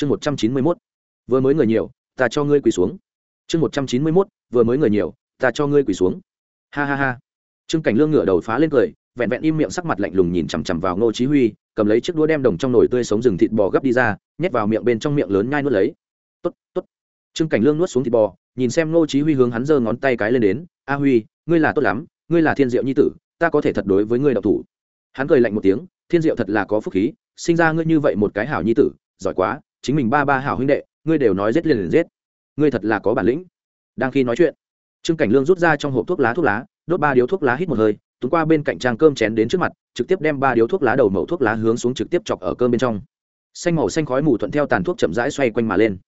chương một trăm chín mươi mốt, vừa mới người nhiều, ta cho ngươi quỳ xuống. Chương một trăm chín mươi mốt, vừa mới người nhiều, ta cho ngươi quỳ xuống. Ha ha ha. Trương cảnh lương ngửa đầu phá lên cười, vẹn vẹn im miệng sắc mặt lạnh lùng nhìn chằm chằm vào ngô chí huy, cầm lấy chiếc đũa đem đồng trong nồi tươi sống rừng thịt bò gấp đi ra, nhét vào miệng bên trong miệng lớn nhai nuốt lấy. Tốt tốt. Trương cảnh lương nuốt xuống thịt bò, nhìn xem ngô chí huy hướng hắn giơ ngón tay cái lên đến, a huy, ngươi là tốt lắm, ngươi là thiên diệu nhi tử, ta có thể thật đối với ngươi đạo thủ. Hắn cười lạnh một tiếng, thiên diệu thật là có phúc khí, sinh ra ngươi như vậy một cái hảo nhi tử, giỏi quá chính mình ba ba hảo huynh đệ, ngươi đều nói giết liền liền giết. Ngươi thật là có bản lĩnh. Đang khi nói chuyện, trương cảnh lương rút ra trong hộp thuốc lá thuốc lá, đốt ba điếu thuốc lá hít một hơi túng qua bên cạnh trang cơm chén đến trước mặt, trực tiếp đem ba điếu thuốc lá đầu mẩu thuốc lá hướng xuống trực tiếp chọc ở cơm bên trong. Xanh màu xanh khói mù thuận theo tàn thuốc chậm rãi xoay quanh mà lên.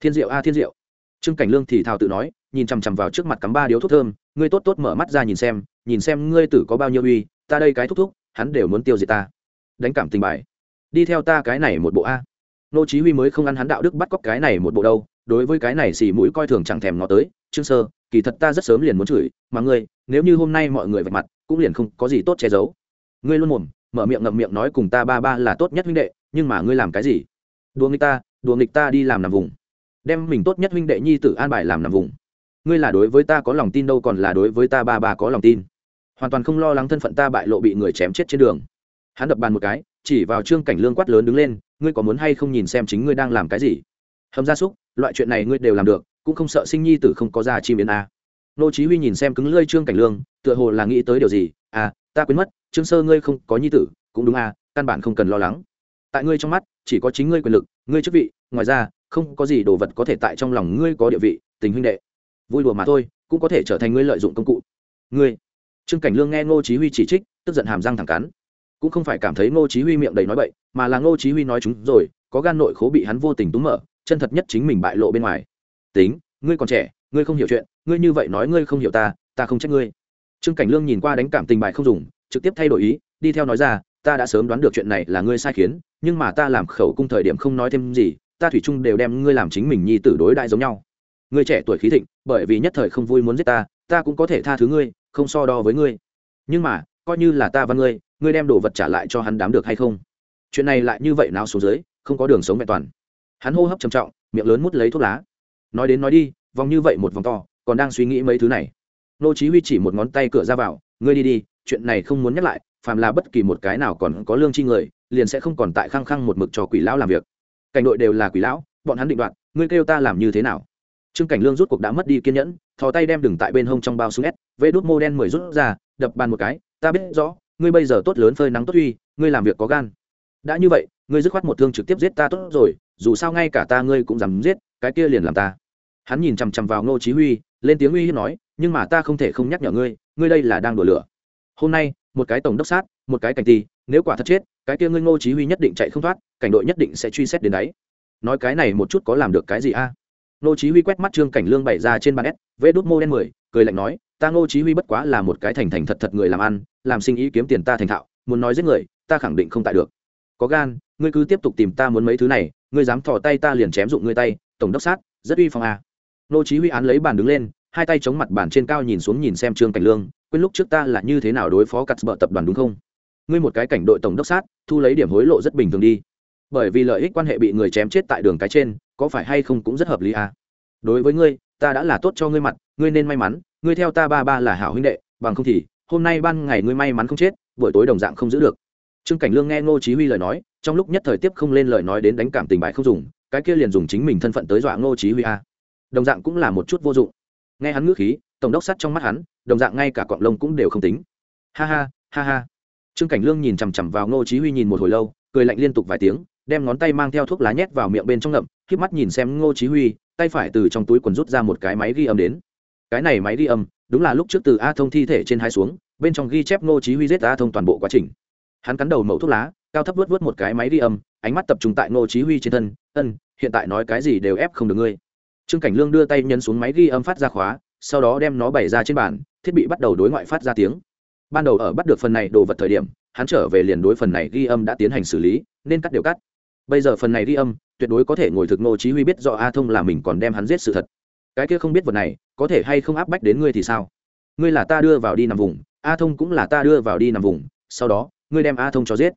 Thiên diệu, a, thiên diệu. Trương cảnh lương thì thào tự nói, nhìn chằm chằm vào trước mặt cắm ba điếu thuốc thơm, ngươi tốt tốt mở mắt ra nhìn xem nhìn xem ngươi tử có bao nhiêu uy, ta đây cái thúc thúc, hắn đều muốn tiêu diệt ta. Đánh cảm tình bài. Đi theo ta cái này một bộ a nô chí huy mới không ăn hắn đạo đức bắt cóc cái này một bộ đâu, đối với cái này xì mũi coi thường chẳng thèm ngó tới, trương sơ, kỳ thật ta rất sớm liền muốn chửi, mà ngươi, nếu như hôm nay mọi người vạch mặt, cũng liền không có gì tốt che giấu. Ngươi luôn mồm, mở miệng ngậm miệng nói cùng ta ba ba là tốt nhất huynh đệ, nhưng mà ngươi làm cái gì? Đùa nghịch ta, đùa nghịch ta đi làm nằm vùng. Đem mình tốt nhất huynh đệ nhi tử an bài làm nằm vùng. Ngươi là đối với ta có lòng tin đâu còn là đối với ta ba ba có lòng tin? Hoàn toàn không lo lắng thân phận ta bại lộ bị người chém chết trên đường. Hắn đập bàn một cái chỉ vào trương cảnh lương quát lớn đứng lên, ngươi có muốn hay không nhìn xem chính ngươi đang làm cái gì? Hầm gia súc, loại chuyện này ngươi đều làm được, cũng không sợ sinh nhi tử không có già chi biến a. Nô chí huy nhìn xem cứng lưỡi trương cảnh lương, tựa hồ là nghĩ tới điều gì à ta quên mất, trương sơ ngươi không có nhi tử, cũng đúng à căn bản không cần lo lắng. Tại ngươi trong mắt, chỉ có chính ngươi quyền lực, ngươi chức vị, ngoài ra, không có gì đồ vật có thể tại trong lòng ngươi có địa vị, tình huynh đệ. Vui đùa mà thôi, cũng có thể trở thành ngươi lợi dụng công cụ. Ngươi? Trương cảnh lương nghe ngô chí huy chỉ trích, tức giận hàm răng thẳng cắn cũng không phải cảm thấy ngô chí huy miệng đầy nói bậy, mà là ngô chí huy nói chúng rồi, có gan nội khố bị hắn vô tình túm mở, chân thật nhất chính mình bại lộ bên ngoài. Tính, ngươi còn trẻ, ngươi không hiểu chuyện, ngươi như vậy nói ngươi không hiểu ta ta không trách ngươi. Trương cảnh lương nhìn qua đánh cảm tình bài không dùng, trực tiếp thay đổi ý, đi theo nói ra, ta đã sớm đoán được chuyện này là ngươi sai khiến, nhưng mà ta làm khẩu cung thời điểm không nói thêm gì, ta thủy chung đều đem ngươi làm chính mình nhi tử đối đại giống nhau. Ngươi trẻ tuổi khí thịnh, bởi vì nhất thời không vui muốn giết ta ta cũng có thể tha thứ ngươi, không so đo với ngươi. Nhưng mà, coi như là ta và ngươi ngươi đem đồ vật trả lại cho hắn đám được hay không? Chuyện này lại như vậy nào xuống dưới, không có đường sống vẹn toàn. Hắn hô hấp trầm trọng, miệng lớn mút lấy thuốc lá. Nói đến nói đi, vòng như vậy một vòng to, còn đang suy nghĩ mấy thứ này. Nô chí huy chỉ một ngón tay cửa ra vào, ngươi đi đi, chuyện này không muốn nhắc lại, phàm là bất kỳ một cái nào còn có lương chi người, liền sẽ không còn tại khăng khăng một mực cho quỷ lão làm việc. Cảnh đội đều là quỷ lão, bọn hắn định đoạt, ngươi kêu ta làm như thế nào? Trương cảnh lương rút cuộc đã mất đi kiên nhẫn, thò tay đem đừng tại bên hông trong bao súng s vê đốt mô đen mười rút ra, đập bàn một cái, ta biết rõ ngươi bây giờ tốt lớn phơi nắng tốt uy, ngươi làm việc có gan. Đã như vậy, ngươi dứt khoát một thương trực tiếp giết ta tốt rồi, dù sao ngay cả ta ngươi cũng dám giết, cái kia liền làm ta. Hắn nhìn chằm chằm vào ngô chí huy, lên tiếng uy hiếp nói, nhưng mà ta không thể không nhắc nhở ngươi ngươi đây là đang đùa lửa. Hôm nay, một cái tổng đốc sát, một cái cảnh ti nếu quả thật chết, cái kia ngươi ngô chí huy nhất định chạy không thoát, cảnh đội nhất định sẽ truy xét đến đấy nói cái này một chút có làm được cái gì a? Ngô chí huy quét mắt trương cảnh lương bày ra trên bàn s vẽ đút mô đen mười, cười lạnh nói ta ngô chí huy bất quá là một cái thành thành thật thật người làm ăn, làm sinh ý kiếm tiền ta thành thạo, muốn nói giết người, ta khẳng định không tại được. Có gan, ngươi cứ tiếp tục tìm ta muốn mấy thứ này, ngươi dám thò tay ta liền chém dụng ngươi tay, tổng đốc sát, rất uy phong à. a nô chí huy án lấy bàn đứng lên, hai tay chống mặt bàn trên cao nhìn xuống nhìn xem trương cảnh lương, quên lúc trước ta là như thế nào đối phó cắt bợ tập đoàn đúng không? Ngươi một cái cảnh đội tổng đốc sát, thu lấy điểm hối lộ rất bình thường đi. Bởi vì lợi ích quan hệ bị người chém chết tại đường cái trên, có phải hay không cũng rất hợp lý à. Đối với ngươi, ta đã là tốt cho ngươi mặt, ngươi nên may mắn ngươi theo ta ba ba là hảo huynh đệ, bằng không thì, hôm nay ban ngày ngươi may mắn không chết, buổi tối đồng dạng không giữ được. Trương cảnh lương nghe ngô chí huy lời nói, trong lúc nhất thời tiếp không lên lời nói đến đánh cảm tình bại không dùng, cái kia liền dùng chính mình thân phận tới dọa ngô chí huy a. À đồng dạng cũng là một chút vô dụng. Nghe hắn ngữ khí, tổng đốc sắt trong mắt hắn, đồng dạng ngay cả quạng lông cũng đều không tính. Ha ha ha ha. Trương cảnh lương nhìn chằm chằm vào ngô chí huy nhìn một hồi lâu, cười lạnh liên tục vài tiếng, đem ngón tay mang theo thuốc lá nhét vào miệng bên trong ngậm khép mắt nhìn xem ngô chí huy, tay phải từ trong túi quần rút ra một cái máy ghi âm đến cái này máy ghi âm, đúng là lúc trước từ a thông thi thể trên hai xuống, bên trong ghi chép ngô chí huy giết a thông toàn bộ quá trình. Hắn cắn đầu mẩu thuốc lá, cao thấp vớt vớt một cái máy ghi âm, ánh mắt tập trung tại ngô chí huy trên thân, ân, hiện tại nói cái gì đều ép không được ngươi. Trương cảnh lương đưa tay nhấn xuống máy ghi âm phát ra khóa, sau đó đem nó bày ra trên bàn, thiết bị bắt đầu đối ngoại phát ra tiếng. Ban đầu ở bắt được phần này đồ vật thời điểm, hắn trở về liền đối phần này ghi âm đã tiến hành xử lý, nên cắt đều cắt. Bây giờ phần này ghi âm, tuyệt đối có thể ngồi thực ngô chí huy biết rõ a thông là mình còn đem hắn giết sự thật cái kia không biết vật này có thể hay không áp bách đến ngươi thì sao? Ngươi là ta đưa vào đi nằm vùng, a thông cũng là ta đưa vào đi nằm vùng, sau đó, ngươi đem a thông cho giết.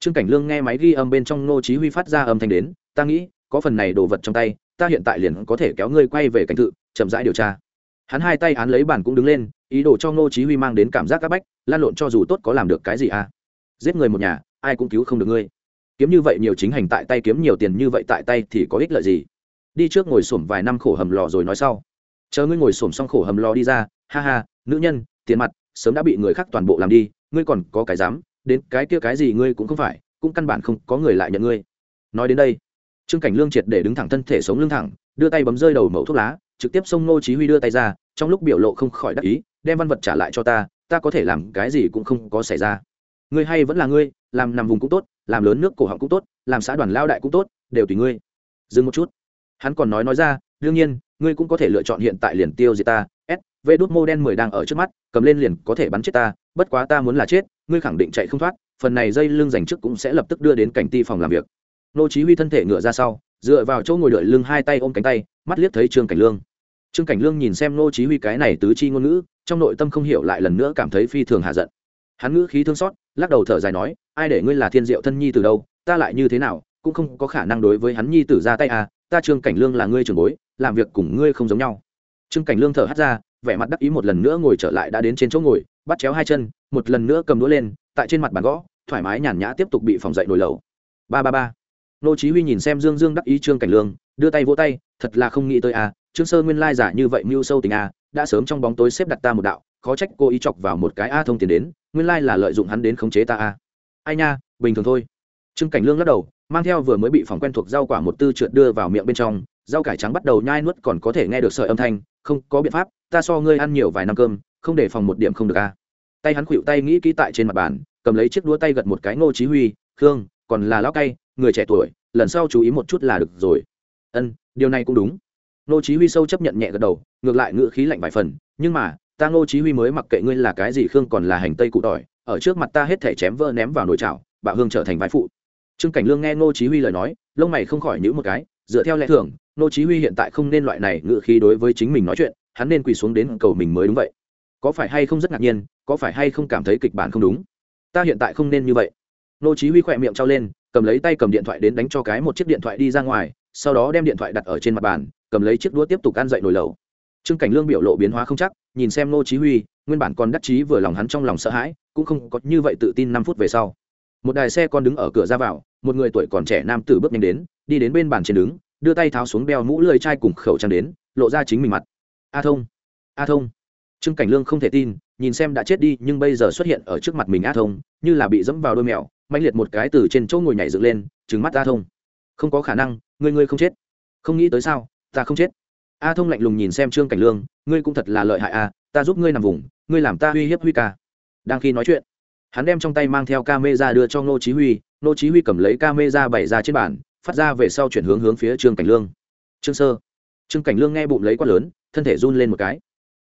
Trương cảnh lương nghe máy ghi âm bên trong ngô chí huy phát ra âm thanh đến, ta nghĩ, có phần này đồ vật trong tay, ta hiện tại liền có thể kéo ngươi quay về cảnh tự, chậm rãi điều tra. Hắn hai tay án lấy bản cũng đứng lên, ý đồ cho ngô chí huy mang đến cảm giác áp bách, lan lộn cho dù tốt có làm được cái gì à giết người một nhà, ai cũng cứu không được ngươi. Kiếm như vậy nhiều chính hành tại tay, kiếm nhiều tiền như vậy tại tay thì có ích lợi gì? Đi trước ngồi xổm vài năm khổ hầm lò rồi nói sau. Chờ ngươi ngồi xổm xong khổ hầm lò đi ra, ha ha, nữ nhân, tiền mặt, sớm đã bị người khác toàn bộ làm đi, ngươi còn có cái dám, đến cái kia cái gì ngươi cũng không phải, cũng căn bản không có người lại nhận ngươi. Nói đến đây, trương cảnh lương triệt để đứng thẳng thân thể sống lưng thẳng, đưa tay bấm rơi đầu mẫu thuốc lá, trực tiếp xông ngô chí huy đưa tay ra, trong lúc biểu lộ không khỏi đắc ý, đem văn vật trả lại cho ta ta có thể làm cái gì cũng không có xảy ra. Ngươi hay vẫn là ngươi, làm nằm vùng cũng tốt, làm lớn nước cổ họng cũng tốt, làm xã đoàn lao đại cũng tốt, đều tùy ngươi. Dừng một chút hắn còn nói nói ra, đương nhiên, ngươi cũng có thể lựa chọn hiện tại liền tiêu diệt ta, s, v đốt mô đen mười đang ở trước mắt, cầm lên liền có thể bắn chết ta, bất quá ta muốn là chết, ngươi khẳng định chạy không thoát, phần này dây lưng dành trước cũng sẽ lập tức đưa đến cảnh ti phòng làm việc. Nô chí huy thân thể ngựa ra sau, dựa vào chỗ ngồi đợi lưng hai tay ôm cánh tay, mắt liếc thấy trương cảnh lương. Trương cảnh lương nhìn xem nô chí huy cái này tứ chi ngôn ngữ, trong nội tâm không hiểu lại lần nữa cảm thấy phi thường hạ giận. Hắn ngữ khí thương xót, lắc đầu thở dài nói, ai để ngươi là thiên diệu thân nhi từ đâu, ta lại như thế nào, cũng không có khả năng đối với hắn nhi tử ra tay à ta trương cảnh lương là ngươi trưởng bối, làm việc cùng ngươi không giống nhau. Trương cảnh lương thở hắt ra, vẻ mặt đắc ý một lần nữa ngồi trở lại đã đến trên chỗ ngồi, bắt chéo hai chân, một lần nữa cầm đũa lên, tại trên mặt bàn gõ, thoải mái nhàn nhã tiếp tục bị phòng dậy nổi lầu. Ba ba ba. Nô chí huy nhìn xem dương dương đắc ý trương cảnh lương, đưa tay vỗ tay, thật là không nghĩ tới à trương sơ nguyên lai giả như vậy mưu sâu tình à đã sớm trong bóng tối xếp đặt ta một đạo, khó trách cô ý chọc vào một cái a thông tiền đến, nguyên lai là lợi dụng hắn đến khống chế ta a ai nha, bình thường thôi. Trương cảnh lương lắc đầu mang theo vừa mới bị phòng quen thuộc rau quả một tư trượt đưa vào miệng bên trong, rau cải trắng bắt đầu nhai nuốt còn có thể nghe được sợi âm thanh, không, có biện pháp, ta so ngươi ăn nhiều vài năm cơm, không để phòng một điểm không được a tay hắn khuỵu tay nghĩ kỹ tại trên mặt bàn, cầm lấy chiếc đũa tay gật một cái ngô chí huy, khương, còn là lão cay, người trẻ tuổi, lần sau chú ý một chút là được rồi. Ân, điều này cũng đúng. Ngô chí huy sâu chấp nhận nhẹ gật đầu, ngược lại ngựa khí lạnh vài phần, nhưng mà, ta ngô chí huy mới mặc kệ ngươi là cái gì, khương còn là hành tây cụ tỏi, ở trước mặt ta hết thể chém vỡ ném vào nồi chảo, bạo hương trở thành vai phụ trương cảnh lương nghe ngô chí huy lời nói, lông mày không khỏi nhíu một cái, dựa theo lẽ thường, ngô chí huy hiện tại không nên loại này ngựa khí đối với chính mình nói chuyện, hắn nên quỳ xuống đến cầu mình mới đúng vậy. Có phải hay không rất ngạc nhiên, có phải hay không cảm thấy kịch bản không đúng? Ta hiện tại không nên như vậy. Ngô chí huy khoẹt miệng trao lên, cầm lấy tay cầm điện thoại đến đánh cho cái một chiếc điện thoại đi ra ngoài, sau đó đem điện thoại đặt ở trên mặt bàn, cầm lấy chiếc đũa tiếp tục ăn dậy nồi lẩu. Trương cảnh lương biểu lộ biến hóa không chắc, nhìn xem ngô chí huy, nguyên bản còn đắc chí vừa lòng hắn trong lòng sợ hãi, cũng không có như vậy tự tin năm phút về sau một đài xe con đứng ở cửa ra vào, một người tuổi còn trẻ nam tử bước nhanh đến, đi đến bên bàn trên đứng, đưa tay tháo xuống đeo mũ lưỡi chai cùng khẩu trang đến, lộ ra chính mình mặt. A thông a thông. Trương cảnh lương không thể tin, nhìn xem đã chết đi, nhưng bây giờ xuất hiện ở trước mặt mình a thông, như là bị dẫm vào đôi mèo mạnh liệt một cái từ trên chỗ ngồi nhảy dựng lên, trừng mắt a thông. Không có khả năng, ngươi ngươi không chết. Không nghĩ tới sao, ta không chết. A thông lạnh lùng nhìn xem trương cảnh lương, ngươi cũng thật là lợi hại a ta giúp ngươi nằm vùng, ngươi làm ta uy hiếp huy ca. Đang khi nói chuyện hắn đem trong tay mang theo ca mê ra đưa cho ngô chí huy, ngô chí huy cầm lấy ca mê ra bày ra trên bàn, phát ra về sau chuyển hướng hướng phía trương cảnh lương. Trương sơ. Trương cảnh lương nghe bụng lấy quát lớn, thân thể run lên một cái.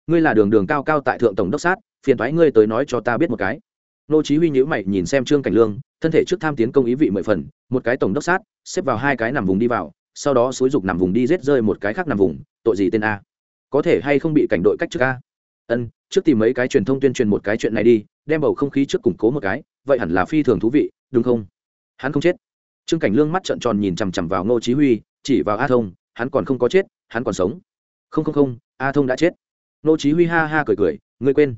Ngươi là đường đường cao cao tại thượng tổng đốc sát, phiền thoái ngươi tới nói cho ta biết một cái. Ngô chí huy nhíu mày nhìn xem trương cảnh lương, thân thể trước tham tiến công ý vị mười phần, một cái tổng đốc sát, xếp vào hai cái nằm vùng đi vào, sau đó xúi dục nằm vùng đi giết rơi một cái khác nằm vùng, tội gì tên a? Có thể hay không bị cảnh đội cách trước a? Ân trước tìm mấy cái truyền thông tuyên truyền một cái chuyện này đi, đem bầu không khí trước củng cố một cái, vậy hẳn là phi thường thú vị, đúng không? Hắn không chết. Trương cảnh lương mắt trợn tròn nhìn chằm chằm vào ngô chí huy, chỉ vào a thông, hắn còn không có chết, hắn còn sống. Không không không, a thông đã chết. Ngô chí huy ha ha cười cười, ngươi quên.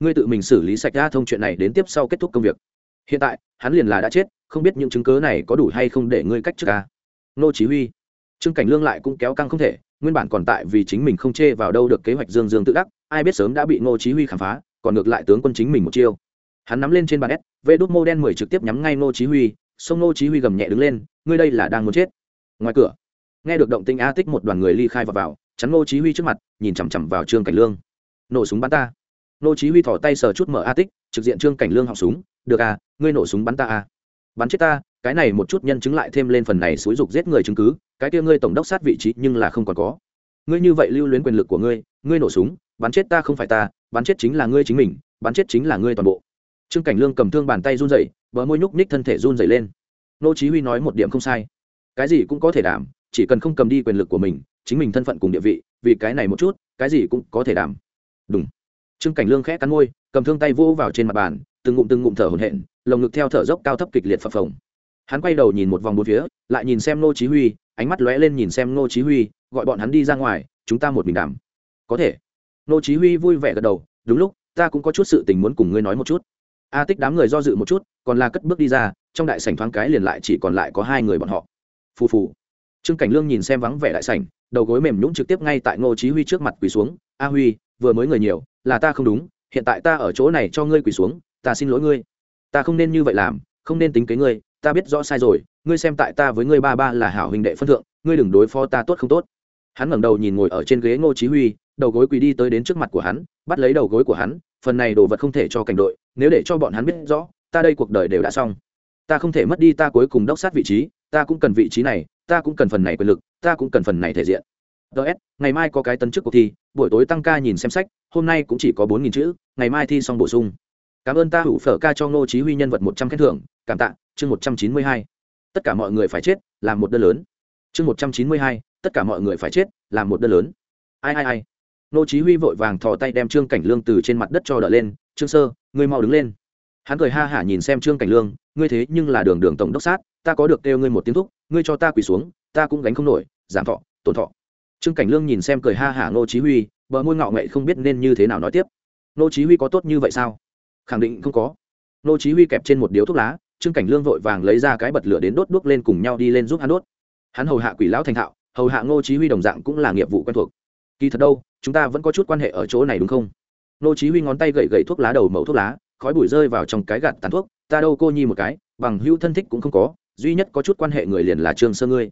Ngươi tự mình xử lý sạch a thông chuyện này đến tiếp sau kết thúc công việc. Hiện tại, hắn liền là đã chết, không biết những chứng cứ này có đủ hay không để ngươi cách trước a. Ngô chí huy. Trương cảnh lương lại cũng kéo căng không thể, nguyên bản còn tại vì chính mình không chê vào đâu được kế hoạch dương dương tự đắc ai biết sớm đã bị ngô chí huy khám phá, còn ngược lại tướng quân chính mình một chiêu. Hắn nắm lên trên bàn s vê đút mô đen mười trực tiếp nhắm ngay ngô chí huy, sông ngô chí huy gầm nhẹ đứng lên, ngươi đây là đang muốn chết. Ngoài cửa, nghe được động tĩnh a tích một đoàn người ly khai vào vào, chắn ngô chí huy trước mặt, nhìn chằm chằm vào trương cảnh lương. Nổ súng bắn ta. Ngô chí huy thò tay sờ chút mở a tích, trực diện trương cảnh lương họng súng, được à ngươi nổ súng bắn ta à. Bắn chết ta, cái này một chút nhân chứng lại thêm lên phần này xúi dục giết người chứng cứ, cái kia ngươi tổng đốc sát vị trí nhưng là không còn có. Ngươi như vậy lưu luyến quyền lực của ngươi ngươi nổ súng bắn chết ta không phải ta, bắn chết chính là ngươi chính mình, bắn chết chính là ngươi toàn bộ. Trương cảnh lương cầm thương bàn tay run rẩy, bờ môi nhúc nhích thân thể run rẩy lên. Nô chí huy nói một điểm không sai. Cái gì cũng có thể đảm, chỉ cần không cầm đi quyền lực của mình, chính mình thân phận cùng địa vị, vì cái này một chút, cái gì cũng có thể đảm. Đúng trương cảnh lương khẽ cắn môi, cầm thương tay vỗ vào trên mặt bàn, từng ngụm từng ngụm thở hổn hển, lồng ngực theo thở dốc cao thấp kịch liệt phập phồng. Hắn quay đầu nhìn một vòng bốn phía, lại nhìn xem nô chí huy, ánh mắt lóe lên nhìn xem nô chí huy, gọi bọn hắn đi ra ngoài, chúng ta một mình đảm. Có thể. Nô chí huy vui vẻ gật đầu, đúng lúc, ta cũng có chút sự tình muốn cùng ngươi nói một chút. A tích đám người do dự một chút, còn là cất bước đi ra, trong đại sảnh thoáng cái liền lại chỉ còn lại có hai người bọn họ. Phù phù. Trương cảnh lương nhìn xem vắng vẻ đại sảnh, đầu gối mềm nhũn trực tiếp ngay tại ngô chí huy trước mặt quỳ xuống, a huy, vừa mới người nhiều, là ta không đúng, hiện tại ta ở chỗ này cho ngươi quỳ xuống, ta xin lỗi ngươi. Ta không nên như vậy làm, không nên tính kế ngươi, ta biết rõ sai rồi, ngươi xem tại ta với ngươi ba ba là hảo huynh đệ phân thượng, ngươi đừng đối phó ta tốt không tốt. Hắn ngẩng đầu nhìn ngồi ở trên ghế ngô chí huy đầu gối quỳ đi tới đến trước mặt của hắn, bắt lấy đầu gối của hắn, phần này đồ vật không thể cho cảnh đội, nếu để cho bọn hắn biết rõ, ta đây cuộc đời đều đã xong. Ta không thể mất đi ta cuối cùng đốc sát vị trí, ta cũng cần vị trí này, ta cũng cần phần này quyền lực, ta cũng cần phần này thể diện. Ts ngày mai có cái tân chức cuộc thi, buổi tối tăng ca nhìn xem sách, hôm nay cũng chỉ có bốn nghìn chữ, ngày mai thi xong bổ sung. Cảm ơn ta hữu phở ca cho ngô chí huy nhân vật một trăm khen thưởng, cảm tạ, chương một trăm chín mươi hai. Tất cả mọi người phải chết, làm một đơn lớn. Chương một trăm chín mươi hai, tất cả mọi người phải chết, làm một đơn lớn. Ai ai ai. Nô chí huy vội vàng thò tay đem trương cảnh lương từ trên mặt đất cho đỡ lên, trương sơ, ngươi mau đứng lên. Hắn cười ha hả nhìn xem trương cảnh lương, ngươi thế nhưng là đường đường tổng đốc sát, ta có được kêu ngươi một tiếng thúc, ngươi cho ta quỳ xuống, ta cũng gánh không nổi, giảm thọ, tổn thọ. Trương cảnh lương nhìn xem cười ha hả nô chí huy, bờ môi ngạo nghệ không biết nên như thế nào nói tiếp. Nô chí huy có tốt như vậy sao? Khẳng định không có. Nô chí huy kẹp trên một điếu thuốc lá, trương cảnh lương vội vàng lấy ra cái bật lửa đến đốt đuốc lên cùng nhau đi lên giúp hắn đốt. Hắn hầu hạ quỷ lão thành thạo, hầu hạ nô chí huy đồng dạng cũng là nghiệp vụ quen thuộc kỳ thật đâu, chúng ta vẫn có chút quan hệ ở chỗ này đúng không? Nô chí huy ngón tay gậy gậy thuốc lá đầu mẫu thuốc lá, khói bụi rơi vào trong cái gạt tàn thuốc, ta đâu cô nhi một cái, bằng hữu thân thích cũng không có, duy nhất có chút quan hệ người liền là trương sơ ngươi.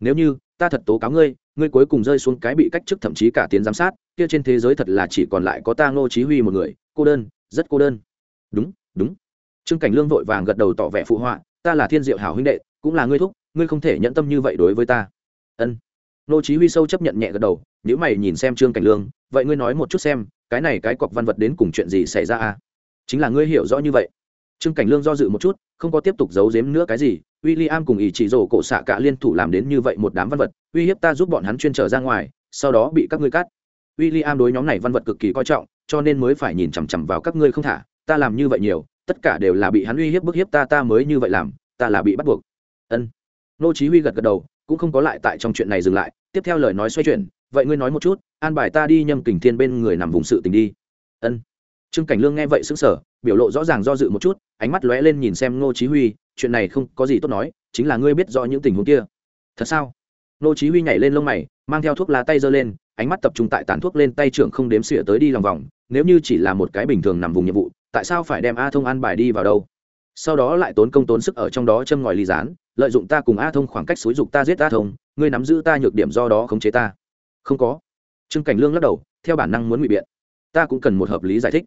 Nếu như, ta thật tố cáo ngươi ngươi cuối cùng rơi xuống cái bị cách chức thậm chí cả tiến giám sát, kia trên thế giới thật là chỉ còn lại có ta ngô chí huy một người, cô đơn, rất cô đơn. Đúng đúng. Trương cảnh lương vội vàng gật đầu tỏ vẻ phụ họa, ta là thiên diệu hảo huynh đệ, cũng là ngươi thúc, ngươi không thể nhận tâm như vậy đối với ta. Ân. Ngô chí huy sâu chấp nhận nhẹ gật đầu nếu mày nhìn xem trương cảnh lương, vậy ngươi nói một chút xem, cái này cái cọc văn vật đến cùng chuyện gì xảy ra à? Chính là ngươi hiểu rõ như vậy. Trương cảnh lương do dự một chút, không có tiếp tục giấu giếm nữa cái gì w i l l i am cùng ý chỉ rổ cổ xạ cả liên thủ làm đến như vậy một đám văn vật, uy hiếp ta giúp bọn hắn chuyên trở ra ngoài, sau đó bị các ngươi cắt. W i l l i am đối nhóm này văn vật cực kỳ coi trọng, cho nên mới phải nhìn chằm chằm vào các ngươi không thả, ta làm như vậy nhiều, tất cả đều là bị hắn uy hiếp bức hiếp ta ta mới như vậy làm, ta là bị bắt buộc. Ân. Nô chí huy gật gật đầu, cũng không có lại tại trong chuyện này dừng lại, tiếp theo lời nói xoay chuyển vậy ngươi nói một chút, an bài ta đi nhâm kình thiên bên người nằm vùng sự tình đi. Ân. Trương cảnh lương nghe vậy sững sờ, biểu lộ rõ ràng do dự một chút, ánh mắt lóe lên nhìn xem ngô chí huy, chuyện này không có gì tốt nói, chính là ngươi biết rõ những tình huống kia. Thật sao? Ngô chí huy nhảy lên lông mày, mang theo thuốc lá tay giơ lên, ánh mắt tập trung tại tàn thuốc lên tay trưởng không đếm xỉa tới đi lòng vòng, nếu như chỉ là một cái bình thường nằm vùng nhiệm vụ, tại sao phải đem a thông an bài đi vào đâu? Sau đó lại tốn công tốn sức ở trong đó châm ngòi ly gián, lợi dụng ta cùng a thông khoảng cách xúi dục ta giết a thông, ngươi nắm giữ ta nhược điểm do đó khống chế ta không có. Trương cảnh lương lắc đầu, theo bản năng muốn ngụy biện. Ta cũng cần một hợp lý giải thích.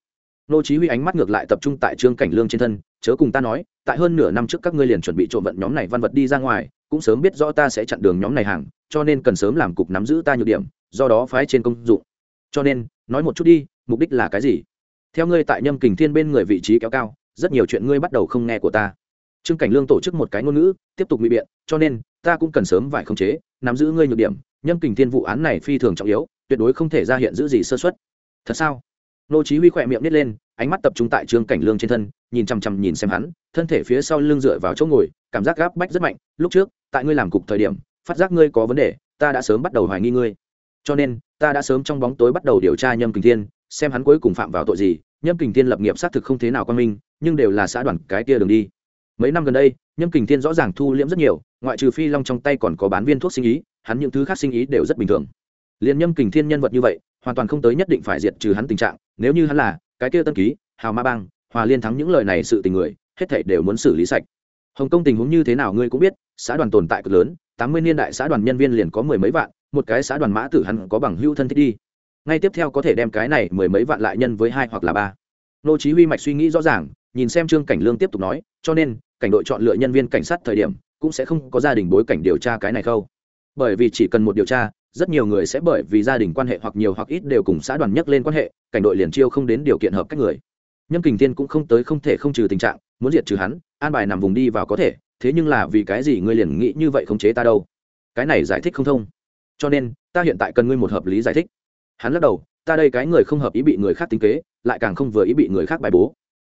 Nô chí huy ánh mắt ngược lại tập trung tại trương cảnh lương trên thân, chớ cùng ta nói, tại hơn nửa năm trước các ngươi liền chuẩn bị trộm vận nhóm này văn vật đi ra ngoài, cũng sớm biết rõ ta sẽ chặn đường nhóm này hàng, cho nên cần sớm làm cục nắm giữ ta nhược điểm, do đó phái trên công dụng. Cho nên, nói một chút đi, mục đích là cái gì? Theo ngươi tại nhâm kình thiên bên người vị trí kéo cao, rất nhiều chuyện ngươi bắt đầu không nghe của ta. Trương cảnh lương tổ chức một cái ngôn ngữ, tiếp tục ngụy biện, cho nên, ta cũng cần sớm vải khống chế, nắm giữ ngươi nhược điểm nhâm kình thiên vụ án này phi thường trọng yếu, tuyệt đối không thể ra hiện giữ gì sơ suất. Thật sao? Nô chí huy khỏe miệng nít lên, ánh mắt tập trung tại trương cảnh lương trên thân, nhìn chăm chăm nhìn xem hắn, thân thể phía sau lưng dựa vào chỗ ngồi, cảm giác gáp bách rất mạnh. Lúc trước, tại ngươi làm cục thời điểm, phát giác ngươi có vấn đề, ta đã sớm bắt đầu hoài nghi ngươi. Cho nên, ta đã sớm trong bóng tối bắt đầu điều tra nhâm kình thiên, xem hắn cuối cùng phạm vào tội gì. Nhâm kình thiên lập nghiệp xác thực không thế nào quan minh, nhưng đều là xã đoàn cái kia đường đi. Mấy năm gần đây, nhâm kình thiên rõ ràng thu liễm rất nhiều, ngoại trừ phi long trong tay còn có bán viên thuốc sinh ý hắn những thứ khác sinh ý đều rất bình thường. Liền nhâm kình thiên nhân vật như vậy, hoàn toàn không tới nhất định phải diệt trừ hắn tình trạng, nếu như hắn là, cái kia tân ký, hào ma bang, hòa liên thắng những lời này sự tình người, hết thảy đều muốn xử lý sạch. Hồng kông tình huống như thế nào ngươi cũng biết, xã đoàn tồn tại cực lớn, tám mươi niên đại xã đoàn nhân viên liền có mười mấy vạn, một cái xã đoàn mã tử hắn có bằng hữu thân thích đi. Ngay tiếp theo có thể đem cái này mười mấy vạn lại nhân với hai hoặc là ba. Nô chí huy mạch suy nghĩ rõ ràng, nhìn xem trương cảnh lương tiếp tục nói, cho nên, cảnh đội chọn lựa nhân viên cảnh sát thời điểm, cũng sẽ không có gia đình bối cảnh điều tra cái này khâu bởi vì chỉ cần một điều tra, rất nhiều người sẽ bởi vì gia đình quan hệ hoặc nhiều hoặc ít đều cùng xã đoàn nhất lên quan hệ, cảnh đội liền chiêu không đến điều kiện hợp cách người. Nhâm kình thiên cũng không tới không thể không trừ tình trạng, muốn diệt trừ hắn, an bài nằm vùng đi vào có thể, thế nhưng là vì cái gì ngươi liền nghĩ như vậy không chế ta đâu? Cái này giải thích không thông. Cho nên, ta hiện tại cần ngươi một hợp lý giải thích. Hắn lắc đầu, ta đây cái người không hợp ý bị người khác tính kế, lại càng không vừa ý bị người khác bài bố.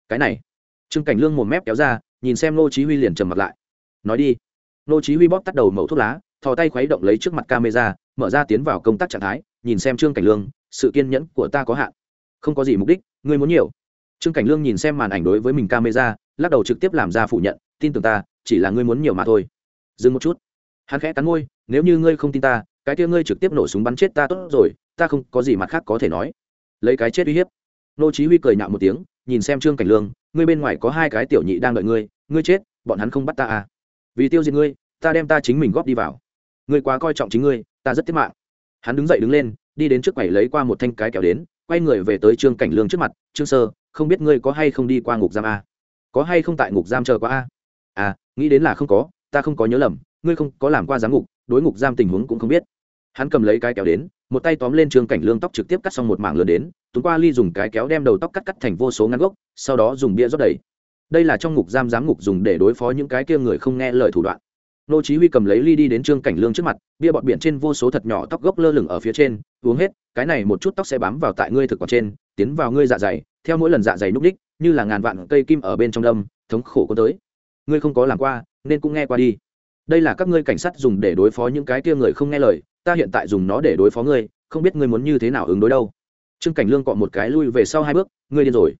Cái này. Trương cảnh lương một mép kéo ra, nhìn xem nô chí huy liền trầm mặt lại. Nói đi. Nô chí huy bóp tắt đầu mẩu thuốc lá thò tay khuấy động lấy trước mặt camera, mở ra tiến vào công tác trạng thái, nhìn xem trương cảnh lương, sự kiên nhẫn của ta có hạn. Không có gì mục đích, ngươi muốn nhiều. Trương cảnh lương nhìn xem màn ảnh đối với mình camera, lắc đầu trực tiếp làm ra phủ nhận, tin tưởng ta, chỉ là ngươi muốn nhiều mà thôi. Dừng một chút. Hắn khẽ cắn môi, nếu như ngươi không tin ta, cái kia ngươi trực tiếp nổ súng bắn chết ta tốt rồi, ta không có gì mặt khác có thể nói. Lấy cái chết uy hiếp. Nô chí huy cười nhạo một tiếng, nhìn xem trương cảnh lương, ngươi bên ngoài có hai cái tiểu nhị đang đợi ngươi ngươi chết, bọn hắn không bắt ta à. Vì tiêu diệt ngươi, ta đem ta chính mình góp đi vào ngươi quá coi trọng chính ngươi, ta rất tiếc mạng. Hắn đứng dậy đứng lên, đi đến trước quầy lấy qua một thanh cái kéo đến, quay người về tới trương cảnh lương trước mặt, trương sơ, không biết ngươi có hay không đi qua ngục giam a? Có hay không tại ngục giam chờ qua a? À nghĩ đến là không có, ta không có nhớ lầm, ngươi không có làm qua giám ngục, đối ngục giam tình huống cũng không biết. Hắn cầm lấy cái kéo đến, một tay tóm lên trương cảnh lương tóc trực tiếp cắt xong một mảng lớn đến tuấn qua ly dùng cái kéo đem đầu tóc cắt cắt thành vô số ngắn gốc, sau đó dùng bia rót đầy. Đây là trong ngục giam giám ngục dùng để đối phó những cái kia người không nghe lời thủ đoạn nô chí huy cầm lấy ly đi đến trương cảnh lương trước mặt, bia bọt biển trên vô số thật nhỏ tóc gốc lơ lửng ở phía trên, uống hết, cái này một chút tóc sẽ bám vào tại ngươi thực quản trên, tiến vào ngươi dạ dày, theo mỗi lần dạ dày núc đích, như là ngàn vạn cây kim ở bên trong đâm, thống khổ có tới. Ngươi không có làm qua, nên cũng nghe qua đi. Đây là các ngươi cảnh sát dùng để đối phó những cái kia người không nghe lời, ta hiện tại dùng nó để đối phó ngươi, không biết ngươi muốn như thế nào ứng đối đâu. Trương cảnh lương cọ một cái lui về sau hai bước, ngươi điên rồi.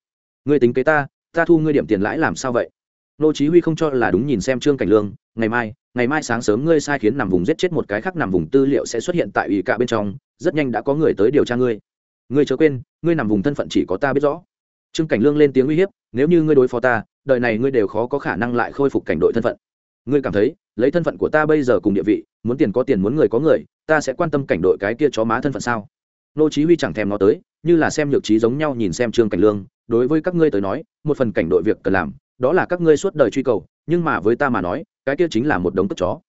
Ngươi tính kế ta ta thu ngươi điểm tiền lãi làm sao vậy? Nô chí huy không cho là đúng nhìn xem trương cảnh lương, ngày mai ngày mai sáng sớm ngươi sai khiến nằm vùng giết chết một cái khác nằm vùng tư liệu sẽ xuất hiện tại ủy cả bên trong, rất nhanh đã có người tới điều tra ngươi. Ngươi chớ quên, ngươi nằm vùng thân phận chỉ có ta biết rõ. Trương cảnh lương lên tiếng uy hiếp, nếu như ngươi đối phó ta, đời này ngươi đều khó có khả năng lại khôi phục cảnh đội thân phận. Ngươi cảm thấy, lấy thân phận của ta bây giờ cùng địa vị, muốn tiền có tiền muốn người có người, ta sẽ quan tâm cảnh đội cái kia chó má thân phận sao? Nô chí huy chẳng thèm nó tới, như là xem nhược trí giống nhau nhìn xem trương cảnh lương, đối với các ngươi tới nói, một phần cảnh đội việc cần làm, đó là các ngươi suốt đời truy cầu, nhưng mà với ta mà nói cái kia chính là một đống tức chó.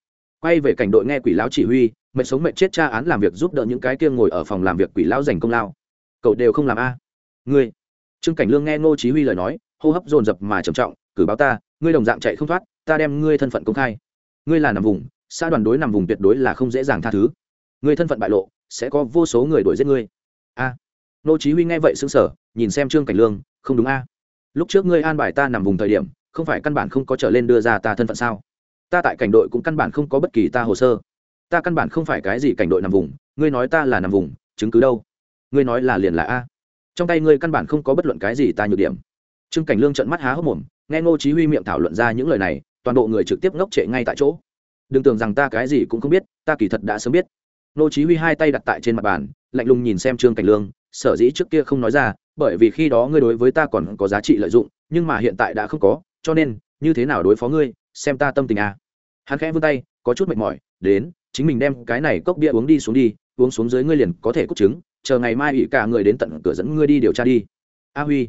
Quay về cảnh đội nghe quỷ lão chỉ huy mệnh sống mệnh chết tra án làm việc giúp đỡ những cái kia ngồi ở phòng làm việc quỷ lão dành công lao. Cậu đều không làm a? Ngươi. Trương cảnh lương nghe ngô chí huy lời nói, hô hấp dồn dập mà trầm trọng, cử báo ta, ngươi đồng dạng chạy không thoát, ta đem ngươi thân phận công khai. Ngươi là nằm vùng, xã đoàn đối nằm vùng tuyệt đối là không dễ dàng tha thứ. Ngươi thân phận bại lộ, sẽ có vô số người đuổi giết ngươi. A. Ngô chí huy nghe vậy sững sờ, nhìn xem trương cảnh lương, không đúng a. Lúc trước ngươi an bài ta nằm vùng thời điểm, không phải căn bản không có trở lên đưa ra ta thân phận sao? Ta tại cảnh đội cũng căn bản không có bất kỳ ta hồ sơ. Ta căn bản không phải cái gì cảnh đội nằm vùng, ngươi nói ta là nằm vùng, chứng cứ đâu? Ngươi nói là liền là a. Trong tay ngươi căn bản không có bất luận cái gì ta nhược điểm. Trương cảnh lương trận mắt há hốc mồm, nghe ngô chí huy miệng thảo luận ra những lời này, toàn bộ người trực tiếp ngốc trệ ngay tại chỗ. Đừng tưởng rằng ta cái gì cũng không biết, ta kỳ thật đã sớm biết. Ngô chí huy hai tay đặt tại trên mặt bàn, lạnh lùng nhìn xem trương cảnh lương, sở dĩ trước kia không nói ra, bởi vì khi đó ngươi đối với ta còn có giá trị lợi dụng, nhưng mà hiện tại đã không có, cho nên, như thế nào đối phó ngươi? Xem ta tâm tình à. hắn khẽ vươn tay, có chút mệt mỏi, đến, chính mình đem cái này cốc bia uống đi xuống đi, uống xuống dưới ngươi liền có thể cút trứng, chờ ngày mai ủy cả người đến tận cửa dẫn ngươi đi điều tra đi. A huy.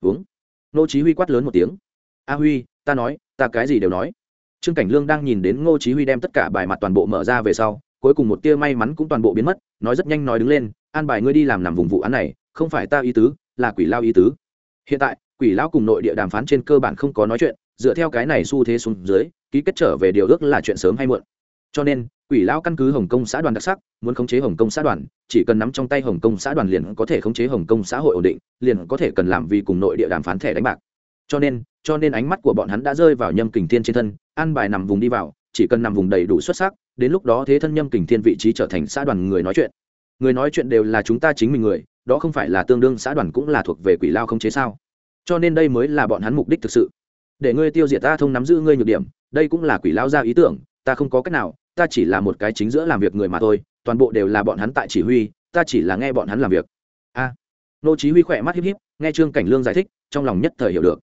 Uống. Nô chí huy quát lớn một tiếng. A huy, ta nói, ta cái gì đều nói. Trương cảnh lương đang nhìn đến ngô chí huy đem tất cả bài mặt toàn bộ mở ra về sau, cuối cùng một tia may mắn cũng toàn bộ biến mất, nói rất nhanh nói đứng lên, an bài ngươi đi làm nằm vùng vụ án này, không phải ta ý tứ, là quỷ lao ý tứ. Hiện tại, quỷ lao cùng nội địa đàm phán trên cơ bản không có nói chuyện dựa theo cái này xu thế xuống dưới, ký kết trở về điều ước là chuyện sớm hay muộn. Cho nên, quỷ lao căn cứ hồng kông xã đoàn đặc sắc, muốn khống chế hồng kông xã đoàn, chỉ cần nắm trong tay hồng kông xã đoàn liền có thể khống chế hồng kông xã hội ổn định, liền có thể cần làm vì cùng nội địa đàm phán thẻ đánh bạc. Cho nên cho nên ánh mắt của bọn hắn đã rơi vào nhâm kình thiên trên thân, an bài nằm vùng đi vào, chỉ cần nằm vùng đầy đủ xuất sắc, đến lúc đó thế thân nhâm kình thiên vị trí trở thành xã đoàn người nói chuyện. Người nói chuyện đều là chúng ta chính mình người, đó không phải là tương đương xã đoàn cũng là thuộc về quỷ lao không chế sao? Cho nên đây mới là bọn hắn mục đích thực sự để ngươi tiêu diệt ta thông nắm giữ ngươi nhược điểm, đây cũng là quỷ lao ra ý tưởng, ta không có cách nào, ta chỉ là một cái chính giữa làm việc người mà thôi, toàn bộ đều là bọn hắn tại chỉ huy, ta chỉ là nghe bọn hắn làm việc. A. Nô chí huy khỏe mắt híp híp, nghe trương cảnh lương giải thích, trong lòng nhất thời hiểu được.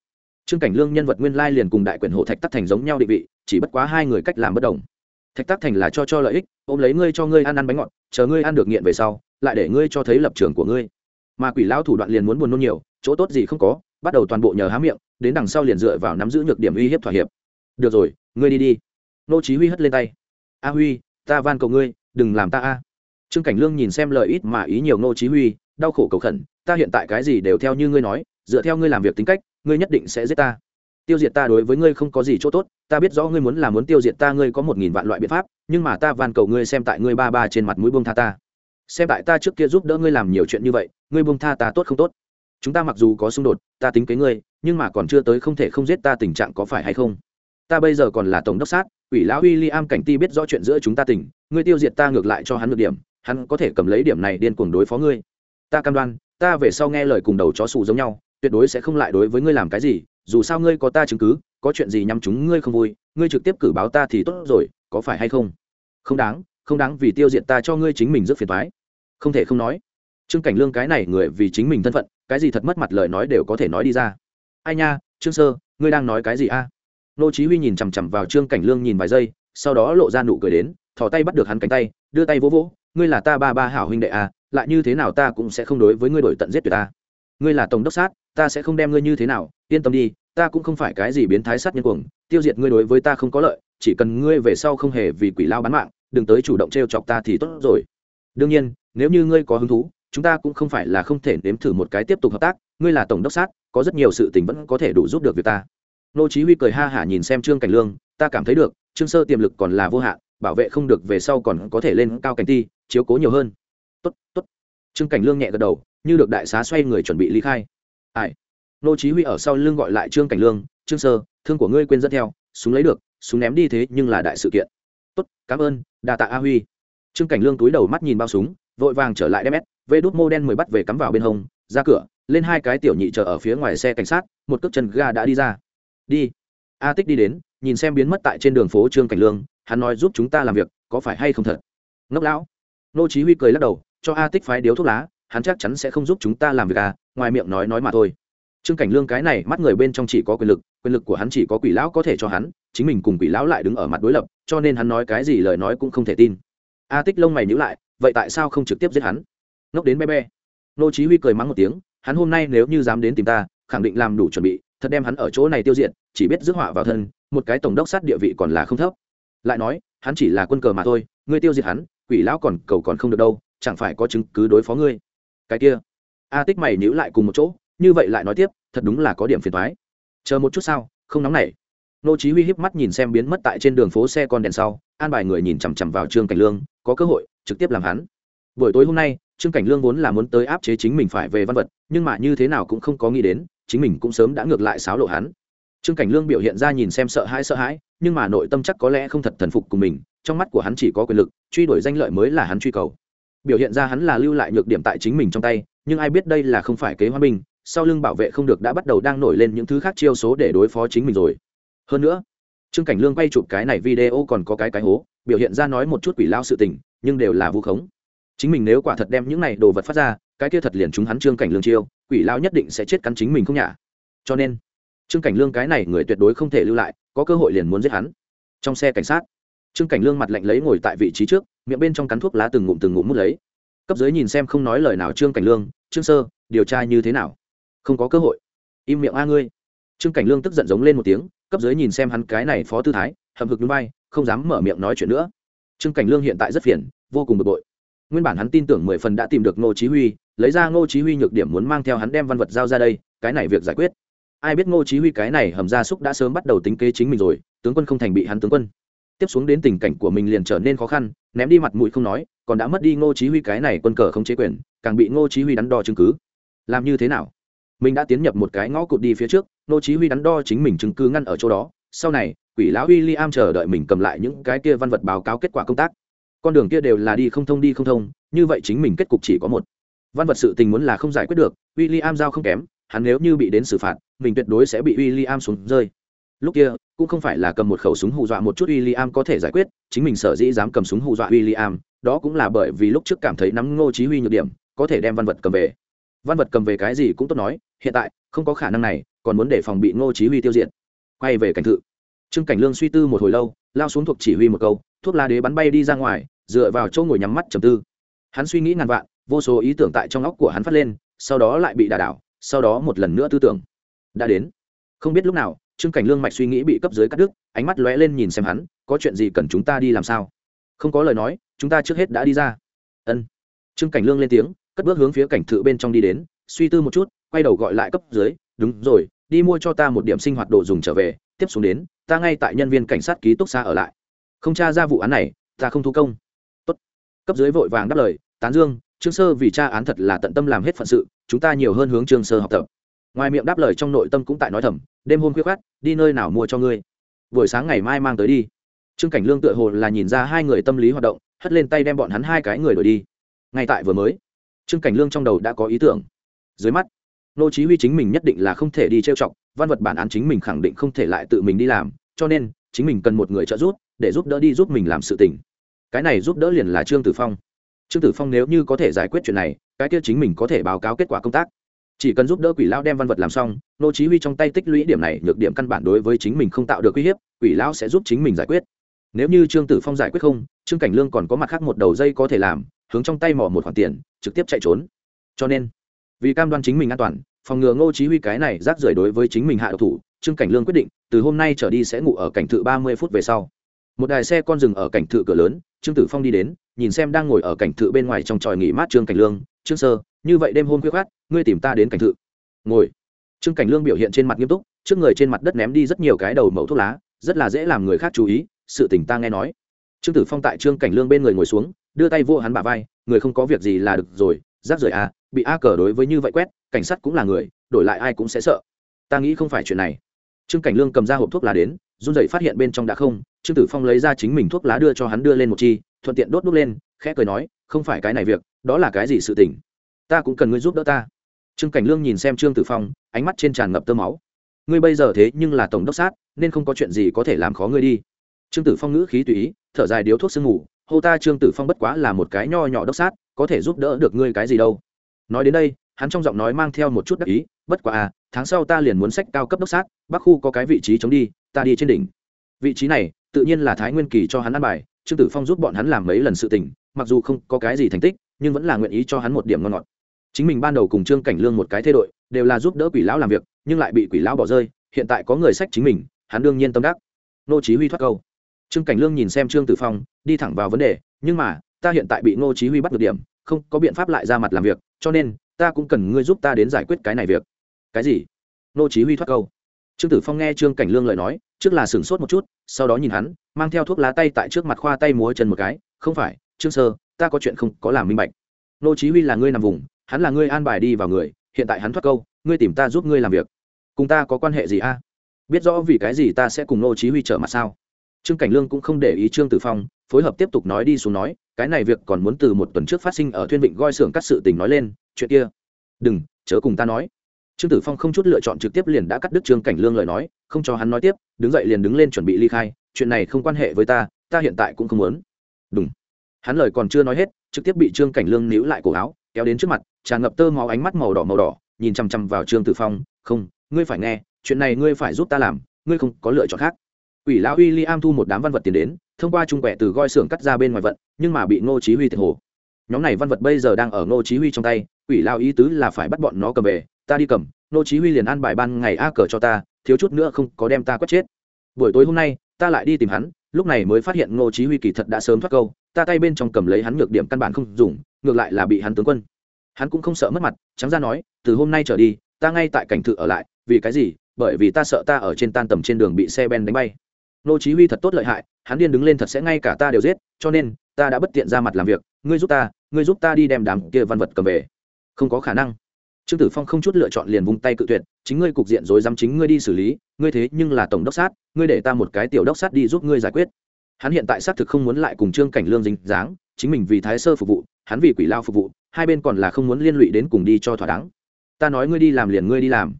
Trương cảnh lương nhân vật nguyên lai liền cùng đại quyền hộ thạch tắc thành giống nhau định vị, chỉ bất quá hai người cách làm bất đồng. Thạch tắc thành là cho cho lợi ích, ôm lấy ngươi cho ngươi ăn ăn bánh ngọt, chờ ngươi ăn được nghiện về sau, lại để ngươi cho thấy lập trường của ngươi. Mà quỷ lão thủ đoạn liền muốn buồn nôn nhiều, chỗ tốt gì không có bắt đầu toàn bộ nhờ há miệng, đến đằng sau liền dựa vào nắm giữ nhược điểm uy hiếp thỏa hiệp. Được rồi, ngươi đi đi. Nô chí huy hất lên tay. A huy, ta van cầu ngươi, đừng làm ta a. Trương cảnh lương nhìn xem lời ít mà ý nhiều nô chí huy, đau khổ cầu khẩn, ta hiện tại cái gì đều theo như ngươi nói, dựa theo ngươi làm việc tính cách, ngươi nhất định sẽ giết ta. Tiêu diệt ta đối với ngươi không có gì chỗ tốt, ta biết rõ ngươi muốn là muốn tiêu diệt ta, ngươi có một nghìn vạn loại biện pháp, nhưng mà ta van cầu ngươi xem tại ngươi ba ba trên mặt mũi buông tha ta. Xem tại ta trước kia giúp đỡ ngươi làm nhiều chuyện như vậy, ngươi buông tha ta tốt không tốt? Chúng ta mặc dù có xung đột, ta tính kế ngươi, nhưng mà còn chưa tới không thể không giết ta tình trạng có phải hay không? Ta bây giờ còn là tổng đốc sát ủy lão uy li am cảnh ti biết rõ chuyện giữa chúng ta tỉnh ngươi tiêu diệt ta ngược lại cho hắn được điểm, hắn có thể cầm lấy điểm này điên cuồng đối phó ngươi. Ta cam đoan, ta về sau nghe lời cùng đầu chó xù giống nhau, tuyệt đối sẽ không lại đối với ngươi làm cái gì, dù sao ngươi có ta chứng cứ, có chuyện gì nhằm chúng ngươi không vui, ngươi trực tiếp cử báo ta thì tốt rồi, có phải hay không? Không đáng không đáng vì tiêu diệt ta cho ngươi chính mình rất phiền thoái không thể không nói. Trương cảnh lương cái này người vì chính mình thân phận cái gì thật mất mặt lời nói đều có thể nói đi ra. Ai nha, trương sơ, ngươi đang nói cái gì a? Nô chí huy nhìn chằm chằm vào trương cảnh lương nhìn vài giây, sau đó lộ ra nụ cười đến, thò tay bắt được hắn cánh tay, đưa tay vỗ vỗ, ngươi là ta ba ba hảo huynh đệ a, lại như thế nào ta cũng sẽ không đối với ngươi đổi tận giết tuyệt ta ngươi là tổng đốc sát, ta sẽ không đem ngươi như thế nào, yên tâm đi, ta cũng không phải cái gì biến thái sát nhân cuồng, tiêu diệt ngươi đối với ta không có lợi, chỉ cần ngươi về sau không hề vì quỷ lao bán mạng, đừng tới chủ động treo chọc ta thì tốt rồi. Đương nhiên, nếu như ngươi có hứng thú chúng ta cũng không phải là không thể nếm thử một cái tiếp tục hợp tác, ngươi là tổng đốc sát, có rất nhiều sự tình vẫn có thể đủ giúp được việc ta. Nô chí huy cười ha hả nhìn xem trương cảnh lương, ta cảm thấy được, trương sơ tiềm lực còn là vô hạn, bảo vệ không được về sau còn có thể lên cao cảnh ti, chiếu cố nhiều hơn. Tốt tốt. Trương cảnh lương nhẹ gật đầu, như được đại xá xoay người chuẩn bị ly khai. Ai? Nô chí huy ở sau lưng gọi lại trương cảnh lương, trương sơ, thương của ngươi quên dẫn theo, súng lấy được, súng ném đi thế nhưng là đại sự kiện. Tốt, cảm ơn, đa tạ a huy. Trương cảnh lương túi đầu mắt nhìn bao súng vội vàng trở lại đem s vê đút mô đen mười bắt về cắm vào bên hông, ra cửa, lên hai cái tiểu nhị chờ ở phía ngoài xe cảnh sát, một cước chân ga đã đi ra. Đi. A tích đi đến, nhìn xem biến mất tại trên đường phố trương cảnh lương, hắn nói giúp chúng ta làm việc, có phải hay không thật? Ngốc lão. Nô chí huy cười lắc đầu, cho a tích phái điếu thuốc lá, hắn chắc chắn sẽ không giúp chúng ta làm việc à ngoài miệng nói nói mà thôi. Trương cảnh lương cái này, mắt người bên trong chỉ có quyền lực quyền lực của hắn chỉ có quỷ lão có thể cho hắn, chính mình cùng quỷ lão lại đứng ở mặt đối lập, cho nên hắn nói cái gì lời nói cũng không thể tin. A tích lông mày nhíu lại vậy tại sao không trực tiếp giết hắn? Ngốc đến be be nô chí huy cười mắng một tiếng, hắn hôm nay nếu như dám đến tìm ta, khẳng định làm đủ chuẩn bị, thật đem hắn ở chỗ này tiêu diệt, chỉ biết rước họa vào thân, một cái tổng đốc sát địa vị còn là không thấp. Lại nói, hắn chỉ là quân cờ mà thôi, ngươi tiêu diệt hắn, quỷ lão còn cầu còn không được đâu, chẳng phải có chứng cứ đối phó ngươi. Cái kia. A tích mày nhíu lại cùng một chỗ, như vậy lại nói tiếp, thật đúng là có điểm phiền toái. Chờ một chút sao, không nóng nảy. Nô chí huy híp mắt nhìn xem biến mất tại trên đường phố xe con đèn sau, an bài người nhìn chằm chằm vào trương cảnh lương, có cơ hội trực tiếp làm hắn. Buổi tối hôm nay, trương cảnh lương vốn là muốn tới áp chế chính mình phải về văn vật, nhưng mà như thế nào cũng không có nghĩ đến, chính mình cũng sớm đã ngược lại xáo lộ hắn. Trương cảnh lương biểu hiện ra nhìn xem sợ hãi sợ hãi, nhưng mà nội tâm chắc có lẽ không thật thần phục cùng mình, trong mắt của hắn chỉ có quyền lực, truy đuổi danh lợi mới là hắn truy cầu. Biểu hiện ra hắn là lưu lại nhược điểm tại chính mình trong tay, nhưng ai biết đây là không phải kế hoa binh, sau lưng bảo vệ không được đã bắt đầu đang nổi lên những thứ khác chiêu số để đối phó chính mình rồi. Hơn nữa trương cảnh lương quay chụp cái này video còn có cái cái hố, biểu hiện ra nói một chút quỷ lao sự tình, nhưng đều là vu khống. Chính mình nếu quả thật đem những này đồ vật phát ra, cái kia thật liền chúng hắn trương cảnh lương chiêu, quỷ lao nhất định sẽ chết cắn chính mình không nhả. Cho nên, trương cảnh lương cái này người tuyệt đối không thể lưu lại, có cơ hội liền muốn giết hắn. Trong xe cảnh sát, trương cảnh lương mặt lạnh lấy ngồi tại vị trí trước, miệng bên trong cắn thuốc lá từng ngụm từng ngụm mút lấy. Cấp dưới nhìn xem không nói lời nào trương cảnh lương, trương sơ, điều tra như thế nào? Không có cơ hội. Im miệng a ngươi. Trương cảnh lương tức giận giống lên một tiếng cấp dưới nhìn xem hắn cái này phó tư thái hầm hực núi bay không dám mở miệng nói chuyện nữa. Trương cảnh lương hiện tại rất phiền, vô cùng bực bội. Nguyên bản hắn tin tưởng mười phần đã tìm được ngô chí huy, lấy ra ngô chí huy nhược điểm muốn mang theo hắn đem văn vật giao ra đây, cái này việc giải quyết. Ai biết ngô chí huy cái này hầm ra súc đã sớm bắt đầu tính kế chính mình rồi, tướng quân không thành bị hắn tướng quân. Tiếp xuống đến tình cảnh của mình liền trở nên khó khăn, ném đi mặt mũi không nói, còn đã mất đi ngô chí huy cái này quân cờ không chế quyền, càng bị ngô chí huy đắn đo chứng cứ. Làm như thế nào? Mình đã tiến nhập một cái ngõ cụt đi phía trước Nô chí huy đắn đo chính mình chứng cứ ngăn ở chỗ đó, sau này, quỷ lão William chờ đợi mình cầm lại những cái kia văn vật báo cáo kết quả công tác. Con đường kia đều là đi không thông đi không thông, như vậy chính mình kết cục chỉ có một. Văn vật sự tình muốn là không giải quyết được, William giao không kém, hắn nếu như bị đến xử phạt, mình tuyệt đối sẽ bị William xuống rơi. Lúc kia, cũng không phải là cầm một khẩu súng hù dọa một chút William có thể giải quyết, chính mình sở dĩ dám cầm súng hù dọa William, đó cũng là bởi vì lúc trước cảm thấy nắm ngô chí huy nhược điểm, có thể đem văn vật cầm về. Văn vật cầm về cái gì cũng tốt nói, hiện tại, không có khả năng này còn muốn để phòng bị ngô chí huy tiêu diệt. Quay về cảnh thự. Trương cảnh lương suy tư một hồi lâu, lao xuống thuộc chỉ huy một câu, thuốc lá đế bắn bay đi ra ngoài, dựa vào chỗ ngồi nhắm mắt trầm tư. Hắn suy nghĩ ngàn vạn, vô số ý tưởng tại trong óc của hắn phát lên, sau đó lại bị đả đảo, sau đó một lần nữa tư tưởng. Đã đến. Không biết lúc nào, trương cảnh lương mạch suy nghĩ bị cấp dưới cắt đứt, ánh mắt lóe lên nhìn xem hắn, có chuyện gì cần chúng ta đi làm sao? Không có lời nói, chúng ta trước hết đã đi ra. Ân. Trương cảnh lương lên tiếng, cất bước hướng phía cảnh thự bên trong đi đến, suy tư một chút, quay đầu gọi lại cấp dưới, đúng rồi đi mua cho ta một điểm sinh hoạt đồ dùng trở về, tiếp xuống đến, ta ngay tại nhân viên cảnh sát ký túc xa ở lại. Không tra ra vụ án này, ta không thu công. Tốt. cấp dưới vội vàng đáp lời, tán dương, trương sơ vì tra án thật là tận tâm làm hết phận sự, chúng ta nhiều hơn hướng trương sơ học tập. Ngoài miệng đáp lời trong nội tâm cũng tại nói thầm, đêm hôm khuya khoát, đi nơi nào mua cho ngươi? Buổi sáng ngày mai mang tới đi. Trương cảnh lương tựa hồ là nhìn ra hai người tâm lý hoạt động, hất lên tay đem bọn hắn hai cái người đổi đi. Ngay tại vừa mới, trương cảnh lương trong đầu đã có ý tưởng. Dưới mắt nô chí huy chính mình nhất định là không thể đi trêu chọc, văn vật bản án chính mình khẳng định không thể lại tự mình đi làm, cho nên, chính mình cần một người trợ giúp, để giúp đỡ đi giúp mình làm sự tình. Cái này giúp đỡ liền là trương tử phong. Trương tử phong nếu như có thể giải quyết chuyện này, cái kia chính mình có thể báo cáo kết quả công tác. Chỉ cần giúp đỡ quỷ lão đem văn vật làm xong, nô chí huy trong tay tích lũy điểm này nhược điểm căn bản đối với chính mình không tạo được uy hiếp, quỷ lão sẽ giúp chính mình giải quyết. Nếu như trương tử phong giải quyết không, trương cảnh lương còn có mặt khác một đầu dây có thể làm, hướng trong tay mò một khoản tiền, trực tiếp chạy trốn. Cho nên vì cam đoan chính mình an toàn, phòng ngừa ngô chí huy cái này rác rưởi đối với chính mình hạ độc thủ, trương cảnh lương quyết định, từ hôm nay trở đi sẽ ngủ ở cảnh thự 30 phút về sau. Một đài xe con dừng ở cảnh thự cửa lớn, trương tử phong đi đến, nhìn xem đang ngồi ở cảnh thự bên ngoài trong tròi nghỉ mát trương cảnh lương, trương sơ, như vậy đêm hôm khuya khát ngươi tìm ta đến cảnh thự. Ngồi. Trương cảnh lương biểu hiện trên mặt nghiêm túc, trước người trên mặt đất ném đi rất nhiều cái đầu mẫu thuốc lá, rất là dễ làm người khác chú ý, sự tình ta nghe nói. Trương tử phong tại trương cảnh lương bên người ngồi xuống, đưa tay vô hắn bả vai, người không có việc gì là được rồi rác rưởi à bị a cờ đối với như vậy quét, cảnh sát cũng là người, đổi lại ai cũng sẽ sợ. Ta nghĩ không phải chuyện này. Trương cảnh lương cầm ra hộp thuốc lá đến, run rẩy phát hiện bên trong đã không, trương tử phong lấy ra chính mình thuốc lá đưa cho hắn đưa lên một chi, thuận tiện đốt đốt lên, khẽ cười nói, không phải cái này việc, đó là cái gì sự tình? Ta cũng cần ngươi giúp đỡ ta. Trương cảnh lương nhìn xem trương tử phong, ánh mắt trên tràn ngập tơ máu. Ngươi bây giờ thế nhưng là tổng đốc sát, nên không có chuyện gì có thể làm khó ngươi đi. Trương tử phong ngữ khí tùy ý, thở dài điếu thuốc sương ngủ hô ta trương tử phong bất quá là một cái nho nhỏ đốc sát, có thể giúp đỡ được ngươi cái gì đâu. Nói đến đây, hắn trong giọng nói mang theo một chút đắc ý, bất quá à tháng sau ta liền muốn sách cao cấp đốc sát, bắc khu có cái vị trí chống đi, ta đi trên đỉnh. Vị trí này, tự nhiên là thái nguyên kỳ cho hắn ăn bài, trương tử phong giúp bọn hắn làm mấy lần sự tình, mặc dù không có cái gì thành tích, nhưng vẫn là nguyện ý cho hắn một điểm ngon ngọt. Chính mình ban đầu cùng trương cảnh lương một cái thê đội, đều là giúp đỡ quỷ lão làm việc, nhưng lại bị quỷ lão bỏ rơi, hiện tại có người sách chính mình, hắn đương nhiên tâm đắc. Nô chí huy thoát câu trương cảnh lương nhìn xem trương tử phong, đi thẳng vào vấn đề, nhưng mà, ta hiện tại bị Ngô chí huy bắt được điểm, không có biện pháp lại ra mặt làm việc, cho nên, ta cũng cần ngươi giúp ta đến giải quyết cái này việc. Cái gì? Ngô chí huy thoát câu. Trương tử phong nghe trương cảnh lương lời nói, trước là sửng sốt một chút, sau đó nhìn hắn, mang theo thuốc lá tay tại trước mặt khoa tay múa chân một cái, không phải, trương sơ, ta có chuyện không có làm minh bạch. Ngô chí huy là ngươi nằm vùng, hắn là ngươi an bài đi vào người, hiện tại hắn thoát câu, ngươi tìm ta giúp ngươi làm việc. Cùng ta có quan hệ gì a? Biết rõ vì cái gì ta sẽ cùng Ngô chí huy trở mặt sao? Trương cảnh lương cũng không để ý trương tử phong, phối hợp tiếp tục nói đi xuống nói, cái này việc còn muốn từ một tuần trước phát sinh ở thuyên vịnh goi xưởng cắt sự tình nói lên, chuyện kia. Đừng, chớ cùng ta nói. Trương tử phong không chút lựa chọn trực tiếp liền đã cắt đứt trương cảnh lương lời nói, không cho hắn nói tiếp, đứng dậy liền đứng lên chuẩn bị ly khai, chuyện này không quan hệ với ta ta hiện tại cũng không muốn. Đúng hắn lời còn chưa nói hết, trực tiếp bị trương cảnh lương níu lại cổ áo, kéo đến trước mặt, tràn ngập tơ máu ánh mắt màu đỏ màu đỏ, nhìn chằm chằm vào trương tử phong, không, ngươi phải nghe, chuyện này ngươi phải giúp ta làm, ngươi không có lựa chọn khác. Quỷ lão William thu một đám văn vật tiền đến, thông qua trung quẻ từ goi xưởng cắt ra bên ngoài vận, nhưng mà bị Ngô Chí Huy thiệt hồ. Nhóm này văn vật bây giờ đang ở Ngô Chí Huy trong tay, Quỷ lão ý tứ là phải bắt bọn nó cầm về, ta đi cầm, Ngô Chí Huy liền an bài ban ngày a cờ cho ta, thiếu chút nữa không có đem ta quất chết. Buổi tối hôm nay, ta lại đi tìm hắn, lúc này mới phát hiện Ngô Chí Huy kỳ thật đã sớm thoát câu, ta tay bên trong cầm lấy hắn nhược điểm căn bản không dùng, ngược lại là bị hắn tướng quân. Hắn cũng không sợ mất mặt, trắng ra nói, từ hôm nay trở đi, ta ngay tại cảnh thự ở lại, vì cái gì? Bởi vì ta sợ ta ở trên tan tầm trên đường bị xe ben đánh bay nô chí huy thật tốt lợi hại, hắn điên đứng lên thật sẽ ngay cả ta đều giết, cho nên, ta đã bất tiện ra mặt làm việc, ngươi giúp ta, ngươi giúp ta đi đem đám kia văn vật cầm về. Không có khả năng. Trương tử phong không chút lựa chọn liền vung tay cự tuyệt, chính ngươi cục diện rồi dám chính ngươi đi xử lý, ngươi thế nhưng là tổng đốc sát, ngươi để ta một cái tiểu đốc sát đi giúp ngươi giải quyết. Hắn hiện tại xác thực không muốn lại cùng trương cảnh lương dính dáng, chính mình vì thái sơ phục vụ, hắn vì quỷ lao phục vụ, hai bên còn là không muốn liên lụy đến cùng đi cho thỏa đáng. Ta nói ngươi đi làm liền ngươi đi làm.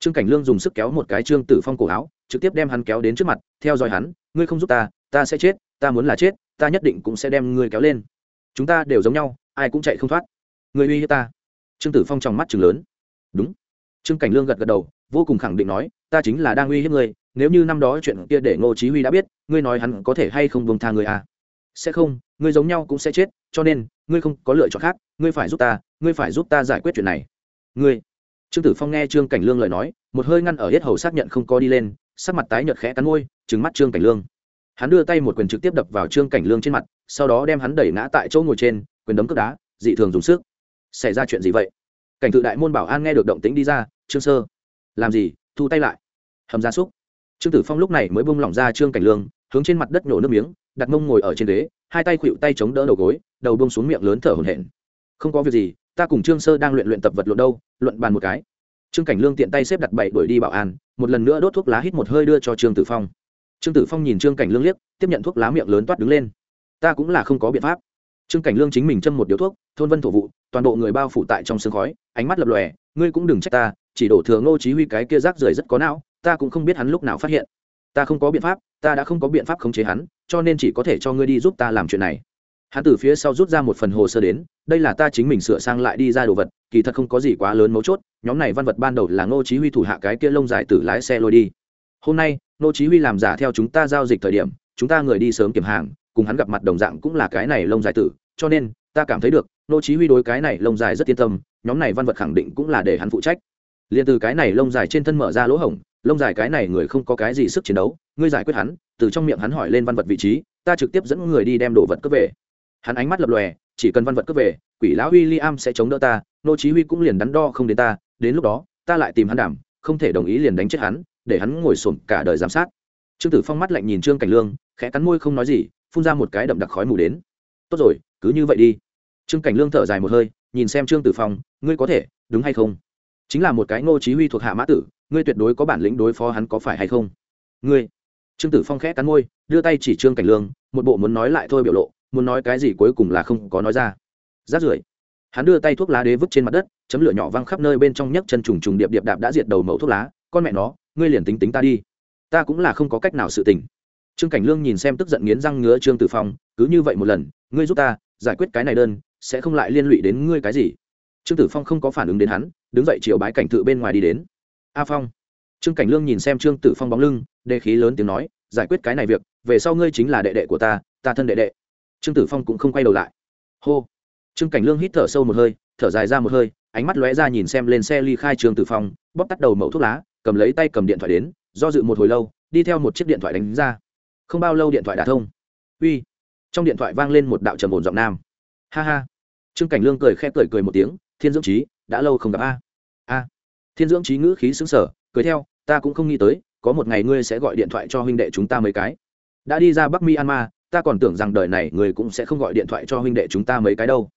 Trương cảnh lương dùng sức kéo một cái trương tử phong cổ áo trực tiếp đem hắn kéo đến trước mặt, theo dõi hắn, ngươi không giúp ta ta sẽ chết, ta muốn là chết, ta nhất định cũng sẽ đem ngươi kéo lên. Chúng ta đều giống nhau, ai cũng chạy không thoát. Ngươi uy hiếp ta. Trương tử phong trong mắt chừng lớn. Đúng. Trương cảnh lương gật gật đầu, vô cùng khẳng định nói, ta chính là đang uy hiếp ngươi, nếu như năm đó chuyện kia để ngô chí huy đã biết, ngươi nói hắn có thể hay không buông tha ngươi à? Sẽ không, ngươi giống nhau cũng sẽ chết, cho nên, ngươi không có lựa chọn khác, ngươi phải giúp ta, ngươi phải giúp ta giải quyết chuyện này. Ngươi? Trương tử phong nghe trương cảnh lương lời nói, một hơi ngăn ở hết hầu xác nhận không có đi lên sắc mặt tái nhợt khẽ cắn môi, trừng mắt trương cảnh lương. Hắn đưa tay một quyền trực tiếp đập vào trương cảnh lương trên mặt, sau đó đem hắn đẩy ngã tại chỗ ngồi trên, quyền đấm cướp đá, dị thường dùng sức. Xảy ra chuyện gì vậy? Cảnh tự đại môn bảo an nghe được động tĩnh đi ra, trương sơ, làm gì? Thu tay lại. Hầm gia súc. Trương tử phong lúc này mới bung lỏng ra trương cảnh lương, hướng trên mặt đất nhổ nước miếng, đặt mông ngồi ở trên ghế, hai tay khuỵu tay chống đỡ đầu gối, đầu bông xuống miệng lớn thở hổn hển. Không có việc gì, ta cùng trương sơ đang luyện luyện tập vật lộn đâu, luận bàn một cái trương cảnh lương tiện tay xếp đặt bậy đuổi đi bảo an, một lần nữa đốt thuốc lá hít một hơi đưa cho trương tử phong. Trương tử phong nhìn trương cảnh lương liếc, tiếp nhận thuốc lá miệng lớn toát đứng lên. Ta cũng là không có biện pháp. Trương cảnh lương chính mình châm một điếu thuốc, thôn vân thổ vụ, toàn bộ người bao phủ tại trong sương khói, ánh mắt lập lòe, ngươi cũng đừng trách ta, chỉ đổ thừa ngô chí huy cái kia rác rưởi rất có não, ta cũng không biết hắn lúc nào phát hiện. Ta không có biện pháp, ta đã không có biện pháp khống chế hắn, cho nên chỉ có thể cho ngươi đi giúp ta làm chuyện này hắn từ phía sau rút ra một phần hồ sơ đến, đây là ta chính mình sửa sang lại đi ra đồ vật, kỳ thật không có gì quá lớn mấu chốt, nhóm này văn vật ban đầu là ngô chí huy thủ hạ cái kia lông dài tử lái xe lôi đi. Hôm nay, ngô chí huy làm giả theo chúng ta giao dịch thời điểm, chúng ta người đi sớm kiểm hàng, cùng hắn gặp mặt đồng dạng cũng là cái này lông dài tử, cho nên, ta cảm thấy được, ngô chí huy đối cái này lông dài rất yên tâm, nhóm này văn vật khẳng định cũng là để hắn phụ trách. Liền từ cái này lông dài trên thân mở ra lỗ hổng, lông dài cái này người không có cái gì sức chiến đấu, ngươi giải quyết hắn, từ trong miệng hắn hỏi lên văn vật vị trí, ta trực tiếp dẫn người đi đem đồ vật cướp về hắn ánh mắt lập lòe, chỉ cần văn vật cướp về, quỷ lão w i am sẽ chống đỡ ta, nô chí huy cũng liền đắn đo không đến ta, đến lúc đó, ta lại tìm hắn đảm, không thể đồng ý liền đánh chết hắn, để hắn ngồi sồn cả đời giám sát. Trương tử phong mắt lạnh nhìn trương cảnh lương, khẽ cắn môi không nói gì, phun ra một cái đậm đặc khói mù đến. Tốt rồi, cứ như vậy đi. Trương cảnh lương thở dài một hơi, nhìn xem trương tử phong, ngươi có thể, đúng hay không? Chính là một cái ngô chí huy thuộc hạ mã tử, ngươi tuyệt đối có bản lĩnh đối phó hắn có phải hay không? Ngươi? Trương tử phong khẽ cắn môi, đưa tay chỉ trương cảnh lương, một bộ muốn nói lại thôi biểu lộ muốn nói cái gì cuối cùng là không có nói ra. Rát rưởi, hắn đưa tay thuốc lá đế vứt trên mặt đất, chấm lửa nhỏ văng khắp nơi bên trong nhấc chân trùng trùng điệp điệp đạp đã diệt đầu mẫu thuốc lá. Con mẹ nó, ngươi liền tính tính ta đi. Ta cũng là không có cách nào sự tình. Trương cảnh lương nhìn xem tức giận nghiến răng ngứa trương tử phong, cứ như vậy một lần, ngươi giúp ta, giải quyết cái này đơn, sẽ không lại liên lụy đến ngươi cái gì. Trương tử phong không có phản ứng đến hắn, đứng dậy chiều bái cảnh tự bên ngoài đi đến. A phong. Trương cảnh lương nhìn xem trương tử phong bóng lưng, đề khí lớn tiếng nói, giải quyết cái này việc, về sau ngươi chính là đệ đệ của ta ta thân đệ đệ trương tử phong cũng không quay đầu lại. Hô. Trương cảnh lương hít thở sâu một hơi, thở dài ra một hơi, ánh mắt lóe ra nhìn xem lên xe ly khai trương tử phong, bóp tắt đầu mẩu thuốc lá, cầm lấy tay cầm điện thoại đến, do dự một hồi lâu, đi theo một chiếc điện thoại đánh ra. Không bao lâu điện thoại đã thông. Uy. Trong điện thoại vang lên một đạo trầm ổn giọng nam. Ha ha. Trương cảnh lương cười khẽ cười cười một tiếng, thiên dưỡng trí đã lâu không gặp a. A. Thiên dưỡng trí ngữ khí xứng sở cười theo, ta cũng không nghĩ tới, có một ngày ngươi sẽ gọi điện thoại cho huynh đệ chúng ta mấy cái. Đã đi ra bắc myanmar ta còn tưởng rằng đời này người cũng sẽ không gọi điện thoại cho huynh đệ chúng ta mấy cái đâu.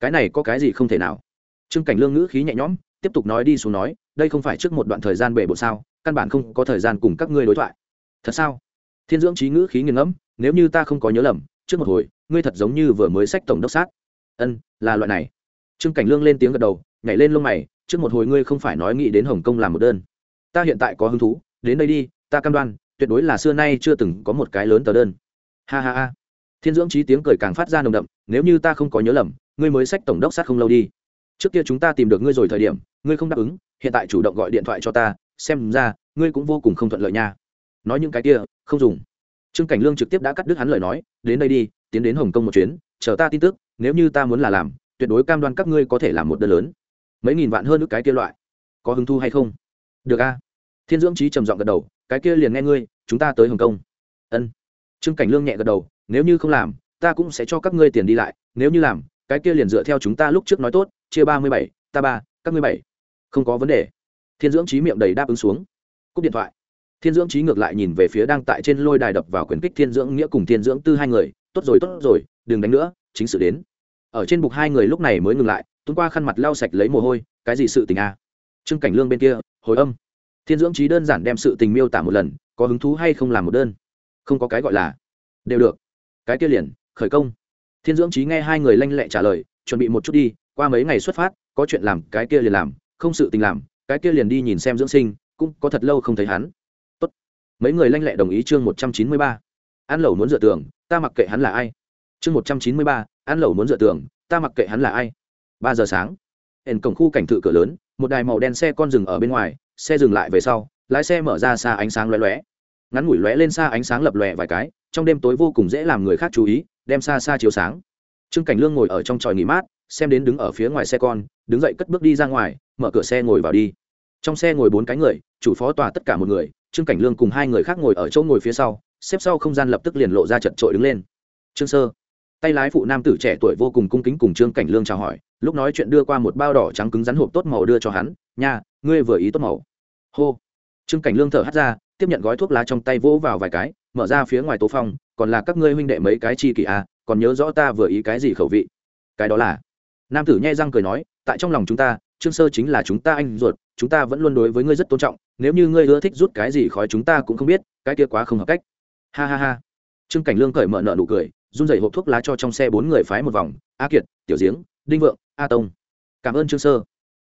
Cái này có cái gì không thể nào? Trương cảnh lương ngữ khí nhẹ nhõm, tiếp tục nói đi xuống nói, đây không phải trước một đoạn thời gian bể bộ sao, căn bản không có thời gian cùng các ngươi đối thoại. Thật sao? Thiên dưỡng trí ngữ khí nghiền ngẫm, nếu như ta không có nhớ lầm, trước một hồi, ngươi thật giống như vừa mới sách tổng đốc sát. Ân, là loại này. Trương cảnh lương lên tiếng gật đầu, nhảy lên lông mày, trước một hồi ngươi không phải nói nghĩ đến hồng kông làm một đơn. Ta hiện tại có hứng thú, đến đây đi, ta cam đoan, tuyệt đối là xưa nay chưa từng có một cái lớn tờ đơn ha ha ha. Thiên dưỡng trí tiếng cười càng phát ra nồng đậm, nếu như ta không có nhớ lầm, ngươi mới sách tổng đốc sát không lâu đi. Trước kia chúng ta tìm được ngươi rồi thời điểm, ngươi không đáp ứng, hiện tại chủ động gọi điện thoại cho ta, xem ra, ngươi cũng vô cùng không thuận lợi nha. Nói những cái kia, không dùng. Trương cảnh lương trực tiếp đã cắt đứt hắn lời nói, đến đây đi, tiến đến hồng kông một chuyến, chờ ta tin tức, nếu như ta muốn là làm, tuyệt đối cam đoan các ngươi có thể làm một đơn lớn. Mấy nghìn vạn hơn nước cái kia loại, có hứng thu hay không? Được a. Thiên dưỡng trí trầm giọng gật đầu, cái kia liền nghe ngươi, chúng ta tới hồng kông trương cảnh lương nhẹ gật đầu, nếu như không làm, ta cũng sẽ cho các ngươi tiền đi lại, nếu như làm, cái kia liền dựa theo chúng ta lúc trước nói tốt, chia ba mươi bảy, ta ba, các ngươi bảy. Không có vấn đề. Thiên dưỡng trí miệng đầy đáp ứng xuống. Cúp điện thoại. Thiên dưỡng trí ngược lại nhìn về phía đang tại trên lôi đài đập vào quyền kích thiên dưỡng nghĩa cùng thiên dưỡng tư hai người, tốt rồi tốt rồi, đừng đánh nữa, chính sự đến. Ở trên bục hai người lúc này mới ngừng lại, tuôn qua khăn mặt lau sạch lấy mồ hôi, cái gì sự tình a à? trương cảnh lương bên kia, hồi âm. Thiên dưỡng trí đơn giản đem sự tình miêu tả một lần, có hứng thú hay không làm một đơn? Không có cái gọi là, đều được. Cái kia liền, khởi công. Thiên dưỡng trí nghe hai người lanh lẹ trả lời, chuẩn bị một chút đi, qua mấy ngày xuất phát, có chuyện làm, cái kia liền làm, không sự tình làm, cái kia liền đi nhìn xem dưỡng sinh, cũng có thật lâu không thấy hắn. Tốt. mấy người lanh lẹ đồng ý chương một trăm chín mươi ba. Ăn lẩu muốn dựa tường, ta mặc kệ hắn là ai. Chương một trăm chín mươi ba ăn lẩu muốn dựa tường, ta mặc kệ hắn là ai. Ba giờ sáng. Hển cổng khu cảnh thự cửa lớn, một đài màu đen xe con dừng ở bên ngoài, xe dừng lại về sau, lái xe mở ra xa ánh sáng lóe lóe ngắn ngủi lóe lên xa ánh sáng lập lòe vài cái, trong đêm tối vô cùng dễ làm người khác chú ý, đem xa xa chiếu sáng. Trương cảnh lương ngồi ở trong tròi nghỉ mát, xem đến đứng ở phía ngoài xe con, đứng dậy cất bước đi ra ngoài, mở cửa xe ngồi vào đi. Trong xe ngồi bốn cái người, chủ phó tòa tất cả một người, trương cảnh lương cùng hai người khác ngồi ở chỗ ngồi phía sau, xếp sau không gian lập tức liền lộ ra chật trội đứng lên. Trương sơ. Tay lái phụ nam tử trẻ tuổi vô cùng cung kính cùng trương cảnh lương chào hỏi, lúc nói chuyện đưa qua một bao đỏ trắng cứng rắn hộp tốt màu đưa cho hắn, nha, ngươi vừa ý tốt màu. Hô. Trương cảnh lương thở hắt ra tiếp nhận gói thuốc lá trong tay vỗ vào vài cái, mở ra phía ngoài tố phong, còn là các ngươi huynh đệ mấy cái chi kỷ à còn nhớ rõ ta vừa ý cái gì khẩu vị. Cái đó là, nam tử nhai răng cười nói, tại trong lòng chúng ta, trương sơ chính là chúng ta anh ruột, chúng ta vẫn luôn đối với ngươi rất tôn trọng, nếu như ngươi ưa thích rút cái gì khói chúng ta cũng không biết, cái kia quá không hợp cách. Ha ha ha. Trương cảnh lương cởi mở nợ nụ cười, run dậy hộp thuốc lá cho trong xe bốn người phái một vòng, a kiệt, tiểu giếng, đinh vượng, a tông. Cảm ơn trương sơ.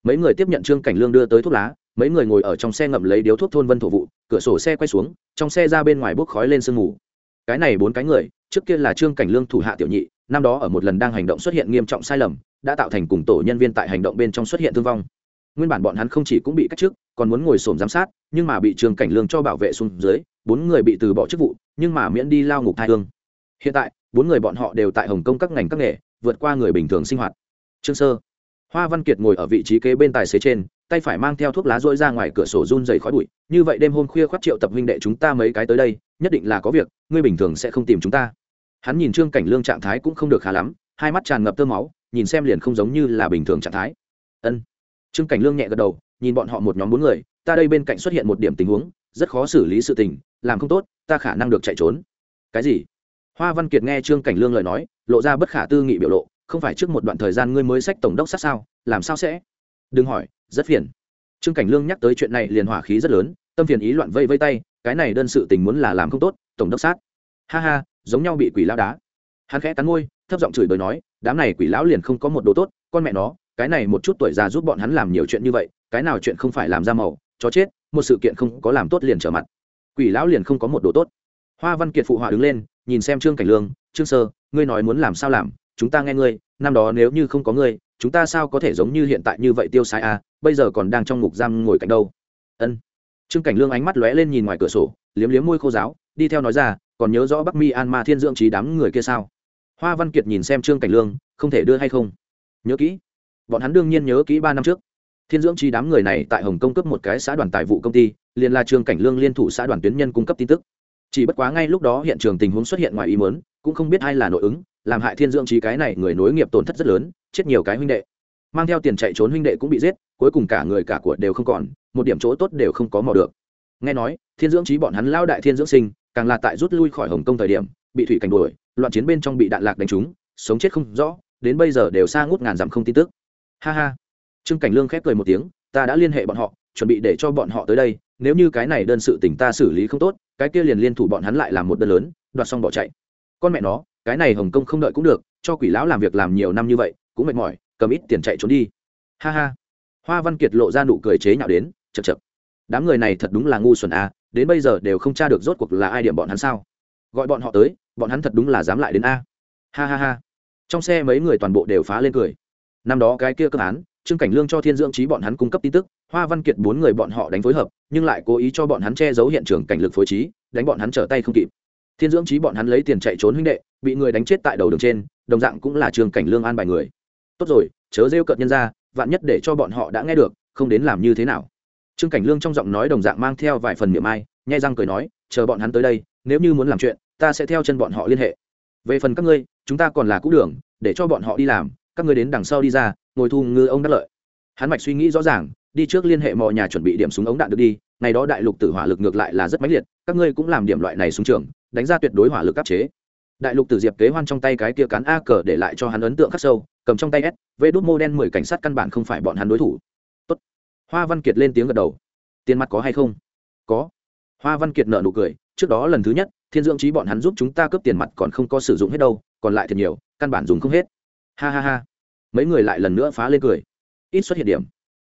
Mấy người tiếp nhận trương cảnh lương đưa tới thuốc lá mấy người ngồi ở trong xe ngậm lấy điếu thuốc thôn vân thổ vụ, cửa sổ xe quay xuống, trong xe ra bên ngoài bốc khói lên sương mù. Cái này bốn cái người, trước kia là trương cảnh lương thủ hạ tiểu nhị, năm đó ở một lần đang hành động xuất hiện nghiêm trọng sai lầm, đã tạo thành cùng tổ nhân viên tại hành động bên trong xuất hiện thương vong. Nguyên bản bọn hắn không chỉ cũng bị cách chức, còn muốn ngồi sổm giám sát, nhưng mà bị trương cảnh lương cho bảo vệ xuống dưới, bốn người bị từ bỏ chức vụ, nhưng mà miễn đi lao ngục thai hương. Hiện tại, bốn người bọn họ đều tại hồng kông các ngành các nghề, vượt qua người bình thường sinh hoạt. Trương sơ, hoa văn kiệt ngồi ở vị trí kế bên tài xế trên tay phải mang theo thuốc lá rỗi ra ngoài cửa sổ run dày khói bụi. Như vậy đêm hôm khuya khoác triệu tập huynh đệ chúng ta mấy cái tới đây, nhất định là có việc, ngươi bình thường sẽ không tìm chúng ta. Hắn nhìn trương cảnh lương trạng thái cũng không được khá lắm, hai mắt tràn ngập tơ máu, nhìn xem liền không giống như là bình thường trạng thái. Ân. Trương cảnh lương nhẹ gật đầu, nhìn bọn họ một nhóm bốn người, ta đây bên cạnh xuất hiện một điểm tình huống, rất khó xử lý sự tình, làm không tốt, ta khả năng được chạy trốn. Cái gì? Hoa văn kiệt nghe trương cảnh lương lời nói, lộ ra bất khả tư nghị biểu lộ, không phải trước một đoạn thời gian ngươi mới sách tổng đốc sát sao, làm sao sẽ? Đừng hỏi rất phiền. Trương cảnh lương nhắc tới chuyện này liền hỏa khí rất lớn, tâm phiền ý loạn vây vây tay, cái này đơn sự tình muốn là làm không tốt, tổng đốc sát. Ha ha, giống nhau bị quỷ lão đá. Hắn khẽ cắn môi, thấp giọng chửi bới nói, đám này quỷ lão liền không có một đồ tốt, con mẹ nó, cái này một chút tuổi già giúp bọn hắn làm nhiều chuyện như vậy, cái nào chuyện không phải làm ra màu chó chết, một sự kiện không có làm tốt liền trở mặt. Quỷ lão liền không có một đồ tốt. Hoa văn kiệt phụ họa đứng lên, nhìn xem trương cảnh lương, trương sơ, ngươi nói muốn làm sao làm? Chúng ta nghe ngươi, năm đó nếu như không có ngươi chúng ta sao có thể giống như hiện tại như vậy tiêu sai à bây giờ còn đang trong ngục giam ngồi cạnh đâu? Ân. Trương cảnh lương ánh mắt lóe lên nhìn ngoài cửa sổ, liếm liếm môi khô giáo, đi theo nói ra, còn nhớ rõ bắc mi an ma thiên dưỡng trí đám người kia sao? Hoa văn kiệt nhìn xem trương cảnh lương, không thể đưa hay không? Nhớ kỹ. Bọn hắn đương nhiên nhớ kỹ ba năm trước. Thiên dưỡng trí đám người này tại hồng kông cấp một cái xã đoàn tài vụ công ty, liền là trương cảnh lương liên thủ xã đoàn tuyến nhân cung cấp tin tức. Chỉ bất quá ngay lúc đó hiện trường tình huống xuất hiện ngoài ý mớn cũng không biết ai là nội ứng, làm hại thiên dưỡng trí cái này người nối nghiệp tổn thất rất lớn chết nhiều cái huynh đệ. Mang theo tiền chạy trốn huynh đệ cũng bị giết, cuối cùng cả người cả của đều không còn, một điểm chỗ tốt đều không có mò được. Nghe nói, thiên dưỡng trí bọn hắn lao đại thiên dưỡng sinh, càng là tại rút lui khỏi hồng kông thời điểm, bị thủy cảnh đuổi, loạn chiến bên trong bị đạn lạc đánh trúng, sống chết không rõ, đến bây giờ đều xa ngút ngàn dặm không tin tức. Ha ha. Trương cảnh lương khép cười một tiếng, ta đã liên hệ bọn họ, chuẩn bị để cho bọn họ tới đây, nếu như cái này đơn sự tình ta xử lý không tốt, cái kia liền liên thủ bọn hắn lại làm một đơn lớn, đoạt xong bỏ chạy. Con mẹ nó, cái này hồng kông không đợi cũng được, cho quỷ lão làm việc làm nhiều năm như vậy cũng mệt mỏi, cầm ít tiền chạy trốn đi. Ha ha. Hoa văn kiệt lộ ra nụ cười chế nhạo đến chật chật đám người này thật đúng là ngu xuẩn a đến bây giờ đều không tra được rốt cuộc là ai điểm bọn hắn sao. Gọi bọn họ tới, bọn hắn thật đúng là dám lại đến a. Ha ha ha. Trong xe mấy người toàn bộ đều phá lên cười. Năm đó cái kia cơ án, trương cảnh lương cho thiên dưỡng trí bọn hắn cung cấp tin tức, hoa văn kiệt bốn người bọn họ đánh phối hợp, nhưng lại cố ý cho bọn hắn che giấu hiện trường cảnh lực phối trí, đánh bọn hắn trở tay không kịp. Thiên dưỡng trí bọn hắn lấy tiền chạy trốn huynh đệ, bị người đánh chết tại đầu đường trên, đồng dạng cũng là trương cảnh lương an bài người tốt rồi, chớ rêu cợt nhân ra vạn nhất để cho bọn họ đã nghe được, không đến làm như thế nào. Trương cảnh lương trong giọng nói đồng dạng mang theo vài phần miệng ai, nhai răng cười nói, chờ bọn hắn tới đây, nếu như muốn làm chuyện, ta sẽ theo chân bọn họ liên hệ. Về phần các ngươi, chúng ta còn là cũ đường, để cho bọn họ đi làm, các ngươi đến đằng sau đi ra, ngồi thu ngư ông đắc lợi. Hắn mạch suy nghĩ rõ ràng, đi trước liên hệ mọi nhà chuẩn bị điểm súng ống đạn được đi, ngày đó đại lục tử hỏa lực ngược lại là rất mãnh liệt, các ngươi cũng làm điểm loại này súng trường, đánh ra tuyệt đối hỏa lực áp chế. Đại lục tử diệp kế hoan trong tay cái kia cán a cờ để lại cho hắn ấn tượng khắc sâu cầm trong tay s vê đốt mô đen mười cảnh sát căn bản không phải bọn hắn đối thủ. Tốt. hoa văn kiệt lên tiếng gật đầu. Tiền mặt có hay không? Có. Hoa văn kiệt nợ nụ cười, trước đó lần thứ nhất, thiên dưỡng trí bọn hắn giúp chúng ta cướp tiền mặt còn không có sử dụng hết đâu, còn lại thật nhiều, căn bản dùng không hết. Ha ha ha. Mấy người lại lần nữa phá lên cười. Ít xuất hiện điểm.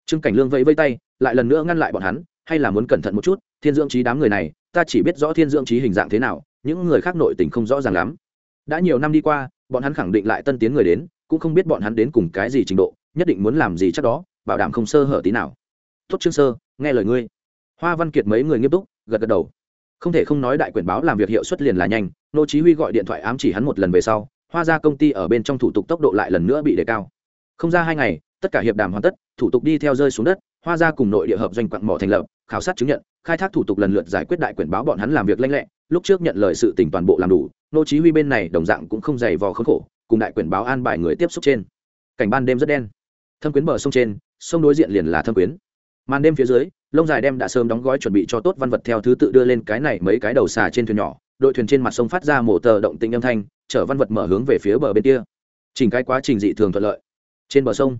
Trương cảnh lương vẫy vây tay, lại lần nữa ngăn lại bọn hắn, hay là muốn cẩn thận một chút, thiên dưỡng trí đám người này, ta chỉ biết rõ thiên dưỡng trí hình dạng thế nào, những người khác nội tình không rõ ràng lắm. Đã nhiều năm đi qua, bọn hắn khẳng định lại tân tiến người đến cũng không biết bọn hắn đến cùng cái gì trình độ, nhất định muốn làm gì chắc đó, bảo đảm không sơ hở tí nào. Tốt trương sơ, nghe lời ngươi. Hoa văn kiệt mấy người nghiêm túc, gật gật đầu. Không thể không nói đại quyền báo làm việc hiệu suất liền là nhanh, nô chí huy gọi điện thoại ám chỉ hắn một lần về sau, hoa ra công ty ở bên trong thủ tục tốc độ lại lần nữa bị đề cao. Không ra hai ngày, tất cả hiệp đàm hoàn tất, thủ tục đi theo rơi xuống đất, hoa ra cùng nội địa hợp doanh quặng mỏ thành lập, khảo sát chứng nhận, khai thác thủ tục lần lượt giải quyết đại quyền báo bọn hắn làm việc lanh lẹ, lúc trước nhận lời sự tỉnh toàn bộ làm đủ, nô chí huy bên này đồng dạng cũng không dày vò khốn khổ cùng đại quyền báo an bài người tiếp xúc trên. Cảnh ban đêm rất đen. Thâm quyến bờ sông trên, sông đối diện liền là thâm quyến. Màn đêm phía dưới, lông dài đem đã sớm đóng gói chuẩn bị cho tốt văn vật theo thứ tự đưa lên cái này mấy cái đầu xà trên thuyền nhỏ, đội thuyền trên mặt sông phát ra mổ tờ động tĩnh âm thanh, chở văn vật mở hướng về phía bờ bên kia. Chỉnh cái quá trình dị thường thuận lợi. Trên bờ sông,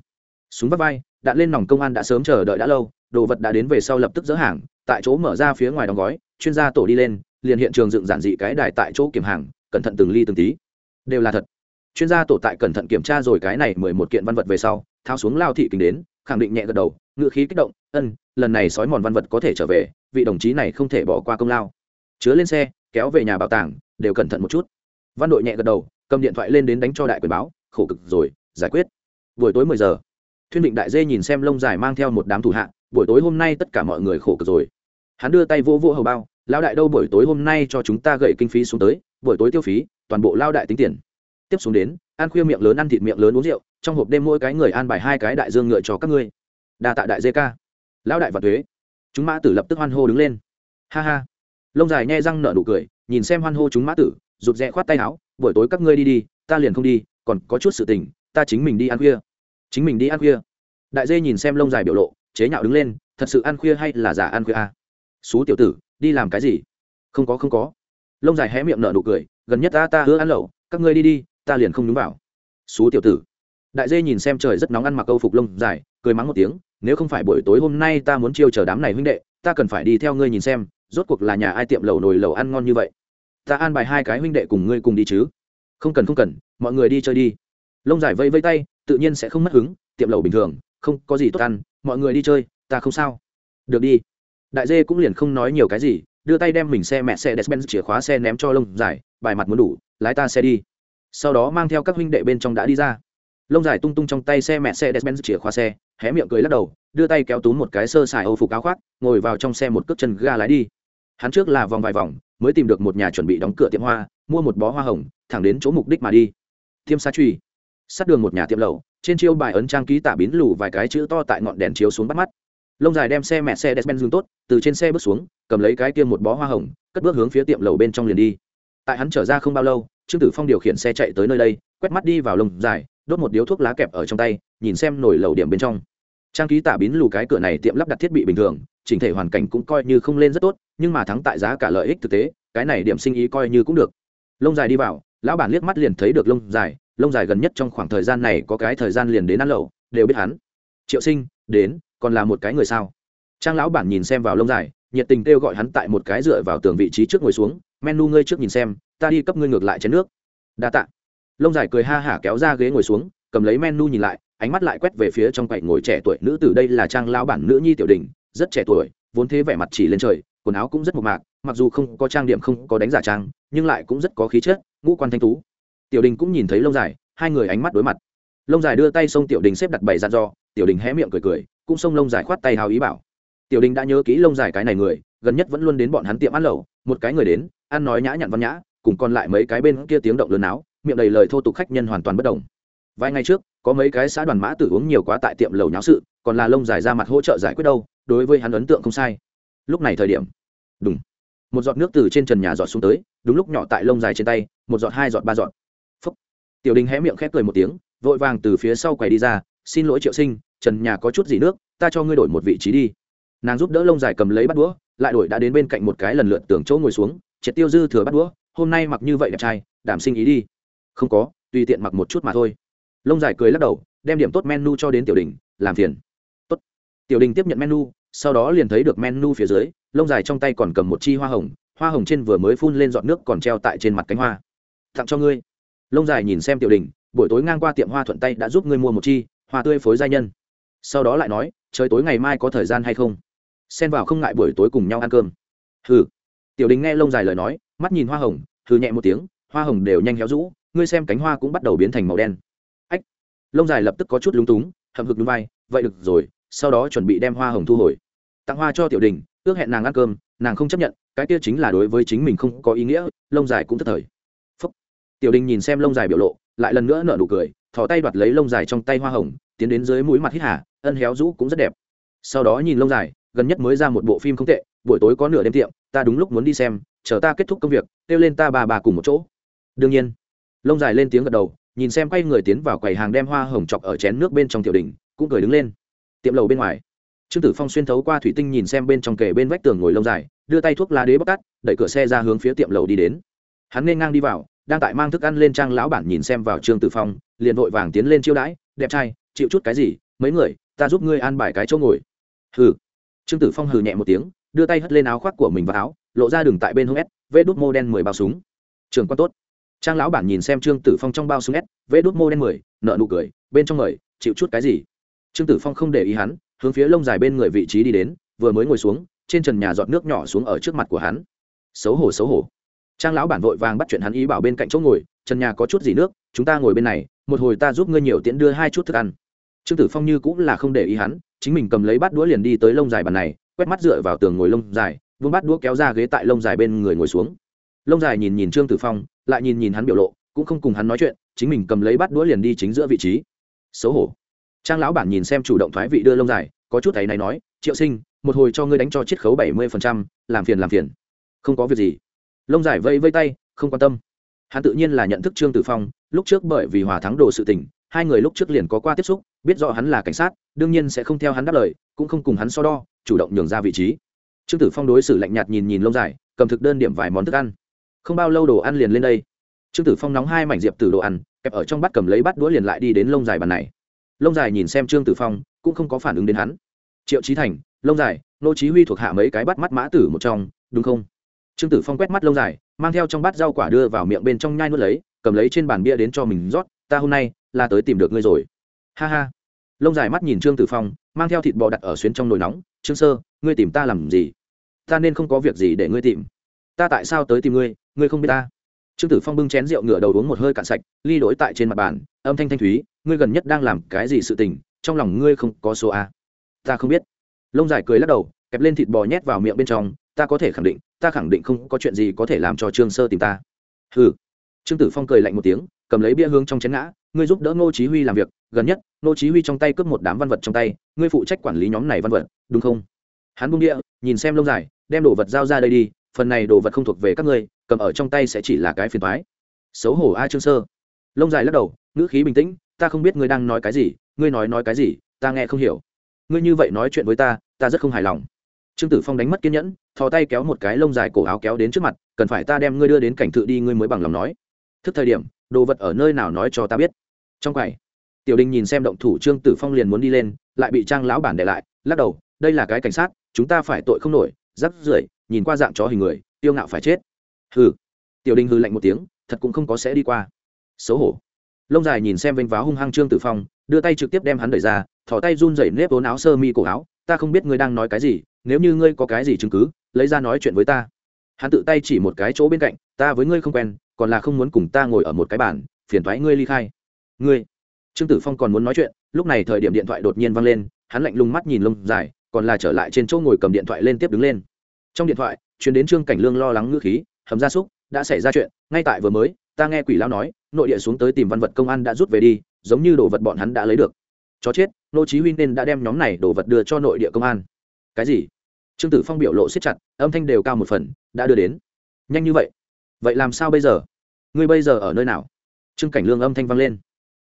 súng vắt vai đạn lên nòng công an đã sớm chờ đợi đã lâu, đồ vật đã đến về sau lập tức dỡ hàng, tại chỗ mở ra phía ngoài đóng gói, chuyên gia tổ đi lên, liền hiện trường dựng giản dị cái đài tại chỗ kiểm hàng, cẩn thận từng ly từng tí. Đều là thật chuyên gia tổ tại cẩn thận kiểm tra rồi cái này mười một kiện văn vật về sau, tháo xuống lao thị kính đến, khẳng định nhẹ gật đầu, ngựa khí kích động, ân, lần này sói mòn văn vật có thể trở về, vị đồng chí này không thể bỏ qua công lao. Chứa lên xe, kéo về nhà bảo tàng, đều cẩn thận một chút. Văn đội nhẹ gật đầu, cầm điện thoại lên đến đánh cho đại quyền báo, khổ cực rồi, giải quyết. Buổi tối mười giờ, thuyên định đại dê nhìn xem lông dài mang theo một đám thủ hạ, buổi tối hôm nay tất cả mọi người khổ cực rồi. Hắn đưa tay vô vô hầu bao, lao đại đâu buổi tối hôm nay cho chúng ta gậy kinh phí xuống tới, buổi tối tiêu phí, toàn bộ lao đại tính tiền tiếp xuống đến, ăn khuya miệng lớn ăn thịt miệng lớn uống rượu, trong hộp đêm mỗi cái người an bài hai cái đại dương ngựa cho các ngươi. Đa tạ đại dê ca lão đại và thuế chúng mã tử lập tức hoan hô đứng lên. Ha ha. Lông dài nhai răng nở nụ cười, nhìn xem hoan hô chúng mã tử, rụt rẽ khoát tay áo, buổi tối các ngươi đi đi, ta liền không đi, còn có chút sự tình, ta chính mình đi ăn khuya. Chính mình đi ăn khuya? Đại dê nhìn xem lông dài biểu lộ, chế nhạo đứng lên, thật sự ăn khuya hay là giả ăn khuya à? xú tiểu tử, đi làm cái gì? Không có không có. Lông dài hé miệng nở nụ cười, gần nhất ta ta hứa ăn lẩu, các ngươi đi đi ta liền không nhúng vào. Xú tiểu tử. Đại dê nhìn xem trời rất nóng ăn mặc câu phục lông dài, cười mắng một tiếng, nếu không phải buổi tối hôm nay ta muốn chiêu chờ đám này huynh đệ, ta cần phải đi theo ngươi nhìn xem, rốt cuộc là nhà ai tiệm lẩu nồi lẩu ăn ngon như vậy. Ta an bài hai cái huynh đệ cùng ngươi cùng đi chứ. Không cần không cần, mọi người đi chơi đi. Lông dài vây vây tay, tự nhiên sẽ không mất hứng, tiệm lẩu bình thường, không có gì tốt ăn, mọi người đi chơi, ta không sao. Được đi. Đại dê cũng liền không nói nhiều cái gì, đưa tay đem mình xe mẹ xe despen chìa khóa xe ném cho lông dài, bài mặt muốn đủ, lái ta xe đi sau đó mang theo các huynh đệ bên trong đã đi ra. Lông dài tung tung trong tay xe mẹ xe despen chìa khóa xe, hé miệng cười lắc đầu, đưa tay kéo túm một cái sơ xài âu phục áo khoác, ngồi vào trong xe một cước chân ga lái đi. Hắn trước là vòng vài vòng, mới tìm được một nhà chuẩn bị đóng cửa tiệm hoa, mua một bó hoa hồng, thẳng đến chỗ mục đích mà đi. Thiêm sa truy sát đường một nhà tiệm lầu trên chiêu bài ấn trang ký tả bín lù vài cái chữ to tại ngọn đèn chiếu xuống bắt mắt. Lông dài đem xe mẹ xe despen dừng tốt, từ trên xe bước xuống, cầm lấy cái kia một bó hoa hồng, cất bước hướng phía tiệm lầu bên trong liền đi. Tại hắn trở ra không bao lâu trương tử phong điều khiển xe chạy tới nơi đây, quét mắt đi vào lông dài, đốt một điếu thuốc lá kẹp ở trong tay, nhìn xem nổi lầu điểm bên trong. Trang ký tả bín lù cái cửa này tiệm lắp đặt thiết bị bình thường, chỉnh thể hoàn cảnh cũng coi như không lên rất tốt, nhưng mà thắng tại giá cả lợi ích thực tế, cái này điểm sinh ý coi như cũng được. Lông dài đi vào, lão bản liếc mắt liền thấy được lông dài lông dài gần nhất trong khoảng thời gian này có cái thời gian liền đến ăn lẩu, đều biết hắn. Triệu sinh, đến, còn là một cái người sao? Trang lão bản nhìn xem vào lông dài nhiệt tình kêu gọi hắn tại một cái dựa vào tường vị trí trước ngồi xuống, menu ngươi trước nhìn xem, ta đi cấp ngươi ngược lại chén nước. Đa tạ. Lông dài cười ha hả kéo ra ghế ngồi xuống, cầm lấy menu nhìn lại, ánh mắt lại quét về phía trong quầy ngồi trẻ tuổi nữ tử đây là trang lão bản nữ nhi tiểu đình, rất trẻ tuổi, vốn thế vẻ mặt chỉ lên trời, quần áo cũng rất mộc mạc, mặc dù không có trang điểm không có đánh giả trang, nhưng lại cũng rất có khí chất, ngũ quan thanh tú. Tiểu đình cũng nhìn thấy lông dài, hai người ánh mắt đối mặt. Lông dài đưa tay xông tiểu đình xếp đặt bày dặn dò, tiểu đình hé miệng cười cười, cũng xông lông dài khoát tay hào ý bảo tiểu đình đã nhớ kỹ lông dài cái này người, gần nhất vẫn luôn đến bọn hắn tiệm ăn lẩu, một cái người đến, ăn nói nhã nhặn văn nhã, cùng còn lại mấy cái bên kia tiếng động lớn áo miệng đầy lời thô tục khách nhân hoàn toàn bất đồng. Vài ngày trước, có mấy cái xã đoàn mã tử uống nhiều quá tại tiệm lẩu nháo sự, còn là lông dài ra mặt hỗ trợ giải quyết đâu, đối với hắn ấn tượng không sai. Lúc này thời điểm đúng một giọt nước từ trên trần nhà giọt xuống tới, đúng lúc nhỏ tại lông dài trên tay, một giọt, hai giọt, ba giọt. Phúc. Tiểu đình hé miệng khép cười một tiếng, vội vàng từ phía sau quầy đi ra, xin lỗi triệu sinh, trần nhà có chút gì nước, ta cho ngươi đổi một vị trí đi nàng giúp đỡ lông dài cầm lấy bắt đũa, lại đổi đã đến bên cạnh một cái lần lượt tưởng chỗ ngồi xuống, triệt tiêu dư thừa bắt đũa, hôm nay mặc như vậy đẹp trai, đảm sinh ý đi. Không có, tùy tiện mặc một chút mà thôi. Lông dài cười lắc đầu, đem điểm tốt menu cho đến tiểu đình, làm phiền. Tốt. Tiểu đình tiếp nhận menu, sau đó liền thấy được menu phía dưới, lông dài trong tay còn cầm một chi hoa hồng hoa hồng trên vừa mới phun lên giọt nước còn treo tại trên mặt cánh hoa. Tặng cho ngươi. Lông dài nhìn xem tiểu đình, buổi tối ngang qua tiệm hoa thuận tay đã giúp ngươi mua một chi, hoa tươi phối gia nhân. Sau đó lại nói, trời tối ngày mai có thời gian hay không? Xen vào không ngại buổi tối cùng nhau ăn cơm. Hừ. Tiểu đình nghe lông dài lời nói, mắt nhìn hoa hồng, hừ nhẹ một tiếng, hoa hồng đều nhanh héo rũ, ngươi xem cánh hoa cũng bắt đầu biến thành màu đen. Ách. Lông dài lập tức có chút lúng túng, hậm hực núi vai, vậy được rồi, sau đó chuẩn bị đem hoa hồng thu hồi. Tặng hoa cho tiểu đình, ước hẹn nàng ăn cơm, nàng không chấp nhận, cái kia chính là đối với chính mình không có ý nghĩa, lông dài cũng thất thời. Phúc. tiểu đình nhìn xem lông dài biểu lộ, lại lần nữa nở nụ cười, thò tay đoạt lấy lông dài trong tay hoa hồng, tiến đến dưới mũi mặt hít hà, ân héo rũ cũng rất đẹp. Sau đó nhìn lông dài gần nhất mới ra một bộ phim không tệ, buổi tối có nửa đêm tiệm, ta đúng lúc muốn đi xem, chờ ta kết thúc công việc, kêu lên ta bà bà cùng một chỗ. Đương nhiên, lông dài lên tiếng gật đầu, nhìn xem quay người tiến vào quầy hàng đem hoa hồng chọc ở chén nước bên trong tiểu đình cũng cười đứng lên. Tiệm lầu bên ngoài, trương tử phong xuyên thấu qua thủy tinh nhìn xem bên trong kề bên vách tường ngồi lông dài, đưa tay thuốc lá đế bóc tắt đẩy cửa xe ra hướng phía tiệm lầu đi đến. Hắn nên ngang đi vào, đang tại mang thức ăn lên trang lão bản nhìn xem vào trương tử phong, liền vội vàng tiến lên chiêu đãi, đẹp trai, chịu chút cái gì? Mấy người, ta giúp ngươi an bài cái chỗ ngồi. Hừ trương tử phong hừ nhẹ một tiếng, đưa tay hất lên áo khoác của mình vào áo, lộ ra đường tại bên hông s, vê đốt mô đen mười bao súng. Trường quan tốt. Trang lão bản nhìn xem trương tử phong trong bao súng s, vê đốt mô đen mười nợ nụ cười, bên trong mời, chịu chút cái gì? Trương tử phong không để ý hắn, hướng phía lông dài bên người vị trí đi đến, vừa mới ngồi xuống, trên trần nhà giọt nước nhỏ xuống ở trước mặt của hắn. Xấu hổ xấu hổ. Trang lão bản vội vàng bắt chuyện hắn ý bảo bên cạnh chỗ ngồi, trần nhà có chút gì nước, chúng ta ngồi bên này, một hồi ta giúp ngươi nhiều tiễn đưa hai chút thức ăn trương tử phong như cũng là không để ý hắn, chính mình cầm lấy bát đũa liền đi tới lông dài bàn này, quét mắt dựa vào tường ngồi lông dài vương bát đũa kéo ra ghế tại lông dài bên người ngồi xuống. Lông dài nhìn nhìn trương tử phong, lại nhìn nhìn hắn biểu lộ, cũng không cùng hắn nói chuyện, chính mình cầm lấy bát đũa liền đi chính giữa vị trí. Xấu hổ. Trang lão bản nhìn xem chủ động thoái vị đưa lông dài, có chút thấy này nói, triệu sinh, một hồi cho ngươi đánh cho chiết khấu bảy mươi làm phiền làm phiền. Không có việc gì. Lông dài vây vây tay, không quan tâm. Hắn tự nhiên là nhận thức trương tử phong, lúc trước bởi vì hòa thắng đồ sự tình hai người lúc trước liền có qua tiếp xúc, biết rõ hắn là cảnh sát, đương nhiên sẽ không theo hắn đáp lời, cũng không cùng hắn so đo, chủ động nhường ra vị trí. Trương tử phong đối xử lạnh nhạt nhìn nhìn lông dài, cầm thực đơn điểm vài món thức ăn. Không bao lâu đồ ăn liền lên đây. Trương tử phong nóng hai mảnh diệp từ đồ ăn, kẹp ở trong bát cầm lấy bát đũa liền lại đi đến lông dài bàn này. Lông dài nhìn xem trương tử phong, cũng không có phản ứng đến hắn. Triệu trí thành, lông dài, nô chí huy thuộc hạ mấy cái bắt mắt mã tử một trong, đúng không? Trương tử phong quét mắt lông dài, mang theo trong bát rau quả đưa vào miệng bên trong nhai nuốt lấy, cầm lấy trên bàn bia đến cho mình rót, ta hôm nay là tới tìm được ngươi rồi. Ha ha. Lông dài mắt nhìn trương tử phong, mang theo thịt bò đặt ở xuyến trong nồi nóng. Trương sơ, ngươi tìm ta làm gì? Ta nên không có việc gì để ngươi tìm. Ta tại sao tới tìm ngươi? Ngươi không biết ta. Trương tử phong bưng chén rượu ngửa đầu uống một hơi cạn sạch, ly đổi tại trên mặt bàn, âm thanh thanh thúy, ngươi gần nhất đang làm cái gì sự tình? Trong lòng ngươi không có số a. Ta không biết. Lông dài cười lắc đầu, kẹp lên thịt bò nhét vào miệng bên trong, ta có thể khẳng định, ta khẳng định không có chuyện gì có thể làm cho trương sơ tìm ta. Ừ trương tử phong cười lạnh một tiếng, cầm lấy bia hương trong chén ngã ngươi giúp đỡ ngô chí huy làm việc, gần nhất, ngô chí huy trong tay cướp một đám văn vật trong tay, ngươi phụ trách quản lý nhóm này văn vật, đúng không? Hắn buông địa nhìn xem lông dài, đem đồ vật giao ra đây đi, phần này đồ vật không thuộc về các ngươi, cầm ở trong tay sẽ chỉ là cái phiền toái. Xấu hổ a trương sơ. Lông dài lắc đầu, ngữ khí bình tĩnh, ta không biết ngươi đang nói cái gì, ngươi nói nói cái gì, ta nghe không hiểu. Ngươi như vậy nói chuyện với ta ta rất không hài lòng. Trương tử phong đánh mất kiên nhẫn, thò tay kéo một cái lông dài cổ áo kéo đến trước mặt, cần phải ta đem ngươi đưa đến cảnh thự đi, ngươi mới bằng lòng nói. Thức thời điểm đồ vật ở nơi nào nói cho ta biết. Trong quầy, tiểu đình nhìn xem động thủ trương tử phong liền muốn đi lên, lại bị trang lão bản để lại, lắc đầu, đây là cái cảnh sát, chúng ta phải tội không nổi, rắc rưởi, nhìn qua dạng chó hình người, tiêu ngạo phải chết. Hừ. Tiểu đình hư lạnh một tiếng, thật cũng không có sẽ đi qua. Xấu hổ. Lông dài nhìn xem vênh váo hung hăng trương tử phong, đưa tay trực tiếp đem hắn đẩy ra thỏ tay run rẩy nếp vốn áo sơ mi cổ áo, ta không biết ngươi đang nói cái gì, nếu như ngươi có cái gì chứng cứ, lấy ra nói chuyện với ta. Hắn tự tay chỉ một cái chỗ bên cạnh, ta với ngươi không quen còn là không muốn cùng ta ngồi ở một cái bàn, phiền thoái ngươi ly khai. Ngươi. Trương tử phong còn muốn nói chuyện, lúc này thời điểm điện thoại đột nhiên văng lên, hắn lạnh lùng mắt nhìn lông dài, còn là trở lại trên chỗ ngồi cầm điện thoại lên tiếp đứng lên. Trong điện thoại chuyến đến trương cảnh lương lo lắng ngữ khí, hầm gia súc, đã xảy ra chuyện, ngay tại vừa mới, ta nghe quỷ lao nói, nội địa xuống tới tìm văn vật công an đã rút về đi, giống như đồ vật bọn hắn đã lấy được. Chó chết, nô chí huy nên đã đem nhóm này đồ vật đưa cho nội địa công an. Cái gì? Trương tử phong biểu lộ siết chặt, âm thanh đều cao một phần, đã đưa đến. Nhanh như vậy vậy làm sao bây giờ? Ngươi bây giờ ở nơi nào? Trương cảnh lương âm thanh vang lên.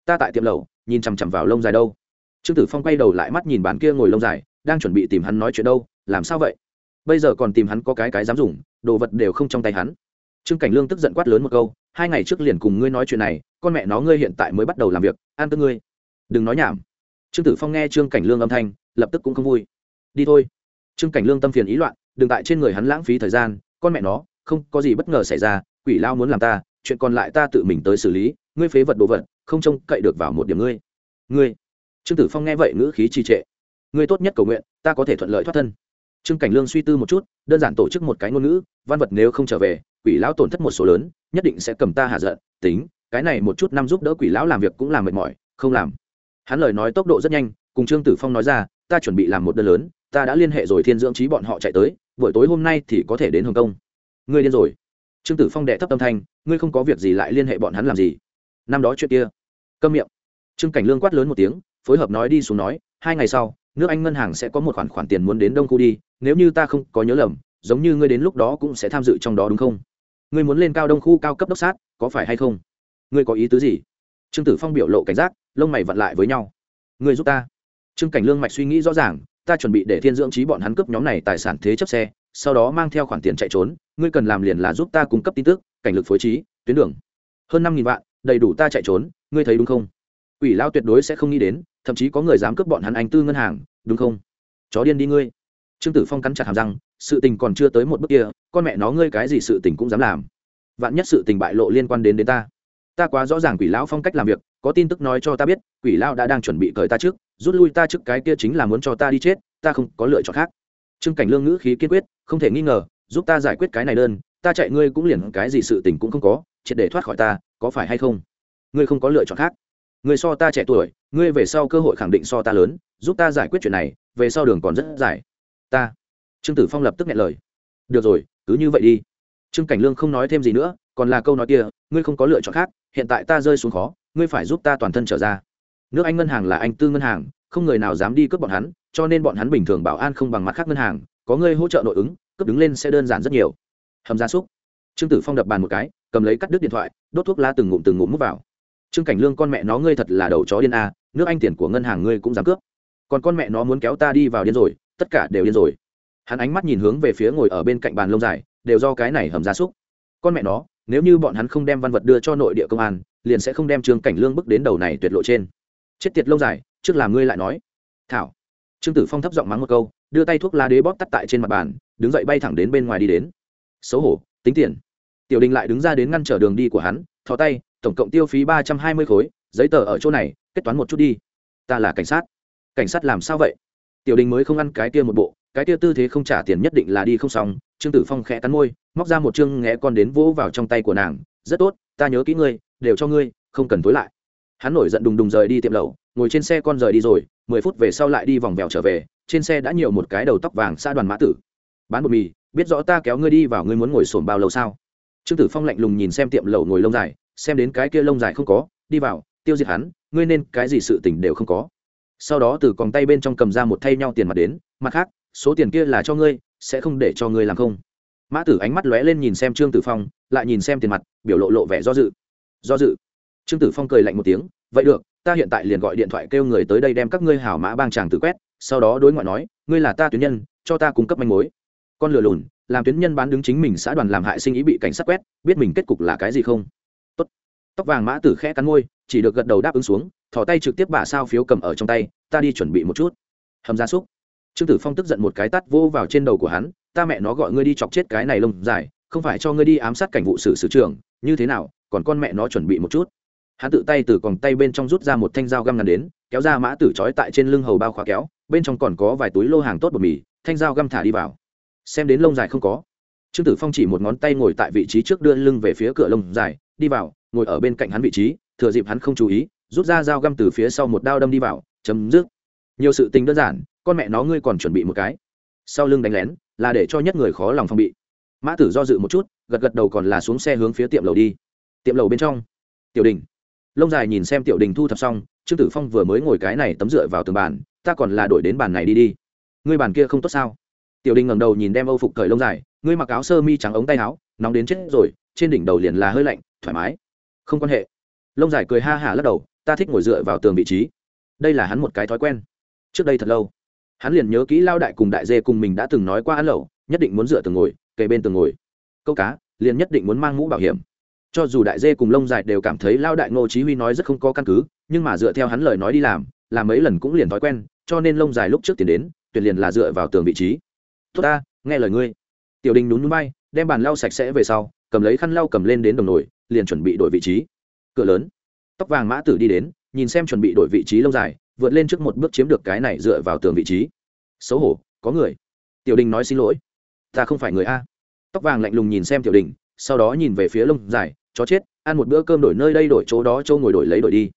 Ta tại tiệm lầu nhìn chằm chằm vào lông dài đâu. Trương tử phong quay đầu lại mắt nhìn bạn kia ngồi lông dài, đang chuẩn bị tìm hắn nói chuyện đâu, làm sao vậy? Bây giờ còn tìm hắn có cái cái dám dùng, đồ vật đều không trong tay hắn. Trương cảnh lương tức giận quát lớn một câu, hai ngày trước liền cùng ngươi nói chuyện này, con mẹ nó ngươi hiện tại mới bắt đầu làm việc, an tức ngươi. Đừng nói nhảm. Trương tử phong nghe trương cảnh lương âm thanh, lập tức cũng không vui. Đi thôi. Trương cảnh lương tâm phiền ý loạn, đừng tại trên người hắn lãng phí thời gian, con mẹ nó không có gì bất ngờ xảy ra, quỷ lao muốn làm ta, chuyện còn lại ta tự mình tới xử lý, ngươi phế vật đồ vật, không trông cậy được vào một điểm ngươi. Ngươi. Trương tử phong nghe vậy ngữ khí trì trệ. Ngươi tốt nhất cầu nguyện, ta có thể thuận lợi thoát thân. Trương cảnh lương suy tư một chút, đơn giản tổ chức một cái ngôn ngữ, văn vật nếu không trở về, quỷ lão tổn thất một số lớn, nhất định sẽ cầm ta hạ giận, tính, cái này một chút năm giúp đỡ quỷ lão làm việc cũng làm mệt mỏi, không làm. Hắn lời nói tốc độ rất nhanh, cùng trương tử phong nói ra, ta chuẩn bị làm một đơn lớn, ta đã liên hệ rồi thiên dưỡng trí bọn họ chạy tới, buổi tối hôm nay thì có thể đến hồng kông ngươi điên rồi. Trương tử phong đệ thấp tâm thanh, ngươi không có việc gì lại liên hệ bọn hắn làm gì? Năm đó chuyện kia. Câm miệng. Trương cảnh lương quát lớn một tiếng, phối hợp nói đi xuống nói, hai ngày sau, nước anh ngân hàng sẽ có một khoản khoản tiền muốn đến đông khu đi, nếu như ta không có nhớ lầm, giống như ngươi đến lúc đó cũng sẽ tham dự trong đó đúng không? Ngươi muốn lên cao đông khu cao cấp đốc sát, có phải hay không? Ngươi có ý tứ gì? Trương tử phong biểu lộ cảnh giác, lông mày vặn lại với nhau. Ngươi giúp ta. Trương cảnh lương mạch suy nghĩ rõ ràng, ta chuẩn bị để thiên dưỡng trí bọn hắn cướp nhóm này tài sản thế chấp xe sau đó mang theo khoản tiền chạy trốn, ngươi cần làm liền là giúp ta cung cấp tin tức, cảnh lực phối trí, tuyến đường. Hơn năm nghìn vạn, đầy đủ ta chạy trốn, ngươi thấy đúng không? Quỷ lao tuyệt đối sẽ không nghĩ đến, thậm chí có người dám cướp bọn hắn anh tư ngân hàng, đúng không? Chó điên đi ngươi. Trương tử phong cắn chặt hàm răng, sự tình còn chưa tới một bước kia, con mẹ nó ngươi cái gì sự tình cũng dám làm. Vạn nhất sự tình bại lộ liên quan đến đến ta. Ta quá rõ ràng quỷ lão phong cách làm việc, có tin tức nói cho ta biết, quỷ lão đã đang chuẩn bị cởi ta trước, rút lui ta trước cái kia chính là muốn cho ta đi chết, ta không có lựa chọn khác trương cảnh lương ngữ khí kiên quyết, không thể nghi ngờ, giúp ta giải quyết cái này đơn, ta chạy ngươi cũng liền cái gì sự tình cũng không có, triệt để thoát khỏi ta, có phải hay không? Ngươi không có lựa chọn khác. Ngươi so ta trẻ tuổi, ngươi về sau cơ hội khẳng định so ta lớn, giúp ta giải quyết chuyện này, về sau đường còn rất dài. Ta. Trương tử phong lập tức nghe lời. Được rồi, cứ như vậy đi. Trương cảnh lương không nói thêm gì nữa, còn là câu nói kia, ngươi không có lựa chọn khác, hiện tại ta rơi xuống khó, ngươi phải giúp ta toàn thân trở ra. Nước anh ngân hàng là anh tư ngân hàng không người nào dám đi cướp bọn hắn, cho nên bọn hắn bình thường bảo an không bằng mặt khác ngân hàng, có ngươi hỗ trợ nội ứng, cướp đứng lên sẽ đơn giản rất nhiều. Hầm gia súc. Trương tử phong đập bàn một cái, cầm lấy cắt đứt điện thoại, đốt thuốc lá từng ngụm từng ngụm mút vào. Trương cảnh lương con mẹ nó ngươi thật là đầu chó điên a, nước anh tiền của ngân hàng ngươi cũng dám cướp. Còn con mẹ nó muốn kéo ta đi vào điên rồi, tất cả đều điên rồi. Hắn ánh mắt nhìn hướng về phía ngồi ở bên cạnh bàn lông dài, đều do cái này hầm gia súc. Con mẹ nó, nếu như bọn hắn không đem văn vật đưa cho nội địa công an, liền sẽ không đem trương cảnh lương bước đến đầu này tuyệt lộ trên. Chết tiệt lông dài trước làm ngươi lại nói. Thảo. Trương tử phong thấp giọng mắng một câu, đưa tay thuốc lá đế bóp tắt tại trên mặt bàn, đứng dậy bay thẳng đến bên ngoài đi đến. Xấu hổ, tính tiền. Tiểu đình lại đứng ra đến ngăn trở đường đi của hắn, thò tay, tổng cộng tiêu phí ba trăm hai mươi khối, giấy tờ ở chỗ này, kết toán một chút đi. Ta là cảnh sát. Cảnh sát làm sao vậy? Tiểu đình mới không ăn cái kia một bộ, cái kia tư thế không trả tiền nhất định là đi không xong, trương tử phong khẽ cắn môi, móc ra một chương nghe con đến vỗ vào trong tay của nàng, rất tốt, ta nhớ kỹ ngươi, đều cho ngươi, không cần tối lại. Hắn nổi giận đùng đùng rời đi tiệm lẩu ngồi trên xe con rời đi rồi, mười phút về sau lại đi vòng vèo trở về, trên xe đã nhiều một cái đầu tóc vàng xa đoàn mã tử. Bán bột mì, biết rõ ta kéo ngươi đi vào ngươi muốn ngồi sồn bao lâu sao? Trương tử phong lạnh lùng nhìn xem tiệm lẩu ngồi lông dài, xem đến cái kia lông dài không có, đi vào, tiêu diệt hắn, ngươi nên cái gì sự tình đều không có. Sau đó từ còng tay bên trong cầm ra một thay nhau tiền mặt đến, mặt khác, số tiền kia là cho ngươi, sẽ không để cho ngươi làm không. Mã tử ánh mắt lóe lên nhìn xem trương tử phong, lại nhìn xem tiền mặt, biểu lộ lộ vẻ do dự. Do dự. Trương tử phong cười lạnh một tiếng, vậy được ta hiện tại liền gọi điện thoại kêu người tới đây đem các ngươi hảo mã bang chàng tử quét, sau đó đối ngoại nói, ngươi là ta tuyến nhân, cho ta cung cấp manh mối. Con lừa lùn, làm tuyến nhân bán đứng chính mình xã đoàn làm hại sinh ý bị cảnh sát quét, biết mình kết cục là cái gì không? Tốt. tóc vàng mã tử khẽ cắn môi, chỉ được gật đầu đáp ứng xuống thỏ tay trực tiếp bả sao phiếu cầm ở trong tay, ta đi chuẩn bị một chút. Hầm gia súc. Trương tử phong tức giận một cái tắt vô vào trên đầu của hắn, ta mẹ nó gọi ngươi đi chọc chết cái này lông dài, không phải cho ngươi đi ám sát cảnh vụ xử sử trưởng, như thế nào, còn con mẹ nó chuẩn bị một chút hắn tự tay từ còng tay bên trong rút ra một thanh dao găm ngắn đến, kéo ra mã tử trói tại trên lưng hầu bao khóa kéo, bên trong còn có vài túi lô hàng tốt bột mì, thanh dao găm thả đi vào. Xem đến lông dài không có. Trương tử phong chỉ một ngón tay ngồi tại vị trí trước đưa lưng về phía cửa lông dài, đi vào, ngồi ở bên cạnh hắn vị trí, thừa dịp hắn không chú ý, rút ra dao găm từ phía sau một đao đâm đi vào, chấm dứt. Nhiều sự tình đơn giản, con mẹ nó ngươi còn chuẩn bị một cái. Sau lưng đánh lén, là để cho nhất người khó lòng phòng bị. Mã tử do dự một chút, gật gật đầu còn là xuống xe hướng phía tiệm lầu đi. Tiệm lầu bên trong. Tiểu đình lông dài nhìn xem tiểu đình thu thập xong, trương tử phong vừa mới ngồi cái này tấm dựa vào tường bàn, ta còn là đổi đến bàn này đi đi. Ngươi bàn kia không tốt sao? Tiểu đình ngẩng đầu nhìn đem âu phục cởi lông dài, ngươi mặc áo sơ mi trắng ống tay áo, nóng đến chết rồi, trên đỉnh đầu liền là hơi lạnh, thoải mái. Không quan hệ. Lông dài cười ha hả lắc đầu, ta thích ngồi dựa vào tường vị trí. Đây là hắn một cái thói quen. Trước đây thật lâu, hắn liền nhớ kỹ lao đại cùng đại dê cùng mình đã từng nói qua ăn lẩu, nhất định muốn dựa tường ngồi, kề bên tường ngồi. Câu cá, liền nhất định muốn mang mũ bảo hiểm cho dù đại dê cùng lông dài đều cảm thấy lao đại ngô chí huy nói rất không có căn cứ, nhưng mà dựa theo hắn lời nói đi làm làm mấy lần cũng liền thói quen, cho nên lông dài lúc trước tiền đến tuyển liền là dựa vào tường vị trí. Tốt ta, nghe lời ngươi. Tiểu đình núm núm bay đem bàn lau sạch sẽ về sau, cầm lấy khăn lau cầm lên đến đồng nồi, liền chuẩn bị đổi vị trí. Cửa lớn. Tóc vàng mã tử đi đến, nhìn xem chuẩn bị đổi vị trí lông dài, vượt lên trước một bước chiếm được cái này dựa vào tường vị trí. Xấu hổ, có người. Tiểu đình nói xin lỗi. Ta không phải người a. Tóc vàng lạnh lùng nhìn xem tiểu đình, sau đó nhìn về phía lông dài chó chết, ăn một bữa cơm đổi nơi đây đổi chỗ đó, châu ngồi đổi lấy đổi đi.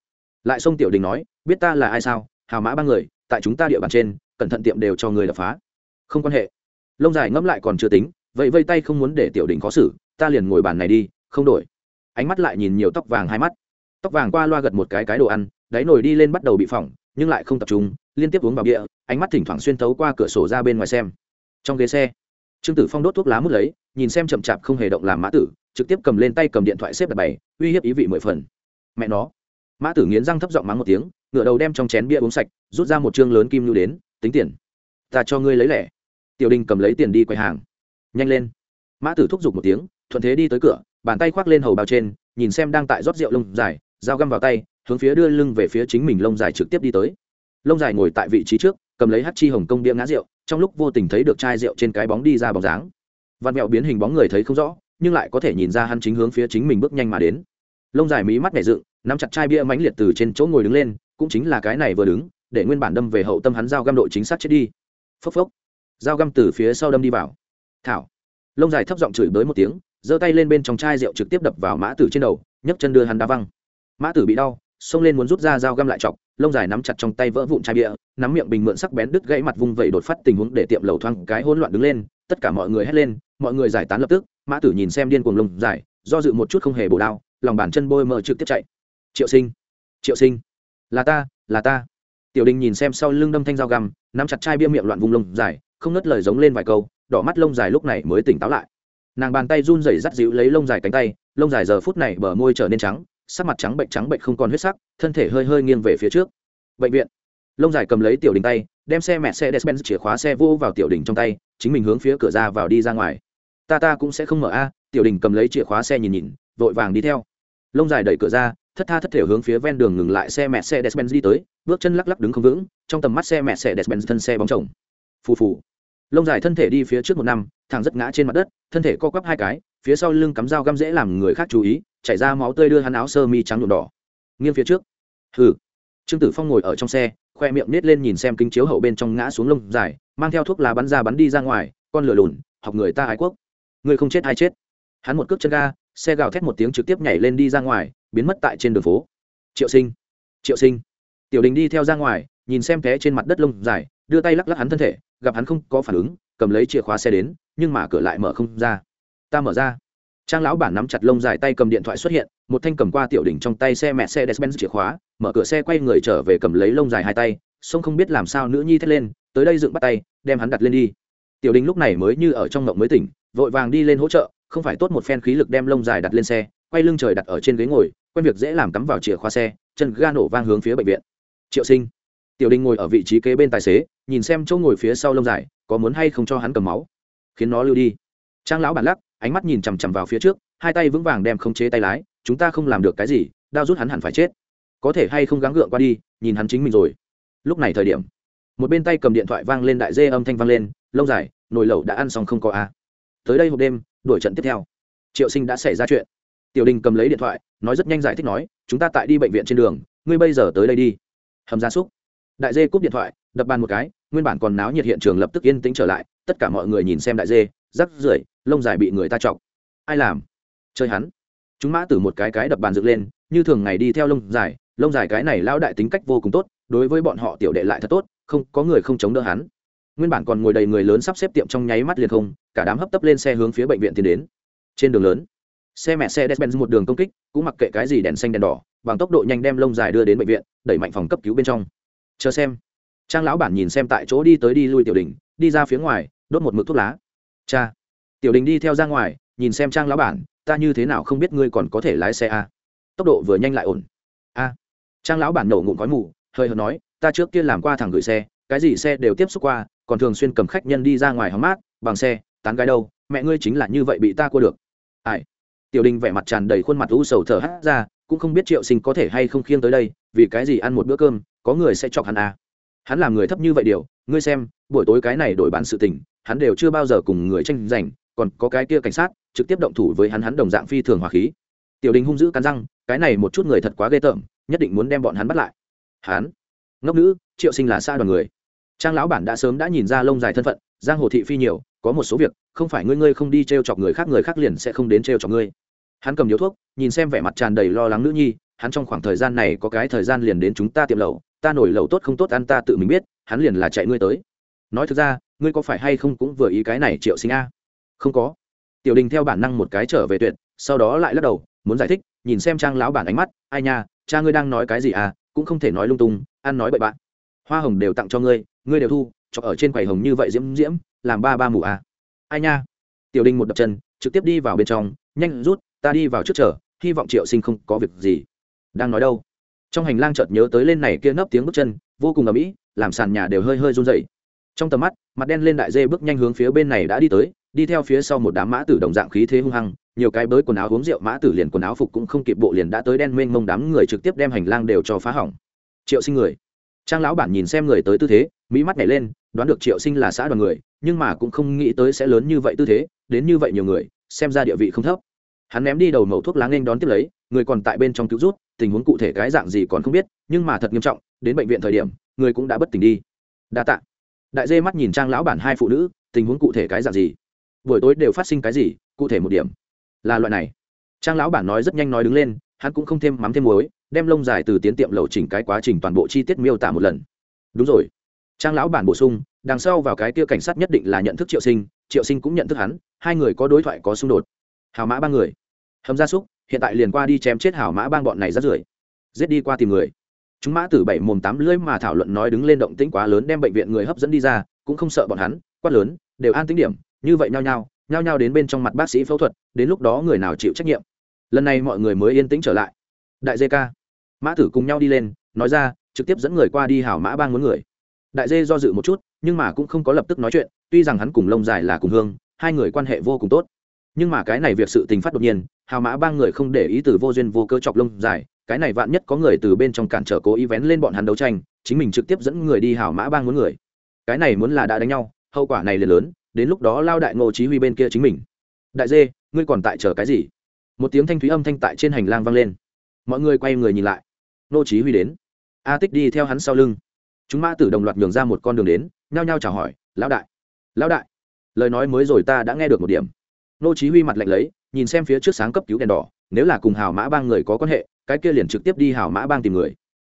Lại sông tiểu đình nói, biết ta là ai sao? Hào mã ba người, tại chúng ta địa bàn trên, cẩn thận tiệm đều cho người đập phá. Không quan hệ. Lông dài ngẫm lại còn chưa tính, vậy vây tay không muốn để tiểu đình khó xử, ta liền ngồi bàn này đi, không đổi. Ánh mắt lại nhìn nhiều tóc vàng hai mắt. Tóc vàng qua loa gật một cái cái đồ ăn, đáy nồi đi lên bắt đầu bị phỏng, nhưng lại không tập trung, liên tiếp uống vào bia, ánh mắt thỉnh thoảng xuyên thấu qua cửa sổ ra bên ngoài xem. Trong ghế xe, trương tử phong đốt thuốc lá mút lấy, nhìn xem chậm chạp không hề động làm mã tử trực tiếp cầm lên tay cầm điện thoại xếp đặt bày, uy hiếp ý vị mười phần. Mẹ nó. Mã tử nghiến răng thấp giọng mắng một tiếng ngựa đầu đem trong chén bia uống sạch, rút ra một chương lớn kim lưu đến, tính tiền. Ta cho ngươi lấy lẻ. Tiểu đình cầm lấy tiền đi quầy hàng. Nhanh lên. Mã tử thúc giục một tiếng, thuận thế đi tới cửa, bàn tay khoác lên hầu bao trên, nhìn xem đang tại rót rượu lông dài, dao găm vào tay, hướng phía đưa lưng về phía chính mình lông dài trực tiếp đi tới. Lông dài ngồi tại vị trí trước, cầm lấy hát chi hồng công bia ngã rượu, trong lúc vô tình thấy được chai rượu trên cái bóng đi ra bóng dáng. Vạt mẹo biến hình bóng người thấy không rõ nhưng lại có thể nhìn ra hắn chính hướng phía chính mình bước nhanh mà đến. Lông dài mí mắt nhảy dựng, nắm chặt chai bia mãnh liệt từ trên chỗ ngồi đứng lên, cũng chính là cái này vừa đứng, để nguyên bản đâm về hậu tâm hắn dao găm độ chính xác chết đi. Phốc phốc. Dao găm từ phía sau đâm đi vào. Thảo. Lông dài thấp giọng chửi bới một tiếng, giơ tay lên bên trong chai rượu trực tiếp đập vào mã tử trên đầu, nhấc chân đưa hắn đá văng. Mã tử bị đau, xông lên muốn rút ra dao găm lại chọc, lông dài nắm chặt trong tay vỡ vụn chai bia, nắm miệng bình mượn sắc bén đứt gãy mặt vung vẩy đột phát tình huống để tiệm lầu thoang cái hỗn loạn đứng lên, tất cả mọi người hét lên, mọi người giải tán lập tức mã tử nhìn xem điên cuồng lông dài, do dự một chút không hề bổ đao, lòng bàn chân bôi mờ trực tiếp chạy. Triệu sinh triệu sinh, là ta là ta. Tiểu đình nhìn xem sau lưng đâm thanh dao găm, nắm chặt chai bia miệng loạn vùng lông dài, không nứt lời giống lên vài câu, đỏ mắt lông dài lúc này mới tỉnh táo lại. Nàng bàn tay run rẩy rắt dịu lấy lông dài cánh tay, lông dài giờ phút này bờ môi trở nên trắng, sắc mặt trắng bệnh trắng bệnh không còn huyết sắc, thân thể hơi hơi nghiêng về phía trước. Bệnh viện. Lông dài cầm lấy tiểu đình tay, đem xe mẹ xe despen chìa khóa xe vô vào tiểu đình trong tay, chính mình hướng phía cửa ra vào đi ra ngoài ta ta cũng sẽ không mở a, tiểu đình cầm lấy chìa khóa xe nhìn nhìn, vội vàng đi theo. Lông dài đẩy cửa ra, thất tha thất thể hướng phía ven đường ngừng lại xe mẹ xe despen đi tới, bước chân lắc lắc đứng không vững, trong tầm mắt xe mẹ xe despen thân xe bóng chồng. Phù phù. Lông dài thân thể đi phía trước một năm thằng rất ngã trên mặt đất, thân thể co quắp hai cái, phía sau lưng cắm dao găm dễ làm người khác chú ý, chảy ra máu tươi đưa hắn áo sơ mi trắng nhuộm đỏ. Nghiêng phía trước. Hừ. Trương tử phong ngồi ở trong xe, khoe miệng nết lên nhìn xem kính chiếu hậu bên trong ngã xuống lông dài, mang theo thuốc lá bắn ra bắn đi ra ngoài, con lửa lùn, học người ta ái quốc. Ngươi không chết hay chết. Hắn một cước chân ga, xe gào thét một tiếng trực tiếp nhảy lên đi ra ngoài, biến mất tại trên đường phố. Triệu sinh triệu sinh. Tiểu đình đi theo ra ngoài, nhìn xem té trên mặt đất lông dài, đưa tay lắc lắc hắn thân thể, gặp hắn không có phản ứng, cầm lấy chìa khóa xe đến, nhưng mà cửa lại mở không ra. Ta mở ra. Trang lão bản nắm chặt lông dài tay cầm điện thoại xuất hiện, một thanh cầm qua tiểu đỉnh trong tay xe mẹ xe despen chìa khóa, mở cửa xe quay người trở về cầm lấy lông dài hai tay, song không biết làm sao nữ nhi thét lên, tới đây dựng bắt tay, đem hắn đặt lên đi tiểu đình lúc này mới như ở trong ngộng mới tỉnh, vội vàng đi lên hỗ trợ, không phải tốt một phen khí lực đem lông dài đặt lên xe, quay lưng trời đặt ở trên ghế ngồi, quen việc dễ làm cắm vào chìa khóa xe, chân ga nổ vang hướng phía bệnh viện. Triệu sinh. Tiểu đình ngồi ở vị trí kế bên tài xế, nhìn xem chỗ ngồi phía sau lông dài, có muốn hay không cho hắn cầm máu. Khiến nó lưu đi. Trang lão bản lắc, ánh mắt nhìn chằm chằm vào phía trước, hai tay vững vàng đem không chế tay lái, chúng ta không làm được cái gì, đao rút hắn hẳn phải chết. Có thể hay không gắng gượng qua đi, nhìn hắn chính mình rồi. Lúc này thời điểm một bên tay cầm điện thoại vang lên đại dê âm thanh vang lên, lông dài, nồi lẩu đã ăn xong không có a. Tới đây hộp đêm, đuổi trận tiếp theo. Triệu sinh đã xảy ra chuyện. Tiểu đình cầm lấy điện thoại, nói rất nhanh giải thích nói, chúng ta tại đi bệnh viện trên đường, ngươi bây giờ tới đây đi. Hầm gia súc. Đại dê cúp điện thoại, đập bàn một cái, nguyên bản còn náo nhiệt hiện trường lập tức yên tĩnh trở lại, tất cả mọi người nhìn xem đại dê, rắc rưởi, lông dài bị người ta chọc. Ai làm? Chơi hắn. Chúng mã từ một cái cái đập bàn dựng lên, như thường ngày đi theo lông dài lông dài cái này lão đại tính cách vô cùng tốt, đối với bọn họ tiểu đệ lại thật tốt không, có người không chống đỡ hắn. Nguyên bản còn ngồi đầy người lớn sắp xếp tiệm trong nháy mắt liền không, cả đám hấp tấp lên xe hướng phía bệnh viện tiến đến. Trên đường lớn, xe mẹ xe despen một đường công kích, cũng mặc kệ cái gì đèn xanh đèn đỏ, bằng tốc độ nhanh đem lông dài đưa đến bệnh viện, đẩy mạnh phòng cấp cứu bên trong. Chờ xem. Trang lão bản nhìn xem tại chỗ đi tới đi lui tiểu đình, đi ra phía ngoài, đốt một mực thuốc lá. Cha. Tiểu đình đi theo ra ngoài, nhìn xem trang lão bản, ta như thế nào không biết ngươi còn có thể lái xe a tốc độ vừa nhanh lại ổn. A. Trang lão bản nổ ngụm khói mù, hơi hợt nói ta trước kia làm qua thằng gửi xe, cái gì xe đều tiếp xúc qua, còn thường xuyên cầm khách nhân đi ra ngoài hóng mát, bằng xe, tán gái đâu, mẹ ngươi chính là như vậy bị ta cua được. Ai? Tiểu đình vẻ mặt tràn đầy khuôn mặt u sầu thở hắt ra, cũng không biết triệu sinh có thể hay không khiêng tới đây, vì cái gì ăn một bữa cơm, có người sẽ chọc hắn à. hắn làm người thấp như vậy điều, ngươi xem, buổi tối cái này đổi bán sự tình, hắn đều chưa bao giờ cùng người tranh giành, còn có cái kia cảnh sát, trực tiếp động thủ với hắn hắn đồng dạng phi thường hòa khí. Tiểu đình hung dữ cắn răng, cái này một chút người thật quá ghê tởm, nhất định muốn đem bọn hắn bắt lại. Hắn? Ngốc nữ, triệu sinh là xa đoàn người. Trang lão bản đã sớm đã nhìn ra lông dài thân phận, giang hồ thị phi nhiều, có một số việc, không phải ngươi ngươi không đi t r e o chọc người khác người khác liền sẽ không đến t r e o chọc ngươi. Hắn cầm điếu thuốc, nhìn xem vẻ mặt tràn đầy lo lắng nữ nhi, hắn trong khoảng thời gian này có cái thời gian liền đến chúng ta tiệm lầu ta nổi lầu tốt không tốt ăn ta tự mình biết, hắn liền là chạy ngươi tới. Nói thực ra, ngươi có phải hay không cũng vừa ý cái này triệu sinh a? Không có. Tiểu đình theo bản năng một cái trở về tuyệt, sau đó lại lắc đầu, muốn giải thích, nhìn xem trang lão bản ánh mắt, ai nha, cha ngươi đang nói cái gì à cũng không thể nói lung tung ăn nói bậy bạn. Hoa hồng đều tặng cho ngươi ngươi đều thu cho ở trên quầy hồng như vậy diễm diễm, làm ba ba mù à. ai nha. Tiểu Đinh một đập chân, trực tiếp đi vào bên trong, nhanh rút, ta đi vào trước chờ, hy vọng triệu sinh không có việc gì. Đang nói đâu? Trong hành lang chợt nhớ tới lên này kia nấp tiếng bước chân, vô cùng ầm ĩ, làm sàn nhà đều hơi hơi run rẩy. trong tầm mắt, mặt đen lên đại dê bước nhanh hướng phía bên này đã đi tới, đi theo phía sau một đám mã tử đồng dạng khí thế hung hăng, nhiều cái bới quần áo uống rượu mã tử liền quần áo phục cũng không kịp bộ liền đã tới đen mênh mông đám người trực tiếp đem hành lang đều cho phá hỏng triệu sinh người. Trang lão bản nhìn xem người tới tư thế, mỹ mắt nhảy lên, đoán được triệu sinh là xã đoàn người, nhưng mà cũng không nghĩ tới sẽ lớn như vậy tư thế, đến như vậy nhiều người, xem ra địa vị không thấp. Hắn ném đi đầu mẩu thuốc lá nghênh đón tiếp lấy, người còn tại bên trong cứu rút, tình huống cụ thể cái dạng gì còn không biết, nhưng mà thật nghiêm trọng, đến bệnh viện thời điểm, người cũng đã bất tỉnh đi. Đa tạ. Đại dê mắt nhìn trang lão bản hai phụ nữ, tình huống cụ thể cái dạng gì? Buổi tối đều phát sinh cái gì, cụ thể một điểm. Là loại này. Trang lão bản nói rất nhanh nói đứng lên, hắn cũng không thêm mắm thêm muối đem lông dài từ tiến tiệm lầu chỉnh cái quá trình toàn bộ chi tiết miêu tả một lần. Đúng rồi. Trang lão bản bổ sung, đằng sau vào cái kia cảnh sát nhất định là nhận thức triệu sinh triệu sinh cũng nhận thức hắn, hai người có đối thoại có xung đột. Hào mã ba người. Hầm gia súc, hiện tại liền qua đi chém chết hào mã bang bọn này rất rưởi. Giết đi qua tìm người. Chúng mã tử bảy mồm tám lưỡi mà thảo luận nói đứng lên động tĩnh quá lớn đem bệnh viện người hấp dẫn đi ra, cũng không sợ bọn hắn, quát lớn, đều an tính điểm, như vậy nhao nhao nhao nhao đến bên trong mặt bác sĩ phẫu thuật, đến lúc đó người nào chịu trách nhiệm. Lần này mọi người mới yên tĩnh trở lại đại dê ca. Mã tử cùng nhau đi lên, nói ra, trực tiếp dẫn người qua đi hảo mã bang muốn người. Đại dê do dự một chút, nhưng mà cũng không có lập tức nói chuyện, tuy rằng hắn cùng lông dài là cùng hương, hai người quan hệ vô cùng tốt. Nhưng mà cái này việc sự tình phát đột nhiên hào mã bang người không để ý từ vô duyên vô cơ chọc lông dài, cái này vạn nhất có người từ bên trong cản trở cố ý vén lên bọn hắn đấu tranh, chính mình trực tiếp dẫn người đi hào mã bang muốn người. Cái này muốn là đã đánh nhau, hậu quả này liền lớn, đến lúc đó lao đại ngô chí huy bên kia chính mình. Đại dê, ngươi còn tại chờ cái gì? Một tiếng thanh thúy âm thanh tại trên hành lang vang lên mọi người quay người nhìn lại. Nô chí huy đến. A tích đi theo hắn sau lưng. Chúng mã tử đồng loạt nhường ra một con đường đến, nhao nhao chào hỏi, lão đại lão đại. Lời nói mới rồi ta đã nghe được một điểm. Nô chí huy mặt lạnh lấy, nhìn xem phía trước sáng cấp cứu đèn đỏ, nếu là cùng hào mã bang người có quan hệ, cái kia liền trực tiếp đi hào mã bang tìm người.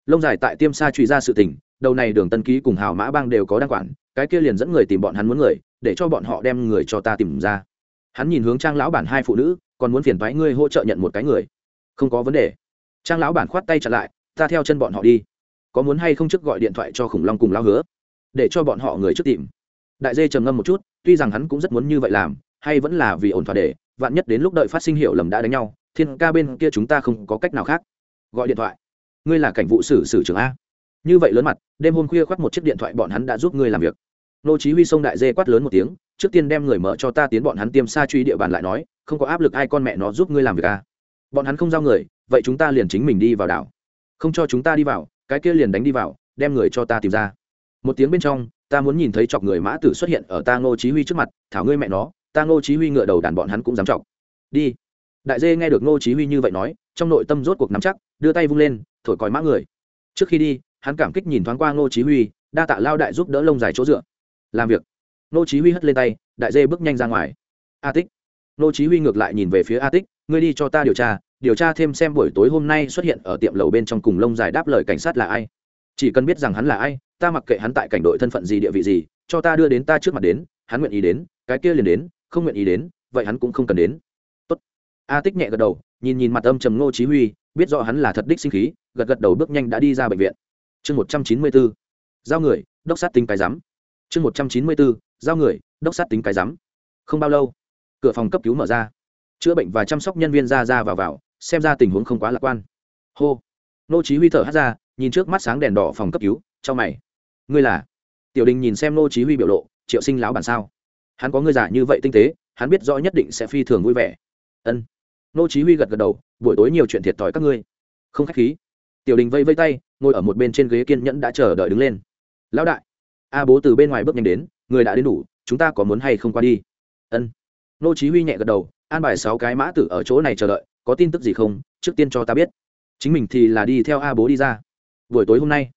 Lông dài tại tiêm sa truy ra sự tình, đầu này đường tân ký cùng hào mã bang đều có đăng quản, cái kia liền dẫn người tìm bọn hắn muốn người, để cho bọn họ đem người cho ta tìm ra. Hắn nhìn hướng trang lão bản hai phụ nữ, còn muốn phiền thoái ngươi hỗ trợ nhận một cái người? Không có vấn đề trang lão bản khoát tay chặn lại, ta theo chân bọn họ đi. Có muốn hay không trước gọi điện thoại cho khủng long cùng lao hứa, để cho bọn họ người trước tìm. Đại dê trầm ngâm một chút, tuy rằng hắn cũng rất muốn như vậy làm, hay vẫn là vì ổn thỏa để, vạn nhất đến lúc đợi phát sinh hiểu lầm đã đánh nhau, thiên ca bên kia chúng ta không có cách nào khác. Gọi điện thoại. Ngươi là cảnh vụ xử xử trưởng a. Như vậy lớn mặt, đêm hôm khuya khoác một chiếc điện thoại bọn hắn đã giúp ngươi làm việc. Nô chí huy sông đại dê quát lớn một tiếng, trước tiên đem người mở cho ta tiến bọn hắn tiêm xa truy địa bàn lại nói, không có áp lực ai con mẹ nó giúp ngươi làm việc a. bọn hắn không giao người vậy chúng ta liền chính mình đi vào đảo. Không cho chúng ta đi vào, cái kia liền đánh đi vào, đem người cho ta tìm ra. Một tiếng bên trong, ta muốn nhìn thấy chọc người mã tử xuất hiện ở ta ngô chí huy trước mặt, thảo ngươi mẹ nó, ta ngô chí huy ngựa đầu đàn bọn hắn cũng dám chọc. Đi. Đại dê nghe được ngô chí huy như vậy nói, trong nội tâm rốt cuộc nắm chắc, đưa tay vung lên, thổi còi mã người. Trước khi đi, hắn cảm kích nhìn thoáng qua ngô chí huy, đa tạ lao đại giúp đỡ lông dài chỗ dựa. Làm việc. Ngô chí huy hất lên tay, đại dê bước nhanh ra ngoài. A tích. Ngô chí huy ngược lại nhìn về phía a tích, ngươi đi cho ta điều tra điều tra thêm xem buổi tối hôm nay xuất hiện ở tiệm lầu bên trong cùng lông dài đáp lời cảnh sát là ai. Chỉ cần biết rằng hắn là ai, ta mặc kệ hắn tại cảnh đội thân phận gì địa vị gì, cho ta đưa đến ta trước mặt đến, hắn nguyện ý đến, cái kia liền đến, không nguyện ý đến, vậy hắn cũng không cần đến. Tốt. a tích nhẹ gật đầu, nhìn nhìn mặt âm trầm ngô chí huy, biết rõ hắn là thật đích sinh khí, gật gật đầu bước nhanh đã đi ra bệnh viện. Chương 194 giao người, đốc sát tính cái rắm chương 194 giao người, đốc sát tính cái rắm không bao lâu, cửa phòng cấp cứu mở ra. Chữa bệnh và chăm sóc nhân viên ra ra vào vào xem ra tình huống không quá lạc quan. Hô. Nô chí huy thở hắt ra, nhìn trước mắt sáng đèn đỏ phòng cấp cứu, cho mày. Ngươi là? Tiểu đình nhìn xem nô chí huy biểu lộ, triệu sinh láo bản sao? Hắn có ngươi giả như vậy tinh tế, hắn biết rõ nhất định sẽ phi thường vui vẻ. Ân. Nô chí huy gật gật đầu, buổi tối nhiều chuyện thiệt thòi các ngươi. Không khách khí. Tiểu đình vây vây tay, ngồi ở một bên trên ghế kiên nhẫn đã chờ đợi đứng lên. Lão đại. A bố từ bên ngoài bước nhanh đến, người đã đến đủ, chúng ta có muốn hay không qua đi? Ân. Nô chí huy nhẹ gật đầu, an bài sáu cái mã tử ở chỗ này chờ đợi có tin tức gì không? Trước tiên cho ta biết. Chính mình thì là đi theo a bố đi ra. Buổi tối hôm nay,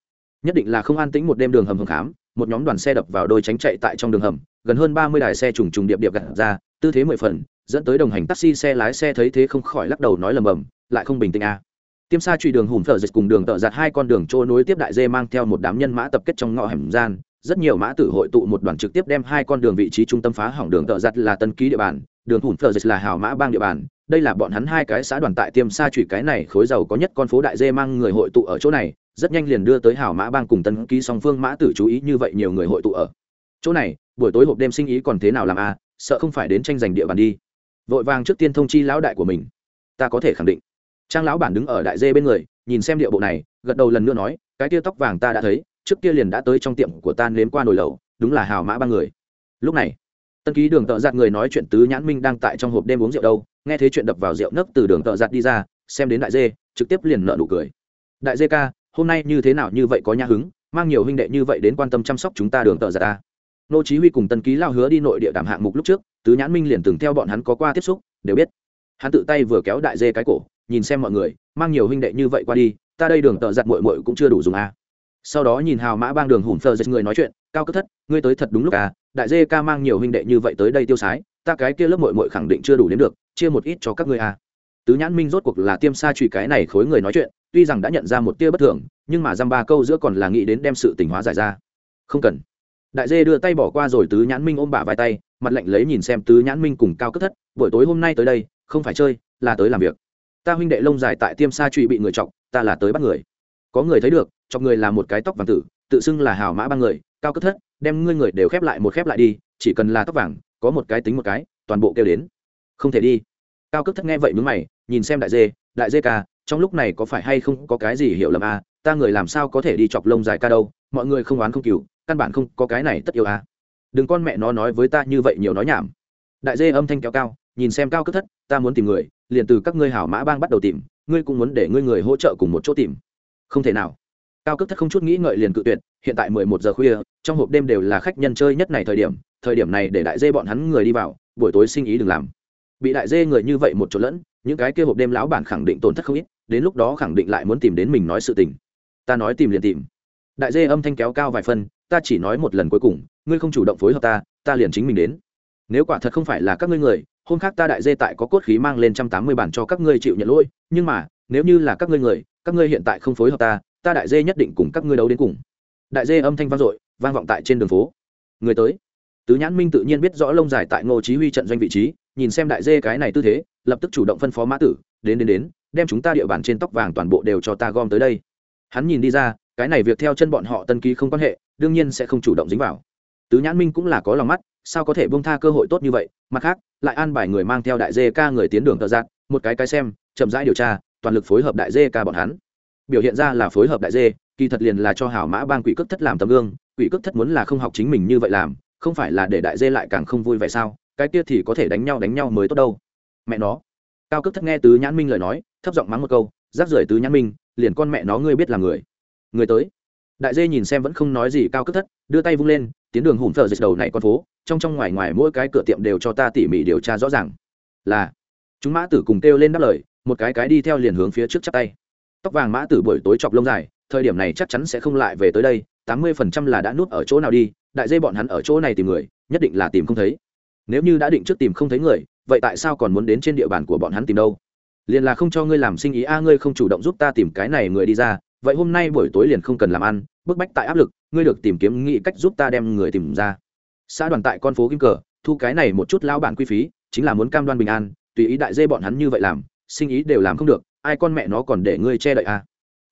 nhất định là không an tĩnh một đêm đường hầm hầm khám, một nhóm đoàn xe đập vào đôi tránh chạy tại trong đường hầm, gần hơn ba mươi đài xe trùng trùng điệp điệp gặt ra, tư thế mười phần, dẫn tới đồng hành taxi xe lái xe thấy thế không khỏi lắc đầu nói lầm bầm, lại không bình tĩnh a. À. tiêm xa truy đường hùm thở dịch cùng đường tợ giặt hai con đường trôi nối tiếp đại dê mang theo một đám nhân mã tập kết trong ngõ hẻm gian, rất nhiều mã tử hội tụ một đoàn trực tiếp đem hai con đường vị trí trung tâm phá hỏng đường tợ giặt là tân ký địa bàn, đường hùm thở dịch là hào mã bang địa bàn đây là bọn hắn hai cái xã đoàn tại tiêm xa trụy cái này khối giàu có nhất con phố đại dê mang người hội tụ ở chỗ này rất nhanh liền đưa tới hảo mã bang cùng tân ký song phương mã tử chú ý như vậy nhiều người hội tụ ở. Chỗ này buổi tối hộp đêm sinh ý còn thế nào làm a à, sợ không phải đến tranh giành địa bàn đi. Vội vàng trước tiên thông chi lão đại của mình. Ta có thể khẳng định. Trang lão bản đứng ở đại dê bên người nhìn xem địa bộ này gật đầu lần nữa nói cái tia tóc vàng ta đã thấy trước kia liền đã tới trong tiệm của ta nếm qua nồi lẩu đúng là hào mã ba người. Lúc này tân ký đường tợ giặt người nói chuyện tứ nhãn minh đang tại trong hộp đêm uống rượu đâu nghe thấy chuyện đập vào rượu nấc từ đường tợ giặt đi ra, xem đến đại dê, trực tiếp liền nợ nụ cười. Đại dê ca, hôm nay như thế nào như vậy có nhã hứng, mang nhiều huynh đệ như vậy đến quan tâm chăm sóc chúng ta đường tợ giặt ta. Nô chí huy cùng tân ký lao hứa đi nội địa đảm hạng mục lúc trước, tứ nhãn minh liền từng theo bọn hắn có qua tiếp xúc, đều biết. Hắn tự tay vừa kéo đại dê cái cổ, nhìn xem mọi người, mang nhiều huynh đệ như vậy qua đi, ta đây đường tợ giặt muội muội cũng chưa đủ dùng à. sau đó nhìn hào mã bang đường hùm phờ giật người nói chuyện, cao cấp thất, ngươi tới thật đúng lúc à đại dê ca mang nhiều huynh đệ như vậy tới đây tiêu sái, ta cái kia lớp muội muội khẳng định chưa đủ đến được chia một ít cho các ngươi à. Tứ nhãn minh rốt cuộc là tiêm sa trụy cái này khối người nói chuyện, tuy rằng đã nhận ra một tia bất thường, nhưng mà dăm ba câu giữa còn là nghĩ đến đem sự tình hóa giải ra. Không cần. Đại dê đưa tay bỏ qua rồi tứ nhãn minh ôm bả vai tay, mặt lạnh lấy nhìn xem tứ nhãn minh cùng cao cấp thất, buổi tối hôm nay tới đây, không phải chơi, là tới làm việc. Ta huynh đệ lông dài tại tiêm sa trụy bị người chọc, ta là tới bắt người. Có người thấy được, chọc người là một cái tóc vàng tử, tự xưng là hào mã ba người, cao cấp thất, đem ngươi người đều khép lại một khép lại đi, chỉ cần là tóc vàng, có một cái tính một cái, toàn bộ kêu đến không thể đi. Cao cấp thất nghe vậy mướn mày, nhìn xem đại dê đại dê ca, trong lúc này có phải hay không có cái gì hiểu lầm à? Ta người làm sao có thể đi chọc lông dài ca đâu? Mọi người không oán không cừu, căn bản không có cái này tất yêu à? Đừng con mẹ nó nói với ta như vậy nhiều nói nhảm. Đại dê âm thanh kéo cao, nhìn xem cao cấp thất, ta muốn tìm người, liền từ các ngươi hảo mã bang bắt đầu tìm, ngươi cũng muốn để ngươi người hỗ trợ cùng một chỗ tìm. Không thể nào. Cao cấp thất không chút nghĩ ngợi liền cự tuyệt, hiện tại mười một giờ khuya, trong hộp đêm đều là khách nhân chơi nhất này thời điểm thời điểm này để đại dê bọn hắn người đi vào, buổi tối sinh ý đừng làm bị đại dê người như vậy một chỗ lẫn, những cái kia hộp đêm lão bản khẳng định tổn thất không ít, đến lúc đó khẳng định lại muốn tìm đến mình nói sự tình. Ta nói tìm liền tìm. Đại dê âm thanh kéo cao vài phân ta chỉ nói một lần cuối cùng, ngươi không chủ động phối hợp ta ta liền chính mình đến. Nếu quả thật không phải là các ngươi người, hôm khác ta đại dê tại có cốt khí mang lên trăm tám mươi bản cho các ngươi chịu nhận lỗi, nhưng mà, nếu như là các ngươi người, các ngươi hiện tại không phối hợp ta ta đại dê nhất định cùng các ngươi đấu đến cùng. Đại dê âm thanh vang dội, vang vọng tại trên đường phố. Người tới. Tứ nhãn minh tự nhiên biết rõ lông dài tại ngô chí huy trận doanh vị trí nhìn xem đại dê cái này tư thế, lập tức chủ động phân phó mã tử, đến đến đến, đem chúng ta địa bàn trên tóc vàng toàn bộ đều cho ta gom tới đây. Hắn nhìn đi ra, cái này việc theo chân bọn họ tân ký không quan hệ, đương nhiên sẽ không chủ động dính vào. Tứ nhãn minh cũng là có lòng mắt, sao có thể buông tha cơ hội tốt như vậy, mặt khác, lại an bài người mang theo đại dê ca người tiến đường tờ giác một cái cái xem, chậm rãi điều tra, toàn lực phối hợp đại dê ca bọn hắn. Biểu hiện ra là phối hợp đại dê, kỳ thật liền là cho hảo mã bang quỷ cước thất làm tấm gương, quỷ cước thất muốn là không học chính mình như vậy làm, không phải là để đại dê lại càng không vui vậy sao? Cái kia thì có thể đánh nhau đánh nhau mới tốt đâu. Mẹ nó. Cao cước thất nghe tứ nhãn minh lời nói, thấp giọng mắng một câu, rác rưởi tứ nhãn minh, liền con mẹ nó ngươi biết là người. Người tới. Đại dê nhìn xem vẫn không nói gì, cao cước thất đưa tay vung lên, tiến đường hùm thờ dịch đầu này con phố, trong trong ngoài ngoài mỗi cái cửa tiệm đều cho ta tỉ mỉ điều tra rõ ràng. Là, chúng mã tử cùng kêu lên đáp lời, một cái cái đi theo liền hướng phía trước chắp tay. Tóc vàng mã tử buổi tối chọc lông dài, thời điểm này chắc chắn sẽ không lại về tới đây, tám mươi phần trăm là đã nuốt ở chỗ nào đi, đại dê bọn hắn ở chỗ này tìm người, nhất định là tìm không thấy nếu như đã định trước tìm không thấy người, vậy tại sao còn muốn đến trên địa bàn của bọn hắn tìm đâu? Liền là không cho ngươi làm sinh ý, a, ngươi không chủ động giúp ta tìm cái này người đi ra, vậy hôm nay buổi tối liền không cần làm ăn, bức bách tại áp lực, ngươi được tìm kiếm nghĩ cách giúp ta đem người tìm ra. Xã đoàn tại con phố kim cờ, thu cái này một chút lao bản quy phí, chính là muốn cam đoan bình an, tùy ý đại dê bọn hắn như vậy làm, sinh ý đều làm không được, ai con mẹ nó còn để ngươi che đậy à.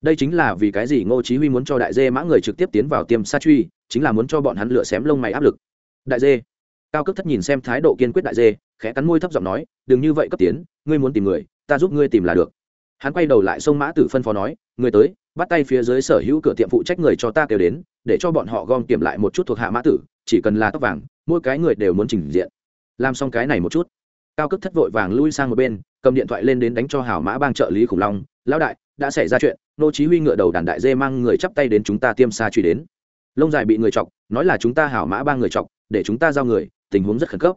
đây chính là vì cái gì ngô chí huy muốn cho đại dê mã người trực tiếp tiến vào tiêm sa truy, chính là muốn cho bọn hắn lựa xém lông mày áp lực. Đại dê cao cấp thất nhìn xem thái độ kiên quyết đại dê, khẽ cắn môi thấp giọng nói, đừng như vậy cấp tiến, ngươi muốn tìm người, ta giúp ngươi tìm là được. Hắn quay đầu lại sông mã tử phân phó nói, người tới, bắt tay phía dưới sở hữu cửa tiệm phụ trách người cho ta kêu đến, để cho bọn họ gom kiểm lại một chút thuộc hạ mã tử, chỉ cần là tóc vàng, mỗi cái người đều muốn trình diện. Làm xong cái này một chút, cao cấp thất vội vàng lui sang một bên, cầm điện thoại lên đến đánh cho hảo mã bang trợ lý khủng long, lão đại, đã xảy ra chuyện, nô chí huy ngựa đầu đàn đại dê mang người chắp tay đến chúng ta tiêm xa truy đến. Lông dài bị người chọc, nói là chúng ta hảo mã bang người chọc, để chúng ta giao người tình huống rất khẩn cấp.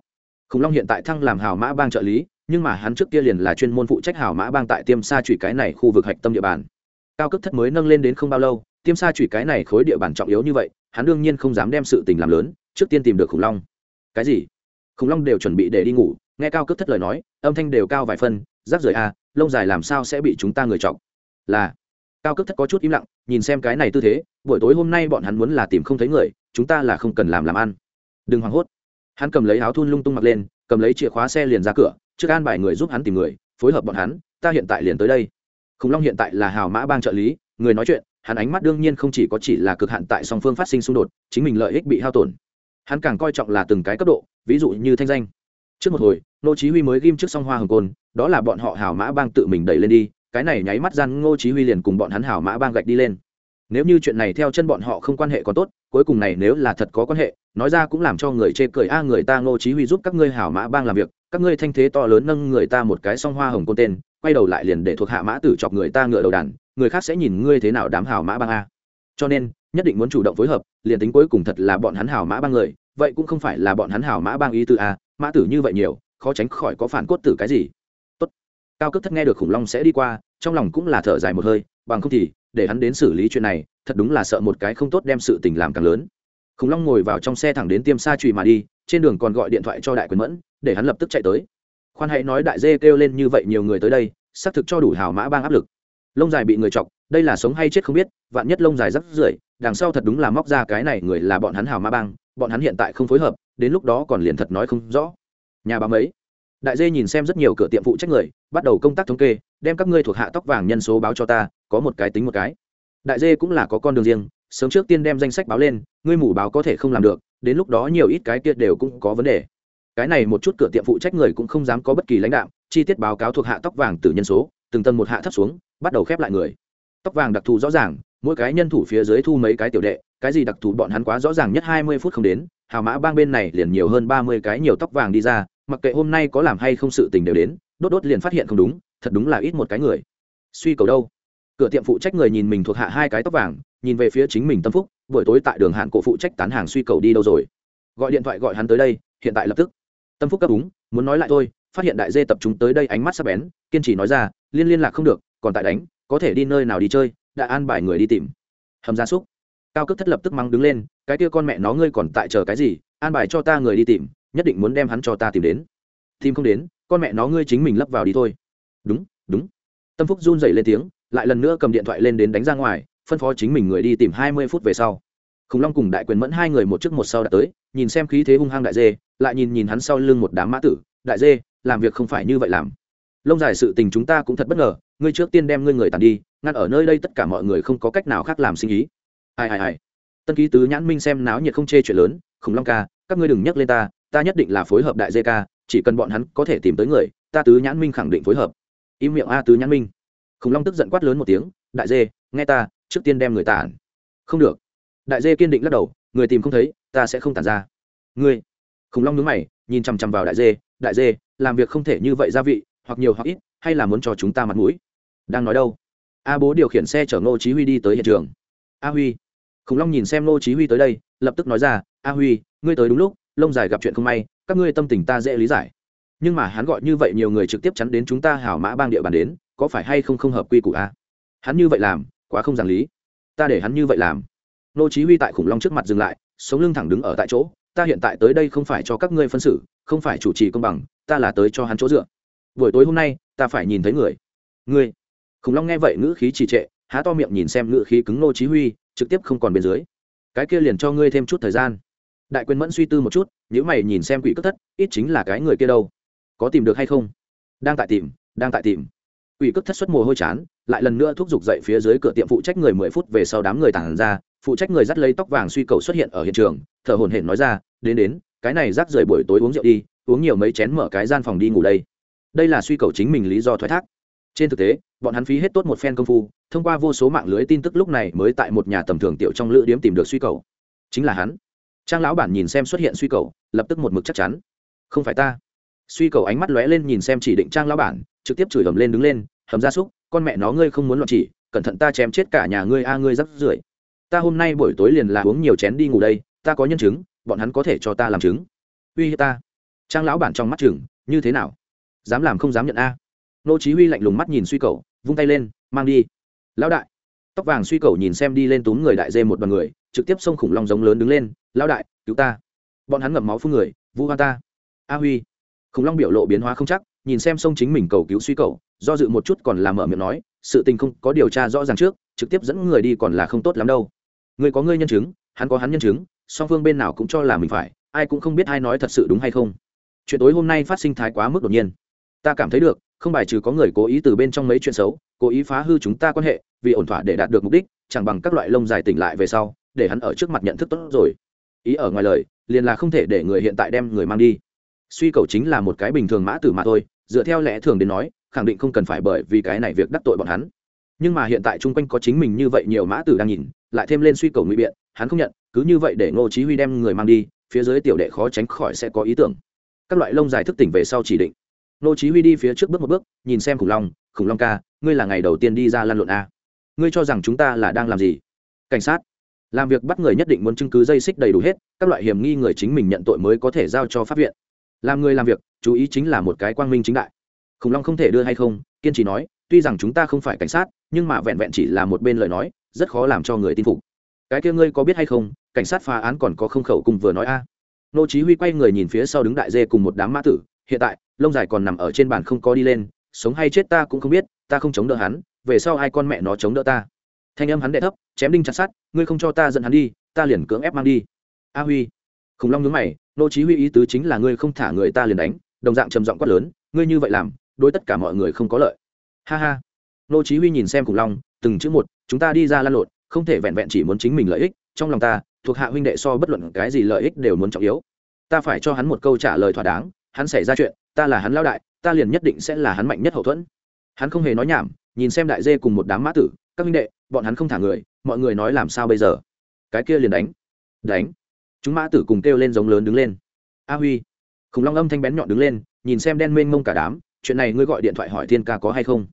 Khủng long hiện tại thăng làm hảo mã bang trợ lý nhưng mà hắn trước kia liền là chuyên môn phụ trách hảo mã bang tại tiêm Sa truy cái này khu vực hạch tâm địa bàn. Cao cấp thất mới nâng lên đến không bao lâu tiêm Sa truy cái này khối địa bàn trọng yếu như vậy hắn đương nhiên không dám đem sự tình làm lớn trước tiên tìm được khủng long. Cái gì? Khủng long đều chuẩn bị để đi ngủ nghe cao cấp thất lời nói âm thanh đều cao vài phân rắc rưởi a à, lông dài làm sao sẽ bị chúng ta người chọc? Là cao cấp thất có chút im lặng nhìn xem cái này tư thế buổi tối hôm nay bọn hắn muốn là tìm không thấy người chúng ta là không cần làm làm ăn. Đừng hoảng hốt hắn cầm lấy áo thun lung tung mặc lên, cầm lấy chìa khóa xe liền ra cửa, trước an bài người giúp hắn tìm người, phối hợp bọn hắn, ta hiện tại liền tới đây. Khủng long hiện tại là hào mã bang trợ lý, người nói chuyện, hắn ánh mắt đương nhiên không chỉ có chỉ là cực hạn tại song phương phát sinh xung đột, chính mình lợi ích bị hao tổn. Hắn càng coi trọng là từng cái cấp độ, ví dụ như thanh danh. Trước một hồi nô chí huy mới ghim trước song hoa hồng côn, đó là bọn họ hảo mã bang tự mình đẩy lên đi, cái này nháy mắt gian ngô chí huy liền cùng bọn hắn hảo mã bang gạch đi lên. Nếu như chuyện này theo chân bọn họ không quan hệ còn tốt cuối cùng này nếu là thật có quan hệ, nói ra cũng làm cho người chê cười, a, người ta ngô chí huy giúp các ngươi hảo mã bang làm việc, các ngươi thanh thế to lớn nâng người ta một cái song hoa hồng côn tên, quay đầu lại liền để thuộc hạ mã tử chọc người ta ngựa đầu đàn, người khác sẽ nhìn ngươi thế nào đám hảo mã bang a. Cho nên, nhất định muốn chủ động phối hợp, liền tính cuối cùng thật là bọn hắn hảo mã bang người, vậy cũng không phải là bọn hắn hảo mã bang ý tư a, mã tử như vậy nhiều, khó tránh khỏi có phản cốt tử cái gì. Tốt. Cao cấp thất nghe được khủng long sẽ đi qua, trong lòng cũng là thở dài một hơi, bằng không thì để hắn đến xử lý chuyện này, thật đúng là sợ một cái không tốt đem sự tình làm càng lớn. Khủng long ngồi vào trong xe thẳng đến tiêm sa trùy mà đi, trên đường còn gọi điện thoại cho đại quyền mẫn, để hắn lập tức chạy tới. Khoan hãy nói đại dê kêu lên như vậy nhiều người tới đây, xác thực cho đủ hào mã bang áp lực. Lông dài bị người chọc, đây là sống hay chết không biết, vạn nhất lông dài rắc rưởi, đằng sau thật đúng là móc ra cái này người là bọn hắn hào mã bang, bọn hắn hiện tại không phối hợp, đến lúc đó còn liền thật nói không rõ. Nhà báo mấy đại dê nhìn xem rất nhiều cửa tiệm phụ trách người, bắt đầu công tác thống kê, đem các ngươi thuộc hạ tóc vàng nhân số báo cho ta có một cái tính một cái. Đại dê cũng là có con đường riêng, sớm trước tiên đem danh sách báo lên, ngươi mù báo có thể không làm được, đến lúc đó nhiều ít cái kia đều cũng có vấn đề. Cái này một chút cửa tiệm phụ trách người cũng không dám có bất kỳ lãnh đạo, chi tiết báo cáo thuộc hạ tóc vàng từ nhân số, từng tầng một hạ thấp xuống, bắt đầu khép lại người. Tóc vàng đặc thù rõ ràng, mỗi cái nhân thủ phía dưới thu mấy cái tiểu đệ, cái gì đặc thù bọn hắn quá rõ ràng nhất hai mươi phút không đến, hào mã bang bên này liền nhiều hơn ba mươi cái nhiều tóc vàng đi ra, mặc kệ hôm nay có làm hay không sự tình đều đến, đốt đốt liền phát hiện không đúng, thật đúng là ít một cái người. Suy cầu đâu? Cửa tiệm phụ trách người nhìn mình thuộc hạ hai cái tóc vàng, nhìn về phía chính mình tâm phúc, buổi tối tại đường hạn cổ phụ trách tán hàng suy cầu đi đâu rồi? Gọi điện thoại gọi hắn tới đây, hiện tại lập tức. Tâm phúc cấp đúng, muốn nói lại thôi, phát hiện đại dê tập trung tới đây ánh mắt sắp bén, kiên trì nói ra, liên liên lạc không được, còn tại đánh, có thể đi nơi nào đi chơi, đã an bài người đi tìm. Hầm gia súc. Cao cấp thất lập tức mắng đứng lên, cái kia con mẹ nó ngươi còn tại chờ cái gì, an bài cho ta người đi tìm, nhất định muốn đem hắn cho ta tìm đến. Tìm không đến, con mẹ nó ngươi chính mình lấp vào đi thôi. Đúng đúng. Tâm phúc run dậy lên tiếng lại lần nữa cầm điện thoại lên đến đánh ra ngoài, phân phó chính mình người đi tìm hai mươi phút về sau. Khủng long cùng đại quyền mẫn hai người một trước một sau đã tới, nhìn xem khí thế hung hăng đại dê, lại nhìn nhìn hắn sau lưng một đám mã tử, đại dê, làm việc không phải như vậy làm. Lông dài sự tình chúng ta cũng thật bất ngờ, ngươi trước tiên đem ngươi người tàn đi, ngăn ở nơi đây tất cả mọi người không có cách nào khác làm sinh ý. Ai ai ai. Tân ký tứ nhãn minh xem náo nhiệt không chê chuyện lớn, khủng long ca, các ngươi đừng nhắc lên ta ta nhất định là phối hợp đại dê ca, chỉ cần bọn hắn có thể tìm tới người, ta tứ nhãn minh khẳng định phối hợp. Im miệng a tứ nhãn minh khủng long tức giận quát lớn một tiếng, đại dê, nghe ta, trước tiên đem người tản. Không được. Đại dê kiên định lắc đầu, người tìm không thấy, ta sẽ không tản ra. Ngươi? Khủng long nhướng mày, nhìn chằm chằm vào đại dê đại dê, làm việc không thể như vậy gia vị, hoặc nhiều hoặc ít, hay là muốn cho chúng ta mặt mũi? Đang nói đâu? A bố điều khiển xe chở ngô chí huy đi tới hiện trường. A huy. Khủng long nhìn xem ngô chí huy tới đây, lập tức nói ra, a huy, ngươi tới đúng lúc, lông dài gặp chuyện không may, các ngươi tâm tình ta dễ lý giải. Nhưng mà hắn gọi như vậy nhiều người trực tiếp chắn đến chúng ta hảo mã bang địa bàn đến có phải hay không không hợp quy củ a hắn như vậy làm, quá không giảng lý. Ta để hắn như vậy làm. Nô chí huy tại khủng long trước mặt dừng lại, sống lưng thẳng đứng ở tại chỗ. Ta hiện tại tới đây không phải cho các ngươi phân xử, không phải chủ trì công bằng, ta là tới cho hắn chỗ dựa. Buổi tối hôm nay, ta phải nhìn thấy người. Ngươi. Khủng long nghe vậy ngữ khí trì trệ, há to miệng nhìn xem ngữ khí cứng nô chí huy, trực tiếp không còn bên dưới. Cái kia liền cho ngươi thêm chút thời gian. Đại quyền mẫn suy tư một chút nếu mày nhìn xem quỷ cất thất, ít chính là cái người kia đâu. Có tìm được hay không? Đang tại tìm, đang tại tìm quỷ cất thất xuất mồ hôi chán, lại lần nữa thúc giục dậy phía dưới cửa tiệm phụ trách người mười phút về sau đám người tản ra, phụ trách người dắt lấy tóc vàng suy cầu xuất hiện ở hiện trường, thở hổn hển nói ra, đến đến, cái này rác rời buổi tối uống rượu đi, uống nhiều mấy chén mở cái gian phòng đi ngủ đây. Đây là suy cầu chính mình lý do thoái thác. Trên thực tế, bọn hắn phí hết tốt một phen công phu, thông qua vô số mạng lưới tin tức lúc này mới tại một nhà tầm thường tiểu trong lữ điếm tìm được suy cầu. Chính là hắn. Trang lão bản nhìn xem xuất hiện suy cầu, lập tức một mực chắc chắn. Không phải ta. Suy cầu ánh mắt lóe lên nhìn xem chỉ định trang lão bản, trực tiếp chửi ầm lên đứng lên hầm gia súc, con mẹ nó ngươi không muốn loạn chỉ, cẩn thận ta chém chết cả nhà ngươi a, ngươi rắc rưởi. Ta hôm nay buổi tối liền là uống nhiều chén đi ngủ đây, ta có nhân chứng, bọn hắn có thể cho ta làm chứng. Uy hiếp ta. Trang lão bản trong mắt chừng, như thế nào? Dám làm không dám nhận a. Nô chí huy lạnh lùng mắt nhìn suy cầu, vung tay lên, mang đi. Lão đại. Tóc vàng suy cầu nhìn xem đi lên túm người đại dê một đoàn người, trực tiếp xông khủng long giống lớn đứng lên, lão đại, cứu ta. Bọn hắn ngậm máu phun người, vu hoa ta. A huy. Khủng long biểu lộ biến hóa không chắc, nhìn xem sông chính mình cầu cứu suy cầu do dự một chút còn làm mở miệng nói, sự tình không có điều tra rõ ràng trước, trực tiếp dẫn người đi còn là không tốt lắm đâu. Người có ngươi nhân chứng, hắn có hắn nhân chứng, song phương bên nào cũng cho là mình phải, ai cũng không biết ai nói thật sự đúng hay không. Chuyện tối hôm nay phát sinh thái quá mức đột nhiên. Ta cảm thấy được, không bài trừ có người cố ý từ bên trong mấy chuyện xấu, cố ý phá hư chúng ta quan hệ, vì ổn thỏa để đạt được mục đích, chẳng bằng các loại lông dài tỉnh lại về sau, để hắn ở trước mặt nhận thức tốt rồi. Ý ở ngoài lời, liền là không thể để người hiện tại đem người mang đi. Suy cầu chính là một cái bình thường mã tử mà thôi, dựa theo lẽ thường đến nói khẳng định không cần phải bởi vì cái này việc đắc tội bọn hắn. Nhưng mà hiện tại chung quanh có chính mình như vậy nhiều mã tử đang nhìn, lại thêm lên suy cầu ngụy biện, hắn không nhận, cứ như vậy để ngô chí huy đem người mang đi, phía dưới tiểu đệ khó tránh khỏi sẽ có ý tưởng. Các loại lông dài thức tỉnh về sau chỉ định. Ngô chí huy đi phía trước bước một bước, nhìn xem khủng long khủng long ca, ngươi là ngày đầu tiên đi ra lăn lộn a. Ngươi cho rằng chúng ta là đang làm gì? Cảnh sát. Làm việc bắt người nhất định muốn chứng cứ dây xích đầy đủ hết, các loại hiểm nghi người chính mình nhận tội mới có thể giao cho pháp viện. Làm người làm việc, chú ý chính là một cái quang minh chính đại khủng long không thể đưa hay không, kiên trì nói, tuy rằng chúng ta không phải cảnh sát, nhưng mà vẹn vẹn chỉ là một bên lời nói, rất khó làm cho người tin phục. Cái kia ngươi có biết hay không, cảnh sát phá án còn có không khẩu cùng vừa nói a? Nô chí huy quay người nhìn phía sau đứng đại dê cùng một đám mã tử, hiện tại, lông dài còn nằm ở trên bàn không có đi lên, sống hay chết ta cũng không biết, ta không chống đỡ hắn, về sau ai con mẹ nó chống đỡ ta? Thanh âm hắn đệ thấp, chém đinh chặt sát ngươi không cho ta dẫn hắn đi, ta liền cưỡng ép mang đi. A huy, khủng long nhướng mày, nô chí huy ý tứ chính là ngươi không thả người ta liền đánh, đồng dạng trầm giọng quát lớn, ngươi như vậy làm đối tất cả mọi người không có lợi. Ha ha. Nô chí huy nhìn xem khủng long, từng chữ một, chúng ta đi ra lan lộn, không thể vẹn vẹn chỉ muốn chính mình lợi ích, trong lòng ta, thuộc hạ huynh đệ so bất luận cái gì lợi ích đều muốn trọng yếu. Ta phải cho hắn một câu trả lời thỏa đáng, hắn xảy ra chuyện, ta là hắn lao đại, ta liền nhất định sẽ là hắn mạnh nhất hậu thuẫn. Hắn không hề nói nhảm, nhìn xem đại dê cùng một đám mã tử, các huynh đệ, bọn hắn không thả người, mọi người nói làm sao bây giờ? Cái kia liền đánh. Đánh. Chúng mã tử cùng kêu lên giống lớn đứng lên. A huy. Khủng long âm thanh bén nhọn đứng lên, nhìn xem đen mênh mông cả đám chuyện này ngươi gọi điện thoại hỏi thiên ca có hay không?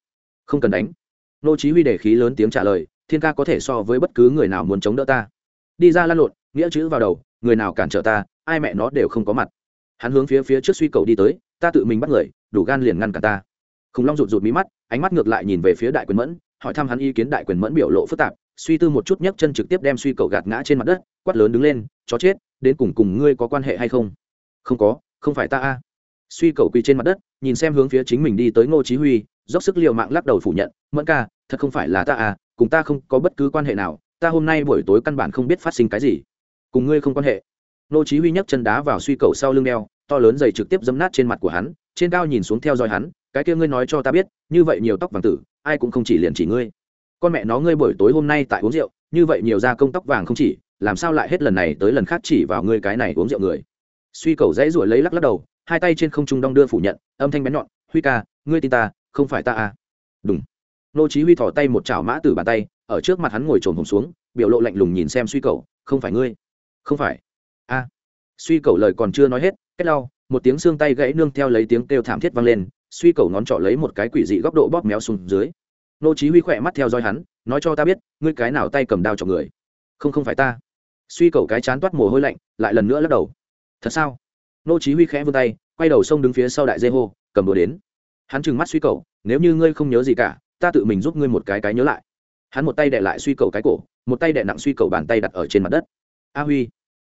Không cần đánh. Nô chí huy để khí lớn tiếng trả lời, thiên ca có thể so với bất cứ người nào muốn chống đỡ ta. Đi ra lan lộn, nghĩa chữ vào đầu, người nào cản trở ta, ai mẹ nó đều không có mặt. Hắn hướng phía phía trước suy cầu đi tới, ta tự mình bắt người, đủ gan liền ngăn cả ta. Khủng long rụt rụt mí mắt, ánh mắt ngược lại nhìn về phía đại quyền mẫn, hỏi thăm hắn ý kiến đại quyền mẫn biểu lộ phức tạp, suy tư một chút nhấc chân trực tiếp đem suy cầu gạt ngã trên mặt đất, quát lớn đứng lên, chó chết, đến cùng cùng ngươi có quan hệ hay không? Không có, không phải ta a suy cầu quỳ trên mặt đất, nhìn xem hướng phía chính mình đi tới ngô chí huy, dốc sức liều mạng lắc đầu phủ nhận, mẫn ca, thật không phải là ta à cùng ta không có bất cứ quan hệ nào, ta hôm nay buổi tối căn bản không biết phát sinh cái gì. Cùng ngươi không quan hệ. Ngô chí huy nhấc chân đá vào suy cầu sau lưng đeo, to lớn dày trực tiếp dẫm nát trên mặt của hắn, trên cao nhìn xuống theo dõi hắn, cái kia ngươi nói cho ta biết, như vậy nhiều tóc vàng tử, ai cũng không chỉ liền chỉ ngươi. Con mẹ nó ngươi buổi tối hôm nay tại uống rượu, như vậy nhiều da công tóc vàng không chỉ, làm sao lại hết lần này tới lần khác chỉ vào ngươi cái này uống rượu người? Suy cầu dãy ruổi lấy lắc lắc đầu hai tay trên không trung đong đưa phủ nhận, âm thanh bén nhọn, huy ca, ngươi tin ta, không phải ta à? Đúng nô chí huy thò tay một chảo mã từ bàn tay, ở trước mặt hắn ngồi trồn hổm xuống, biểu lộ lạnh lùng nhìn xem suy cầu, không phải ngươi. Không phải. A. Suy cầu lời còn chưa nói hết kết lau, một tiếng xương tay gãy nương theo lấy tiếng kêu thảm thiết vang lên, suy cầu ngón trỏ lấy một cái quỷ dị góc độ bóp méo xuống dưới. Nô chí huy khỏe mắt theo dõi hắn, nói cho ta biết, ngươi cái nào tay cầm đao cho người? Không không phải ta. Suy cầu cái chán toát mồ hôi lạnh, lại lần nữa lắc đầu. Thật sao? Nô chí huy khẽ vươn tay, quay đầu xông đứng phía sau đại dê hô, cầm đồ đến. Hắn trừng mắt suy cầu, nếu như ngươi không nhớ gì cả, ta tự mình giúp ngươi một cái cái nhớ lại. Hắn một tay đè lại suy cầu cái cổ, một tay đè nặng suy cầu bàn tay đặt ở trên mặt đất. A huy.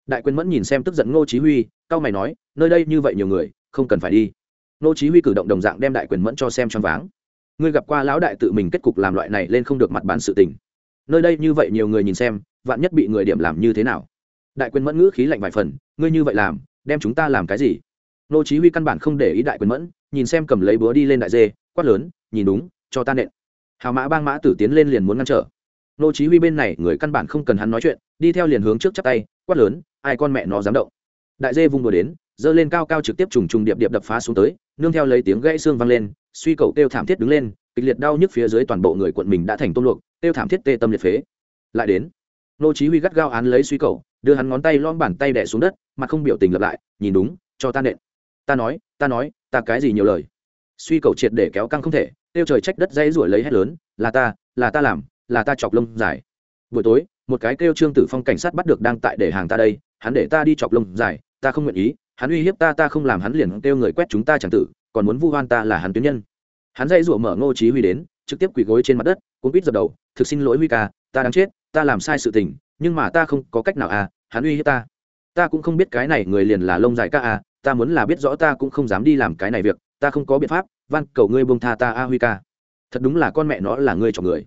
Đại quyền mẫn nhìn xem tức giận ngô chí huy cao mày nói, nơi đây như vậy nhiều người, không cần phải đi. Ngô chí huy cử động đồng dạng đem đại quyền mẫn cho xem choáng váng. Ngươi gặp qua lão đại tự mình kết cục làm loại này lên không được mặt bản sự tình. Nơi đây như vậy nhiều người nhìn xem, vạn nhất bị người điểm làm như thế nào? Đại quyền mẫn ngữ khí lạnh vài phần, ngươi như vậy làm đem chúng ta làm cái gì? Nô chí huy căn bản không để ý đại quyền mẫn, nhìn xem cầm lấy búa đi lên đại dê, quát lớn, nhìn đúng, cho ta nện. Hào mã bang mã tử tiến lên liền muốn ngăn trở. Nô chí huy bên này, người căn bản không cần hắn nói chuyện, đi theo liền hướng trước chắp tay, quát lớn, ai con mẹ nó dám động. Đại dê vung đùa đến dơ lên cao cao trực tiếp trùng trùng điệp điệp đập phá xuống tới, nương theo lấy tiếng gãy xương vang lên, suy cầu tiêu thảm thiết đứng lên, kịch liệt đau nhức phía dưới toàn bộ người quận mình đã thành tôm luộc tiêu thảm thiết tê tâm liệt phế. Lại đến, nô chí huy gắt gao án lấy suy cầu đưa hắn ngón tay lom bàn tay đè xuống đất mặt không biểu tình lặp lại, nhìn đúng, cho ta nện. Ta nói ta nói, ta cái gì nhiều lời? Suy cầu triệt để kéo căng không thể, tiêu trời trách đất dây ruổi lấy hết lớn, là ta là ta làm, là ta chọc lông dài. Buổi tối, một cái kêu trương tử phong cảnh sát bắt được đang tại để hàng ta đây, hắn để ta đi chọc lông dài, ta không nguyện ý, hắn uy hiếp ta ta không làm hắn liền kêu người quét chúng ta chẳng tử, còn muốn vu hoan ta là hắn tuyến nhân. Hắn dây rủa mở ngô chí huy đến, trực tiếp quỳ gối trên mặt đất, cuốn quýt dập đầu, thực xin lỗi huy ca, ta đang chết, ta làm sai sự tình nhưng mà ta không có cách nào à hắn uy hiếp ta. Ta cũng không biết cái này người liền là lông dài ca à ta muốn là biết rõ ta cũng không dám đi làm cái này việc, ta không có biện pháp, van, cầu ngươi buông tha ta a huy ca. Thật đúng là con mẹ nó là ngươi cho người.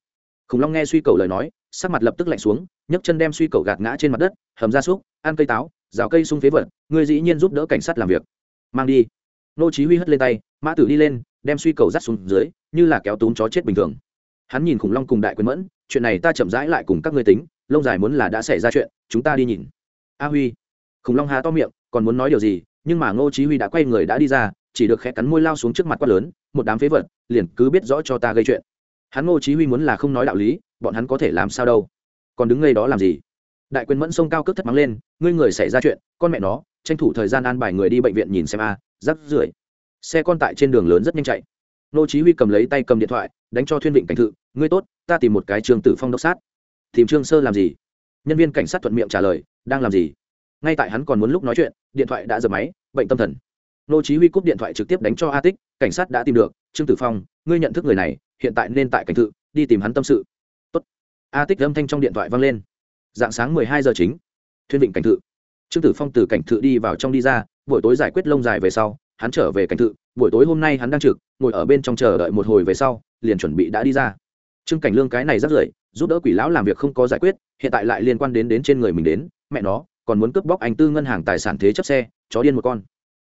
Khủng long nghe suy cầu lời nói, sắc mặt lập tức lạnh xuống, nhấc chân đem suy cầu gạt ngã trên mặt đất, hầm ra súc, ăn cây táo, rào cây sung phế vật, ngươi dĩ nhiên giúp đỡ cảnh sát làm việc. Mang đi. Nô chí huy hất lên tay, mã tử đi lên, đem suy cầu dắt xuống dưới, như là kéo túm chó chết bình thường. Hắn nhìn khủng long cùng đại quyền mẫn chuyện này ta chậm rãi lại cùng các ngươi tính, lông dài muốn là đã xảy ra chuyện, chúng ta đi nhìn. A huy. Khủng long há to miệng, còn muốn nói điều gì, nhưng mà ngô chí huy đã quay người đã đi ra, chỉ được khẽ cắn môi lao xuống trước mặt quát lớn, một đám phế vật, liền cứ biết rõ cho ta gây chuyện. Hắn ngô chí huy muốn là không nói đạo lý, bọn hắn có thể làm sao đâu. Còn đứng ngay đó làm gì? Đại quyền mẫn sông cao cước thất mắng lên, ngươi người xảy ra chuyện, con mẹ nó, tranh thủ thời gian an bài người đi bệnh viện nhìn xem a, rắc rưởi. Xe con tại trên đường lớn rất nhanh chạy nô chí huy cầm lấy tay cầm điện thoại, đánh cho thuyên vịnh cảnh thự, ngươi tốt, ta tìm một cái trường tử phong đốc sát. Tìm trương sơ làm gì? Nhân viên cảnh sát thuận miệng trả lời, đang làm gì? Ngay tại hắn còn muốn lúc nói chuyện, điện thoại đã dập máy, bệnh tâm thần. Nô chí huy cúp điện thoại trực tiếp đánh cho a tích, cảnh sát đã tìm được, trương tử phong, ngươi nhận thức người này, hiện tại nên tại cảnh thự, đi tìm hắn tâm sự. Tốt. A tích âm thanh trong điện thoại vang lên. Dạng sáng 12 giờ chính, thuyên vịnh cảnh thự. Trương tử phong từ cảnh thự đi vào trong đi ra, buổi tối giải quyết lông dài về sau, hắn trở về cảnh thự buổi tối hôm nay hắn đang trực, ngồi ở bên trong chờ đợi một hồi về sau, liền chuẩn bị đã đi ra. Trương cảnh lương cái này rất rưởi giúp đỡ quỷ lão làm việc không có giải quyết, hiện tại lại liên quan đến đến trên người mình đến, mẹ nó, còn muốn cướp bóc anh tư ngân hàng tài sản thế chấp xe, chó điên một con.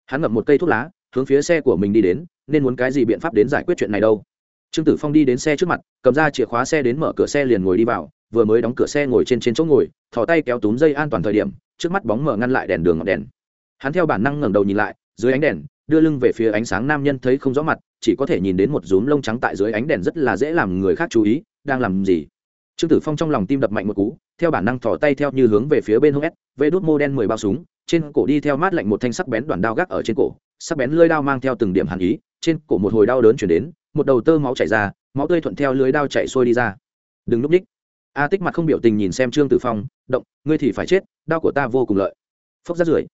Hắn ngậm một cây thuốc lá, hướng phía xe của mình đi đến, nên muốn cái gì biện pháp đến giải quyết chuyện này đâu. Trương tử phong đi đến xe trước mặt, cầm ra chìa khóa xe đến mở cửa xe liền ngồi đi vào, vừa mới đóng cửa xe ngồi trên trên chỗ ngồi, thò tay kéo túm dây an toàn thời điểm, trước mắt bóng mở ngăn lại đèn đường ngọn đèn. Hắn theo bản năng ngẩng đầu nhìn lại, dưới ánh đèn đưa lưng về phía ánh sáng nam nhân thấy không rõ mặt, chỉ có thể nhìn đến một rúm lông trắng tại dưới ánh đèn rất là dễ làm người khác chú ý, đang làm gì? Trương tử phong trong lòng tim đập mạnh một cú, theo bản năng thò tay theo như hướng về phía bên hông s, vê đốt mô đen mười bao súng, trên cổ đi theo mát lạnh một thanh sắc bén đoạn đao gác ở trên cổ, sắc bén lưỡi đao mang theo từng điểm hàn ý, trên cổ một hồi đau đớn chuyển đến, một đầu tơ máu chảy ra, máu tươi thuận theo lưới đao chạy xuôi đi ra. Đừng núp ních. A tích mặt không biểu tình nhìn xem trương tử phong, động, ngươi thì phải chết đau của ta vô cùng lợi. Phốc rát rưởi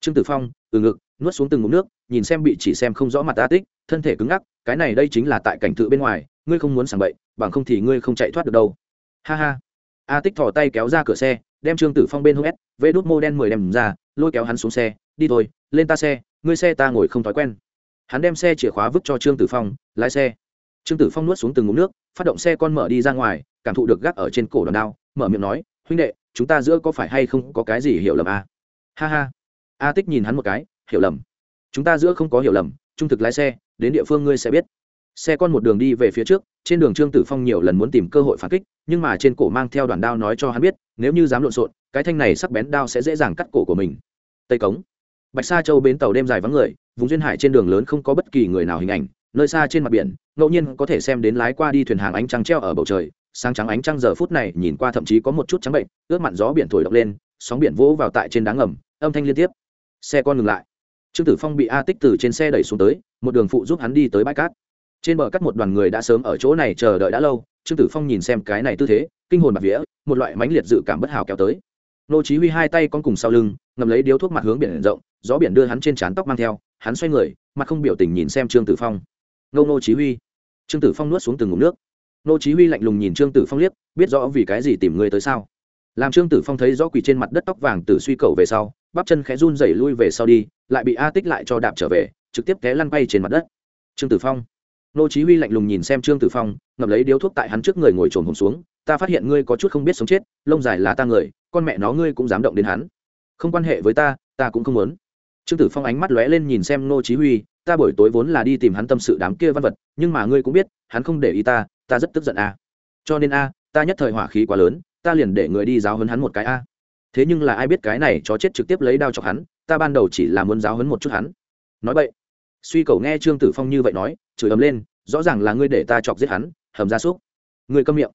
trương tử phong từ ngực, nuốt xuống từng ngụm nước, nhìn xem bị chỉ xem không rõ mặt a tích, thân thể cứng ngắc, cái này đây chính là tại cảnh tự bên ngoài, ngươi không muốn sảng bậy, bằng không thì ngươi không chạy thoát được đâu. Ha ha. A tích thò tay kéo ra cửa xe, đem trương tử phong bên hông ép vê đút mô đen mười đem ra, lôi kéo hắn xuống xe, đi thôi, lên ta xe, ngươi xe ta ngồi không thói quen. Hắn đem xe chìa khóa vứt cho trương tử phong, lái xe. Trương tử phong nuốt xuống từng ngụm nước, phát động xe con mở đi ra ngoài, cảm thụ được gác ở trên cổ đòn đao, mở miệng nói, huynh đệ, chúng ta giữa có phải hay không có cái gì hiểu lầm à? ha ha a tích nhìn hắn một cái, hiểu lầm. Chúng ta giữa không có hiểu lầm, trung thực lái xe, đến địa phương ngươi sẽ biết. Xe con một đường đi về phía trước, trên đường trương tử phong nhiều lần muốn tìm cơ hội phản kích, nhưng mà trên cổ mang theo đoàn đao nói cho hắn biết, nếu như dám lộn xộn, cái thanh này sắc bén đao sẽ dễ dàng cắt cổ của mình. Tây cống. Bạch sa châu bến tàu đêm dài vắng người, vùng duyên hải trên đường lớn không có bất kỳ người nào hình ảnh, nơi xa trên mặt biển, ngẫu nhiên có thể xem đến lái qua đi thuyền hàng ánh trăng treo ở bầu trời, sáng trắng ánh trăng giờ phút này nhìn qua thậm chí có một chút trắng bệnh, ướt mặn gió biển thổi độc lên, sóng biển vỗ vào tại trên đá ngầm, âm thanh liên tiếp xe con ngừng lại. Trương tử phong bị a tích từ trên xe đẩy xuống tới, một đường phụ giúp hắn đi tới bãi cát. Trên bờ cắt một đoàn người đã sớm ở chỗ này chờ đợi đã lâu, trương tử phong nhìn xem cái này tư thế, kinh hồn bạc vía, một loại mãnh liệt dự cảm bất hào kéo tới. Nô chí huy hai tay con cùng sau lưng ngầm lấy điếu thuốc mặt hướng biển rộng, gió biển đưa hắn trên trán tóc mang theo, hắn xoay người, mặt không biểu tình nhìn xem trương tử phong. Nô nô chí huy. Trương tử phong nuốt xuống từng ngụm nước. Nô chí huy lạnh lùng nhìn trương tử phong liếc, biết rõ vì cái gì tìm người tới sao? Làm trương tử phong thấy rõ quỳ trên mặt đất tóc vàng tử suy cầu về sau, bắp chân khẽ run rẩy lui về sau đi, lại bị a tích lại cho đạp trở về, trực tiếp té lăn bay trên mặt đất. Trương tử phong. Nô chí huy lạnh lùng nhìn xem trương tử phong, ngậm lấy điếu thuốc tại hắn trước người ngồi trồn hồn xuống, ta phát hiện ngươi có chút không biết sống chết, lông dài là ta người, con mẹ nó ngươi cũng dám động đến hắn. Không quan hệ với ta ta cũng không muốn. Trương tử phong ánh mắt lóe lên nhìn xem nô chí huy, ta buổi tối vốn là đi tìm hắn tâm sự đám kia văn vật, nhưng mà ngươi cũng biết, hắn không để ý ta ta rất tức giận a. Cho nên a, ta nhất thời hỏa khí quá lớn ta liền để người đi giáo hấn hắn một cái a. Thế nhưng là ai biết cái này chó chết trực tiếp lấy đao chọc hắn, ta ban đầu chỉ là muốn giáo hấn một chút hắn. Nói vậy, suy cầu nghe trương tử phong như vậy nói, chửi ấm lên, rõ ràng là ngươi để ta chọc giết hắn, hầm ra súc. Ngươi câm miệng.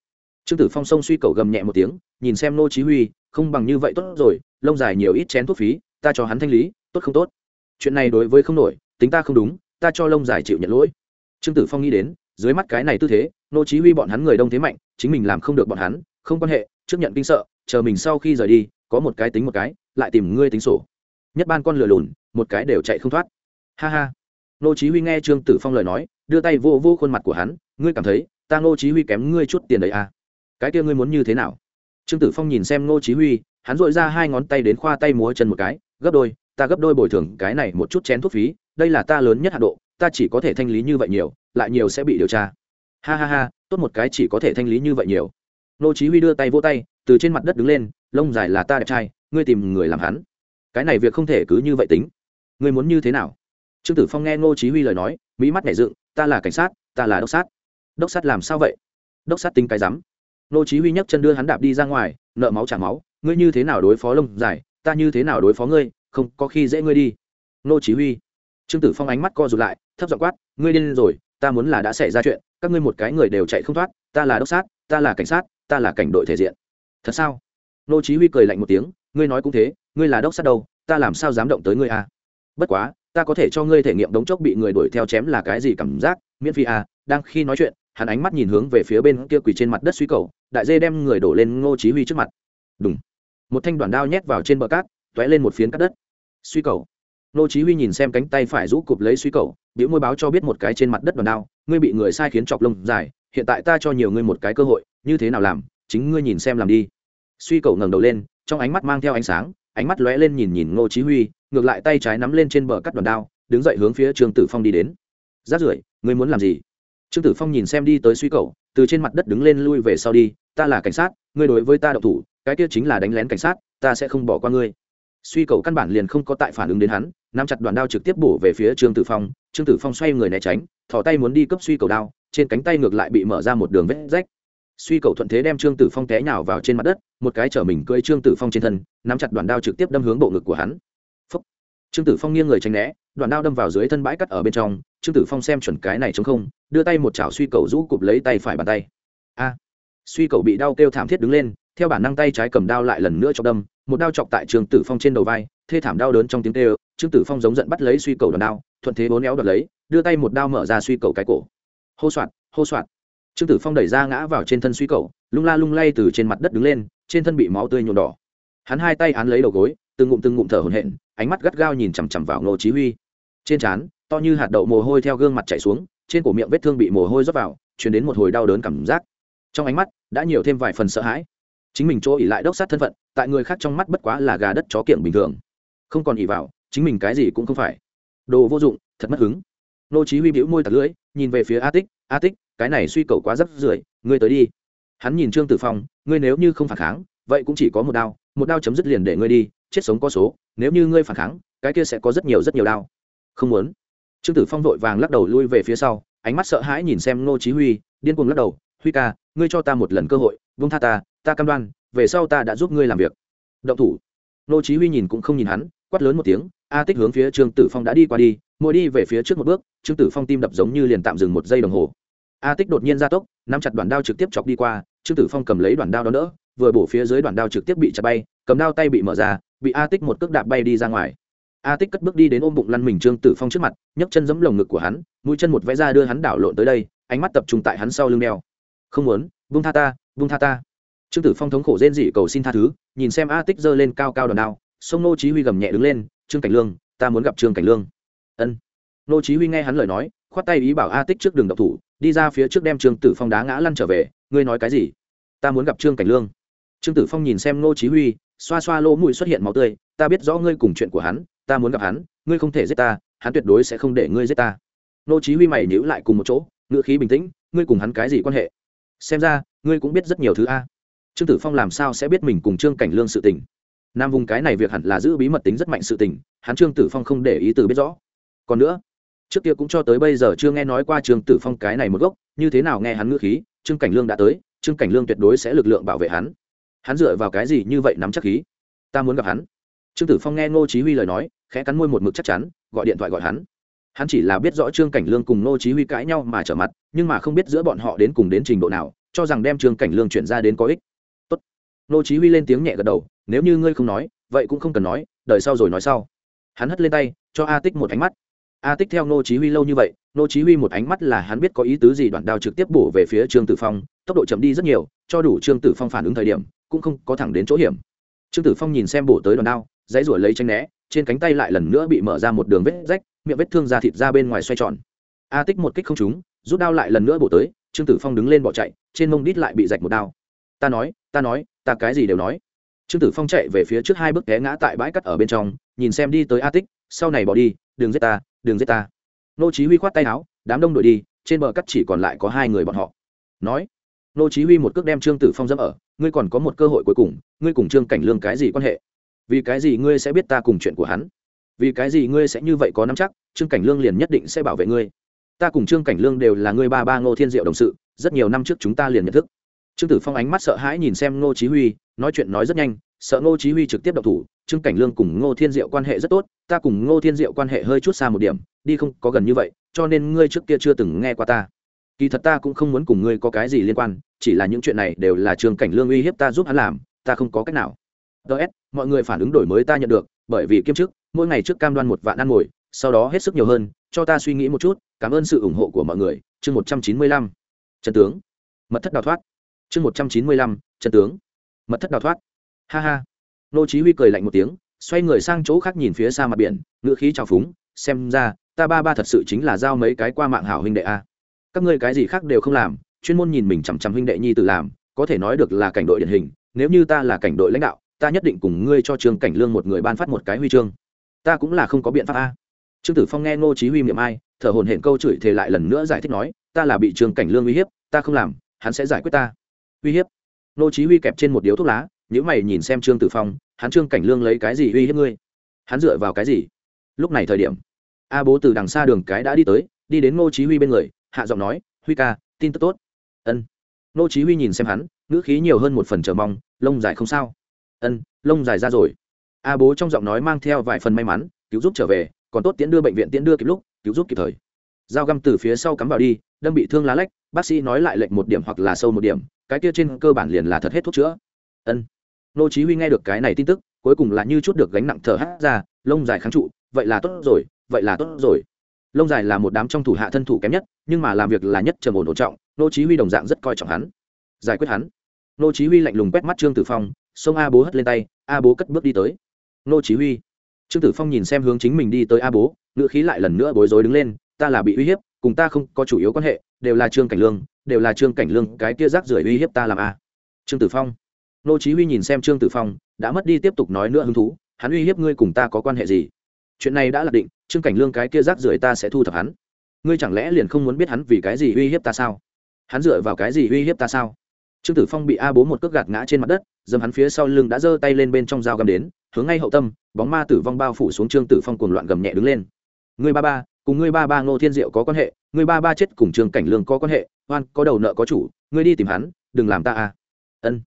Trương tử phong sông suy cầu gầm nhẹ một tiếng, nhìn xem nô chí huy, không bằng như vậy tốt rồi, lông dài nhiều ít chén thuốc phí, ta cho hắn thanh lý, tốt không tốt? Chuyện này đối với không nổi, tính ta không đúng, ta cho lông dài chịu nhận lỗi. Trương tử phong nghĩ đến, dưới mắt cái này tư thế, nô chí huy bọn hắn người đông thế mạnh, chính mình làm không được bọn hắn, không quan hệ trước nhận kinh sợ, chờ mình sau khi rời đi, có một cái tính một cái, lại tìm ngươi tính sổ. Nhất ban con lừa lùn, một cái đều chạy không thoát. Ha ha. Nô chí huy nghe trương tử phong lời nói, đưa tay vô vô khuôn mặt của hắn, ngươi cảm thấy, ta nô chí huy kém ngươi chút tiền đấy à? Cái kia ngươi muốn như thế nào? Trương tử phong nhìn xem nô chí huy, hắn dội ra hai ngón tay đến khoa tay múa chân một cái, gấp đôi, ta gấp đôi bồi thường cái này một chút chén thuốc phí, đây là ta lớn nhất hạ độ, ta chỉ có thể thanh lý như vậy nhiều, lại nhiều sẽ bị điều tra. Ha ha ha, tốt một cái chỉ có thể thanh lý như vậy nhiều nô chí huy đưa tay vỗ tay, từ trên mặt đất đứng lên, lông dài là ta đẹp trai, ngươi tìm người làm hắn. Cái này việc không thể cứ như vậy tính. Ngươi muốn như thế nào? Trương tử phong nghe ngô chí huy lời nói, mỹ mắt nhảy dựng, ta là cảnh sát, ta là đốc sát. Đốc sát làm sao vậy? Đốc sát tính cái dám! ngô chí huy nhấc chân đưa hắn đạp đi ra ngoài, nợ máu trả máu, ngươi như thế nào đối phó lông dài, ta như thế nào đối phó ngươi, không có khi dễ ngươi đi. Ngô chí huy. Trương tử phong ánh mắt co rụt lại, thấp giọng quát, ngươi điên rồi, ta muốn là đã xảy ra chuyện, các ngươi một cái người đều chạy không thoát, ta là đốc sát, ta là cảnh sát ta là cảnh đội thể diện. Thật sao? Nô chí huy cười lạnh một tiếng, ngươi nói cũng thế, ngươi là đốc sát đâu, ta làm sao dám động tới ngươi à? Bất quá, ta có thể cho ngươi thể nghiệm đống chốc bị người đuổi theo chém là cái gì cảm giác, miễn phí à? Đang khi nói chuyện, hắn ánh mắt nhìn hướng về phía bên kia quỳ trên mặt đất suy cầu, đại dê đem người đổ lên ngô chí huy trước mặt. Đúng một thanh đoạn đao nhét vào trên bờ cát toé lên một phiến cát đất. Suy cầu. Nô chí huy nhìn xem cánh tay phải rũ cụp lấy suy cầu biểu môi báo cho biết một cái trên mặt đất đoàn đao, ngươi bị người sai khiến chọc lông dài hiện tại ta cho nhiều ngươi một cái cơ hội, như thế nào làm, chính ngươi nhìn xem làm đi. Suy cầu ngẩng đầu lên, trong ánh mắt mang theo ánh sáng, ánh mắt lóe lên nhìn nhìn ngô chí huy, ngược lại tay trái nắm lên trên bờ cắt đoàn đao, đứng dậy hướng phía trương tử phong đi đến. Rát rưởi, ngươi muốn làm gì? Trương tử phong nhìn xem đi tới suy cầu từ trên mặt đất đứng lên lui về sau đi, ta là cảnh sát, ngươi đối với ta độc thủ, cái kia chính là đánh lén cảnh sát, ta sẽ không bỏ qua ngươi. Suy cầu căn bản liền không có tại phản ứng đến hắn, nắm chặt đoàn đao trực tiếp bổ về phía trương tử phong, trương tử phong xoay người né tránh, thò tay muốn đi cấp suy cầu đao trên cánh tay ngược lại bị mở ra một đường vết rách. Suy cầu thuận thế đem trương tử phong té nhào vào trên mặt đất, một cái chở mình cưỡi trương tử phong trên thân, nắm chặt đoàn đao trực tiếp đâm hướng bộ ngực của hắn. Phúc. trương tử phong nghiêng người tránh né đoàn đao đâm vào dưới thân bãi cắt ở bên trong, trương tử phong xem chuẩn cái này chống không, đưa tay một chảo suy cầu rũ cụp lấy tay phải bàn tay. A. Suy cầu bị đau kêu thảm thiết đứng lên, theo bản năng tay trái cầm đao lại lần nữa cho đâm, một đao chọc tại trương tử phong trên đầu vai, thê thảm đau đớn trong tiếng kêu, trương tử phong giống giận bắt lấy suy cầu đòn đao, thuận thế bốn éo đoạt lấy, đưa tay một đao mở ra suy cầu cái cổ hô soạt hô soạt. Trương tử phong đẩy ra ngã vào trên thân suy cầu, lung la lung lay từ trên mặt đất đứng lên, trên thân bị máu tươi nhuộm đỏ. Hắn hai tay án lấy đầu gối, từng ngụm từng ngụm thở hổn hển, ánh mắt gắt gao nhìn chằm chằm vào ngô chí huy. Trên trán, to như hạt đậu mồ hôi theo gương mặt chảy xuống, trên cổ miệng vết thương bị mồ hôi rót vào, truyền đến một hồi đau đớn cảm giác. Trong ánh mắt, đã nhiều thêm vài phần sợ hãi. Chính mình chỗ ỉ lại đốc sát thân phận, tại người khác trong mắt bất quá là gà đất chó kiểng bình thường. Không còn ỉ vào, chính mình cái gì cũng không phải. Đồ vô dụng, thật mất hứng nô chí huy bĩu môi tạt lưỡi, nhìn về phía a tích a tích, cái này suy cầu quá rất rưởi, ngươi tới đi. Hắn nhìn trương tử phong, ngươi nếu như không phản kháng, vậy cũng chỉ có một đao một đao chấm dứt liền để ngươi đi, chết sống có số, nếu như ngươi phản kháng, cái kia sẽ có rất nhiều rất nhiều đao. Không muốn. Trương tử phong vội vàng lắc đầu lui về phía sau, ánh mắt sợ hãi nhìn xem nô chí huy, điên cuồng lắc đầu, huy ca, ngươi cho ta một lần cơ hội vung tha ta ta cam đoan, về sau ta đã giúp ngươi làm việc. Động thủ. Nô chí huy nhìn cũng không nhìn hắn, quát lớn một tiếng, a tích hướng phía trương tử phong đã đi qua đi mỗi đi về phía trước một bước trương tử phong tim đập giống như liền tạm dừng một giây đồng hồ. A tích đột nhiên ra tốc nắm chặt đoạn đao trực tiếp chọc đi qua trương tử phong cầm lấy đoạn đao đó nữa, vừa bổ phía dưới đoạn đao trực tiếp bị chặt bay cầm đao tay bị mở ra bị a tích một cước đạp bay đi ra ngoài. A tích cất bước đi đến ôm bụng lăn mình trương tử phong trước mặt nhấc chân giẫm lồng ngực của hắn mũi chân một vẽ ra đưa hắn đảo lộn tới đây ánh mắt tập trung tại hắn sau lưng đeo. Không muốn vung tha ta vung tha ta. Trương tử phong thống khổ rên dị cầu xin tha thứ nhìn xem a tích giơ lên cao cao đòn đao sông nô chí huy gầm nhẹ đứng lên trương cảnh lương ta muốn gặp trương cảnh lương ân. Nô chí huy nghe hắn lời nói, khoát tay ý bảo a tích trước đường độc thủ, đi ra phía trước đem trương tử phong đá ngã lăn trở về, ngươi nói cái gì? Ta muốn gặp trương cảnh lương. Trương tử phong nhìn xem nô chí huy, xoa xoa lỗ mũi xuất hiện máu tươi, ta biết rõ ngươi cùng chuyện của hắn, ta muốn gặp hắn, ngươi không thể giết ta, hắn tuyệt đối sẽ không để ngươi giết ta. Nô chí huy mày nhíu lại cùng một chỗ ngựa khí bình tĩnh, ngươi cùng hắn cái gì quan hệ? Xem ra, ngươi cũng biết rất nhiều thứ a. Trương tử phong làm sao sẽ biết mình cùng trương cảnh lương sự tình? Nam vùng cái này việc hẳn là giữ bí mật tính rất mạnh sự tình, hắn trương tử phong không để ý từ biết rõ còn nữa, trước kia cũng cho tới bây giờ chưa nghe nói qua trương tử phong cái này một gốc, như thế nào nghe hắn ngữ khí, trương cảnh lương đã tới, trương cảnh lương tuyệt đối sẽ lực lượng bảo vệ hắn. Hắn dựa vào cái gì như vậy nắm chắc khí? Ta muốn gặp hắn. Trương tử phong nghe ngô chí huy lời nói, khẽ cắn môi một mực chắc chắn, gọi điện thoại gọi hắn. Hắn chỉ là biết rõ trương cảnh lương cùng ngô chí huy cãi nhau mà trở mặt, nhưng mà không biết giữa bọn họ đến cùng đến trình độ nào, cho rằng đem trương cảnh lương chuyển ra đến có ích. Tốt. Ngô chí huy lên tiếng nhẹ gật đầu, nếu như ngươi không nói, vậy cũng không cần nói, đợi sau rồi nói sau. Hắn hất lên tay, cho a tích một ánh mắt a tích theo Nô chí huy lâu như vậy Nô chí huy một ánh mắt là hắn biết có ý tứ gì, đoạn đao trực tiếp bổ về phía trương tử phong, tốc độ chậm đi rất nhiều, cho đủ trương tử phong phản ứng thời điểm, cũng không có thẳng đến chỗ hiểm. Trương tử phong nhìn xem bổ tới đoạn đao, dãy ruổi lấy tranh né, trên cánh tay lại lần nữa bị mở ra một đường vết rách, miệng vết thương da thịt ra bên ngoài xoay tròn. A tích một kích không trúng, rút đao lại lần nữa bổ tới, trương tử phong đứng lên bỏ chạy, trên mông đít lại bị rạch một đao. Ta nói ta nói, ta cái gì đều nói. Trương tử phong chạy về phía trước hai bước té ngã tại bãi cắt ở bên trong, nhìn xem đi tới a tích, sau này bỏ đi, đừng giết ta đừng giết ta. Nô chí huy khoát tay áo, đám đông đuổi đi, trên bờ cắt chỉ còn lại có hai người bọn họ. Nói, nô chí huy một cước đem trương tử phong dẫm ở, ngươi còn có một cơ hội cuối cùng, ngươi cùng trương cảnh lương cái gì quan hệ? Vì cái gì ngươi sẽ biết ta cùng chuyện của hắn? Vì cái gì ngươi sẽ như vậy có nắm chắc, trương cảnh lương liền nhất định sẽ bảo vệ ngươi. Ta cùng trương cảnh lương đều là ngươi ba ba ngô thiên diệu đồng sự, rất nhiều năm trước chúng ta liền nhận thức. Trương tử phong ánh mắt sợ hãi nhìn xem ngô chí huy, nói chuyện nói rất nhanh, sợ ngô chí huy trực tiếp động thủ trương cảnh lương cùng ngô thiên diệu quan hệ rất tốt, ta cùng ngô thiên diệu quan hệ hơi chút xa một điểm, đi không có gần như vậy, cho nên ngươi trước kia chưa từng nghe qua ta. Kỳ thật ta cũng không muốn cùng ngươi có cái gì liên quan, chỉ là những chuyện này đều là trương cảnh lương uy hiếp ta giúp hắn làm, ta không có cách nào. Ts mọi người phản ứng đổi mới ta nhận được, bởi vì kiêm chức, mỗi ngày trước cam đoan một vạn ăn ngồi, sau đó hết sức nhiều hơn, cho ta suy nghĩ một chút, cảm ơn sự ủng hộ của mọi người. Chương một trăm chín mươi lăm, trần tướng. Mật thất đào thoát. Chương một trăm chín mươi lăm, trần tướng. Mật thất đào thoát. Ha ha nô chí huy cười lạnh một tiếng, xoay người sang chỗ khác nhìn phía xa mặt biển, ngựa khí trào phúng, xem ra, ta ba ba thật sự chính là giao mấy cái qua mạng hảo huynh đệ a. Các ngươi cái gì khác đều không làm, chuyên môn nhìn mình chằm chằm huynh đệ nhi tự làm, có thể nói được là cảnh đội điển hình, nếu như ta là cảnh đội lãnh đạo, ta nhất định cùng ngươi cho trương cảnh lương một người ban phát một cái huy chương. Ta cũng là không có biện pháp a. Trương tử phong nghe ngô chí huy miệng ai, thở hổn hển câu chửi thề lại lần nữa giải thích nói, ta là bị trương cảnh lương uy hiếp, ta không làm, hắn sẽ giải quyết ta. Uy hiếp. Ngô chí huy kẹp trên một điếu thuốc lá nếu mày nhìn xem trương tử phong, hắn trương cảnh lương lấy cái gì uy hiếp ngươi? Hắn dựa vào cái gì? Lúc này thời điểm, a bố từ đằng xa đường cái đã đi tới, đi đến ngô chí huy bên người, hạ giọng nói, huy ca, tin tức tốt. Ân. Ngô chí huy nhìn xem hắn, ngữ khí nhiều hơn một phần chờ mong, lông dài không sao. Ân, lông dài ra rồi. A bố trong giọng nói mang theo vài phần may mắn, cứu giúp trở về, còn tốt tiễn đưa bệnh viện tiễn đưa kịp lúc, cứu giúp kịp thời. Dao găm từ phía sau cắm vào đi, đâm bị thương lá lách, bác sĩ nói lại lệnh một điểm hoặc là sâu một điểm, cái kia trên cơ bản liền là thật hết thuốc chữa. Ân nô chí huy nghe được cái này tin tức, cuối cùng là như chút được gánh nặng thở hắt ra, lông dài kháng trụ, vậy là tốt rồi, vậy là tốt rồi. Lông dài là một đám trong thủ hạ thân thủ kém nhất, nhưng mà làm việc là nhất trầm ổn ổn trọng, nô chí huy đồng dạng rất coi trọng hắn. Giải quyết hắn. Nô chí huy lạnh lùng quét mắt trương tử phong, xông a bố hất lên tay, a bố cất bước đi tới. Nô chí huy. Trương tử phong nhìn xem hướng chính mình đi tới a bố, ngựa khí lại lần nữa bối rối đứng lên, ta là bị uy hiếp, cùng ta không có chủ yếu quan hệ, đều là trương cảnh lương, đều là trương cảnh lương, cái kia rác rưởi uy hiếp ta làm a. Trương tử phong nô chí huy nhìn xem trương tử phong, đã mất đi tiếp tục nói nữa hứng thú, hắn uy hiếp ngươi cùng ta có quan hệ gì? Chuyện này đã là định, trương cảnh lương cái kia rác rưởi ta sẽ thu thập hắn. Ngươi chẳng lẽ liền không muốn biết hắn vì cái gì uy hiếp ta sao? Hắn dựa vào cái gì uy hiếp ta sao? Trương tử phong bị a bố một cước gạt ngã trên mặt đất dầm hắn phía sau lưng đã giơ tay lên bên trong dao găm đến, hướng ngay hậu tâm, bóng ma tử vong bao phủ xuống trương tử phong cuồng loạn gầm nhẹ đứng lên. Ngươi ba ba, cùng ngươi ba ba ngô thiên diệu có quan hệ, ngươi ba ba chết cùng trương cảnh lương có quan hệ, oan, có đầu nợ có chủ, ngươi đi tìm hắn, đừng làm ta a ân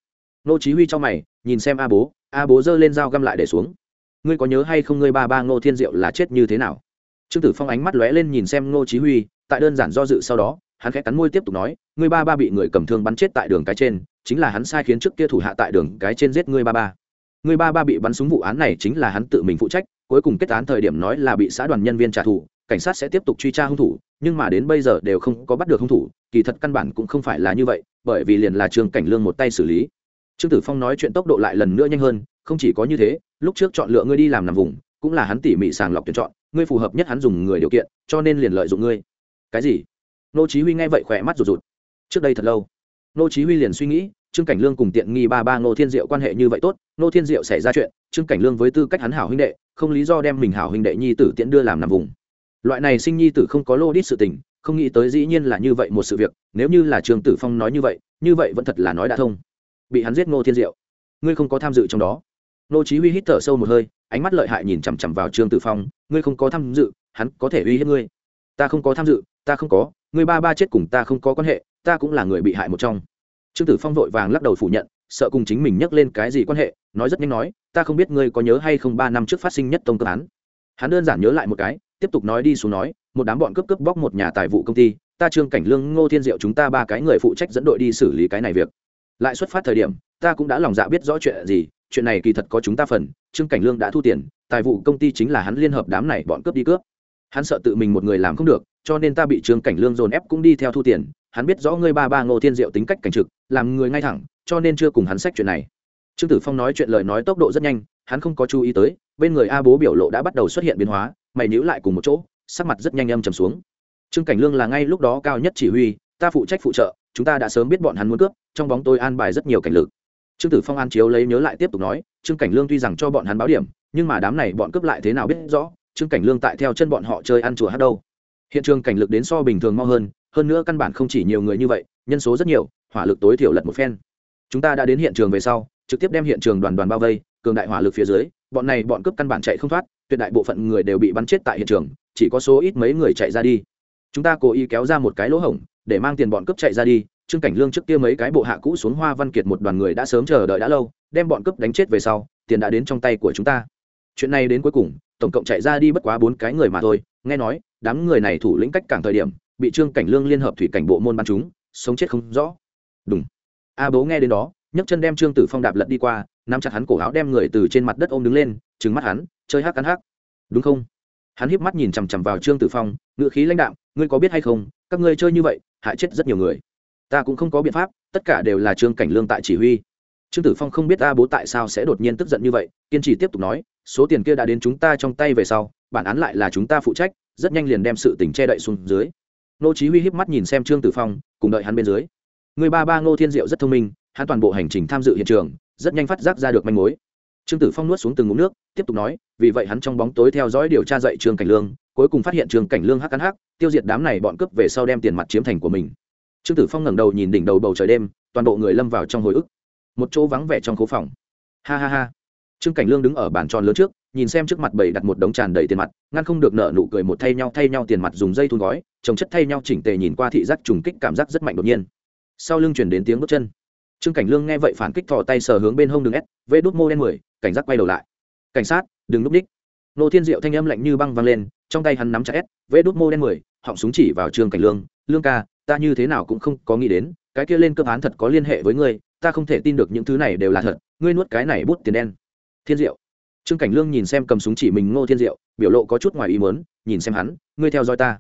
nô chí huy cho mày, nhìn xem a bố a bố giơ lên dao găm lại để xuống. Ngươi có nhớ hay không ngươi ba ba ngô thiên diệu là chết như thế nào? Trương tử phong ánh mắt lóe lên nhìn xem ngô chí huy, tại đơn giản do dự sau đó, hắn khẽ cắn môi tiếp tục nói, ngươi ba ba bị người cầm thương bắn chết tại đường cái trên, chính là hắn sai khiến trước kia thủ hạ tại đường cái trên giết ngươi ba ba. Ngươi ba ba bị bắn súng vụ án này chính là hắn tự mình phụ trách, cuối cùng kết án thời điểm nói là bị xã đoàn nhân viên trả thù, cảnh sát sẽ tiếp tục truy tra hung thủ, nhưng mà đến bây giờ đều không có bắt được hung thủ, kỳ thật căn bản cũng không phải là như vậy, bởi vì liền là trương cảnh lương một tay xử lý trương tử phong nói chuyện tốc độ lại lần nữa nhanh hơn, không chỉ có như thế, lúc trước chọn lựa ngươi đi làm nằm vùng, cũng là hắn tỉ mỉ sàng lọc tuyển chọn, ngươi phù hợp nhất hắn dùng người điều kiện, cho nên liền lợi dụng ngươi. Cái gì? Nô chí huy nghe vậy khỏe mắt rụt rụt. Trước đây thật lâu, nô chí huy liền suy nghĩ, trương cảnh lương cùng tiện nghi ba ba nô thiên diệu quan hệ như vậy tốt nô thiên diệu xảy ra chuyện, trương cảnh lương với tư cách hắn hảo huynh đệ, không lý do đem mình hảo huynh đệ nhi tử tiện đưa làm nằm vùng. Loại này sinh nhi tử không có lô đít sự tình, không nghĩ tới dĩ nhiên là như vậy một sự việc, nếu như là trương tử phong nói như vậy như vậy vẫn thật là nói đã thông bị hắn giết Ngô thiên diệu. Ngươi không có tham dự trong đó. Nô chí huy hít thở sâu một hơi, ánh mắt lợi hại nhìn chằm chằm vào trương tử phong. Ngươi không có tham dự, hắn có thể uy hiếp ngươi. Ta không có tham dự, ta không có. Ngươi ba ba chết cùng ta không có quan hệ, ta cũng là người bị hại một trong. Trương tử phong vội vàng lắc đầu phủ nhận, sợ cùng chính mình nhắc lên cái gì quan hệ, nói rất nhanh nói, ta không biết ngươi có nhớ hay không ba năm trước phát sinh nhất tông cơ án. Hắn đơn giản nhớ lại một cái, tiếp tục nói đi xuống nói, một đám bọn cướp cướp bóc một nhà tài vụ công ty, ta trương cảnh lương, ngô thiên diệu chúng ta ba cái người phụ trách dẫn đội đi xử lý cái này việc lại xuất phát thời điểm, ta cũng đã lòng dạ biết rõ chuyện gì, chuyện này kỳ thật có chúng ta phần, trương cảnh lương đã thu tiền, tài vụ công ty chính là hắn liên hợp đám này bọn cướp đi cướp. Hắn sợ tự mình một người làm không được, cho nên ta bị trương cảnh lương dồn ép cũng đi theo thu tiền, hắn biết rõ ngươi ba ba ngô thiên diệu tính cách cảnh trực, làm người ngay thẳng, cho nên chưa cùng hắn sách chuyện này. Trương tử phong nói chuyện lời nói tốc độ rất nhanh, hắn không có chú ý tới, bên người a bố biểu lộ đã bắt đầu xuất hiện biến hóa, mày nhữ lại cùng một chỗ, sắc mặt rất nhanh âm trầm xuống. Trương cảnh lương là ngay lúc đó cao nhất chỉ huy, ta phụ trách phụ trợ, chúng ta đã sớm biết bọn hắn muốn cướp trong bóng tôi an bài rất nhiều cảnh lực. Trương tử phong an chiếu lấy nhớ lại tiếp tục nói, trương cảnh lương tuy rằng cho bọn hắn báo điểm, nhưng mà đám này bọn cướp lại thế nào biết rõ, trương cảnh lương tại theo chân bọn họ chơi ăn chùa hát đâu. Hiện trường cảnh lực đến so bình thường mau hơn hơn nữa căn bản không chỉ nhiều người như vậy, nhân số rất nhiều, hỏa lực tối thiểu lật một phen. Chúng ta đã đến hiện trường về sau, trực tiếp đem hiện trường đoàn đoàn bao vây, cường đại hỏa lực phía dưới, bọn này bọn cướp căn bản chạy không thoát, tuyệt đại bộ phận người đều bị bắn chết tại hiện trường, chỉ có số ít mấy người chạy ra đi. Chúng ta cố ý kéo ra một cái lỗ hổng, để mang tiền bọn cướp chạy ra đi trương cảnh lương trước kia mấy cái bộ hạ cũ xuống hoa văn kiệt một đoàn người đã sớm chờ đợi đã lâu, đem bọn cướp đánh chết về sau, tiền đã đến trong tay của chúng ta. Chuyện này đến cuối cùng, tổng cộng chạy ra đi bất quá bốn cái người mà thôi. Nghe nói, đám người này thủ lĩnh cách cảng thời điểm, bị trương cảnh lương liên hợp thủy cảnh bộ môn bắn chúng, sống chết không rõ. Đúng a bố nghe đến đó, nhấc chân đem trương tử phong đạp lật đi qua, nắm chặt hắn cổ áo đem người từ trên mặt đất ôm đứng lên, trừng mắt hắn, chơi hắc cắn hắc. Đúng không? Hắn híp mắt nhìn chằm chằm vào trương tử phong, ngựa khí lãnh đạm, ngươi có biết hay không, các ngươi chơi như vậy, hại chết rất nhiều người ta cũng không có biện pháp, tất cả đều là trương cảnh lương tại chỉ huy. Trương tử phong không biết ta bố tại sao sẽ đột nhiên tức giận như vậy, kiên trì tiếp tục nói, số tiền kia đã đến chúng ta trong tay về sau, bản án lại là chúng ta phụ trách, rất nhanh liền đem sự tình che đậy xuống dưới. Nô chí huy híp mắt nhìn xem trương tử phong, cùng đợi hắn bên dưới. Người ba ba ngô thiên diệu rất thông minh, hắn toàn bộ hành trình tham dự hiện trường, rất nhanh phát giác ra được manh mối. Trương tử phong nuốt xuống từng ngụm nước, tiếp tục nói, vì vậy hắn trong bóng tối theo dõi điều tra dậy trương cảnh lương, cuối cùng phát hiện trương cảnh lương hắc cắn hắc, tiêu diệt đám này bọn cướp về sau đem tiền mặt chiếm thành của mình trương tử phong ngẩng đầu nhìn đỉnh đầu bầu trời đêm, toàn bộ người lâm vào trong hồi ức. Một chỗ vắng vẻ trong khố phòng. Ha ha ha. Trương cảnh lương đứng ở bàn tròn lớn trước, nhìn xem trước mặt bầy đặt một đống tràn đầy tiền mặt, ngăn không được nợ nụ cười một thay nhau thay nhau tiền mặt dùng dây thun gói, trồng chất thay nhau chỉnh tề nhìn qua thị giác trùng kích cảm giác rất mạnh đột nhiên. Sau lưng chuyển đến tiếng bước chân. Trương cảnh lương nghe vậy phản kích thò tay sờ hướng bên hông đường s, vê đốt mô đen mười, cảnh giác quay đầu lại. Cảnh sát, đừng núp đích. Nô thiên diệu thanh âm lạnh như băng văng lên, trong tay hắn nắm chặt s, vê đốt mô đen mười, họng súng chỉ vào trương cảnh lương lương ca ta như thế nào cũng không có nghĩ đến, cái kia lên cơ án thật có liên hệ với ngươi, ta không thể tin được những thứ này đều là thật, ngươi nuốt cái này bút tiền đen. Thiên diệu. Trương cảnh lương nhìn xem cầm súng chỉ mình ngô thiên diệu, biểu lộ có chút ngoài ý mớn nhìn xem hắn, ngươi theo dõi ta.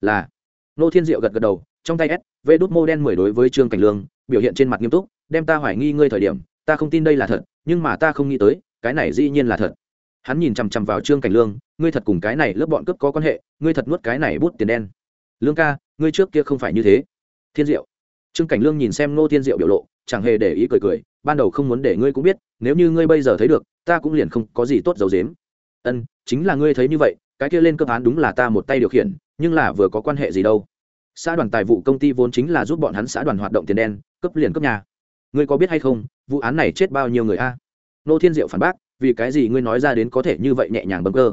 Là. Ngô thiên diệu gật gật đầu, trong tay s vê đốt mô đen mười đối với trương cảnh lương, biểu hiện trên mặt nghiêm túc, đem ta hoài nghi ngươi thời điểm, ta không tin đây là thật, nhưng mà ta không nghĩ tới, cái này dĩ nhiên là thật. Hắn nhìn chằm chằm vào trương cảnh lương, ngươi thật cùng cái này lớp bọn cướp có quan hệ, ngươi thật nuốt cái này bút tiền đen lương ca, ngươi trước kia không phải như thế. Thiên diệu. Trương cảnh lương nhìn xem ngô thiên diệu biểu lộ, chẳng hề để ý cười cười, ban đầu không muốn để ngươi cũng biết, nếu như ngươi bây giờ thấy được, ta cũng liền không có gì tốt dấu dếm ân, chính là ngươi thấy như vậy, cái kia lên cấp án đúng là ta một tay điều khiển, nhưng là vừa có quan hệ gì đâu. Xã đoàn tài vụ công ty vốn chính là giúp bọn hắn xã đoàn hoạt động tiền đen, cấp liền cấp nhà. Ngươi có biết hay không, vụ án này chết bao nhiêu người a? Nô thiên diệu phản bác, vì cái gì ngươi nói ra đến có thể như vậy nhẹ nhàng bấm cơ?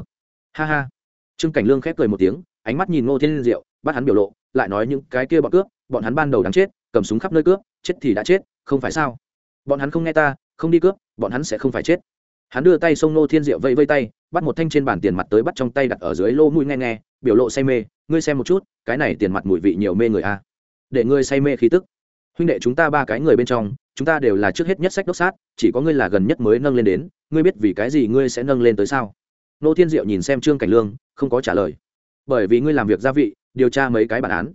Ha ha. Trương cảnh lương khép cười một tiếng, ánh mắt nhìn nô thiên diệu bắt hắn biểu lộ, lại nói những cái kia bọn cướp, bọn hắn ban đầu đáng chết, cầm súng khắp nơi cướp, chết thì đã chết, không phải sao? Bọn hắn không nghe ta, không đi cướp, bọn hắn sẽ không phải chết. Hắn đưa tay sông nô thiên diệu vây vây tay, bắt một thanh trên bàn tiền mặt tới bắt trong tay đặt ở dưới lô mũi nghe nghe, biểu lộ say mê, ngươi xem một chút, cái này tiền mặt mùi vị nhiều mê người a. Để ngươi say mê khí tức. Huynh đệ chúng ta ba cái người bên trong, chúng ta đều là trước hết nhất sách đốc sát, chỉ có ngươi là gần nhất mới nâng lên đến, ngươi biết vì cái gì ngươi sẽ nâng lên tới sao? Nô thiên diệu nhìn xem trương cảnh lương, không có trả lời. Bởi vì ngươi làm việc gia vị điều tra mấy cái bản án.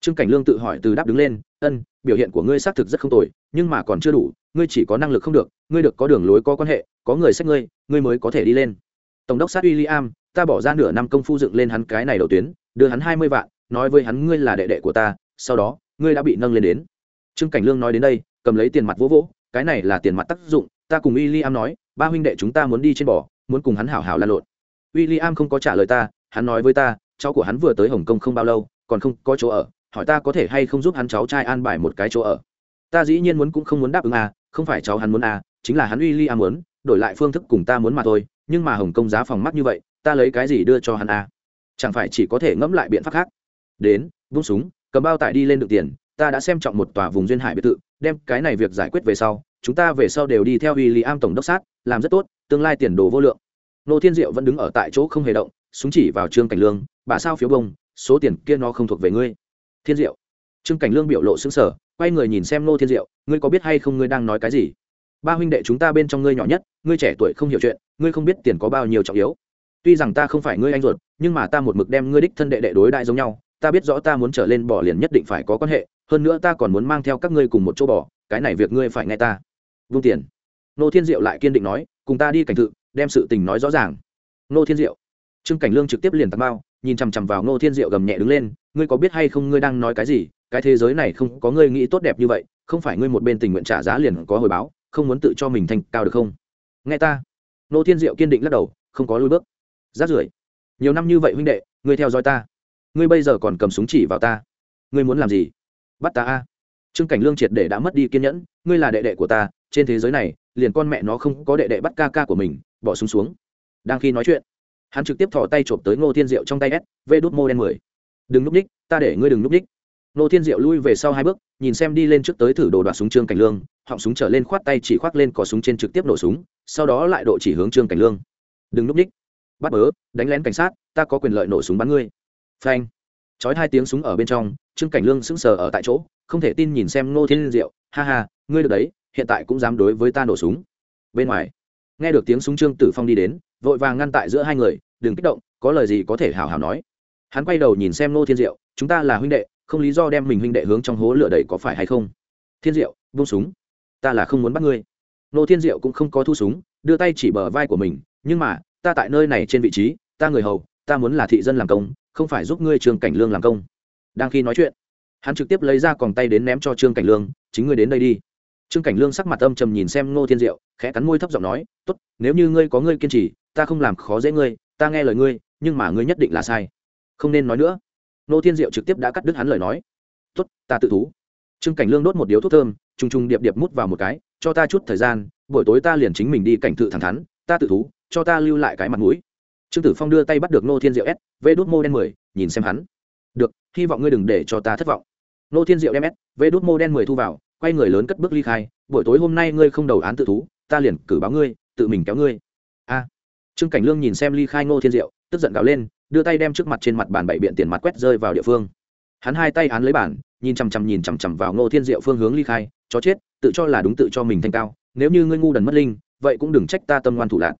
Trương cảnh lương tự hỏi từ đáp đứng lên, ân, biểu hiện của ngươi xác thực rất không tồi, nhưng mà còn chưa đủ, ngươi chỉ có năng lực không được, ngươi được có đường lối có quan hệ, có người sách ngươi ngươi mới có thể đi lên. Tổng đốc sát w i am ta bỏ ra nửa năm công phu dựng lên hắn cái này đầu tuyến, đưa hắn hai mươi vạn, nói với hắn ngươi là đệ đệ của ta, sau đó, ngươi đã bị nâng lên đến. Trương cảnh lương nói đến đây, cầm lấy tiền mặt vỗ vỗ, cái này là tiền mặt tác dụng, ta cùng w i l l i am nói, ba huynh đệ chúng ta muốn đi trên bò, muốn cùng hắn hảo hảo lan lộn. W i l l i am không có trả lời ta, hắn nói với ta cháu của hắn vừa tới hồng kông không bao lâu, còn không có chỗ ở, hỏi ta có thể hay không giúp hắn cháu trai an bài một cái chỗ ở. Ta dĩ nhiên muốn cũng không muốn đáp ứng à không phải cháu hắn muốn à chính là hắn uy ly am muốn, đổi lại phương thức cùng ta muốn mà thôi, nhưng mà hồng kông giá phòng mắc như vậy, ta lấy cái gì đưa cho hắn à? Chẳng phải chỉ có thể ngẫm lại biện pháp khác. Đến, vung súng, cầm bao tải đi lên được tiền, ta đã xem trọng một tòa vùng duyên hải biệt thự, đem cái này việc giải quyết về sau, chúng ta về sau đều đi theo uy ly am tổng đốc sát, làm rất tốt, tương lai tiền đồ vô lượng. Nô thiên diệu vẫn đứng ở tại chỗ không hề động, súng chỉ vào trương cảnh lương bà sao phiếu bông, số tiền kia nó không thuộc về ngươi. Thiên diệu. Trương cảnh lương biểu lộ xứng sở quay người nhìn xem nô thiên diệu, ngươi có biết hay không ngươi đang nói cái gì? Ba huynh đệ chúng ta bên trong ngươi nhỏ nhất, ngươi trẻ tuổi không hiểu chuyện, ngươi không biết tiền có bao nhiêu trọng yếu. Tuy rằng ta không phải ngươi anh ruột, nhưng mà ta một mực đem ngươi đích thân đệ đệ đối đại giống nhau, ta biết rõ ta muốn trở lên bỏ liền nhất định phải có quan hệ, hơn nữa ta còn muốn mang theo các ngươi cùng một chỗ bỏ, cái này việc ngươi phải nghe ta. Vung tiền. Nô thiên diệu lại kiên định nói, cùng ta đi cảnh thự, đem sự tình nói rõ ràng. Nô thiên diệu. Trương cảnh lương trực tiếp liền tạt bao nhìn chằm chằm vào ngô thiên diệu gầm nhẹ đứng lên, ngươi có biết hay không ngươi đang nói cái gì? Cái thế giới này không có ngươi nghĩ tốt đẹp như vậy, không phải ngươi một bên tình nguyện trả giá liền có hồi báo, không muốn tự cho mình thành cao được không? Nghe ta. Ngô thiên diệu kiên định lắc đầu, không có lui bước. Rát rưởi, nhiều năm như vậy huynh đệ, ngươi theo dõi ta. Ngươi bây giờ còn cầm súng chỉ vào ta. Ngươi muốn làm gì? Bắt ta a. Trương cảnh lương triệt để đã mất đi kiên nhẫn, ngươi là đệ đệ của ta, trên thế giới này, liền con mẹ nó không có đệ đệ bắt ca ca của mình, bỏ súng xuống. Đang khi nói chuyện hắn trực tiếp thò tay trộm tới ngô thiên diệu trong tay s vê đốt mô đen mười. Đừng núp ních, ta để ngươi đừng núp ních. Ngô thiên diệu lui về sau hai bước, nhìn xem đi lên trước tới thử đồ đoạt súng trương cảnh lương, họng súng trở lên khoát tay chỉ khoác lên cò súng trên trực tiếp nổ súng, sau đó lại độ chỉ hướng trương cảnh lương. Đừng núp ních, bắt bớ, đánh lén cảnh sát, ta có quyền lợi nổ súng bắn ngươi. Phanh. Trói hai tiếng súng ở bên trong, trương cảnh lương sững sờ ở tại chỗ, không thể tin nhìn xem ngô thiên diệu, ha ha, ngươi được đấy, hiện tại cũng dám đối với ta nổ súng. Bên ngoài nghe được tiếng súng trương tử phong đi đến, vội vàng ngăn tại giữa hai người, đừng kích động, có lời gì có thể hào hào nói. Hắn quay đầu nhìn xem nô thiên diệu, chúng ta là huynh đệ, không lý do đem mình huynh đệ hướng trong hố lửa đầy có phải hay không? Thiên diệu vung súng, ta là không muốn bắt ngươi. Nô thiên diệu cũng không có thu súng, đưa tay chỉ bờ vai của mình, nhưng mà, ta tại nơi này trên vị trí, ta người hầu, ta muốn là thị dân làm công, không phải giúp ngươi trương cảnh lương làm công. Đang khi nói chuyện, hắn trực tiếp lấy ra còng tay đến ném cho trương cảnh lương, chính ngươi đến đây đi trương cảnh lương sắc mặt âm trầm nhìn xem ngô thiên diệu, khẽ cắn môi thấp giọng nói, tốt, nếu như ngươi có ngươi kiên trì, ta không làm khó dễ ngươi, ta nghe lời ngươi, nhưng mà ngươi nhất định là sai. Không nên nói nữa. Ngô thiên diệu trực tiếp đã cắt đứt hắn lời nói. Tốt, ta tự thú. Trương cảnh lương đốt một điếu thuốc thơm, trùng trùng điệp điệp mút vào một cái, cho ta chút thời gian, buổi tối ta liền chính mình đi cảnh thự thẳng thắn, ta tự thú, cho ta lưu lại cái mặt mũi. Trương tử phong đưa tay bắt được ngô thiên diệu s vê đốt mô đen mười, nhìn xem hắn. Được, hy vọng ngươi đừng để cho ta thất vọng. Ngô thiên diệu đem s vê đốt mô đen mười thu vào quay người lớn cất bước ly khai, buổi tối hôm nay ngươi không đầu án tự thú, ta liền cử báo ngươi, tự mình kéo ngươi. A. Trương cảnh lương nhìn xem ly khai ngô thiên diệu, tức giận gào lên, đưa tay đem trước mặt trên mặt bàn bảy biện tiền mặt quét rơi vào địa phương. Hắn hai tay án lấy bản nhìn chằm chằm nhìn chằm chằm vào ngô thiên diệu phương hướng ly khai, chó chết, tự cho là đúng tự cho mình thanh cao, nếu như ngươi ngu đần mất linh, vậy cũng đừng trách ta tâm ngoan thủ lạc.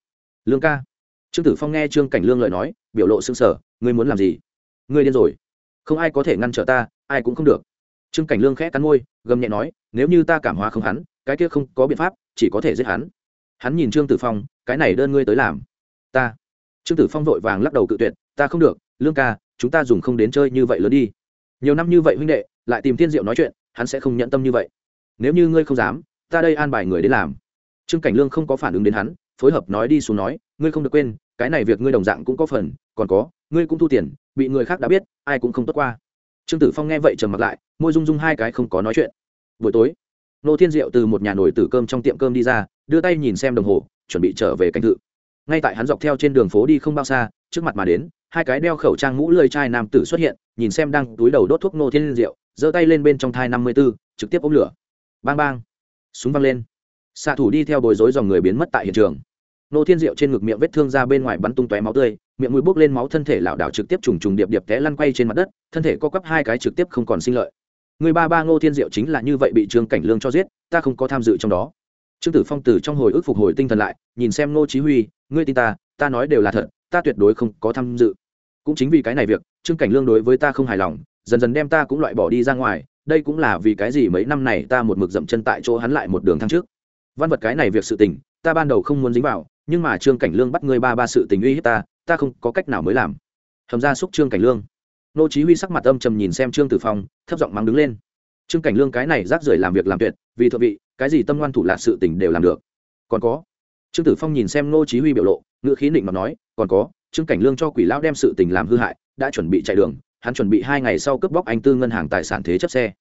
Lương ca. Trương tử phong nghe trương cảnh lương lời nói, biểu lộ xương sở ngươi muốn làm gì? Ngươi điên rồi. Không ai có thể ngăn trở ta, ai cũng không được trương cảnh lương khẽ cắn môi, gầm nhẹ nói, nếu như ta cảm hóa không hắn, cái kia không có biện pháp, chỉ có thể giết hắn. Hắn nhìn trương tử phong, cái này đơn ngươi tới làm. Ta. Trương tử phong vội vàng lắc đầu cự tuyệt, ta không được, lương ca, chúng ta dùng không đến chơi như vậy lớn đi. Nhiều năm như vậy huynh đệ, lại tìm thiên diệu nói chuyện, hắn sẽ không nhận tâm như vậy. Nếu như ngươi không dám, ta đây an bài người đến làm. Trương cảnh lương không có phản ứng đến hắn, phối hợp nói đi xuống nói, ngươi không được quên, cái này việc ngươi đồng dạng cũng có phần, còn có, ngươi cũng thu tiền, bị người khác đã biết, ai cũng không tốt qua trương tử phong nghe vậy trầm mặt lại, môi rung rung hai cái không có nói chuyện. Buổi tối, nô thiên diệu từ một nhà nổi tử cơm trong tiệm cơm đi ra, đưa tay nhìn xem đồng hồ, chuẩn bị trở về canh thự ngay tại hắn dọc theo trên đường phố đi không bao xa, trước mặt mà đến, hai cái đeo khẩu trang mũ lơi chai nam tử xuất hiện, nhìn xem đang túi đầu đốt thuốc nô thiên diệu, giơ tay lên bên trong thai năm mươi b ố trực tiếp ống lửa. Bang bang. Súng văng lên. Xạ thủ đi theo bồi dối dòng người biến mất tại hiện trường. Nô thiên diệu trên ngực miệng vết thương ra bên ngoài bắn tung tóe máu tươi miệng mũi bốc lên máu, thân thể lảo đảo trực tiếp trùng trùng điệp điệp té lăn quay trên mặt đất, thân thể co quắp hai cái trực tiếp không còn sinh lợi. Người ba ba ngô thiên diệu chính là như vậy bị trương cảnh lương cho giết, ta không có tham dự trong đó. Trương tử phong từ trong hồi ức phục hồi tinh thần lại, nhìn xem ngô chí huy, ngươi tin ta ta nói đều là thật, ta tuyệt đối không có tham dự. Cũng chính vì cái này việc, trương cảnh lương đối với ta không hài lòng, dần dần đem ta cũng loại bỏ đi ra ngoài, đây cũng là vì cái gì mấy năm này ta một mực dậm chân tại chỗ hắn lại một đường thăng trước. Văn vật cái này việc sự tình, ta ban đầu không muốn dính vào, nhưng mà trương cảnh lương bắt ngươi ba ba sự tình uy hiếp ta ta không có cách nào mới làm. Thầm ra xúc trương cảnh lương. Nô chí huy sắc mặt âm trầm nhìn xem trương tử phong, thấp giọng mắng đứng lên. Trương cảnh lương cái này rác rưởi làm việc làm tuyệt, vì thượng vị, cái gì tâm ngoan thủ lạc sự tình đều làm được. Còn có. Trương tử phong nhìn xem nô chí huy biểu lộ ngựa khí định mà nói, còn có, trương cảnh lương cho quỷ lão đem sự tình làm hư hại, đã chuẩn bị chạy đường, hắn chuẩn bị hai ngày sau cướp bóc anh tư ngân hàng tài sản thế chấp xe.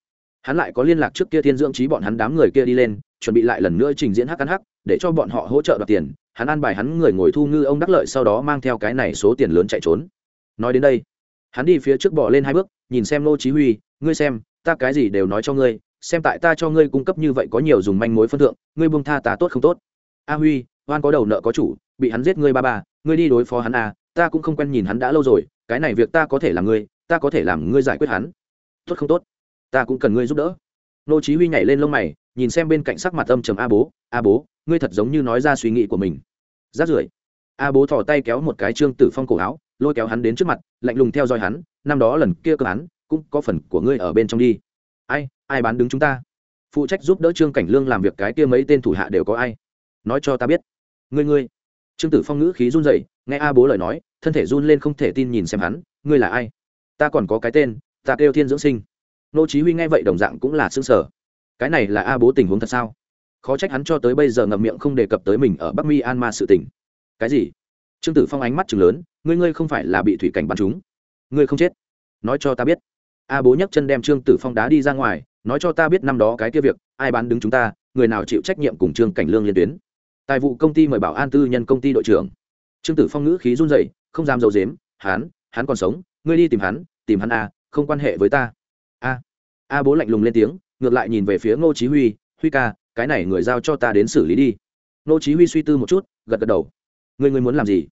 Hắn lại có liên lạc trước kia thiên dưỡng trí bọn hắn đám người kia đi lên, chuẩn bị lại lần nữa trình diễn hắc ăn hắc, để cho bọn họ hỗ trợ đoạt tiền hắn an bài hắn người ngồi thu ngư ông đắc lợi sau đó mang theo cái này số tiền lớn chạy trốn. Nói đến đây, hắn đi phía trước bỏ lên hai bước, nhìn xem nô chí huy, ngươi xem, ta cái gì đều nói cho ngươi, xem tại ta cho ngươi cung cấp như vậy có nhiều dùng manh mối phân thượng, ngươi buông tha ta tốt không tốt? A huy, oan có đầu nợ có chủ, bị hắn giết ngươi ba ba, ngươi đi đối phó hắn à ta cũng không quen nhìn hắn đã lâu rồi, cái này việc ta có thể làm ngươi, ta có thể làm ngươi giải quyết hắn. Tốt không tốt, ta cũng cần ngươi giúp đỡ. Nô chí huy nhảy lên lông mày, nhìn xem bên cạnh sắc mặt âm trầm a bố a bố ngươi thật giống như nói ra suy nghĩ của mình. Rát rưởi. A bố thò tay kéo một cái trương tử phong cổ áo, lôi kéo hắn đến trước mặt, lạnh lùng theo dõi hắn, năm đó lần kia cơ hắn cũng có phần của ngươi ở bên trong đi. Ai ai bán đứng chúng ta? Phụ trách giúp đỡ trương cảnh lương làm việc cái kia mấy tên thủ hạ đều có ai? Nói cho ta biết. Ngươi ngươi. Trương tử phong ngữ khí run rẩy, nghe a bố lời nói, thân thể run lên không thể tin nhìn xem hắn, ngươi là ai? Ta còn có cái tên, ta kêu thiên dưỡng sinh. Nô chí huy nghe vậy đồng dạng cũng là sương sở cái này là a bố tình huống thật sao? Khó trách hắn cho tới bây giờ ngậm miệng không đề cập tới mình ở bắc mi an ma sự tình. Cái gì? Trương tử phong ánh mắt chừng lớn, ngươi ngươi không phải là bị thủy cảnh bắn chúng. Ngươi không chết. Nói cho ta biết. A bố nhấc chân đem trương tử phong đá đi ra ngoài, nói cho ta biết năm đó cái kia việc, ai bán đứng chúng ta, người nào chịu trách nhiệm cùng trương cảnh lương liên tuyến. Tài vụ công ty mời bảo an tư nhân công ty đội trưởng. Trương tử phong ngữ khí run rẩy, không dám dầu dếm hắn hắn còn sống, ngươi đi tìm hắn tìm hắn a không quan hệ với ta. A. A bố lạnh lùng lên tiếng, ngược lại nhìn về phía ngô chí huy huy ca cái này người giao cho ta đến xử lý đi. Nô chí huy suy tư một chút, gật gật đầu. Ngươi ngươi muốn làm gì?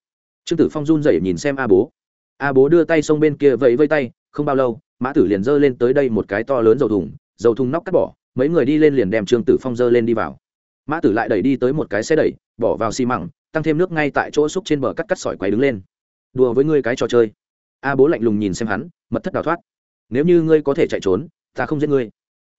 Trương tử phong run rẩy nhìn xem a bố. A bố đưa tay xông bên kia vẫy vây tay, không bao lâu, mã tử liền dơ lên tới đây một cái to lớn dầu thùng dầu thùng nóc cắt bỏ, mấy người đi lên liền đem trương tử phong dơ lên đi vào. Mã tử lại đẩy đi tới một cái xe đẩy, bỏ vào xi măng, tăng thêm nước ngay tại chỗ xúc trên bờ cắt cắt sỏi quay đứng lên. Đùa với ngươi cái trò chơi. A bố lạnh lùng nhìn xem hắn, mật thất đào thoát. Nếu như ngươi có thể chạy trốn, ta không giết ngươi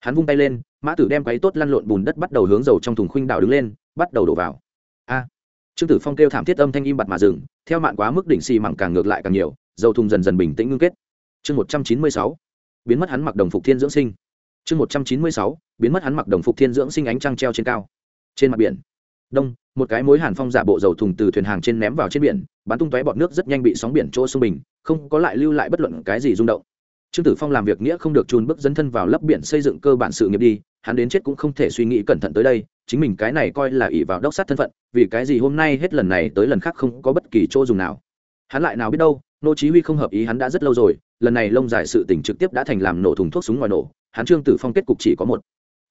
hắn vung tay lên, mã tử đem quấy tốt lăn lộn bùn đất bắt đầu hướng dầu trong thùng khuynh đảo đứng lên, bắt đầu đổ vào. A! Trương tử phong kêu thảm thiết âm thanh im bặt mà dừng, theo mạn quá mức đỉnh xì mẳng càng ngược lại càng nhiều, dầu thùng dần dần bình tĩnh ngưng kết. Chương một trăm chín mươi sáu, biến mất hắn mặc đồng phục thiên dưỡng sinh. Chương một trăm chín mươi sáu, biến mất hắn mặc đồng phục thiên dưỡng sinh ánh trăng treo trên cao. Trên mặt biển, đông, một cái mối hàn phong giả bộ dầu thùng từ thuyền hàng trên ném vào trên biển, bắn tung tóe bọt nước rất nhanh bị sóng biển chỗ xung bình, không có lại lưu lại bất luận cái gì rung động trương tử phong làm việc nghĩa không được trùn bước dẫn thân vào lấp biển xây dựng cơ bản sự nghiệp đi, hắn đến chết cũng không thể suy nghĩ cẩn thận tới đây, chính mình cái này coi là ỷ vào đốc sát thân phận, vì cái gì hôm nay hết lần này tới lần khác không có bất kỳ chỗ dùng nào. Hắn lại nào biết đâu, nô chí huy không hợp ý hắn đã rất lâu rồi, lần này lông dài sự tình trực tiếp đã thành làm nổ thùng thuốc súng ngoài nổ, hắn trương tử phong kết cục chỉ có một.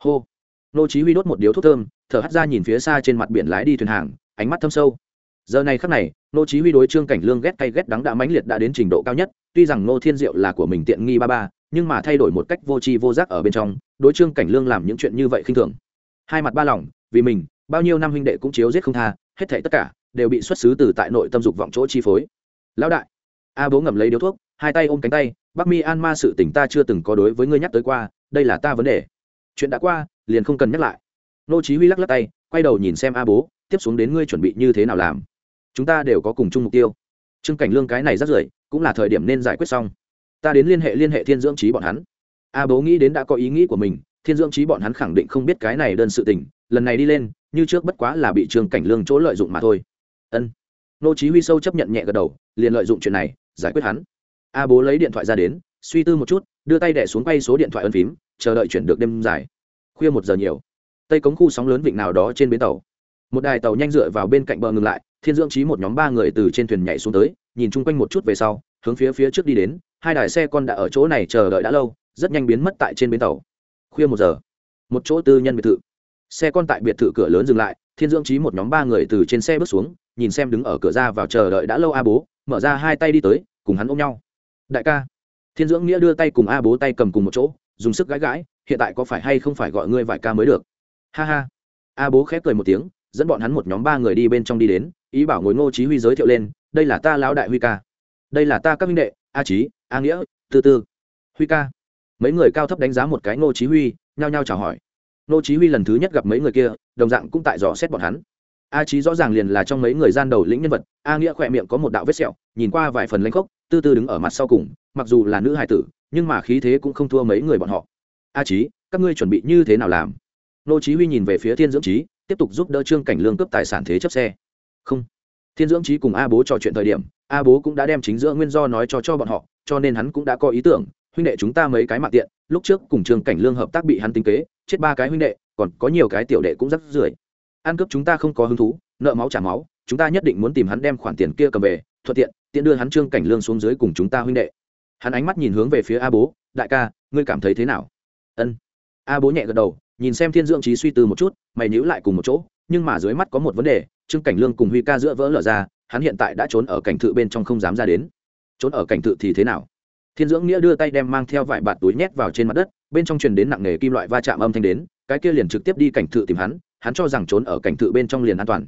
Hô. Nô chí huy đốt một điếu thuốc thơm, thở hắt ra nhìn phía xa trên mặt biển lái đi thuyền hàng, ánh mắt thâm sâu. Giờ này khắc này, nô chí huy đối trương cảnh lương ghét cay ghét đắng đã mãnh liệt đã đến trình độ cao nhất tuy rằng nô thiên diệu là của mình tiện nghi ba ba, nhưng mà thay đổi một cách vô tri vô giác ở bên trong, đối trương cảnh lương làm những chuyện như vậy khinh thường. Hai mặt ba lòng, vì mình, bao nhiêu năm huynh đệ cũng chiếu giết không tha, hết thảy tất cả đều bị xuất xứ từ tại nội tâm dục vọng chỗ chi phối. Lão đại, a bố ngậm lấy điếu thuốc, hai tay ôm cánh tay bắc mi an ma sự tình ta chưa từng có đối với ngươi nhắc tới qua, đây là ta vấn đề. Chuyện đã qua, liền không cần nhắc lại. Nô chí huy lắc lắc tay, quay đầu nhìn xem a bố, tiếp xuống đến ngươi chuẩn bị như thế nào làm? Chúng ta đều có cùng chung mục tiêu trương cảnh lương cái này rất rưởi, cũng là thời điểm nên giải quyết xong. Ta đến liên hệ liên hệ thiên dưỡng trí bọn hắn. A bố nghĩ đến đã có ý nghĩ của mình, thiên dưỡng trí bọn hắn khẳng định không biết cái này đơn sự tình, lần này đi lên, như trước bất quá là bị trương cảnh lương chỗ lợi dụng mà thôi. Ân. Nô chí huy sâu chấp nhận nhẹ gật đầu, liền lợi dụng chuyện này, giải quyết hắn. A bố lấy điện thoại ra đến, suy tư một chút, đưa tay đẻ xuống quay số điện thoại ân phím, chờ đợi chuyển được đêm dài. Khuya một giờ nhiều. Tây cống khu sóng lớn vịnh nào đó trên bến tàu. Một đài tàu nhanh dựa vào bên cạnh bờ ngừng lại thiên dưỡng trí một nhóm ba người từ trên thuyền nhảy xuống tới, nhìn chung quanh một chút về sau, hướng phía phía trước đi đến, hai đài xe con đã ở chỗ này chờ đợi đã lâu, rất nhanh biến mất tại trên bến tàu. Khuya một giờ, một chỗ tư nhân biệt thự. Xe con tại biệt thự cửa lớn dừng lại, thiên dưỡng trí một nhóm ba người từ trên xe bước xuống, nhìn xem đứng ở cửa ra vào chờ đợi đã lâu a bố, mở ra hai tay đi tới, cùng hắn ôm nhau. Đại ca. Thiên dưỡng nghĩa đưa tay cùng a bố tay cầm cùng một chỗ, dùng sức gãi gãi, hiện tại có phải hay không phải gọi ngươi vài ca mới được? Ha ha. A bố khép cười một tiếng, dẫn bọn hắn một nhóm ba người đi bên trong đi đến ý bảo ngồi ngô chí huy giới thiệu lên, đây là ta lão đại huy ca. Đây là ta các minh đệ, a trí a nghĩa, tư tư. Huy ca? Mấy người cao thấp đánh giá một cái ngô chí huy, nhao nhao chào hỏi. Ngô chí huy lần thứ nhất gặp mấy người kia, đồng dạng cũng tại dò xét bọn hắn. A trí rõ ràng liền là trong mấy người gian đầu lĩnh nhân vật, a nghĩa khỏe miệng có một đạo vết sẹo, nhìn qua vài phần lãnh khốc, tư tư đứng ở mặt sau cùng, mặc dù là nữ hài tử, nhưng mà khí thế cũng không thua mấy người bọn họ. A trí các ngươi chuẩn bị như thế nào làm? Ngô chí huy nhìn về phía thiên dưỡng trí tiếp tục giúp đỡ trương cảnh lương cướp tài sản thế chấp xe không. Thiên dưỡng trí cùng a bố trò chuyện thời điểm, a bố cũng đã đem chính giữa nguyên do nói cho cho bọn họ, cho nên hắn cũng đã có ý tưởng, huynh đệ chúng ta mấy cái mạng tiện, lúc trước cùng trương cảnh lương hợp tác bị hắn tính kế, chết ba cái huynh đệ, còn có nhiều cái tiểu đệ cũng rất rưởi. Ăn cướp chúng ta không có hứng thú, nợ máu trả máu, chúng ta nhất định muốn tìm hắn đem khoản tiền kia cầm về, thuận tiện tiện đưa hắn trương cảnh lương xuống dưới cùng chúng ta huynh đệ. Hắn ánh mắt nhìn hướng về phía a bố, đại ca, ngươi cảm thấy thế nào? Ân. A bố nhẹ gật đầu, nhìn xem thiên dưỡng trí suy tư một chút, mày nhữ lại cùng một chỗ, nhưng mà dưới mắt có một vấn đề trương cảnh lương cùng huy ca giữa vỡ lở ra, hắn hiện tại đã trốn ở cảnh thự bên trong không dám ra đến. Trốn ở cảnh thự thì thế nào? Thiên dưỡng nghĩa đưa tay đem mang theo vải bạt túi nhét vào trên mặt đất, bên trong truyền đến nặng nghề kim loại va chạm âm thanh đến, cái kia liền trực tiếp đi cảnh thự tìm hắn hắn cho rằng trốn ở cảnh thự bên trong liền an toàn.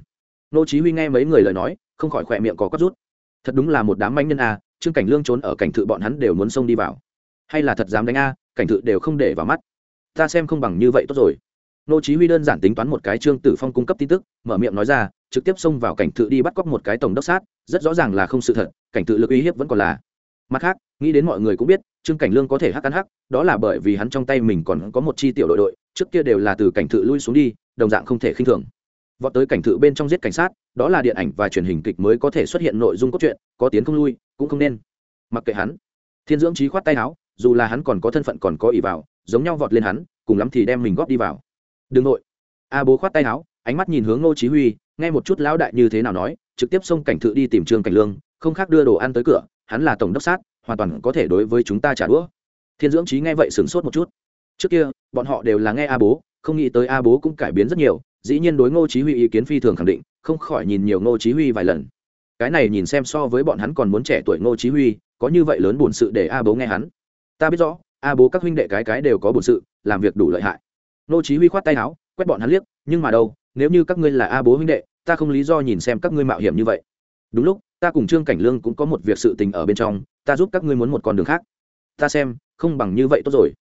Nô chí huy nghe mấy người lời nói, không khỏi khoẹt miệng có cất rút. Thật đúng là một đám manh nhân a, trương cảnh lương trốn ở cảnh thự bọn hắn đều muốn xông đi vào. Hay là thật dám đánh a, cảnh thự đều không để vào mắt. Ta xem không bằng như vậy tốt rồi nô chí huy đơn giản tính toán một cái trương tử phong cung cấp tin tức, mở miệng nói ra, trực tiếp xông vào cảnh thự đi bắt cóc một cái tổng đốc sát, rất rõ ràng là không sự thật, cảnh thự lực uy hiếp vẫn còn là. Mặt khác, nghĩ đến mọi người cũng biết, trương cảnh lương có thể hắc ăn hắc, đó là bởi vì hắn trong tay mình còn có một chi tiểu đội đội, trước kia đều là từ cảnh thự lui xuống đi, đồng dạng không thể khinh thường. Vọt tới cảnh thự bên trong giết cảnh sát, đó là điện ảnh và truyền hình kịch mới có thể xuất hiện nội dung cốt truyện, có tiến không lui, cũng không nên. Mặc kệ hắn, thiên dưỡng trí khoát tay áo, dù là hắn còn có thân phận còn có ỷ vào, giống nhau vọt lên hắn, cùng lắm thì đem mình góp đi vào đừng nội. A bố khoát tay áo, ánh mắt nhìn hướng ngô chí huy, nghe một chút lão đại như thế nào nói, trực tiếp xông cảnh thự đi tìm trương cảnh lương, không khác đưa đồ ăn tới cửa, hắn là tổng đốc sát, hoàn toàn có thể đối với chúng ta trả đũa. Thiên dưỡng trí nghe vậy sửng sốt một chút. Trước kia, bọn họ đều là nghe a bố, không nghĩ tới a bố cũng cải biến rất nhiều, dĩ nhiên đối ngô chí huy ý kiến phi thường khẳng định, không khỏi nhìn nhiều ngô chí huy vài lần. Cái này nhìn xem so với bọn hắn còn muốn trẻ tuổi ngô chí huy, có như vậy lớn buồn sự để a bố nghe hắn. Ta biết rõ, a bố các huynh đệ cái cái đều có buồn sự, làm việc đủ lợi hại. Nô chí huy khoát tay áo, quét bọn hắn liếc, nhưng mà đâu, nếu như các ngươi là a bố huynh đệ, ta không lý do nhìn xem các ngươi mạo hiểm như vậy. Đúng lúc, ta cùng trương cảnh lương cũng có một việc sự tình ở bên trong, ta giúp các ngươi muốn một con đường khác. Ta xem, không bằng như vậy tốt rồi.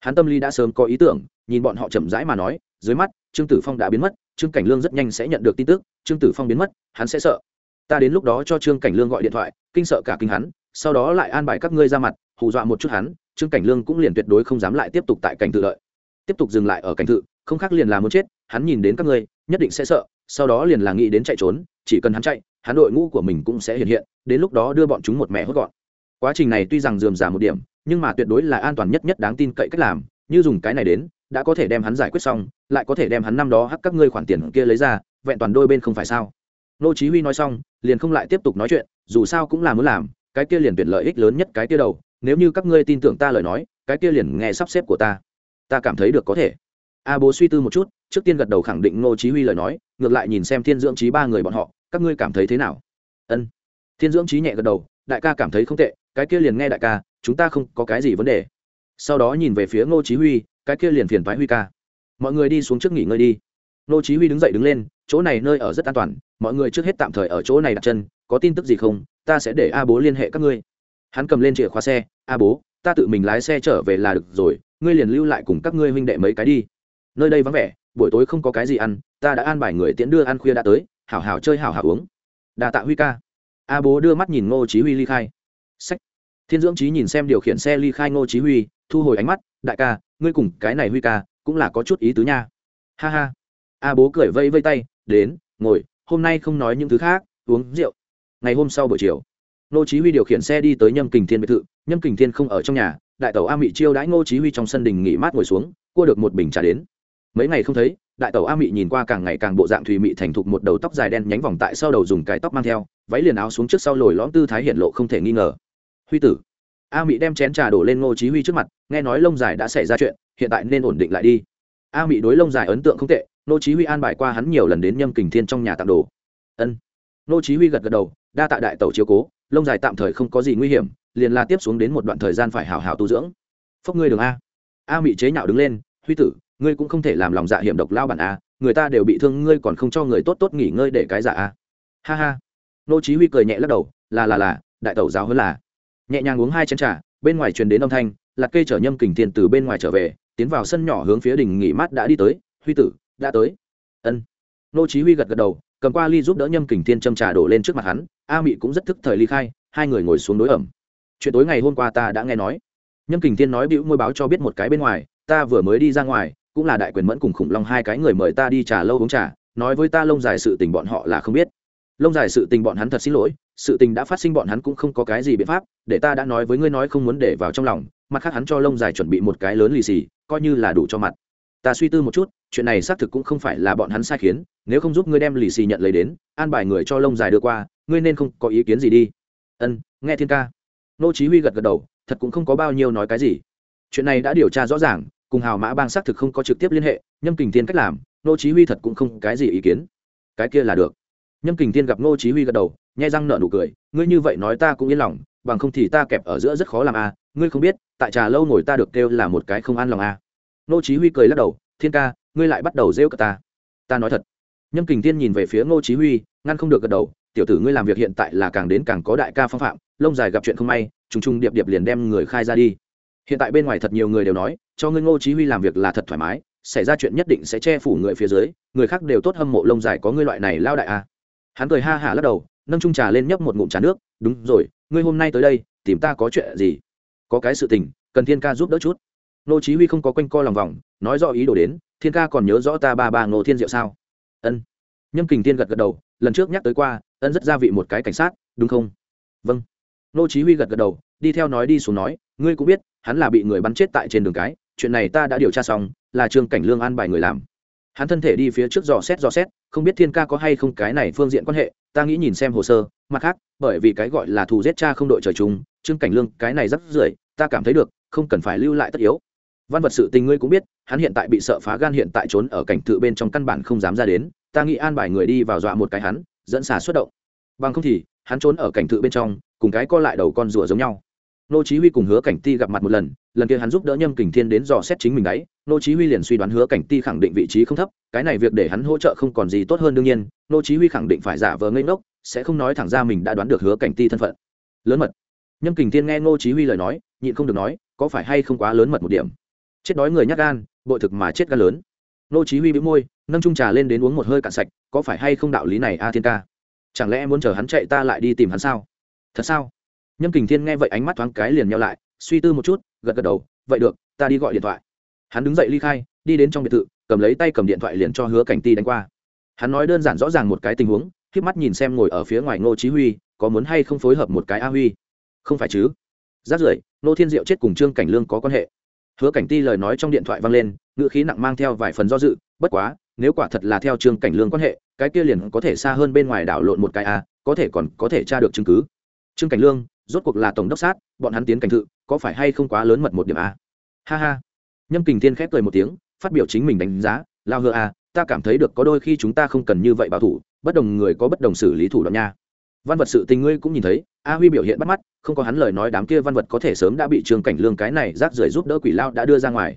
Hắn tâm lý đã sớm có ý tưởng, nhìn bọn họ chậm rãi mà nói, dưới mắt, trương tử phong đã biến mất, trương cảnh lương rất nhanh sẽ nhận được tin tức, trương tử phong biến mất, hắn sẽ sợ. Ta đến lúc đó cho trương cảnh lương gọi điện thoại, kinh sợ cả kinh hắn, sau đó lại an bài các ngươi ra mặt, hù dọa một chút hắn, trương cảnh lương cũng liền tuyệt đối không dám lại tiếp tục tại cảnh tự lợi tiếp tục dừng lại ở cảnh tự không khác liền là muốn chết, hắn nhìn đến các ngươi, nhất định sẽ sợ, sau đó liền là nghĩ đến chạy trốn, chỉ cần hắn chạy, hắn đội ngũ của mình cũng sẽ hiện hiện, đến lúc đó đưa bọn chúng một mẹ hốt gọn. Quá trình này tuy rằng dườm giả một điểm, nhưng mà tuyệt đối là an toàn nhất nhất đáng tin cậy cách làm, như dùng cái này đến, đã có thể đem hắn giải quyết xong, lại có thể đem hắn năm đó hắc các ngươi khoản tiền kia lấy ra, vẹn toàn đôi bên không phải sao. Nô chí huy nói xong, liền không lại tiếp tục nói chuyện, dù sao cũng là muốn làm, cái kia liền tuyển lợi ích lớn nhất cái kia đầu, nếu như các ngươi tin tưởng ta lời nói, cái kia liền nghe sắp xếp của ta ta cảm thấy được có thể. A bố suy tư một chút, trước tiên gật đầu khẳng định ngô chí huy lời nói, ngược lại nhìn xem thiên dưỡng trí ba người bọn họ, các ngươi cảm thấy thế nào? Ân. Thiên dưỡng trí nhẹ gật đầu, đại ca cảm thấy không tệ, cái kia liền nghe đại ca, chúng ta không có cái gì vấn đề. Sau đó nhìn về phía ngô chí huy, cái kia liền phiền toái huy ca. Mọi người đi xuống trước nghỉ ngơi đi. Ngô chí huy đứng dậy đứng lên, chỗ này nơi ở rất an toàn, mọi người trước hết tạm thời ở chỗ này đặt chân, có tin tức gì không, ta sẽ để a bố liên hệ các ngươi. Hắn cầm lên chìa khóa xe, a bố ta tự mình lái xe trở về là được rồi, ngươi liền lưu lại cùng các ngươi huynh đệ mấy cái đi. Nơi đây vắng vẻ, buổi tối không có cái gì ăn, ta đã an bài người tiễn đưa ăn khuya đã tới, hảo hảo chơi hảo hảo uống. Đà tạ huy ca. A bố đưa mắt nhìn ngô chí huy ly khai. Sách. Thiên dưỡng trí nhìn xem điều khiển xe ly khai ngô chí huy, thu hồi ánh mắt, đại ca, ngươi cùng cái này huy ca, cũng là có chút ý tứ nha. Ha ha. A bố cười vây vây tay, đến, ngồi, hôm nay không nói những thứ khác, uống rượu. Ngày hôm sau buổi chiều, ngô chí huy điều khiển xe đi tới nhâm kình thiên biệt thự nhâm kình thiên không ở trong nhà, đại tẩu a mị chiêu đãi ngô chí huy trong sân đình nghỉ mát ngồi xuống, cua được một bình trà đến. Mấy ngày không thấy, đại tẩu a mị nhìn qua càng ngày càng bộ dạng thùy mị thành thục một đầu tóc dài đen nhánh vòng tại sau đầu dùng cái tóc mang theo, váy liền áo xuống trước sau lồi lõm tư thái hiện lộ không thể nghi ngờ. Huy tử. A mị đem chén trà đổ lên ngô chí huy trước mặt, nghe nói lông dài đã xảy ra chuyện, hiện tại nên ổn định lại đi. A mị đối lông dài ấn tượng không tệ, ngô chí huy an bài qua hắn nhiều lần đến nhâm kình thiên trong nhà tặng đồ. Ân. Ngô chí huy gật gật đầu, đa tạ đại tẩu chiếu cố, lông dài tạm thời không có gì nguy hiểm liền là tiếp xuống đến một đoạn thời gian phải hảo hảo tu dưỡng. Phốc ngươi đường a. A mị chế nhạo đứng lên, huy tử, ngươi cũng không thể làm lòng dạ hiểm độc lao bản a, người ta đều bị thương, ngươi còn không cho người tốt tốt nghỉ ngơi để cái dạ a. Ha ha. Nô chí huy cười nhẹ lắc đầu, là là là, đại tẩu giáo hơn là. Nhẹ nhàng uống hai chén trà, bên ngoài truyền đến âm thanh, lạc cây chở nhâm kình tiền từ bên ngoài trở về, tiến vào sân nhỏ hướng phía đình nghỉ mát đã đi tới, huy tử, đã tới. Ân. Nô chí huy gật gật đầu, cầm qua ly giúp đỡ nhâm kình thiên châm trà đổ lên trước mặt hắn, a mị cũng rất thức thời ly khai, hai người ngồi xuống đối ẩm chuyện tối ngày hôm qua ta đã nghe nói. Nhâm kình thiên nói bĩu môi báo cho biết một cái bên ngoài, ta vừa mới đi ra ngoài, cũng là đại quyền mẫn cùng khủng long hai cái người mời ta đi trà lâu uống trà, nói với ta lông dài sự tình bọn họ là không biết. Lông dài sự tình bọn hắn thật xin lỗi, sự tình đã phát sinh bọn hắn cũng không có cái gì biện pháp, để ta đã nói với ngươi nói không muốn để vào trong lòng, mặt khác hắn cho lông dài chuẩn bị một cái lớn lì xì, coi như là đủ cho mặt. Ta suy tư một chút, chuyện này xác thực cũng không phải là bọn hắn sai khiến, nếu không giúp ngươi đem lì xì nhận lấy đến, an bài người cho lông dài đưa qua, ngươi nên không có ý kiến gì đi. Ân, nghe thiên ca nô chí huy gật gật đầu, thật cũng không có bao nhiêu nói cái gì. Chuyện này đã điều tra rõ ràng, cùng hào mã bang xác thực không có trực tiếp liên hệ, nhâm kình thiên cách làm, nô chí huy thật cũng không cái gì ý kiến. Cái kia là được. Nhâm kình thiên gặp nô chí huy gật đầu nhai răng nở nụ cười, ngươi như vậy nói ta cũng yên lòng, bằng không thì ta kẹp ở giữa rất khó làm a, ngươi không biết, tại trà lâu ngồi ta được kêu là một cái không an lòng a. Nô chí huy cười lắc đầu, thiên ca, ngươi lại bắt đầu rêu cả ta. Ta nói thật. Nhâm kình thiên nhìn về phía nô chí huy, ngăn không được gật đầu tiểu tử ngươi làm việc hiện tại là càng đến càng có đại ca phong phạm, lông dài gặp chuyện không may, trùng trùng điệp điệp liền đem người khai ra đi. Hiện tại bên ngoài thật nhiều người đều nói, cho ngươi ngô chí huy làm việc là thật thoải mái, xảy ra chuyện nhất định sẽ che phủ người phía dưới, người khác đều tốt hâm mộ lông dài có ngươi loại này lao đại à. Hắn cười ha hả lắc đầu, nâng chung trà lên nhấp một ngụm trà nước, đúng rồi, ngươi hôm nay tới đây, tìm ta có chuyện gì? Có cái sự tình, cần thiên ca giúp đỡ chút. Ngô chí huy không có quanh co lòng vòng, nói rõ ý đồ đến, thiên ca còn nhớ rõ ta ba ba ngô thiên diệu sao? Ân. Nhâm kình thiên gật gật đầu, lần trước nhắc tới qua ân rất gia vị một cái cảnh sát, đúng không? Vâng. Nô chí huy gật gật đầu, đi theo nói đi xuống nói, ngươi cũng biết, hắn là bị người bắn chết tại trên đường cái, chuyện này ta đã điều tra xong, là trương cảnh lương an bài người làm. Hắn thân thể đi phía trước dò xét dò xét, không biết thiên ca có hay không cái này phương diện quan hệ, ta nghĩ nhìn xem hồ sơ, mặt khác, bởi vì cái gọi là thù giết cha không đội trời chung, trương cảnh lương cái này rất rưởi, ta cảm thấy được, không cần phải lưu lại tất yếu. Văn vật sự tình ngươi cũng biết, hắn hiện tại bị sợ phá gan hiện tại trốn ở cảnh tự bên trong căn bản không dám ra đến, ta nghĩ an bài người đi vào dọa một cái hắn dẫn xả xuất động. Bằng không thì, hắn trốn ở cảnh tự bên trong, cùng cái co lại đầu con rùa giống nhau. Nô chí huy cùng hứa cảnh ti gặp mặt một lần lần kia hắn giúp đỡ nhâm kình thiên đến dò xét chính mình đấy. Nô chí huy liền suy đoán hứa cảnh ti khẳng định vị trí không thấp, cái này việc để hắn hỗ trợ không còn gì tốt hơn đương nhiên. Nô chí huy khẳng định phải giả vờ ngây ngốc, sẽ không nói thẳng ra mình đã đoán được hứa cảnh ti thân phận. Lớn mật. Nhâm kình thiên nghe nô chí huy lời nói, nhịn không được nói, có phải hay không quá lớn mật một điểm? Chết đói người nhát gan, bội thực mà chết gan lớn. Nô chí huy bĩu môi nâng Trung trà lên đến uống một hơi cạn sạch, có phải hay không đạo lý này, a thiên ca? Chẳng lẽ muốn chờ hắn chạy ta lại đi tìm hắn sao? Thật sao? Nhâm kình thiên nghe vậy ánh mắt thoáng cái liền nhau lại, suy tư một chút, gật gật đầu, vậy được, ta đi gọi điện thoại. Hắn đứng dậy ly khai, đi đến trong biệt thự, cầm lấy tay cầm điện thoại liền cho hứa cảnh ti đánh qua. Hắn nói đơn giản rõ ràng một cái tình huống k mắt nhìn xem ngồi ở phía ngoài ngô chí huy, có muốn hay không phối hợp một cái a huy? Không phải chứ. Rát rưởi nô thiên diệu chết cùng trương cảnh lương có quan hệ. Hứa cảnh ti lời nói trong điện thoại vang lên, ngữ khí nặng mang theo vài phần do dự, bất quá nếu quả thật là theo trương cảnh lương quan hệ, cái kia liền có thể xa hơn bên ngoài đảo lộn một cái a có thể còn có thể tra được chứng cứ. Trương cảnh lương, rốt cuộc là tổng đốc sát, bọn hắn tiến cảnh thự, có phải hay không quá lớn mật một điểm a ha ha. Nhâm kình thiên khép cười một tiếng, phát biểu chính mình đánh giá, lao hơ a à, ta cảm thấy được có đôi khi chúng ta không cần như vậy bảo thủ, bất đồng người có bất đồng xử lý thủ đoạn nha. Văn vật sự tình ngươi cũng nhìn thấy, a huy biểu hiện bắt mắt, không có hắn lời nói đám kia văn vật có thể sớm đã bị trương cảnh lương cái này rác rưởi giúp đỡ quỷ lao đã đưa ra ngoài.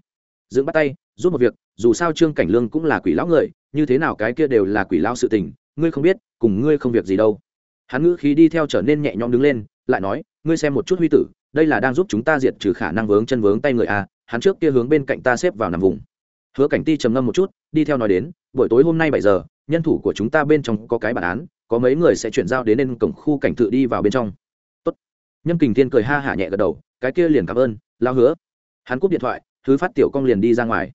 Dưỡng bắt tay giúp một việc, dù sao trương cảnh lương cũng là quỷ lão người, như thế nào cái kia đều là quỷ lao sự tình, ngươi không biết, cùng ngươi không việc gì đâu. Hắn ngữ khí đi theo trở nên nhẹ nhõm đứng lên, lại nói, ngươi xem một chút huy tử, đây là đang giúp chúng ta diệt trừ khả năng vướng chân vướng tay người a hắn trước kia hướng bên cạnh ta xếp vào nằm vùng. Hứa cảnh ti trầm ngâm một chút, đi theo nói đến, buổi tối hôm nay bảy giờ, nhân thủ của chúng ta bên trong có cái bản án, có mấy người sẽ chuyển giao đến nên cổng khu cảnh tự đi vào bên trong. Tốt. nhâm kình thiên cười ha hả nhẹ gật đầu, cái kia liền cảm ơn, lao hứa. Hắn cúp điện thoại, thứ phát tiểu công liền đi ra ngoài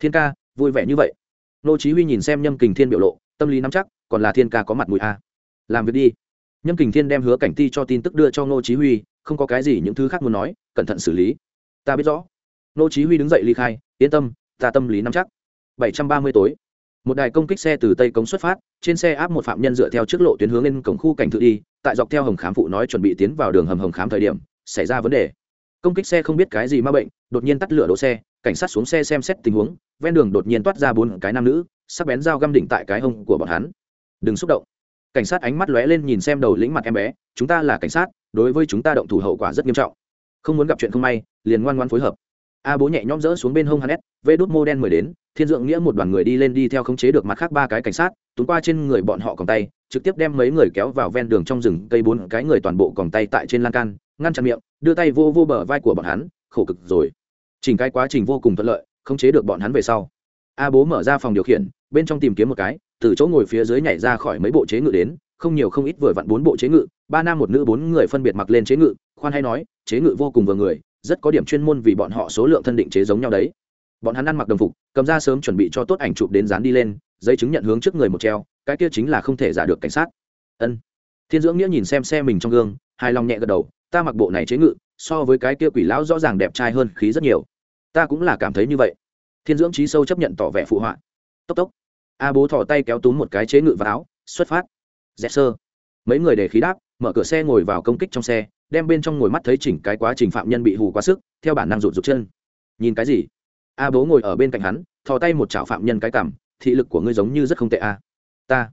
thiên ca, vui vẻ như vậy. Nô chí huy nhìn xem nhâm kình thiên biểu lộ, tâm lý nắm chắc, còn là thiên ca có mặt mũi a. À. Làm việc đi. Nhâm kình thiên đem hứa cảnh ti cho tin tức đưa cho nô chí huy, không có cái gì những thứ khác muốn nói, cẩn thận xử lý. Ta biết rõ. Nô chí huy đứng dậy ly khai, yên tâm, ta tâm lý nắm chắc. 730 tối. Một đài công kích xe từ tây cống xuất phát, trên xe áp một phạm nhân dựa theo trước lộ tuyến hướng lên cổng khu cảnh thự đi, tại dọc theo hồng khám phụ nói chuẩn bị tiến vào đường hầm hồng khám thời điểm, xảy ra vấn đề công kích xe không biết cái gì ma bệnh, đột nhiên tắt lửa đỗ xe, cảnh sát xuống xe xem xét tình huống, ven đường đột nhiên toát ra bốn cái nam nữ, sắc bén dao găm đỉnh tại cái hông của bọn hắn. Đừng xúc động. Cảnh sát ánh mắt lóe lên nhìn xem đầu lĩnh mặt em bé, chúng ta là cảnh sát, đối với chúng ta động thủ hậu quả rất nghiêm trọng. Không muốn gặp chuyện không may, liền ngoan ngoan phối hợp. A bố nhẹ nhõm rỡ xuống bên hông hắn s vê đốt mô đen mười đến. Thiên dưỡng nghĩa một đoàn người đi lên đi theo khống chế được mặt khác ba cái cảnh sát túng qua trên người bọn họ còng tay trực tiếp đem mấy người kéo vào ven đường trong rừng, cây bốn cái người toàn bộ còng tay tại trên lan can, ngăn chặn miệng, đưa tay vô vô bờ vai của bọn hắn, khổ cực rồi. Chỉnh cái quá trình vô cùng thuận lợi không chế được bọn hắn về sau. A bố mở ra phòng điều khiển, bên trong tìm kiếm một cái, từ chỗ ngồi phía dưới nhảy ra khỏi mấy bộ chế ngự đến, không nhiều không ít vừa vặn bốn bộ chế ngự, ba nam một nữ bốn người phân biệt mặc lên chế ngự, khoan hay nói, chế ngự vô cùng vừa người, rất có điểm chuyên môn vì bọn họ số lượng thân định chế giống nhau đấy. Bọn hắn ăn mặc đồng phục, cầm ra sớm chuẩn bị cho tốt ảnh chụp đến dán đi lên giấy chứng nhận hướng trước người một treo, cái kia chính là không thể giả được cảnh sát. Ân. Thiên dưỡng nghĩa nhìn xem xe mình trong gương, hài lòng nhẹ gật đầu, ta mặc bộ này chế ngự, so với cái kia quỷ lão rõ ràng đẹp trai hơn khí rất nhiều. Ta cũng là cảm thấy như vậy. Thiên dưỡng trí sâu chấp nhận tỏ vẻ phụ họa. Tốc tốc. A bố thỏ tay kéo túm một cái chế ngự vào áo, xuất phát. Rẽ sơ. Mấy người để khí đáp, mở cửa xe ngồi vào công kích trong xe, đem bên trong ngồi mắt thấy chỉnh cái quá trình phạm nhân bị hù quá sức, theo bản năng rụt rụt chân. Nhìn cái gì? A bố ngồi ở bên cạnh hắn, thò tay một chảo phạm nhân cái cằm thị lực của ngươi giống như rất không tệ a ta.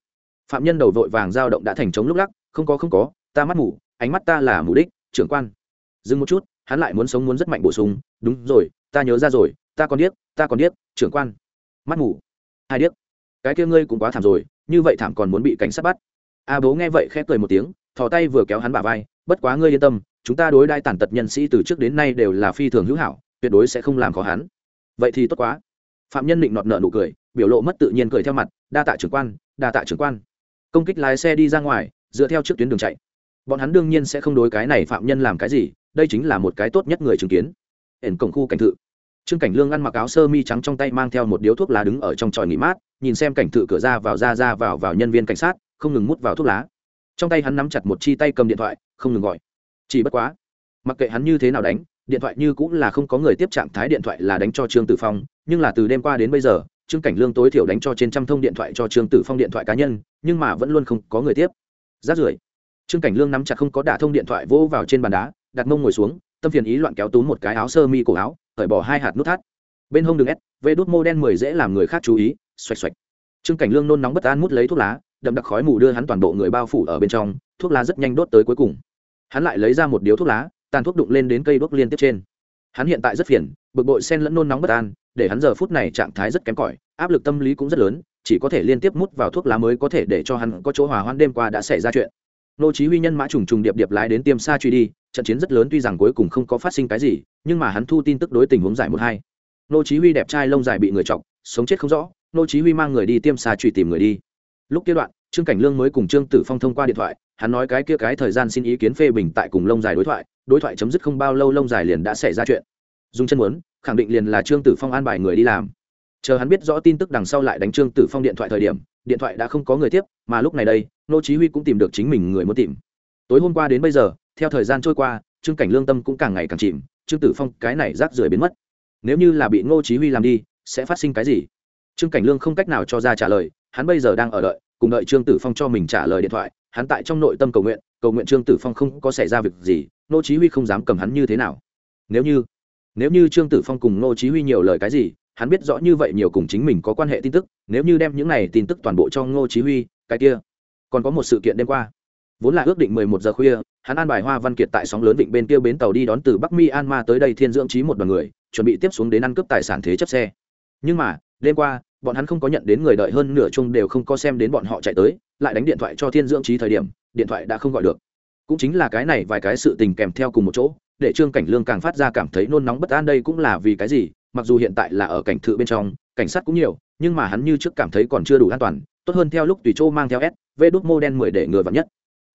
Phạm nhân đầu vội vàng dao động đã thành trống lúc lắc không có không có ta mắt mù, ánh mắt ta là mù đích trưởng quan. Dừng một chút hắn lại muốn sống muốn rất mạnh bổ sung đúng rồi ta nhớ ra rồi ta còn điếc ta còn điếc trưởng quan. Mắt mù, hai điếc. Cái kia ngươi cũng quá thảm rồi như vậy thảm còn muốn bị cảnh sát bắt. A bố nghe vậy khẽ cười một tiếng thò tay vừa kéo hắn bả vai bất quá ngươi yên tâm chúng ta đối đai tàn tật nhân sĩ từ trước đến nay đều là phi thường hữu hảo tuyệt đối sẽ không làm khó hắn. Vậy thì tốt quá phạm nhân định nọt nợ nụ cười, biểu lộ mất tự nhiên cười theo mặt, đa tạ trưởng quan, đa tạ trưởng quan. Công kích lái xe đi ra ngoài, dựa theo trước tuyến đường chạy. Bọn hắn đương nhiên sẽ không đối cái này phạm nhân làm cái gì, đây chính là một cái tốt nhất người chứng kiến. Ẩn cổng khu cảnh thự. Trương cảnh lương ăn mặc áo sơ mi trắng trong tay mang theo một điếu thuốc lá đứng ở trong tròi nghỉ mát, nhìn xem cảnh thự cửa ra vào ra ra vào vào nhân viên cảnh sát, không ngừng mút vào thuốc lá. Trong tay hắn nắm chặt một chi tay cầm điện thoại, không ngừng gọi. Chỉ bất quá, mặc kệ hắn như thế nào đánh điện thoại như cũng là không có người tiếp trạng thái điện thoại là đánh cho trương tử phong, nhưng là từ đêm qua đến bây giờ, trương cảnh lương tối thiểu đánh cho trên trăm thông điện thoại cho trương tử phong điện thoại cá nhân, nhưng mà vẫn luôn không có người tiếp. Rát rưởi, trương cảnh lương nắm chặt không có đả thông điện thoại vỗ vào trên bàn đá, đặt mông ngồi xuống, tâm phiền ý loạn kéo túm một cái áo sơ mi cổ áo, cởi bỏ hai hạt nút thắt. Bên hông đường s vê đốt mô đen mười dễ làm người khác chú ý, xoạch xoạch. Trương cảnh lương nôn nóng bất an mút lấy thuốc lá, đậm đặc khói mù đưa hắn toàn bộ người bao phủ ở bên trong, thuốc lá rất nhanh đốt tới cuối cùng. Hắn lại lấy ra một điếu thuốc lá tàn thuốc đụng lên đến cây đuốc liên tiếp trên. Hắn hiện tại rất phiền, bực bội sen lẫn nôn nóng bất an, để hắn giờ phút này trạng thái rất kém cỏi, áp lực tâm lý cũng rất lớn, chỉ có thể liên tiếp mút vào thuốc lá mới có thể để cho hắn có chỗ hòa hoãn đêm qua đã xảy ra chuyện. Nô chí huy nhân mã trùng trùng điệp điệp lái đến tiêm xa truy đi, trận chiến rất lớn tuy rằng cuối cùng không có phát sinh cái gì, nhưng mà hắn thu tin tức đối tình huống giải một hai. Nô chí huy đẹp trai lông dài bị người chọc, sống chết không rõ, nô chí huy mang người đi tiêm xa truy tìm người đi. Lúc kia đoạn, trương cảnh lương mới cùng trương tử phong thông qua điện thoại, hắn nói cái kia cái thời gian xin ý kiến phê bình tại cùng lông dài đối thoại đối thoại chấm dứt không bao lâu lông dài liền đã xảy ra chuyện. Dùng chân muốn, khẳng định liền là trương tử phong an bài người đi làm. Chờ hắn biết rõ tin tức đằng sau lại đánh trương tử phong điện thoại thời điểm, điện thoại đã không có người tiếp, mà lúc này đây, nô chí huy cũng tìm được chính mình người muốn tìm. Tối hôm qua đến bây giờ, theo thời gian trôi qua, trương cảnh lương tâm cũng càng ngày càng chìm, trương tử phong cái này rác rưởi biến mất. Nếu như là bị ngô chí huy làm đi, sẽ phát sinh cái gì? Trương cảnh lương không cách nào cho ra trả lời, hắn bây giờ đang ở đợi, cùng đợi trương tử phong cho mình trả lời điện thoại, hắn tại trong nội tâm cầu nguyện cầu nguyện trương tử phong không có xảy ra việc gì Nô chí huy không dám cầm hắn như thế nào. Nếu như nếu như trương tử phong cùng nô chí huy nhiều lời cái gì, hắn biết rõ như vậy nhiều cùng chính mình có quan hệ tin tức, nếu như đem những này tin tức toàn bộ cho nô chí huy, cái kia, còn có một sự kiện đêm qua. Vốn là ước định 11 giờ khuya, hắn an bài hoa văn kiệt tại sóng lớn vịnh bên kia bến tàu đi đón từ bắc myanmar tới đây thiên dưỡng trí một đoàn người, chuẩn bị tiếp xuống đến ăn cướp tài sản thế chấp xe. Nhưng mà, đêm qua, bọn hắn không có nhận đến người đợi hơn nửa chung đều không có xem đến bọn họ chạy tới, lại đánh điện thoại cho thiên dưỡng trí thời điểm, điện thoại đã không gọi được cũng chính là cái này vài cái sự tình kèm theo cùng một chỗ, để trương cảnh lương càng phát ra cảm thấy nôn nóng bất an đây cũng là vì cái gì, mặc dù hiện tại là ở cảnh thự bên trong, cảnh sát cũng nhiều, nhưng mà hắn như trước cảm thấy còn chưa đủ an toàn, tốt hơn theo lúc tùy châu mang theo s vê đốt mô đen mười để ngừa vặn nhất.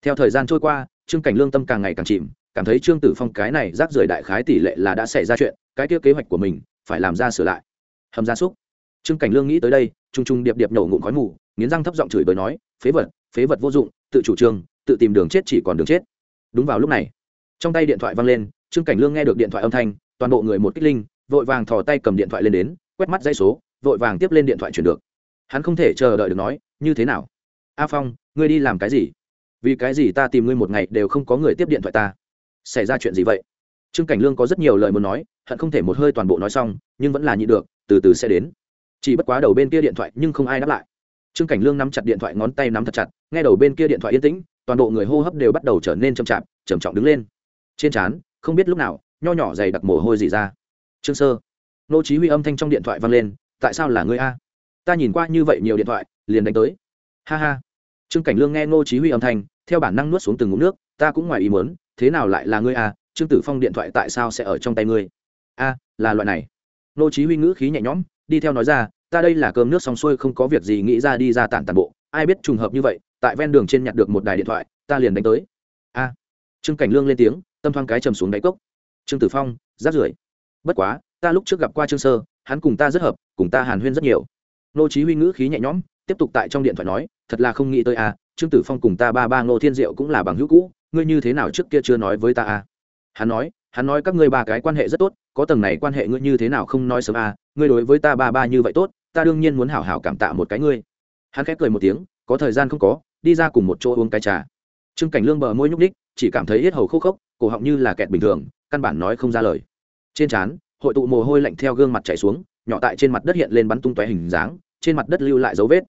Theo thời gian trôi qua, trương cảnh lương tâm càng ngày càng chìm, cảm thấy trương tử phong cái này rác rưởi đại khái tỷ lệ là đã xảy ra chuyện, cái kia kế hoạch của mình phải làm ra sửa lại. Hầm gia súc. Trương cảnh lương nghĩ tới đây t r u n g t r u n g điệp điệp nổ ngụm khói mù, nghiến răng thấp giọng chửi bới nói, phế vật phế vật vô dụng, tự chủ trương tự tìm đường chết chỉ còn đường chết. Đúng vào lúc này, trong tay điện thoại văng lên, trương cảnh lương nghe được điện thoại âm thanh, toàn bộ người một kích linh, vội vàng thò tay cầm điện thoại lên đến, quét mắt dây số, vội vàng tiếp lên điện thoại chuyển được. Hắn không thể chờ đợi được nói, như thế nào? A phong, ngươi đi làm cái gì? Vì cái gì ta tìm ngươi một ngày đều không có người tiếp điện thoại ta? Xảy ra chuyện gì vậy? Trương cảnh lương có rất nhiều lời muốn nói, hận không thể một hơi toàn bộ nói xong, nhưng vẫn là nhị được, từ từ sẽ đến. Chỉ bất quá đầu bên kia điện thoại nhưng không ai đáp lại. Trương cảnh lương nắm chặt điện thoại ngón tay nắm thật chặt, nghe đầu bên kia điện thoại yên tĩnh toàn bộ người hô hấp đều bắt đầu trở nên chậm chạp, trầm trọng đứng lên. Trên trán, không biết lúc nào, nho nhỏ dày đặc mồ hôi gì ra. Trương sơ. Nô chí huy âm thanh trong điện thoại vang lên, tại sao là ngươi a? Ta nhìn qua như vậy nhiều điện thoại, liền đánh tới. Ha ha. Trương cảnh lương nghe nô chí huy âm thanh, theo bản năng nuốt xuống từng ngụm nước, ta cũng ngoài ý muốn, thế nào lại là ngươi a? Trương tử phong điện thoại tại sao sẽ ở trong tay ngươi? A, là loại này. Nô chí huy ngữ khí nhẹ nhõm, đi theo nói ra, ta đây là cơm nước xong xuôi không có việc gì, nghĩ ra đi ra tản tản bộ ai biết trùng hợp như vậy, tại ven đường trên nhặt được một đài điện thoại, ta liền đánh tới. A, trương cảnh lương lên tiếng, tâm thoáng cái trầm xuống đáy cốc. Trương tử phong rát rưởi. Bất quá, ta lúc trước gặp qua trương sơ, hắn cùng ta rất hợp, cùng ta hàn huyên rất nhiều. Nô chí huy ngữ khí nhẹ nhõm, tiếp tục tại trong điện thoại nói, thật là không nghĩ tới a, trương tử phong cùng ta ba ba ngô thiên diệu cũng là bằng hữu cũ, ngươi như thế nào trước kia chưa nói với ta a? Hắn nói hắn nói các ngươi ba cái quan hệ rất tốt, có tầng này quan hệ ngươi như thế nào không nói sớm a, ngươi đối với ta ba ba như vậy tốt, ta đương nhiên muốn hảo hảo cảm tạ một cái ngươi hắn khép cười một tiếng, có thời gian không có, đi ra cùng một chỗ uống cái trà. Trương cảnh lương bờ môi nhúc ních chỉ cảm thấy hết hầu khô khốc, cổ họng như là kẹt bình thường, căn bản nói không ra lời. Trên trán, hội tụ mồ hôi lạnh theo gương mặt chảy xuống, nhỏ tại trên mặt đất hiện lên bắn tung tóe hình dáng, trên mặt đất lưu lại dấu vết.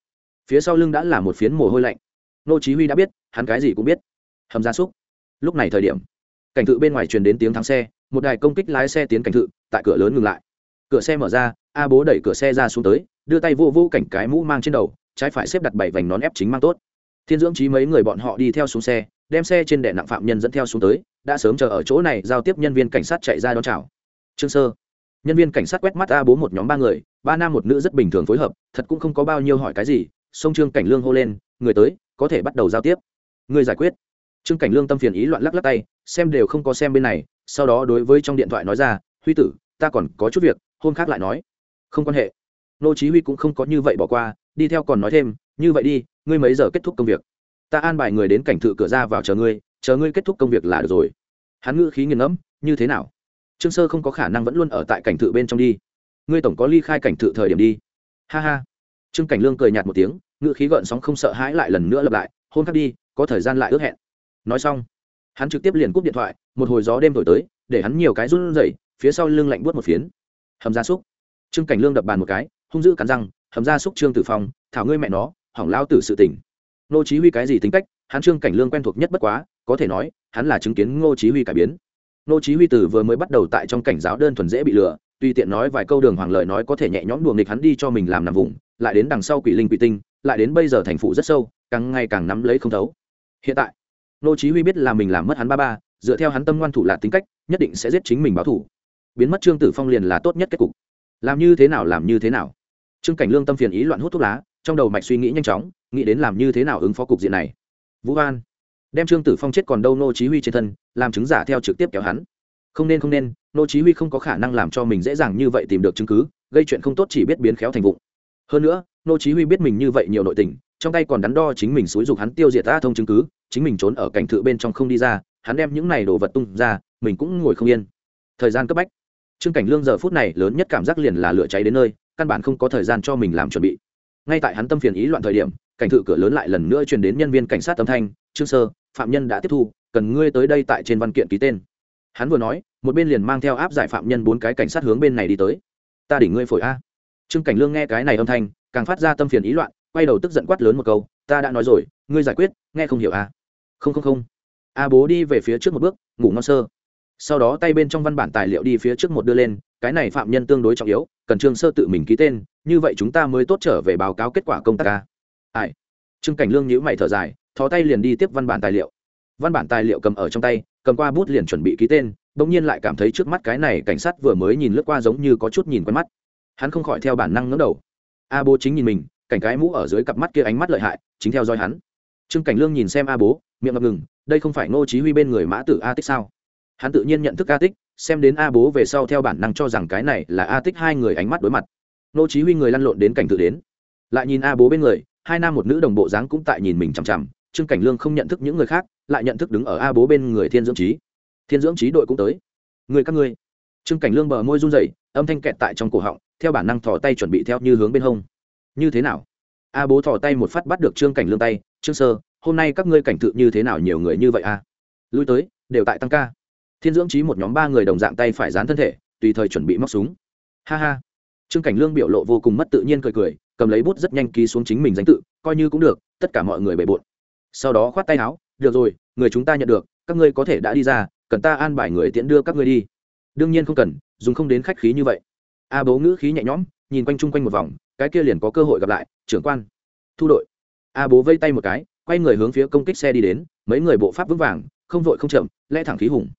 Phía sau lưng đã là một phiến mồ hôi lạnh. Nô chí huy đã biết, hắn cái gì cũng biết. Hầm gia súc. Lúc này thời điểm, cảnh thự bên ngoài truyền đến tiếng thắng xe, một đài công kích lái xe tiến cảnh thự, tại cửa lớn ngừng lại. Cửa xe mở ra, a bố đẩy cửa xe ra xuống tới, đưa tay vô vô cảnh cái mũ mang trên đầu trái phải xếp đặt bảy vành nón ép chính mang tốt. Thiên dưỡng trí mấy người bọn họ đi theo xuống xe, đem xe trên đệ nặng phạm nhân dẫn theo xuống tới, đã sớm chờ ở chỗ này giao tiếp nhân viên cảnh sát chạy ra đón chào. Trương sơ, nhân viên cảnh sát quét mắt a bố một nhóm ba người, ba nam một nữ rất bình thường phối hợp, thật cũng không có bao nhiêu hỏi cái gì, sông trương cảnh lương hô lên, người tới, có thể bắt đầu giao tiếp. Người giải quyết. Trương cảnh lương tâm phiền ý loạn lắc lắc tay, xem đều không có xem bên này, sau đó đối với trong điện thoại nói ra, huy tử, ta còn có chút việc, hôm khác lại nói. Không quan hệ nô chí huy cũng không có như vậy bỏ qua, đi theo còn nói thêm, như vậy đi, ngươi mấy giờ kết thúc công việc? Ta an bài người đến cảnh thự cửa ra vào chờ ngươi chờ ngươi kết thúc công việc là được rồi. Hắn ngữ khí nghiền ngẫm, như thế nào? Trương sơ không có khả năng vẫn luôn ở tại cảnh thự bên trong đi. Ngươi tổng có ly khai cảnh thự thời điểm đi. Ha ha. Trương cảnh lương cười nhạt một tiếng, ngữ khí gợn sóng không sợ hãi lại lần nữa lặp lại, hôn khắc đi, có thời gian lại ước hẹn. Nói xong, hắn trực tiếp liền cúp điện thoại, một hồi gió đêm thổi tới, để hắn nhiều cái run rẩy, phía sau lưng lạnh buốt một phiến. Hầm gia súc. Trương cảnh lương đập bàn một cái hung dữ cắn răng, hầm ra xúc trương tử phong, thảo ngươi mẹ nó, hỏng lao tử sự tỉnh nô chí huy cái gì tính cách? Hắn trương cảnh lương quen thuộc nhất bất quá, có thể nói, hắn là chứng kiến ngô chí huy cải biến. Nô chí huy từ vừa mới bắt đầu tại trong cảnh giáo đơn thuần dễ bị lừa tuy tiện nói vài câu đường hoàng lời nói có thể nhẹ nhõm đùa nghịch hắn đi cho mình làm nằm vùng, lại đến đằng sau quỷ linh quỷ tinh, lại đến bây giờ thành phụ rất sâu, càng ngày càng nắm lấy không thấu. Hiện tại nô chí huy biết là mình làm mất hắn ba ba, dựa theo hắn tâm ngoan thủ là tính cách, nhất định sẽ giết chính mình báo thù biến mất trương tử phong liền là tốt nhất kết cục. Làm như thế nào làm như thế nào trương cảnh lương tâm phiền ý loạn hút thuốc lá, trong đầu mạch suy nghĩ nhanh chóng, nghĩ đến làm như thế nào ứng phó cục diện này. Vũ an đem trương tử phong chết còn đâu nô chí huy trên thân, làm chứng giả theo trực tiếp kéo hắn. Không nên không nên, nô chí huy không có khả năng làm cho mình dễ dàng như vậy tìm được chứng cứ, gây chuyện không tốt chỉ biết biến khéo thành vụng. Hơn nữa, nô chí huy biết mình như vậy nhiều nội tình, trong tay còn đắn đo chính mình xúi dục hắn tiêu diệt ta thông chứng cứ, chính mình trốn ở cảnh thự bên trong không đi ra, hắn đem những này đồ vật tung ra, mình cũng ngồi không yên. Thời gian cấp bách. Trương cảnh lương giờ phút này lớn nhất cảm giác liền là lửa cháy đến nơi căn bản không có thời gian cho mình làm chuẩn bị. Ngay tại hắn tâm phiền ý loạn thời điểm, cảnh thự cửa lớn lại lần nữa truyền đến nhân viên cảnh sát âm thanh, trương sơ, phạm nhân đã tiếp thu, cần ngươi tới đây tại trên văn kiện ký tên. Hắn vừa nói, một bên liền mang theo áp giải phạm nhân bốn cái cảnh sát hướng bên này đi tới. Ta đỉnh ngươi phổi a. Trương cảnh lương nghe cái này âm thanh, càng phát ra tâm phiền ý loạn, quay đầu tức giận quát lớn một câu, ta đã nói rồi, ngươi giải quyết, nghe không hiểu a. Không không không. A bố đi về phía trước một bước, ngủ ngon, sơ. Sau đó tay bên trong văn bản tài liệu đi phía trước một đưa lên, cái này phạm nhân tương đối trọng yếu cần trương sơ tự mình ký tên, như vậy chúng ta mới tốt trở về báo cáo kết quả công tác ca. Ai? Trương cảnh lương nhíu mày thở dài, thò tay liền đi tiếp văn bản tài liệu. Văn bản tài liệu cầm ở trong tay, cầm qua bút liền chuẩn bị ký tên, bỗng nhiên lại cảm thấy trước mắt cái này cảnh sát vừa mới nhìn lướt qua giống như có chút nhìn quen mắt. Hắn không khỏi theo bản năng ngấm đầu. A bố chính nhìn mình, cảnh cái mũ ở dưới cặp mắt kia ánh mắt lợi hại, chính theo dõi hắn. Trương cảnh lương nhìn xem a bố, miệng ngập ngừng, đây không phải ngô chí huy bên người mã tử a tích sao? Hắn tự nhiên nhận thức a tích xem đến a bố về sau theo bản năng cho rằng cái này là a tích hai người ánh mắt đối mặt. Nô chí huy người lăn lộn đến cảnh tự đến. Lại nhìn a bố bên người, hai nam một nữ đồng bộ dáng cũng tại nhìn mình chằm chằm, trương cảnh lương không nhận thức những người khác, lại nhận thức đứng ở a bố bên người thiên dưỡng trí thiên dưỡng trí đội cũng tới. Người các ngươi. Trương cảnh lương bờ môi run rẩy, âm thanh kẹt tại trong cổ họng, theo bản năng thò tay chuẩn bị theo như hướng bên hông. Như thế nào? A bố thò tay một phát bắt được trương cảnh lương tay, trương sơ, hôm nay các ngươi cảnh tự như thế nào nhiều người như vậy a lui tới, đều tại tăng ca thiên dưỡng trí một nhóm ba người đồng dạng tay phải dán thân thể, tùy thời chuẩn bị móc súng. Ha ha. Trương cảnh lương biểu lộ vô cùng mất tự nhiên cười cười, cầm lấy bút rất nhanh ký xuống chính mình danh tự, coi như cũng được, tất cả mọi người bề bộn. Sau đó khoát tay áo, được rồi, người chúng ta nhận được, các ngươi có thể đã đi ra, cần ta an bài người tiễn đưa các ngươi đi. Đương nhiên không cần, dùng không đến khách khí như vậy. A bố ngữ khí nhẹ nhõm, nhìn quanh chung quanh một vòng, cái kia liền có cơ hội gặp lại, trưởng quan. Thu đội. A bố vây tay một cái, quay người hướng phía công kích xe đi đến, mấy người bộ pháp vững vàng, không vội không chậm, lẽ thẳng khí hùng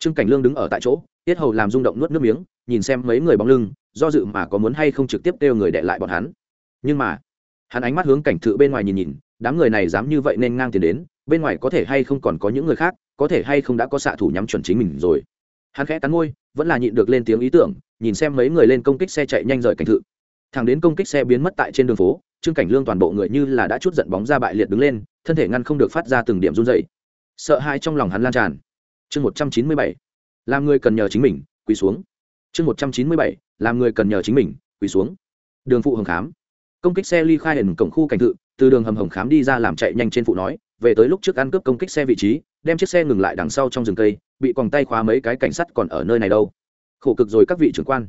trương cảnh lương đứng ở tại chỗ, tiết hầu làm rung động nuốt nước miếng, nhìn xem mấy người bóng lưng, do dự mà có muốn hay không trực tiếp kêu người đệ lại bọn hắn. Nhưng mà, hắn ánh mắt hướng cảnh thự bên ngoài nhìn nhìn, đám người này dám như vậy nên ngang tiền đến, bên ngoài có thể hay không còn có những người khác, có thể hay không đã có xạ thủ nhắm chuẩn chính mình rồi. Hắn khẽ cắn môi, vẫn là nhịn được lên tiếng ý tưởng, nhìn xem mấy người lên công kích xe chạy nhanh rời cảnh thự. Thằng đến công kích xe biến mất tại trên đường phố, trương cảnh lương toàn bộ người như là đã chút giận bóng ra bại liệt đứng lên, thân thể ngăn không được phát ra từng điểm run dày sợ hai trong lòng hắn lan tràn chương một trăm chín mươi bảy, làm người cần nhờ chính mình, quỳ xuống. Chương một trăm chín mươi bảy, làm người cần nhờ chính mình, quỳ xuống. Đường phụ hồng khám. Công kích xe ly khai hình cổng khu cảnh thự, từ đường hầm hồng khám đi ra làm chạy nhanh trên phụ nói, về tới lúc trước ăn cướp công kích xe vị trí, đem chiếc xe ngừng lại đằng sau trong rừng cây, bị quòng tay khóa mấy cái cảnh sát còn ở nơi này đâu. Khổ cực rồi các vị trưởng quan.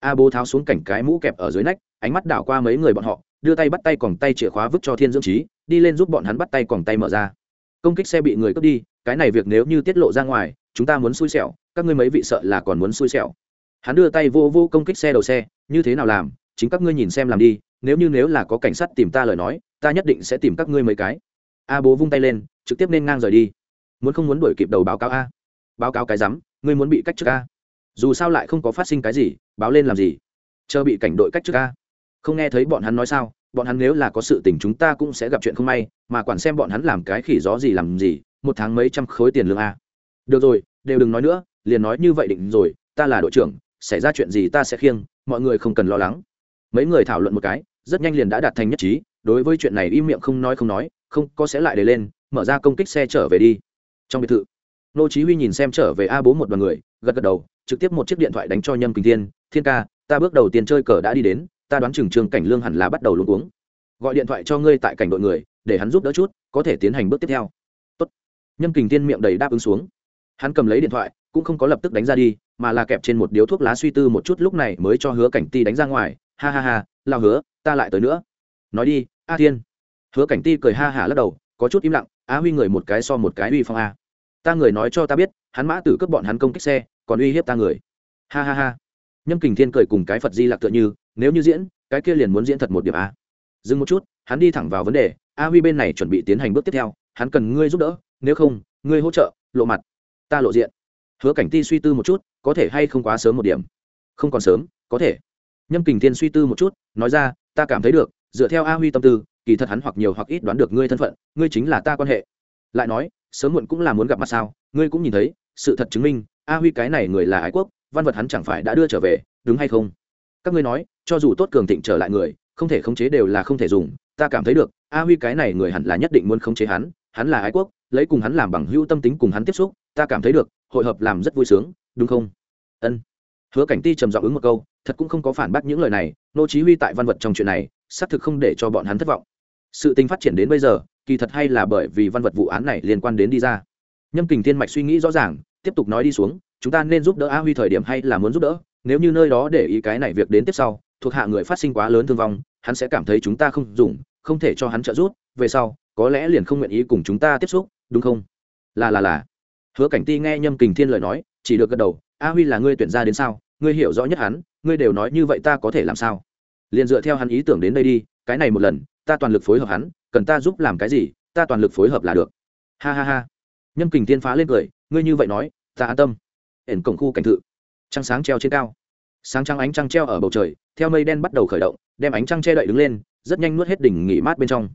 A bố tháo xuống cảnh cái mũ kẹp ở dưới nách, ánh mắt đảo qua mấy người bọn họ, đưa tay bắt tay còn tay chìa khóa vứt cho thiên dưỡng trí đi lên giúp bọn hắn bắt tay còn tay mở ra. Công kích xe bị người cướp đi cái này việc nếu như tiết lộ ra ngoài, chúng ta muốn xui xẻo, các ngươi mấy vị sợ là còn muốn xui xẻo. Hắn đưa tay vô vô công kích xe đầu xe, như thế nào làm, chính các ngươi nhìn xem làm đi, nếu như nếu là có cảnh sát tìm ta lời nói, ta nhất định sẽ tìm các ngươi mấy cái. A bố vung tay lên, trực tiếp nên ngang rời đi. Muốn không muốn đuổi kịp đầu báo cáo a? Báo cáo cái rắm, ngươi muốn bị cách trước a? Dù sao lại không có phát sinh cái gì, báo lên làm gì? Chờ bị cảnh đội cách trước a. Không nghe thấy bọn hắn nói sao, bọn hắn nếu là có sự tình chúng ta cũng sẽ gặp chuyện không may, mà quản xem bọn hắn làm cái khỉ gió gì làm gì một tháng mấy trăm khối tiền lương a. Được rồi, đều đừng nói nữa, liền nói như vậy định rồi, ta là đội trưởng, xảy ra chuyện gì ta sẽ khiêng, mọi người không cần lo lắng. Mấy người thảo luận một cái, rất nhanh liền đã đạt thành nhất trí, đối với chuyện này im miệng không nói không nói, không có sẽ lại để lên, mở ra công kích xe trở về đi. Trong biệt thự, nô chí huy nhìn xem trở về a bố một đoàn người, gật gật đầu, trực tiếp một chiếc điện thoại đánh cho nhâm kình thiên thiên ca, ta bước đầu tiên chơi cờ đã đi đến, ta đoán chừng trường cảnh lương hẳn là bắt đầu luống cuống. Gọi điện thoại cho ngươi tại cảnh đội người, để hắn giúp đỡ chút, có thể tiến hành bước tiếp theo nhâm kình thiên miệng đầy đáp ứng xuống. Hắn cầm lấy điện thoại, cũng không có lập tức đánh ra đi, mà là kẹp trên một điếu thuốc lá suy tư một chút lúc này mới cho hứa cảnh ti đánh ra ngoài. Ha ha ha lao hứa, ta lại tới nữa. Nói đi, a thiên. Hứa cảnh ti cười ha hả lắc đầu, có chút im lặng á huy người một cái so một cái uy phong a. Ta người nói cho ta biết, hắn mã tử cướp bọn hắn công kích xe, còn uy hiếp ta người. Ha ha ha. Nhâm kình thiên cười cùng cái phật di lạc tựa như, nếu như diễn, cái kia liền muốn diễn thật một điểm a. Dừng một chút, hắn đi thẳng vào vấn đề, a huy bên này chuẩn bị tiến hành bước tiếp theo hắn cần ngươi giúp đỡ, nếu không, ngươi hỗ trợ, lộ mặt, ta lộ diện. Hứa cảnh ti suy tư một chút, có thể hay không quá sớm một điểm? Không còn sớm, có thể. Nhâm kình thiên suy tư một chút, nói ra, ta cảm thấy được, dựa theo a huy tâm tư, kỳ thật hắn hoặc nhiều hoặc ít đoán được ngươi thân phận, ngươi chính là ta quan hệ. Lại nói, sớm muộn cũng là muốn gặp mặt sao, ngươi cũng nhìn thấy, sự thật chứng minh, a huy cái này người là ái quốc, văn vật hắn chẳng phải đã đưa trở về, đúng hay không? Các ngươi nói, cho dù tốt cường thịnh trở lại người, không thể khống chế đều là không thể dùng, ta cảm thấy được, a huy cái này người hẳn là nhất định muốn khống chế hắn hắn là ái quốc, lấy cùng hắn làm bằng hữu tâm tính cùng hắn tiếp xúc, ta cảm thấy được, hội hợp làm rất vui sướng, đúng không? Ân. Hứa cảnh ti trầm giọng ứng một câu, thật cũng không có phản bác những lời này, nô chí huy tại văn vật trong chuyện này, xác thực không để cho bọn hắn thất vọng. Sự tình phát triển đến bây giờ, kỳ thật hay là bởi vì văn vật vụ án này liên quan đến đi ra. Nhâm kình thiên mạch suy nghĩ rõ ràng, tiếp tục nói đi xuống, chúng ta nên giúp đỡ a huy thời điểm hay là muốn giúp đỡ, nếu như nơi đó để ý cái này việc đến tiếp sau, thuộc hạ người phát sinh quá lớn thương vong, hắn sẽ cảm thấy chúng ta không dùng, không thể cho hắn trợ giúp, về sau có lẽ liền không nguyện ý cùng chúng ta tiếp xúc, đúng không? Là là là. Hứa cảnh ti nghe nhâm kình thiên lời nói, chỉ được gật đầu, a huy là ngươi tuyển ra đến sao? Ngươi hiểu rõ nhất hắn, ngươi đều nói như vậy ta có thể làm sao? Liền dựa theo hắn ý tưởng đến đây đi, cái này một lần, ta toàn lực phối hợp hắn, cần ta giúp làm cái gì, ta toàn lực phối hợp là được. Ha ha ha. Nhâm kình Thiên phá lên cười, ngươi như vậy nói, ta an tâm. Ẩn cổng khu cảnh thự. Trăng sáng treo trên cao. Sáng trăng ánh trăng treo ở bầu trời, theo mây đen bắt đầu khởi động, đem ánh trăng che đậy đứng lên, rất nhanh nuốt hết đỉnh nghỉ mát bên trong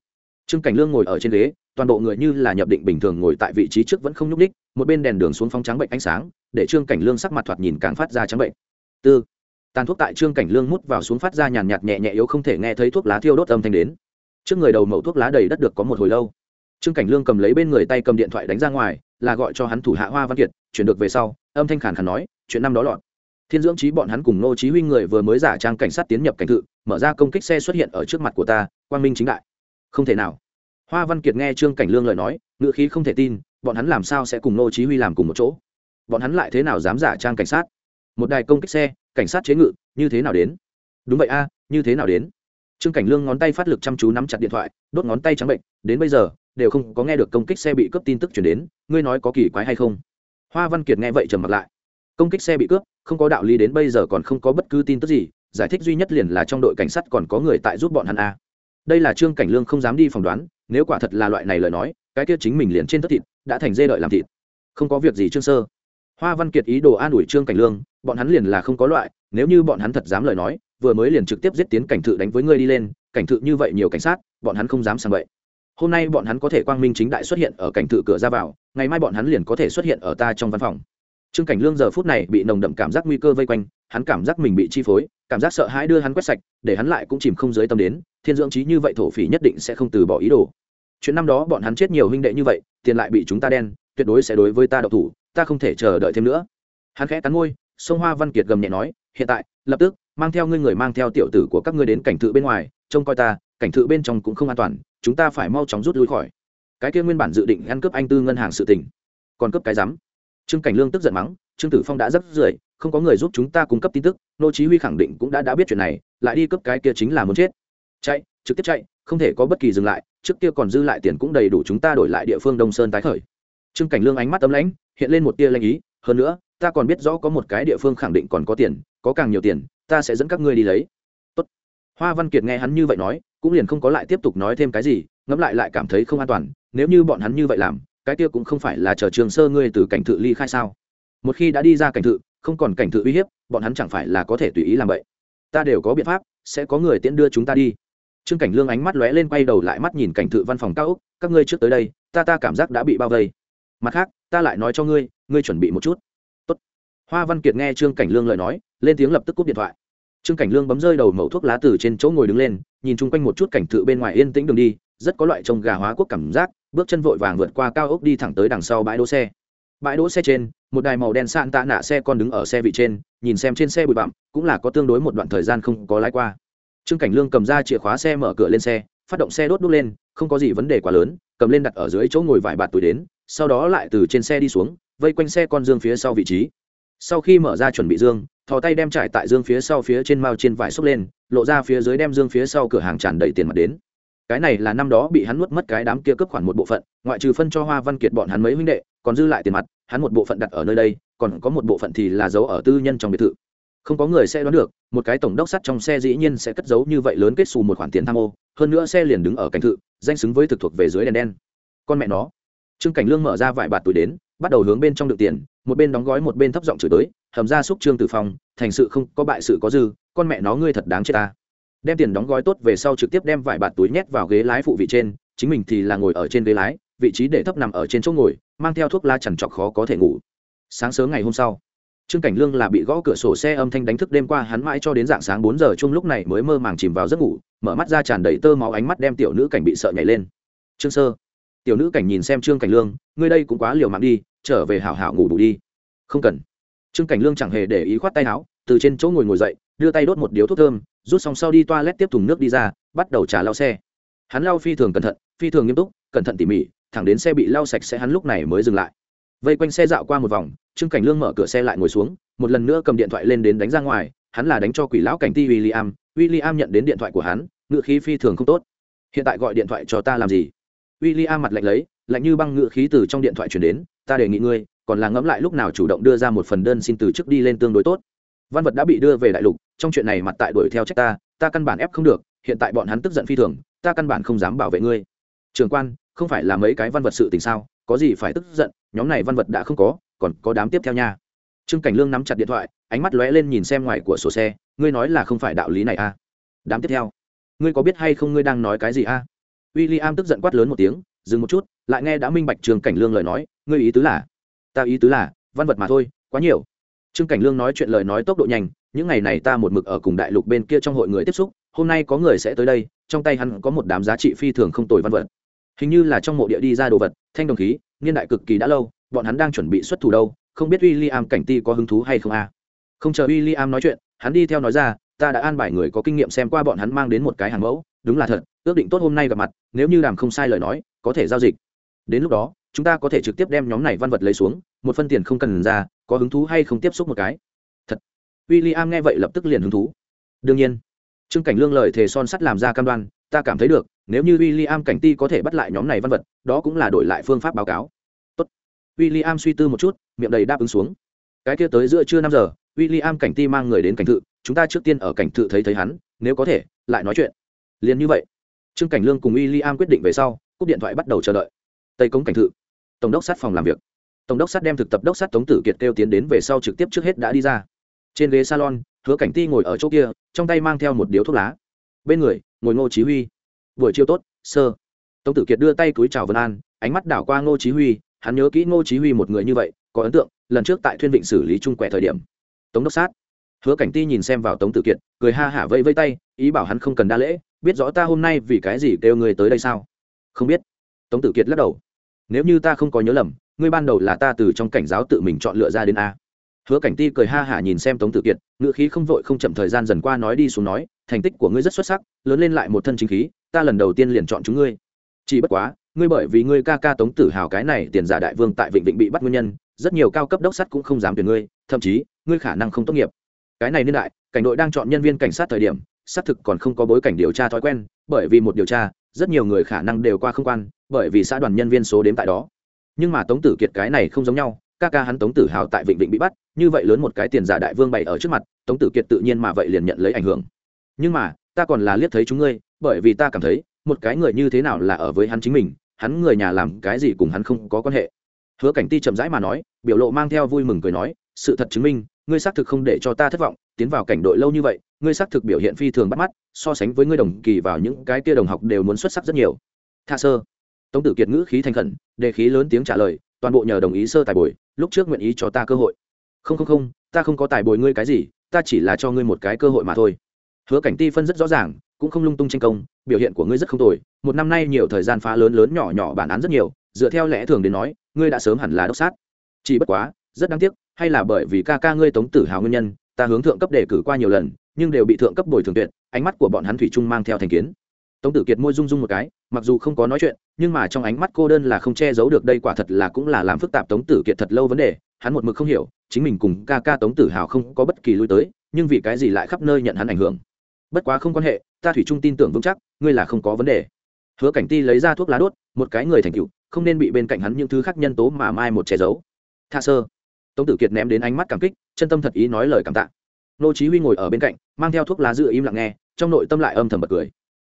trương cảnh lương ngồi ở trên ghế, toàn bộ người như là nhập định bình thường ngồi tại vị trí trước vẫn không nhúc ních một bên đèn đường xuống phong trắng bệnh ánh sáng, để trương cảnh lương sắc mặt thoạt nhìn càng phát ra trắng bệnh. Tư. Tàn thuốc tại trương cảnh lương mút vào xuống phát ra nhàn nhạt nhẹ nhẹ yếu không thể nghe thấy thuốc lá thiêu đốt âm thanh đến. Trước người đầu mẩu thuốc lá đầy đất được có một hồi lâu. Trương cảnh lương cầm lấy bên người tay cầm điện thoại đánh ra ngoài, là gọi cho hắn thủ hạ hoa văn kiệt, chuyển được về sau, âm thanh khàn khàn nói, chuyện năm đó lọt. Thiên dưỡng trí bọn hắn cùng nô chí huy người vừa mới giả trang cảnh sát tiến nhập cảnh thự, mở ra công kích xe xuất hiện ở trước mặt của ta, quang minh chính đại không thể nào. Hoa văn kiệt nghe trương cảnh lương lời nói ngựa khí không thể tin, bọn hắn làm sao sẽ cùng nô chí huy làm cùng một chỗ? Bọn hắn lại thế nào dám giả trang cảnh sát? Một đài công kích xe, cảnh sát chế ngự, như thế nào đến? Đúng vậy a, như thế nào đến? Trương cảnh lương ngón tay phát lực chăm chú nắm chặt điện thoại, đốt ngón tay trắng bệnh, đến bây giờ, đều không có nghe được công kích xe bị cướp tin tức chuyển đến, ngươi nói có kỳ quái hay không? Hoa văn kiệt nghe vậy trầm mặt lại. Công kích xe bị cướp, không có đạo lý đến bây giờ còn không có bất cứ tin tức gì, giải thích duy nhất liền là trong đội cảnh sát còn có người tại giúp bọn hắn a đây là trương cảnh lương không dám đi phỏng đoán, nếu quả thật là loại này lời nói, cái kia chính mình liền trên tất thịt, đã thành dê đợi làm thịt. Không có việc gì trương sơ. Hoa văn kiệt ý đồ an ủi trương cảnh lương, bọn hắn liền là không có loại, nếu như bọn hắn thật dám lời nói, vừa mới liền trực tiếp giết tiến cảnh thự đánh với ngươi đi lên, cảnh thự như vậy nhiều cảnh sát, bọn hắn không dám sang vậy hôm nay bọn hắn có thể quang minh chính đại xuất hiện ở cảnh thự cửa ra vào, ngày mai bọn hắn liền có thể xuất hiện ở ta trong văn phòng trương cảnh lương giờ phút này bị nồng đậm cảm giác nguy cơ vây quanh, hắn cảm giác mình bị chi phối, cảm giác sợ hãi đưa hắn quét sạch, để hắn lại cũng chìm không dưới tâm đến, thiên dưỡng trí như vậy thổ phỉ nhất định sẽ không từ bỏ ý đồ. Chuyện năm đó bọn hắn chết nhiều huynh đệ như vậy, tiền lại bị chúng ta đen, tuyệt đối sẽ đối với ta độc thủ, ta không thể chờ đợi thêm nữa. Hắn khẽ cắn môi, sông hoa văn kiệt gầm nhẹ nói, hiện tại, lập tức, mang theo ngươi người mang theo tiểu tử của các ngươi đến cảnh thự bên ngoài, trông coi ta, cảnh thự bên trong cũng không an toàn, chúng ta phải mau chóng rút lui khỏi. Cái kia nguyên bản dự định ăn cướp anh tư ngân hàng sự tình, còn cướp cái rắm trương cảnh lương tức giận mắng, trương tử phong đã rất rưởi, không có người giúp chúng ta cung cấp tin tức, nô chí huy khẳng định cũng đã đã biết chuyện này, lại đi cướp cái kia chính là muốn chết. Chạy, trực tiếp chạy, không thể có bất kỳ dừng lại, trước kia còn dư lại tiền cũng đầy đủ chúng ta đổi lại địa phương đông sơn tái khởi. Trương cảnh lương ánh mắt tấm lãnh, hiện lên một tia lanh ý, hơn nữa, ta còn biết rõ có một cái địa phương khẳng định còn có tiền, có càng nhiều tiền, ta sẽ dẫn các ngươi đi lấy. Tốt. hoa văn kiệt nghe hắn như vậy nói, cũng liền không có lại tiếp tục nói thêm cái gì, ngẫm lại lại cảm thấy không an toàn, nếu như bọn hắn như vậy làm cái kia cũng không phải là chờ trường sơ ngươi từ cảnh thự ly khai sao? Một khi đã đi ra cảnh thự, không còn cảnh thự uy hiếp, bọn hắn chẳng phải là có thể tùy ý làm vậy. Ta đều có biện pháp, sẽ có người tiễn đưa chúng ta đi. Trương cảnh lương ánh mắt lóe lên quay đầu lại mắt nhìn cảnh thự văn phòng cao úc các ngươi trước tới đây, ta ta cảm giác đã bị bao vây. Mặt khác, ta lại nói cho ngươi ngươi chuẩn bị một chút. Tốt. hoa văn kiệt nghe trương cảnh lương lời nói, lên tiếng lập tức cúp điện thoại. Trương cảnh lương bấm rơi đầu mẩu thuốc lá từ trên chỗ ngồi đứng lên, nhìn chung quanh một chút cảnh thự bên ngoài yên tĩnh đường đi rất có loại trông gà hóa quốc cảm giác, bước chân vội vàng vượt qua cao ốc đi thẳng tới đằng sau bãi đỗ xe. Bãi đỗ xe trên, một đài màu đen sạn tạ nạ xe con đứng ở xe vị trên, nhìn xem trên xe bụi bặm, cũng là có tương đối một đoạn thời gian không có lái qua. Trương cảnh lương cầm ra chìa khóa xe mở cửa lên xe, phát động xe đốt đốt lên, không có gì vấn đề quá lớn, cầm lên đặt ở dưới chỗ ngồi vải bạt túi đến, sau đó lại từ trên xe đi xuống, vây quanh xe con dương phía sau vị trí. Sau khi mở ra chuẩn bị dương, thò tay đem trải tại dương phía sau phía trên mao trên vải xốc lên, lộ ra phía dưới đem dương phía sau cửa hàng tràn đầy tiền mặt đến cái này là năm đó bị hắn nuốt mất cái đám kia cướp khoản một bộ phận, ngoại trừ phân cho hoa văn kiệt bọn hắn mấy huynh đệ, còn dư lại tiền mặt, hắn một bộ phận đặt ở nơi đây, còn có một bộ phận thì là giấu ở tư nhân trong biệt thự. Không có người sẽ đoán được, một cái tổng đốc sắt trong xe dĩ nhiên sẽ cất giấu như vậy lớn kết xù một khoản tiền tham ô, hơn nữa xe liền đứng ở cảnh thự, danh xứng với thực thuộc về dưới đèn đen. Con mẹ nó. Trương cảnh lương mở ra vài bạt túi đến, bắt đầu hướng bên trong đựng tiền, một bên đóng gói một bên thấp giọng chửi tới, hầm ra xúc trương tử phong, thành sự không có bại sự có dư, con mẹ nó ngươi thật đáng chết ta đem tiền đóng gói tốt về sau trực tiếp đem vải bạt túi nhét vào ghế lái phụ vị trên, chính mình thì là ngồi ở trên ghế lái, vị trí để thấp nằm ở trên chỗ ngồi, mang theo thuốc la chằn trọc khó có thể ngủ. Sáng sớm ngày hôm sau, trương cảnh lương là bị gõ cửa sổ xe âm thanh đánh thức đêm qua hắn mãi cho đến dạng sáng bốn giờ chung lúc này mới mơ màng chìm vào giấc ngủ, mở mắt ra tràn đầy tơ máu ánh mắt đem tiểu nữ cảnh bị sợ nhảy lên. Trương sơ. Tiểu nữ cảnh nhìn xem trương cảnh lương, ngươi đây cũng quá liều mạng đi, trở về hảo hảo ngủ đủ đi. Không cần. Trương cảnh lương chẳng hề để ý khoát tay áo, từ trên chỗ ngồi ngồi dậy, đưa tay đốt một điếu thuốc thơm rút xong sau đi toilet tiếp thùng nước đi ra bắt đầu trả lau xe hắn lau phi thường cẩn thận phi thường nghiêm túc cẩn thận tỉ mỉ thẳng đến xe bị lau sạch sẽ hắn lúc này mới dừng lại vây quanh xe dạo qua một vòng trương cảnh lương mở cửa xe lại ngồi xuống một lần nữa cầm điện thoại lên đến đánh ra ngoài hắn là đánh cho quỷ lão cảnh ti William, William nhận đến điện thoại của hắn, ngựa khí phi thường không tốt. Hiện tại gọi điện thoại cho ta làm gì? William mặt lạnh lấy, lạnh như băng ngựa khí từ trong điện thoại truyền đến, ta đề nghị ngươi, còn là ngẫm lại lúc nào chủ động đưa ra một phần đơn xin từ chức đi lên tương đối tốt. Văn vật đã bị đưa về đại lục, trong chuyện này mặt tại đuổi theo trách ta, ta căn bản ép không được, hiện tại bọn hắn tức giận phi thường, ta căn bản không dám bảo vệ ngươi. Trường quan, không phải là mấy cái văn vật sự tình sao, có gì phải tức giận, nhóm này văn vật đã không có, còn có đám tiếp theo nha. Trương cảnh lương nắm chặt điện thoại ánh mắt lóe lên nhìn xem ngoài của sổ xe ngươi nói là không phải đạo lý này à? Đám tiếp theo ngươi có biết hay không ngươi đang nói cái gì à? W i l l i am tức giận quát lớn một tiếng dừng một chút lại nghe đã minh bạch Trường cảnh lương lời nói ngươi ý tứ là ta ý tứ là văn vật mà thôi quá nhiều trương cảnh lương nói chuyện lời nói tốc độ nhanh, những ngày này ta một mực ở cùng đại lục bên kia trong hội người tiếp xúc, hôm nay có người sẽ tới đây, trong tay hắn có một đám giá trị phi thường không tồi văn vật hình như là trong mộ địa đi ra đồ vật, thanh đồng khí, niên đại cực kỳ đã lâu, bọn hắn đang chuẩn bị xuất thủ đâu, không biết William cảnh ti có hứng thú hay không a à? không chờ William nói chuyện, hắn đi theo nói ra, ta đã an bài người có kinh nghiệm xem qua bọn hắn mang đến một cái hàng mẫu, đúng là thật, ước định tốt hôm nay gặp mặt, nếu như đàm không sai lời nói, có thể giao dịch đến lúc đó chúng ta có thể trực tiếp đem nhóm này văn vật lấy xuống một phân tiền không cần ra có hứng thú hay không tiếp xúc một cái thật William nghe vậy lập tức liền hứng thú đương nhiên trương cảnh lương lời thề son sắt làm ra cam đoan ta cảm thấy được nếu như William cảnh ti có thể bắt lại nhóm này văn vật đó cũng là đổi lại phương pháp báo cáo tốt. William suy tư một chút, miệng đầy đáp ứng xuống. Cái kia tới giữa trưa năm giờ, William cảnh ti mang người đến cảnh thự, chúng ta trước tiên ở cảnh thự thấy thấy hắn, nếu có thể, lại nói chuyện. liền như vậy, Trương Cảnh Lương cùng William quyết định về sau, cúp điện thoại bắt đầu chờ đợi. Tây cống cảnh thự, tổng đốc sát phòng làm việc. Tổng đốc sát đem thực tập đốc sát Tống Tử Kiệt kêu tiến đến về sau trực tiếp trước hết đã đi ra. Trên ghế salon, Hứa Cảnh Ti ngồi ở chỗ kia, trong tay mang theo một điếu thuốc lá. Bên người, ngồi Ngô Chí Huy. Buổi chiều tốt, sơ. Tống Tử Kiệt đưa tay cúi chào Vân An, ánh mắt đảo qua Ngô Chí Huy, hắn nhớ kỹ ngô chí huy một người như vậy có ấn tượng lần trước tại thuyên vịnh xử lý trung quẻ thời điểm tống đốc sát hứa cảnh ti nhìn xem vào tống tử kiệt cười ha hả vây vây tay ý bảo hắn không cần đa lễ biết rõ ta hôm nay vì cái gì kêu người tới đây sao không biết tống tử kiệt lắc đầu nếu như ta không có nhớ lầm, ngươi ban đầu là ta từ trong cảnh giáo tự mình chọn lựa ra đến a. Hứa cảnh ti cười ha hả nhìn xem tống tử kiệt ngựa khí không vội không chậm thời gian dần qua nói đi xuống nói, thành tích của ngươi rất xuất sắc, lớn lên lại một thân chính khí, ta lần đầu tiên liền chọn chúng ngươi. Chỉ bất quá, ngươi bởi vì ngươi ca ca tống tử hào cái này tiền giả đại vương tại vịnh vịnh bị bắt nguyên nhân, rất nhiều cao cấp đốc sắt cũng không dám tuyển ngươi, thậm chí, ngươi khả năng không tốt nghiệp. Cái này niên đại, cảnh đội đang chọn nhân viên cảnh sát thời điểm, xác thực còn không có bối cảnh điều tra thói quen, bởi vì một điều tra rất nhiều người khả năng đều qua không quan, bởi vì xã đoàn nhân viên số đếm tại đó. Nhưng mà tống tử kiệt cái này không giống nhau, ca ca hắn tống tử hào tại vịnh vịnh bị bắt, như vậy lớn một cái tiền giả đại vương bày ở trước mặt, tống tử kiệt tự nhiên mà vậy liền nhận lấy ảnh hưởng. Nhưng mà, ta còn là liếc thấy chúng ngươi, bởi vì ta cảm thấy, một cái người như thế nào là ở với hắn chính mình, hắn người nhà làm cái gì cùng hắn không có quan hệ. Hứa cảnh ti chậm rãi mà nói, biểu lộ mang theo vui mừng cười nói, sự thật chứng minh, ngươi xác thực không để cho ta thất vọng tiến vào cảnh đội lâu như vậy, ngươi xác thực biểu hiện phi thường bắt mắt, so sánh với ngươi đồng kỳ vào những cái kia đồng học đều muốn xuất sắc rất nhiều. Tha sơ. Tống tử kiệt ngữ khí thành khẩn, đề khí lớn tiếng trả lời, toàn bộ nhờ đồng ý sơ tài bồi, lúc trước nguyện ý cho ta cơ hội. Không không không, ta không có tài bồi ngươi cái gì, ta chỉ là cho ngươi một cái cơ hội mà thôi. Hứa cảnh ti phân rất rõ ràng, cũng không lung tung tranh công, biểu hiện của ngươi rất không tồi, một năm nay nhiều thời gian phá lớn lớn nhỏ nhỏ bản án rất nhiều, dựa theo lẽ thường đến nói, ngươi đã sớm hẳn là đốc sát. Chỉ bất quá, rất đáng tiếc, hay là bởi vì ca ca ngươi tống tử hào nguyên nhân ta hướng thượng cấp đề cử qua nhiều lần, nhưng đều bị thượng cấp bồi thường tuyệt, ánh mắt của bọn hắn thủy chung mang theo thành kiến. Tống tử kiệt môi rung rung một cái, mặc dù không có nói chuyện, nhưng mà trong ánh mắt cô đơn là không che giấu được đây quả thật là cũng là làm phức tạp tống tử kiệt thật lâu vấn đề, hắn một mực không hiểu, chính mình cùng ca ca tống tử hào không có bất kỳ lui tới, nhưng vì cái gì lại khắp nơi nhận hắn ảnh hưởng. Bất quá không quan hệ, ta thủy trung tin tưởng vững chắc, ngươi là không có vấn đề. Hứa cảnh ti lấy ra thuốc lá đốt, một cái người thành cựu không nên bị bên cạnh hắn những thứ khác nhân tố mà mai một che giấu. Tha sơ. Tống tử kiệt ném đến ánh mắt cảm kích chân tâm thật ý nói lời cảm tạ. Nô chí huy ngồi ở bên cạnh, mang theo thuốc lá dựa im lặng nghe, trong nội tâm lại âm thầm bật cười.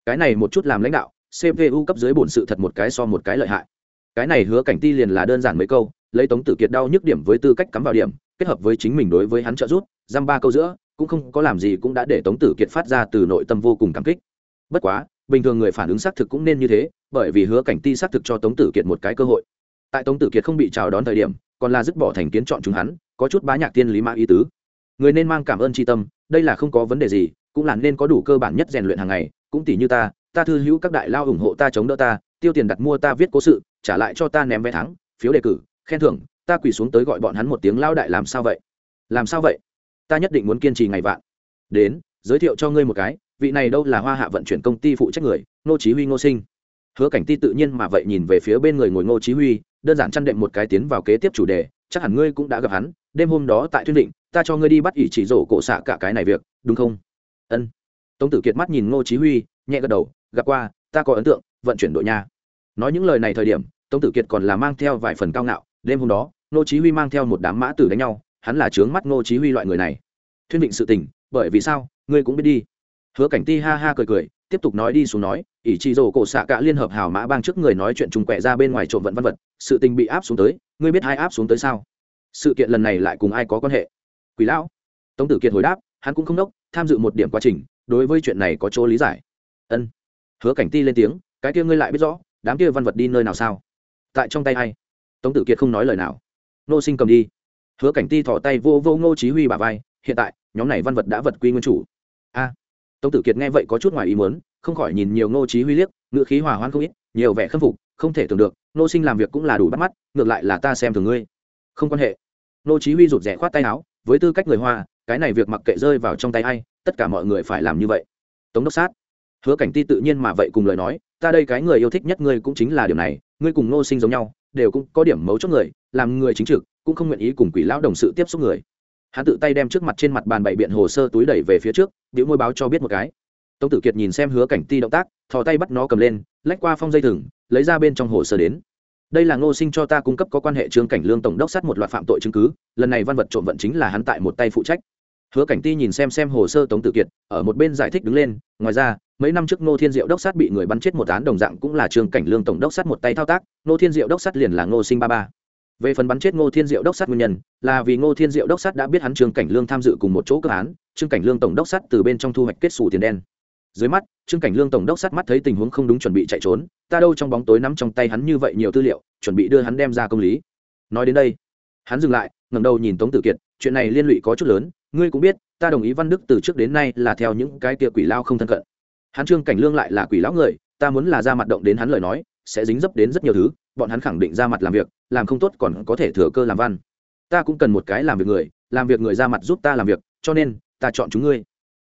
Cái này một chút làm lãnh đạo cpu cấp dưới bổn sự thật một cái so một cái lợi hại. Cái này hứa cảnh ti liền là đơn giản mấy câu, lấy tống tử kiệt đau nhức điểm với tư cách cắm vào điểm, kết hợp với chính mình đối với hắn trợ giúp, giam ba câu giữa, cũng không có làm gì cũng đã để tống tử kiệt phát ra từ nội tâm vô cùng cảm kích. Bất quá, bình thường người phản ứng xác thực cũng nên như thế, bởi vì hứa cảnh ti xác thực cho tống tử kiệt một cái cơ hội. Tại tống tử kiệt không bị chào đón thời điểm, còn là dứt bỏ thành kiến chọn chúng hắn có chút bá nhạc tiên lý mã ý tứ. Người nên mang cảm ơn tri tâm, đây là không có vấn đề gì, cũng là nên có đủ cơ bản nhất rèn luyện hàng ngày, cũng tỷ như ta ta thư hữu các đại lao ủng hộ ta chống đỡ ta, tiêu tiền đặt mua ta viết cố sự, trả lại cho ta ném vé thắng, phiếu đề cử, khen thưởng, ta quỳ xuống tới gọi bọn hắn một tiếng lao đại làm sao vậy? Làm sao vậy? Ta nhất định muốn kiên trì ngày vạn. Đến, giới thiệu cho ngươi một cái, vị này đâu là hoa hạ vận chuyển công ty phụ trách người, ngô chí huy ngô sinh. Hứa cảnh ti tự nhiên mà vậy nhìn về phía bên người ngồi ngô chí huy, đơn giản chăn đệm một cái tiến vào kế tiếp chủ đề, chắc hẳn ngươi cũng đã gặp hắn đêm hôm đó tại thuyên định, ta cho ngươi đi bắt ỷ chỉ rổ cổ xạ cả cái này việc, đúng không? Ân. Tống tử kiệt mắt nhìn ngô chí huy, nhẹ gật đầu, gặp qua, ta có ấn tượng, vận chuyển đội nha. Nói những lời này thời điểm, tống tử kiệt còn là mang theo vài phần cao ngạo. Đêm hôm đó, ngô chí huy mang theo một đám mã tử đánh nhau, hắn là trướng mắt ngô chí huy loại người này. Thuyên định sự tình, bởi vì sao, ngươi cũng biết đi. Hứa cảnh ti ha ha cười cười, tiếp tục nói đi xuống nói, ỷ chỉ rổ cổ xạ cả liên hợp hào mã bang trước người nói chuyện trùng quẹ ra bên ngoài trộm vận văn vật, sự tình bị áp xuống tới, ngươi biết ai áp xuống tới sao? Sự kiện lần này lại cùng ai có quan hệ? Quỷ lão. Tống tử kiệt hồi đáp, hắn cũng không đốc, tham dự một điểm quá trình, đối với chuyện này có chỗ lý giải. Ân. Hứa cảnh ti lên tiếng, cái kia ngươi lại biết rõ, đám kia văn vật đi nơi nào sao? Tại trong tay ai? Tống tử kiệt không nói lời nào. Nô sinh cầm đi. Hứa cảnh ti thỏ tay vô vô ngô chí huy bả vai, hiện tại, nhóm này văn vật đã vật quy nguyên chủ. A. Tống tử kiệt nghe vậy có chút ngoài ý muốn, không khỏi nhìn nhiều ngô chí huy liếc ngựa khí hòa hoan không ít, nhiều vẻ khâm phục, không thể tưởng được, nô sinh làm việc cũng là đủ bắt mắt, ngược lại là ta xem thường ngươi không quan hệ. Nô chí huy rụt rè khoát tay áo, với tư cách người hoa, cái này việc mặc kệ rơi vào trong tay ai, tất cả mọi người phải làm như vậy. Tống đốc sát. Hứa cảnh ti tự nhiên mà vậy cùng lời nói, ta đây cái người yêu thích nhất ngươi cũng chính là điều này, ngươi cùng nô sinh giống nhau, đều cũng có điểm mấu chốt người, làm người chính trực, cũng không nguyện ý cùng quỷ lão đồng sự tiếp xúc người. Hắn tự tay đem trước mặt trên mặt bàn bày biện hồ sơ túi đẩy về phía trước, biểu môi báo cho biết một cái. Tống tử kiệt nhìn xem hứa cảnh ti động tác, thò tay bắt nó cầm lên, lách qua phong dây thừng, lấy ra bên trong hồ sơ đến đây là ngô sinh cho ta cung cấp có quan hệ trương cảnh lương tổng đốc sát một loạt phạm tội chứng cứ, lần này văn vật trộm vận chính là hắn tại một tay phụ trách. Hứa cảnh ti nhìn xem xem hồ sơ tống tự kiệt, ở một bên giải thích đứng lên, ngoài ra, mấy năm trước ngô thiên diệu đốc sát bị người bắn chết một án đồng dạng cũng là trương cảnh lương tổng đốc sát một tay thao tác, ngô thiên diệu đốc sát liền là ngô sinh ba ba. Về phần bắn chết ngô thiên diệu đốc sát nguyên nhân, là vì ngô thiên diệu đốc sát đã biết hắn trương cảnh lương tham dự cùng một chỗ cơ án, trương cảnh lương tổng đốc sát từ bên trong thu hoạch kết xù tiền đen dưới mắt, trương cảnh lương tổng đốc sát mắt thấy tình huống không đúng chuẩn bị chạy trốn, ta đâu trong bóng tối nắm trong tay hắn như vậy nhiều tư liệu, chuẩn bị đưa hắn đem ra công lý. Nói đến đây, hắn dừng lại, ngẩng đầu nhìn tống tử kiệt, chuyện này liên lụy có chút lớn, ngươi cũng biết, ta đồng ý văn đức từ trước đến nay là theo những cái kia quỷ lao không thân cận. Hắn trương cảnh lương lại là quỷ lão người, ta muốn là ra mặt động đến hắn lời nói, sẽ dính dấp đến rất nhiều thứ, bọn hắn khẳng định ra mặt làm việc, làm không tốt còn có thể thừa cơ làm văn. Ta cũng cần một cái làm việc người, làm việc người ra mặt giúp ta làm việc, cho nên, ta chọn chúng ngươi.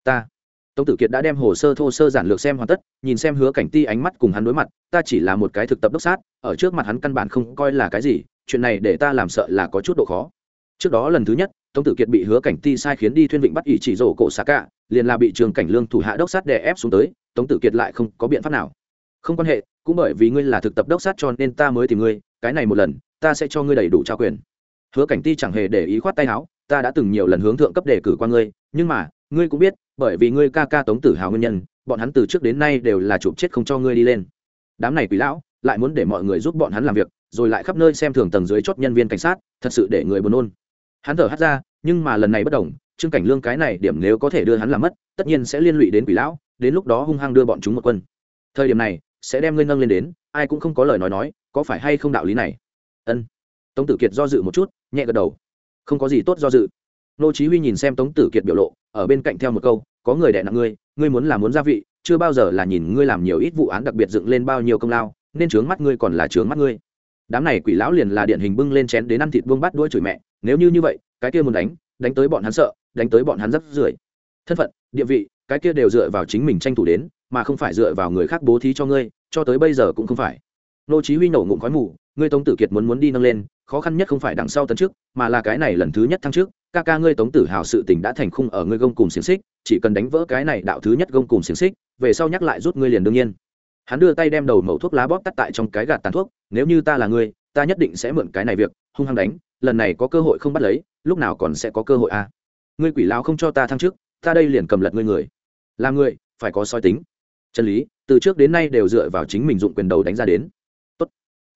Ta tống tử kiệt đã đem hồ sơ thô sơ giản lược xem hoàn tất, nhìn xem hứa cảnh ti ánh mắt cùng hắn đối mặt, ta chỉ là một cái thực tập đốc sát, ở trước mặt hắn căn bản không coi là cái gì, chuyện này để ta làm sợ là có chút độ khó. Trước đó lần thứ nhất, tống tử kiệt bị hứa cảnh ti sai khiến đi thuyên vịnh bắt ỷ chỉ rổ cổ xạ cả, liền là bị trường cảnh lương thủ hạ đốc sát đè ép xuống tới, tống tử kiệt lại không có biện pháp nào. Không quan hệ, cũng bởi vì ngươi là thực tập đốc sát cho nên ta mới tìm ngươi, cái này một lần, ta sẽ cho ngươi đầy đủ trao quyền. Hứa cảnh ti chẳng hề để ý khoát tay áo, ta đã từng nhiều lần hướng thượng cấp đề cử qua ngươi, nhưng mà, ngươi cũng biết bởi vì ngươi ca ca tống tử hào nguyên nhân, bọn hắn từ trước đến nay đều là chụp chết không cho ngươi đi lên. Đám này quỷ lão, lại muốn để mọi người giúp bọn hắn làm việc, rồi lại khắp nơi xem thường tầng dưới chốt nhân viên cảnh sát, thật sự để người buồn nôn. Hắn thở hắt ra, nhưng mà lần này bất đồng, trương cảnh lương cái này điểm nếu có thể đưa hắn làm mất, tất nhiên sẽ liên lụy đến quỷ lão, đến lúc đó hung hăng đưa bọn chúng một quân. Thời điểm này, sẽ đem ngươi nâng lên đến, ai cũng không có lời nói nói, có phải hay không đạo lý này? Ân. Tống tử kiệt do dự một chút, nhẹ gật đầu. Không có gì tốt do dự. Nô chí huy nhìn xem tống tử kiệt biểu lộ ở bên cạnh theo một câu, có người đẻ nặng ngươi ngươi muốn là muốn gia vị, chưa bao giờ là nhìn ngươi làm nhiều ít vụ án đặc biệt dựng lên bao nhiêu công lao, nên trướng mắt ngươi còn là trướng mắt ngươi. Đám này quỷ lão liền là điển hình bưng lên chén đến ăn thịt vương bát đuôi chửi mẹ, nếu như như vậy, cái kia muốn đánh đánh tới bọn hắn sợ, đánh tới bọn hắn rất rưởi. Thân phận, địa vị, cái kia đều dựa vào chính mình tranh thủ đến, mà không phải dựa vào người khác bố thí cho ngươi, cho tới bây giờ cũng không phải. Nô chí huy nổ ngụm khói mù ngươi tống tử kiệt muốn muốn đi nâng lên, khó khăn nhất không phải đằng sau tấn trước mà là cái này lần thứ nhất thăng trước ca ca ngươi tống tử hào sự tình đã thành khung ở ngươi gông cùng xiềng xích, chỉ cần đánh vỡ cái này đạo thứ nhất gông cùng xiềng xích, về sau nhắc lại rút ngươi liền đương nhiên. Hắn đưa tay đem đầu mẩu thuốc lá bóp tắt tại trong cái gạt tàn thuốc, nếu như ta là ngươi, ta nhất định sẽ mượn cái này việc, hung hăng đánh, lần này có cơ hội không bắt lấy, lúc nào còn sẽ có cơ hội à? Ngươi quỷ lão không cho ta thăng trước ta đây liền cầm lật ngươi người. Là người phải có soi tính. Chân lý, từ trước đến nay đều dựa vào chính mình dụng quyền đầu đánh ra đến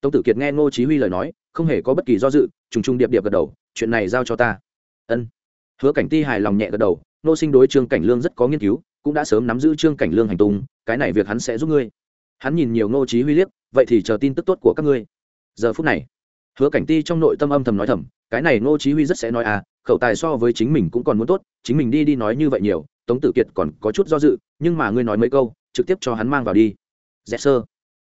tống tử kiệt nghe ngô chí huy lời nói, không hề có bất kỳ do dự, trùng trùng điệp điệp gật đầu, chuyện này giao cho ta. Ân. Hứa cảnh ti hài lòng nhẹ gật đầu nô sinh đối trương cảnh lương rất có nghiên cứu, cũng đã sớm nắm giữ trương cảnh lương hành tung, cái này việc hắn sẽ giúp ngươi. Hắn nhìn nhiều ngô chí huy liếc, vậy thì chờ tin tức tốt của các ngươi. Giờ phút này, hứa cảnh ti trong nội tâm âm thầm nói thầm, cái này ngô chí huy rất sẽ nói à khẩu tài so với chính mình cũng còn muốn tốt, chính mình đi đi nói như vậy nhiều, tống tử kiệt còn có chút do dự, nhưng mà ngươi nói mấy câu, trực tiếp cho hắn mang vào đi. Dạ, Dễ sơ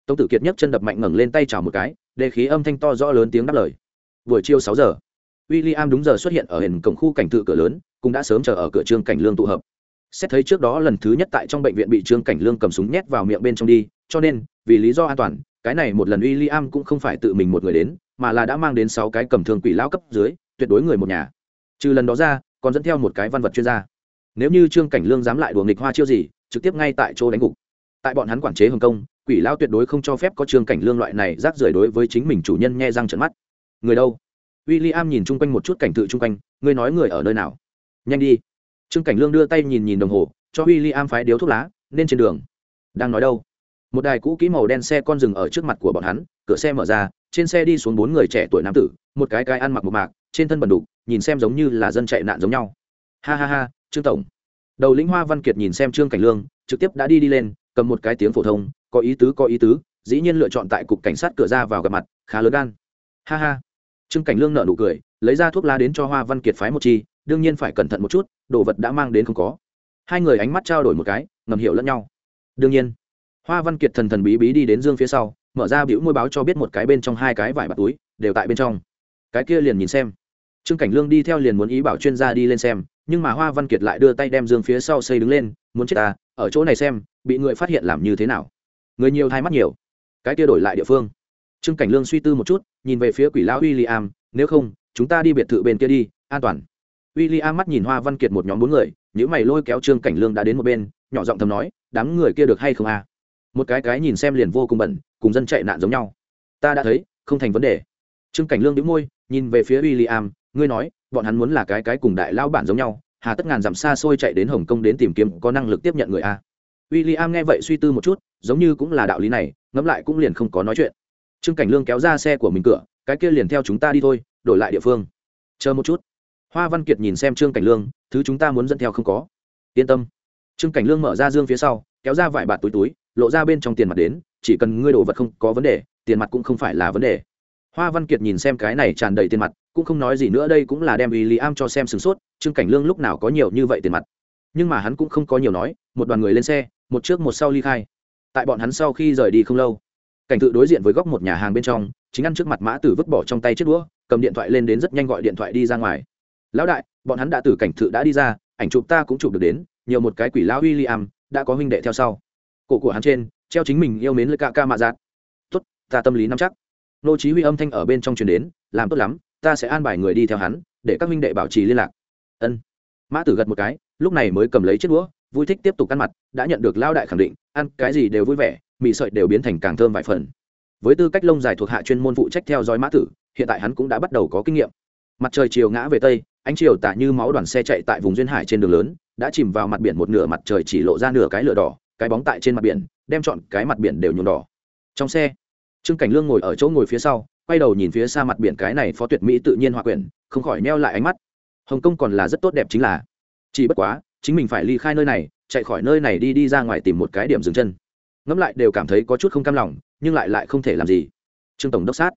tống tử kiệt nhấc chân đập mạnh ngẩng lên tay chào một cái đề khí âm thanh to rõ lớn tiếng đáp lời. Buổi chiều sáu giờ, William đúng giờ xuất hiện ở hình cổng khu cảnh tự cửa lớn, cũng đã sớm chờ ở cửa trương cảnh lương tụ hợp. Xét thấy trước đó lần thứ nhất tại trong bệnh viện bị trương cảnh lương cầm súng nhét vào miệng bên trong đi, cho nên, vì lý do an toàn, cái này một lần William cũng không phải tự mình một người đến, mà là đã mang đến sáu cái cầm thương quỷ lão cấp dưới, tuyệt đối người một nhà. Trừ lần đó ra, còn dẫn theo một cái văn vật chuyên gia. Nếu như trương cảnh lương dám lại đùa nghịch hoa chiêu gì, trực tiếp ngay tại chỗ đánh gục. Tại bọn hắn quản chế hồng kông quỷ lao tuyệt đối không cho phép có trương cảnh lương loại này rác rưởi đối với chính mình chủ nhân nghe răng trận mắt. Người đâu? W i l l i am nhìn chung quanh một chút cảnh tự chung quanh, ngươi nói người ở nơi nào? Nhanh đi. Trương cảnh lương đưa tay nhìn nhìn đồng hồ, cho w i l l i am phái điếu thuốc lá, nên trên đường. Đang nói đâu? Một đài cũ kỹ màu đen xe con rừng ở trước mặt của bọn hắn, cửa xe mở ra, trên xe đi xuống bốn người trẻ tuổi nam tử, một cái cái ăn mặc một mạc, trên thân bẩn đục, nhìn xem giống như là dân chạy nạn giống nhau. Ha ha ha, trương tổng. Đầu lĩnh hoa văn kiệt nhìn xem trương cảnh lương, trực tiếp đã đi đi lên, cầm một cái tiếng phổ thông có ý tứ, có ý tứ. Dĩ nhiên lựa chọn tại cục cảnh sát cửa ra vào gặp mặt, khá lớn gan. Ha ha. Trương cảnh lương nợ nụ cười, lấy ra thuốc lá đến cho hoa văn kiệt phái một chi, đương nhiên phải cẩn thận một chút, đồ vật đã mang đến không có. Hai người ánh mắt trao đổi một cái, ngầm hiểu lẫn nhau. Đương nhiên, hoa văn kiệt thần thần bí bí đi đến dương phía sau, mở ra biểu môi báo cho biết một cái bên trong hai cái vải bạt túi, đều tại bên trong. Cái kia liền nhìn xem. Trương cảnh lương đi theo liền muốn ý bảo chuyên gia đi lên xem, nhưng mà hoa văn kiệt lại đưa tay đem dương phía sau xây đứng lên, muốn chết ta ở chỗ này xem, bị người phát hiện làm như thế nào người nhiều thay mắt nhiều. Cái kia đổi lại địa phương. Trương cảnh lương suy tư một chút, nhìn về phía quỷ lão w i l l i am nếu không, chúng ta đi biệt thự bên kia đi, an toàn. W i l l i am mắt nhìn hoa văn kiệt một nhóm bốn người những mày lôi kéo trương cảnh lương đã đến một bên, nhỏ giọng thầm nói, đám người kia được hay không à một cái cái nhìn xem liền vô cùng bẩn, cùng dân chạy nạn giống nhau. Ta đã thấy, không thành vấn đề. Trương cảnh lương đĩu môi, nhìn về phía w i l l i am ngươi nói, bọn hắn muốn là cái cái cùng đại lao bản giống nhau, hà tất ngàn dặm xa xôi chạy đến hồng kông đến tìm kiếm có năng lực tiếp nhận người a? W i l l i am nghe vậy suy tư một chút, giống như cũng là đạo lý này, ngẫm lại cũng liền không có nói chuyện. Trương cảnh lương kéo ra xe của mình cửa, cái kia liền theo chúng ta đi thôi, đổi lại địa phương. Chờ một chút. Hoa văn kiệt nhìn xem trương cảnh lương, thứ chúng ta muốn dẫn theo không có. Yên tâm. Trương cảnh lương mở ra dương phía sau, kéo ra vải bạt túi túi, lộ ra bên trong tiền mặt đến, chỉ cần ngươi đồ vật không có vấn đề, tiền mặt cũng không phải là vấn đề. Hoa văn kiệt nhìn xem cái này tràn đầy tiền mặt, cũng không nói gì nữa, đây cũng là đem ý lý am cho xem sửng sốt, trương cảnh lương lúc nào có nhiều như vậy tiền mặt nhưng mà hắn cũng không có nhiều nói, một đoàn người lên xe, một trước một sau ly khai. Tại bọn hắn sau khi rời đi không lâu, cảnh tự đối diện với góc một nhà hàng bên trong, chính ăn trước mặt mã tử vứt bỏ trong tay chiếc đũa, cầm điện thoại lên đến rất nhanh gọi điện thoại đi ra ngoài. Lão đại, bọn hắn đã từ cảnh tự đã đi ra, ảnh chụp ta cũng chụp được đến, nhiều một cái quỷ lão w i l l i am đã có huynh đệ theo sau. Cổ của hắn trên, treo chính mình yêu mến lấy ca ca mạ giạt tốt, ta tâm lý nắm chắc. Nô chí huy âm thanh ở bên trong truyền đến, làm tốt lắm, ta sẽ an bài người đi theo hắn, để các huynh đệ bảo trì liên lạc. Ân. Mã tử gật một cái lúc này mới cầm lấy chiếc đũa, vui thích tiếp tục ăn mặt, đã nhận được lao đại khẳng định, ăn cái gì đều vui vẻ, mì sợi đều biến thành càng thơm vài phần. Với tư cách lông dài thuộc hạ chuyên môn phụ trách theo dõi mã tử, hiện tại hắn cũng đã bắt đầu có kinh nghiệm. Mặt trời chiều ngã về tây, ánh chiều tả như máu đoàn xe chạy tại vùng duyên hải trên đường lớn, đã chìm vào mặt biển một nửa mặt trời chỉ lộ ra nửa cái lửa đỏ, cái bóng tại trên mặt biển, đem chọn cái mặt biển đều nhuộm đỏ. Trong xe, trương cảnh lương ngồi ở chỗ ngồi phía sau, quay đầu nhìn phía xa mặt biển cái này phó tuyệt mỹ tự nhiên hòa quyển, không khỏi neo lại ánh mắt. Hồng kông còn là rất tốt đẹp chính là chỉ bất quá, chính mình phải ly khai nơi này, chạy khỏi nơi này đi đi ra ngoài tìm một cái điểm dừng chân. Ngẫm lại đều cảm thấy có chút không cam lòng, nhưng lại lại không thể làm gì. Trương tổng đốc sát.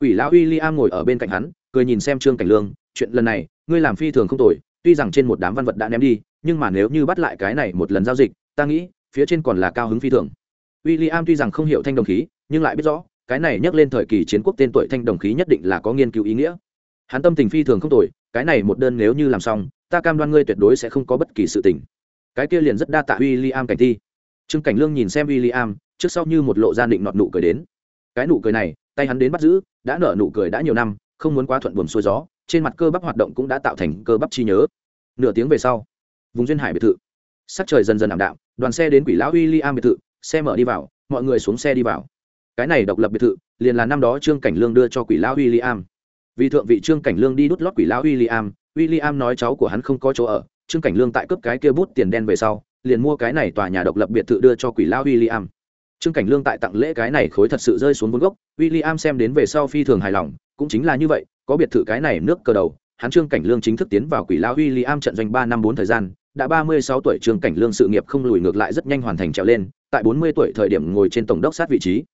Ủy lão uy li am ngồi ở bên cạnh hắn, cười nhìn xem trương cảnh lương, chuyện lần này, ngươi làm phi thường không tồi, tuy rằng trên một đám văn vật đã ném đi, nhưng mà nếu như bắt lại cái này một lần giao dịch, ta nghĩ, phía trên còn là cao hứng phi thường. W i l l i am tuy rằng không hiểu thanh đồng khí, nhưng lại biết rõ, cái này nhắc lên thời kỳ chiến quốc tên tuổi thanh đồng khí nhất định là có nghiên cứu ý nghĩa. Hắn tâm tình phi thường không tồi, cái này một đơn nếu như làm xong ta cam đoan ngươi tuyệt đối sẽ không có bất kỳ sự tình. Cái kia liền rất đa tạ w i l l i am cảnh thi. Trương cảnh lương nhìn xem w i l l i am trước sau như một lộ gia định nọt nụ cười đến. Cái nụ cười này, tay hắn đến bắt giữ, đã nở nụ cười đã nhiều năm, không muốn quá thuận buồm xuôi gió, trên mặt cơ bắp hoạt động cũng đã tạo thành cơ bắp chi nhớ. Nửa tiếng về sau, vùng duyên hải biệt thự. Sắc trời dần dần ảm đạm, đoàn xe đến quỷ lão w i l l i am biệt thự, xe mở đi vào, mọi người xuống xe đi vào. Cái này độc lập biệt thự, liền là năm đó trương cảnh lương đưa cho quỷ lão w i l l i am vì thượng vị trương cảnh lương đi đút lót quỷ lão w i l l i am w i l l i am nói cháu của hắn không có chỗ ở, trương cảnh lương tại cấp cái kia bút tiền đen về sau, liền mua cái này tòa nhà độc lập biệt thự đưa cho quỷ lão w i l l i am trương cảnh lương tại tặng lễ cái này khối thật sự rơi xuống vốn gốc w i l l i am xem đến về sau phi thường hài lòng, cũng chính là như vậy, có biệt thự cái này nước cờ đầu, hắn trương cảnh lương chính thức tiến vào quỷ lão w i l l i am trận doanh ba năm bốn thời gian, đã ba mươi sáu tuổi trương cảnh lương sự nghiệp không lùi ngược lại rất nhanh hoàn thành trèo lên, tại bốn mươi tuổi thời điểm ngồi trên tổng đốc sát vị trí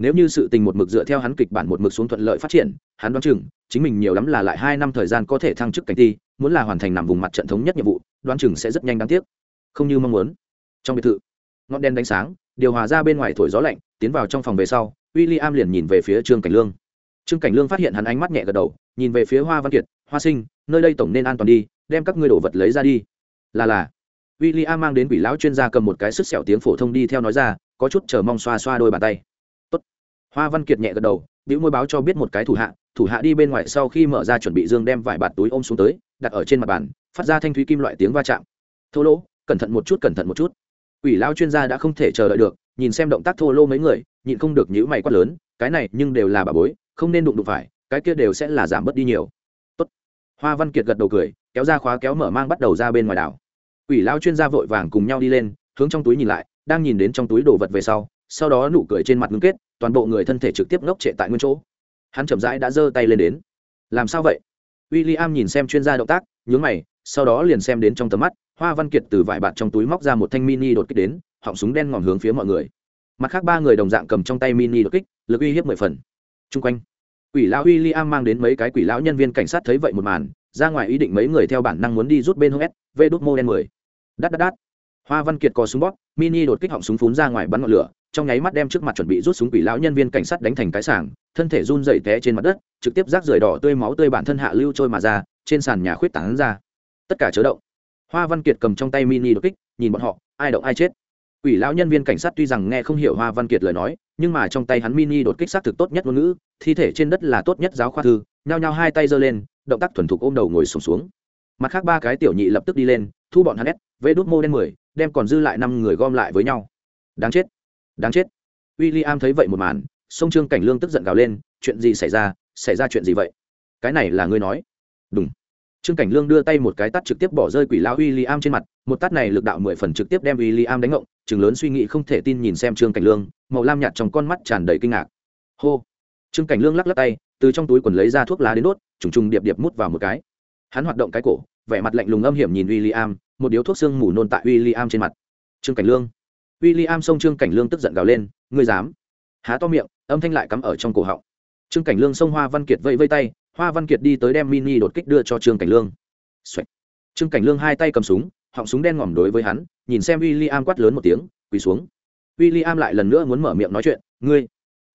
nếu như sự tình một mực dựa theo hắn kịch bản một mực xuống thuận lợi phát triển, hắn đoán chừng, chính mình nhiều lắm là lại hai năm thời gian có thể thăng chức cảnh ti muốn là hoàn thành nằm vùng mặt trận thống nhất nhiệm vụ, đoán chừng sẽ rất nhanh đáng tiếc. Không như mong muốn. Trong biệt thự, ngọn đèn đánh sáng, điều hòa ra bên ngoài thổi gió lạnh, tiến vào trong phòng về sau w i l l i am liền nhìn về phía trương cảnh lương. Trương cảnh lương phát hiện hắn ánh mắt nhẹ gật đầu, nhìn về phía hoa văn kiệt, hoa sinh, nơi đây tổng nên an toàn đi, đem các ngươi đồ vật lấy ra đi. Là là. W i l l i am mang đến quỷ lão chuyên gia cầm một cái sức sẹo tiếng phổ thông đi theo nói ra, có chút chờ mong xoa xoa đôi bàn tay hoa văn kiệt nhẹ gật đầu biểu môi báo cho biết một cái thủ hạ thủ hạ đi bên ngoài sau khi mở ra chuẩn bị dương đem vải bạt túi ôm xuống tới, đặt ở trên mặt bàn, phát ra thanh thúy kim loại tiếng va chạm. Thô lỗ, cẩn thận một chút, cẩn thận một chút. Quỷ lão chuyên gia đã không thể chờ đợi được, nhìn xem động tác thô lô mấy người, nhịn không được nhữ mày quát lớn, cái này nhưng đều là bà bối, không nên đụng đụng phải, cái kia đều sẽ là giảm bớt đi nhiều. Tốt. hoa văn kiệt gật đầu cười, kéo ra khóa kéo mở mang bắt đầu ra bên ngoài đảo. Quỷ lão chuyên gia vội vàng cùng nhau đi lên, hướng trong túi nhìn lại, đang nhìn đến trong túi đồ vật về sau sau đó nụ cười trên mặt ngưng kết toàn bộ người thân thể trực tiếp ngốc trệ tại nguyên chỗ. Hắn chậm rãi đã giơ tay lên đến. Làm sao vậy? W i l l i am nhìn xem chuyên gia động tác, nhướng mày, sau đó liền xem đến trong tầm mắt, hoa văn kiệt từ vải bạt trong túi móc ra một thanh mini đột kích đến, họng súng đen ngòm hướng phía mọi người. Mặt khác ba người đồng dạng cầm trong tay mini đột kích, lực uy hiếp mười phần. T r u n g quanh, quỷ lão w i l l i am mang đến mấy cái quỷ lão nhân viên cảnh sát thấy vậy một màn, ra ngoài ý định mấy người theo bản năng muốn đi rút bên hông s vê đốt mô đen mười. Đắt đắt đắt. Hoa văn kiệt có súng bóp, mini đột kích họng súng phún ra ngoài bắn ngọn lửa trong nháy mắt đem trước mặt chuẩn bị rút súng quỷ lão nhân viên cảnh sát đánh thành cái sảng thân thể run rẩy té trên mặt đất trực tiếp rác rời đỏ tươi máu tươi bản thân hạ lưu trôi mà ra trên sàn nhà khuyết tán ra tất cả chớ động hoa văn kiệt cầm trong tay mini đột kích nhìn bọn họ ai động ai chết Quỷ lão nhân viên cảnh sát tuy rằng nghe không hiểu Hoa Văn Kiệt lời nói, nhưng mà trong tay hắn mini đột kích xác thực tốt nhất ngôn ngữ, thi thể trên đất là tốt nhất giáo khoa thư, nhao nhao hai tay giơ lên, động tác thuần thục ôm đầu ngồi xổm xuống, xuống. Mặt khác ba cái tiểu nhị lập tức đi lên, thu bọn hắn ép, vẽ đút mô đen mười, đem còn dư lại năm người gom lại với nhau. Đáng chết, đáng chết. William thấy vậy một màn, sông Trương Cảnh Lương tức giận gào lên, chuyện gì xảy ra, xảy ra chuyện gì vậy? Cái này là ngươi nói? Đúng trương cảnh lương đưa tay một cái tát trực tiếp bỏ rơi quỷ lão William trên mặt một tát này lực đạo mười phần trực tiếp đem William đánh ngộng chừng lớn suy nghĩ không thể tin nhìn xem trương cảnh lương màu lam nhạt trong con mắt tràn đầy kinh ngạc. Hô. Trương cảnh lương lắc lắc tay từ trong túi quần lấy ra thuốc lá đến đốt trùng trùng điệp điệp mút vào một cái. Hắn hoạt động cái cổ vẻ mặt lạnh lùng âm hiểm nhìn William, một điếu thuốc xương mù nôn tại William trên mặt. Trương cảnh lương. William xông trương cảnh lương tức giận gào lên, ngươi dám? Há to miệng, âm thanh lại cắm ở trong cổ họng. Trương cảnh lương xông hoa văn kiệt vẫy vây tay, hoa văn kiệt đi tới đem mini đột kích đưa cho trương cảnh lương、Xoạch. trương cảnh lương hai tay cầm súng, họng súng đen ngòm đối với hắn, nhìn xem w i l l i am quát lớn một tiếng, quỳ xuống. W i l l i am lại lần nữa muốn mở miệng nói chuyện, ngươi.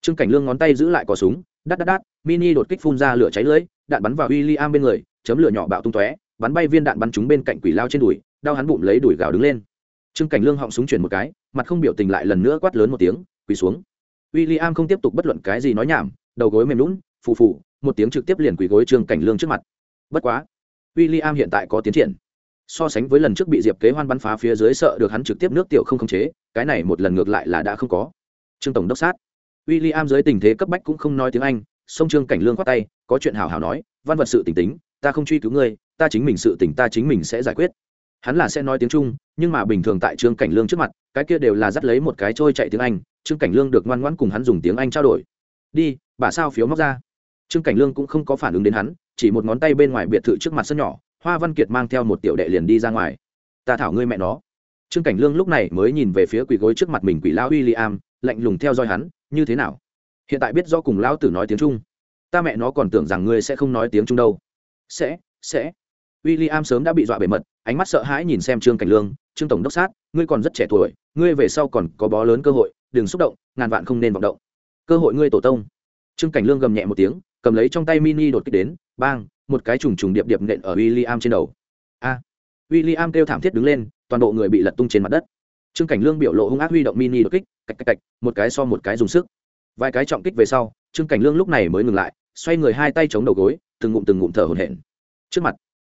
Trương cảnh lương ngón tay giữ lại cò súng, đắt đắt đắt, mini đột kích phun ra lửa cháy lưới, đạn bắn vào w i l l i am bên người, chấm lửa nhỏ bạo tung tóe, bắn bay viên đạn bắn chúng bên cạnh quỷ lao trên đùi, đau hắn bụng lấy đùi gào đứng lên. Trương cảnh lương họng súng chuyển một cái mặt không biểu tình lại lần nữa quát lớn một tiếng, quỳ xuống. W i l l i am không tiếp tục bất luận cái gì nói nhảm, đầu gối mềm lún phù phù, một tiếng trực tiếp liền quỳ gối trương cảnh lương trước mặt. Bất quá w i l l i am hiện tại có tiến triển. So sánh với lần trước bị diệp kế hoan bắn phá phía dưới sợ được hắn trực tiếp nước tiểu không khống chế, cái này một lần ngược lại là đã không có. Trương tổng đốc sát. W i l l i am dưới tình thế cấp bách cũng không nói tiếng anh, song trương cảnh lương khoát tay, có chuyện hào hào nói, văn vật sự tình tính, ta không truy cứu ngươi, ta chính mình sự tình ta chính mình sẽ giải quyết hắn là sẽ nói tiếng trung, nhưng mà bình thường tại trương cảnh lương trước mặt, cái kia đều là dắt lấy một cái trôi chạy tiếng anh, trương cảnh lương được ngoan ngoãn cùng hắn dùng tiếng anh trao đổi. Đi, bà sao phiếu móc ra? Trương cảnh lương cũng không có phản ứng đến hắn, chỉ một ngón tay bên ngoài biệt thự trước mặt sân nhỏ, hoa văn kiệt mang theo một tiểu đệ liền đi ra ngoài. Ta thảo ngươi mẹ nó. Trương cảnh lương lúc này mới nhìn về phía quỳ gối trước mặt mình quỷ lao uy liam lạnh lùng theo dõi hắn, như thế nào? Hiện tại biết do cùng lão tử nói tiếng trung. Ta mẹ nó còn tưởng rằng ngươi sẽ không nói tiếng trung đâu. Sẽ sẽ w i l l i am sớm đã bị dọa bề mật ánh mắt sợ hãi nhìn xem trương cảnh lương trương tổng đốc sát ngươi còn rất trẻ tuổi ngươi về sau còn có bó lớn cơ hội đừng xúc động ngàn vạn không nên vọng động. Cơ hội ngươi tổ tông. Trương cảnh lương gầm nhẹ một tiếng cầm lấy trong tay mini đột kích đến bang một cái trùng trùng điệp điệp nện ở w i l l i am trên đầu. A! À, w i l l i am kêu thảm thiết đứng lên toàn bộ người bị lật tung trên mặt đất. Trương cảnh lương biểu lộ hung ác huy động mini đột kích cạch cạch cạch một cái so một cái dùng sức. Vài cái trọng kích về sau trương cảnh lương lúc này mới ngừng lại xoay người hai tay chống đầu gối từng ngụm từng ngụm thở hổn hển. Trước mặt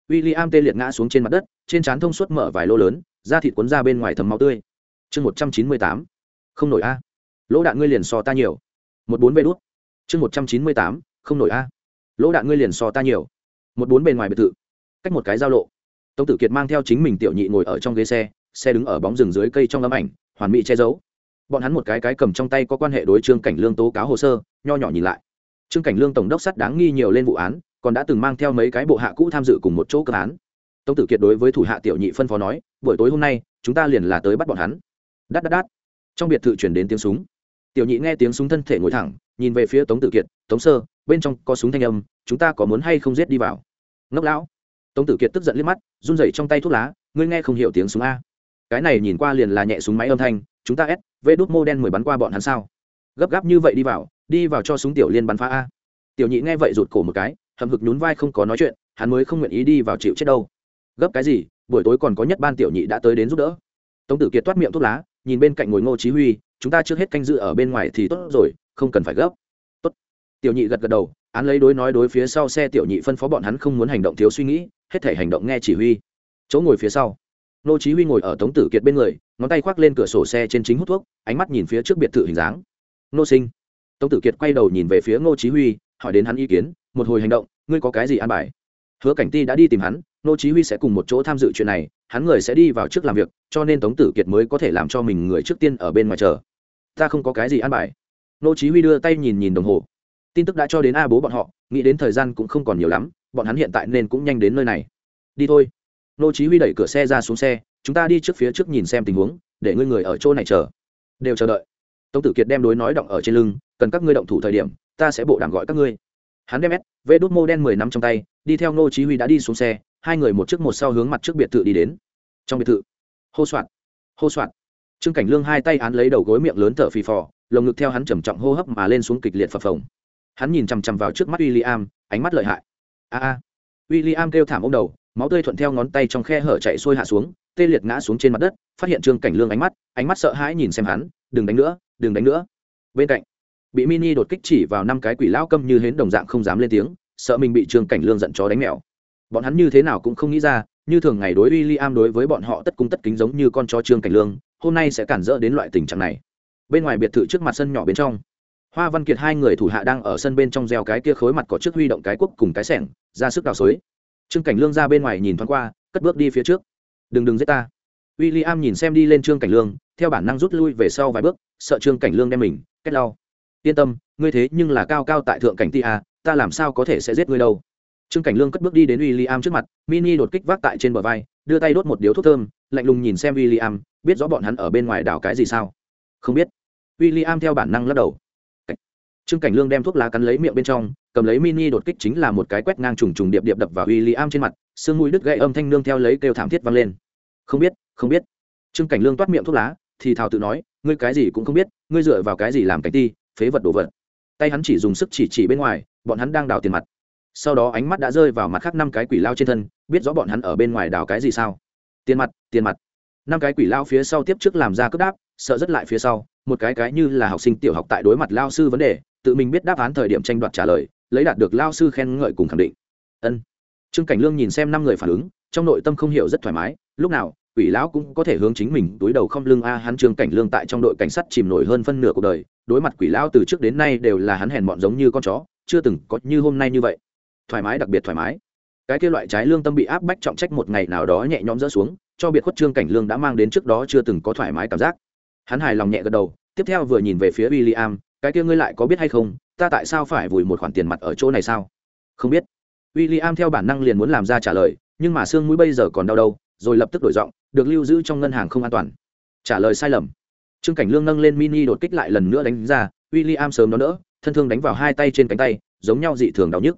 w i l l i am tê liệt ngã xuống trên mặt đất, trên trán thông suốt mở vài lô lớn, da thịt cuốn ra bên ngoài thấm máu tươi. Chương một trăm chín mươi tám, không nổi a. Lỗ đạn ngươi liền so ta nhiều. Một bốn bê đốt chương một trăm chín mươi tám, không nổi a. Lỗ đạn ngươi liền so ta nhiều. Một bốn bên ngoài biệt thự. Cách một cái giao lộ. Tống tử kiệt mang theo chính mình tiểu nhị ngồi ở trong ghế xe xe đứng ở bóng rừng dưới cây trong ấm ảnh, hoàn mỹ che giấu. Bọn hắn một cái cái cầm trong tay có quan hệ đối trương cảnh lương tố cáo hồ sơ, nho nhỏ nhìn lại. Trương cảnh lương tổng đốc sắt đáng nghi nhiều lên vụ án còn đã từng mang theo mấy cái bộ hạ cũ tham dự cùng một chỗ cơ án tống tử kiệt đối với thủ hạ tiểu nhị phân phó nói, buổi tối hôm nay, chúng ta liền là tới bắt bọn hắn. Đắt đắt đắt trong biệt thự chuyển đến tiếng súng. Tiểu nhị nghe tiếng súng thân thể ngồi thẳng, nhìn về phía tống tử kiệt, tống sơ, bên trong có súng thanh âm, chúng ta có muốn hay không giết đi vào? Ngốc lão. Tống tử kiệt tức giận liếc mắt, run rẩy trong tay thuốc lá, ngươi nghe không hiểu tiếng súng a. Cái này nhìn qua liền là nhẹ súng máy âm thanh, chúng ta s vê đốt mô đen mười bắn qua bọn hắn sao? Gấp gáp như vậy đi vào đi vào cho súng tiểu liên bắn phá a. Tiểu nhị nghe vậy rụt cổ một cái hầm hực nhún vai không có nói chuyện, hắn mới không nguyện ý đi vào chịu chết đâu. Gấp cái gì, buổi tối còn có nhất ban tiểu nhị đã tới đến giúp đỡ. Tống tử kiệt toát miệng thuốc lá, nhìn bên cạnh ngồi ngô chí huy, chúng ta trước hết canh dự ở bên ngoài thì tốt rồi, không cần phải gấp. Tốt. Tiểu nhị gật gật đầu, án lấy đối nói đối phía sau xe tiểu nhị phân phó bọn hắn không muốn hành động thiếu suy nghĩ, hết thể hành động nghe chỉ huy. Chỗ ngồi phía sau. Ngô chí huy ngồi ở tống tử kiệt bên người, ngón tay khoác lên cửa sổ xe trên chính hút thuốc, ánh mắt nhìn phía trước biệt thự hình dáng. Ngô sinh. Tống tử kiệt quay đầu nhìn về phía ngô chí huy, hỏi đến hắn ý kiến một hồi hành động, ngươi có cái gì an bài? Hứa cảnh ti đã đi tìm hắn, Nô chí huy sẽ cùng một chỗ tham dự chuyện này, hắn người sẽ đi vào trước làm việc, cho nên tống tử kiệt mới có thể làm cho mình người trước tiên ở bên ngoài chờ. Ta không có cái gì an bài. Nô chí huy đưa tay nhìn nhìn đồng hồ. Tin tức đã cho đến a bố bọn họ, nghĩ đến thời gian cũng không còn nhiều lắm, bọn hắn hiện tại nên cũng nhanh đến nơi này. Đi thôi. Nô chí huy đẩy cửa xe ra xuống xe, chúng ta đi trước phía trước nhìn xem tình huống, để ngươi người ở chỗ này chờ. Đều chờ đợi. Tống tử kiệt đem đối nói động ở trên lưng, cần các ngươi động thủ thời điểm, ta sẽ bộ đàm gọi các ngươi hắn đem s vê đốt mô đen mười năm trong tay, đi theo ngô chí huy đã đi xuống xe, hai người một trước một sau hướng mặt trước biệt thự đi đến. Trong biệt thự, hô soạn hô soạn trương cảnh lương hai tay án lấy đầu gối miệng lớn thở phì phò, lồng ngực theo hắn trầm trọng hô hấp mà lên xuống kịch liệt phập phồng. Hắn nhìn chằm chằm vào trước mắt w i l l i am ánh mắt lợi hại. A a. W i l l i am kêu thảm ô đầu, máu tươi thuận theo ngón tay trong khe hở chạy xuôi hạ xuống, tê liệt ngã xuống trên mặt đất, phát hiện trương cảnh lương ánh mắt ánh mắt sợ hãi nhìn xem hắn, đừng đánh nữa, đừng đánh nữa. Bên cạnh bị mini đột kích chỉ vào năm cái quỷ lão câm như hến đồng dạng không dám lên tiếng, sợ mình bị trương cảnh lương giận chó đánh mèo. Bọn hắn như thế nào cũng không nghĩ ra, như thường ngày đối w i l l i am đối với bọn họ tất cung tất kính giống như con chó trương cảnh lương, hôm nay sẽ cản rỡ đến loại tình trạng này. Bên ngoài biệt thự trước mặt sân nhỏ bên trong, hoa văn kiệt hai người thủ hạ đang ở sân bên trong gieo cái kia khối mặt có trước huy động cái quốc cùng cái sẻng, ra sức đào xối trương cảnh lương ra bên ngoài nhìn thoáng qua, cất bước đi phía trước. Đừng đừng giết ta. W i l l i am nhìn xem đi lên trương cảnh lương, theo bản năng rút lui về sau vài bước, sợ trương cảnh lương đem mình cách lau yên tâm, ngươi thế nhưng là cao cao tại thượng cảnh ti a, ta làm sao có thể sẽ giết ngươi đâu. Trương cảnh lương cất bước đi đến w i l l i am trước mặt, mini đột kích vác tại trên bờ vai, đưa tay đốt một điếu thuốc thơm, lạnh lùng nhìn xem w i l l i am biết rõ bọn hắn ở bên ngoài đảo cái gì sao? Không biết. W i l l i am theo bản năng lắc đầu. Trương cảnh lương đem thuốc lá cắn lấy miệng bên trong, cầm lấy mini đột kích chính là một cái quét ngang trùng trùng điệp điệp đập vào w i l l i am trên mặt sương mùi đứt gãy âm thanh nương theo lấy kêu thảm thiết vang lên. Không biết không biết. Trương cảnh lương toát miệng thuốc lá, thì thào tự nói, ngươi cái gì cũng không biết, ngươi dựa vào cái gì làm cảnh ti phế vật đồ vật. Tay hắn chỉ dùng sức chỉ chỉ bên ngoài, bọn hắn đang đào tiền mặt. Sau đó ánh mắt đã rơi vào mặt khác năm cái quỷ lao trên thân, biết rõ bọn hắn ở bên ngoài đào cái gì sao. Tiền mặt tiền mặt. Năm cái quỷ lao phía sau tiếp trước làm ra cướp đáp, sợ rất lại phía sau, một cái cái như là học sinh tiểu học tại đối mặt lao sư vấn đề, tự mình biết đáp án thời điểm tranh đoạt trả lời, lấy đạt được lao sư khen ngợi cùng khẳng định. Ân. Trương cảnh lương nhìn xem năm người phản ứng, trong nội tâm không hiểu rất thoải mái, lúc nào quỷ lão cũng có thể hướng chính mình túi đầu không lưng a, hắn trương cảnh lương tại trong đội cảnh sát chìm nổi hơn phân nửa cuộc đời, đối mặt quỷ lão từ trước đến nay đều là hắn hèn bọn giống như con chó, chưa từng có như hôm nay như vậy. Thoải mái, đặc biệt thoải mái. Cái kia loại trái lương tâm bị áp bách trọng trách một ngày nào đó nhẹ nhõm rỡ xuống, cho biệt khuất trương cảnh lương đã mang đến trước đó chưa từng có thoải mái cảm giác. Hắn hài lòng nhẹ gật đầu, tiếp theo vừa nhìn về phía w i l l i am cái kia ngươi lại có biết hay không? Ta tại sao phải vùi một khoản tiền mặt ở chỗ này sao? Không biết. W i l l i am theo bản năng liền muốn làm ra trả lời, nhưng mà xương mũi bây giờ còn đau đâu, rồi lập tức đổi giọng được lưu giữ trong ngân hàng không an toàn. Trả lời sai lầm. Trương cảnh lương nâng lên mini đột kích lại lần nữa đánh ra w i l l i am sớm đó nữa thân thương đánh vào hai tay trên cánh tay, giống nhau dị thường đau nhức.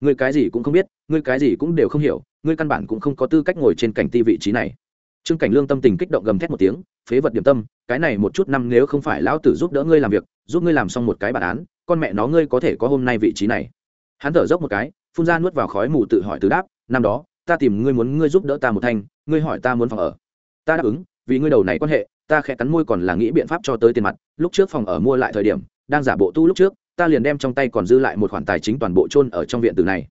Ngươi cái gì cũng không biết, ngươi cái gì cũng đều không hiểu, ngươi căn bản cũng không có tư cách ngồi trên cảnh ti vị trí này. Trương cảnh lương tâm tình kích động gầm thét một tiếng, phế vật điểm tâm, cái này một chút năm nếu không phải lão tử giúp đỡ ngươi làm việc, giúp ngươi làm xong một cái bản án, con mẹ nó ngươi có thể có hôm nay vị trí này. Hắn thở dốc một cái, phun ra nuốt vào khói mù tự hỏi từ đáp, năm đó ta tìm ngươi muốn ngươi giúp đỡ ta một thanh, ngươi hỏi ta muốn phòng ở. Ta đáp ứng, vì ngươi đầu này quan hệ, ta khẽ cắn môi còn là nghĩ biện pháp cho tới tiền mặt, lúc trước phòng ở mua lại thời điểm, đang giả bộ tu lúc trước, ta liền đem trong tay còn dư lại một khoản tài chính toàn bộ chôn ở trong viện từ này.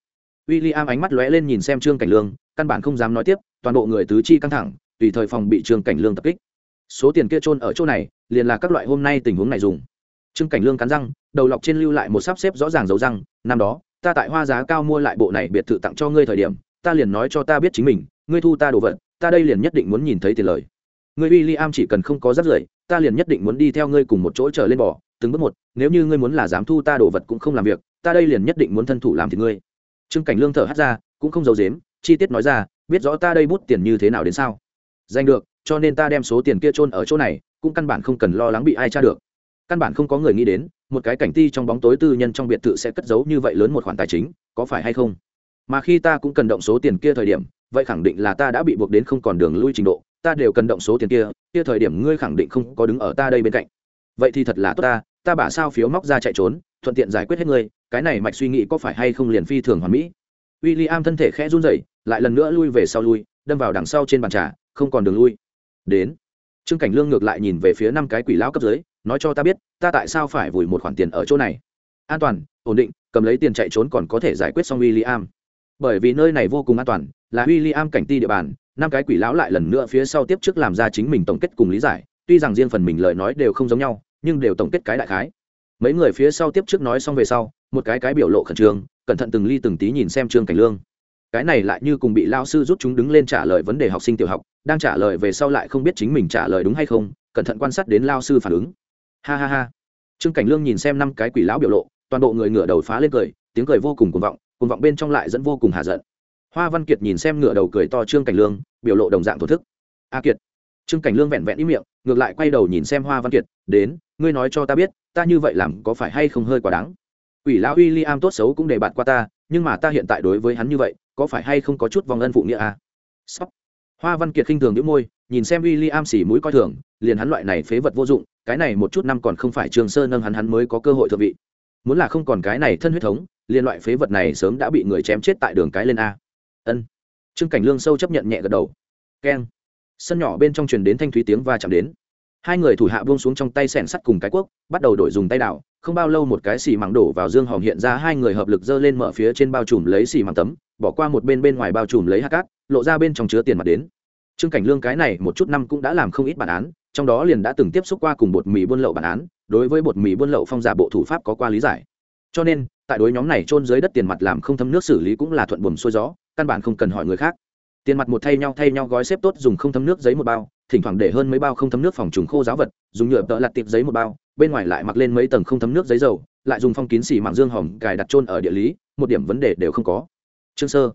W i l l i am ánh mắt lóe lên nhìn xem trương cảnh lương, căn bản không dám nói tiếp, toàn bộ người tứ chi căng thẳng, tùy thời phòng bị trương cảnh lương tập kích. Số tiền kia trôn ở chỗ này, liền là các loại hôm nay tình huống này dùng. Trương cảnh lương cắn răng, đầu lọc trên lưu lại một sắp xếp rõ ràng dấu răng, năm đó, ta tại hoa giá cao mua lại bộ này biệt thự tặng cho ngươi thời điểm ta liền nói cho ta biết chính mình, ngươi thu ta đồ vật, ta đây liền nhất định muốn nhìn thấy tiền lời. Ngươi w i l l i am chỉ cần không có rắt rưởi, ta liền nhất định muốn đi theo ngươi cùng một chỗ trở lên bỏ từng bước một, nếu như ngươi muốn là dám thu ta đồ vật cũng không làm việc, ta đây liền nhất định muốn thân thủ làm thì ngươi. Trương cảnh lương thở hắt ra, cũng không giấu dếm chi tiết nói ra, biết rõ ta đây bút tiền như thế nào đến sao? Giành được, cho nên ta đem số tiền kia trôn ở chỗ này, cũng căn bản không cần lo lắng bị ai tra được. Căn bản không có người nghĩ đến, một cái cảnh ti trong bóng tối tư nhân trong biệt thự sẽ cất giấu như vậy lớn một khoản tài chính, có phải hay không? Mà khi ta cũng cần động số tiền kia thời điểm, vậy khẳng định là ta đã bị buộc đến không còn đường lui trình độ. Ta đều cần động số tiền kia kia thời điểm ngươi khẳng định không có đứng ở ta đây bên cạnh. Vậy thì thật là tốt ta ta bả sao phiếu móc ra chạy trốn, thuận tiện giải quyết hết ngươi, cái này mạch suy nghĩ có phải hay không liền phi thường hoàn mỹ? W i l l i am thân thể khẽ run rẩy, lại lần nữa lui về sau lui, đâm vào đằng sau trên bàn trà, không còn đường lui. Đến. Trương cảnh lương ngược lại nhìn về phía năm cái quỷ lão cấp dưới, nói cho ta biết, ta tại sao phải vùi một khoản tiền ở chỗ này? An toàn, ổn định, cầm lấy tiền chạy trốn còn có thể giải quyết xong w i l l i am bởi vì nơi này vô cùng an toàn, là w i l l i am cảnh ti địa bàn, năm cái quỷ lão lại lần nữa phía sau tiếp trước làm ra chính mình tổng kết cùng lý giải, tuy rằng riêng phần mình lời nói đều không giống nhau, nhưng đều tổng kết cái đại khái. Mấy người phía sau tiếp trước nói xong về sau, một cái cái biểu lộ khẩn trương, cẩn thận từng ly từng tí nhìn xem trương cảnh lương. Cái này lại như cùng bị lao sư rút chúng đứng lên trả lời vấn đề học sinh tiểu học, đang trả lời về sau lại không biết chính mình trả lời đúng hay không, cẩn thận quan sát đến lao sư phản ứng. Ha ha ha. Trương cảnh lương nhìn xem năm cái quỷ lão biểu lộ, toàn bộ người ngửa đầu phá lên cười, tiếng cười vô cùng cuồng vọng cùng vọng bên trong lại dẫn vô cùng hạ giận hoa văn kiệt nhìn xem ngửa đầu cười to trương cảnh lương biểu lộ đồng dạng thổ thức a kiệt trương cảnh lương vẹn vẹn ý miệng ngược lại quay đầu nhìn xem hoa văn kiệt đến ngươi nói cho ta biết ta như vậy làm có phải hay không hơi quá đáng Quỷ lão William tốt xấu cũng để bạn qua ta, nhưng mà ta hiện tại đối với hắn như vậy, có phải hay không có chút vòng ân phụ nghĩa à? Sóc. Hoa Văn Kiệt khinh thường nhếch môi, nhìn xem William xỉ mũi coi thường, liền hắn loại này phế vật vô dụng, cái này một chút năm còn không phải Trường Sơn nâng hắn hắn mới có cơ hội thượng vị. Muốn là không còn cái này thân huyết thống, liên loại phế vật này sớm đã bị người chém chết tại đường cái lên a. Ân. Trương Cảnh Lương sâu chấp nhận nhẹ gật đầu. Keng. Sân nhỏ bên trong truyền đến thanh thúy tiếng va chạm đến hai người thủ hạ buông xuống trong tay sẻn sắt cùng cái cuốc, bắt đầu đổi dùng tay đảo không bao lâu một cái xì mảng đổ vào dương hòm hiện ra, hai người hợp lực dơ lên mở phía trên bao trùm lấy xì mảng tấm, bỏ qua một bên bên ngoài bao trùm lấy hạt cát, lộ ra bên trong chứa tiền mặt đến trương cảnh lương cái này một chút năm cũng đã làm không ít bản án, trong đó liền đã từng tiếp xúc qua cùng bột mì buôn lậu bản án, đối với bột mì buôn lậu phong giả bộ thủ pháp có qua lý giải cho nên tại đối nhóm này trôn dưới đất tiền mặt làm không thấm nước xử lý cũng là thuận buồm xuôi gió căn bản không cần hỏi người khác. Tiền mặt một thay nhau thay nhau gói xếp tốt dùng không thấm nước giấy một bao thỉnh thoảng để hơn mấy bao không thấm nước phòng trùng khô giáo vật dùng nhựa tợ lặt tiệp giấy một bao bên ngoài lại mặc lên mấy tầng không thấm nước giấy dầu lại dùng phong kín xỉ mạng dương hỏng, cài đặt trôn ở địa lý một điểm vấn đề đều không có. Trương sơ.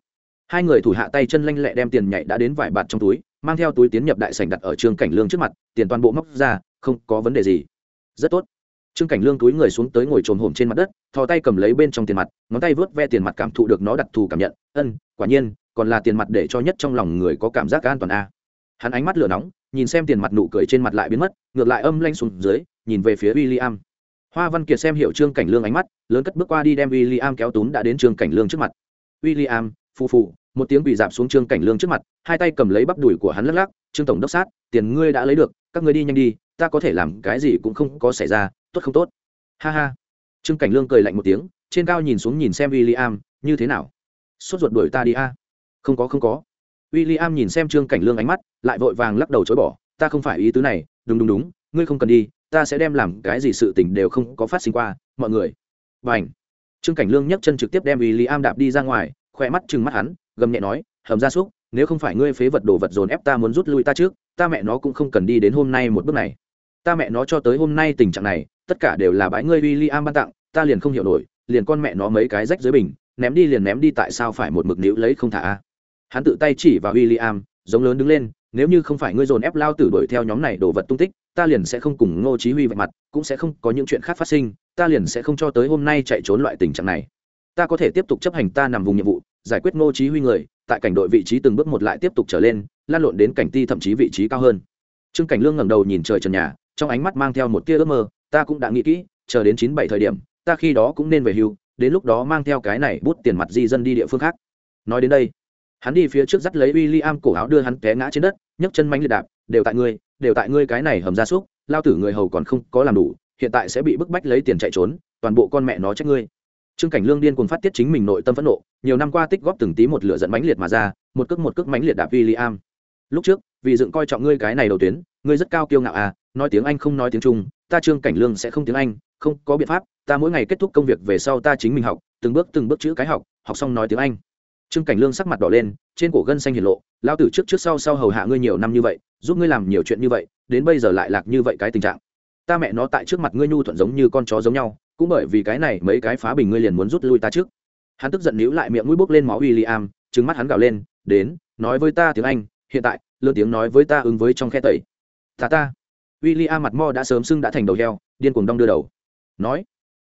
Hai người thủ hạ tay chân lanh lẹ đem tiền nhảy đã đến vải bạt trong túi mang theo túi tiến nhập đại sảnh đặt ở trương cảnh lương trước mặt tiền toàn bộ móc ra không có vấn đề gì. Rất tốt trương cảnh lương túi người xuống tới ngồi trồm hổm trên mặt đất, thò tay cầm lấy bên trong tiền mặt, ngón tay vớt ve tiền mặt cảm thụ được nó đặc thù cảm nhận. Ân, quả nhiên, còn là tiền mặt để cho nhất trong lòng người có cảm giác an toàn a. Hắn ánh mắt lửa nóng, nhìn xem tiền mặt nụ cười trên mặt lại biến mất, ngược lại âm lanh xuống dưới, nhìn về phía w i l l i am hoa văn kiệt xem hiệu trương cảnh lương ánh mắt, lớn cất bước qua đi đem w i l l i am kéo túm đã đến trương cảnh lương trước mặt. W i l l i am phù phù, một tiếng bị dạp xuống trương cảnh lương trước mặt, hai tay cầm lấy bắp đùi của hắn lắc lắc, trương tổng đốc sát, tiền ngươi đã lấy được, các ngươi đi nhanh đi, ta có thể làm cái gì cũng không có xảy ra tốt không tốt? Ha ha. Trương cảnh lương cười lạnh một tiếng, trên cao nhìn xuống nhìn xem w i l l i am như thế nào? Sốt ruột đuổi ta đi a. Không có không có. W i l l i am nhìn xem trương cảnh lương ánh mắt, lại vội vàng lắc đầu chối bỏ, ta không phải ý tứ này, đúng đúng đúng, ngươi không cần đi, ta sẽ đem làm cái gì sự tình đều không có phát sinh qua, mọi người. Và ảnh trương cảnh lương nhấc chân trực tiếp đem w i l l i am đạp đi ra ngoài khoe mắt chừng mắt hắn, gầm nhẹ nói, hầm ra súc, nếu không phải ngươi phế vật đồ vật dồn ép ta muốn rút lui ta trước, ta mẹ nó cũng không cần đi đến hôm nay một bước này. Ta mẹ nó cho tới hôm nay tình trạng này tất cả đều là bãi ngươi William i am ban tặng, ta liền không hiểu nổi, liền con mẹ nó mấy cái rách dưới bình, ném đi liền ném đi tại sao phải một mực níu lấy không thả hắn tự tay chỉ vào w i l l i am giống lớn đứng lên, nếu như không phải ngươi dồn ép lao tử đuổi theo nhóm này đồ vật tung tích, ta liền sẽ không cùng ngô chí huy vạch mặt, cũng sẽ không có những chuyện khác phát sinh, ta liền sẽ không cho tới hôm nay chạy trốn loại tình trạng này. Ta có thể tiếp tục chấp hành ta nằm vùng nhiệm vụ, giải quyết ngô chí huy người, tại cảnh đội vị trí từng bước một lại tiếp tục trở lên, lan lộn đến cảnh ti thậm chí vị trí cao hơn. Trương cảnh lương ngẩng đầu nhìn trời trần nhà, trong ánh mắt mang theo một tia ước mơ ta cũng đã nghĩ kỹ, chờ đến chín bảy thời điểm, ta khi đó cũng nên về hưu, đến lúc đó mang theo cái này bút tiền mặt di dân đi địa phương khác. Nói đến đây, hắn đi phía trước dắt lấy w i l l i am cổ áo đưa hắn té ngã trên đất, nhấc chân mánh liệt đạp, đều tại ngươi, đều tại ngươi cái này hầm ra súc, lao tử người hầu còn không có làm đủ, hiện tại sẽ bị bức bách lấy tiền chạy trốn, toàn bộ con mẹ nó trách ngươi. Trương cảnh lương điên cuồng phát tiết chính mình nội tâm phẫn nộ, nhiều năm qua tích góp từng tí một lửa dẫn mánh liệt mà ra, một cước một cước mánh liệt đạp w i l l i am lúc trước, vì dựng coi trọng ngươi cái này đầu tuyến, ngươi rất cao kiêu ngạo à nói tiếng anh không nói tiếng trung ta trương cảnh lương sẽ không tiếng anh, không có biện pháp, ta mỗi ngày kết thúc công việc về sau ta chính mình học, từng bước từng bước chữ cái học học xong nói tiếng anh. Trương cảnh lương sắc mặt đỏ lên, trên cổ gân xanh hiển lộ lao tử trước trước sau sau hầu hạ ngươi nhiều năm như vậy, giúp ngươi làm nhiều chuyện như vậy, đến bây giờ lại lạc như vậy cái tình trạng. Ta mẹ nó tại trước mặt ngươi nhu thuận giống như con chó giống nhau, cũng bởi vì cái này mấy cái phá bình ngươi liền muốn rút lui ta trước. Hắn tức giận níu lại miệng mũi bốc lên máu w i l l i am trứng mắt hắn gào lên, đến, nói với ta tiếng anh, hiện tại lơ tiếng nói với ta ứng với trong khe tẩy. Ta ta w i l l i a mặt mo đã sớm sưng đã thành đầu heo, điên cuồng đong đưa đầu. Nói,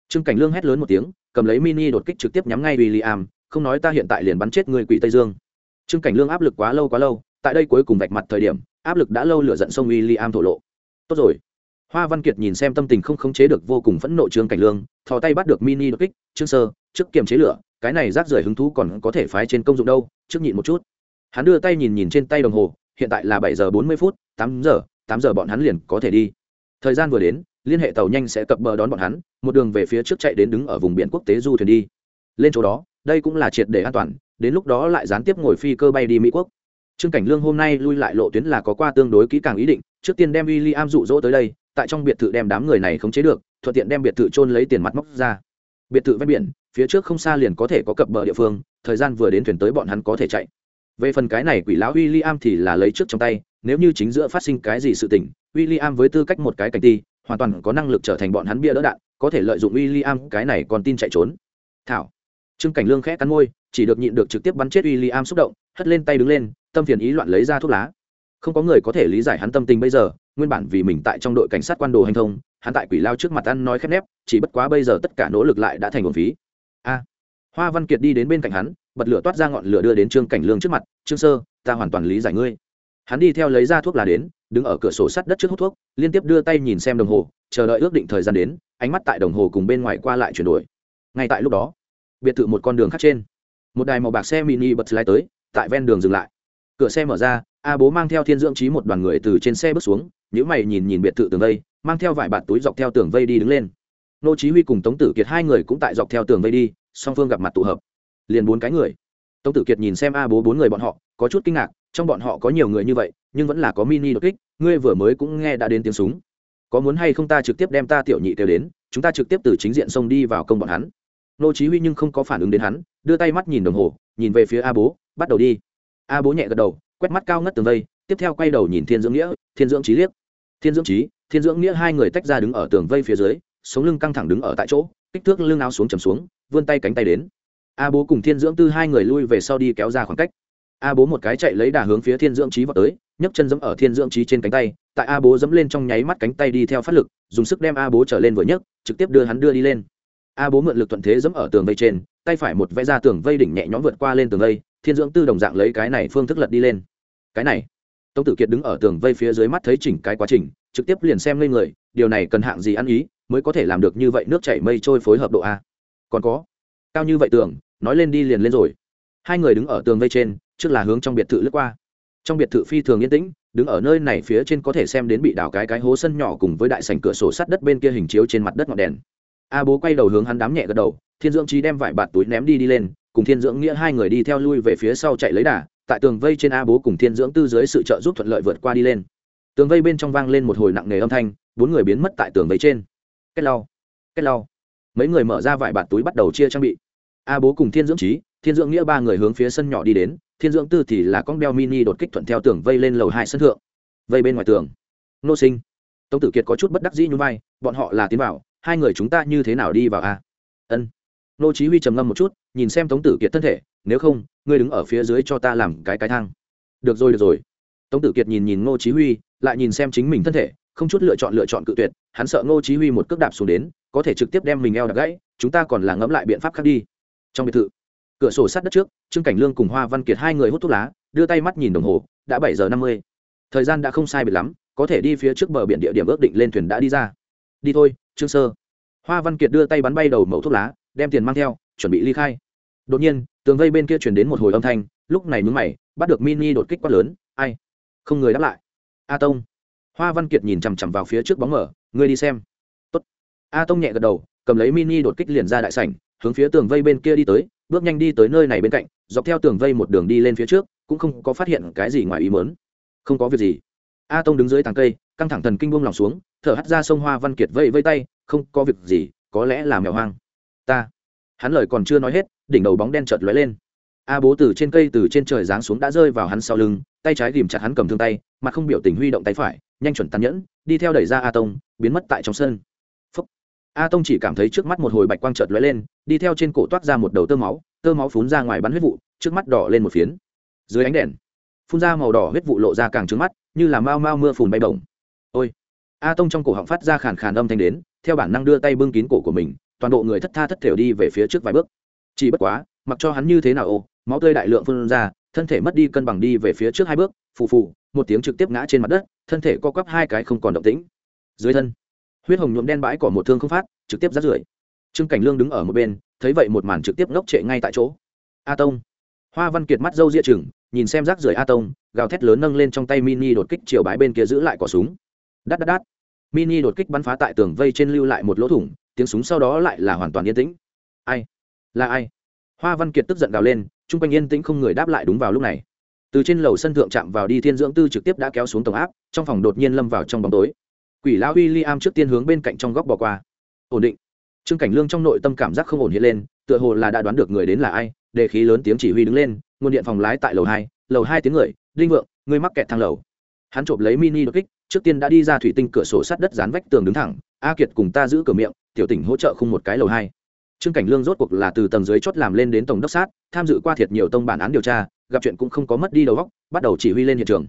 trương cảnh lương hét lớn một tiếng, cầm lấy mini đột kích trực tiếp nhắm ngay w i l l i am không nói ta hiện tại liền bắn chết người quỷ tây dương. Trương cảnh lương áp lực quá lâu quá lâu, tại đây cuối cùng vạch mặt thời điểm, áp lực đã lâu lửa giận sông w i l l i am thổ lộ. Tốt rồi. Hoa văn kiệt nhìn xem tâm tình không khống chế được vô cùng phẫn nộ trương cảnh lương, thò tay bắt được mini đột kích, trương sơ, trước kiềm chế lửa, cái này rác rưởi hứng thú còn có thể phái trên công dụng đâu, trước nhịn một chút. Hắn đưa tay nhìn nhìn trên tay đồng hồ, hiện tại là bảy giờ bốn mươi phút, tám giờ tám giờ bọn hắn liền có thể đi. Thời gian vừa đến, liên hệ tàu nhanh sẽ cập bờ đón bọn hắn, một đường về phía trước chạy đến đứng ở vùng biển quốc tế du thuyền đi. Lên chỗ đó, đây cũng là triệt để an toàn, đến lúc đó lại gián tiếp ngồi phi cơ bay đi mỹ quốc. Trương cảnh lương hôm nay lui lại lộ tuyến là có qua tương đối kỹ càng ý định, trước tiên đem w i l l i am dụ dỗ tới đây, tại trong biệt thự đem đám người này khống chế được, thuận tiện đem biệt thự trôn lấy tiền mặt móc ra. Biệt thự ven biển, phía trước không xa liền có thể có cập bờ địa phương, thời gian vừa đến thuyền tới bọn hắn có thể chạy. Về phần cái này quỷ lão w i l l i am thì là lấy trước trong tay nếu như chính giữa phát sinh cái gì sự tình, William với tư cách một cái cảnh ti, hoàn toàn có năng lực trở thành bọn hắn bia đỡ đạn, có thể lợi dụng William, cái này còn tin chạy trốn. Thảo. Trương cảnh lương khẽ cắn môi, chỉ được nhịn được trực tiếp bắn chết William xúc động, hất lên tay đứng lên, tâm phiền ý loạn lấy ra thuốc lá. Không có người có thể lý giải hắn tâm tình bây giờ, nguyên bản vì mình tại trong đội cảnh sát quan đồ hành thông, hắn tại quỷ lao trước mặt ăn nói khép nép, chỉ bất quá bây giờ tất cả nỗ lực lại đã thành uổng phí. A. Hoa văn kiệt đi đến bên cạnh hắn, bật lửa toát ra ngọn lửa đưa đến trương cảnh lương trước mặt, trương sơ, ta hoàn toàn lý giải ngươi hắn đi theo lấy ra thuốc lá đến, đứng ở cửa sổ sắt đất trước hút thuốc, liên tiếp đưa tay nhìn xem đồng hồ, chờ đợi ước định thời gian đến, ánh mắt tại đồng hồ cùng bên ngoài qua lại chuyển đổi. Ngay tại lúc đó, biệt thự một con đường khác trên, một đài màu bạc xe mini bật lái tới, tại ven đường dừng lại. Cửa xe mở ra, a bố mang theo thiên dưỡng trí một đoàn người từ trên xe bước xuống những mày nhìn nhìn biệt thự tường vây, mang theo vài bạt túi dọc theo tường vây đi đứng lên. Nô chí huy cùng tống tử kiệt hai người cũng tại dọc theo tường vây đi, song phương gặp mặt tụ hợp. Liền bốn cái người. Tống tử kiệt nhìn xem a bố bốn người bọn họ, có chút kinh ngạc trong bọn họ có nhiều người như vậy, nhưng vẫn là có mini đột kích, ngươi vừa mới cũng nghe đã đến tiếng súng. Có muốn hay không ta trực tiếp đem ta tiểu nhị kêu đến, chúng ta trực tiếp từ chính diện xông đi vào công bọn hắn. Nô chí huy nhưng không có phản ứng đến hắn, đưa tay mắt nhìn đồng hồ, nhìn về phía a bố, bắt đầu đi. A bố nhẹ gật đầu, quét mắt cao ngất tường vây, tiếp theo quay đầu nhìn thiên dưỡng nghĩa, thiên dưỡng trí liếc. Thiên dưỡng trí thiên dưỡng nghĩa hai người tách ra đứng ở tường vây phía dưới, sống lưng căng thẳng đứng ở tại chỗ, kích thước lưng áo xuống chầm xuống, vươn tay cánh tay đến. A bố cùng thiên dưỡng tư hai người lui về sau đi kéo ra khoảng cách a bố một cái chạy lấy đà hướng phía thiên dưỡng trí vào tới, nhấc chân giẫm ở thiên dưỡng trí trên cánh tay, tại a bố giẫm lên trong nháy mắt cánh tay đi theo phát lực, dùng sức đem a bố trở lên vừa nhấc, trực tiếp đưa hắn đưa đi lên. A bố mượn lực thuận thế giẫm ở tường vây trên, tay phải một vẽ ra tường vây đỉnh nhẹ nhõm vượt qua lên tường vây, thiên dưỡng tư đồng dạng lấy cái này phương thức lật đi lên. Cái này, tống tử kiệt đứng ở tường vây phía dưới mắt thấy chỉnh cái quá trình, trực tiếp liền xem lên người, điều này cần hạng gì ăn ý mới có thể làm được như vậy nước chảy mây trôi phối hợp độ a. Còn có, cao như vậy tường, nói lên đi liền lên rồi. Hai người đứng ở tường vây trên trước là hướng trong biệt thự lướt qua. Trong biệt thự phi thường yên tĩnh, đứng ở nơi này phía trên có thể xem đến bị đảo cái cái hố sân nhỏ cùng với đại sảnh cửa sổ sắt đất bên kia hình chiếu trên mặt đất ngọn đèn. A bố quay đầu hướng hắn đám nhẹ gật đầu, thiên dưỡng trí đem vải bạt túi ném đi đi lên, cùng thiên dưỡng nghĩa hai người đi theo lui về phía sau chạy lấy đà, tại tường vây trên a bố cùng thiên dưỡng tư dưới sự trợ giúp thuận lợi vượt qua đi lên. Tường vây bên trong vang lên một hồi nặng nề âm thanh, bốn người biến mất tại tường vây trên. Kết lau kết lau. Mấy người mở ra vải bạt túi bắt đầu chia trang bị. A bố cùng thiên dưỡng trí thiên dưỡng nghĩa ba người hướng phía sân nhỏ đi đến thiên dưỡng tư thì là con đeo mini đột kích thuận theo tường vây lên lầu hai sân thượng. Vây bên ngoài tường. Nô sinh. Tống tử kiệt có chút bất đắc dĩ như vai, bọn họ là tiến vào, hai người chúng ta như thế nào đi vào a? Ân. Nô chí huy trầm ngâm một chút, nhìn xem tống tử kiệt thân thể, nếu không, ngươi đứng ở phía dưới cho ta làm cái cái thang. Được rồi được rồi. Tống tử kiệt nhìn nhìn Nô chí huy, lại nhìn xem chính mình thân thể, không chút lựa chọn lựa chọn cự tuyệt, hắn sợ Nô chí huy một cước đạp xuống đến, có thể trực tiếp đem mình eo đạp gãy, chúng ta còn là ngẫm lại biện pháp khác đi. Trong biệt thự cửa sổ sát đất trước, trương cảnh lương cùng hoa văn kiệt hai người hút thuốc lá, đưa tay mắt nhìn đồng hồ, đã bảy giờ năm mươi. Thời gian đã không sai biệt lắm, có thể đi phía trước bờ biển địa điểm ước định lên thuyền đã đi ra. Đi thôi, trương sơ. Hoa văn kiệt đưa tay bắn bay đầu mẫu thuốc lá, đem tiền mang theo, chuẩn bị ly khai. Đột nhiên, tường vây bên kia chuyển đến một hồi âm thanh, lúc này mướn mày, bắt được mini đột kích quát lớn, ai? Không người đáp lại. A tông. Hoa văn kiệt nhìn chằm chằm vào phía trước bóng mở, ngươi đi xem. Tốt. a tông nhẹ gật đầu, cầm lấy mini đột kích liền ra đại sảnh, hướng phía tường vây bên kia đi tới bước nhanh đi tới nơi này bên cạnh, dọc theo tường vây một đường đi lên phía trước, cũng không có phát hiện cái gì ngoài ý mớn không có việc gì. A tông đứng dưới tàng cây, căng thẳng thần kinh buông lòng xuống, thở hắt ra sông hoa văn kiệt vây vây tay, không có việc gì, có lẽ là mèo hoang. Ta. Hắn lời còn chưa nói hết, đỉnh đầu bóng đen chợt lóe lên. A bố từ trên cây, từ trên trời giáng xuống đã rơi vào hắn sau lưng, tay trái ghìm chặt hắn cầm thương tay mà không biểu tình huy động tay phải, nhanh chuẩn tàn nhẫn, đi theo đẩy ra a tông, biến mất tại trong sân a tông chỉ cảm thấy trước mắt một hồi bạch quang chợt lóe lên, đi theo trên cổ toát ra một đầu tơ máu tơ máu phun ra ngoài bắn huyết vụ, trước mắt đỏ lên một phiến. Dưới ánh đèn, phun ra màu đỏ huyết vụ lộ ra càng trứng mắt, như là mau mau mưa phùn bay bổng. Ôi! A tông trong cổ họng phát ra khàn khàn âm thanh đến, theo bản năng đưa tay bưng kín cổ của mình, toàn bộ người thất tha thất thểu đi về phía trước vài bước. Chỉ bất quá, mặc cho hắn như thế nào ô, máu tươi đại lượng phun ra, thân thể mất đi cân bằng đi về phía trước hai bước, phù phù, một tiếng trực tiếp ngã trên mặt đất, thân thể co quắp hai cái không còn động tĩnh. Dưới thân huyết hồng nhuộm đen bãi cỏ một thương không phát, trực tiếp rát rưởi. Trương cảnh lương đứng ở một bên, thấy vậy một màn trực tiếp ngốc trệ ngay tại chỗ. A tông. Hoa văn kiệt mắt dâu ria chừng nhìn xem rác rưởi a tông, gào thét lớn nâng lên trong tay mini đột kích chiều bãi bên kia giữ lại cỏ súng. Đắt đắt đắt mini đột kích bắn phá tại tường vây trên lưu lại một lỗ thủng, tiếng súng sau đó lại là hoàn toàn yên tĩnh. Ai? Là ai? Hoa văn kiệt tức giận gào lên, chung quanh yên tĩnh không người đáp lại đúng vào lúc này. Từ trên lầu sân thượng chạm vào đi thiên dưỡng tư trực tiếp đã kéo xuống tổng áp, trong phòng đột nhiên lâm vào trong bóng tối quỷ lão w i l l i am trước tiên hướng bên cạnh trong góc bỏ qua. Ổn định. Trương cảnh lương trong nội tâm cảm giác không ổn hiện lên, tựa hồ là đã đoán được người đến là ai đề khí lớn tiếng chỉ huy đứng lên, nguồn điện phòng lái tại lầu hai lầu hai tiếng người, đinh vượng người mắc kẹt thang lầu. Hắn trộm lấy mini đột kích, trước tiên đã đi ra thủy tinh cửa sổ sát đất dán vách tường đứng thẳng, a kiệt cùng ta giữ cửa miệng, tiểu tỉnh hỗ trợ khung một cái lầu hai. Trương cảnh lương rốt cuộc là từ tầng dưới chốt làm lên đến tổng đốc sát, tham dự qua thiệt nhiều tông bản án điều tra, gặp chuyện cũng không có mất đi đầu góc bắt đầu chỉ huy lên hiện trường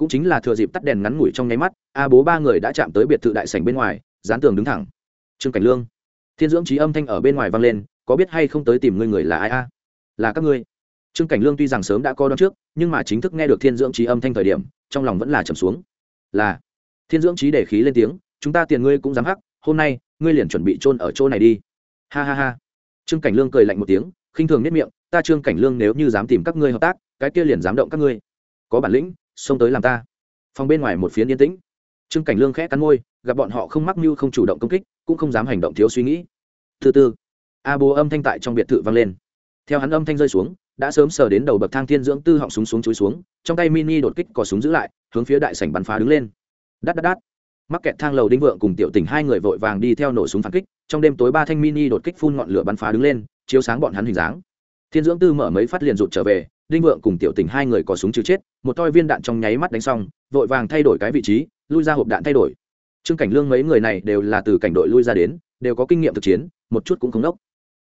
cũng chính là thừa dịp tắt đèn ngắn ngủi trong nháy mắt, a bố ba người đã chạm tới biệt thự đại sảnh bên ngoài, dán tường đứng thẳng. Trương cảnh lương, thiên dưỡng trí âm thanh ở bên ngoài vang lên, có biết hay không tới tìm ngươi người là ai a? Là các ngươi. Trương cảnh lương tuy rằng sớm đã có đón trước, nhưng mà chính thức nghe được thiên dưỡng trí âm thanh thời điểm, trong lòng vẫn là trầm xuống. Là, thiên dưỡng trí để khí lên tiếng, chúng ta tiền ngươi cũng dám hắc, hôm nay, ngươi liền chuẩn bị trôn ở chỗ này đi. Ha ha ha. Trương cảnh lương cười lạnh một tiếng, khinh thường nếp miệng, ta trương cảnh lương nếu như dám tìm các ngươi hợp tác, cái kia liền dám động các ngươi. Có bản lĩnh xông tới làm ta. Phòng bên ngoài một phiến yên tĩnh. Trương cảnh lương khẽ cắn môi, gặp bọn họ không mắc mưu không chủ động công kích, cũng không dám hành động thiếu suy nghĩ. Thứ tư a bố âm thanh tại trong biệt thự vang lên. Theo hắn âm thanh rơi xuống, đã sớm sờ đến đầu bậc thang thiên dưỡng tư họng súng xuống chúi xuống, trong tay mini đột kích cò súng giữ lại, hướng phía đại sảnh bắn phá đứng lên. Đắt đắt đắt mắc kẹt thang lầu đinh vượng cùng tiểu tình hai người vội vàng đi theo nổ súng phản kích, trong đêm tối ba thanh mini đột kích phun ngọn lửa bắn phá đứng lên, chiếu sáng bọn hắn hình dáng. Thiên dưỡng tư mở mấy phát liền rụt trở về đinh vượng cùng tiểu tình hai người có súng trừ chết, một toi viên đạn trong nháy mắt đánh xong, vội vàng thay đổi cái vị trí, lui ra hộp đạn thay đổi. Trương cảnh lương mấy người này đều là từ cảnh đội lui ra đến, đều có kinh nghiệm thực chiến, một chút cũng không đốc.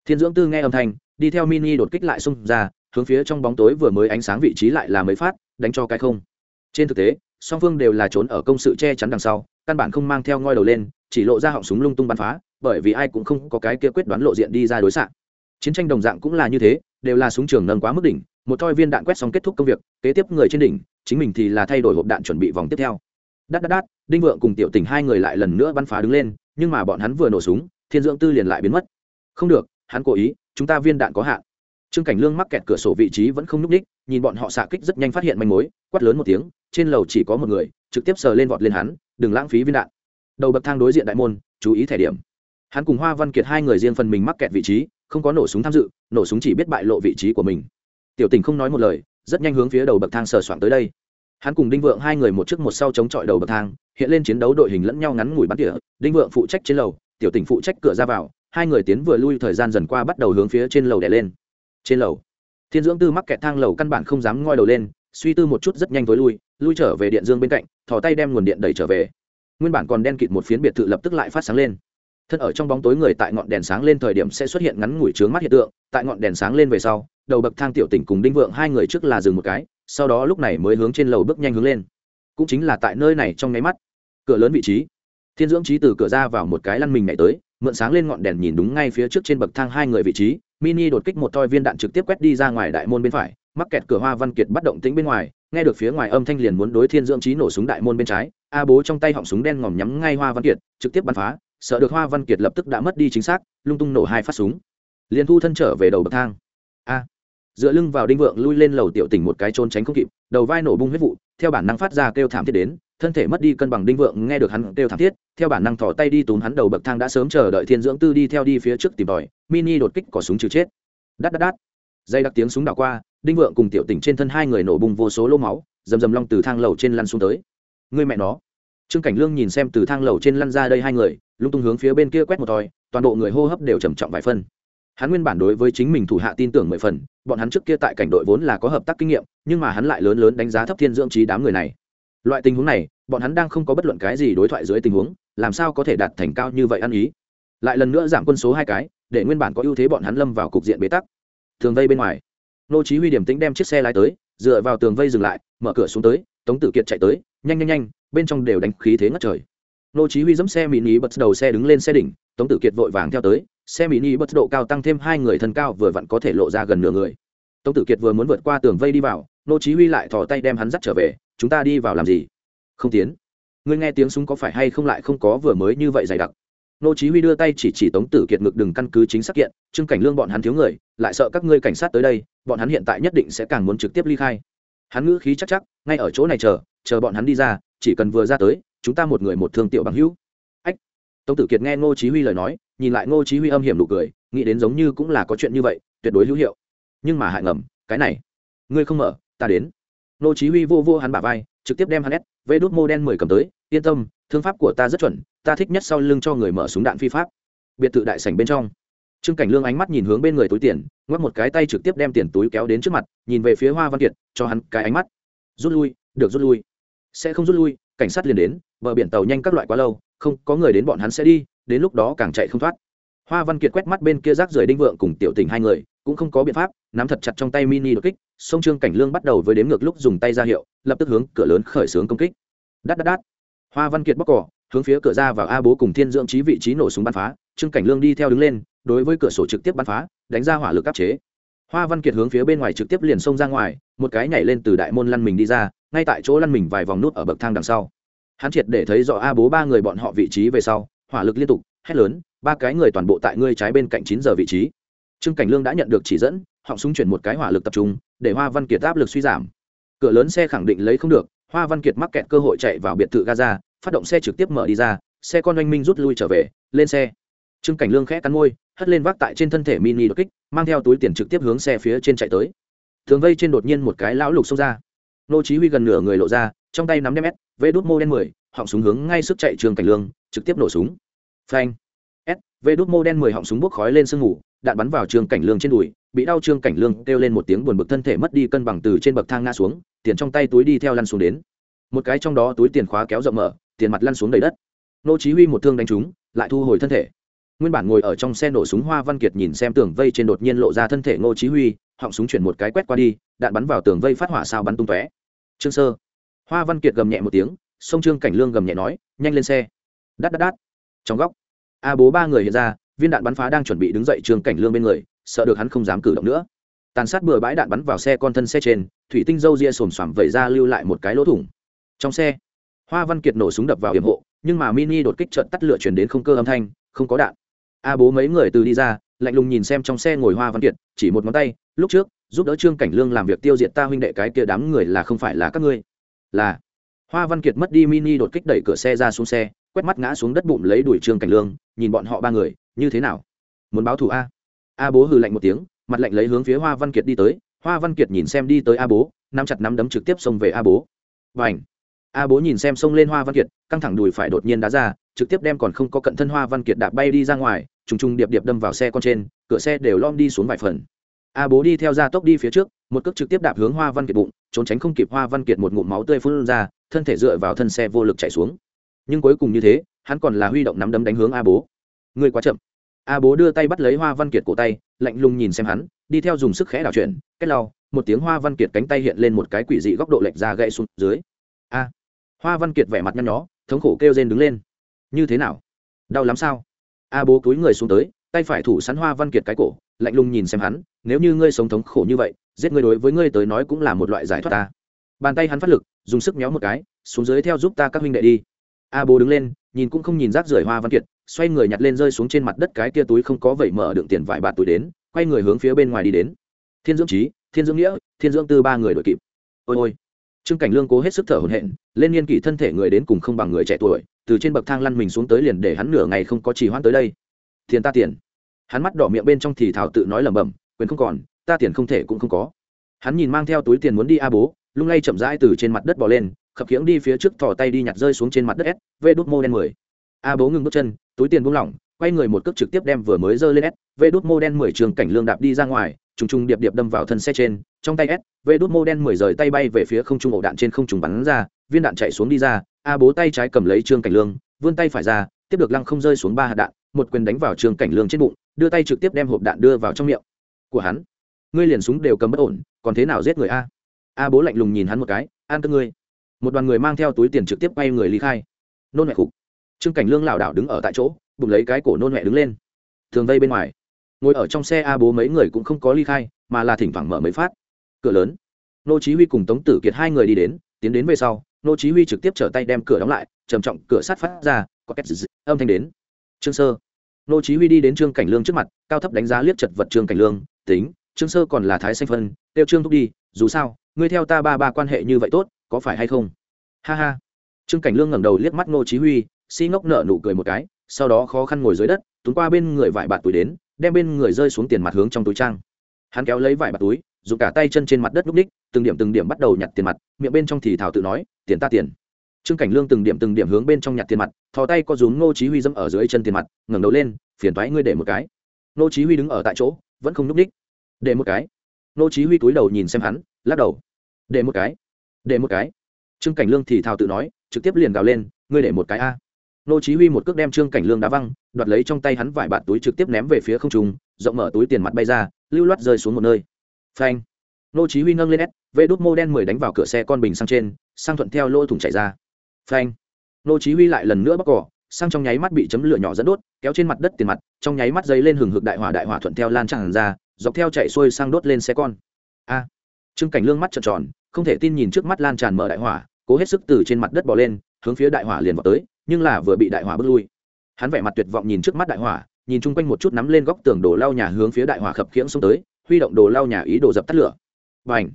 Thiên dưỡng tư nghe âm thanh, đi theo mini đột kích lại xung ra, hướng phía trong bóng tối vừa mới ánh sáng vị trí lại là mấy phát, đánh cho cái không. Trên thực tế, song phương đều là trốn ở công sự che chắn đằng sau, căn bản không mang theo ngoi đầu lên, chỉ lộ ra họng súng lung tung bắn phá, bởi vì ai cũng không có cái kia quyết đoán lộ diện đi ra đối xạ. Chiến tranh đồng dạng cũng là như thế, đều là súng trường nâng quá mức đỉnh một thoi viên đạn quét xong kết thúc công việc, kế tiếp người trên đỉnh, chính mình thì là thay đổi hộp đạn chuẩn bị vòng tiếp theo. Đắt đắt đắt đinh vượng cùng tiểu tình hai người lại lần nữa bắn phá đứng lên, nhưng mà bọn hắn vừa nổ súng, thiên dưỡng tư liền lại biến mất. Không được, hắn cố ý, chúng ta viên đạn có hạn. Trương cảnh lương mắc kẹt cửa sổ vị trí vẫn không nhúc ních, nhìn bọn họ xạ kích rất nhanh phát hiện manh mối, quát lớn một tiếng, trên lầu chỉ có một người, trực tiếp sờ lên vọt lên hắn, đừng lãng phí viên đạn. Đầu bậc thang đối diện đại môn, chú ý thẻ điểm. Hắn cùng hoa văn kiệt hai người riêng phần mình mắc kẹt vị trí, không có nổ súng tham dự, nổ súng chỉ biết bại lộ vị trí của mình tiểu tình không nói một lời, rất nhanh hướng phía đầu bậc thang sờ soạn tới đây. Hắn cùng đinh vượng hai người một trước một sau chống chọi đầu bậc thang, hiện lên chiến đấu đội hình lẫn nhau ngắn ngủi bắn tỉa. Đinh vượng phụ trách trên lầu, tiểu tình phụ trách cửa ra vào, hai người tiến vừa lui thời gian dần qua bắt đầu hướng phía trên lầu đè lên. Trên lầu, thiên dưỡng tư mắc kẹt thang lầu căn bản không dám ngoi đầu lên, suy tư một chút rất nhanh với lui lui trở về điện dương bên cạnh, thò tay đem nguồn điện đẩy trở về. Nguyên bản còn đen kịt một phiến biệt thự lập tức lại phát sáng lên thân ở trong bóng tối người tại ngọn đèn sáng lên thời điểm sẽ xuất hiện ngắn ngủi trướng mắt hiện tượng, tại ngọn đèn sáng lên về sau, đầu bậc thang tiểu tỉnh cùng đinh vượng hai người trước là dừng một cái, sau đó lúc này mới hướng trên lầu bước nhanh hướng lên. Cũng chính là tại nơi này trong nháy mắt. Cửa lớn vị trí. Thiên dưỡng trí từ cửa ra vào một cái lăn mình nhảy tới, mượn sáng lên ngọn đèn nhìn đúng ngay phía trước trên bậc thang hai người vị trí, mini đột kích một toi viên đạn trực tiếp quét đi ra ngoài đại môn bên phải, mắc kẹt cửa hoa văn kiệt bắt động tĩnh bên ngoài, nghe được phía ngoài âm thanh liền muốn đối thiên dưỡng trí nổ súng đại môn bên trái, a bố trong tay họng súng đen ngòm nhắm ngay hoa văn kiệt, trực tiếp bắn phá sợ được hoa văn kiệt lập tức đã mất đi chính xác, lung tung nổ hai phát súng. Liền thu thân trở về đầu bậc thang. A. Dựa lưng vào đinh vượng lui lên lầu tiểu tỉnh một cái trốn tránh không kịp, đầu vai nổ bung huyết vụ, theo bản năng phát ra kêu thảm thiết đến, thân thể mất đi cân bằng đinh vượng nghe được hắn kêu thảm thiết, theo bản năng thỏ tay đi túm hắn đầu bậc thang đã sớm chờ đợi thiên dưỡng tư đi theo đi phía trước tìm tòi, mini đột kích cỏ súng trừ chết. Đắt đắt đắt dây đặc tiếng súng đảo qua, đinh vượng cùng tiểu tỉnh trên thân hai người nổ bung vô số lô máu dầm dầm long từ thang lầu trên lăn xuống tới. Người mẹ nó. Trương cảnh lương nhìn xem từ thang lầu trên lăn ra đây hai người lung tung hướng phía bên kia quét một thòi, toàn bộ người hô hấp đều trầm trọng vài phân. Hắn nguyên bản đối với chính mình thủ hạ tin tưởng mười phần bọn hắn trước kia tại cảnh đội vốn là có hợp tác kinh nghiệm nhưng mà hắn lại lớn lớn đánh giá thấp thiên dưỡng trí đám người này. Loại tình huống này bọn hắn đang không có bất luận cái gì đối thoại dưới tình huống làm sao có thể đạt thành cao như vậy ăn ý? Lại lần nữa giảm quân số hai cái để nguyên bản có ưu thế bọn hắn lâm vào cục diện bế tắc. Thường vây bên ngoài nô chí huy điểm tính đem chiếc xe lái tới dựa vào tường vây dừng lại mở cửa xuống tới tống tử kiệt chạy tới nhanh nhanh nhanh bên trong đều đánh khí thế ngất trời nô chí huy dẫm xe mini bật đầu xe đứng lên xe đỉnh, tống tử kiệt vội vàng theo tới, xe mini bật độ cao tăng thêm hai người thân cao vừa vặn có thể lộ ra gần nửa người. Tống tử kiệt vừa muốn vượt qua tường vây đi vào, nô chí huy lại thò tay đem hắn dắt trở về, chúng ta đi vào làm gì? Không tiến. Ngươi nghe tiếng súng có phải hay không lại không có vừa mới như vậy dày đặc? Nô chí huy đưa tay chỉ chỉ tống tử kiệt ngực đừng căn cứ chính xác kiện, trương cảnh lương bọn hắn thiếu người, lại sợ các ngươi cảnh sát tới đây, bọn hắn hiện tại nhất định sẽ càng muốn trực tiếp ly khai. Hắn ngữ khí chắc chắc, ngay ở chỗ này chờ chờ bọn hắn đi ra, chỉ cần vừa ra tới chúng ta một người một thương tiểu bằng hữu. Ách, tống tử kiệt nghe ngô chí huy lời nói, nhìn lại ngô chí huy âm hiểm nụ cười, nghĩ đến giống như cũng là có chuyện như vậy, tuyệt đối hữu hiệu. Nhưng mà hại ngầm, cái này, ngươi không mở, ta đến. Ngô chí huy vô vô hắn bả vai, trực tiếp đem hắn ép, vê đốt mô đen mười cầm tới, yên tâm, thương pháp của ta rất chuẩn, ta thích nhất sau lưng cho người mở súng đạn phi pháp. Biệt thự đại sảnh bên trong. Trương cảnh lương ánh mắt nhìn hướng bên người túi tiền, ngoắc một cái tay trực tiếp đem tiền túi kéo đến trước mặt, nhìn về phía hoa văn kiệt, cho hắn cái ánh mắt. Rút lui, được rút lui. Sẽ không rút lui, cảnh sát liền đến bờ biển tàu nhanh các loại quá lâu, không, có người đến bọn hắn sẽ đi, đến lúc đó càng chạy không thoát. Hoa văn kiệt quét mắt bên kia rác rưởi đinh vượng cùng tiểu tình hai người, cũng không có biện pháp, nắm thật chặt trong tay mini đột kích, sông trương cảnh lương bắt đầu với đếm ngược lúc dùng tay ra hiệu, lập tức hướng cửa lớn khởi xướng công kích. Đắt đắt đắt hoa văn kiệt bóc cỏ, hướng phía cửa ra vào a bố cùng thiên dưỡng trí vị trí nổ súng bắn phá, trương cảnh lương đi theo đứng lên, đối với cửa sổ trực tiếp bắn phá, đánh ra hỏa lực áp chế. Hoa văn kiệt hướng phía bên ngoài trực tiếp liền xông ra ngoài, một cái nhảy lên từ đại môn lăn mình đi ra, ngay tại chỗ lăn mình vài vòng nút ở bậc thang đằng sau hắn triệt để thấy rõ a bố ba người bọn họ vị trí về sau, hỏa lực liên tục, hét lớn, ba cái người toàn bộ tại ngươi trái bên cạnh chín giờ vị trí. Trương cảnh lương đã nhận được chỉ dẫn, họng súng chuyển một cái hỏa lực tập trung, để hoa văn kiệt áp lực suy giảm. Cửa lớn xe khẳng định lấy không được, hoa văn kiệt mắc kẹt cơ hội chạy vào biệt thự gaza, phát động xe trực tiếp mở đi ra, xe con oanh minh rút lui trở về, lên xe. Trương cảnh lương khẽ cắn môi, hất lên vác tại trên thân thể mini đột kích, mang theo túi tiền trực tiếp hướng xe phía trên chạy tới. Thường vây trên đột nhiên một cái lão lục xông ra. Nô chí huy gần nửa người lộ ra trong tay nắm đem s vê đút mô đen 10, họng súng hướng ngay sức chạy trường cảnh lương trực tiếp nổ súng. Phanh. S vê đút mô đen 10 họng súng bốc khói lên sương ngủ đạn bắn vào trường cảnh lương trên đùi bị đau trương cảnh lương kêu lên một tiếng buồn bực thân thể mất đi cân bằng từ trên bậc thang ngã xuống tiền trong tay túi đi theo lăn xuống đến. Một cái trong đó túi tiền khóa kéo rộng mở tiền mặt lăn xuống đầy đất. Nô chí huy một thương đánh trúng lại thu hồi thân thể. Nguyên bản ngồi ở trong xe nổ súng hoa văn kiệt nhìn xem tường vây trên đột nhiên lộ ra thân thể ngô chí huy họng súng chuyển một cái quét qua đi đạn bắn vào tường vây phát hỏa sao bắn tung tóe. Trương sơ hoa văn kiệt gầm nhẹ một tiếng, sông trương cảnh lương gầm nhẹ nói, nhanh lên xe. Đắt đắt đắt trong góc, a bố ba người hiện ra, viên đạn bắn phá đang chuẩn bị đứng dậy trương cảnh lương bên người, sợ được hắn không dám cử động nữa. Tàn sát bừa bãi đạn bắn vào xe con thân xe trên, thủy tinh dâu ria xồm xoàm vẩy ra lưu lại một cái lỗ thủng. Trong xe, hoa văn kiệt nổ súng đập vào hiểm hộ, nhưng mà mini đột kích trận tắt lửa chuyển đến không cơ âm thanh, không có đạn. A bố mấy người từ đi ra, lạnh lùng nhìn xem trong xe ngồi hoa văn kiệt, chỉ một ngón tay, lúc trước, giúp đỡ trương cảnh lương làm việc tiêu diệt ta huynh đệ cái kia đám người là không phải là các ngươi là hoa văn kiệt mất đi mini đột kích đẩy cửa xe ra xuống xe, quét mắt ngã xuống đất bụng lấy đuổi trương cảnh lương, nhìn bọn họ ba người, như thế nào? Muốn báo thù a? A bố hừ lạnh một tiếng, mặt lạnh lấy hướng phía hoa văn kiệt đi tới, hoa văn kiệt nhìn xem đi tới a bố, nắm chặt nắm đấm trực tiếp xông về a bố. Và ảnh a bố nhìn xem xông lên hoa văn kiệt, căng thẳng đùi phải đột nhiên đá ra, trực tiếp đem còn không có cận thân hoa văn kiệt đạp bay đi ra ngoài, trùng trùng điệp điệp đâm vào xe con trên, cửa xe đều lom đi xuống vài phần. A bố đi theo ra tốc đi phía trước, một cước trực tiếp đạp hướng hoa văn kiệt bụng trốn tránh không kịp hoa văn kiệt một ngụm máu tươi phun ra, thân thể dựa vào thân xe vô lực chạy xuống. Nhưng cuối cùng như thế, hắn còn là huy động nắm đấm đánh hướng a bố. Người quá chậm. A bố đưa tay bắt lấy hoa văn kiệt cổ tay, lạnh lùng nhìn xem hắn, đi theo dùng sức khẽ đảo chuyển, cách lau, một tiếng hoa văn kiệt cánh tay hiện lên một cái quỷ dị góc độ lệch ra gãy xuống dưới. A. Hoa văn kiệt vẻ mặt nhăn nhó, thống khổ kêu rên đứng lên. Như thế nào? Đau lắm sao? A bố cúi người xuống tới, tay phải thủ sắn hoa văn kiệt cái cổ lạnh lùng nhìn xem hắn, nếu như ngươi sống thống khổ như vậy, giết ngươi đối với ngươi tới nói cũng là một loại giải thoát ta. Bàn tay hắn phát lực, dùng sức méo một cái, xuống dưới theo giúp ta các huynh đệ đi. A bố đứng lên, nhìn cũng không nhìn rác rưởi hoa văn kiệt, xoay người nhặt lên rơi xuống trên mặt đất cái kia túi không có vẩy mở đựng tiền vải bạt túi đến, quay người hướng phía bên ngoài đi đến. Thiên dưỡng trí thiên dưỡng nghĩa, thiên dưỡng tư ba người đội kịp. Ôi ôi. Trương cảnh lương cố hết sức thở hổn hển, lên niên kỷ thân thể người đến cùng không bằng người trẻ tuổi, từ trên bậc thang lăn mình xuống tới liền để hắn nửa ngày không có trì hoãn tới đây. Tiền ta tiền hắn mắt đỏ miệng bên trong thì thảo tự nói lẩm bẩm, quyền không còn, ta tiền không thể cũng không có. Hắn nhìn mang theo túi tiền muốn đi a bố, lung lay chậm rãi từ trên mặt đất bò lên, khập khiễng đi phía trước thò tay đi nhặt rơi xuống trên mặt đất s vê đốt mô đen mười. A bố ngừng bước chân, túi tiền buông lỏng, quay người một cước trực tiếp đem vừa mới giơ lên s vê đốt mô đen mười trường cảnh lương đạp đi ra ngoài, trùng trùng điệp điệp đâm vào thân xe trên, trong tay s vê đốt mô đen mười rời tay bay về phía không trung ổ đạn trên không trùng bắn ra, viên đạn chạy xuống đi ra, a bố tay trái cầm lấy trương cảnh lương, vươn tay phải ra, tiếp được lăng không rơi xuống ba hạt đạn, một quyền đánh vào trương cảnh lương trên bụng đưa tay trực tiếp đem hộp đạn đưa vào trong miệng. Của hắn. Ngươi liền súng đều cầm bất ổn, còn thế nào giết người a? A bố lạnh lùng nhìn hắn một cái, an tức ngươi. Một đoàn người mang theo túi tiền trực tiếp bay người ly khai. Nôn mẹ khục. Trương cảnh lương lảo đảo đứng ở tại chỗ, bụng lấy cái cổ nôn mẹ đứng lên. Thường vây bên ngoài. Ngồi ở trong xe a bố mấy người cũng không có ly khai, mà là thỉnh thoảng mở mấy phát. Cửa lớn. Nô chí huy cùng tống tử kiệt hai người đi đến, tiến đến về sau, nô chí huy trực tiếp trở tay đem cửa đóng lại, trầm trọng cửa sắt phát ra, có két âm thanh đến. Trương sơ nô chí huy đi đến trương cảnh lương trước mặt, cao thấp đánh giá liếc chật vật trương cảnh lương, tính, trương sơ còn là thái xanh phân, tiêu trương thúc đi, dù sao, ngươi theo ta ba ba quan hệ như vậy tốt, có phải hay không? Ha ha. Trương cảnh lương ngẩng đầu liếc mắt nô chí huy, si ngốc nở nụ cười một cái, sau đó khó khăn ngồi dưới đất, túm qua bên người vải bạt túi đến, đem bên người rơi xuống tiền mặt hướng trong túi trang. Hắn kéo lấy vải bạt túi, dùng cả tay chân trên mặt đất núp ních, từng điểm từng điểm bắt đầu nhặt tiền mặt, miệng bên trong thì thảo tự nói, tiền ta tiền trương cảnh lương từng điểm từng điểm hướng bên trong nhặt tiền mặt thò tay có rúm ngô chí huy dẫm ở dưới chân tiền mặt ngẩng đầu lên phiền toái ngươi để một cái. Ngô chí huy đứng ở tại chỗ vẫn không núp đích, để một cái. Ngô chí huy cúi đầu nhìn xem hắn lắc đầu. Để một cái để một cái. Trương cảnh lương thì thào tự nói trực tiếp liền gào lên ngươi để một cái a. Ngô chí huy một cước đem trương cảnh lương đá văng đoạt lấy trong tay hắn vải bạt túi trực tiếp ném về phía không trung rộng mở túi tiền mặt bay ra lưu loát rơi xuống một nơi. Phanh. Nô chí huy nâng lên ép, vê đốt mô đen mười đánh vào cửa xe con bình sang trên sang thuận theo lỗ thủng chạy ra phanh. Nô chí huy lại lần nữa bóc cỏ, sang trong nháy mắt bị chấm lửa nhỏ dẫn đốt, kéo trên mặt đất tiền mặt, trong nháy mắt dấy lên hừng hực đại hỏa đại hỏa thuận theo lan tràn ra, dọc theo chạy xuôi sang đốt lên xe con. A. Trương cảnh lương mắt trợn tròn, không thể tin nhìn trước mắt lan tràn mở đại hỏa, cố hết sức từ trên mặt đất bò lên, hướng phía đại hỏa liền vào tới, nhưng là vừa bị đại hỏa bước lui. Hắn vẻ mặt tuyệt vọng nhìn trước mắt đại hỏa, nhìn chung quanh một chút nắm lên góc tường đổ lau nhà hướng phía đại hỏa khập khiễng xuống tới, huy động đồ lau nhà ý đồ dập tắt lửa. Và ảnh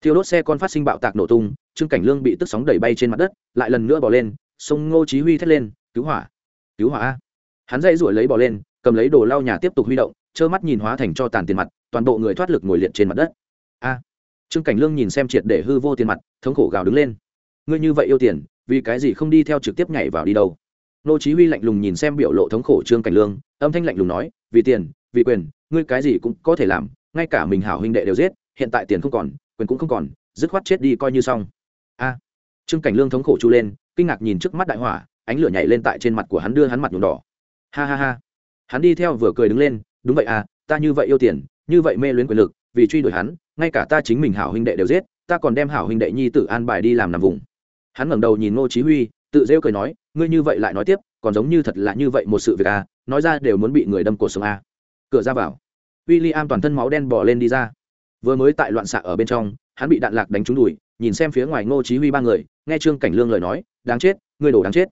thiêu đốt xe con phát sinh bạo tạc nổ tung trương cảnh lương bị tức sóng đẩy bay trên mặt đất, lại lần nữa bỏ lên, sông ngô chí huy thét lên, cứu hỏa! Cứu hỏa a! Hắn dây ruổi lấy bỏ lên, cầm lấy đồ lau nhà tiếp tục huy động, trơ mắt nhìn hóa thành cho tàn tiền mặt, toàn bộ người thoát lực ngồi liệt trên mặt đất. A! Trương cảnh lương nhìn xem triệt để hư vô tiền mặt, thống khổ gào đứng lên. Ngươi như vậy yêu tiền, vì cái gì không đi theo trực tiếp nhảy vào đi đâu? Nô chí huy lạnh lùng nhìn xem biểu lộ thống khổ trương cảnh lương, âm thanh lạnh lùng nói, vì tiền, vì quyền, ngươi cái gì cũng có thể làm, ngay cả mình hảo huynh đệ đều giết, hiện tại tiền không còn, quyền cũng không còn, dứt khoát chết đi coi như xong trương cảnh lương thống khổ chu lên kinh ngạc nhìn trước mắt đại hỏa ánh lửa nhảy lên tại trên mặt của hắn đưa hắn mặt nhuộm đỏ. Ha ha ha. Hắn đi theo vừa cười đứng lên đúng vậy à ta như vậy yêu tiền như vậy mê luyến quyền lực vì truy đuổi hắn ngay cả ta chính mình hảo huynh đệ đều giết ta còn đem hảo huynh đệ nhi tử an bài đi làm nằm vùng. Hắn ngẩng đầu nhìn ngô chí huy tự rêu cười nói ngươi như vậy lại nói tiếp còn giống như thật là như vậy một sự việc à nói ra đều muốn bị người đâm cổ sống à. Cửa ra vào. William toàn thân máu đen bò lên đi ra. Vừa mới tại loạn xạ ở bên trong, hắn bị đạn lạc đánh trúng đùi, nhìn xem phía ngoài Ngô Chí Huy ba người, nghe Trương Cảnh Lương lời nói, đáng chết, ngươi đổ đáng chết.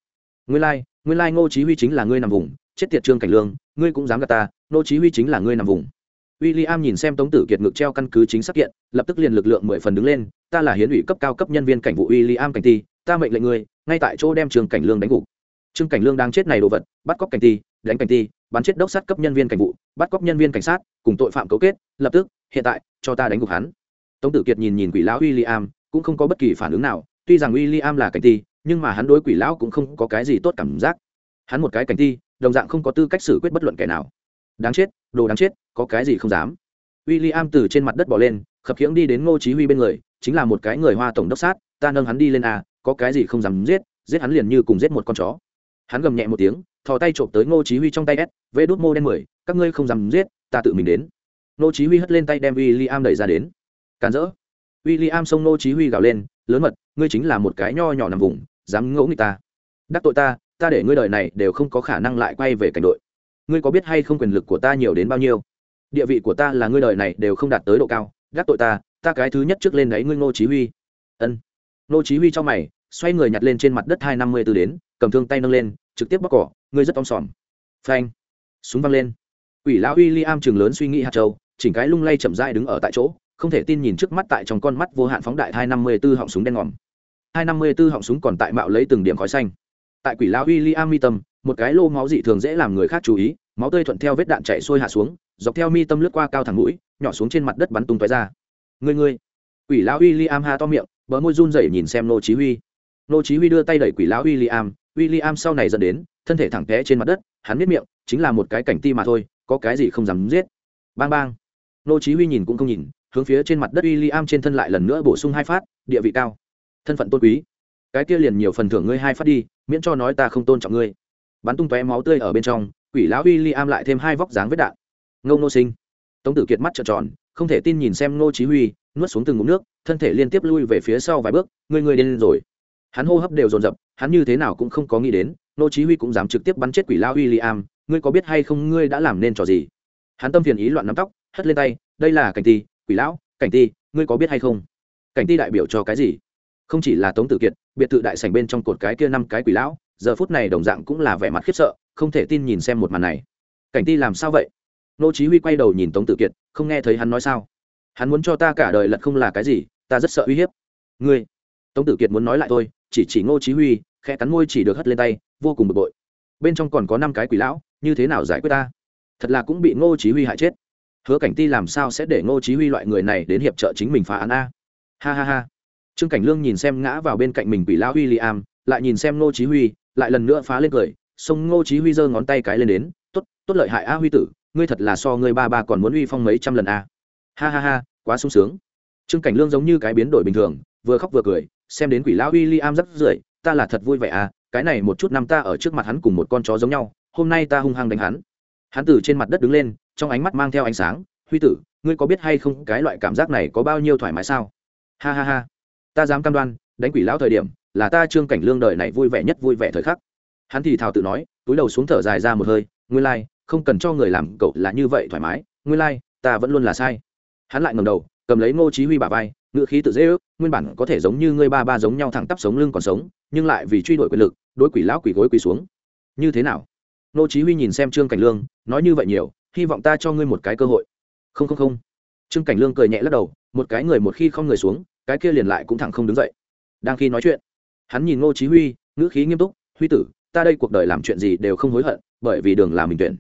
ngươi lai, like, ngươi lai like Ngô Chí Huy chính là ngươi nằm vùng, chết tiệt Trương Cảnh Lương, ngươi cũng dám gạt ta, Ngô Chí Huy chính là ngươi nằm vùng. William nhìn xem Tống Tử Kiệt ngực treo căn cứ chính xác kiện, lập tức liền lực lượng mười phần đứng lên, ta là hiến ủy cấp cao cấp nhân viên cảnh vụ William cảnh ti, ta mệnh lệnh ngươi, ngay tại chỗ đem Trương Cảnh Lương đánh gục. Trương Cảnh Lương đang chết này đồ vật, bắt cóc cảnh ti, đánh cảnh ti, bắn chết đốc sát cấp nhân viên cảnh vụ bắt cóc nhân viên cảnh sát cùng tội phạm cấu kết lập tức hiện tại cho ta đánh gục hắn tống tử kiệt nhìn nhìn quỷ lão William cũng không có bất kỳ phản ứng nào tuy rằng w i l l i am là cảnh ti nhưng mà hắn đối quỷ lão cũng không có cái gì tốt cảm giác. Hắn một cái cảnh ti đồng dạng không có tư cách xử quyết bất luận kẻ nào. Đáng chết đồ đáng chết có cái gì không dám. W i l l i am từ trên mặt đất bỏ lên khập khiễng đi đến ngô chí huy bên người chính là một cái người hoa tổng đốc sát ta nâng hắn đi lên à, có cái gì không dám giết giết hắn liền như cùng giết một con chó. Hắn gầm nhẹ một tiếng thò tay trộm tới ngô chí huy trong tay s vê đốt mô đen mười các ngươi không dám giết ta tự mình đến. Ngô chí huy hất lên tay đem William đẩy ra đến. Càn rỡ. William sông nô chí huy gào lên, lớn mật, ngươi chính là một cái nho nhỏ nằm vùng, dám ngỗ nghịch ta. Đắc tội ta ta để ngươi đời này đều không có khả năng lại quay về cảnh đội. Ngươi có biết hay không quyền lực của ta nhiều đến bao nhiêu? Địa vị của ta là ngươi đời này đều không đạt tới độ cao, đắc tội ta ta cái thứ nhất trước lên đấy ngươi ngô chí huy. Ân. Ngô chí huy cho mày, xoay người nhặt lên trên mặt đất hai năm mươi từ đến, cầm thương tay nâng lên, trực tiếp bóc cỏ, ngươi rất om sòm. Phanh. Súng văng lên. Ủy lão William am trường lớn suy nghĩ hạt châu, chỉnh cái lung lay chậm rãi đứng ở tại chỗ không thể tin nhìn trước mắt tại trong con mắt vô hạn phóng đại hai năm mươi b ố họng súng đen ngòm. Hai năm mươi b ố họng súng còn tại mạo lấy từng điểm khói xanh. Tại quỷ lão uy li am mi tâm một cái lô máu dị thường dễ làm người khác chú ý máu tươi thuận theo vết đạn chạy xuôi hạ xuống dọc theo mi tâm lướt qua cao thẳng mũi nhỏ xuống trên mặt đất bắn tung tóe ra. Người người quỷ lão uy li am ha to miệng bờ môi run rẩy nhìn xem nô chí huy. Nô chí huy đưa tay đẩy quỷ lão uy li am William sau này dẫn đến, thân thể thẳng té trên mặt đất, hắn biết miệng, chính là một cái cảnh ti mà thôi, có cái gì không dám giết. Bang bang. Nô Chí Huy nhìn cũng không nhìn, hướng phía trên mặt đất William trên thân lại lần nữa bổ sung hai phát, địa vị cao, thân phận tôn quý. Cái kia liền nhiều phần thưởng ngươi hai phát đi, miễn cho nói ta không tôn trọng ngươi. Bắn tung tóe máu tươi ở bên trong, quỷ lão William lại thêm hai vóc dáng vết đạn. Ngông nô sinh. Tống Tử Kiệt mắt trợn tròn, không thể tin nhìn xem ngô chí huy nuốt xuống từng ngụm nước thân thể liên tiếp lui về phía sau vài bước người người điên rồi hắn hô hấp đều dồn dập hắn như thế nào cũng không có nghĩ đến ngô chí huy cũng dám trực tiếp bắn chết quỷ lao William ngươi có biết hay không ngươi đã làm nên trò gì hắn tâm phiền ý loạn nắm tóc hất lên tay đây là cảnh ti quỷ lão, cảnh ti, ngươi có biết hay không? Cảnh ti đại biểu cho cái gì? Không chỉ là tống tử kiệt, biệt thự đại sảnh bên trong cột cái kia năm cái quỷ lão, giờ phút này đồng dạng cũng là vẻ mặt khiếp sợ, không thể tin nhìn xem một màn này. Cảnh ti làm sao vậy? Nô chí huy quay đầu nhìn tống tử kiệt, không nghe thấy hắn nói sao? Hắn muốn cho ta cả đời lật không là cái gì, ta rất sợ uy hiếp. Ngươi! Tống tử kiệt muốn nói lại thôi, chỉ chỉ ngô chí huy, khẽ cắn môi chỉ được hất lên tay, vô cùng bực bội. Bên trong còn có năm cái quỷ lão, như thế nào giải quyết ta? Thật là cũng bị ngô chí huy hại chết hứa cảnh ti làm sao sẽ để ngô chí huy loại người này đến hiệp trợ chính mình phá án a? Ha ha ha. Trương cảnh lương nhìn xem ngã vào bên cạnh mình quỷ lão liam lại nhìn xem ngô chí huy, lại lần nữa phá lên cười, xông ngô chí huy giơ ngón tay cái lên đến, tốt tốt lợi hại a huy tử, ngươi thật là so ngươi ba ba còn muốn uy phong mấy trăm lần a. Ha ha ha, quá sung sướng. Trương cảnh lương giống như cái biến đổi bình thường, vừa khóc vừa cười, xem đến quỷ lão liam rất rưởi ta là thật vui vẻ a, cái này một chút năm ta ở trước mặt hắn cùng một con chó giống nhau, hôm nay ta hung hăng đánh hắn. Hắn từ trên mặt đất đứng lên trong ánh mắt mang theo ánh sáng huy tử ngươi có biết hay không cái loại cảm giác này có bao nhiêu thoải mái sao? Ha ha ha ta dám cam đoan đánh quỷ lão thời điểm là ta trương cảnh lương đời này vui vẻ nhất vui vẻ thời khắc. Hắn thì thào tự nói túi đầu xuống thở dài ra một hơi nguyên lai、like, không cần cho người làm cậu là như vậy thoải mái nguyên lai、like, ta vẫn luôn là sai. Hắn lại ngầm đầu cầm lấy ngô chí huy bà vai ngựa khí tự dễ ước nguyên bản có thể giống như ngươi ba ba giống nhau thẳng tắp sống lưng còn sống nhưng lại vì truy đuổi quyền lực đối quỷ lão quỷ gối quỳ xuống. Như thế nào? Ngô chí huy nhìn xem trương cảnh lương nói như vậy nhiều hy vọng ta cho ngươi một cái cơ hội. Không không không. Trương cảnh lương cười nhẹ lắc đầu một cái người một khi không người xuống cái kia liền lại cũng thẳng không đứng dậy. Đang khi nói chuyện hắn nhìn Ngô chí huy ngữ khí nghiêm túc huy tử ta đây cuộc đời làm chuyện gì đều không hối hận bởi vì đường là mình tuyển.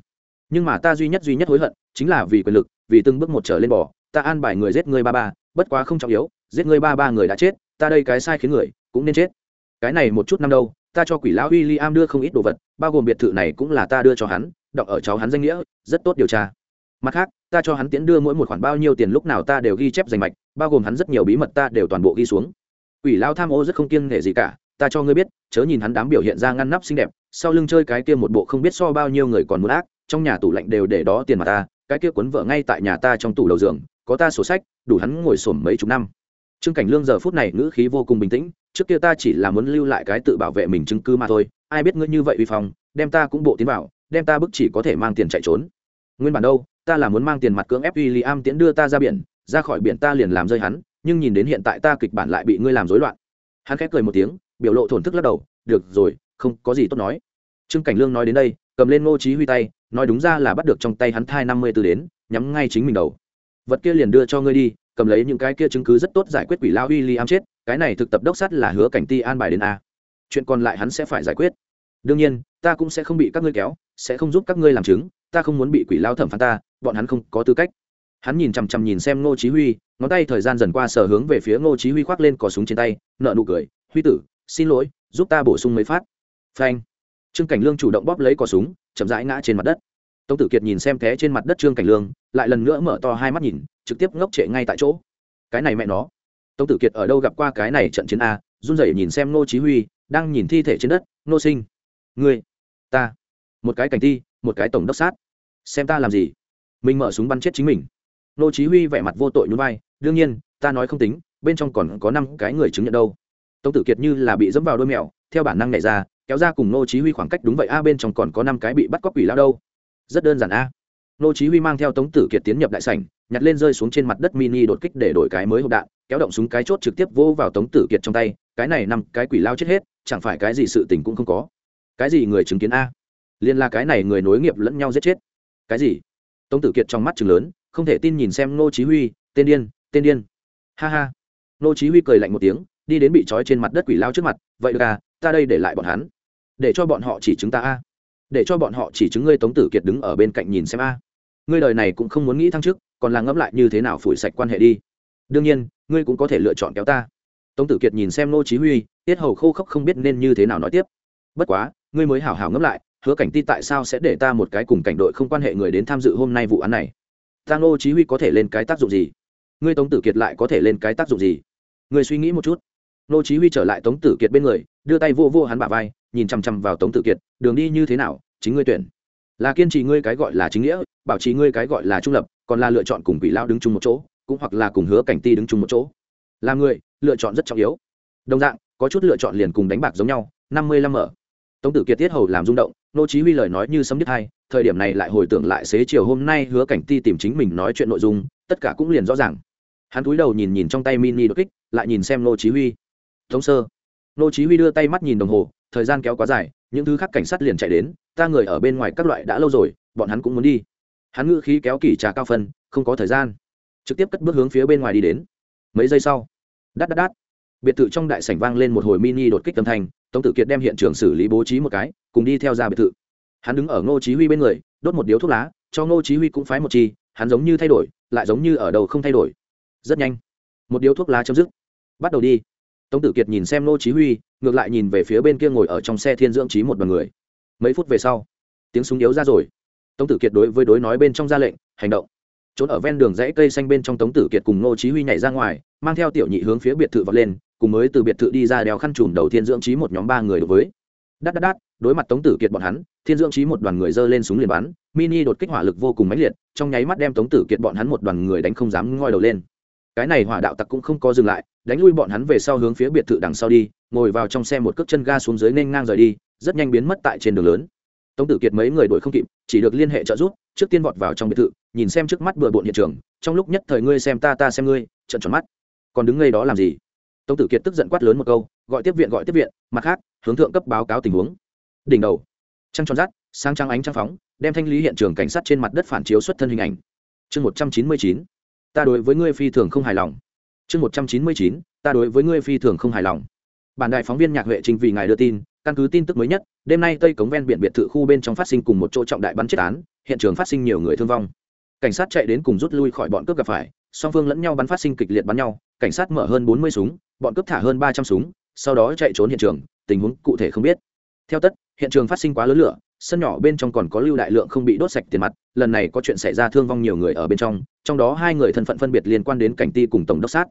Nhưng mà ta duy nhất duy nhất hối hận chính là vì quyền lực vì từng bước một trở lên bò ta an bài người giết ngươi ba ba bất quá không trọng yếu giết ngươi ba ba người đã chết ta đây cái sai khiến người cũng nên chết. Cái này một chút năm đâu ta cho quỷ lão William đưa không ít đồ vật, bao gồm biệt thự này cũng là ta đưa cho hắn, đọc ở cháu hắn danh nghĩa, rất tốt điều tra. Mặt khác, ta cho hắn tiến đưa mỗi một khoản bao nhiêu tiền lúc nào ta đều ghi chép danh mạch, bao gồm hắn rất nhiều bí mật ta đều toàn bộ ghi xuống. Quỷ lao tham ô rất không kiêng nể gì cả, ta cho ngươi biết, chớ nhìn hắn đám biểu hiện ra ngăn nắp xinh đẹp, sau lưng chơi cái kia một bộ không biết so bao nhiêu người còn muốn ác, trong nhà tủ lạnh đều để đó tiền mà ta, cái kia cuốn vợ ngay tại nhà ta trong tủ đầu giường, có ta sổ sách, đủ hắn ngồi sổm mấy chục năm. Trương Cảnh Lương giờ phút này ngữ khí vô cùng bình tĩnh, trước kia ta chỉ là muốn lưu lại cái tự bảo vệ mình chứng cứ mà thôi ai biết ngươi như vậy uy phong đem ta cũng bộ tiến vào đem ta bức chỉ có thể mang tiền chạy trốn nguyên bản đâu ta là muốn mang tiền mặt cưỡng ép William tiến tiễn đưa ta ra biển ra khỏi biển ta liền làm rơi hắn nhưng nhìn đến hiện tại ta kịch bản lại bị ngươi làm rối loạn hắn khép cười một tiếng biểu lộ thổn thức lắc đầu được rồi không có gì tốt nói trương cảnh lương nói đến đây cầm lên ngô chí huy tay nói đúng ra là bắt được trong tay hắn thai năm mươi từ đến nhắm ngay chính mình đầu vật kia liền đưa cho ngươi đi cầm lấy những cái kia chứng cứ rất tốt giải quyết quỷ lao William chết, cái này thực tập đốc sát là hứa cảnh ti an bài đến a. Chuyện còn lại hắn sẽ phải giải quyết. Đương nhiên, ta cũng sẽ không bị các ngươi kéo, sẽ không giúp các ngươi làm chứng, ta không muốn bị quỷ lao thẩm phán ta, bọn hắn không có tư cách. Hắn nhìn chằm chằm nhìn xem Ngô Chí Huy, ngón tay thời gian dần qua sở hướng về phía Ngô Chí Huy khoác lên cò súng trên tay, nợ nụ cười, "Huy tử, xin lỗi, giúp ta bổ sung mấy phát." Phanh. Trương Cảnh Lương chủ động bóp lấy cò súng, chậm rãi ngã trên mặt đất. Tống Tử Kiệt nhìn xem té trên mặt đất Trương Cảnh Lương, lại lần nữa mở to hai mắt nhìn, trực tiếp ngốc trệ ngay tại chỗ cái này mẹ nó tống tử kiệt ở đâu gặp qua cái này trận chiến a run rẩy nhìn xem Ngô chí huy đang nhìn thi thể trên đất Ngô sinh ngươi, ta, một cái cảnh thi một cái tổng đốc sát, xem ta làm gì. Mình mở súng bắn chết chính mình. Nô chí huy vẻ mặt vô tội nhún vai, đương nhiên, ta nói không tính, bên trong còn có năm cái người chứng nhận đâu. Tống tử kiệt như là bị dẫm vào đôi mèo, theo bản năng nhảy ra, kéo ra cùng nô chí huy khoảng cách đúng vậy, a, bên trong còn có năm cái bị bắt cóc quỷ lao đâu. Rất đơn giản, a. Nô chí huy mang theo tống tử kiệt tiến nhập đại sảnh, nhặt lên rơi xuống trên mặt đất mini đột kích để đổi cái mới hộp đạn, kéo động súng cái chốt trực tiếp vô vào tống tử kiệt trong tay, cái này năm cái quỷ lao chết hết, chẳng phải cái gì sự tình cũng không có cái gì người chứng kiến a? Liên là cái này người nối nghiệp lẫn nhau giết chết. Cái gì? Tống tử kiệt trong mắt chừng lớn, không thể tin nhìn xem nô chí huy, tên điên tên điên. Ha ha. Nô chí huy cười lạnh một tiếng, đi đến bị trói trên mặt đất quỷ lao trước mặt, vậy được à ta đây để lại bọn hắn. Để cho bọn họ chỉ chứng ta a. Để cho bọn họ chỉ chứng ngươi tống tử kiệt đứng ở bên cạnh nhìn xem a. Ngươi đời này cũng không muốn nghĩ thăng chức, còn là ngẫm lại như thế nào phủi sạch quan hệ đi. Đương nhiên, ngươi cũng có thể lựa chọn kéo ta. Tống tử kiệt nhìn xem nô chí huy, tiết hầu khô khốc không biết nên như thế nào nói tiếp. Bất quá ngươi mới hảo hảo ngẫm lại, hứa cảnh ti tại sao sẽ để ta một cái cùng cảnh đội không quan hệ người đến tham dự hôm nay vụ án này? Ta ngô chí huy có thể lên cái tác dụng gì? Ngươi tống tử kiệt lại có thể lên cái tác dụng gì? Ngươi suy nghĩ một chút. Ngô chí huy trở lại tống tử kiệt bên người, đưa tay vô vô hắn bả vai, nhìn chăm chăm vào tống tử kiệt, đường đi như thế nào? Chính ngươi tuyển. Là kiên trì ngươi cái gọi là chính nghĩa, bảo trì ngươi cái gọi là trung lập, còn là lựa chọn cùng quỷ lão đứng chung một chỗ, cũng hoặc là cùng hứa cảnh ti đứng chung một chỗ. Là người, lựa chọn rất trọng yếu. Đồng dạng, có chút lựa chọn liền cùng đánh bạc giống nhau, năm mươi lăm mở tống tử kiệt tiết hầu làm rung động, nô chí huy lời nói như sấm đứt hai, thời điểm này lại hồi tưởng lại xế chiều hôm nay hứa cảnh ti tìm chính mình nói chuyện nội dung, tất cả cũng liền rõ ràng. Hắn cúi đầu nhìn nhìn trong tay mini đột kích, lại nhìn xem nô chí huy. Tống sơ. Nô chí huy đưa tay mắt nhìn đồng hồ, thời gian kéo quá dài, những thứ khác cảnh sát liền chạy đến, ta người ở bên ngoài các loại đã lâu rồi, bọn hắn cũng muốn đi. Hắn ngự khí kéo kỷ trà cao phân, không có thời gian. Trực tiếp cất bước hướng phía bên ngoài đi đến. Mấy giây sau đắt đắt đắt biệt thự trong đại sảnh vang lên một hồi mini đột kích âm thanh, tống tử kiệt đem hiện trường xử lý bố trí một cái, cùng đi theo ra biệt thự. Hắn đứng ở ngô chí huy bên người, đốt một điếu thuốc lá, cho ngô chí huy cũng phái một chi, hắn giống như thay đổi, lại giống như ở đầu không thay đổi. Rất nhanh, một điếu thuốc lá chấm dứt. Bắt đầu đi. Tống tử kiệt nhìn xem ngô chí huy, ngược lại nhìn về phía bên kia ngồi ở trong xe thiên dưỡng trí một đoàn người. Mấy phút về sau, tiếng súng yếu ra rồi. Tống tử kiệt đối với đối nói bên trong ra lệnh, hành động. Trốn ở ven đường rẽ cây xanh bên trong tống tử kiệt cùng ngô chí huy nhảy ra ngoài, mang theo tiểu nhị hướng phía biệt thự vọt lên cùng mới từ biệt thự đi ra đeo khăn trùm đầu thiên dưỡng trí một nhóm ba người đối với. Đắt đắt đắt đối mặt tống tử kiệt bọn hắn, thiên dưỡng trí một đoàn người giơ lên súng liền bắn, mini đột kích hỏa lực vô cùng mãnh liệt, trong nháy mắt đem tống tử kiệt bọn hắn một đoàn người đánh không dám ngoi đầu lên. Cái này hỏa đạo tặc cũng không có dừng lại, đánh lui bọn hắn về sau hướng phía biệt thự đằng sau đi, ngồi vào trong xe một cước chân ga xuống dưới nên ngang rời đi, rất nhanh biến mất tại trên đường lớn. Tống tử kiệt mấy người đuổi không kịp, chỉ được liên hệ trợ giúp, trước tiên vọt vào trong biệt thự, nhìn xem trước mắt bừa bộn hiện trường, trong lúc nhất thời ngươi xem ta ta xem ngươi trận tròn mắt. Còn đứng ngay đó làm gì? Tống tử kiệt tức giận quát lớn một câu, gọi tiếp viện, gọi tiếp viện, mặt khác, hướng thượng cấp báo cáo tình huống. Đỉnh đầu. Trăng tròn rắt sang trăng ánh trăng phóng, đem thanh lý hiện trường cảnh sát trên mặt đất phản chiếu xuất thân hình ảnh. Chương một trăm chín mươi chín, ta đối với ngươi phi thường không hài lòng. Chương một trăm chín mươi chín, ta đối với ngươi phi thường không hài lòng. Bản đại phóng viên nhạc huệ trình vì ngài đưa tin, căn cứ tin tức mới nhất, đêm nay tây cống ven biển biệt thự khu bên trong phát sinh cùng một chỗ trọng đại bắn chết án, hiện trường phát sinh nhiều người thương vong. Cảnh sát chạy đến cùng rút lui khỏi bọn cướp gặp phải, song phương lẫn nhau bắn phát sinh kịch liệt bắn nhau cảnh sát mở hơn bốn mươi súng, bọn cướp thả hơn ba trăm súng, sau đó chạy trốn hiện trường, tình huống cụ thể không biết. Theo tất, hiện trường phát sinh quá lớn lửa, sân nhỏ bên trong còn có lưu đại lượng không bị đốt sạch tiền mặt, lần này có chuyện xảy ra thương vong nhiều người ở bên trong trong đó hai người thân phận phân biệt liên quan đến cảnh ti cùng tổng đốc sát.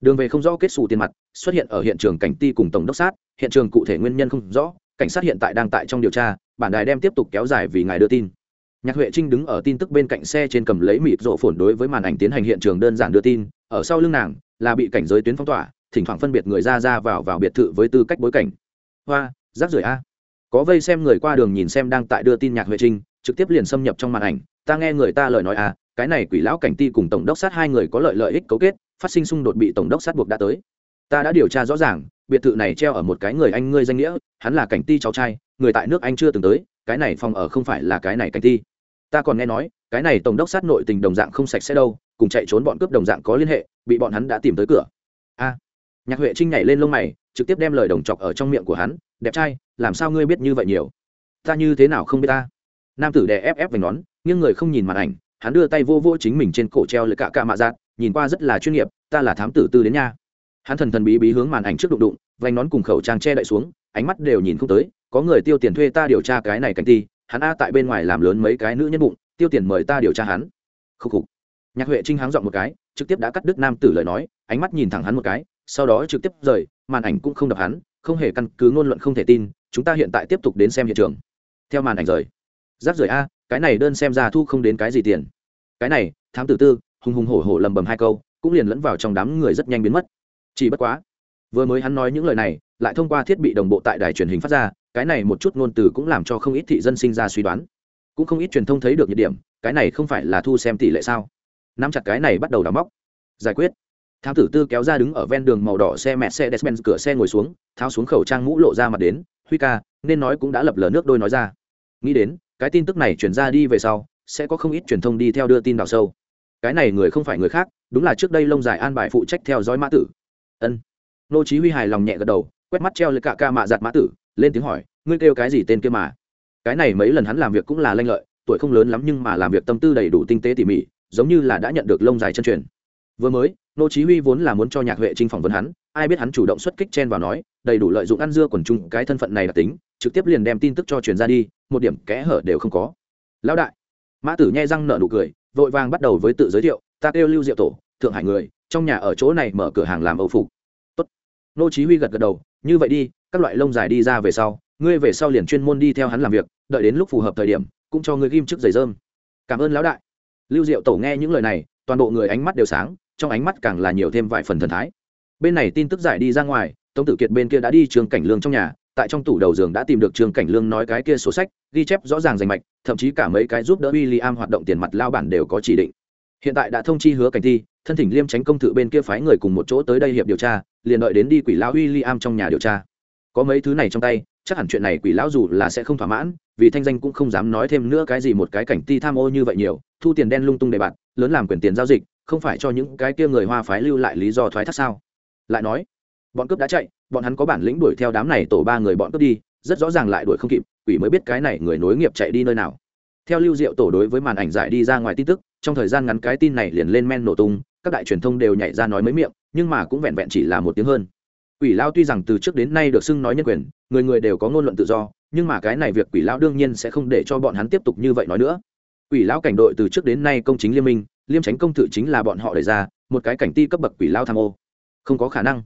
Đường về không rõ kết xù tiền mặt, xuất hiện ở hiện trường cảnh ti cùng tổng đốc sát, hiện trường cụ thể nguyên nhân không rõ, cảnh sát hiện tại đang tại trong điều tra, bản đài đem tiếp tục kéo dài vì ngài đưa tin nhạc huệ trinh đứng ở tin tức bên cạnh xe trên cầm lấy mịt rộ phồn đối với màn ảnh tiến hành hiện trường đơn giản đưa tin, ở sau lưng nàng là bị cảnh giới tuyến phong tỏa, thỉnh thoảng phân biệt người ra ra vào vào biệt thự với tư cách bối cảnh. Hoa, rác rưởi a. Có vây xem người qua đường nhìn xem đang tại đưa tin nhạc huệ trinh, trực tiếp liền xâm nhập trong màn ảnh, ta nghe người ta lời nói à cái này quỷ lão cảnh ti cùng tổng đốc sát hai người có lợi lợi ích cấu kết, phát sinh xung đột bị tổng đốc sát buộc đã tới. Ta đã điều tra rõ ràng, biệt thự này treo ở một cái người anh ngươi danh nghĩa, hắn là cảnh ti cháu trai, người tại nước anh chưa từng tới cái này phòng ở không phải là cái này cảnh ti ta còn nghe nói, cái này tổng đốc sát nội tình đồng dạng không sạch sẽ đâu, cùng chạy trốn bọn cướp đồng dạng có liên hệ, bị bọn hắn đã tìm tới cửa. A. Nhạc huệ trinh nhảy lên lông mày, trực tiếp đem lời đồng chọc ở trong miệng của hắn, đẹp trai, làm sao ngươi biết như vậy nhiều? Ta như thế nào không biết ta? Nam tử đè ép ép vành nón nhưng người không nhìn màn ảnh, hắn đưa tay vô vô chính mình trên cổ treo lấy cả cả mạ dạn nhìn qua rất là chuyên nghiệp, ta là thám tử tư đến nha. Hắn thần thần bí bí hướng màn ảnh trước đụng đụng, vành nón cùng khẩu trang che đậy xuống, ánh mắt đều nhìn không tới có người tiêu tiền thuê ta điều tra cái này cảnh ti, hắn a tại bên ngoài làm lớn mấy cái nữ nhân bụng, tiêu tiền mời ta điều tra hắn. Khúc khục. Nhạc huệ trinh háng dọn một cái, trực tiếp đã cắt đứt nam tử lời nói, ánh mắt nhìn thẳng hắn một cái, sau đó trực tiếp rời, màn ảnh cũng không đập hắn, không hề căn cứ ngôn luận không thể tin, chúng ta hiện tại tiếp tục đến xem hiện trường. Theo màn ảnh rời. Giáp rời a, cái này đơn xem ra thu không đến cái gì tiền. Cái này, thám tử tư, hùng hùng hổ hổ lầm bầm hai câu, cũng liền lẫn vào trong đám người rất nhanh biến mất. Chỉ bất quá vừa mới hắn nói những lời này, lại thông qua thiết bị đồng bộ tại đài truyền hình phát ra, cái này một chút ngôn từ cũng làm cho không ít thị dân sinh ra suy đoán. Cũng không ít truyền thông thấy được nhiệt điểm, cái này không phải là thu xem tỷ lệ sao? Nắm chặt cái này bắt đầu đào móc. Giải quyết. Thám tử tư kéo ra đứng ở ven đường màu đỏ xe mẹ xe despen cửa xe ngồi xuống, tháo xuống khẩu trang mũ lộ ra mặt đến, huy ca, nên nói cũng đã lập lờ nước đôi nói ra. Nghĩ đến, cái tin tức này chuyển ra đi về sau, sẽ có không ít truyền thông đi theo đưa tin đào sâu. Cái này người không phải người khác, đúng là trước đây lông dài an bài phụ trách theo dõi mã tử. Ân nô chí huy hài lòng nhẹ gật đầu, quét mắt treo lấy cả ca mạ giặt mã tử, lên tiếng hỏi, ngươi kêu cái gì tên kia mà? Cái này mấy lần hắn làm việc cũng là lanh lợi, tuổi không lớn lắm nhưng mà làm việc tâm tư đầy đủ tinh tế tỉ mỉ, giống như là đã nhận được lông dài chân truyền. Vừa mới, nô chí huy vốn là muốn cho nhạc huệ trinh phỏng vấn hắn, ai biết hắn chủ động xuất kích chen vào nói, đầy đủ lợi dụng ăn dưa quần chúng, cái thân phận này là tính, trực tiếp liền đem tin tức cho truyền ra đi, một điểm kẽ hở đều không có. Lão đại, mã tử nhai răng nở nụ cười, vội vàng bắt đầu với tự giới thiệu, ta kêu lưu diệu tổ, thượng hải người, trong nhà ở chỗ này mở cửa hàng làm âu phục nô chí huy gật gật đầu, như vậy đi, các loại lông dài đi ra về sau, ngươi về sau liền chuyên môn đi theo hắn làm việc, đợi đến lúc phù hợp thời điểm, cũng cho ngươi ghim trước giày dơm cảm ơn lão đại. Lưu diệu tổ nghe những lời này, toàn bộ người ánh mắt đều sáng, trong ánh mắt càng là nhiều thêm vài phần thần thái. Bên này tin tức giải đi ra ngoài, tống tử kiệt bên kia đã đi trường cảnh lương trong nhà, tại trong tủ đầu giường đã tìm được trường cảnh lương nói cái kia sổ sách, ghi chép rõ ràng rành mạch, thậm chí cả mấy cái giúp đỡ w i am hoạt động tiền mặt lao bản đều có chỉ định hiện tại đã thông chi hứa cảnh thi, thân thỉnh liêm tránh công thự bên kia phái người cùng một chỗ tới đây hiệp điều tra, liền đợi đến đi quỷ lão uy i l i am trong nhà điều tra. Có mấy thứ này trong tay, chắc hẳn chuyện này quỷ lão dù là sẽ không thỏa mãn, vì thanh danh cũng không dám nói thêm nữa cái gì một cái cảnh ti tham ô như vậy nhiều, thu tiền đen lung tung đề bạt, lớn làm quyền tiền giao dịch, không phải cho những cái kia người hoa phái lưu lại lý do thoái thác sao? Lại nói, bọn cướp đã chạy, bọn hắn có bản lĩnh đuổi theo đám này tổ ba người bọn cướp đi, rất rõ ràng lại đuổi không kịp, quỷ mới biết cái này người nối nghiệp chạy đi nơi nào. Theo lưu diệu tổ đối với màn ảnh giải đi ra ngoài tin tức trong thời gian ngắn cái tin này liền lên men nổ tung, các đại truyền thông đều nhảy ra nói mấy miệng, nhưng mà cũng vẹn vẹn chỉ là một tiếng hơn. Quỷ lao tuy rằng từ trước đến nay được xưng nói nhân quyền, người người đều có ngôn luận tự do, nhưng mà cái này việc quỷ lão đương nhiên sẽ không để cho bọn hắn tiếp tục như vậy nói nữa. Quỷ lão cảnh đội từ trước đến nay công chính liên minh, liêm tránh công tự chính là bọn họ đẩy ra, một cái cảnh ti cấp bậc quỷ lao tham ô. Không có khả năng.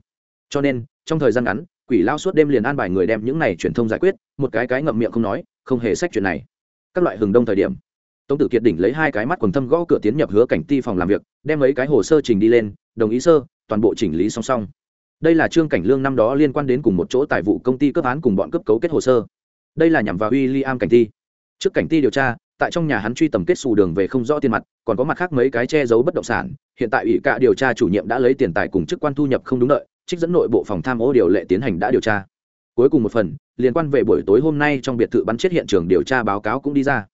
Cho nên, trong thời gian ngắn, quỷ lao suốt đêm liền an bài người đem những này truyền thông giải quyết, một cái cái ngậm miệng không nói, không hề sách chuyện này. Các loại hừng đông thời điểm tống tử kiệt đỉnh lấy hai cái mắt quần thâm gõ cửa tiến nhập hứa cảnh ti phòng làm việc, đem mấy cái hồ sơ trình đi lên, đồng ý sơ toàn bộ chỉnh lý song song đây là trương cảnh lương năm đó liên quan đến cùng một chỗ tài vụ công ty cấp án cùng bọn cấp cấu kết hồ sơ. Đây là nhằm vào w i l l i am cảnh ti. Trước cảnh ti điều tra, tại trong nhà hắn truy tầm kết xù đường về không rõ tiền mặt, còn có mặt khác mấy cái che giấu bất động sản. Hiện tại ủy cạ điều tra chủ nhiệm đã lấy tiền tài cùng chức quan thu nhập không đúng đợi, trích dẫn nội bộ phòng tham ô điều lệ tiến hành đã điều tra. Cuối cùng một phần, liên quan về buổi tối hôm nay trong biệt thự bắn chết hiện trường điều tra báo cáo cũng đi ra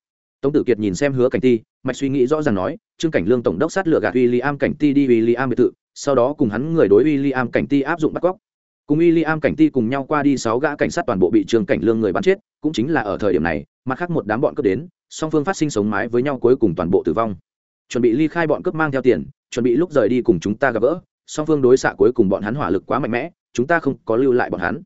tống tử kiệt nhìn xem hứa cảnh ti, mạch suy nghĩ rõ ràng nói, trương cảnh lương tổng đốc sát lựa gạt w i l l i am cảnh ti đi w i l l i am biệt thự, sau đó cùng hắn người đối w i l l i am cảnh ti áp dụng bắt cóc. Cùng w i l l i am cảnh ti cùng nhau qua đi sáu gã cảnh sát toàn bộ bị trương cảnh lương người bắn chết, cũng chính là ở thời điểm này, mặt khác một đám bọn cướp đến, song phương phát sinh sống mái với nhau cuối cùng toàn bộ tử vong. Chuẩn bị ly khai bọn cướp mang theo tiền, chuẩn bị lúc rời đi cùng chúng ta gặp gỡ, song phương đối xạ cuối cùng bọn hắn hỏa lực quá mạnh mẽ, chúng ta không có lưu lại bọn hắn.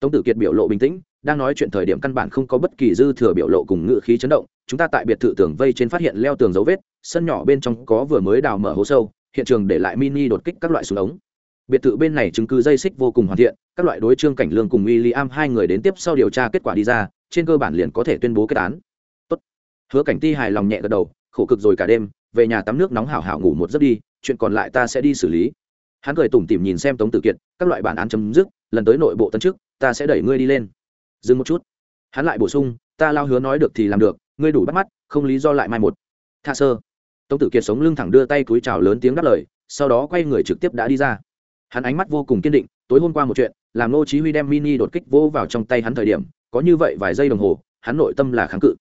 Tống tử kiệt biểu lộ bình tĩnh, đang nói chuyện thời điểm căn bản không có bất kỳ dư thừa biểu lộ cùng ngự khí chấn động chúng ta tại biệt thự tường vây trên phát hiện leo tường dấu vết, sân nhỏ bên trong có vừa mới đào mở hố sâu, hiện trường để lại mini đột kích các loại súng ống. Biệt thự bên này chứng cứ dây xích vô cùng hoàn thiện, các loại đối trương cảnh lương cùng w i l l i am hai người đến tiếp sau điều tra kết quả đi ra, trên cơ bản liền có thể tuyên bố kết án. Tốt. hứa cảnh ti hài lòng nhẹ gật đầu, khổ cực rồi cả đêm, về nhà tắm nước nóng hảo hảo ngủ một giấc đi, chuyện còn lại ta sẽ đi xử lý. Hắn cười tủm tỉm nhìn xem tống tử kiệt, các loại bản án chấm dứt, lần tới nội bộ tân chức, ta sẽ đẩy ngươi đi lên. Dừng một chút. Hắn lại bổ sung, ta lao hứa nói được thì làm được ngươi đủ bắt mắt, không lý do lại mai một. Tha sơ. Tống tử kiệt sống lưng thẳng đưa tay túi trào lớn tiếng đáp lời, sau đó quay người trực tiếp đã đi ra. Hắn ánh mắt vô cùng kiên định, tối hôm qua một chuyện, làm nô chí huy đem mini đột kích vô vào trong tay hắn thời điểm, có như vậy vài giây đồng hồ, hắn nội tâm là kháng cự.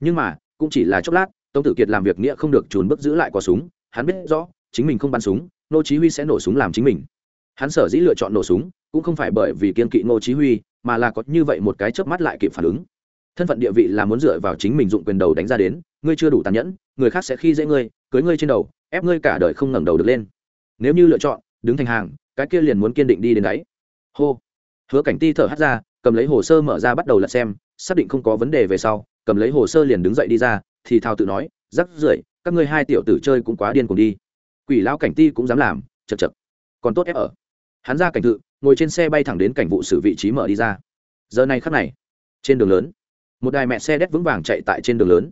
Nhưng mà, cũng chỉ là chốc lát, tống tử kiệt làm việc nghĩa không được trùn bước giữ lại quả súng, hắn biết rõ, chính mình không bắn súng nô chí huy sẽ nổ súng làm chính mình. Hắn sở dĩ lựa chọn nổ súng, cũng không phải bởi vì kiên kỵ nô chí huy, mà là có như vậy một cái chớp mắt lại kịp phản ứng thân phận địa vị là muốn dựa vào chính mình dụng quyền đầu đánh ra đến, ngươi chưa đủ tàn nhẫn, người khác sẽ khi dễ ngươi, cưới ngươi trên đầu, ép ngươi cả đời không ngẩng đầu được lên. Nếu như lựa chọn, đứng thành hàng, cái kia liền muốn kiên định đi đến đấy. Hô. Hứa cảnh ti thở hắt ra, cầm lấy hồ sơ mở ra bắt đầu lật xem, xác định không có vấn đề về sau, cầm lấy hồ sơ liền đứng dậy đi ra, thì thao tự nói, rắc rưởi, các ngươi hai tiểu tử chơi cũng quá điên cùng đi. Quỷ lão cảnh ti cũng dám làm, chật chật. Còn tốt ép ở. Hắn ra cảnh tự ngồi trên xe bay thẳng đến cảnh vụ xử vị trí mở đi ra. Giờ này khắc này, trên đường lớn một đài mẹ xe đét vững vàng chạy tại trên đường lớn.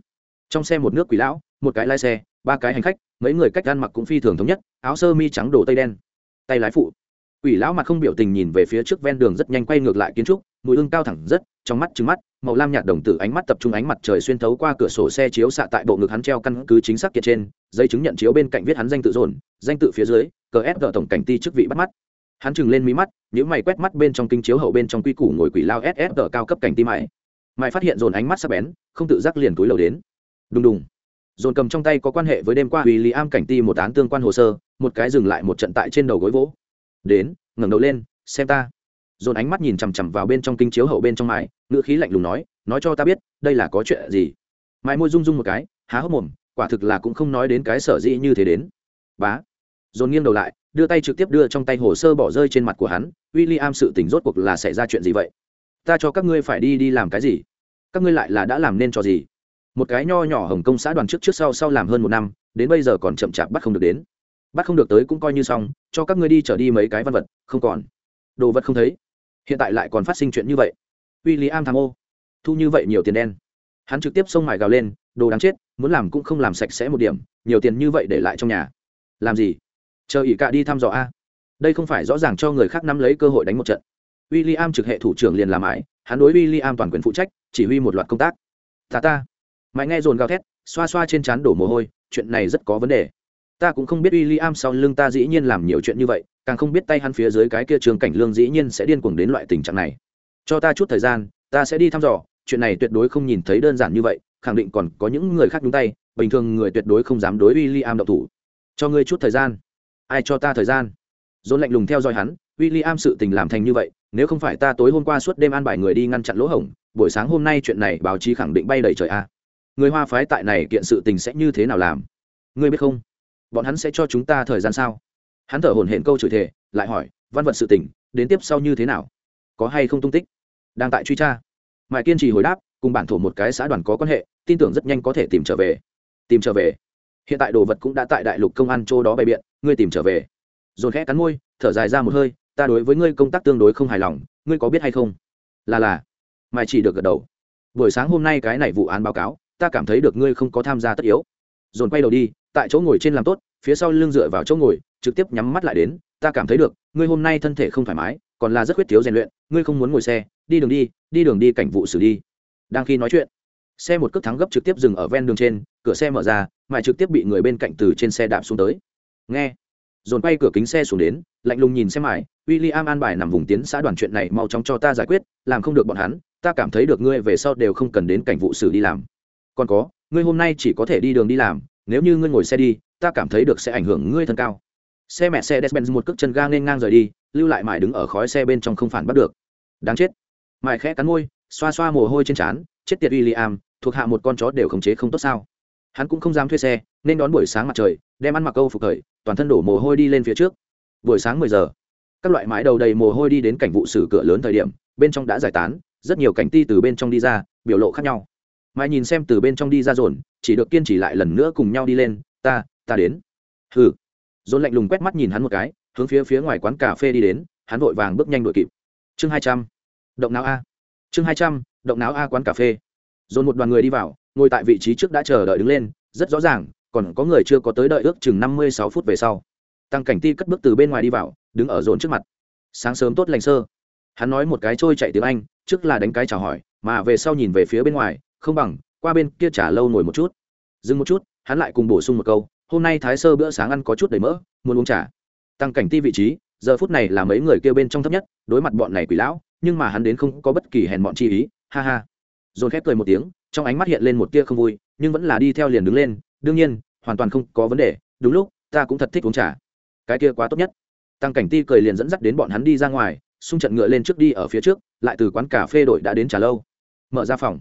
Trong xe một nước quỷ lão, một cái lái xe, ba cái hành khách, mấy người cách ăn mặc cũng phi thường thống nhất, áo sơ mi trắng đồ tây đen. Tay lái phụ. Quỷ lão mặt không biểu tình nhìn về phía trước ven đường rất nhanh quay ngược lại kiến trúc, mùi hương cao thẳng rất, trong mắt trứng mắt, màu lam nhạt đồng tử ánh mắt tập trung ánh mặt trời xuyên thấu qua cửa sổ xe chiếu xạ tại bộ ngực hắn treo căn cứ chính xác kiệt trên, giấy chứng nhận chiếu bên cạnh viết hắn danh tự dồn, danh tự phía dưới, cờ ép tổng cảnh ti chức vị bắt mắt. Hắn chừng lên mí mắt những mày quét mắt bên trong kinh chiếu hậu bên trong quy củ ngồi quỷ lao ss cao cấp cảnh ti mãi mãi phát hiện dồn ánh mắt sắc bén, không tự giác liền túi lầu đến. Đùng đùng. Dồn cầm trong tay có quan hệ với đêm qua w i am cảnh ti một án tương quan hồ sơ, một cái dừng lại một trận tại trên đầu gối vỗ. Đến, ngẩng đầu lên, xem ta. Dồn ánh mắt nhìn chằm chằm vào bên trong kinh chiếu hậu bên trong mài, ngữ khí lạnh lùng nói nói cho ta biết, đây là có chuyện gì? Mài môi rung rung một cái, há hốc mồm, quả thực là cũng không nói đến cái sở dĩ như thế đến. Bá. Dồn nghiêng đầu lại, đưa tay trực tiếp đưa trong tay hồ sơ bỏ rơi trên mặt của hắn w i l l i am sự tình rốt cuộc là xảy ra chuyện gì vậy? Ta cho các ngươi phải đi đi làm cái gì? Các ngươi lại là đã làm nên cho gì? Một cái nho nhỏ hồng công xã đoàn trước trước sau sau làm hơn một năm, đến bây giờ còn chậm chạp bắt không được đến. Bắt không được tới cũng coi như xong, cho các ngươi đi trở đi mấy cái văn vật, không còn. Đồ vật không thấy. Hiện tại lại còn phát sinh chuyện như vậy. W i l l i am tham ô. Thu như vậy nhiều tiền đen. Hắn trực tiếp xông mải gào lên, đồ đáng chết, muốn làm cũng không làm sạch sẽ một điểm, nhiều tiền như vậy để lại trong nhà. Làm gì? Chờ ỷ cạ đi thăm dò a. Đây không phải rõ ràng cho người khác nắm lấy cơ hội đánh một trận. W i l l i am trực hệ thủ trưởng liền làm ải hắn đối với i toàn quyền phụ trách, chỉ huy một loạt công tác. Ta ta. Mãi nghe dồn gào thét, xoa xoa trên trán đổ mồ hôi, chuyện này rất có vấn đề. Ta cũng không biết William sau lưng ta dĩ nhiên làm nhiều chuyện như vậy, càng không biết tay hắn phía dưới cái kia trường cảnh lương dĩ nhiên sẽ điên cuồng đến loại tình trạng này. Cho ta chút thời gian, ta sẽ đi thăm dò, chuyện này tuyệt đối không nhìn thấy đơn giản như vậy, khẳng định còn có những người khác nhúng tay, bình thường người tuyệt đối không dám đối William động thủ. Cho ngươi chút thời gian. Ai cho ta thời gian? Dồn lạnh lùng theo dõi hắn, William sự tình làm thành như vậy nếu không phải ta tối hôm qua suốt đêm an bài người đi ngăn chặn lỗ hổng, buổi sáng hôm nay chuyện này báo chí khẳng định bay đầy trời a. Người hoa phái tại này kiện sự tình sẽ như thế nào làm? Ngươi biết không? Bọn hắn sẽ cho chúng ta thời gian sao? Hắn thở hổn hển câu chửi thề, lại hỏi, văn vật sự tình, đến tiếp sau như thế nào? Có hay không tung tích? Đang tại truy tra. Mãi kiên trì hồi đáp, cùng bản thổ một cái xã đoàn có quan hệ, tin tưởng rất nhanh có thể tìm trở về. Tìm trở về. Hiện tại đồ vật cũng đã tại đại lục công an châu đó bày biện, ngươi tìm trở về. Dồn khẽ cắn môi, thở dài ra một hơi ta đối với ngươi công tác tương đối không hài lòng, ngươi có biết hay không? Là là. Mày chỉ được gật đầu. Buổi sáng hôm nay cái này vụ án báo cáo, ta cảm thấy được ngươi không có tham gia tất yếu. Dồn quay đầu đi, tại chỗ ngồi trên làm tốt, phía sau lưng dựa vào chỗ ngồi, trực tiếp nhắm mắt lại đến, ta cảm thấy được, ngươi hôm nay thân thể không thoải mái, còn là rất khuyết thiếu rèn luyện, ngươi không muốn ngồi xe, đi đường đi đi đường đi cảnh vụ xử đi. Đang khi nói chuyện, xe một cước thắng gấp trực tiếp dừng ở ven đường trên, cửa xe mở ra mãi trực tiếp bị người bên cạnh từ trên xe đạp xuống tới. Nghe dồn quay cửa kính xe xuống đến, lạnh lùng nhìn xem mải. w i l l i am an bài nằm vùng tiến xã đoàn chuyện này mau chóng cho ta giải quyết, làm không được bọn hắn, ta cảm thấy được ngươi về sau đều không cần đến cảnh vụ xử đi làm. Còn có, ngươi hôm nay chỉ có thể đi đường đi làm, nếu như ngươi ngồi xe đi, ta cảm thấy được sẽ ảnh hưởng ngươi thân cao. Xe mẹ xe despen một cước chân ga nên ngang rời đi, lưu lại mải đứng ở khói xe bên trong không phản bắt được. Đáng chết. Mải khẽ cắn môi, xoa xoa mồ hôi trên trán, chết tiệt w i l l i am thuộc hạ một con chó đều khống chế không tốt sao? Hắn cũng không dám thuê xe, nên đón buổi sáng mặt trời, đem ăn mặc câu phục thời, toàn thân đổ mồ hôi đi lên phía trước. Buổi sáng mười giờ, các loại mái đầu đầy mồ hôi đi đến cảnh vụ xử cửa lớn thời điểm, bên trong đã giải tán, rất nhiều cảnh ti từ bên trong đi ra, biểu lộ khác nhau. Mai nhìn xem từ bên trong đi ra dồn, chỉ được kiên trì lại lần nữa cùng nhau đi lên, ta ta đến. Hừ. Dồn lạnh lùng quét mắt nhìn hắn một cái, hướng phía phía ngoài quán cà phê đi đến, hắn vội vàng bước nhanh đội kịp. Chương hai trăm, động não a. Chương hai trăm, động não a quán cà phê. Dồn một đoàn người đi vào ngồi tại vị trí trước đã chờ đợi đứng lên, rất rõ ràng, còn có người chưa có tới đợi ước chừng năm mươi sáu phút về sau. Tăng cảnh ti cất bước từ bên ngoài đi vào, đứng ở rồn trước mặt. Sáng sớm tốt lành sơ. Hắn nói một cái trôi chạy tiếng anh, trước là đánh cái chào hỏi, mà về sau nhìn về phía bên ngoài, không bằng, qua bên kia trả lâu ngồi một chút. Dừng một chút, hắn lại cùng bổ sung một câu, hôm nay thái sơ bữa sáng ăn có chút đầy mỡ, muốn uống trà. Tăng cảnh ti vị trí, giờ phút này là mấy người kêu bên trong thấp nhất, đối mặt bọn này quỷ lão, nhưng mà hắn đến không có bất kỳ hèn bọn chi ý, ha ha dồn khép cười một tiếng trong ánh mắt hiện lên một tia không vui nhưng vẫn là đi theo liền đứng lên đương nhiên hoàn toàn không có vấn đề đúng lúc ta cũng thật thích uống trà. Cái kia quá tốt nhất. Tăng cảnh ti cười liền dẫn dắt đến bọn hắn đi ra ngoài xung trận ngựa lên trước đi ở phía trước lại từ quán cà phê đội đã đến trà lâu. Mở ra phòng.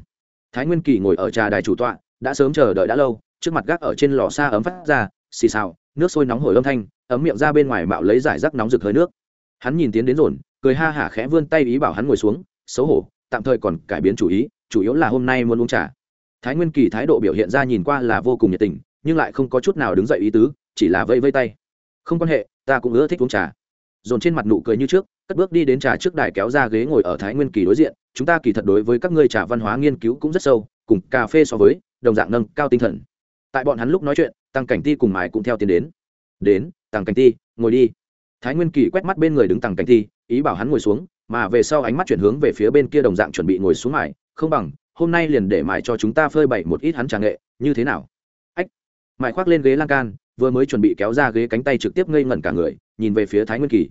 Thái nguyên kỳ ngồi ở trà đài chủ tọa đã sớm chờ đợi đã lâu trước mặt gác ở trên lò xa ấm phát ra xì xào nước sôi nóng hổi âm thanh ấm miệng ra bên ngoài mạo lấy giải rác nóng rực hơi nước. Hắn nhìn tiến đến rồn, cười ha hả khẽ vươn tay ý bảo hắn ngồi xuống xấu hổ tạm thời còn cải biến chủ ý chủ yếu là hôm nay muốn uống trà. Thái nguyên kỳ thái độ biểu hiện ra nhìn qua là vô cùng nhiệt tình, nhưng lại không có chút nào đứng dậy ý tứ, chỉ là vây vây tay. Không quan hệ, ta cũng ưa thích uống trà. Dồn trên mặt nụ cười như trước, cất bước đi đến trà trước đài kéo ra ghế ngồi ở thái nguyên kỳ đối diện, chúng ta kỳ thật đối với các ngươi trà văn hóa nghiên cứu cũng rất sâu, cùng cà phê so với, đồng dạng nâng cao tinh thần. Tại bọn hắn lúc nói chuyện, tăng cảnh ti cùng mái cũng theo tiến đến. Đến, tăng cảnh ti, ngồi đi. Thái nguyên kỳ quét mắt bên người đứng tăng cảnh ti, ý bảo hắn ngồi xuống, mà về sau ánh mắt chuyển hướng về phía bên kia đồng dạng chuẩn bị ngồi xuống mải không bằng, hôm nay liền để mải cho chúng ta phơi bày một ít hắn trà nghệ, như thế nào? Ách mải khoác lên ghế lan can, vừa mới chuẩn bị kéo ra ghế cánh tay trực tiếp ngây ngẩn cả người, nhìn về phía thái nguyên kỳ.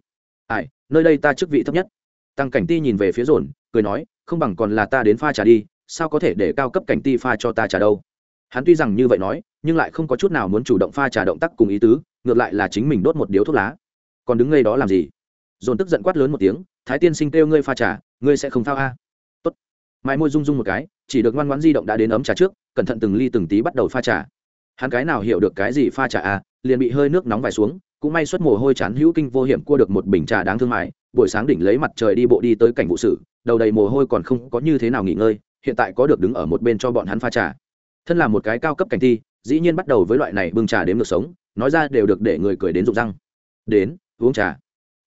Ai, nơi đây ta chức vị thấp nhất. Tăng cảnh ti nhìn về phía dồn, cười nói, không bằng còn là ta đến pha trà đi, sao có thể để cao cấp cảnh ti pha cho ta trà đâu? Hắn tuy rằng như vậy nói, nhưng lại không có chút nào muốn chủ động pha trà động tác cùng ý tứ, ngược lại là chính mình đốt một điếu thuốc lá. Còn đứng ngay đó làm gì? Dồn tức giận quát lớn một tiếng, thái tiên sinh kêu ngươi pha trà, ngươi sẽ không thao a? Mai môi rung rung một cái, chỉ được ngoan ngoãn di động đã đến ấm trà trước, cẩn thận từng ly từng tí bắt đầu pha trà. Hắn cái nào hiểu được cái gì pha trà à? liền bị hơi nước nóng vải xuống, cũng may suất mồ hôi chán hữu kinh vô hiểm cua được một bình trà đáng thương mại buổi sáng đỉnh lấy mặt trời đi bộ đi tới cảnh vụ sử, đầu đầy mồ hôi còn không có như thế nào nghỉ ngơi, hiện tại có được đứng ở một bên cho bọn hắn pha trà. Thân là một cái cao cấp cảnh thi, dĩ nhiên bắt đầu với loại này bưng trà đến ngược sống, nói ra đều được để người cười đến rụng răng. Đến, uống trà.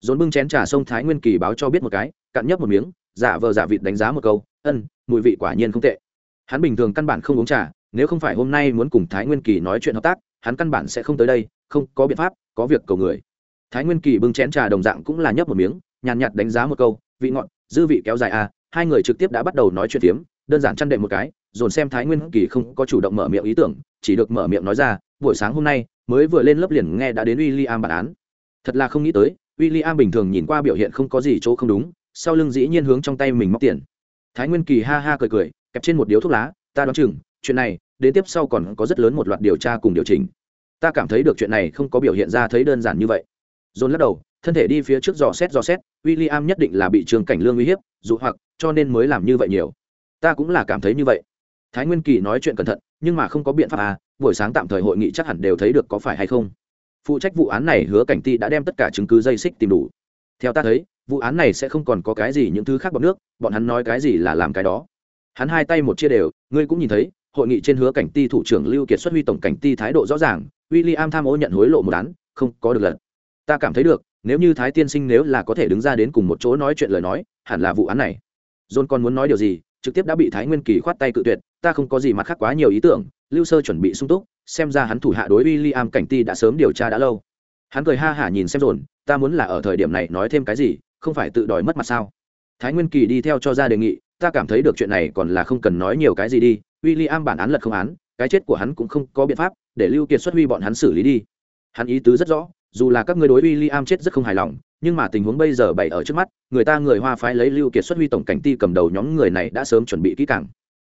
Dồn bưng chén trà sông thái nguyên kỳ báo cho biết một cái cặn nhấp một miếng, giả vờ giả vịt đánh giá một câu ân, mùi vị quả nhiên không tệ. Hắn bình thường căn bản không uống trà, nếu không phải hôm nay muốn cùng thái nguyên kỳ nói chuyện hợp tác, hắn căn bản sẽ không tới đây, không có biện pháp, có việc cầu người. Thái nguyên kỳ bưng chén trà đồng dạng cũng là nhấp một miếng, nhàn nhạt đánh giá một câu, vị ngọn dư vị kéo dài à hai người trực tiếp đã bắt đầu nói chuyện tiếm đơn giản chăn đệm một cái, dồn xem thái nguyên kỳ không có chủ động mở miệng ý tưởng, chỉ được mở miệng nói ra, buổi sáng hôm nay, mới vừa lên lớp liền nghe đã đến w i l l i am bản án. Thật là không nghĩ tới w i l l i am bình thường nhìn qua biểu hiện không có gì chỗ không đúng, sau lưng dĩ nhiên hướng trong tay mình móc tiền thái nguyên kỳ ha ha cười cười, kẹp trên một điếu thuốc lá, ta đoán chừng, chuyện này, đến tiếp sau còn có rất lớn một loạt điều tra cùng điều chỉnh. Ta cảm thấy được chuyện này không có biểu hiện ra thấy đơn giản như vậy. Dồn lắc đầu, thân thể đi phía trước dò xét dò xét w i l l i am nhất định là bị trường cảnh lương uy hiếp, dụ hoặc, cho nên mới làm như vậy nhiều. Ta cũng là cảm thấy như vậy. Thái nguyên kỳ nói chuyện cẩn thận, nhưng mà không có biện pháp à buổi sáng tạm thời hội nghị chắc hẳn đều thấy được có phải hay không. Phụ trách vụ án này hứa cảnh ti đã đem tất cả chứng cứ dây xích tìm đủ. Theo ta thấy vụ án này sẽ không còn có cái gì những thứ khác bọc nước, bọn hắn nói cái gì là làm cái đó. Hắn hai tay một chia đều, ngươi cũng nhìn thấy, hội nghị trên hứa cảnh ti thủ trưởng lưu kiệt xuất huy tổng cảnh ti thái độ rõ ràng w i l l i am tham ô nhận hối lộ một án, không có được lần ta cảm thấy được, nếu như thái tiên sinh nếu là có thể đứng ra đến cùng một chỗ nói chuyện lời nói, hẳn là vụ án này. John còn muốn nói điều gì, trực tiếp đã bị thái nguyên kỳ khoát tay cự tuyệt, ta không có gì mặt khác quá nhiều ý tưởng, lưu sơ chuẩn bị sung túc, xem ra hắn thủ hạ đối w i l l i am cảnh ti đã sớm điều tra đã lâu. Hắn cười ha hả nhìn xem dồn ta muốn là ở thời điểm này nói thêm cái gì không phải tự đòi mất mặt sao? Thái nguyên kỳ đi theo cho ra đề nghị, ta cảm thấy được chuyện này còn là không cần nói nhiều cái gì đi. W i l l i am bản án lật không án, cái chết của hắn cũng không có biện pháp, để lưu kiệt xuất huy bọn hắn xử lý đi. Hắn ý tứ rất rõ, dù là các người đối w i l l i am chết rất không hài lòng, nhưng mà tình huống bây giờ bày ở trước mắt, người ta người hoa phái lấy lưu kiệt xuất huy tổng cảnh ti cầm đầu nhóm người này đã sớm chuẩn bị kỹ càng.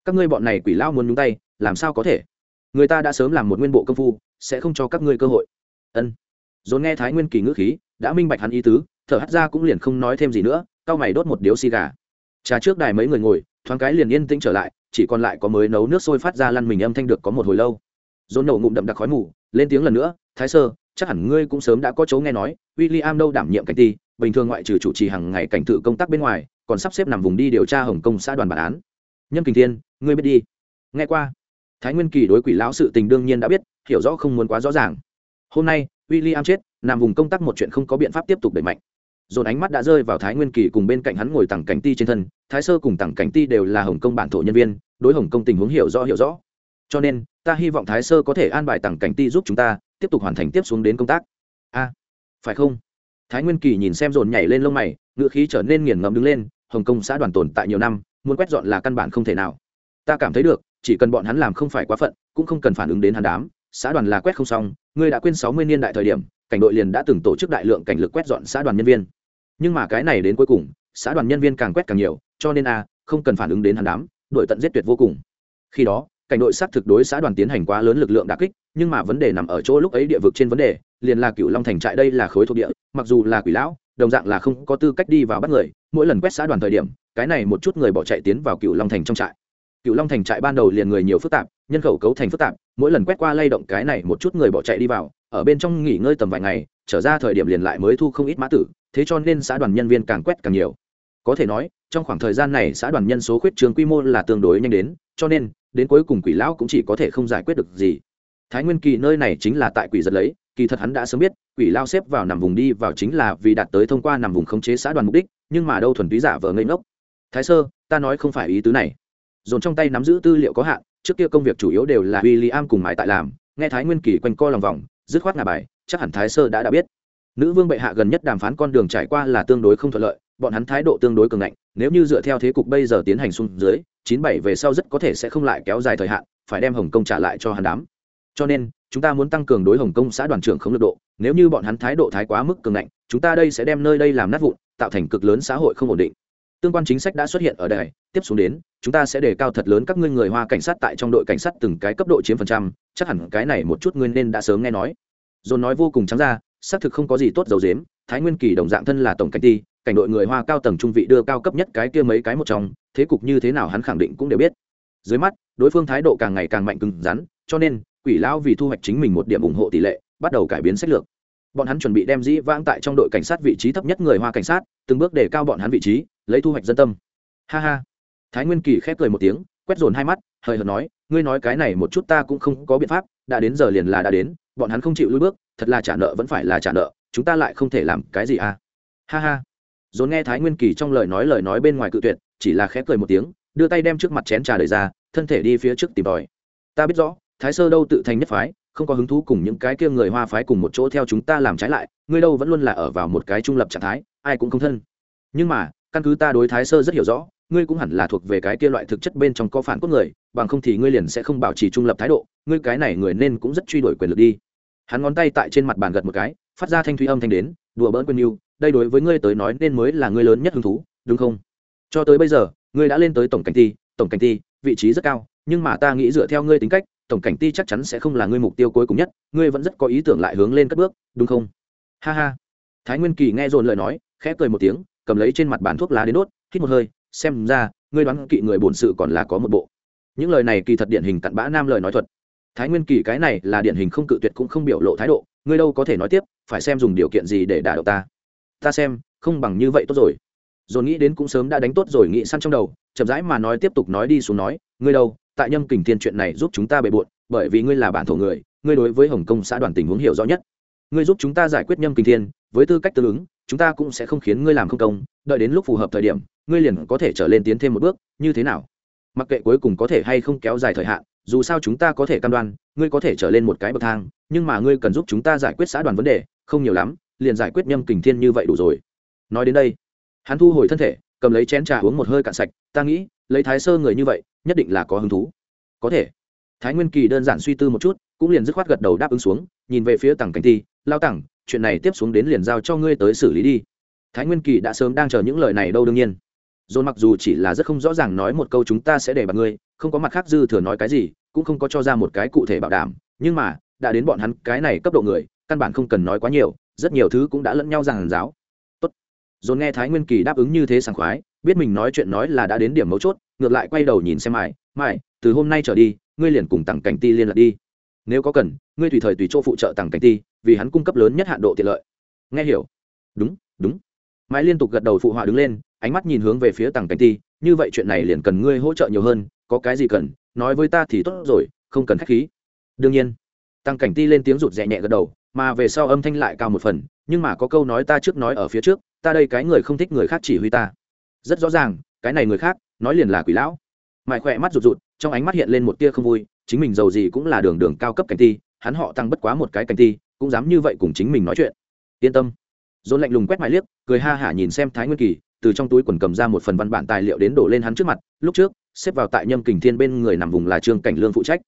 Các ngươi bọn này quỷ lao muốn nhúng tay, làm sao có thể? Người ta đã sớm làm một nguyên bộ công phu, sẽ không cho các ngươi cơ hội. Ân. Dồn nghe thái nguyên kỳ ngữ khí, đã minh bạch hắn ý tứ thở hắt ra cũng liền không nói thêm gì nữa cao mày đốt một điếu xì gà. Trà trước đài mấy người ngồi, thoáng cái liền yên tĩnh trở lại, chỉ còn lại có mới nấu nước sôi phát ra lăn mình âm thanh được có một hồi lâu. Dồn nổ ngụm đậm đặc khói mù, lên tiếng lần nữa, thái sơ, chắc hẳn ngươi cũng sớm đã có chỗ nghe nói w i l l i am đâu đảm nhiệm cảnh ty, bình thường ngoại trừ chủ trì hàng ngày cảnh tự công tác bên ngoài, còn sắp xếp nằm vùng đi điều tra hồng kông xã đoàn bản án. Nhân kình thiên, ngươi biết đi. Nghe qua. Thái nguyên kỳ đối quỷ lão sự tình đương nhiên đã biết, hiểu rõ không muốn quá rõ ràng. Hôm nay w i l l i am chết, nằm vùng công tác một chuyện không có biện pháp tiếp tục đẩy mạnh dồn ánh mắt đã rơi vào thái nguyên kỳ cùng bên cạnh hắn ngồi tặng cảnh ti trên thân, thái sơ cùng tặng cảnh ti đều là hồng kông bản thổ nhân viên, đối hồng kông tình huống hiểu rõ hiểu rõ. Cho nên, ta hy vọng thái sơ có thể an bài tặng cảnh ti giúp chúng ta, tiếp tục hoàn thành tiếp xuống đến công tác. A, phải không? Thái nguyên kỳ nhìn xem dồn nhảy lên lông mày, ngựa khí trở nên nghiền ngẫm đứng lên, hồng kông xã đoàn tồn tại nhiều năm, muốn quét dọn là căn bản không thể nào. Ta cảm thấy được, chỉ cần bọn hắn làm không phải quá phận, cũng không cần phản ứng đến hắn đám, xã đoàn là quét không xong, ngươi đã quên sáu mươi niên đại thời điểm cảnh đội liền đã từng tổ chức đại lượng cảnh lực quét dọn xã đoàn nhân viên. Nhưng mà cái này đến cuối cùng, xã đoàn nhân viên càng quét càng nhiều, cho nên a, không cần phản ứng đến hắn đám, đội tận giết tuyệt vô cùng. Khi đó, cảnh đội xác thực đối xã đoàn tiến hành quá lớn lực lượng đà kích, nhưng mà vấn đề nằm ở chỗ lúc ấy địa vực trên vấn đề, liền là cựu long thành trại đây là khối thuộc địa, mặc dù là quỷ lão, đồng dạng là không có tư cách đi vào bắt người, mỗi lần quét xã đoàn thời điểm, cái này một chút người bỏ chạy tiến vào cựu long thành trong trại. Cựu long thành trại ban đầu liền người nhiều phức tạp, nhân khẩu cấu thành phức tạp, mỗi lần quét qua lay động cái này một chút người bỏ chạy đi vào ở bên trong nghỉ ngơi tầm vài ngày, trở ra thời điểm liền lại mới thu không ít mã tử, thế cho nên xã đoàn nhân viên càng quét càng nhiều. Có thể nói, trong khoảng thời gian này xã đoàn nhân số khuyết trường quy mô là tương đối nhanh đến, cho nên, đến cuối cùng quỷ lão cũng chỉ có thể không giải quyết được gì. Thái nguyên kỳ nơi này chính là tại quỷ giật lấy, kỳ thật hắn đã sớm biết, quỷ lao xếp vào nằm vùng đi vào chính là vì đạt tới thông qua nằm vùng khống chế xã đoàn mục đích, nhưng mà đâu thuần túy giả vờ ngây ngốc. Thái sơ, ta nói không phải ý tứ này. Dồn trong tay nắm giữ tư liệu có hạn, trước kia công việc chủ yếu đều là w i l l i am cùng mãi tại làm, nghe thái nguyên kỳ quanh co lòng vòng dứt khoát ngà bài, chắc hẳn thái sơ đã đã biết. Nữ vương bệ hạ gần nhất đàm phán con đường trải qua là tương đối không thuận lợi, bọn hắn thái độ tương đối cường ngạnh, nếu như dựa theo thế cục bây giờ tiến hành xuống dưới, chín bảy về sau rất có thể sẽ không lại kéo dài thời hạn, phải đem hồng kông trả lại cho hắn đám. Cho nên, chúng ta muốn tăng cường đối hồng kông xã đoàn trưởng không lực độ, nếu như bọn hắn thái độ thái quá mức cường ngạnh, chúng ta đây sẽ đem nơi đây làm nát vụn, tạo thành cực lớn xã hội không ổn định. Tương quan chính sách đã xuất hiện ở đây, tiếp xuống đến chúng ta sẽ đề cao thật lớn các ngươi người hoa cảnh sát tại trong đội cảnh sát từng cái cấp độ chiếm phần trăm, chắc hẳn cái này một chút ngươi nên đã sớm nghe nói. Dồn nói vô cùng trắng ra, xác thực không có gì tốt dầu dếm, thái nguyên kỳ đồng dạng thân là tổng cảnh ty cảnh đội người hoa cao tầng trung vị đưa cao cấp nhất cái kia mấy cái một trong, thế cục như thế nào hắn khẳng định cũng đều biết. Dưới mắt, đối phương thái độ càng ngày càng mạnh cứng rắn, cho nên, quỷ lão vì thu hoạch chính mình một điểm ủng hộ tỷ lệ, bắt đầu cải biến sách lược. Bọn hắn chuẩn bị đem dĩ vãng tại trong đội cảnh sát vị trí thấp nhất người hoa cảnh sát, từng bước để cao bọn hắn vị trí, lấy thu hoạch dân tâm. Ha ha thái nguyên kỳ khép cười một tiếng, quét dồn hai mắt, hời hợt nói, ngươi nói cái này một chút ta cũng không có biện pháp, đã đến giờ liền là đã đến, bọn hắn không chịu lui bước, thật là trả nợ vẫn phải là trả nợ, chúng ta lại không thể làm cái gì à? Ha ha. Dồn nghe thái nguyên kỳ trong lời nói lời nói bên ngoài cự tuyệt, chỉ là khép cười một tiếng, đưa tay đem trước mặt chén trà đời ra, thân thể đi phía trước tìm tòi. Ta biết rõ, thái sơ đâu tự thành nhất phái, không có hứng thú cùng những cái kia người hoa phái cùng một chỗ theo chúng ta làm trái lại, ngươi đâu vẫn luôn là ở vào một cái trung lập trạng thái, ai cũng không thân. Nhưng mà, căn cứ ta đối thái sơ rất hiểu rõ ngươi cũng hẳn là thuộc về cái kia loại thực chất bên trong có phản cốt người, bằng không thì ngươi liền sẽ không bảo trì trung lập thái độ, ngươi cái này người nên cũng rất truy đuổi quyền lực đi. Hắn ngón tay tại trên mặt bàn gật một cái, phát ra thanh thúy âm thanh đến, đùa bỡn quên yêu, đây đối với ngươi tới nói nên mới là ngươi lớn nhất hứng thú, đúng không? Cho tới bây giờ, ngươi đã lên tới tổng cảnh ti, tổng cảnh ti, vị trí rất cao, nhưng mà ta nghĩ dựa theo ngươi tính cách, tổng cảnh ti chắc chắn sẽ không là ngươi mục tiêu cuối cùng nhất, ngươi vẫn rất có ý tưởng lại hướng lên các bước, đúng không? Ha ha. Thái nguyên kỳ nghe dồn lời nói, khẽ cười một tiếng, cầm lấy trên mặt bàn thuốc lá đến đốt, hít một hơi xem ra, ngươi đoán kỵ người bổn sự còn là có một bộ. Những lời này kỳ thật điển hình cặn bã nam lời nói thuật. Thái nguyên kỳ cái này là điển hình không cự tuyệt cũng không biểu lộ thái độ, ngươi đâu có thể nói tiếp, phải xem dùng điều kiện gì để đả động ta. Ta xem, không bằng như vậy tốt rồi. Dồn nghĩ đến cũng sớm đã đánh tốt rồi nghĩ săn trong đầu, chậm rãi mà nói tiếp tục nói đi xuống nói, ngươi đâu, tại nhâm kình thiên chuyện này giúp chúng ta bề bộn, bởi vì ngươi là bản thổ người, ngươi đối với hồng kông xã đoàn tình huống hiểu rõ nhất. Ngươi giúp chúng ta giải quyết nhâm kình thiên, với tư cách tương ứng chúng ta cũng sẽ không khiến ngươi làm không công, đợi đến lúc phù hợp thời điểm, ngươi liền có thể trở lên tiến thêm một bước, như thế nào? Mặc kệ cuối cùng có thể hay không kéo dài thời hạn, dù sao chúng ta có thể cam đoan, ngươi có thể trở lên một cái bậc thang, nhưng mà ngươi cần giúp chúng ta giải quyết xã đoàn vấn đề, không nhiều lắm, liền giải quyết nhâm kình thiên như vậy đủ rồi. Nói đến đây, hắn thu hồi thân thể, cầm lấy chén trà uống một hơi cạn sạch, ta nghĩ, lấy thái sơ người như vậy, nhất định là có hứng thú. Có thể. Thái nguyên kỳ đơn giản suy tư một chút, cũng liền dứt khoát gật đầu đáp ứng xuống, nhìn về phía tằng cảnh ti lao tằng chuyện này tiếp xuống đến liền giao cho ngươi tới xử lý đi. Thái nguyên kỳ đã sớm đang chờ những lời này đâu đương nhiên. Dồn mặc dù chỉ là rất không rõ ràng nói một câu chúng ta sẽ để bạt ngươi, không có mặt khác dư thừa nói cái gì, cũng không có cho ra một cái cụ thể bảo đảm, nhưng mà, đã đến bọn hắn cái này cấp độ người, căn bản không cần nói quá nhiều, rất nhiều thứ cũng đã lẫn nhau giảng giáo. Tốt. Dồn nghe thái nguyên kỳ đáp ứng như thế sảng khoái, biết mình nói chuyện nói là đã đến điểm mấu chốt, ngược lại quay đầu nhìn xem mãi mãi, từ hôm nay trở đi, ngươi liền cùng tặng cảnh ti liên lạc đi. Nếu có cần, ngươi tùy thời tùy chỗ phụ trợ tặng cảnh ti vì hắn cung cấp lớn nhất hạn độ tiện lợi. Nghe hiểu? Đúng đúng. Mãi liên tục gật đầu phụ họa đứng lên, ánh mắt nhìn hướng về phía tằng cảnh ti, như vậy chuyện này liền cần ngươi hỗ trợ nhiều hơn, có cái gì cần, nói với ta thì tốt rồi, không cần khách khí. Đương nhiên. Tăng cảnh ti lên tiếng rụt rè nhẹ gật đầu, mà về sau âm thanh lại cao một phần, nhưng mà có câu nói ta trước nói ở phía trước, ta đây cái người không thích người khác chỉ huy ta. Rất rõ ràng, cái này người khác, nói liền là quỷ lão. Mãi khỏe mắt rụt rụt, trong ánh mắt hiện lên một tia không vui, chính mình giàu gì cũng là đường đường cao cấp cảnh ti, hắn họ tăng bất quá một cái cảnh ti cũng dám như vậy cùng chính mình nói chuyện. Yên tâm. Dồn lạnh lùng quét mãi liếc, cười ha hả nhìn xem thái nguyên kỳ, từ trong túi quần cầm ra một phần văn bản tài liệu đến đổ lên hắn trước mặt, lúc trước, xếp vào tại nhâm kình thiên bên người nằm vùng là trương cảnh lương phụ trách.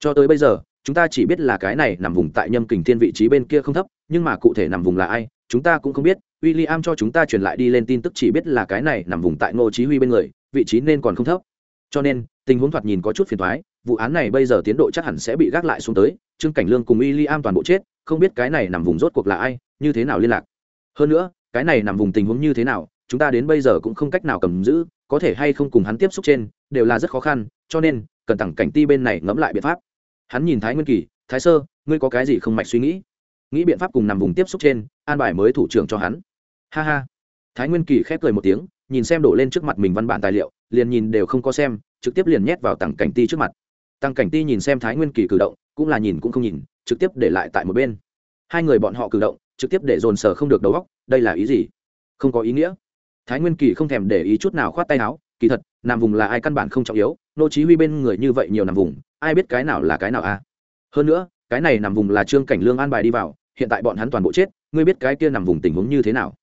Cho tới bây giờ, chúng ta chỉ biết là cái này nằm vùng tại nhâm kình thiên vị trí bên kia không thấp, nhưng mà cụ thể nằm vùng là ai, chúng ta cũng không biết. W i l l i am cho chúng ta truyền lại đi lên tin tức chỉ biết là cái này nằm vùng tại ngô chí huy bên người, vị trí nên còn không thấp. Cho nên, tình huống thoạt nhìn có chút phiền thoái vụ án này bây giờ tiến độ chắc hẳn sẽ bị gác lại xuống tới, trương cảnh lương cùng w i l l i am toàn bộ chết không biết cái này nằm vùng rốt cuộc là ai, như thế nào liên lạc. Hơn nữa, cái này nằm vùng tình huống như thế nào, chúng ta đến bây giờ cũng không cách nào cầm giữ, có thể hay không cùng hắn tiếp xúc trên, đều là rất khó khăn, cho nên, cần tặng cảnh ti bên này ngẫm lại biện pháp. Hắn nhìn thái nguyên kỳ, thái sơ, ngươi có cái gì không mạch suy nghĩ? Nghĩ biện pháp cùng nằm vùng tiếp xúc trên, an bài mới thủ trưởng cho hắn. Ha ha. Thái nguyên kỳ khép cười một tiếng, nhìn xem đổ lên trước mặt mình văn bản tài liệu, liền nhìn đều không có xem, trực tiếp liền nhét vào tặng cảnh ti trước mặt. Tăng cảnh ti nhìn xem thái nguyên kỳ cử động, cũng là nhìn cũng không nhìn trực tiếp để lại tại một bên. Hai người bọn họ cử động, trực tiếp để dồn sờ không được đầu óc, đây là ý gì? Không có ý nghĩa. Thái nguyên kỳ không thèm để ý chút nào khoát tay áo, kỳ thật nằm vùng là ai căn bản không trọng yếu, nô chí huy bên người như vậy nhiều nằm vùng, ai biết cái nào là cái nào a hơn nữa, cái này nằm vùng là trương cảnh lương an bài đi vào, hiện tại bọn hắn toàn bộ chết, ngươi biết cái kia nằm vùng tình huống như thế nào?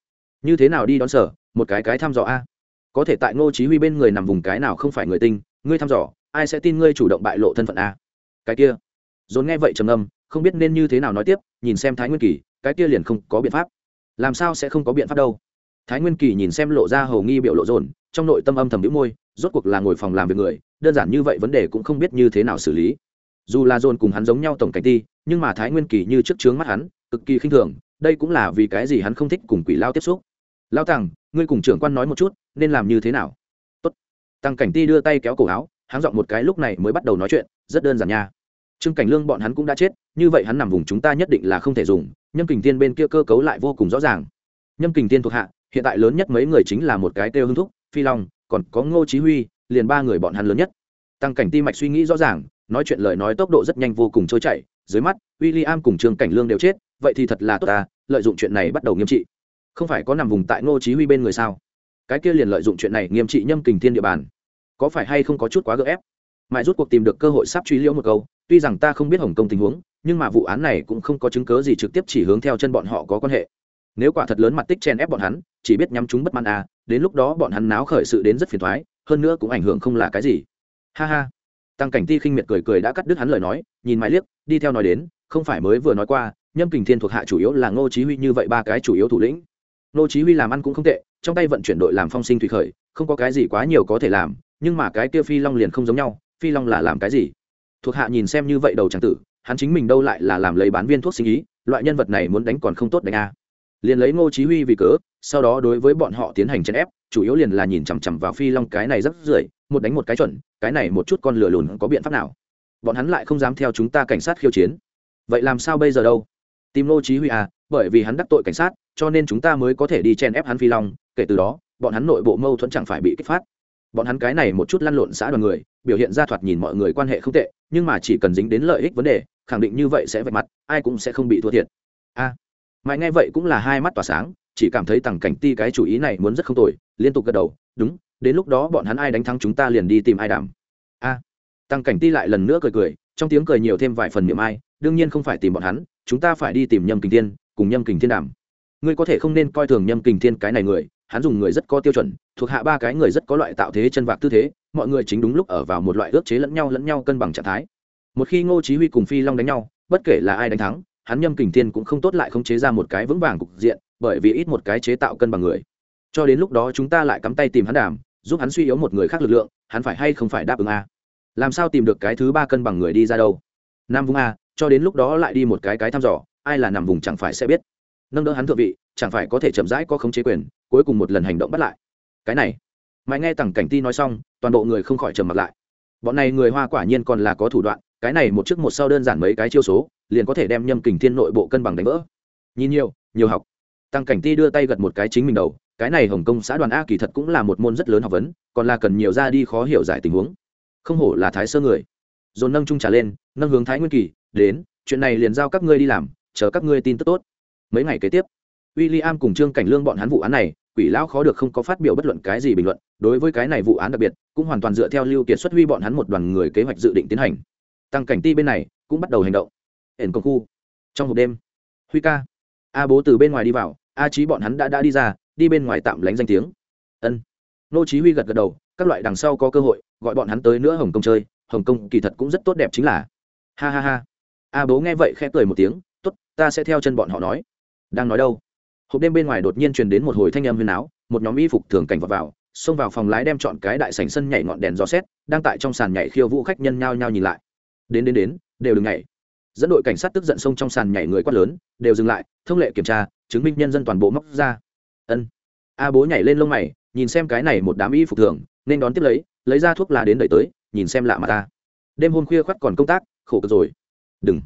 Như thế nào đi đón sở, một cái cái thăm dò a? Có thể tại ngô chí huy bên người nằm vùng cái nào không phải người tinh, ngươi thăm dò, ai sẽ tin ngươi chủ động bại lộ thân phận a? Cái kia. Dồn nghe vậy trầm ngâm không biết nên như thế nào nói tiếp, nhìn xem thái nguyên kỳ, cái kia liền không có biện pháp. Làm sao sẽ không có biện pháp đâu? Thái nguyên kỳ nhìn xem lộ ra hầu nghi biểu lộ dồn, trong nội tâm âm thầm đĩu môi, rốt cuộc là ngồi phòng làm việc người, đơn giản như vậy vấn đề cũng không biết như thế nào xử lý. Dù là dồn cùng hắn giống nhau tổng cảnh ti, nhưng mà thái nguyên kỳ như trước trướng mắt hắn, cực kỳ khinh thường, đây cũng là vì cái gì hắn không thích cùng quỷ lao tiếp xúc. Lao tàng ngươi cùng trưởng quan nói một chút, nên làm như thế nào? Tốt. tăng cảnh ti đưa tay kéo cổ áo hắn giọng một cái lúc này mới bắt đầu nói chuyện, rất đơn giản nha trương cảnh lương bọn hắn cũng đã chết như vậy hắn nằm vùng chúng ta nhất định là không thể dùng nhâm kình tiên bên kia cơ cấu lại vô cùng rõ ràng nhâm kình tiên thuộc hạ hiện tại lớn nhất mấy người chính là một cái têu hưng thúc phi long còn có ngô chí huy liền ba người bọn hắn lớn nhất tăng cảnh ti mạch suy nghĩ rõ ràng nói chuyện lời nói tốc độ rất nhanh vô cùng trôi chảy dưới mắt William cùng Trương Cảnh Lương đều chết, vậy thì thật là tốt ta, lợi dụng chuyện này bắt đầu nghiêm trị. Không phải có nằm vùng tại Ngô Chí Huy bên người sao? Cái kia liền lợi dụng chuyện này nghiêm trị nhâm kình thiên địa bàn. Có phải hay không có chút quá gượng ép? mãi rút cuộc tìm được cơ hội sắp truy liễu một câu tuy rằng ta không biết hồng kông tình huống, nhưng mà vụ án này cũng không có chứng cớ gì trực tiếp chỉ hướng theo chân bọn họ có quan hệ. Nếu quả thật lớn mặt tích chen ép bọn hắn, chỉ biết nhắm chúng bất mãn à đến lúc đó bọn hắn náo khởi sự đến rất phiền thoái, hơn nữa cũng ảnh hưởng không là cái gì. Ha ha. Tăng cảnh ti khinh miệt cười cười đã cắt đứt hắn lời nói, nhìn mãi liếc, đi theo nói đến, không phải mới vừa nói qua, nhâm kình thiên thuộc hạ chủ yếu là ngô chí huy như vậy ba cái chủ yếu thủ lĩnh. Ngô chí huy làm ăn cũng không tệ, trong tay vận chuyển đội làm phong sinh thủy khởi, không có cái gì quá nhiều có thể làm, nhưng mà cái kia phi long liền không giống nhau, phi long là làm cái gì? Thuộc hạ nhìn xem như vậy đầu tràng tử, hắn chính mình đâu lại là làm lấy bán viên thuốc sinh ý, loại nhân vật này muốn đánh còn không tốt đánh a. À. liền lấy ngô chí huy vì cớ, sau đó đối với bọn họ tiến hành chấn ép, chủ yếu liền là nhìn chằm chằm vào phi long cái này rất rưởi, một đánh một cái chuẩn, cái này một chút con lửa lùn có biện pháp nào? Bọn hắn lại không dám theo chúng ta cảnh sát khiêu chiến. Vậy làm sao bây giờ đâu? Tìm ngô chí huy à bởi vì hắn đắc tội cảnh sát, cho nên chúng ta mới có thể đi chen ép hắn phi long, kể từ đó, bọn hắn nội bộ mâu thuẫn chẳng phải bị kích phát bọn hắn cái này một chút lăn lộn xã đoàn người biểu hiện ra thoạt nhìn mọi người quan hệ không tệ nhưng mà chỉ cần dính đến lợi ích vấn đề khẳng định như vậy sẽ vạch mặt ai cũng sẽ không bị thua thiệt a à, mãi nghe vậy cũng là hai mắt tỏa sáng chỉ cảm thấy tằng cảnh ti cái chủ ý này muốn rất không tồi liên tục gật đầu đúng đến lúc đó bọn hắn ai đánh thắng chúng ta liền đi tìm ai đảm a à, tăng cảnh ti lại lần nữa cười cười trong tiếng cười nhiều thêm vài phần niệm ai đương nhiên không phải tìm bọn hắn chúng ta phải đi tìm nhâm kình tiên cùng nhâm kình thiên đảm. ngươi có thể không nên coi thường nhâm kình thiên cái này người hắn dùng người rất có tiêu chuẩn, thuộc hạ ba cái người rất có loại tạo thế chân vạc tư thế, mọi người chính đúng lúc ở vào một loại ước chế lẫn nhau lẫn nhau cân bằng trạng thái. Một khi ngô chí huy cùng phi long đánh nhau, bất kể là ai đánh thắng, hắn nhâm kình thiên cũng không tốt lại không chế ra một cái vững vàng cục diện, bởi vì ít một cái chế tạo cân bằng người. Cho đến lúc đó chúng ta lại cắm tay tìm hắn đàm, giúp hắn suy yếu một người khác lực lượng, hắn phải hay không phải đáp ứng a? Làm sao tìm được cái thứ ba cân bằng người đi ra đâu? Nam vùng a, cho đến lúc đó lại đi một cái cái thăm dò, ai là nằm vùng chẳng phải sẽ biết. Nâng đỡ hắn thượng vị, chẳng phải có thể chậm rãi có khống chế quyền cuối cùng một lần hành động bắt lại. Cái này, mãi nghe tằng cảnh ti nói xong, toàn bộ người không khỏi trầm mặt lại. Bọn này người hoa quả nhiên còn là có thủ đoạn, cái này một trước một sau đơn giản mấy cái chiêu số, liền có thể đem nhâm kình thiên nội bộ cân bằng đánh vỡ. Nhìn nhiều nhiều học. Tăng cảnh ti đưa tay gật một cái chính mình đầu, cái này hồng kông xã đoàn a kỳ thật cũng là một môn rất lớn học vấn, còn là cần nhiều ra đi khó hiểu giải tình huống. Không hổ là thái sơ người. Dồn nâng trung trả lên, nâng hướng thái nguyên kỳ, đến, chuyện này liền giao các ngươi đi làm, chờ các ngươi tin tức tốt. Mấy ngày kế tiếp w i l l i am cùng trương cảnh lương bọn hắn vụ án này quỷ lão khó được không có phát biểu bất luận cái gì bình luận, đối với cái này vụ án đặc biệt, cũng hoàn toàn dựa theo lưu kiệt xuất huy bọn hắn một đoàn người kế hoạch dự định tiến hành. Tăng cảnh ti bên này, cũng bắt đầu hành động. Ẩn công khu. Trong hộp đêm, huy ca, a bố từ bên ngoài đi vào, a trí bọn hắn đã đã đi ra, đi bên ngoài tạm lánh danh tiếng. Ân. Nô chí huy gật gật đầu, các loại đằng sau có cơ hội, gọi bọn hắn tới nữa hồng Công chơi, hồng Công kỳ thật cũng rất tốt đẹp chính là. Ha ha ha. A bố nghe vậy khẽ cười một tiếng, tốt, ta sẽ theo chân bọn họ nói. Đang nói đâu? Hộp đêm bên ngoài đột nhiên truyền đến một hồi thanh âm huyền áo, một nhóm y phục thường cảnh vào vào, xông vào phòng lái đem chọn cái đại sảnh sân nhảy ngọn đèn gió xét, đang tại trong sàn nhảy khiêu vũ khách nhân nhao nhao nhìn lại. Đến đến đến, đều đừng nhảy. Dẫn đội cảnh sát tức giận xông trong sàn nhảy người quát lớn, đều dừng lại, thông lệ kiểm tra, chứng minh nhân dân toàn bộ móc ra. Ân. A bố nhảy lên lông mày, nhìn xem cái này một đám y phục thường, nên đón tiếp lấy lấy ra thuốc lá đến đẩy tới, nhìn xem lạ mà ta. Đêm hôm khuya khoắt còn công tác, khổ cực rồi. Đừng.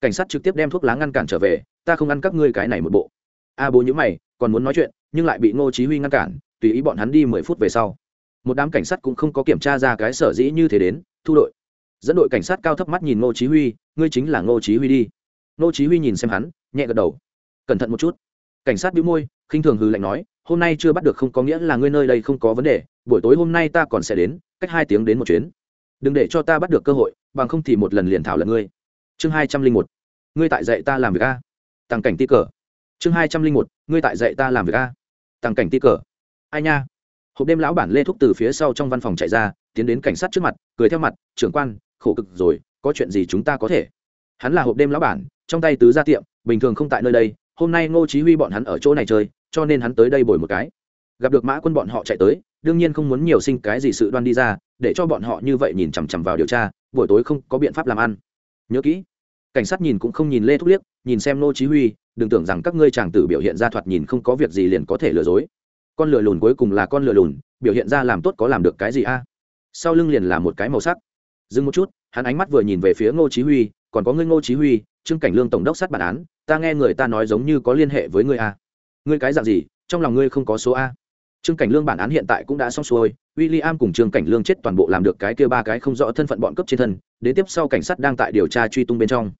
Cảnh sát trực tiếp đem thuốc lá ngăn cản trở về, ta không ăn các ngươi cái này một bộ a bố nhữ mày, còn muốn nói chuyện, nhưng lại bị ngô chí huy ngăn cản, tùy ý bọn hắn đi mười phút về sau. Một đám cảnh sát cũng không có kiểm tra ra cái sở dĩ như thế đến, thu đội. Dẫn đội cảnh sát cao thấp mắt nhìn ngô chí huy, ngươi chính là ngô chí huy đi. Ngô chí huy nhìn xem hắn, nhẹ gật đầu. Cẩn thận một chút. Cảnh sát bĩu môi, khinh thường hừ lạnh nói, hôm nay chưa bắt được không có nghĩa là ngươi nơi đây không có vấn đề, buổi tối hôm nay ta còn sẽ đến, cách hai tiếng đến một chuyến. Đừng để cho ta bắt được cơ hội, bằng không thì một lần liền thảo luận ngươi. Chương hai trăm linh một. Ngươi tại dạy ta làm việc a. Tăng cảnh ti cờ chương hai trăm linh một, ngươi tại dạy ta làm việc a. Tăng cảnh ti cờ. Ai nha? Hộp đêm lão bản lê thúc từ phía sau trong văn phòng chạy ra, tiến đến cảnh sát trước mặt, cười theo mặt, trưởng quan, khổ cực rồi, có chuyện gì chúng ta có thể? Hắn là hộp đêm lão bản, trong tay tứ ra tiệm, bình thường không tại nơi đây, hôm nay ngô chí huy bọn hắn ở chỗ này chơi, cho nên hắn tới đây bồi một cái. Gặp được mã quân bọn họ chạy tới, đương nhiên không muốn nhiều sinh cái gì sự đoan đi ra, để cho bọn họ như vậy nhìn chằm chằm vào điều tra, buổi tối không có biện pháp làm ăn. Nhớ kỹ. Cảnh sát nhìn cũng không nhìn lê thúc liếc, nhìn xem nô chí huy đừng tưởng rằng các ngươi chàng tử biểu hiện ra thoạt nhìn không có việc gì liền có thể lừa dối. Con lừa lùn cuối cùng là con lừa lùn, biểu hiện ra làm tốt có làm được cái gì a? Sau lưng liền là một cái màu sắc. Dừng một chút, hắn ánh mắt vừa nhìn về phía ngô chí huy, còn có ngươi ngô chí huy, trương cảnh lương tổng đốc sát bản án, ta nghe người ta nói giống như có liên hệ với ngươi a. Ngươi cái dạng gì, trong lòng ngươi không có số a? Trương cảnh lương bản án hiện tại cũng đã xong xuôi, William cùng trương cảnh lương chết toàn bộ làm được cái kia ba cái không rõ thân phận bọn cấp trên thân, đến tiếp sau cảnh sát đang tại điều tra truy tung bên trong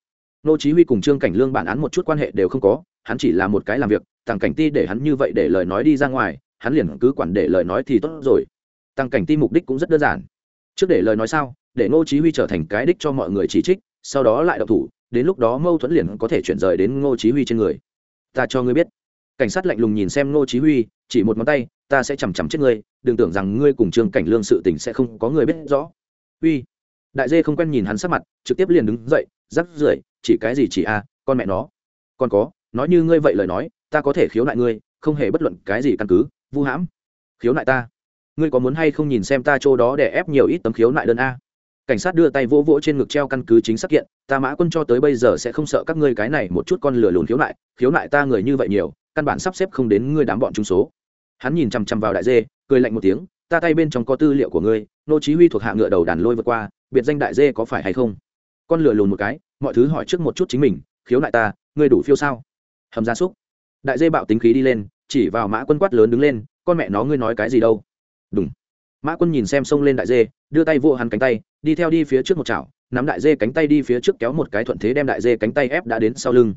nô chí huy cùng trương cảnh lương bản án một chút quan hệ đều không có, hắn chỉ là một cái làm việc tăng cảnh ti để hắn như vậy để lời nói đi ra ngoài, hắn liền cứ quản để lời nói thì tốt rồi. Tăng cảnh ti mục đích cũng rất đơn giản. Trước để lời nói sao để nô chí huy trở thành cái đích cho mọi người chỉ trích, sau đó lại động thủ, đến lúc đó mâu thuẫn liền có thể chuyển rời đến nô chí huy trên người. Ta cho ngươi biết. Cảnh sát lạnh lùng nhìn xem nô chí huy, chỉ một ngón tay, ta sẽ chầm chầm chết ngươi, đừng tưởng rằng ngươi cùng trương cảnh lương sự tình sẽ không có người biết rõ. Uy. Đại dê không quen nhìn hắn sắc mặt, trực tiếp liền đứng dậy, rắc rưởi chỉ cái gì chỉ a à, con mẹ nó. Còn có, nói như ngươi vậy lời nói, ta có thể khiếu nại ngươi, không hề bất luận cái gì căn cứ, vu hãm. Khiếu nại ta? Ngươi có muốn hay không nhìn xem ta chỗ đó để ép nhiều ít tấm khiếu nại đơn a? Cảnh sát đưa tay vỗ vỗ trên ngực treo căn cứ chính xác kiện, ta mã quân cho tới bây giờ sẽ không sợ các ngươi cái này một chút con lửa lùn khiếu nại khiếu nại ta người như vậy nhiều, căn bản sắp xếp không đến ngươi đám bọn chúng số. Hắn nhìn chằm chằm vào đại dê, cười lạnh một tiếng, ta tay bên trong có tư liệu của ngươi, nô chí huy thuộc hạ ngựa đầu đàn lôi vượt qua, biệt danh đại dê có phải hay không? Con lửa lùn một cái mọi thứ hỏi trước một chút chính mình, khiếu nại ta, ngươi đủ phiêu sao? Hầm gia súc. Đại dê bạo tính khí đi lên, chỉ vào mã quân quát lớn đứng lên, con mẹ nó ngươi nói cái gì đâu? Đúng mã quân nhìn xem xông lên đại dê, đưa tay vô hắn cánh tay, đi theo đi phía trước một chảo, nắm đại dê cánh tay đi phía trước kéo một cái thuận thế đem đại dê cánh tay ép đã đến sau lưng.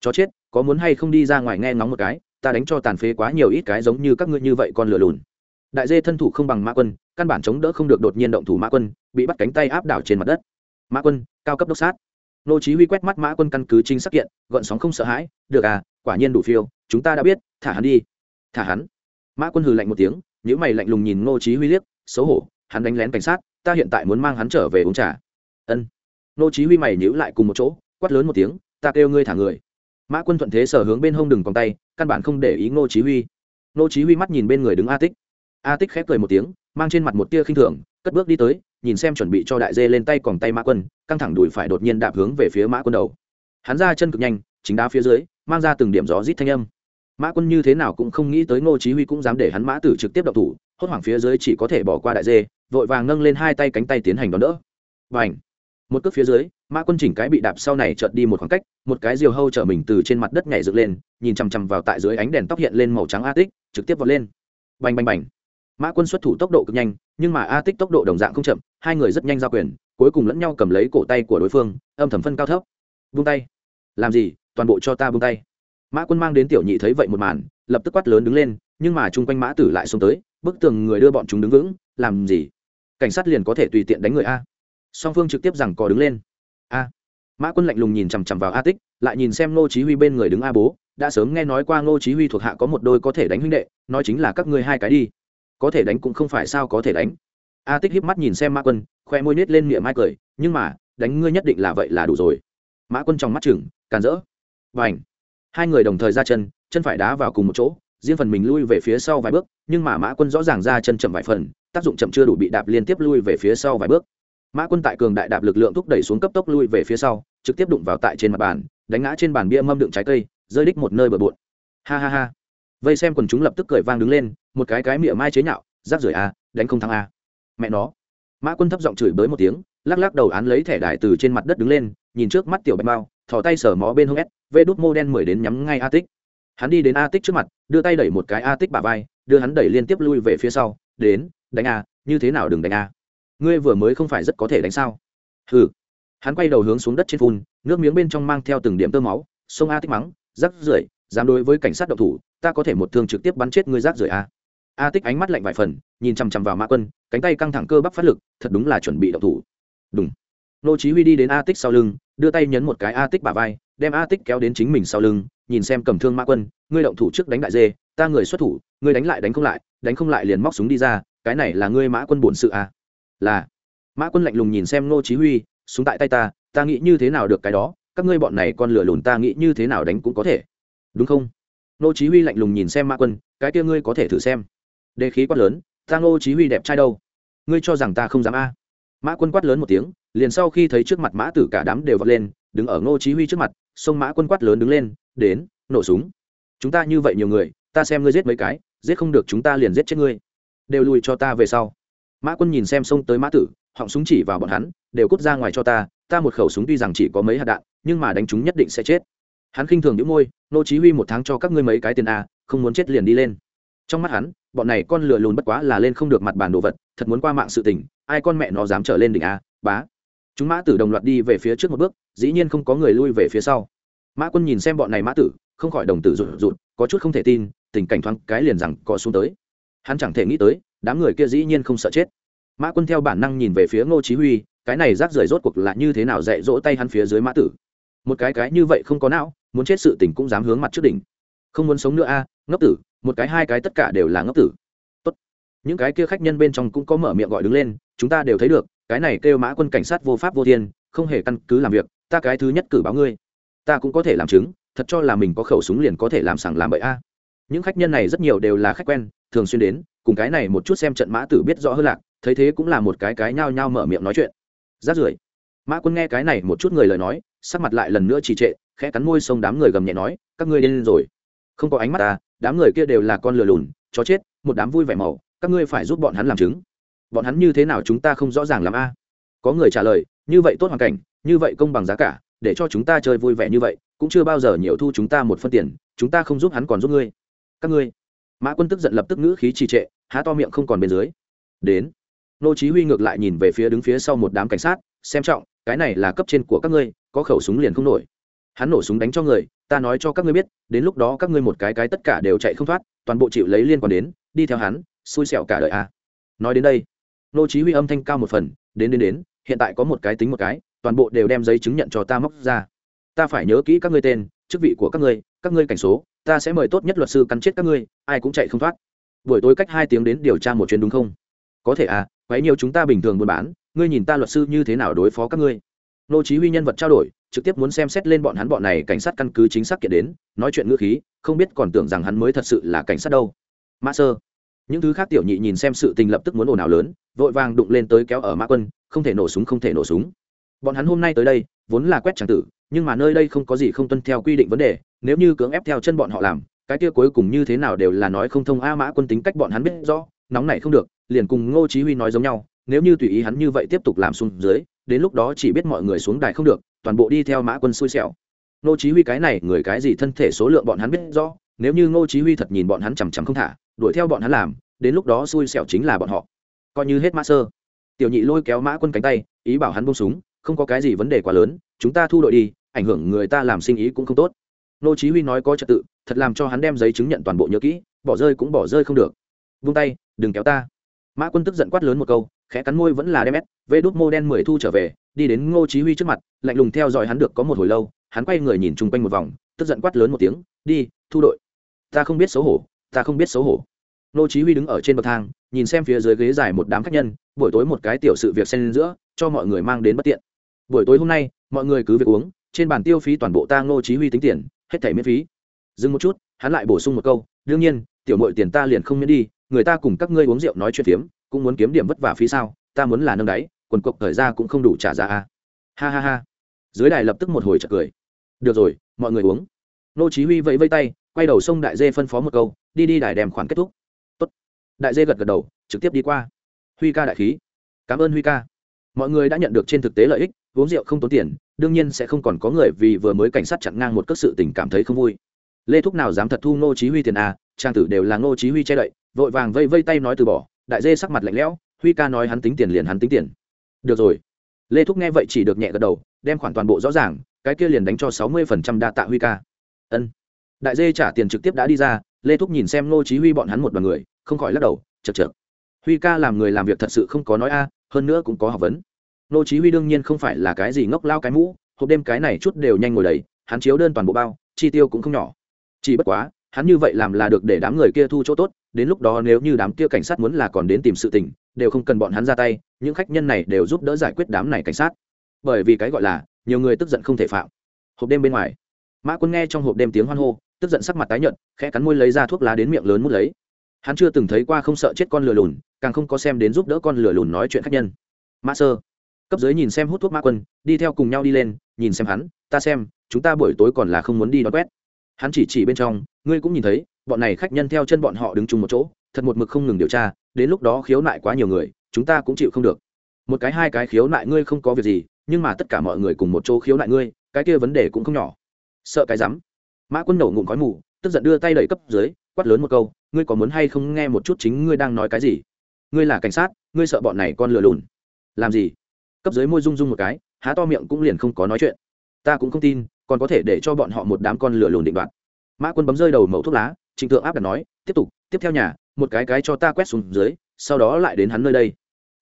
Chó chết, có muốn hay không đi ra ngoài nghe ngóng một cái, ta đánh cho tàn phế quá nhiều ít cái giống như các ngươi như vậy con lừa lùn. Đại dê thân thủ không bằng mã quân, căn bản chống đỡ không được đột nhiên động thủ mã quân, bị bắt cánh tay áp đảo trên mặt đất. Mã quân, cao cấp đốc sát nô chí huy quét mắt mã quân căn cứ chính xác kiện gợn sóng không sợ hãi, được à quả nhiên đủ phiêu, chúng ta đã biết, thả hắn đi. Thả hắn? Mã quân hừ lạnh một tiếng, nhíu mày lạnh lùng nhìn nô chí huy liếc, xấu hổ, hắn đánh lén cảnh sát, ta hiện tại muốn mang hắn trở về uống trà. Ân. Nô chí huy mày nhíu lại cùng một chỗ, quát lớn một tiếng, ta kêu ngươi thả người. Mã quân thuận thế sở hướng bên hông đừng còn tay, căn bản không để ý nô chí huy. Nô chí huy mắt nhìn bên người đứng a tích. A tích khép cười một tiếng, mang trên mặt một tia khinh thường, cất bước đi tới nhìn xem chuẩn bị cho đại dê lên tay còn tay mã quân căng thẳng đùi phải đột nhiên đạp hướng về phía mã quân đầu. Hắn ra chân cực nhanh chính đá phía dưới mang ra từng điểm gió rít thanh âm. Mã quân như thế nào cũng không nghĩ tới ngô chí huy cũng dám để hắn mã tử trực tiếp động thủ hốt hoảng phía dưới chỉ có thể bỏ qua đại dê vội vàng nâng lên hai tay cánh tay tiến hành đón đỡ. Bành, một cước phía dưới mã quân chỉnh cái bị đạp sau này chợt đi một khoảng cách một cái diều hâu chở mình từ trên mặt đất nhảy dựng lên nhìn chằm chằm vào tại dưới ánh đèn tóc hiện lên màu trắng a tích trực tiếp vọt lên. Bành bành bành! Mã quân xuất thủ tốc độ cực nhanh, nhưng mà a tích tốc độ đồng dạng không chậm, hai người rất nhanh ra quyền, cuối cùng lẫn nhau cầm lấy cổ tay của đối phương, âm thầm phân cao thấp. Vung tay. Làm gì? Toàn bộ cho ta vung tay. Mã quân mang đến tiểu nhị thấy vậy một màn, lập tức quát lớn đứng lên, nhưng mà chung quanh mã tử lại xông tới, bức tường người đưa bọn chúng đứng vững, làm gì? Cảnh sát liền có thể tùy tiện đánh người a. Song phương trực tiếp rằng cò đứng lên. A. Mã quân lạnh lùng nhìn chằm chằm vào a tích, lại nhìn xem ngô chí huy bên người đứng a bố, đã sớm nghe nói qua ngô chí huy thuộc hạ có một đôi có thể đánh huynh đệ, nói chính là các ngươi hai cái đi có thể đánh cũng không phải sao có thể đánh. A tích híp mắt nhìn xem mã quân, khoe môi nết lên miệng mai cười, nhưng mà, đánh ngươi nhất định là vậy là đủ rồi. Mã quân trong mắt chừng, càn rỡ. Và ảnh hai người đồng thời ra chân chân phải đá vào cùng một chỗ, riêng phần mình lui về phía sau vài bước, nhưng mà mã quân rõ ràng ra chân chậm vài phần, tác dụng chậm chưa đủ bị đạp liên tiếp lui về phía sau vài bước. Mã quân tại cường đại đạp lực lượng thúc đẩy xuống cấp tốc lui về phía sau, trực tiếp đụng vào tại trên mặt bàn, đánh ngã trên bàn bia mâm đựng trái cây, rơi đích một nơi bờ bộn. Ha ha ha vây xem quần chúng lập tức cười vang đứng lên, một cái cái miệng mai chế nhạo, rác rưởi a đánh không thắng a mẹ nó. Mã quân thấp giọng chửi bới một tiếng, lắc lắc đầu án lấy thẻ đài từ trên mặt đất đứng lên, nhìn trước mắt tiểu bạch mao, thò tay sờ mó bên hông s, vê đút mô đen mười đến nhắm ngay a tích. Hắn đi đến a tích trước mặt, đưa tay đẩy một cái a tích bà vai, đưa hắn đẩy liên tiếp lui về phía sau, đến, đánh a như thế nào đừng đánh a ngươi vừa mới không phải rất có thể đánh sao? Hừ. Hắn quay đầu hướng xuống đất trên phun, nước miếng bên trong mang theo từng điểm tơ máu, sông a tích mắng rắc rưởi dám đối với cảnh sát động thủ, ta có thể một thương trực tiếp bắn chết ngươi rác rưởi a. A tích ánh mắt lạnh vài phần, nhìn chằm chằm vào mã quân, cánh tay căng thẳng cơ bắp phát lực, thật đúng là chuẩn bị động thủ. Đúng nô chí huy đi đến a tích sau lưng, đưa tay nhấn một cái a tích bả vai, đem a tích kéo đến chính mình sau lưng, nhìn xem cầm thương mã quân, ngươi động thủ trước đánh đại dê, ta người xuất thủ, ngươi đánh lại đánh không lại, đánh không lại liền móc súng đi ra, cái này là ngươi mã quân buồn sự à? Là. Mã quân lạnh lùng nhìn xem nô chí huy, súng tại tay ta ta nghĩ như thế nào được cái đó, các ngươi bọn này con lửa lùn ta nghĩ như thế nào đánh cũng có thể đúng không? Nô chí huy lạnh lùng nhìn xem mã quân, cái kia ngươi có thể thử xem. Đề khí quát lớn, ta nô chí huy đẹp trai đâu? Ngươi cho rằng ta không dám a? À. mã quân quát lớn một tiếng, liền sau khi thấy trước mặt mã tử cả đám đều vọt lên, đứng ở ngô chí huy trước mặt xông mã quân quát lớn đứng lên, đến, nổ súng. Chúng ta như vậy nhiều người, ta xem ngươi giết mấy cái, giết không được chúng ta liền giết chết ngươi. Đều lùi cho ta về sau. Mã quân nhìn xem xông tới mã tử, họng súng chỉ vào bọn hắn, đều cút ra ngoài cho ta ta một khẩu súng tuy rằng chỉ có mấy hạt đạn, nhưng mà đánh chúng nhất định sẽ chết hắn khinh thường những môi, nô chí huy một tháng cho các ngươi mấy cái tiền a, không muốn chết liền đi lên. Trong mắt hắn, bọn này con lừa lùn bất quá là lên không được mặt bàn đồ vật, thật muốn qua mạng sự tình, ai con mẹ nó dám trở lên đỉnh a, bá. Chúng mã tử đồng loạt đi về phía trước một bước, dĩ nhiên không có người lui về phía sau. Mã quân nhìn xem bọn này mã tử, không khỏi đồng tử rụt rụt, có chút không thể tin, tình cảnh thoáng cái liền rằng cọ xuống tới. Hắn chẳng thể nghĩ tới, đám người kia dĩ nhiên không sợ chết. Mã quân theo bản năng nhìn về phía ngô chí huy, cái này rác rưởi rốt cuộc là như thế nào dạy dỗ tay hắn phía dưới mã tử? Một cái cái như vậy không có não, muốn chết sự tình cũng dám hướng mặt trước đỉnh. Không muốn sống nữa a, ngốc tử, một cái hai cái tất cả đều là ngốc tử. Tốt. những cái kia khách nhân bên trong cũng có mở miệng gọi đứng lên, chúng ta đều thấy được, cái này kêu mã quân cảnh sát vô pháp vô thiên, không hề căn cứ làm việc, ta cái thứ nhất cử báo ngươi. Ta cũng có thể làm chứng, thật cho là mình có khẩu súng liền có thể làm sảng làm bậy a. Những khách nhân này rất nhiều đều là khách quen, thường xuyên đến, cùng cái này một chút xem trận mã tử biết rõ hơn lạc, thấy thế cũng là một cái cái nhao nhao mở miệng nói chuyện. Rát rưởi. Mã quân nghe cái này một chút người lời nói sắc mặt lại lần nữa trì trệ, khẽ cắn môi sông đám người gầm nhẹ nói, các ngươi điên rồi. Không có ánh mắt ta đám người kia đều là con lừa lùn, chó chết, một đám vui vẻ màu, các ngươi phải giúp bọn hắn làm chứng. Bọn hắn như thế nào chúng ta không rõ ràng làm a à? có người trả lời, như vậy tốt hoàn cảnh, như vậy công bằng giá cả, để cho chúng ta chơi vui vẻ như vậy, cũng chưa bao giờ nhiều thu chúng ta một phân tiền, chúng ta không giúp hắn còn giúp ngươi. Các ngươi. Mã quân tức giận lập tức ngữ khí trì trệ, há to miệng không còn bên dưới. Đến. Nô chí huy ngược lại nhìn về phía đứng phía sau một đám cảnh sát, xem trọng cái này là cấp trên của các ngươi, có khẩu súng liền không nổi. Hắn nổ súng đánh cho người, ta nói cho các ngươi biết, đến lúc đó các ngươi một cái cái tất cả đều chạy không thoát, toàn bộ chịu lấy liên quan đến, đi theo hắn, xui xẻo cả đời a. À. nói đến đây, nô chí huy âm thanh cao một phần, đến đến đến, hiện tại có một cái tính một cái, toàn bộ đều đem giấy chứng nhận cho ta móc ra. Ta phải nhớ kỹ các ngươi tên, chức vị của các ngươi các ngươi cảnh số, ta sẽ mời tốt nhất luật sư cắn chết các ngươi, ai cũng chạy không thoát. Buổi tối cách hai tiếng đến điều tra một chuyến đúng không? Có thể à quấy nhiều chúng ta bình thường buôn bán ngươi nhìn ta luật sư như thế nào đối phó các ngươi? Nô chí huy nhân vật trao đổi, trực tiếp muốn xem xét lên bọn hắn bọn này cảnh sát căn cứ chính xác kiện đến, nói chuyện ngữ khí, không biết còn tưởng rằng hắn mới thật sự là cảnh sát đâu. Mã sơ. Những thứ khác tiểu nhị nhìn xem sự tình lập tức muốn ồn ào lớn, vội vàng đụng lên tới kéo ở mã quân, không thể nổ súng, không thể nổ súng. Bọn hắn hôm nay tới đây, vốn là quét tràng tử, nhưng mà nơi đây không có gì không tuân theo quy định vấn đề, nếu như cưỡng ép theo chân bọn họ làm, cái kia cuối cùng như thế nào đều là nói không thông, a mã quân tính cách bọn hắn biết rõ, nóng này không được, liền cùng ngô chí huy nói giống nhau nếu như tùy ý hắn như vậy tiếp tục làm xuống dưới, đến lúc đó chỉ biết mọi người xuống đài không được, toàn bộ đi theo mã quân xui xẻo. Ngô chí huy cái này, người cái gì thân thể số lượng bọn hắn biết rõ, nếu như ngô chí huy thật nhìn bọn hắn chằm chằm không thả, đuổi theo bọn hắn làm, đến lúc đó xui xẻo chính là bọn họ. Coi như hết mã sơ. Tiểu nhị lôi kéo mã quân cánh tay, ý bảo hắn buông súng, không có cái gì vấn đề quá lớn, chúng ta thu đội đi, ảnh hưởng người ta làm sinh ý cũng không tốt. Nô chí huy nói có trật tự, thật làm cho hắn đem giấy chứng nhận toàn bộ nhớ kỹ, bỏ rơi cũng bỏ rơi không được. Buông tay, đừng kéo ta. Mã quân tức giận quát lớn một câu khẽ cắn môi vẫn là đem s vê đốt mô đen mười thu trở về, đi đến ngô chí huy trước mặt, lạnh lùng theo dõi hắn được có một hồi lâu, hắn quay người nhìn chung quanh một vòng, tức giận quát lớn một tiếng, đi, thu đội, ta không biết xấu hổ, ta không biết xấu hổ. Ngô chí huy đứng ở trên bậc thang, nhìn xem phía dưới ghế dài một đám khách nhân, buổi tối một cái tiểu sự việc xen giữa, cho mọi người mang đến bất tiện. Buổi tối hôm nay, mọi người cứ việc uống, trên bàn tiêu phí toàn bộ ta ngô chí huy tính tiền, hết thảy miễn phí. Dừng một chút, hắn lại bổ sung một câu, đương nhiên, tiểu muội tiền ta liền không miễn đi, người ta cùng các ngươi uống rượu nói chuyện phiếm cũng muốn kiếm điểm vất vả phí sao, ta muốn là nâng đáy, quần cộc thời ra cũng không đủ trả giá a. Ha ha ha. Dưới đài lập tức một hồi chợt cười. Được rồi, mọi người uống. Nô chí huy vẫy vẫy tay, quay đầu xông đại dê phân phó một câu, đi đi đài đem khoản kết thúc. Tốt. Đại dê gật gật đầu, trực tiếp đi qua. Huy ca đại khí. Cảm ơn huy ca. Mọi người đã nhận được trên thực tế lợi ích, uống rượu không tốn tiền, đương nhiên sẽ không còn có người vì vừa mới cảnh sát chặn ngang một cất sự tình cảm thấy không vui. Lê thúc nào dám thật thu nô chí huy tiền à trang tử đều là nô chí huy che đậy, vội vàng vây vây tay nói từ bỏ đại dê sắc mặt lạnh lẽo, huy ca nói hắn tính tiền liền hắn tính tiền. Được rồi. Lê thúc nghe vậy chỉ được nhẹ gật đầu, đem khoản toàn bộ rõ ràng, cái kia liền đánh cho sáu mươi phần trăm đa tạ huy ca. Ân. Đại dê trả tiền trực tiếp đã đi ra, lê thúc nhìn xem ngô chí huy bọn hắn một đoàn người, không khỏi lắc đầu chật chật huy ca làm người làm việc thật sự không có nói a, hơn nữa cũng có học vấn. Nô chí huy đương nhiên không phải là cái gì ngốc lao cái mũ, hộp đêm cái này chút đều nhanh ngồi đầy, hắn chiếu đơn toàn bộ bao, chi tiêu cũng không nhỏ. Chỉ bất quá hắn như vậy làm là được để đám người kia thu chỗ tốt, đến lúc đó nếu như đám kia cảnh sát muốn là còn đến tìm sự tình, đều không cần bọn hắn ra tay, những khách nhân này đều giúp đỡ giải quyết đám này cảnh sát. Bởi vì cái gọi là, nhiều người tức giận không thể phạm. Hộp đêm bên ngoài, mã quân nghe trong hộp đêm tiếng hoan hô, tức giận sắc mặt tái nhợt, khẽ cắn môi lấy ra thuốc lá đến miệng lớn mút lấy. Hắn chưa từng thấy qua không sợ chết con lừa lùn, càng không có xem đến giúp đỡ con lừa lùn nói chuyện khách nhân. Mã sơ, cấp dưới nhìn xem hút thuốc mã quân, đi theo cùng nhau đi lên, nhìn xem hắn, ta xem, chúng ta buổi tối còn là không muốn đi đón quét hắn chỉ chỉ bên trong, ngươi cũng nhìn thấy, bọn này khách nhân theo chân bọn họ đứng chung một chỗ, thật một mực không ngừng điều tra, đến lúc đó khiếu nại quá nhiều người, chúng ta cũng chịu không được. Một cái hai cái khiếu nại ngươi không có việc gì, nhưng mà tất cả mọi người cùng một chỗ khiếu nại ngươi, cái kia vấn đề cũng không nhỏ. Sợ cái rắm. Mã quân nổ ngụm khói mù, tức giận đưa tay đẩy cấp dưới, quát lớn một câu, ngươi có muốn hay không nghe một chút chính ngươi đang nói cái gì? Ngươi là cảnh sát, ngươi sợ bọn này con lừa lùn. Làm gì? Cấp dưới môi rung rung một cái, há to miệng cũng liền không có nói chuyện ta cũng không tin, còn có thể để cho bọn họ một đám con lừa lùn định đoạt. Mã quân bấm rơi đầu mẫu thuốc lá, trịnh thượng áp đặt nói, tiếp tục, tiếp theo nhà, một cái cái cho ta quét xuống dưới, sau đó lại đến hắn nơi đây.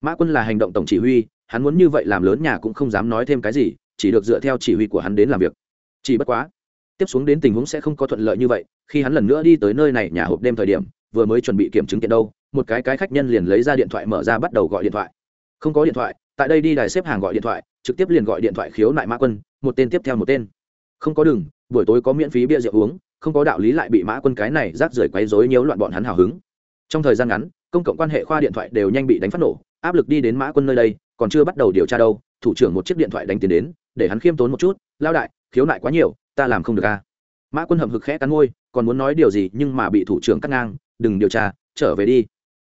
Mã quân là hành động tổng chỉ huy, hắn muốn như vậy làm lớn nhà cũng không dám nói thêm cái gì, chỉ được dựa theo chỉ huy của hắn đến làm việc. Chỉ bất quá, tiếp xuống đến tình huống sẽ không có thuận lợi như vậy, khi hắn lần nữa đi tới nơi này nhà hộp đêm thời điểm, vừa mới chuẩn bị kiểm chứng kiện đâu, một cái cái khách nhân liền lấy ra điện thoại mở ra bắt đầu gọi điện thoại. Không có điện thoại tại đây đi đài xếp hàng gọi điện thoại, trực tiếp liền gọi điện thoại khiếu nại mã quân, một tên tiếp theo một tên. Không có đường, buổi tối có miễn phí bia rượu uống, không có đạo lý lại bị mã quân cái này rác rưởi quấy rối nhiễu loạn bọn hắn hào hứng. Trong thời gian ngắn, công cộng quan hệ khoa điện thoại đều nhanh bị đánh phát nổ, áp lực đi đến mã quân nơi đây, còn chưa bắt đầu điều tra đâu, thủ trưởng một chiếc điện thoại đánh tiền đến, để hắn khiêm tốn một chút lao đại, khiếu nại quá nhiều, ta làm không được a mã quân hậm hực khẽ cắn môi, còn muốn nói điều gì, nhưng mà bị thủ trưởng cắt ngang, đừng điều tra, trở về đi.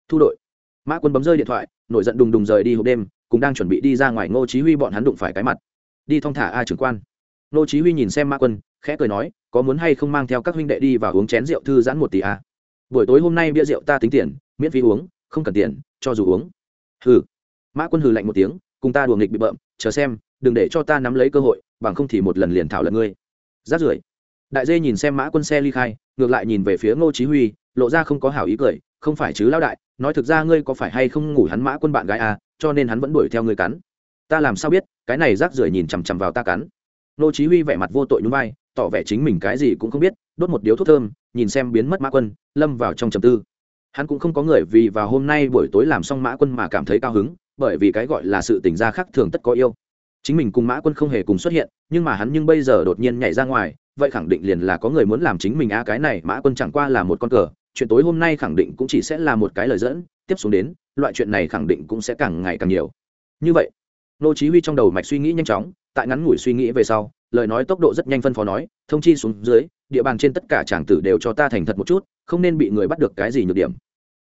Thu đội. Mã quân bấm rơi điện thoại, nổi giận đùng đùng rời đi hộp đêm cũng đang chuẩn bị đi ra ngoài ngô chí huy bọn hắn đụng phải cái mặt. Đi thong thả a trưởng quan. Ngô chí huy nhìn xem mã quân, khẽ cười nói, có muốn hay không mang theo các huynh đệ đi và uống chén rượu thư giãn một tỷ a à? buổi tối hôm nay bia rượu ta tính tiền, miễn phí uống, không cần tiền, cho dù uống. Hừ. Mã quân hừ lạnh một tiếng, cùng ta đùa nghịch bị bợm, chờ xem, đừng để cho ta nắm lấy cơ hội, bằng không thì một lần liền thảo lẫn ngươi. Rát rưởi. Đại dê nhìn xem mã quân xe ly khai, ngược lại nhìn về phía ngô chí huy, lộ ra không có hảo ý cười, không phải chứ lão đại nói thực ra ngươi có phải hay không ngủ hắn mã quân bạn gái à cho nên hắn vẫn đuổi theo ngươi cắn. Ta làm sao biết, cái này rác rưởi nhìn chằm chằm vào ta cắn. Nô chí huy vẻ mặt vô tội nhún vai, tỏ vẻ chính mình cái gì cũng không biết, đốt một điếu thuốc thơm, nhìn xem biến mất mã quân, lâm vào trong trầm tư. Hắn cũng không có người vì vào hôm nay buổi tối làm xong mã quân mà cảm thấy cao hứng, bởi vì cái gọi là sự tình gia khác thường tất có yêu. Chính mình cùng mã quân không hề cùng xuất hiện, nhưng mà hắn nhưng bây giờ đột nhiên nhảy ra ngoài, vậy khẳng định liền là có người muốn làm chính mình a cái này, mã quân chẳng qua là một con cờ chuyện tối hôm nay khẳng định cũng chỉ sẽ là một cái lời dẫn, tiếp xuống đến, loại chuyện này khẳng định cũng sẽ càng ngày càng nhiều. Như vậy, nô chí huy trong đầu mạch suy nghĩ nhanh chóng, tại ngắn ngủi suy nghĩ về sau, lời nói tốc độ rất nhanh phân phó nói, thông chi xuống dưới, địa bàn trên tất cả tràng tử đều cho ta thành thật một chút, không nên bị người bắt được cái gì nhược điểm.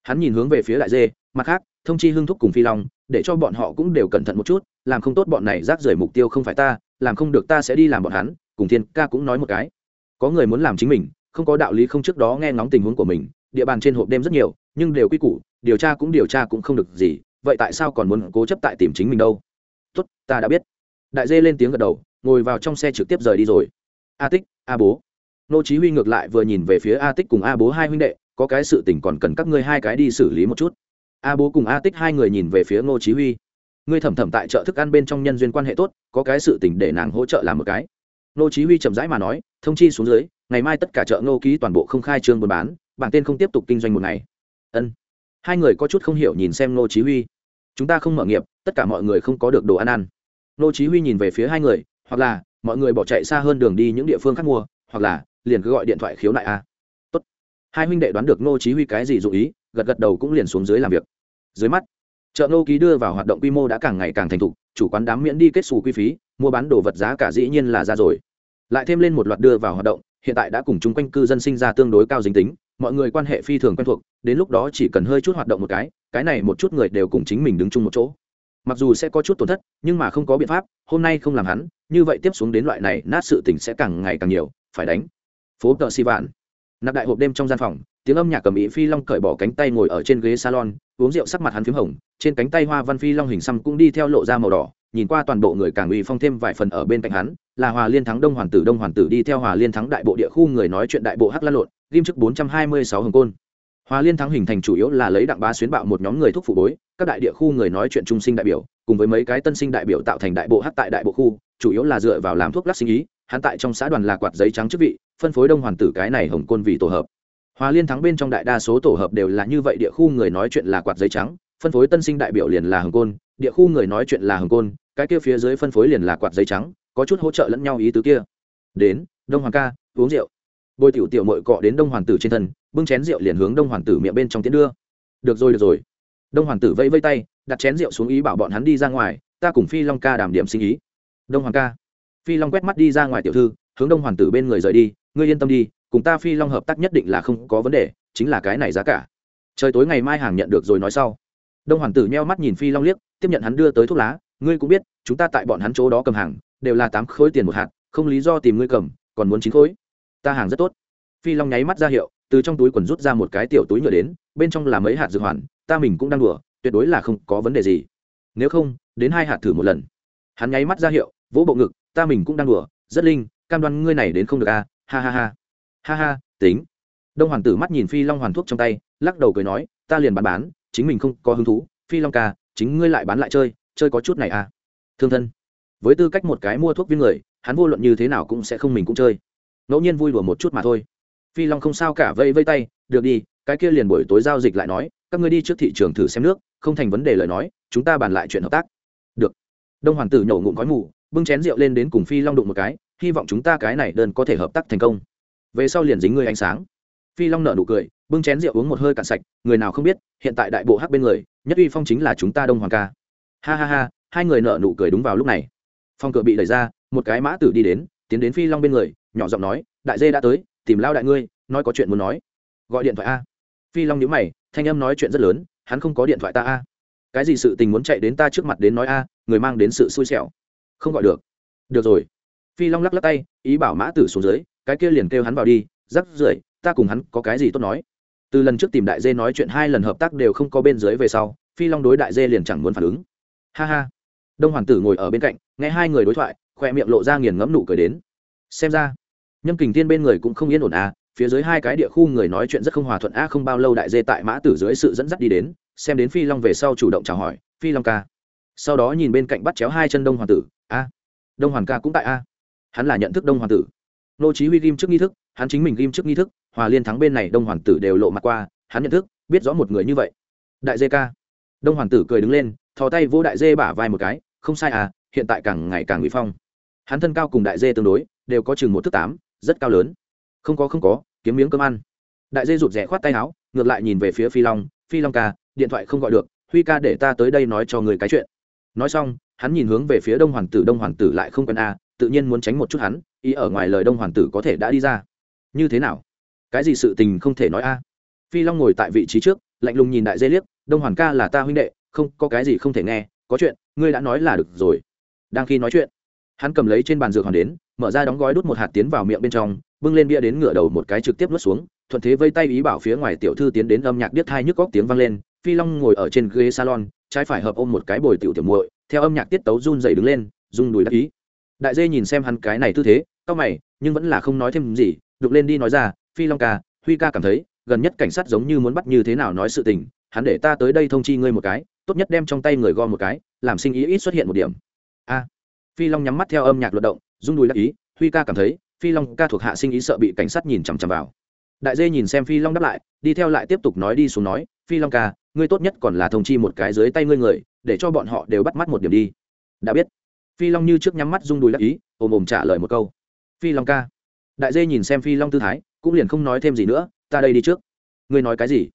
Hắn nhìn hướng về phía đại dê, mặt khác, thông chi hưng thúc cùng phi long, để cho bọn họ cũng đều cẩn thận một chút, làm không tốt bọn này rác rưởi mục tiêu không phải ta, làm không được ta sẽ đi làm bọn hắn, cùng thiên ca cũng nói một cái. Có người muốn làm chính mình không có đạo lý không trước đó nghe ngóng tình huống của mình, địa bàn trên hộp đêm rất nhiều, nhưng đều quy củ, điều tra cũng điều tra cũng không được gì, vậy tại sao còn muốn cố chấp tại tìm chính mình đâu? Tốt, ta đã biết. Đại dê lên tiếng gật đầu, ngồi vào trong xe trực tiếp rời đi rồi. A tích, a bố. Nô chí huy ngược lại vừa nhìn về phía a tích cùng a bố hai huynh đệ, có cái sự tình còn cần các ngươi hai cái đi xử lý một chút. A bố cùng a tích hai người nhìn về phía nô chí huy. Ngươi thẩm thẩm tại chợ thức ăn bên trong nhân duyên quan hệ tốt, có cái sự tình để nàng hỗ trợ làm một cái. Nô chí huy chậm rãi mà nói, thông chi xuống dưới ngày mai tất cả chợ ngô ký toàn bộ không khai trương buôn bán bảng tên không tiếp tục kinh doanh một ngày. Ân. Hai người có chút không hiểu nhìn xem ngô chí huy. Chúng ta không mở nghiệp, tất cả mọi người không có được đồ ăn ăn. Ngô chí huy nhìn về phía hai người, hoặc là, mọi người bỏ chạy xa hơn đường đi những địa phương khác mua, hoặc là, liền cứ gọi điện thoại khiếu nại a. Tốt. Hai huynh đệ đoán được ngô chí huy cái gì dụ ý, gật gật đầu cũng liền xuống dưới làm việc. Dưới mắt, chợ ngô ký đưa vào hoạt động quy mô đã càng ngày càng thành thục, chủ quán đám miễn đi kết xù quy phí, mua bán đồ vật giá cả dĩ nhiên là ra rồi. Lại thêm lên một loạt đưa vào hoạt động hiện tại đã cùng chung quanh cư dân sinh ra tương đối cao dính tính, mọi người quan hệ phi thường quen thuộc, đến lúc đó chỉ cần hơi chút hoạt động một cái cái này một chút người đều cùng chính mình đứng chung một chỗ. Mặc dù sẽ có chút tổn thất, nhưng mà không có biện pháp, hôm nay không làm hắn, như vậy tiếp xuống đến loại này, nát sự tình sẽ càng ngày càng nhiều, phải đánh. Phố tợ si vạn. Nạp đại hộp đêm trong gian phòng, tiếng âm nhạc cầm ý phi long cởi bỏ cánh tay ngồi ở trên ghế salon, uống rượu sắc mặt hắn p h í m hồng, trên cánh tay hoa văn phi long hình xăm cũng đi theo lộ ra màu đỏ nhìn qua toàn bộ người càng uy phong thêm vài phần ở bên cạnh hắn, là hòa liên thắng đông hoàn tử, đông hoàn tử đi theo hòa liên thắng đại bộ địa khu người nói chuyện đại bộ hắc lan lộn, ghim chức bốn trăm hai mươi sáu hồng côn. Hòa liên thắng hình thành chủ yếu là lấy đặng bá xuyến bạo một nhóm người thuốc phụ bối, các đại địa khu người nói chuyện trung sinh đại biểu, cùng với mấy cái tân sinh đại biểu tạo thành đại bộ hắc tại đại bộ khu, chủ yếu là dựa vào làm thuốc lắc sinh ý, hắn tại trong xã đoàn là quạt giấy trắng chức vị, phân phối đông hoàn tử cái này hồng côn vì tổ hợp. Hòa liên thắng bên trong đại đa số tổ hợp đều là như vậy, địa khu người nói chuyện là quạt giấy trắng phân phối tân sinh đại biểu liền là hồng côn, địa khu người nói chuyện là hồng côn, cái kia phía dưới phân phối liền là quạt giấy trắng, có chút hỗ trợ lẫn nhau ý tứ kia. Đến, đông hoàng ca, uống rượu. Bồi tiểu tiểu mội cọ đến đông hoàng tử trên thân, bưng chén rượu liền hướng đông hoàng tử miệng bên trong tiến đưa. Được rồi được rồi. Đông hoàng tử vẫy vây tay, đặt chén rượu xuống ý bảo bọn hắn đi ra ngoài, ta cùng phi long ca đàm điểm sinh ý. Đông hoàng ca. Phi long quét mắt đi ra ngoài tiểu thư, hướng đông hoàng tử bên người rời đi, ngươi yên tâm đi, cùng ta phi long hợp tác nhất định là không có vấn đề, chính là cái này giá cả. Trời tối ngày mai hàng nhận được rồi nói sau đông hoàng tử nheo mắt nhìn phi long liếc tiếp nhận hắn đưa tới thuốc lá. Ngươi cũng biết chúng ta tại bọn hắn chỗ đó cầm hàng đều là tám khối tiền một hạt không lý do tìm ngươi cầm còn muốn chín khối. Ta hàng rất tốt. Phi long nháy mắt ra hiệu từ trong túi quần rút ra một cái tiểu túi nhựa đến bên trong là mấy hạt dược hoàn ta mình cũng đang đùa tuyệt đối là không có vấn đề gì. Nếu không đến hai hạt thử một lần. Hắn nháy mắt ra hiệu vỗ bộ ngực ta mình cũng đang đùa rất linh cam đoan ngươi này đến không được a à, ha ha ha. Ha ha tính. Đông hoàng tử mắt nhìn phi long hoàn thuốc trong tay lắc đầu cười nói ta liền bán bán chính mình không có hứng thú, phi long ca, chính ngươi lại bán lại chơi chơi có chút này à. Thương thân. Với tư cách một cái mua thuốc viên người, hắn vô luận như thế nào cũng sẽ không mình cũng chơi. Ngẫu nhiên vui đùa một chút mà thôi. Phi long không sao cả vây vây tay, được đi, cái kia liền buổi tối giao dịch lại nói, các ngươi đi trước thị trường thử xem nước, không thành vấn đề lời nói, chúng ta bàn lại chuyện hợp tác. Được. Đông hoàng tử nhổ ngụm khói mù, bưng chén rượu lên đến cùng phi long đụng một cái, hy vọng chúng ta cái này đơn có thể hợp tác thành công. Về sau liền dính ngươi ánh sáng. Phi long nợ nụ cười bưng chén rượu uống một hơi cạn sạch, người nào không biết, hiện tại đại bộ hắc bên người, nhất uy phong chính là chúng ta đông hoàng ca. Ha ha ha, hai người nợ nụ cười đúng vào lúc này. Phong cửa bị đẩy ra, một cái mã tử đi đến, tiến đến phi long bên người, nhỏ giọng nói, đại dê đã tới, tìm lao đại ngươi, nói có chuyện muốn nói. Gọi điện thoại a. Phi long nhíu mày, thanh âm nói chuyện rất lớn, hắn không có điện thoại ta a. Cái gì sự tình muốn chạy đến ta trước mặt đến nói a, người mang đến sự xui xẻo. Không gọi được. Được rồi. Phi long lắc lắc tay, ý bảo mã tử xuống dưới, cái kia liền kêu hắn vào đi, rắc rưởi, ta cùng hắn có cái gì tốt nói? Từ lần trước tìm đại dê nói chuyện hai lần hợp tác đều không có bên dưới về sau, phi long đối đại dê liền chẳng muốn phản ứng. Ha ha. Đông hoàng tử ngồi ở bên cạnh, nghe hai người đối thoại khoe miệng lộ ra nghiền ngẫm nụ cười đến. Xem ra, nhâm kình thiên bên người cũng không yên ổn à phía dưới hai cái địa khu người nói chuyện rất không hòa thuận a không bao lâu đại dê tại mã tử dưới sự dẫn dắt đi đến, xem đến phi long về sau chủ động chào hỏi, phi long ca. Sau đó nhìn bên cạnh bắt chéo hai chân đông hoàng tử, a, đông hoàng ca cũng tại a. Hắn là nhận thức đông hoàng tử. Nô chí huy ghim trước nghi thức, hắn chính mình ghim trước nghi thức hòa liên thắng bên này, đông hoàng tử đều lộ mặt qua, hắn nhận thức, biết rõ một người như vậy. Đại dê ca. Đông hoàng tử cười đứng lên, thò tay vỗ đại dê bả vai một cái, không sai à hiện tại càng ngày càng bị phong. Hắn thân cao cùng đại dê tương đối, đều có chừng một thước tám, rất cao lớn. Không có không có, kiếm miếng cơm ăn. Đại dê rụt rẽ khoát tay áo, ngược lại nhìn về phía phi long phi long ca, điện thoại không gọi được, huy ca để ta tới đây nói cho người cái chuyện. Nói xong, hắn nhìn hướng về phía đông hoàng tử, đông hoàng tử lại không quen a tự nhiên muốn tránh một chút hắn, ý ở ngoài lời đông hoàng tử có thể đã đi ra. Như thế nào? Cái gì sự tình không thể nói a? Phi long ngồi tại vị trí trước, lạnh lùng nhìn đại dê liếc, đông hoàn ca là ta huynh đệ, không, có cái gì không thể nghe, có chuyện, ngươi đã nói là được rồi. Đang khi nói chuyện, hắn cầm lấy trên bàn dược hoàn đến, mở ra đóng gói đút một hạt tiến vào miệng bên trong, bưng lên bia đến ngửa đầu một cái trực tiếp nuốt xuống, thuận thế vây tay ý bảo phía ngoài tiểu thư tiến đến âm nhạc điếc thai nhức góc tiếng vang lên. Phi long ngồi ở trên ghế salon, trái phải hợp ôm một cái bồi tiểu tiểu muội, theo âm nhạc tiết tấu run dậy đứng lên, rung đùi đắc ý. Đại dê nhìn xem hắn cái này tư thế cao mày, nhưng vẫn là không nói thêm gì, đục lên đi nói ra phi long ca, huy ca cảm thấy, gần nhất cảnh sát giống như muốn bắt như thế nào nói sự tình, hắn để ta tới đây thông chi ngươi một cái, tốt nhất đem trong tay người gom một cái, làm sinh ý ít xuất hiện một điểm. A. Phi long nhắm mắt theo âm nhạc luận động, rung đùi đắc ý, huy ca cảm thấy, phi long ca thuộc hạ sinh ý sợ bị cảnh sát nhìn chằm chằm vào. Đại dê nhìn xem phi long đáp lại, đi theo lại tiếp tục nói đi xuống nói, phi long ca, ngươi tốt nhất còn là thông chi một cái dưới tay ngươi người, để cho bọn họ đều bắt mắt một điểm đi. Đã biết. Phi long như trước nhắm mắt rung đùi đắc ý, ồm ồm trả lời một câu. Phi long ca. Đại dê nhìn xem phi long tư thái cũng liền không nói thêm gì nữa, ta đây đi trước. Ngươi nói cái gì?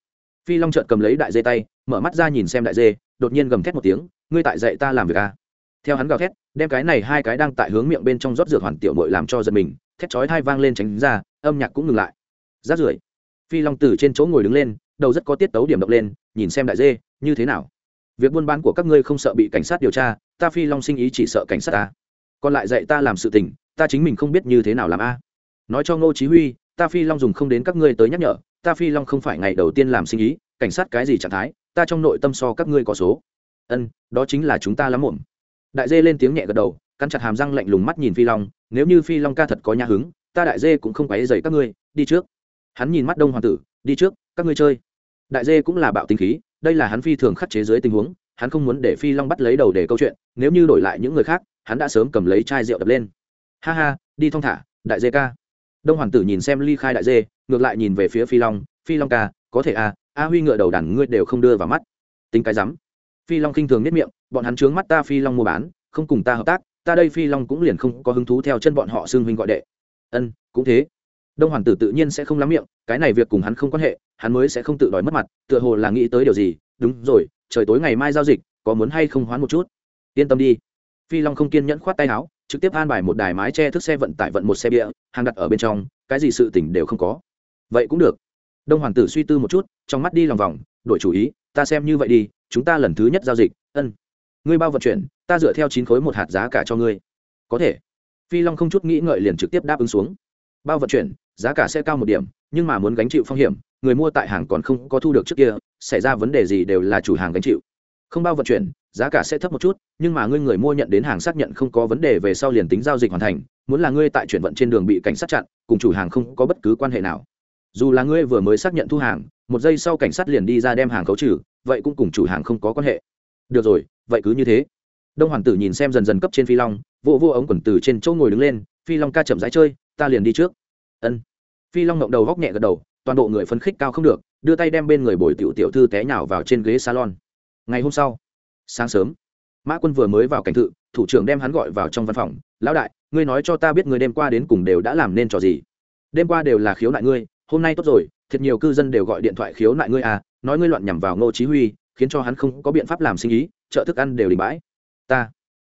Phi long trợn cầm lấy đại dê tay, mở mắt ra nhìn xem đại dê, đột nhiên gầm thét một tiếng, ngươi tại dạy ta làm việc à. theo hắn gào thét, đem cái này hai cái đang tại hướng miệng bên trong rót dược hoàn tiểu mội làm cho giật mình, thét chói thai vang lên tránh ra, âm nhạc cũng ngừng lại. Rát rưởi, phi long từ trên chỗ ngồi đứng lên, đầu rất có tiết tấu điểm động lên, nhìn xem đại dê, như thế nào? Việc buôn bán của các ngươi không sợ bị cảnh sát điều tra, ta phi long sinh ý chỉ sợ cảnh sát ta. Còn lại dạy ta làm sự tình, ta chính mình không biết như thế nào làm a. Nói cho ngô chí huy ta phi long dùng không đến các ngươi tới nhắc nhở, ta phi long không phải ngày đầu tiên làm sinh ý, cảnh sát cái gì trạng thái, ta trong nội tâm so các ngươi có số. Ân, đó chính là chúng ta lắm muộn. Đại dê lên tiếng nhẹ gật đầu, cắn chặt hàm răng lạnh lùng mắt nhìn phi long, nếu như phi long ca thật có nhà hứng, ta đại dê cũng không quấy dày các ngươi, đi trước. Hắn nhìn mắt đông hoàng tử, đi trước, các ngươi chơi. Đại dê cũng là bạo tinh khí, đây là hắn phi thường khắc chế dưới tình huống, hắn không muốn để phi long bắt lấy đầu để câu chuyện, nếu như đổi lại những người khác, hắn đã sớm cầm lấy chai rượu đập lên. Ha ha, đi thong thả, đại dê ca đông hoàng tử nhìn xem ly khai đại dê, ngược lại nhìn về phía phi long. Phi long ca, có thể à a huy ngựa đầu đàn ngươi đều không đưa vào mắt. Tính cái rắm. Phi long khinh thường nếp miệng, bọn hắn trướng mắt ta phi long mua bán, không cùng ta hợp tác, ta đây phi long cũng liền không có hứng thú theo chân bọn họ xương huynh gọi đệ. Ân, cũng thế. Đông hoàng tử tự nhiên sẽ không lắm miệng, cái này việc cùng hắn không quan hệ, hắn mới sẽ không tự đòi mất mặt, tựa hồ là nghĩ tới điều gì. Đúng rồi, trời tối ngày mai giao dịch, có muốn hay không hoán một chút? Yên tâm đi. Phi long không kiên nhẫn khoát tay áo trực tiếp an bài một đài mái che thức xe vận tải vận một xe bia, hàng đặt ở bên trong, cái gì sự tỉnh đều không có. Vậy cũng được. Đông hoàng tử suy tư một chút, trong mắt đi lòng vòng đổi chủ ý, ta xem như vậy đi, chúng ta lần thứ nhất giao dịch, ân. Ngươi bao vận chuyển, ta dựa theo chín khối một hạt giá cả cho ngươi. Có thể. Phi long không chút nghĩ ngợi liền trực tiếp đáp ứng xuống. Bao vận chuyển, giá cả sẽ cao một điểm, nhưng mà muốn gánh chịu phong hiểm, người mua tại hàng còn không có thu được trước kia, xảy ra vấn đề gì đều là chủ hàng gánh chịu. Không bao vận chuyển giá cả sẽ thấp một chút, nhưng mà ngươi người mua nhận đến hàng xác nhận không có vấn đề về sau liền tính giao dịch hoàn thành, muốn là ngươi tại chuyển vận trên đường bị cảnh sát chặn, cùng chủ hàng không có bất cứ quan hệ nào. Dù là ngươi vừa mới xác nhận thu hàng, một giây sau cảnh sát liền đi ra đem hàng khấu trừ, vậy cũng cùng chủ hàng không có quan hệ. Được rồi, vậy cứ như thế. Đông hoàng tử nhìn xem dần dần cấp trên phi long vô vô ống quần từ trên chỗ ngồi đứng lên, phi long ca chậm rãi chơi, ta liền đi trước. Ân. Phi long ngậm đầu góc nhẹ gật đầu, toàn bộ người phấn khích cao không được, đưa tay đem bên người bồi tiểu tiểu thư té nhào vào trên ghế salon. Ngày hôm sau sáng sớm, mã quân vừa mới vào cảnh thự, thủ trưởng đem hắn gọi vào trong văn phòng. Lão đại, ngươi nói cho ta biết người đêm qua đến cùng đều đã làm nên trò gì? Đêm qua đều là khiếu nại ngươi, hôm nay tốt rồi, thiệt nhiều cư dân đều gọi điện thoại khiếu nại ngươi à nói ngươi loạn nhằm vào ngô chí huy, khiến cho hắn không có biện pháp làm sinh ý, chợ thức ăn đều đình bãi. Ta.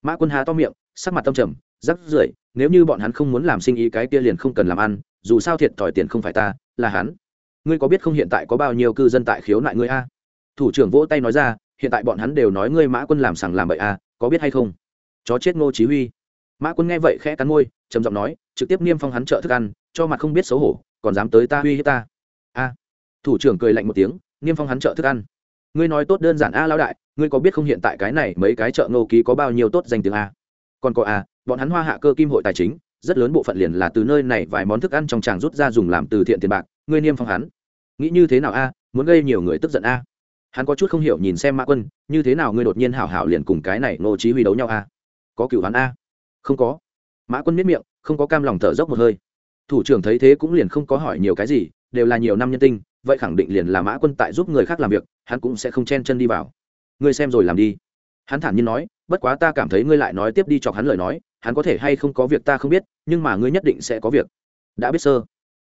Mã quân há to miệng, sắc mặt tâm trầm, rắc rưởi, nếu như bọn hắn không muốn làm sinh ý cái kia liền không cần làm ăn, dù sao thiệt thòi tiền không phải ta, là hắn. Ngươi có biết không hiện tại có bao nhiêu cư dân tại khiếu nại ngươi a thủ trưởng vỗ tay nói ra hiện tại bọn hắn đều nói ngươi mã quân làm sằng làm bậy à? có biết hay không? Chó chết ngô chí huy. Mã quân nghe vậy khẽ cắn môi, trầm giọng nói, trực tiếp niêm phong hắn trợ thức ăn, cho mặt không biết xấu hổ, còn dám tới ta uy hiếp ta. A. Thủ trưởng cười lạnh một tiếng, niêm phong hắn trợ thức ăn. Ngươi nói tốt đơn giản a, lão đại, ngươi có biết không hiện tại cái này mấy cái chợ ngô ký có bao nhiêu tốt danh tiếng a? Còn có a, bọn hắn hoa hạ cơ kim hội tài chính, rất lớn bộ phận liền là từ nơi này vài món thức ăn trong tràng rút ra dùng làm từ thiện tiền bạc, ngươi niêm phong hắn. Nghĩ như thế nào a, muốn gây nhiều người tức giận a? Hắn có chút không hiểu nhìn xem mã quân, như thế nào ngươi đột nhiên hảo hảo liền cùng cái này Ngô chí huy đấu nhau a có cựu hắn a không có. Mã quân miết miệng, không có cam lòng thở dốc một hơi. Thủ trưởng thấy thế cũng liền không có hỏi nhiều cái gì, đều là nhiều năm nhân tinh, vậy khẳng định liền là mã quân tại giúp người khác làm việc, hắn cũng sẽ không chen chân đi vào. Ngươi xem rồi làm đi. Hắn thản nhiên nói, bất quá ta cảm thấy ngươi lại nói tiếp đi chọc hắn lời nói, hắn có thể hay không có việc ta không biết, nhưng mà ngươi nhất định sẽ có việc. Đã biết sơ.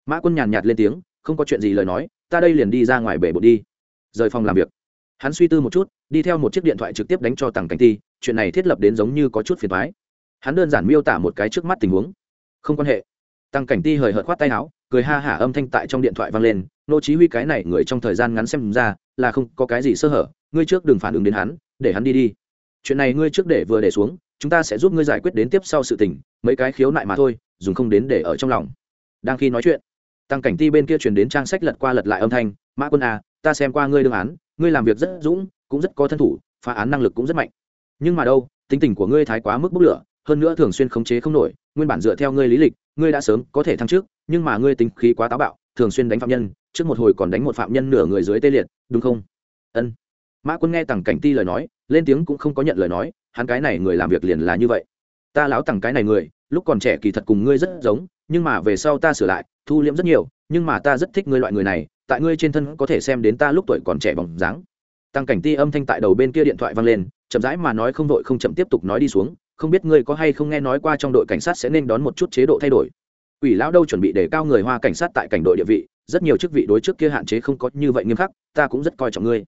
Mã quân nhàn nhạt lên tiếng, không có chuyện gì lời nói, ta đây liền đi ra ngoài bể bộ đi rời phòng làm việc. Hắn suy tư một chút, đi theo một chiếc điện thoại trực tiếp đánh cho tằng cảnh ti, chuyện này thiết lập đến giống như có chút phiền thoái hắn đơn giản miêu tả một cái trước mắt tình huống. Không quan hệ. Tăng cảnh ti hời hợt khoát tay áo, cười ha hả âm thanh tại trong điện thoại vang lên, nô chí huy cái này, người trong thời gian ngắn xem ra, là không có cái gì sơ hở, ngươi trước đừng phản ứng đến hắn, để hắn đi đi. Chuyện này ngươi trước để vừa để xuống, chúng ta sẽ giúp ngươi giải quyết đến tiếp sau sự tình, mấy cái khiếu nại mà thôi, dùng không đến để ở trong lòng. Đang khi nói chuyện tăng cảnh ti bên kia truyền đến trang sách lật qua lật lại âm thanh mã quân à ta xem qua ngươi đương án ngươi làm việc rất dũng cũng rất có thân thủ phá án năng lực cũng rất mạnh. Nhưng mà đâu tính tình của ngươi thái quá mức bốc lửa hơn nữa thường xuyên khống chế không nổi nguyên bản dựa theo ngươi lý lịch ngươi đã sớm có thể thăng trước nhưng mà ngươi tính khí quá táo bạo thường xuyên đánh phạm nhân trước một hồi còn đánh một phạm nhân nửa người dưới tê liệt đúng không? Ân. Mã quân nghe tằng cảnh ti lời nói lên tiếng cũng không có nhận lời nói hắn cái này người làm việc liền là như vậy. Ta láo tằng cái này người lúc còn trẻ kỳ thật cùng ngươi rất giống nhưng mà về sau ta sửa lại thu liễm rất nhiều nhưng mà ta rất thích ngươi loại người này tại ngươi trên thân có thể xem đến ta lúc tuổi còn trẻ bóng dáng. Tăng cảnh ti âm thanh tại đầu bên kia điện thoại vang lên, chậm rãi mà nói không đội không chậm tiếp tục nói đi xuống, không biết ngươi có hay không nghe nói qua trong đội cảnh sát sẽ nên đón một chút chế độ thay đổi. Ủy lão đâu chuẩn bị để cao người hoa cảnh sát tại cảnh đội địa vị, rất nhiều chức vị đối trước kia hạn chế không có như vậy nghiêm khắc, ta cũng rất coi trọng ngươi.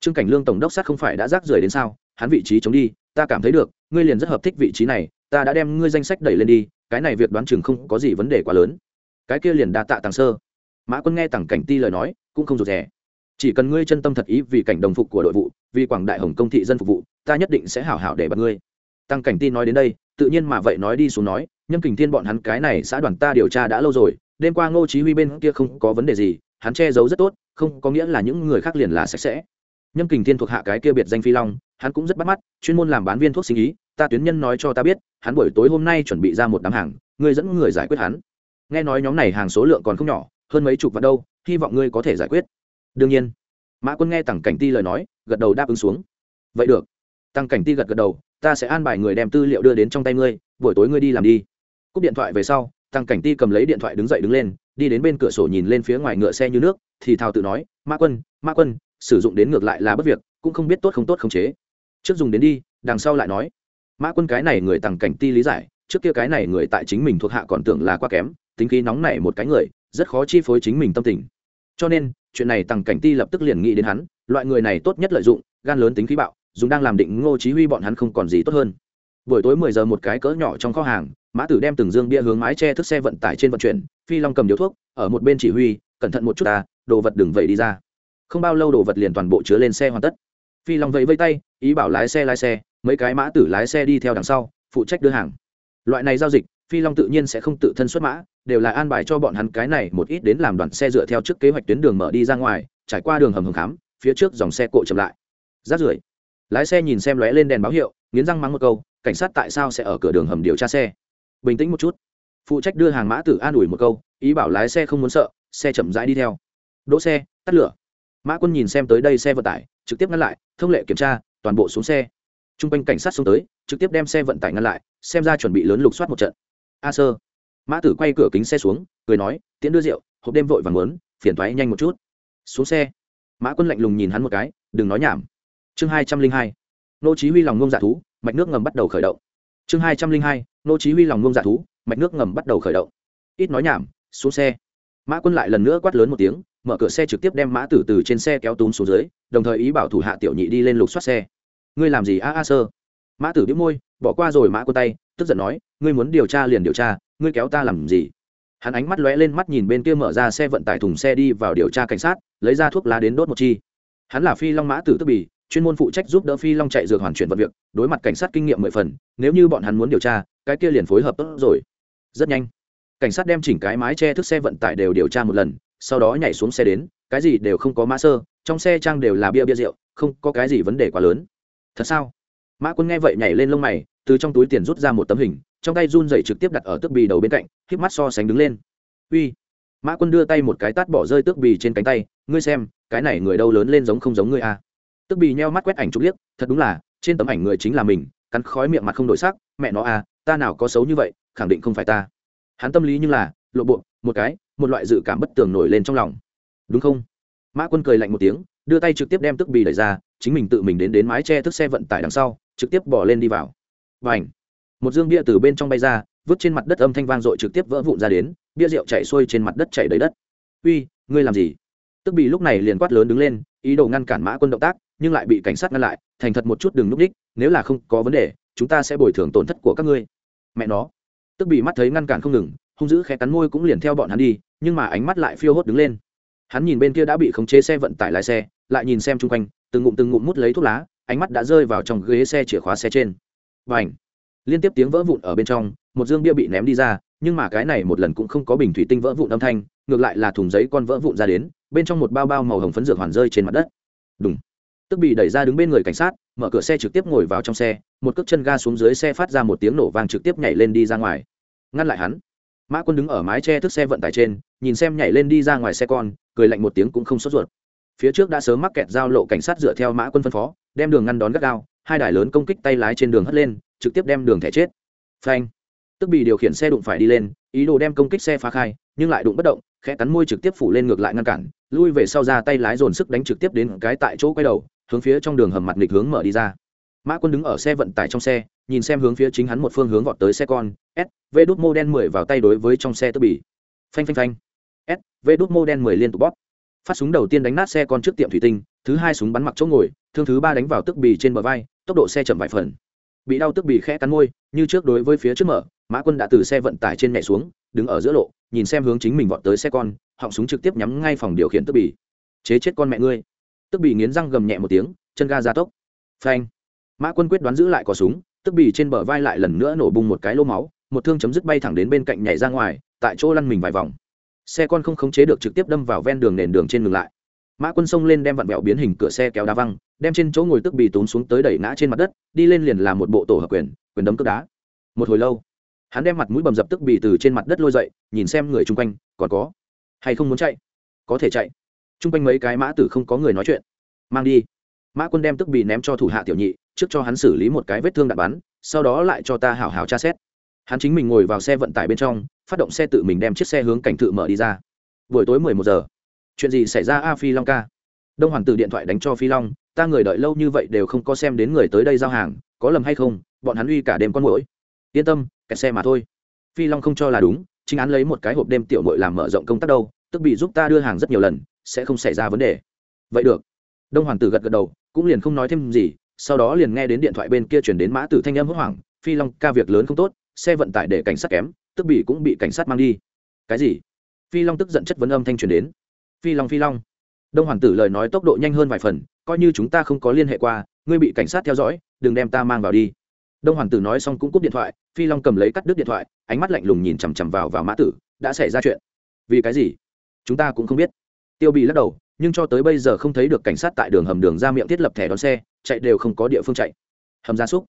Trương cảnh lương tổng đốc sát không phải đã rác rưởi đến sao, hắn vị trí chống đi, ta cảm thấy được, ngươi liền rất hợp thích vị trí này, ta đã đem ngươi danh sách đẩy lên đi, cái này việc đoán chừng không có gì vấn đề quá lớn. Cái kia liền đa tạ tàng sơ mã quân nghe tặng cảnh ti lời nói, cũng không rụt rè. Chỉ cần ngươi chân tâm thật ý vì cảnh đồng phục của đội vụ, vì quảng đại hồng công thị dân phục vụ, ta nhất định sẽ hảo hảo để bật ngươi. Tăng cảnh ti nói đến đây, tự nhiên mà vậy nói đi xuống nói, nhâm kình thiên bọn hắn cái này xã đoàn ta điều tra đã lâu rồi, đêm qua ngô chí huy bên kia không có vấn đề gì, hắn che giấu rất tốt, không có nghĩa là những người khác liền là sạch sẽ. Nhâm kình thiên thuộc hạ cái kia biệt danh phi long, hắn cũng rất bắt mắt, chuyên môn làm bán viên thuốc sinh ý, ta tuyến nhân nói cho ta biết, hắn buổi tối hôm nay chuẩn bị ra một đám hàng, ngươi dẫn người giải quyết hắn. Nghe nói nhóm này hàng số lượng còn không nhỏ hơn mấy chục vạn đâu, hy vọng ngươi có thể giải quyết. Đương nhiên. Mã quân nghe tặng cảnh ti lời nói, gật đầu đáp ứng xuống. Vậy được. Tăng cảnh ti gật gật đầu, ta sẽ an bài người đem tư liệu đưa đến trong tay ngươi, buổi tối ngươi đi làm đi. Cúp điện thoại về sau tăng cảnh ti cầm lấy điện thoại đứng dậy đứng lên, đi đến bên cửa sổ nhìn lên phía ngoài ngựa xe như nước, thì thào tự nói, mã quân mã quân, sử dụng đến ngược lại là bất việc, cũng không biết tốt không tốt không chế. Trước dùng đến đi, đằng sau lại nói, mã quân cái này người tăng cảnh ti lý giải, trước kia cái này người tại chính mình thuộc hạ còn tưởng là quá kém, tính khí nóng này một cái người rất khó chi phối chính mình tâm tình. Cho nên, chuyện này tăng cảnh ti lập tức liền nghĩ đến hắn, loại người này tốt nhất lợi dụng, gan lớn tính khí bạo, dùng đang làm định ngô chí huy bọn hắn không còn gì tốt hơn. Buổi tối 10 giờ một cái cỡ nhỏ trong kho hàng, mã tử đem từng dương bia hướng mái che thức xe vận tải trên vận chuyển, phi long cầm điếu thuốc, ở một bên chỉ huy, cẩn thận một chút ta, đồ vật đừng vậy đi ra. Không bao lâu đồ vật liền toàn bộ chứa lên xe hoàn tất. Phi long vẫy vây tay, ý bảo lái xe lái xe, mấy cái mã tử lái xe đi theo đằng sau, phụ trách đưa hàng. Loại này giao dịch, phi long tự nhiên sẽ không tự thân xuất mã đều là an bài cho bọn hắn cái này một ít đến làm đoàn xe dựa theo trước kế hoạch tuyến đường mở đi ra ngoài, trải qua đường hầm hầm khám, phía trước dòng xe cộ chậm lại. Rát rưởi. Lái xe nhìn xem lóe lên đèn báo hiệu, nghiến răng mắng một câu, cảnh sát tại sao sẽ ở cửa đường hầm điều tra xe? Bình tĩnh một chút. Phụ trách đưa hàng mã tử an ủi một câu, ý bảo lái xe không muốn sợ, xe chậm rãi đi theo. Đỗ xe, tắt lửa. Mã quân nhìn xem tới đây xe vận tải, trực tiếp ngăn lại, thông lệ kiểm tra, toàn bộ xuống xe. T r u n g quanh cảnh sát xuống tới, trực tiếp đem xe vận tải ngăn lại, xem ra chuẩn bị lớn lục soát một trận. A sơ mã tử quay cửa kính xe xuống, cười nói, tiễn đưa rượu, hộp đêm vội vàng muốn, phiền thoái nhanh một chút. Xuống xe, mã quân lạnh lùng nhìn hắn một cái, đừng nói nhảm. Chương hai trăm linh hai, nô chí huy lòng ngông dạ thú, mạch nước ngầm bắt đầu khởi động. Chương hai trăm linh hai, nô chí huy lòng ngông dạ thú, mạch nước ngầm bắt đầu khởi động. Ít nói nhảm, xuống xe. Mã quân lại lần nữa quát lớn một tiếng, mở cửa xe trực tiếp đem mã tử từ trên xe kéo túm xuống dưới, đồng thời ý bảo thủ hạ tiểu nhị đi lên lục soát xe. Ngươi làm gì a a sơ? Mã tử đĩu môi bỏ qua rồi mã quân tay, tức giận nói, ngươi muốn điều tra liền điều tra, ngươi kéo ta làm gì? Hắn ánh mắt lóe lên mắt nhìn bên kia mở ra xe vận tải thùng xe đi vào điều tra cảnh sát, lấy ra thuốc lá đến đốt một chi. Hắn là phi long mã tử tức bì, chuyên môn phụ trách giúp đỡ phi long chạy dược hoàn chuyển vật việc, đối mặt cảnh sát kinh nghiệm mười phần, nếu như bọn hắn muốn điều tra, cái kia liền phối hợp tốt rồi. Rất nhanh, cảnh sát đem chỉnh cái mái che thức xe vận tải đều điều tra một lần, sau đó nhảy xuống xe đến, cái gì đều không có mã sơ, trong xe trang đều là bia bia rượu, không có cái gì vấn đề quá lớn. Thật sao? Mã quân nghe vậy nhảy lên lông mày từ trong túi tiền rút ra một tấm hình, trong tay run dậy trực tiếp đặt ở tước bì đầu bên cạnh k mắt so sánh đứng lên. Uy. Mã quân đưa tay một cái tát bỏ rơi tước bì trên cánh tay, ngươi xem, cái này người đâu lớn lên giống không giống ngươi a? À. tước bì nheo mắt quét ảnh chụp liếc, thật đúng là, trên tấm ảnh người chính là mình, cắn khói miệng mặt không đổi sắc, mẹ nó à ta nào có xấu như vậy, khẳng định không phải ta. Hắn tâm lý như là, lộ bộ, một cái, một loại dự cảm bất tường nổi lên trong lòng. Đúng không? Mã quân cười lạnh một tiếng, đưa tay trực tiếp đem tức bì đẩy ra, chính mình tự mình đến đến mái che thức xe vận tải đằng sau, trực tiếp bỏ lên đi vào và ảnh. Một dương bia từ bên trong bay ra, vứt trên mặt đất âm thanh vang dội trực tiếp vỡ vụn ra đến, bia rượu chạy xuôi trên mặt đất chạy đầy đất. Uy, ngươi làm gì? Tức bị lúc này liền quát lớn đứng lên, ý đồ ngăn cản mã quân động tác, nhưng lại bị cảnh sát ngăn lại, thành thật một chút đừng núp đích, nếu là không có vấn đề, chúng ta sẽ bồi thường tổn thất của các ngươi. Mẹ nó. Tức bị mắt thấy ngăn cản không ngừng, hung dữ khẽ cắn môi cũng liền theo bọn hắn đi, nhưng mà ánh mắt lại phiêu hốt đứng lên. Hắn nhìn bên kia đã bị khống chế xe vận tải lái xe, lại nhìn xem chung quanh, từng ngụm từng ngụm mút lấy thuốc lá, ánh mắt đã rơi vào trong ghế xe chìa khóa xe trên và ảnh. Liên tiếp tiếng vỡ vụn ở bên trong, một dương bia bị ném đi ra, nhưng mà cái này một lần cũng không có bình thủy tinh vỡ vụn âm thanh, ngược lại là thùng giấy con vỡ vụn ra đến, bên trong một bao bao màu hồng phấn dược hoàn rơi trên mặt đất. Đúng tức bị đẩy ra đứng bên người cảnh sát, mở cửa xe trực tiếp ngồi vào trong xe, một cước chân ga xuống dưới xe phát ra một tiếng nổ vang trực tiếp nhảy lên đi ra ngoài. Ngăn lại hắn. Mã quân đứng ở mái che thức xe vận tải trên, nhìn xem nhảy lên đi ra ngoài xe con, cười lạnh một tiếng cũng không sốt ruột. Phía trước đã sớm mắc kẹt giao lộ cảnh sát dựa theo mã quân phân phó, đem đường ngăn đón gắt gao hai đài lớn công kích tay lái trên đường hất lên, trực tiếp đem đường thẻ chết. Phanh. Tức bị điều khiển xe đụng phải đi lên, ý đồ đem công kích xe phá khai, nhưng lại đụng bất động, khẽ cắn môi trực tiếp phủ lên ngược lại ngăn cản, lui về sau ra tay lái dồn sức đánh trực tiếp đến cái tại chỗ quay đầu, hướng phía trong đường hầm mặt nghịch hướng mở đi ra. Mã quân đứng ở xe vận tải trong xe, nhìn xem hướng phía chính hắn một phương hướng vọt tới xe con, s, v đút mô đen mười vào tay đối với trong xe tức bỉ phanh phanh phanh. S, v đút mô đen mười liên tục bóp. Phát súng đầu tiên đánh nát xe con trước tiệm thủy tinh thứ hai súng bắn mặc chỗ ngồi, thương thứ ba đánh vào tức bì trên bờ vai, tốc độ xe chậm vài phần. Bị đau tức bì khẽ cắn môi, như trước đối với phía trước mở, mã quân đã từ xe vận tải trên nhảy xuống, đứng ở giữa lộ, nhìn xem hướng chính mình vọt tới xe con, họng súng trực tiếp nhắm ngay phòng điều khiển tức bì. Chế chết con mẹ ngươi. Tức bì nghiến răng gầm nhẹ một tiếng, chân ga ra tốc. Phanh. Mã quân quyết đoán giữ lại cò súng, tức bì trên bờ vai lại lần nữa nổ bung một cái lô máu, một thương chấm dứt bay thẳng đến bên cạnh nhảy ra ngoài, tại chỗ lăn mình vài vòng. Xe con không khống chế được trực tiếp đâm vào ven đường nền đường trên ngừng lại mã quân xông lên đem vặn vẹo biến hình cửa xe kéo đá văng, đem trên chỗ ngồi tức bì tốn xuống tới đẩy ngã trên mặt đất, đi lên liền làm một bộ tổ hợp quyền quyền đấm cướp đá. Một hồi lâu, hắn đem mặt mũi bầm dập tức bì từ trên mặt đất lôi dậy, nhìn xem người chung quanh, còn có hay không muốn chạy? Có thể chạy. Chung quanh mấy cái mã tử không có người nói chuyện. Mang đi. Mã quân đem tức bì ném cho thủ hạ tiểu nhị, trước cho hắn xử lý một cái vết thương đạn bắn, sau đó lại cho ta hảo hảo tra xét. Hắn chính mình ngồi vào xe vận tải bên trong, phát động xe tự mình đem chiếc xe hướng cảnh thự mở đi ra. Buổi tối mười một giờ chuyện gì xảy ra a, phi long ca? Đông hoàng tử điện thoại đánh cho phi long, ta người đợi lâu như vậy đều không có xem đến người tới đây giao hàng, có lầm hay không, bọn hắn uy cả đêm con mũi yên tâm, kẹt xe mà thôi. Phi long không cho là đúng, chính án lấy một cái hộp đêm tiểu mội làm mở rộng công tác đâu, tức bị giúp ta đưa hàng rất nhiều lần, sẽ không xảy ra vấn đề. Vậy được. Đông hoàng tử gật gật đầu, cũng liền không nói thêm gì, sau đó liền nghe đến điện thoại bên kia chuyển đến mã tử thanh âm hốt hoảng, phi long, ca việc lớn không tốt, xe vận tải để cảnh sát kém, tức bị cũng bị cảnh sát mang đi. Cái gì? Phi long tức giận chất vấn âm thanh truyền đến phi long phi long. Đông hoàng tử lời nói tốc độ nhanh hơn vài phần, coi như chúng ta không có liên hệ qua, ngươi bị cảnh sát theo dõi, đừng đem ta mang vào đi. Đông hoàng tử nói xong cũng cúp điện thoại, phi long cầm lấy cắt đứt điện thoại, ánh mắt lạnh lùng nhìn chằm chằm vào vào mã tử, đã xảy ra chuyện. Vì cái gì? Chúng ta cũng không biết. Tiêu bị lắc đầu, nhưng cho tới bây giờ không thấy được cảnh sát tại đường hầm đường ra miệng thiết lập thẻ đón xe, chạy đều không có địa phương chạy. Hầm gia súc.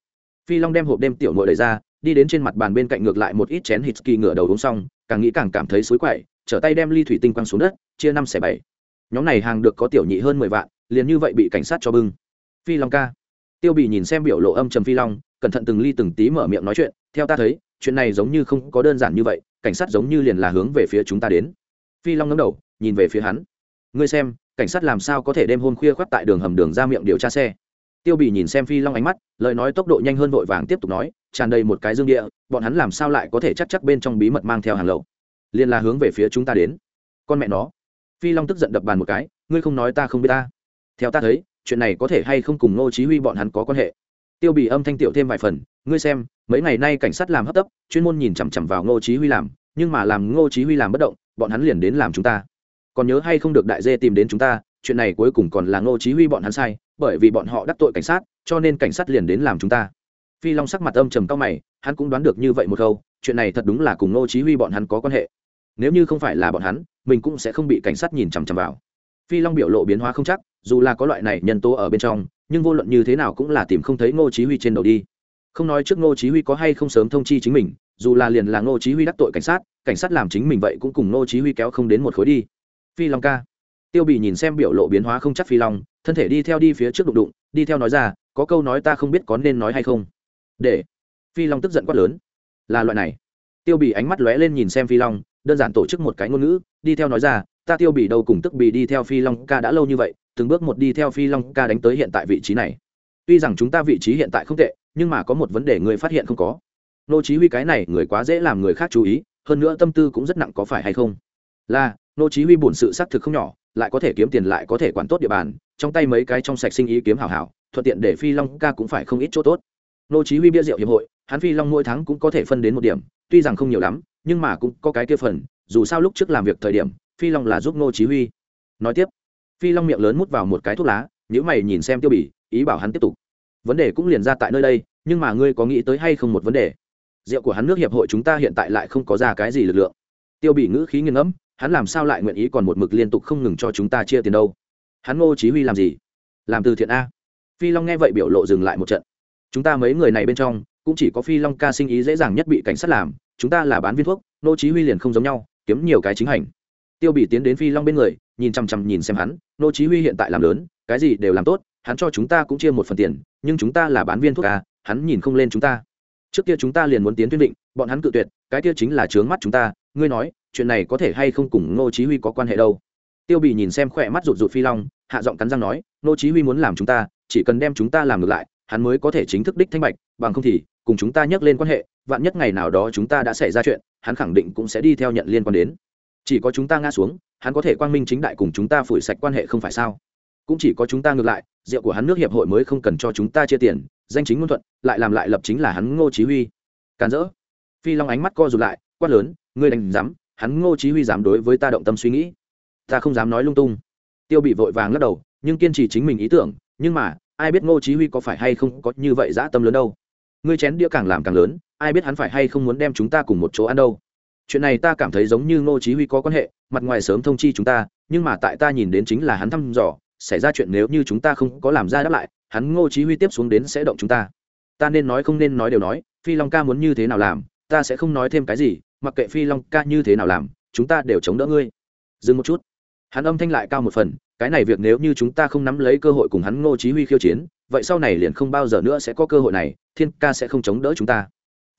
Phi long đem hộp đêm tiểu nội đẩy ra, đi đến trên mặt bàn bên cạnh ngược lại một ít chén hít kỳ ngửa đầu uống xong, càng nghĩ càng cảm thấy xối quậy trở tay đem ly thủy tinh quăng xuống đất, chia năm xẻ bảy. Nhóm này hàng được có tiểu nhị hơn mười vạn, liền như vậy bị cảnh sát cho bưng. Phi long ca. Tiêu bị nhìn xem biểu lộ âm trầm phi long, cẩn thận từng ly từng tí mở miệng nói chuyện, theo ta thấy, chuyện này giống như không có đơn giản như vậy, cảnh sát giống như liền là hướng về phía chúng ta đến. Phi long ngấm đầu, nhìn về phía hắn. Ngươi xem, cảnh sát làm sao có thể đêm hôm khuya khoác tại đường hầm đường ra miệng điều tra xe? Tiêu bị nhìn xem phi long ánh mắt, lời nói tốc độ nhanh hơn vội vàng tiếp tục nói, tràn đầy một cái dương địa, bọn hắn làm sao lại có thể chắc chắc bên trong bí mật mang theo hàng lậu? Liền là hướng về phía chúng ta đến. Con mẹ nó. Phi long tức giận đập bàn một cái, ngươi không nói ta không biết ta. Theo ta thấy, chuyện này có thể hay không cùng ngô chí huy bọn hắn có quan hệ? Tiêu bỉ âm thanh tiểu thêm vài phần, ngươi xem, mấy ngày nay cảnh sát làm hấp tấp, chuyên môn nhìn chằm chằm vào ngô chí huy làm, nhưng mà làm ngô chí huy làm bất động, bọn hắn liền đến làm chúng ta. Còn nhớ hay không được đại dê tìm đến chúng ta, chuyện này cuối cùng còn là ngô chí huy bọn hắn sai, bởi vì bọn họ đắc tội cảnh sát, cho nên cảnh sát liền đến làm chúng ta. Phi long sắc mặt âm trầm cao mày, hắn cũng đoán được như vậy một câu, chuyện này thật đúng là cùng ngô chí huy bọn hắn có quan hệ nếu như không phải là bọn hắn, mình cũng sẽ không bị cảnh sát nhìn chằm chằm vào. Phi long biểu lộ biến hóa không chắc, dù là có loại này nhân tố ở bên trong, nhưng vô luận như thế nào cũng là tìm không thấy ngô chí huy trên đầu đi. Không nói trước ngô chí huy có hay không sớm thông chi chính mình, dù là liền là ngô chí huy đắc tội cảnh sát cảnh sát làm chính mình vậy cũng cùng ngô chí huy kéo không đến một khối đi. Phi long ca. Tiêu bì nhìn xem biểu lộ biến hóa không chắc phi long, thân thể đi theo đi phía trước đụng đụng, đi theo nói ra, có câu nói ta không biết có nên nói hay không. Để. Phi long tức giận quát lớn. Là loại này. Tiêu bì ánh mắt lóe lên nhìn xem phi long đơn giản tổ chức một cái ngôn ngữ, đi theo nói ra, ta tiêu bỉ đâu cùng tức bỉ đi theo phi long ca đã lâu như vậy, từng bước một đi theo phi long ca đánh tới hiện tại vị trí này. Tuy rằng chúng ta vị trí hiện tại không tệ, nhưng mà có một vấn đề người phát hiện không có. Nô chí huy cái này người quá dễ làm người khác chú ý, hơn nữa tâm tư cũng rất nặng có phải hay không? Là, nô chí huy bổn sự xác thực không nhỏ, lại có thể kiếm tiền lại có thể quản tốt địa bàn, trong tay mấy cái trong sạch sinh ý kiếm hảo hảo, thuận tiện để phi long ca cũng phải không ít chỗ tốt. Nô chí huy bia rượu hiệp hội, hắn phi long mỗi tháng cũng có thể phân đến một điểm, tuy rằng không nhiều lắm nhưng mà cũng có cái kia phần, dù sao lúc trước làm việc thời điểm, phi long là giúp ngô chí huy. Nói tiếp, phi long miệng lớn mút vào một cái thuốc lá nếu mày nhìn xem tiêu bỉ ý bảo hắn tiếp tục. Vấn đề cũng liền ra tại nơi đây, nhưng mà ngươi có nghĩ tới hay không một vấn đề? Rượu của hắn nước hiệp hội chúng ta hiện tại lại không có ra cái gì lực lượng. Tiêu bỉ ngữ khí nghiêng ngẫm, hắn làm sao lại nguyện ý còn một mực liên tục không ngừng cho chúng ta chia tiền đâu? Hắn ngô chí huy làm gì? Làm từ thiện a. Phi long nghe vậy biểu lộ dừng lại một trận. Chúng ta mấy người này bên trong, cũng chỉ có phi long ca sinh ý dễ dàng nhất bị cảnh sát làm chúng ta là bán viên thuốc ngô chí huy liền không giống nhau, kiếm nhiều cái chính hành tiêu bị tiến đến phi long bên người, nhìn chăm chăm nhìn xem hắn ngô chí huy hiện tại làm lớn, cái gì đều làm tốt, hắn cho chúng ta cũng chia một phần tiền, nhưng chúng ta là bán viên thuốc à? hắn nhìn không lên chúng ta trước kia chúng ta liền muốn tiến tuyên định, bọn hắn cự tuyệt, cái kia chính là trướng mắt chúng ta, ngươi nói, chuyện này có thể hay không cùng ngô chí huy có quan hệ đâu tiêu bị nhìn xem khoe mắt rụt rụt phi long, hạ giọng cắn răng nói ngô chí huy muốn làm chúng ta, chỉ cần đem chúng ta làm ngược lại, hắn mới có thể chính thức đích thanh bạch, bằng không thì, cùng chúng ta nhắc lên quan hệ vạn nhất ngày nào đó chúng ta đã xảy ra chuyện, hắn khẳng định cũng sẽ đi theo nhận liên quan đến. Chỉ có chúng ta ngã xuống, hắn có thể quang minh chính đại cùng chúng ta phủi sạch quan hệ không phải sao? Cũng chỉ có chúng ta ngược lại, rượu của hắn nước hiệp hội mới không cần cho chúng ta chia tiền, danh chính ngôn thuận, lại làm lại lập chính là hắn ngô chí huy. Càn rỡ. Phi long ánh mắt co rụt lại, quát lớn, ngươi đánh dám hắn ngô chí huy dám đối với ta động tâm suy nghĩ. Ta không dám nói lung tung. Tiêu bị vội vàng lắc đầu, nhưng kiên trì chính mình ý tưởng, nhưng mà, ai biết ngô chí huy có phải hay không có như vậy dã tâm lớn đâu. Ngươi chén đĩa càng làm càng lớn ai biết hắn phải hay không muốn đem chúng ta cùng một chỗ ăn đâu. Chuyện này ta cảm thấy giống như ngô chí huy có quan hệ, mặt ngoài sớm thông chi chúng ta, nhưng mà tại ta nhìn đến chính là hắn thăm dò, xảy ra chuyện nếu như chúng ta không có làm ra đáp lại, hắn ngô chí huy tiếp xuống đến sẽ động chúng ta. Ta nên nói không nên nói đều nói, phi long ca muốn như thế nào làm, ta sẽ không nói thêm cái gì, mặc kệ phi long ca như thế nào làm, chúng ta đều chống đỡ ngươi. Dừng một chút. Hắn âm thanh lại cao một phần, cái này việc nếu như chúng ta không nắm lấy cơ hội cùng hắn ngô chí huy khiêu chiến, vậy sau này liền không bao giờ nữa sẽ có cơ hội này, thiên ca sẽ không chống đỡ chúng ta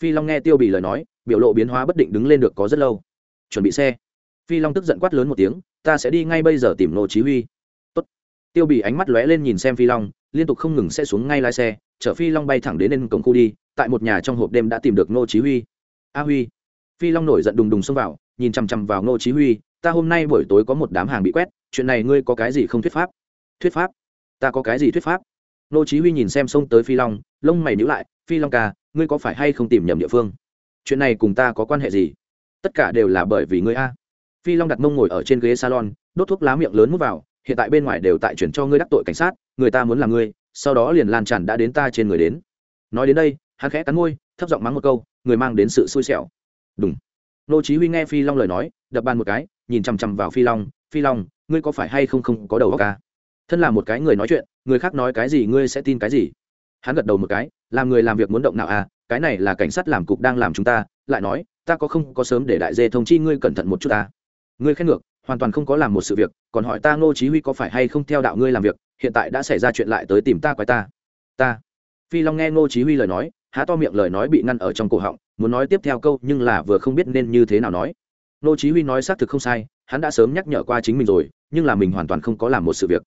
phi long nghe tiêu bì lời nói, biểu lộ biến hóa bất định đứng lên được có rất lâu. Chuẩn bị xe. Phi long tức giận quát lớn một tiếng, ta sẽ đi ngay bây giờ tìm Nô chí huy. Tốt. tiêu bì ánh mắt lóe lên nhìn xem phi long, liên tục không ngừng sẽ xuống ngay lái xe, chở phi long bay thẳng đến lên cổng khu đi, tại một nhà trong hộp đêm đã tìm được Nô chí huy. A huy. Phi long nổi giận đùng đùng xông vào, nhìn chằm chằm vào Nô chí huy, ta hôm nay buổi tối có một đám hàng bị quét, chuyện này ngươi có cái gì không thuyết pháp? Thuyết pháp? Ta có cái gì thuyết pháp? Nô chí huy nhìn xem xông tới phi long, lông mày nhíu lại, phi long ca ngươi có phải hay không tìm nhầm địa phương? Chuyện này cùng ta có quan hệ gì? Tất cả đều là bởi vì ngươi a. Phi long đặt mông ngồi ở trên ghế salon, đốt thuốc lá miệng lớn mút vào, hiện tại bên ngoài đều tại chuyển cho ngươi đắc tội cảnh sát, người ta muốn làm ngươi, sau đó liền lan tràn đã đến ta trên người đến. Nói đến đây, hắn khẽ cắn môi, thấp giọng mắng một câu, người mang đến sự xui xẻo. Đúng nô chí huy nghe phi long lời nói, đập bàn một cái, nhìn chăm chăm vào phi long phi long, ngươi có phải hay không không có đầu óc à? thân là một cái người nói chuyện, người khác nói cái gì ngươi sẽ tin cái gì? Hắn gật đầu một cái làm người làm việc muốn động nào à cái này là cảnh sát làm cục đang làm chúng ta, lại nói, ta có không có sớm để đại dê thông chi ngươi cẩn thận một chút ta ngươi khen ngược, hoàn toàn không có làm một sự việc, còn hỏi ta ngô chí huy có phải hay không theo đạo ngươi làm việc, hiện tại đã xảy ra chuyện lại tới tìm ta quái ta. Ta. Phi long nghe ngô chí huy lời nói, há to miệng lời nói bị ngăn ở trong cổ họng, muốn nói tiếp theo câu nhưng là vừa không biết nên như thế nào nói. Ngô chí huy nói xác thực không sai, hắn đã sớm nhắc nhở qua chính mình rồi, nhưng là mình hoàn toàn không có làm một sự việc.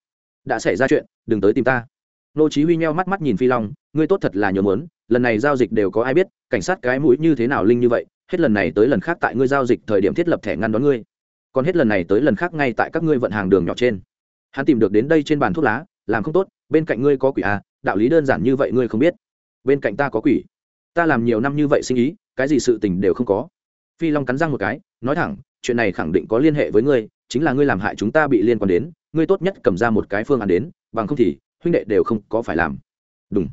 Đã xảy ra chuyện, đừng tới tìm ta nô chí huy nheo mắt mắt nhìn phi long, ngươi tốt thật là nhớ muốn, lần này giao dịch đều có ai biết, cảnh sát cái mũi như thế nào linh như vậy, hết lần này tới lần khác tại ngươi giao dịch thời điểm thiết lập thẻ ngăn đón ngươi. Còn hết lần này tới lần khác ngay tại các ngươi vận hàng đường nhỏ trên. Hắn tìm được đến đây trên bàn thuốc lá, làm không tốt, bên cạnh ngươi có quỷ à đạo lý đơn giản như vậy ngươi không biết. Bên cạnh ta có quỷ. Ta làm nhiều năm như vậy sinh ý, cái gì sự tình đều không có. Phi long cắn răng một cái, nói thẳng, chuyện này khẳng định có liên hệ với ngươi, chính là ngươi làm hại chúng ta bị liên quan đến, ngươi tốt nhất cầm ra một cái phương án đến, bằng không thì huynh đệ đều không có phải làm. Đúng.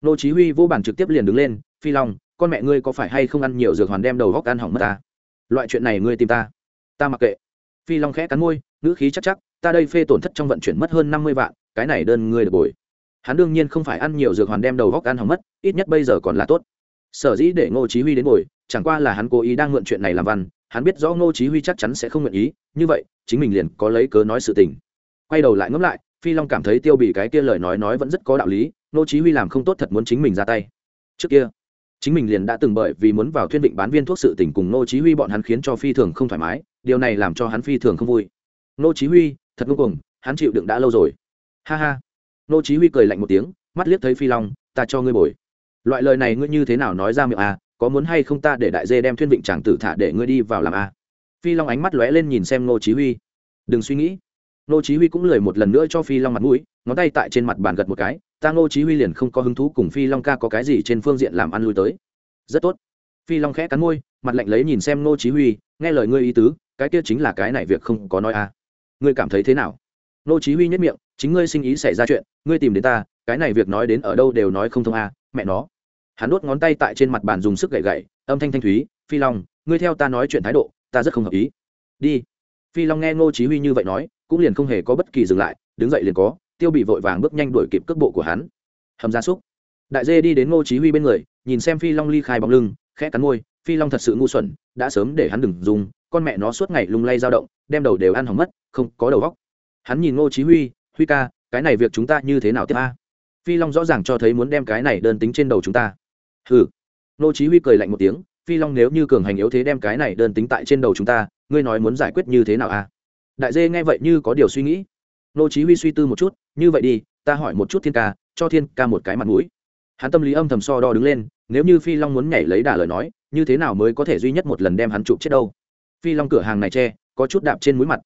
Nô chí huy vô bản trực tiếp liền đứng lên, phi long, con mẹ ngươi có phải hay không ăn nhiều dược hoàn đem đầu góc ăn hỏng mất ta? Loại chuyện này ngươi tìm ta. Ta mặc kệ. Phi long khẽ cắn môi, ngữ khí chắc chắc, ta đây phê tổn thất trong vận chuyển mất hơn năm mươi vạn, cái này đơn ngươi được bồi. Hắn đương nhiên không phải ăn nhiều dược hoàn đem đầu góc ăn hỏng mất, ít nhất bây giờ còn là tốt. Sở dĩ để ngô chí huy đến bồi, chẳng qua là hắn cố ý đang mượn chuyện này làm văn, hắn biết rõ ngô chí huy chắc chắn sẽ không nguyện ý, như vậy, chính mình liền có lấy cớ nói sự tình. Quay đầu lại ngẫm lại phi long cảm thấy tiêu bị cái kia lời nói nói vẫn rất có đạo lý, Nô chí huy làm không tốt thật muốn chính mình ra tay. Trước kia, chính mình liền đã từng bởi vì muốn vào thuyên định bán viên thuốc sự tình cùng Nô chí huy bọn hắn khiến cho phi thường không thoải mái, điều này làm cho hắn phi thường không vui. Nô chí huy, thật ngông cuồng hắn chịu đựng đã lâu rồi. Ha ha. Nô chí huy cười lạnh một tiếng, mắt liếc thấy phi long, ta cho ngươi bồi. Loại lời này ngươi như thế nào nói ra miệng à? Có muốn hay không ta để đại dê đem thuyên vịnh chàng tử thả để ngươi đi vào làm a phi long ánh mắt lóe lên nhìn xem ngô chí huy. Đừng suy nghĩ ngô chí huy cũng lười một lần nữa cho phi long mặt mũi, ngón tay tại trên mặt bàn gật một cái, ta ngô chí huy liền không có hứng thú cùng phi long ca có cái gì trên phương diện làm ăn lui tới. Rất tốt. Phi long khẽ cắn môi, mặt lạnh lấy nhìn xem ngô chí huy, nghe lời ngươi ý tứ, cái kia chính là cái này việc không có nói a ngươi cảm thấy thế nào? Ngô chí huy nhếch miệng, chính ngươi sinh ý xảy ra chuyện, ngươi tìm đến ta, cái này việc nói đến ở đâu đều nói không thông a mẹ nó. Hắn đốt ngón tay tại trên mặt bàn dùng sức gậy gậy âm thanh thanh thúy, phi long, ngươi theo ta nói chuyện thái độ, ta rất không hợp ý. Đi. Phi long nghe ngô chí huy như vậy nói cũng liền không hề có bất kỳ dừng lại, đứng dậy liền có, tiêu bị vội vàng bước nhanh đuổi kịp cước bộ của hắn. Hầm gia súc. Đại dê đi đến ngô chí huy bên người, nhìn xem phi long ly khai bóng lưng, khẽ cắn môi, phi long thật sự ngu xuẩn, đã sớm để hắn đừng dùng, con mẹ nó suốt ngày lung lay dao động, đem đầu đều ăn hỏng mất, không có đầu óc. Hắn nhìn ngô chí huy huy ca, cái này việc chúng ta như thế nào tiếp a? Phi long rõ ràng cho thấy muốn đem cái này đơn tính trên đầu chúng ta. Hừ. Ngô chí huy cười lạnh một tiếng, phi long nếu như cường hành yếu thế đem cái này đơn tính tại trên đầu chúng ta, ngươi nói muốn giải quyết như thế nào à đại dê nghe vậy như có điều suy nghĩ. Nô chí huy suy tư một chút, như vậy đi, ta hỏi một chút thiên ca, cho thiên ca một cái mặt mũi. Hắn tâm lý âm thầm so đo đứng lên, nếu như phi long muốn nhảy lấy đà lời nói, như thế nào mới có thể duy nhất một lần đem hắn chụp chết đâu? Phi long cửa hàng này che, có chút đạp trên mũi mặt.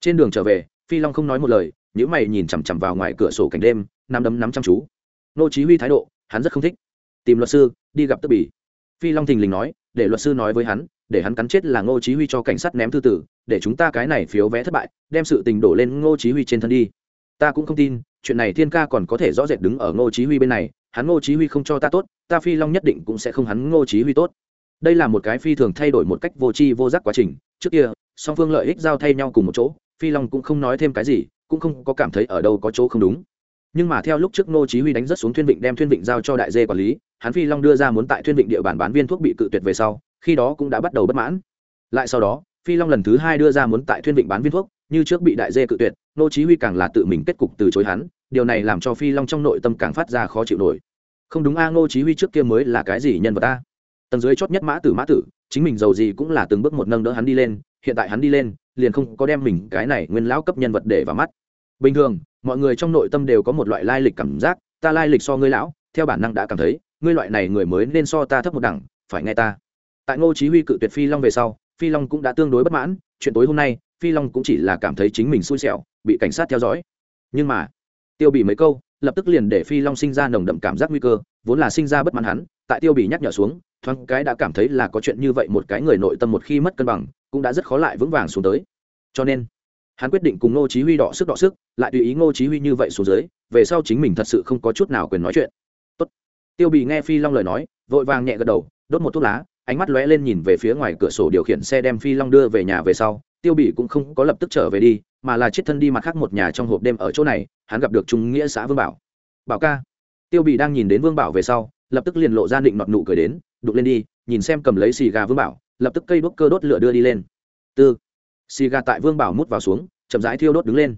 Trên đường trở về, phi long không nói một lời những mày nhìn chằm chằm vào ngoài cửa sổ cảnh đêm, nắm đấm nắm chăm chú. Nô chí huy thái độ, hắn rất không thích. Tìm luật sư, đi gặp tức bỉ. Phi long thình lình nói, để luật sư nói với hắn, để hắn cắn chết là ngô chí huy cho cảnh sát ném thư tử để chúng ta cái này phiếu vé thất bại, đem sự tình đổ lên ngô chí huy trên thân đi. Ta cũng không tin, chuyện này thiên ca còn có thể rõ rệt đứng ở ngô chí huy bên này, hắn ngô chí huy không cho ta tốt, ta phi long nhất định cũng sẽ không hắn ngô chí huy tốt. Đây là một cái phi thường thay đổi một cách vô tri vô giác quá trình. Trước kia, song phương lợi ích giao thay nhau cùng một chỗ, phi long cũng không nói thêm cái gì, cũng không có cảm thấy ở đâu có chỗ không đúng. Nhưng mà theo lúc trước ngô chí huy đánh rất xuống thuyên vịnh đem thuyên vịnh giao cho đại dê quản lý, hắn phi long đưa ra muốn tại thuyên vịnh địa bàn bán viên thuốc bị cự tuyệt về sau, khi đó cũng đã bắt đầu bất mãn. Lại sau đó phi long lần thứ hai đưa ra muốn tại thuyên vịnh bán viên thuốc, như trước bị đại dê cự tuyệt, ngô chí huy càng là tự mình kết cục từ chối hắn, điều này làm cho phi long trong nội tâm càng phát ra khó chịu nổi. Không đúng a, ngô chí huy trước kia mới là cái gì nhân vật ta tầng dưới chót nhất mã tử mã tử, chính mình giàu gì cũng là từng bước một nâng đỡ hắn đi lên, hiện tại hắn đi lên, liền không có đem mình cái này nguyên lão cấp nhân vật để vào mắt. Bình thường, mọi người trong nội tâm đều có một loại lai lịch cảm giác, ta lai lịch so ngươi lão, theo bản năng đã cảm thấy, ngươi loại này người mới nên so ta thấp một đẳng, phải nghe ta. Tại ngô chí huy cự tuyệt phi long về sau phi long cũng đã tương đối bất mãn, chuyện tối hôm nay, phi long cũng chỉ là cảm thấy chính mình xui xẻo, bị cảnh sát theo dõi. Nhưng mà, tiêu bị mấy câu, lập tức liền để phi long sinh ra nồng đậm cảm giác nguy cơ, vốn là sinh ra bất mãn hắn, tại tiêu bị nhắc nhở xuống, thoáng cái đã cảm thấy là có chuyện như vậy một cái người nội tâm một khi mất cân bằng, cũng đã rất khó lại vững vàng xuống tới. Cho nên, hắn quyết định cùng ngô chí huy đọ sức đọ sức, lại tùy ý ngô chí huy như vậy xuống dưới, về sau chính mình thật sự không có chút nào quyền nói chuyện. Tốt. tiêu bị nghe phi long lời nói, vội vàng nhẹ gật đầu, đốt một thuốc lá ánh mắt lóe lên nhìn về phía ngoài cửa sổ điều khiển xe đem phi long đưa về nhà về sau, tiêu bỉ cũng không có lập tức trở về đi, mà là chết thân đi mặt khác một nhà trong hộp đêm ở chỗ này, hắn gặp được trung nghĩa xã vương bảo. Bảo ca. Tiêu bỉ đang nhìn đến vương bảo về sau, lập tức liền lộ ra định nọt nụ cười đến đục lên đi, nhìn xem cầm lấy xì gà vương bảo, lập tức cây đốt cơ đốt lửa đưa đi lên. Tư. Xì gà tại vương bảo mút vào xuống, chậm rãi thiêu đốt đứng lên.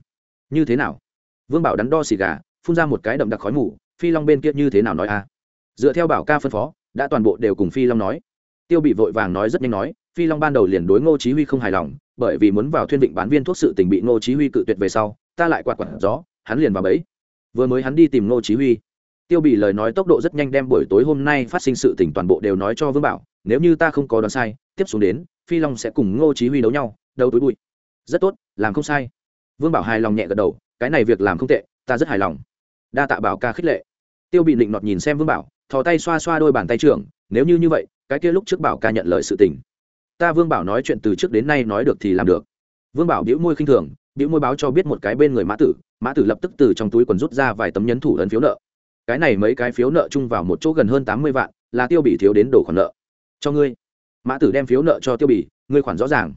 Như thế nào? Vương bảo đắn đo xì gà, phun ra một cái đậm đặc khói mù, phi long bên kia như thế nào nói a à? dựa theo bảo ca phân phó, đã toàn bộ đều cùng phi long nói tiêu bị vội vàng nói rất nhanh nói, phi long ban đầu liền đối ngô chí huy không hài lòng, bởi vì muốn vào thuyên vịnh bán viên thuốc sự tình bị ngô chí huy cự tuyệt về sau, ta lại quạt quạt gió, hắn liền vào bẫy. Vừa mới hắn đi tìm ngô chí huy. Tiêu bị lời nói tốc độ rất nhanh đem buổi tối hôm nay phát sinh sự tình toàn bộ đều nói cho vương bảo, nếu như ta không có đoán sai, tiếp xuống đến, phi long sẽ cùng ngô chí huy đấu nhau, đấu túi bụi. Rất tốt, làm không sai. Vương bảo hài lòng nhẹ gật đầu, cái này việc làm không tệ, ta rất hài lòng. Đa tạ bảo ca khích lệ. Tiêu bị định nọt nhìn xem vương bảo, thò tay xoa xoa đôi bàn tay trưởng, nếu như như vậy cái kia lúc trước bảo ca nhận lời sự tình. Ta vương bảo nói chuyện từ trước đến nay nói được thì làm được. Vương bảo biễu môi khinh thường biễu môi báo cho biết một cái bên người mã tử mã tử lập tức từ trong túi quần rút ra vài tấm nhấn thủ ấn phiếu nợ. Cái này mấy cái phiếu nợ chung vào một chỗ gần hơn tám mươi vạn, là tiêu bị thiếu đến đổ khoản nợ. Cho ngươi. Mã tử đem phiếu nợ cho tiêu bỉ ngươi khoản rõ ràng.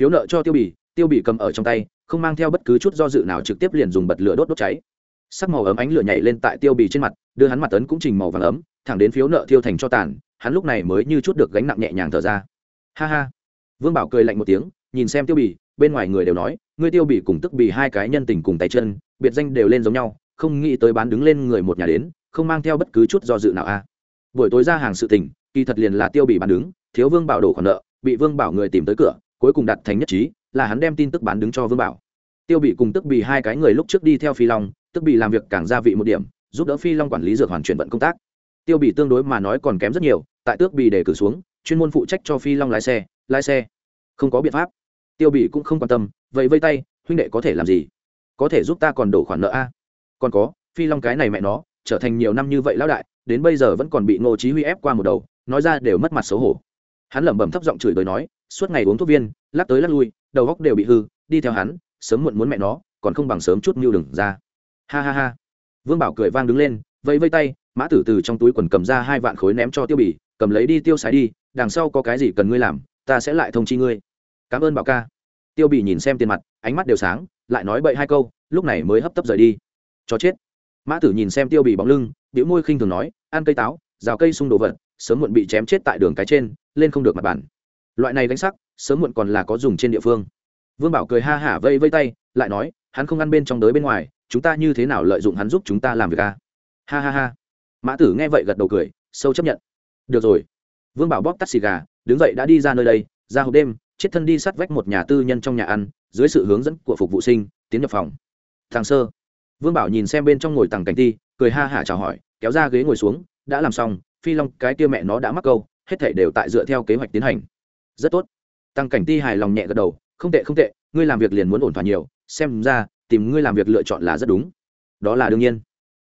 Phiếu nợ cho tiêu bỉ tiêu bỉ cầm ở trong tay, không mang theo bất cứ chút do dự nào trực tiếp liền dùng bật lửa đốt đốt cháy. Sắc màu ấm ánh lửa nhảy lên tại tiêu bì trên mặt, đưa hắn mặt tấn cũng trình màu vàng ấm, thẳng đến phiếu nợ tiêu thành cho tàn hắn lúc này mới như chút được gánh nặng nhẹ nhàng thở ra. Ha ha. Vương bảo cười lạnh một tiếng, nhìn xem tiêu bì, bên ngoài người đều nói, ngươi tiêu bì cùng tức bì hai cái nhân tình cùng tay chân, biệt danh đều lên giống nhau, không nghĩ tới bán đứng lên người một nhà đến, không mang theo bất cứ chút do dự nào a buổi tối ra hàng sự tình, kỳ thật liền là tiêu bì bán đứng, thiếu vương bảo đổ khoản nợ, bị vương bảo người tìm tới cửa, cuối cùng đặt thành nhất trí, là hắn đem tin tức bán đứng cho vương bảo. Tiêu bị cùng tức bị hai cái người lúc trước đi theo phi long, tức bị làm việc càng gia vị một điểm, giúp đỡ phi long quản lý dược hoàn chuyển vận công tác tiêu bị tương đối mà nói còn kém rất nhiều, tại tước bị để cử xuống, chuyên môn phụ trách cho phi long lái xe lái xe. Không có biện pháp. Tiêu bị cũng không quan tâm, vậy vây tay, huynh đệ có thể làm gì? Có thể giúp ta còn đổ khoản nợ a? Còn có, phi long cái này mẹ nó, trở thành nhiều năm như vậy lão đại, đến bây giờ vẫn còn bị ngô chí huy ép qua một đầu, nói ra đều mất mặt xấu hổ. Hắn lẩm bẩm thấp giọng chửi đời nói, suốt ngày uống thuốc viên, lắc tới lắc lui, đầu góc đều bị hư, đi theo hắn, sớm muộn muốn mẹ nó, còn không bằng sớm chút mưu đừng ra. Ha ha ha. Vương bảo cười vang đứng lên, vẫy vây tay mã tử từ trong túi quần cầm ra hai vạn khối ném cho tiêu bỉ cầm lấy đi, tiêu xài đi, đằng sau có cái gì cần ngươi làm, ta sẽ lại thông chi ngươi. Cảm ơn bảo ca. Tiêu bỉ nhìn xem tiền mặt, ánh mắt đều sáng, lại nói bậy hai câu, lúc này mới hấp tấp rời đi. Cho chết. Mã tử nhìn xem tiêu bỉ bóng lưng biểu môi khinh thường nói, ăn cây táo, rào cây xung đồ vật, sớm muộn bị chém chết tại đường cái trên, lên không được mặt bản loại này đánh sắc, sớm muộn còn là có dùng trên địa phương. Vương bảo cười ha hả vây vây tay, lại nói, hắn không ăn bên trong đới bên ngoài, chúng ta như thế nào lợi dụng hắn giúp chúng ta làm việc a ha ha ha mã tử nghe vậy gật đầu cười, sâu chấp nhận. Được rồi. Vương bảo bóp tắt xì gà, đứng dậy đã đi ra nơi đây, ra hộp đêm chết thân đi sát vách một nhà tư nhân trong nhà ăn, dưới sự hướng dẫn của phục vụ sinh, tiến nhập phòng. Thằng sơ. Vương bảo nhìn xem bên trong ngồi tằng cảnh ti, cười ha hả chào hỏi, kéo ra ghế ngồi xuống, đã làm xong, phi long, cái kia mẹ nó đã mắc câu, hết thể đều tại dựa theo kế hoạch tiến hành. Rất tốt. Tăng cảnh ti hài lòng nhẹ gật đầu, không tệ không tệ, ngươi làm việc liền muốn ổn thỏa nhiều, xem ra, tìm ngươi làm việc lựa chọn là rất đúng. Đó là đương nhiên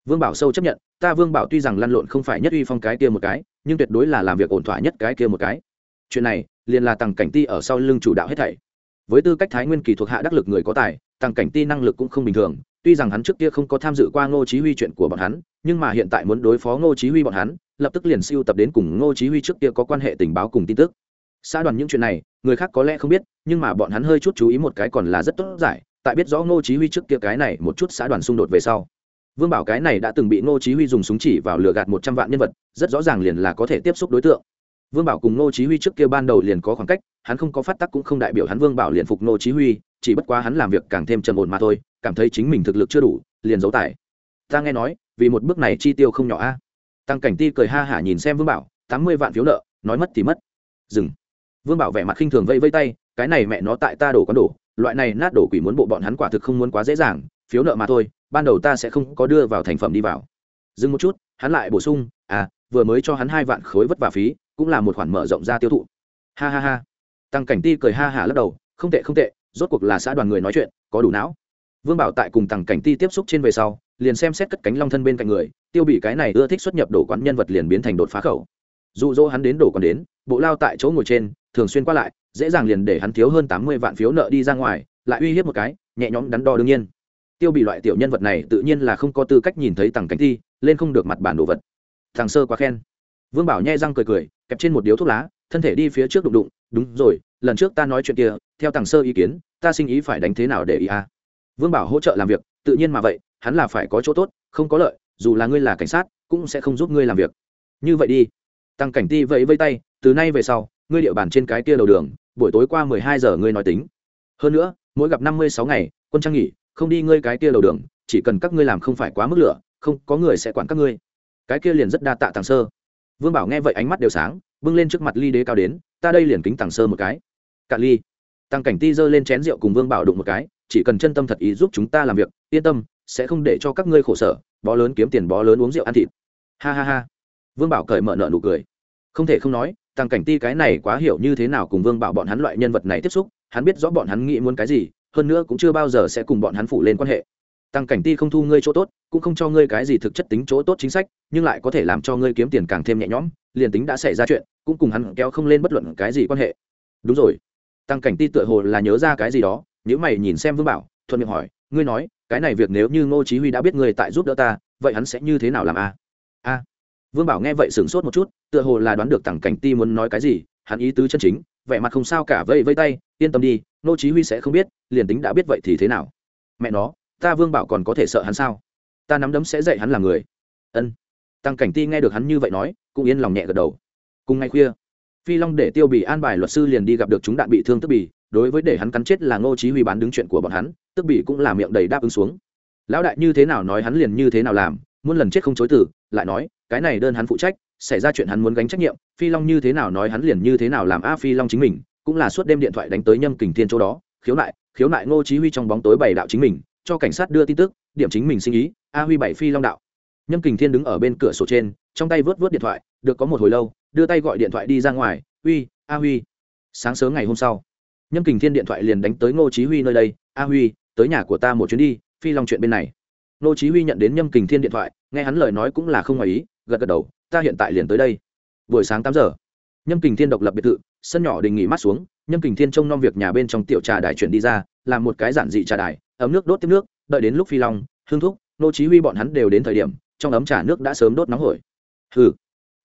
vương bảo sâu chấp nhận, ta vương bảo tuy rằng lăn lộn không phải nhất uy phong cái kia một cái, nhưng tuyệt đối là làm việc ổn thỏa nhất cái kia một cái. Chuyện này, liền là tằng cảnh ti ở sau lưng chủ đạo hết thảy. Với tư cách thái nguyên kỳ thuộc hạ đắc lực người có tài, tằng cảnh ti năng lực cũng không bình thường. Tuy rằng hắn trước kia không có tham dự qua ngô chí huy chuyện của bọn hắn, nhưng mà hiện tại muốn đối phó ngô chí huy bọn hắn, lập tức liền siêu tập đến cùng ngô chí huy trước kia có quan hệ tình báo cùng tin tức. Xã đoàn những chuyện này, người khác có lẽ không biết, nhưng mà bọn hắn hơi chút chú ý một cái còn là rất tốt giải. Tại biết rõ ngô chí huy trước kia cái này, một chút xã đoàn xung đột về sau vương bảo cái này đã từng bị ngô chí huy dùng súng chỉ vào lừa gạt một trăm vạn nhân vật, rất rõ ràng liền là có thể tiếp xúc đối tượng. Vương bảo cùng ngô chí huy trước kia ban đầu liền có khoảng cách, hắn không có phát tác cũng không đại biểu hắn vương bảo liền phục ngô chí huy, chỉ bất quá hắn làm việc càng thêm trầm ổn mà thôi, cảm thấy chính mình thực lực chưa đủ, liền giấu tài ta nghe nói, vì một bước này chi tiêu không nhỏ a. Tăng cảnh ti cười ha hả nhìn xem vương bảo, tám mươi vạn phiếu nợ, nói mất thì mất. Dừng. Vương bảo vẻ mặt khinh thường vây vây tay, cái này mẹ nó tại ta đổ con đổ, loại này nát đổ quỷ muốn bộ bọn hắn quả thực không muốn quá dễ dàng phiếu nợ mà thôi, ban đầu ta sẽ không có đưa vào thành phẩm đi vào. Dừng một chút, hắn lại bổ sung à vừa mới cho hắn hai vạn khối vất vả phí, cũng là một khoản mở rộng ra tiêu thụ. Ha ha ha. Tăng cảnh ti cười ha hả lắc đầu, không tệ không tệ, rốt cuộc là xã đoàn người nói chuyện, có đủ não. Vương bảo tại cùng tăng cảnh ti tiếp xúc trên về sau, liền xem xét cất cánh long thân bên cạnh người, tiêu bị cái này ưa thích xuất nhập đổ quán nhân vật liền biến thành đột phá khẩu. Dụ dỗ hắn đến đổ còn đến, bộ lao tại chỗ ngồi trên, thường xuyên qua lại, dễ dàng liền để hắn thiếu hơn tám mươi vạn phiếu nợ đi ra ngoài, lại uy hiếp một cái, nhẹ nhõm đắn đo đương nhiên tiêu bị loại tiểu nhân vật này tự nhiên là không có tư cách nhìn thấy tằng cánh thi, lên không được mặt bản đồ vật. Thằng sơ quá khen. Vương bảo nhai răng cười cười, kẹp trên một điếu thuốc lá, thân thể đi phía trước đụng đụng, đúng rồi, lần trước ta nói chuyện kia, theo thằng sơ ý kiến, ta sinh ý phải đánh thế nào để ý à. vương bảo hỗ trợ làm việc, tự nhiên mà vậy, hắn là phải có chỗ tốt, không có lợi, dù là ngươi là cảnh sát, cũng sẽ không giúp ngươi làm việc. Như vậy đi. Tăng cảnh ti vẫy vây tay, từ nay về sau, ngươi địa bàn trên cái kia đầu đường, buổi tối qua mười hai giờ ngươi nói tính. Hơn nữa, mỗi gặp năm mươi sáu ngày, quân trang nghỉ không đi ngươi cái kia đầu đường, chỉ cần các ngươi làm không phải quá mức lửa, không, có người sẽ quản các ngươi. Cái kia liền rất đa tạ tàng sơ. Vương bảo nghe vậy ánh mắt đều sáng, bưng lên trước mặt ly đế cao đến, ta đây liền kính tàng sơ một cái. Cạn ly. Tăng cảnh ti giơ lên chén rượu cùng vương bảo đụng một cái, chỉ cần chân tâm thật ý giúp chúng ta làm việc, yên tâm, sẽ không để cho các ngươi khổ sở, bó lớn kiếm tiền bó lớn uống rượu ăn thịt. Ha ha ha. Vương bảo cởi mở nợ nụ cười. Không thể không nói tăng cảnh ti cái này quá hiểu như thế nào cùng vương bảo bọn hắn loại nhân vật này tiếp xúc, hắn biết rõ bọn hắn nghĩ muốn cái gì hơn nữa cũng chưa bao giờ sẽ cùng bọn hắn phủ lên quan hệ. Tăng cảnh ti không thu ngươi chỗ tốt, cũng không cho ngươi cái gì thực chất tính chỗ tốt chính sách, nhưng lại có thể làm cho ngươi kiếm tiền càng thêm nhẹ nhõm, liền tính đã xảy ra chuyện, cũng cùng hắn kéo không lên bất luận cái gì quan hệ. Đúng rồi. Tăng cảnh ti tựa hồ là nhớ ra cái gì đó nếu mày nhìn xem vương bảo, thuận miệng hỏi, ngươi nói, cái này việc nếu như ngô chí huy đã biết ngươi tại giúp đỡ ta, vậy hắn sẽ như thế nào làm a a. Vương bảo nghe vậy sửng sốt một chút, tựa hồ là đoán được tăng cảnh ti muốn nói cái gì, hắn ý tứ chân chính, vẻ mặt không sao cả vây vây tay, yên tâm đi, ngô chí huy sẽ không biết liền tính đã biết vậy thì thế nào? Mẹ nó, ta vương bảo còn có thể sợ hắn sao? Ta nắm đấm sẽ dạy hắn làm người. Ân. Tăng cảnh ti nghe được hắn như vậy nói, cũng yên lòng nhẹ gật đầu. Cùng ngày khuya, phi long để tiêu bị an bài luật sư liền đi gặp được chúng đạn bị thương tức bì, đối với để hắn cắn chết là ngô chí huy bán đứng chuyện của bọn hắn, tức bì cũng là miệng đầy đáp ứng xuống. Lão đại như thế nào nói hắn liền như thế nào làm muốn lần chết không chối từ, lại nói, cái này đơn hắn phụ trách, xảy ra chuyện hắn muốn gánh trách nhiệm, phi long như thế nào nói hắn liền như thế nào làm a phi long chính mình, cũng là suốt đêm điện thoại đánh tới nhâm kình thiên chỗ đó, khiếu nại khiếu nại ngô chí huy trong bóng tối bày đạo chính mình, cho cảnh sát đưa tin tức, điểm chính mình sinh ý, a huy bảy phi long đạo. Nhâm kình thiên đứng ở bên cửa sổ trên, trong tay vớt vớt điện thoại, được có một hồi lâu, đưa tay gọi điện thoại đi ra ngoài, huy, a huy. Sáng sớm ngày hôm sau, nhâm kình thiên điện thoại liền đánh tới ngô chí huy nơi đây, a huy, tới nhà của ta một chuyến đi, phi long chuyện bên này. Ngô chí huy nhận đến nhâm kình thiên điện thoại, nghe hắn lời nói cũng là không ngoài ý, gật gật đầu, ta hiện tại liền tới đây. Buổi sáng tám giờ, nhâm kình thiên độc lập biệt thự, sân nhỏ đình nghỉ mát xuống nhâm kình thiên trông nom việc nhà bên trong tiểu trà đài chuyển đi ra, làm một cái giản dị trà đài, ấm nước đốt tiếp nước, đợi đến lúc phi long, hương thúc nô chí huy bọn hắn đều đến thời điểm, trong ấm trà nước đã sớm đốt nóng hổi. Hừ.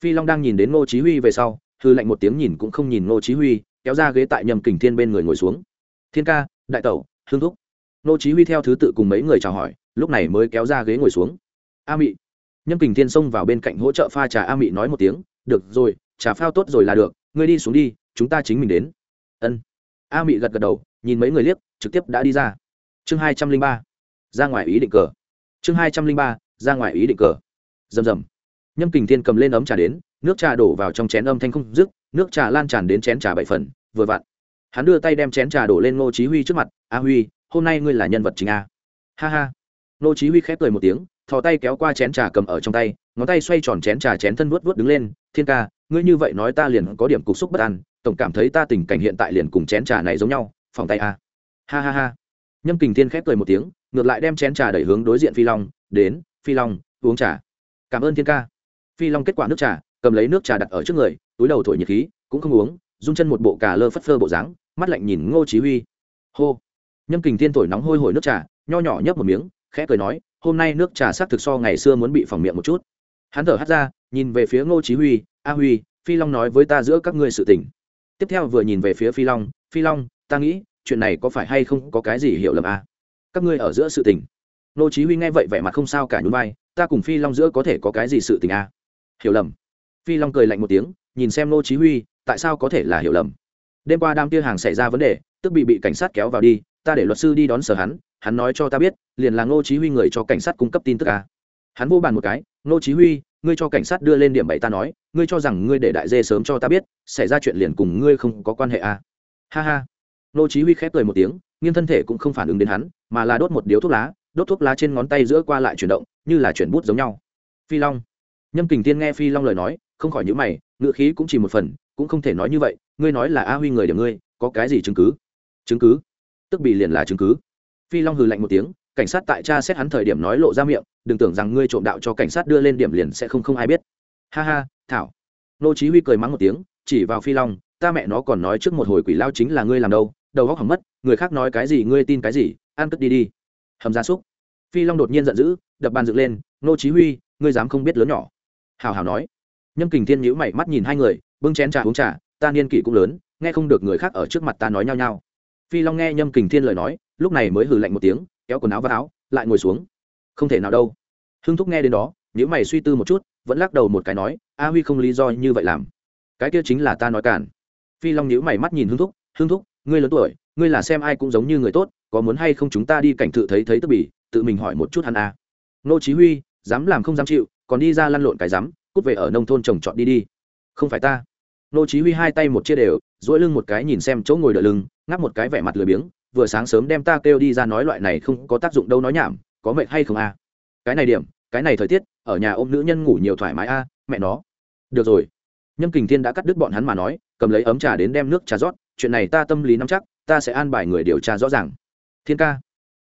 Phi long đang nhìn đến nô chí huy về sau, hừ lạnh một tiếng nhìn cũng không nhìn nô chí huy, kéo ra ghế tại nhâm kình thiên bên người ngồi xuống. Thiên ca, đại tẩu, hương thúc. Nô chí huy theo thứ tự cùng mấy người chào hỏi, lúc này mới kéo ra ghế ngồi xuống. A mị. Nhâm kình thiên xông vào bên cạnh hỗ trợ pha trà a mị nói một tiếng, được rồi, trà phao tốt rồi là được, ngươi đi xuống đi, chúng ta chính mình đến ân. A mị gật gật đầu, nhìn mấy người liếc, trực tiếp đã đi ra. Chương hai trăm linh ba, ra ngoài ý định cờ. Chương hai trăm linh ba, ra ngoài ý định cờ. Rầm rầm. Nhâm kình thiên cầm lên ấm trà đến, nước trà đổ vào trong chén âm thanh không dứt, nước trà lan tràn đến chén trà bảy phần, vừa vặn. Hắn đưa tay đem chén trà đổ lên ngô chí huy trước mặt, a huy, hôm nay ngươi là nhân vật chính a. Ha ha. Ngô chí huy khép cười một tiếng, thò tay kéo qua chén trà cầm ở trong tay ngón tay xoay tròn chén trà chén thân vuốt vuốt đứng lên, thiên ca, ngươi như vậy nói ta liền có điểm cục xúc bất an, tổng cảm thấy ta tình cảnh hiện tại liền cùng chén trà này giống nhau, phòng tay a. Ha ha ha. Nhâm kình thiên khép cười một tiếng, ngược lại đem chén trà đẩy hướng đối diện phi long, đến, phi long, uống trà. Cảm ơn thiên ca. Phi long kết quả nước trà, cầm lấy nước trà đặt ở trước người, túi đầu thổi nhiệt khí, cũng không uống, run chân một bộ cà lơ phất phơ bộ dáng, mắt lạnh nhìn ngô chí huy. Hô. Nhâm kình thiên thổi nóng hôi hổi nước trà, nho nhỏ nhấp một miếng, khẽ cười nói, hôm nay nước trà sắc thực so ngày xưa muốn bị phòng miệng một chút hắn thở hắt ra, nhìn về phía ngô chí huy, a huy, phi long nói với ta giữa các ngươi sự tình tiếp theo vừa nhìn về phía phi long phi long, ta nghĩ, chuyện này có phải hay không có cái gì hiểu lầm à? các ngươi ở giữa sự tình Ngô chí huy nghe vậy vẻ mặt không sao cả nhún vai, ta cùng phi long giữa có thể có cái gì sự tình à? hiểu lầm phi long cười lạnh một tiếng, nhìn xem Ngô chí huy, tại sao có thể là hiểu lầm đêm qua đam kia hàng xảy ra vấn đề, tức bị bị cảnh sát kéo vào đi, ta để luật sư đi đón sở hắn hắn nói cho ta biết, liền là Ngô chí huy người cho cảnh sát cung cấp tin tức à? Hắn vô bàn một cái, nô chí huy, ngươi cho cảnh sát đưa lên điểm bảy ta nói, ngươi cho rằng ngươi để đại dê sớm cho ta biết, xảy ra chuyện liền cùng ngươi không có quan hệ à? ha ha. Nô chí huy khép cười một tiếng, nghiêng thân thể cũng không phản ứng đến hắn, mà là đốt một điếu thuốc lá, đốt thuốc lá trên ngón tay giữa qua lại chuyển động, như là chuyển bút giống nhau. Phi long. Nhâm kình tiên nghe phi long lời nói, không khỏi nhíu mày ngựa khí cũng chỉ một phần, cũng không thể nói như vậy, ngươi nói là a huy người điểm ngươi, có cái gì chứng cứ? Chứng cứ? Tức bị liền là chứng cứ. Phi long hừ lạnh một tiếng cảnh sát tại cha xét hắn thời điểm nói lộ ra miệng, đừng tưởng rằng ngươi trộm đạo cho cảnh sát đưa lên điểm liền sẽ không không ai biết. Ha ha, thảo. Nô chí huy cười mắng một tiếng, chỉ vào phi long, ta mẹ nó còn nói trước một hồi quỷ lao chính là ngươi làm đâu, đầu óc hỏng mất, người khác nói cái gì ngươi tin cái gì, ăn cất đi đi. Hầm gia súc. Phi long đột nhiên giận dữ, đập bàn dựng lên, nô chí huy, ngươi dám không biết lớn nhỏ. Hào hào nói. Nhâm kình thiên nhíu mày mắt nhìn hai người, bưng chén trà uống trà, ta niên kỷ cũng lớn, nghe không được người khác ở trước mặt ta nói nhao nhao. phi long nghe nhâm kình thiên lời nói, lúc này mới hừ lạnh một tiếng kéo quần áo vào áo, lại ngồi xuống. Không thể nào đâu. Hưng thúc nghe đến đó nếu mày suy tư một chút, vẫn lắc đầu một cái nói, a huy không lý do như vậy làm. Cái kia chính là ta nói cản. Phi long nhíu mày mắt nhìn hưng thúc hưng thúc, ngươi lớn tuổi, ngươi là xem ai cũng giống như người tốt, có muốn hay không chúng ta đi cảnh tự thấy thấy tức bỉ, tự mình hỏi một chút hắn à. nô chí huy, dám làm không dám chịu, còn đi ra lăn lộn cái dám, cút về ở nông thôn trồng trọt đi đi. Không phải ta. Nô chí huy hai tay một chia đều, duỗi lưng một cái nhìn xem chỗ ngồi đỡ lưng, ngáp một cái vẻ mặt lười biếng vừa sáng sớm đem ta kêu đi ra nói loại này không có tác dụng đâu nói nhảm có mệt hay không a? À? cái này điểm cái này thời tiết ở nhà ôm nữ nhân ngủ nhiều thoải mái a à, mẹ nó. Được rồi. Nhâm kình thiên đã cắt đứt bọn hắn mà nói cầm lấy ấm trà đến đem nước trà rót chuyện này ta tâm lý nắm chắc ta sẽ an bài người điều tra rõ ràng. Thiên ca.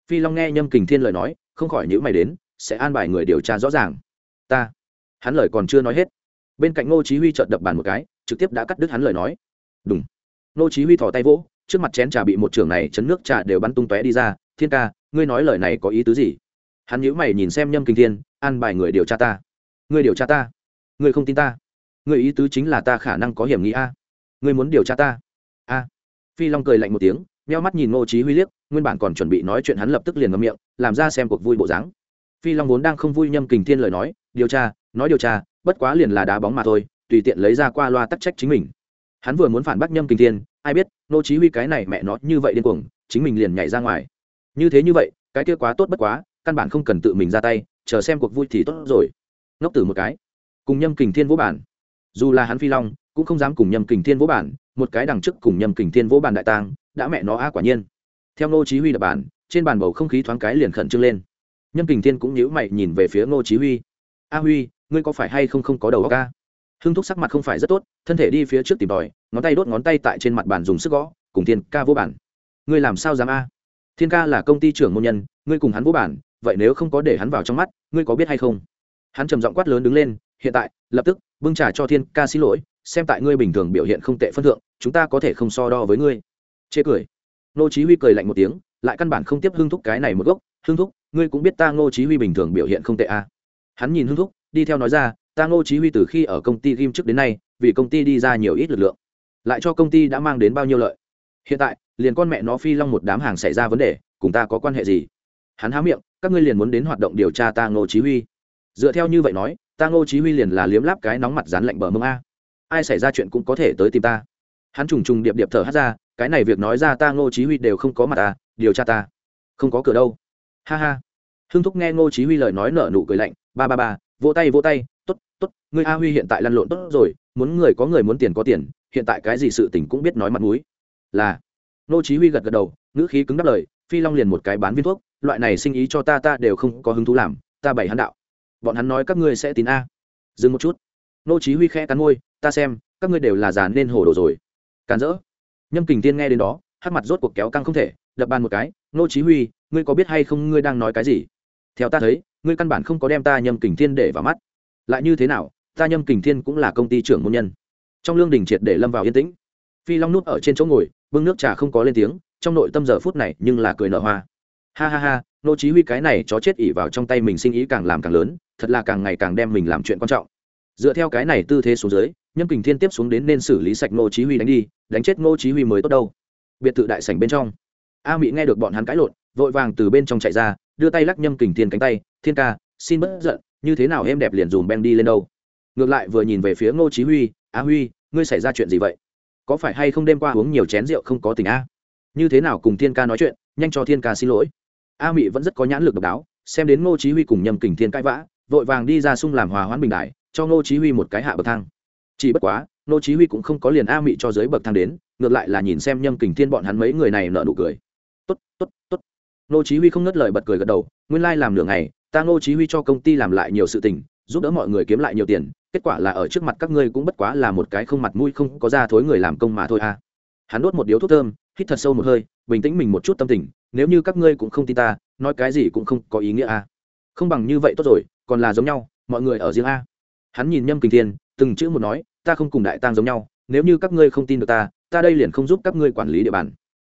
Phi long nghe nhâm kình thiên lời nói không khỏi nhữ mày đến sẽ an bài người điều tra rõ ràng. Ta. Hắn lời còn chưa nói hết. Bên cạnh ngô chí huy chợt đập bàn một cái trực tiếp đã cắt đứt hắn lời nói. Đúng ngô chí huy thò tay vỗ trước mặt chén trà bị một trưởng này chấn nước trà đều bắn tung tóe đi ra, thiên ca, ngươi nói lời này có ý tứ gì? Hắn nhíu mày nhìn xem nhâm kinh thiên, an bài người điều tra ta. Ngươi điều tra ta? Ngươi không tin ta? Ngươi ý tứ chính là ta khả năng có hiểm nghi a. Ngươi muốn điều tra ta? A. Phi long cười lạnh một tiếng meo mắt nhìn ngô trí huy liếc, nguyên bản còn chuẩn bị nói chuyện hắn lập tức liền ngậm miệng, làm ra xem cuộc vui bộ dáng. Phi long vốn đang không vui nhâm kình thiên lời nói, điều tra, nói điều tra, bất quá liền là đá bóng mà thôi, tùy tiện lấy ra qua loa tắc trách chính mình. Hắn vừa muốn phản bác nhâm kình thiên, ai biết nô chí huy cái này mẹ nó như vậy điên cuồng, chính mình liền nhảy ra ngoài. Như thế như vậy, cái kia quá tốt bất quá, căn bản không cần tự mình ra tay, chờ xem cuộc vui thì tốt rồi. Ngốc tử một cái. Cùng nhâm kình thiên vỗ bản. Dù là hắn phi long, cũng không dám cùng nhâm kình thiên vỗ bản, một cái đằng trước cùng nhâm kình thiên vỗ bản đại tang, đã mẹ nó a quả nhiên. Theo nô chí huy đập bản, trên bàn bầu không khí thoáng cái liền khẩn trương lên. Nhâm kình thiên cũng nhíu mày nhìn về phía nô chí huy. A huy, ngươi có phải hay không không có đầu óc a? Hưng thúc sắc mặt không phải rất tốt, thân thể đi phía trước tìm tòi, ngón tay đốt ngón tay tại trên mặt bàn dùng sức gõ, cùng thiên ca vô bản. Ngươi làm sao dám a? Thiên ca là công ty trưởng môn nhân, ngươi cùng hắn vô bản, vậy nếu không có để hắn vào trong mắt, ngươi có biết hay không? Hắn trầm giọng quát lớn đứng lên, hiện tại, lập tức, bưng trả cho thiên ca xin lỗi, xem tại ngươi bình thường biểu hiện không tệ phân thượng, chúng ta có thể không so đo với ngươi. Chê cười. Nô chí huy cười lạnh một tiếng, lại căn bản không tiếp hưng thúc cái này một gốc. Hưng thúc, ngươi cũng biết ta ngô chí huy bình thường biểu hiện không tệ a. Hắn nhìn hưng thúc, đi theo nói ra ta ngô chí huy từ khi ở công ty ghim trước đến nay, vì công ty đi ra nhiều ít lực lượng. Lại cho công ty đã mang đến bao nhiêu lợi? Hiện tại, liền con mẹ nó phi long một đám hàng xảy ra vấn đề, cùng ta có quan hệ gì? Hắn há miệng, các ngươi liền muốn đến hoạt động điều tra ta ngô chí huy. Dựa theo như vậy nói, ta ngô chí huy liền là liếm láp cái nóng mặt dán lạnh bờ mông a. Ai xảy ra chuyện cũng có thể tới tìm ta. Hắn trùng trùng điệp điệp thở hắt ra, cái này việc nói ra ta ngô chí huy đều không có mặt ta điều tra ta. Không có cửa đâu. Ha ha. Hưng thúc nghe ngô chí huy lời nói nở nụ cười lạnh, ba ba ba, vỗ tay vỗ tay tốt tốt, ngươi a huy hiện tại lăn lộn tốt rồi, muốn người có người muốn tiền có tiền, hiện tại cái gì sự tình cũng biết nói mặt mũi. Là. Nô chí huy gật gật đầu, ngữ khí cứng đáp lời, phi long liền một cái bán viên thuốc, loại này sinh ý cho ta ta đều không có hứng thú làm, ta bày hắn đạo. Bọn hắn nói các ngươi sẽ tín a. Dừng một chút. Nô chí huy khẽ cắn môi, ta xem, các ngươi đều là già nên hồ đồ rồi. Càn rỡ. Nhâm kình tiên nghe đến đó hát mặt rốt cuộc kéo căng không thể, đập bàn một cái, Nô chí huy, ngươi có biết hay không ngươi đang nói cái gì? Theo ta thấy, ngươi căn bản không có đem ta nhâm kình thiên để vào mắt lại như thế nào, ta nhâm kình thiên cũng là công ty trưởng môn nhân. Trong lương đình triệt để lâm vào yên tĩnh. Phi long nút ở trên chỗ ngồi, bưng nước trà không có lên tiếng, trong nội tâm giờ phút này nhưng là cười nở hoa. Ha ha ha, nô chí huy cái này chó chết ỉ vào trong tay mình sinh ý càng làm càng lớn, thật là càng ngày càng đem mình làm chuyện quan trọng. Dựa theo cái này tư thế xuống dưới, nhâm kình thiên tiếp xuống đến nên xử lý sạch nô chí huy đánh đi, đánh chết nô chí huy mới tốt đâu. Biệt thự đại sảnh bên trong. A mỹ nghe được bọn hắn cãi lộn, vội vàng từ bên trong chạy ra, đưa tay lắc nhâm kình thiên cánh tay, thiên ca, xin bớt giận như thế nào em đẹp liền dùm beng đi lên đâu? Ngược lại vừa nhìn về phía ngô chí huy á huy, ngươi xảy ra chuyện gì vậy? Có phải hay không đêm qua uống nhiều chén rượu không có tình a? Như thế nào cùng thiên ca nói chuyện, nhanh cho thiên ca xin lỗi. A mị vẫn rất có nhãn lực độc đáo, xem đến ngô chí huy cùng nhâm kình thiên cãi vã, vội vàng đi ra sung làm hòa hoãn bình đại, cho ngô chí huy một cái hạ bậc thang. Chỉ bất quá, ngô chí huy cũng không có liền a mị cho dưới bậc thang đến, ngược lại là nhìn xem nhâm kình thiên bọn hắn mấy người này nở nụ cười. Tốt tốt tốt. Ngô chí huy không ngớt lời bật cười gật đầu, nguyên lai like làm nửa ngày ta ngô chí huy cho công ty làm lại nhiều sự tình, giúp đỡ mọi người kiếm lại nhiều tiền, kết quả là ở trước mặt các ngươi cũng bất quá là một cái không mặt mũi không có ra thối người làm công mà thôi à. Hắn đốt một điếu thuốc thơm, hít thật sâu một hơi, bình tĩnh mình một chút tâm tình, nếu như các ngươi cũng không tin ta, nói cái gì cũng không có ý nghĩa à. Không bằng như vậy tốt rồi, còn là giống nhau, mọi người ở riêng a. Hắn nhìn nhâm kinh thiên, từng chữ một nói, ta không cùng đại tang giống nhau, nếu như các ngươi không tin được ta ta đây liền không giúp các ngươi quản lý địa bàn.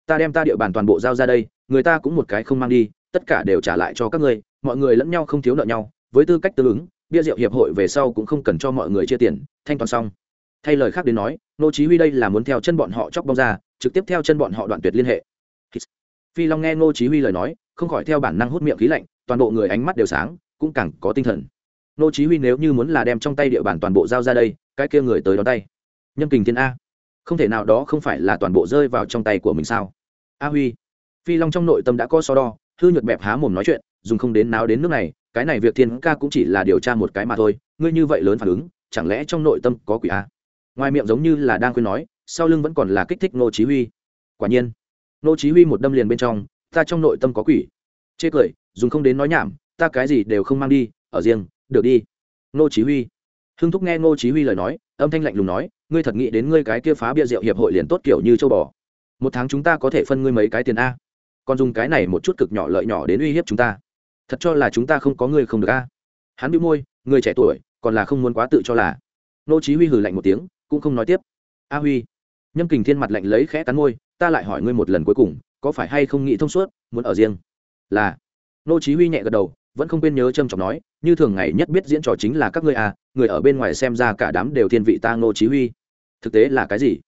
Ta đem ta địa bàn toàn bộ giao ra đây, người ta cũng một cái không mang đi tất cả đều trả lại cho các ngươi, mọi người lẫn nhau không thiếu nợ nhau, với tư cách tương ứng, bia rượu hiệp hội về sau cũng không cần cho mọi người chia tiền, thanh toán xong. Thay lời khác đến nói, nô chí huy đây là muốn theo chân bọn họ chọc bong ra, trực tiếp theo chân bọn họ đoạn tuyệt liên hệ. Phi long nghe nô chí huy lời nói, không khỏi theo bản năng hút miệng khí lạnh, toàn bộ người ánh mắt đều sáng, cũng càng có tinh thần. Nô chí huy nếu như muốn là đem trong tay địa bàn toàn bộ giao ra đây, cái kia người tới đón tay. Nhâm kình thiên a. Không thể nào đó không phải là toàn bộ rơi vào trong tay của mình sao? A huy. Phi long trong nội tâm đã có so đo hư nhuận bẹp há mồm nói chuyện, dùng không đến nào đến nước này, cái này việc thiên ca cũng chỉ là điều tra một cái mà thôi, ngươi như vậy lớn phản ứng, chẳng lẽ trong nội tâm có quỷ a? Ngoài miệng giống như là đang khuyên nói, sau lưng vẫn còn là kích thích nô chí huy. Quả nhiên nô chí huy một đâm liền bên trong, ta trong nội tâm có quỷ. Chê cười, dùng không đến nói nhảm, ta cái gì đều không mang đi, ở riêng, được đi. Nô chí huy. Hưng thúc nghe nô chí huy lời nói, âm thanh lạnh lùng nói, ngươi thật nghĩ đến ngươi cái kia phá bia rượu hiệp hội liền tốt kiểu như châu bò. Một tháng chúng ta có thể phân ngươi mấy cái tiền a? Còn dùng cái này một chút cực nhỏ lợi nhỏ đến uy hiếp chúng ta. Thật cho là chúng ta không có người không được a. Hắn bị môi, người trẻ tuổi, còn là không muốn quá tự cho là. Nô chí huy hừ lạnh một tiếng, cũng không nói tiếp. A huy, nhâm kình thiên mặt lạnh lấy khẽ cắn môi, ta lại hỏi ngươi một lần cuối cùng, có phải hay không nghĩ thông suốt, muốn ở riêng? Là. Nô chí huy nhẹ gật đầu, vẫn không quên nhớ trâm trọng nói, như thường ngày nhất biết diễn trò chính là các ngươi à người ở bên ngoài xem ra cả đám đều thiên vị ta nô chí huy. Thực tế là cái gì?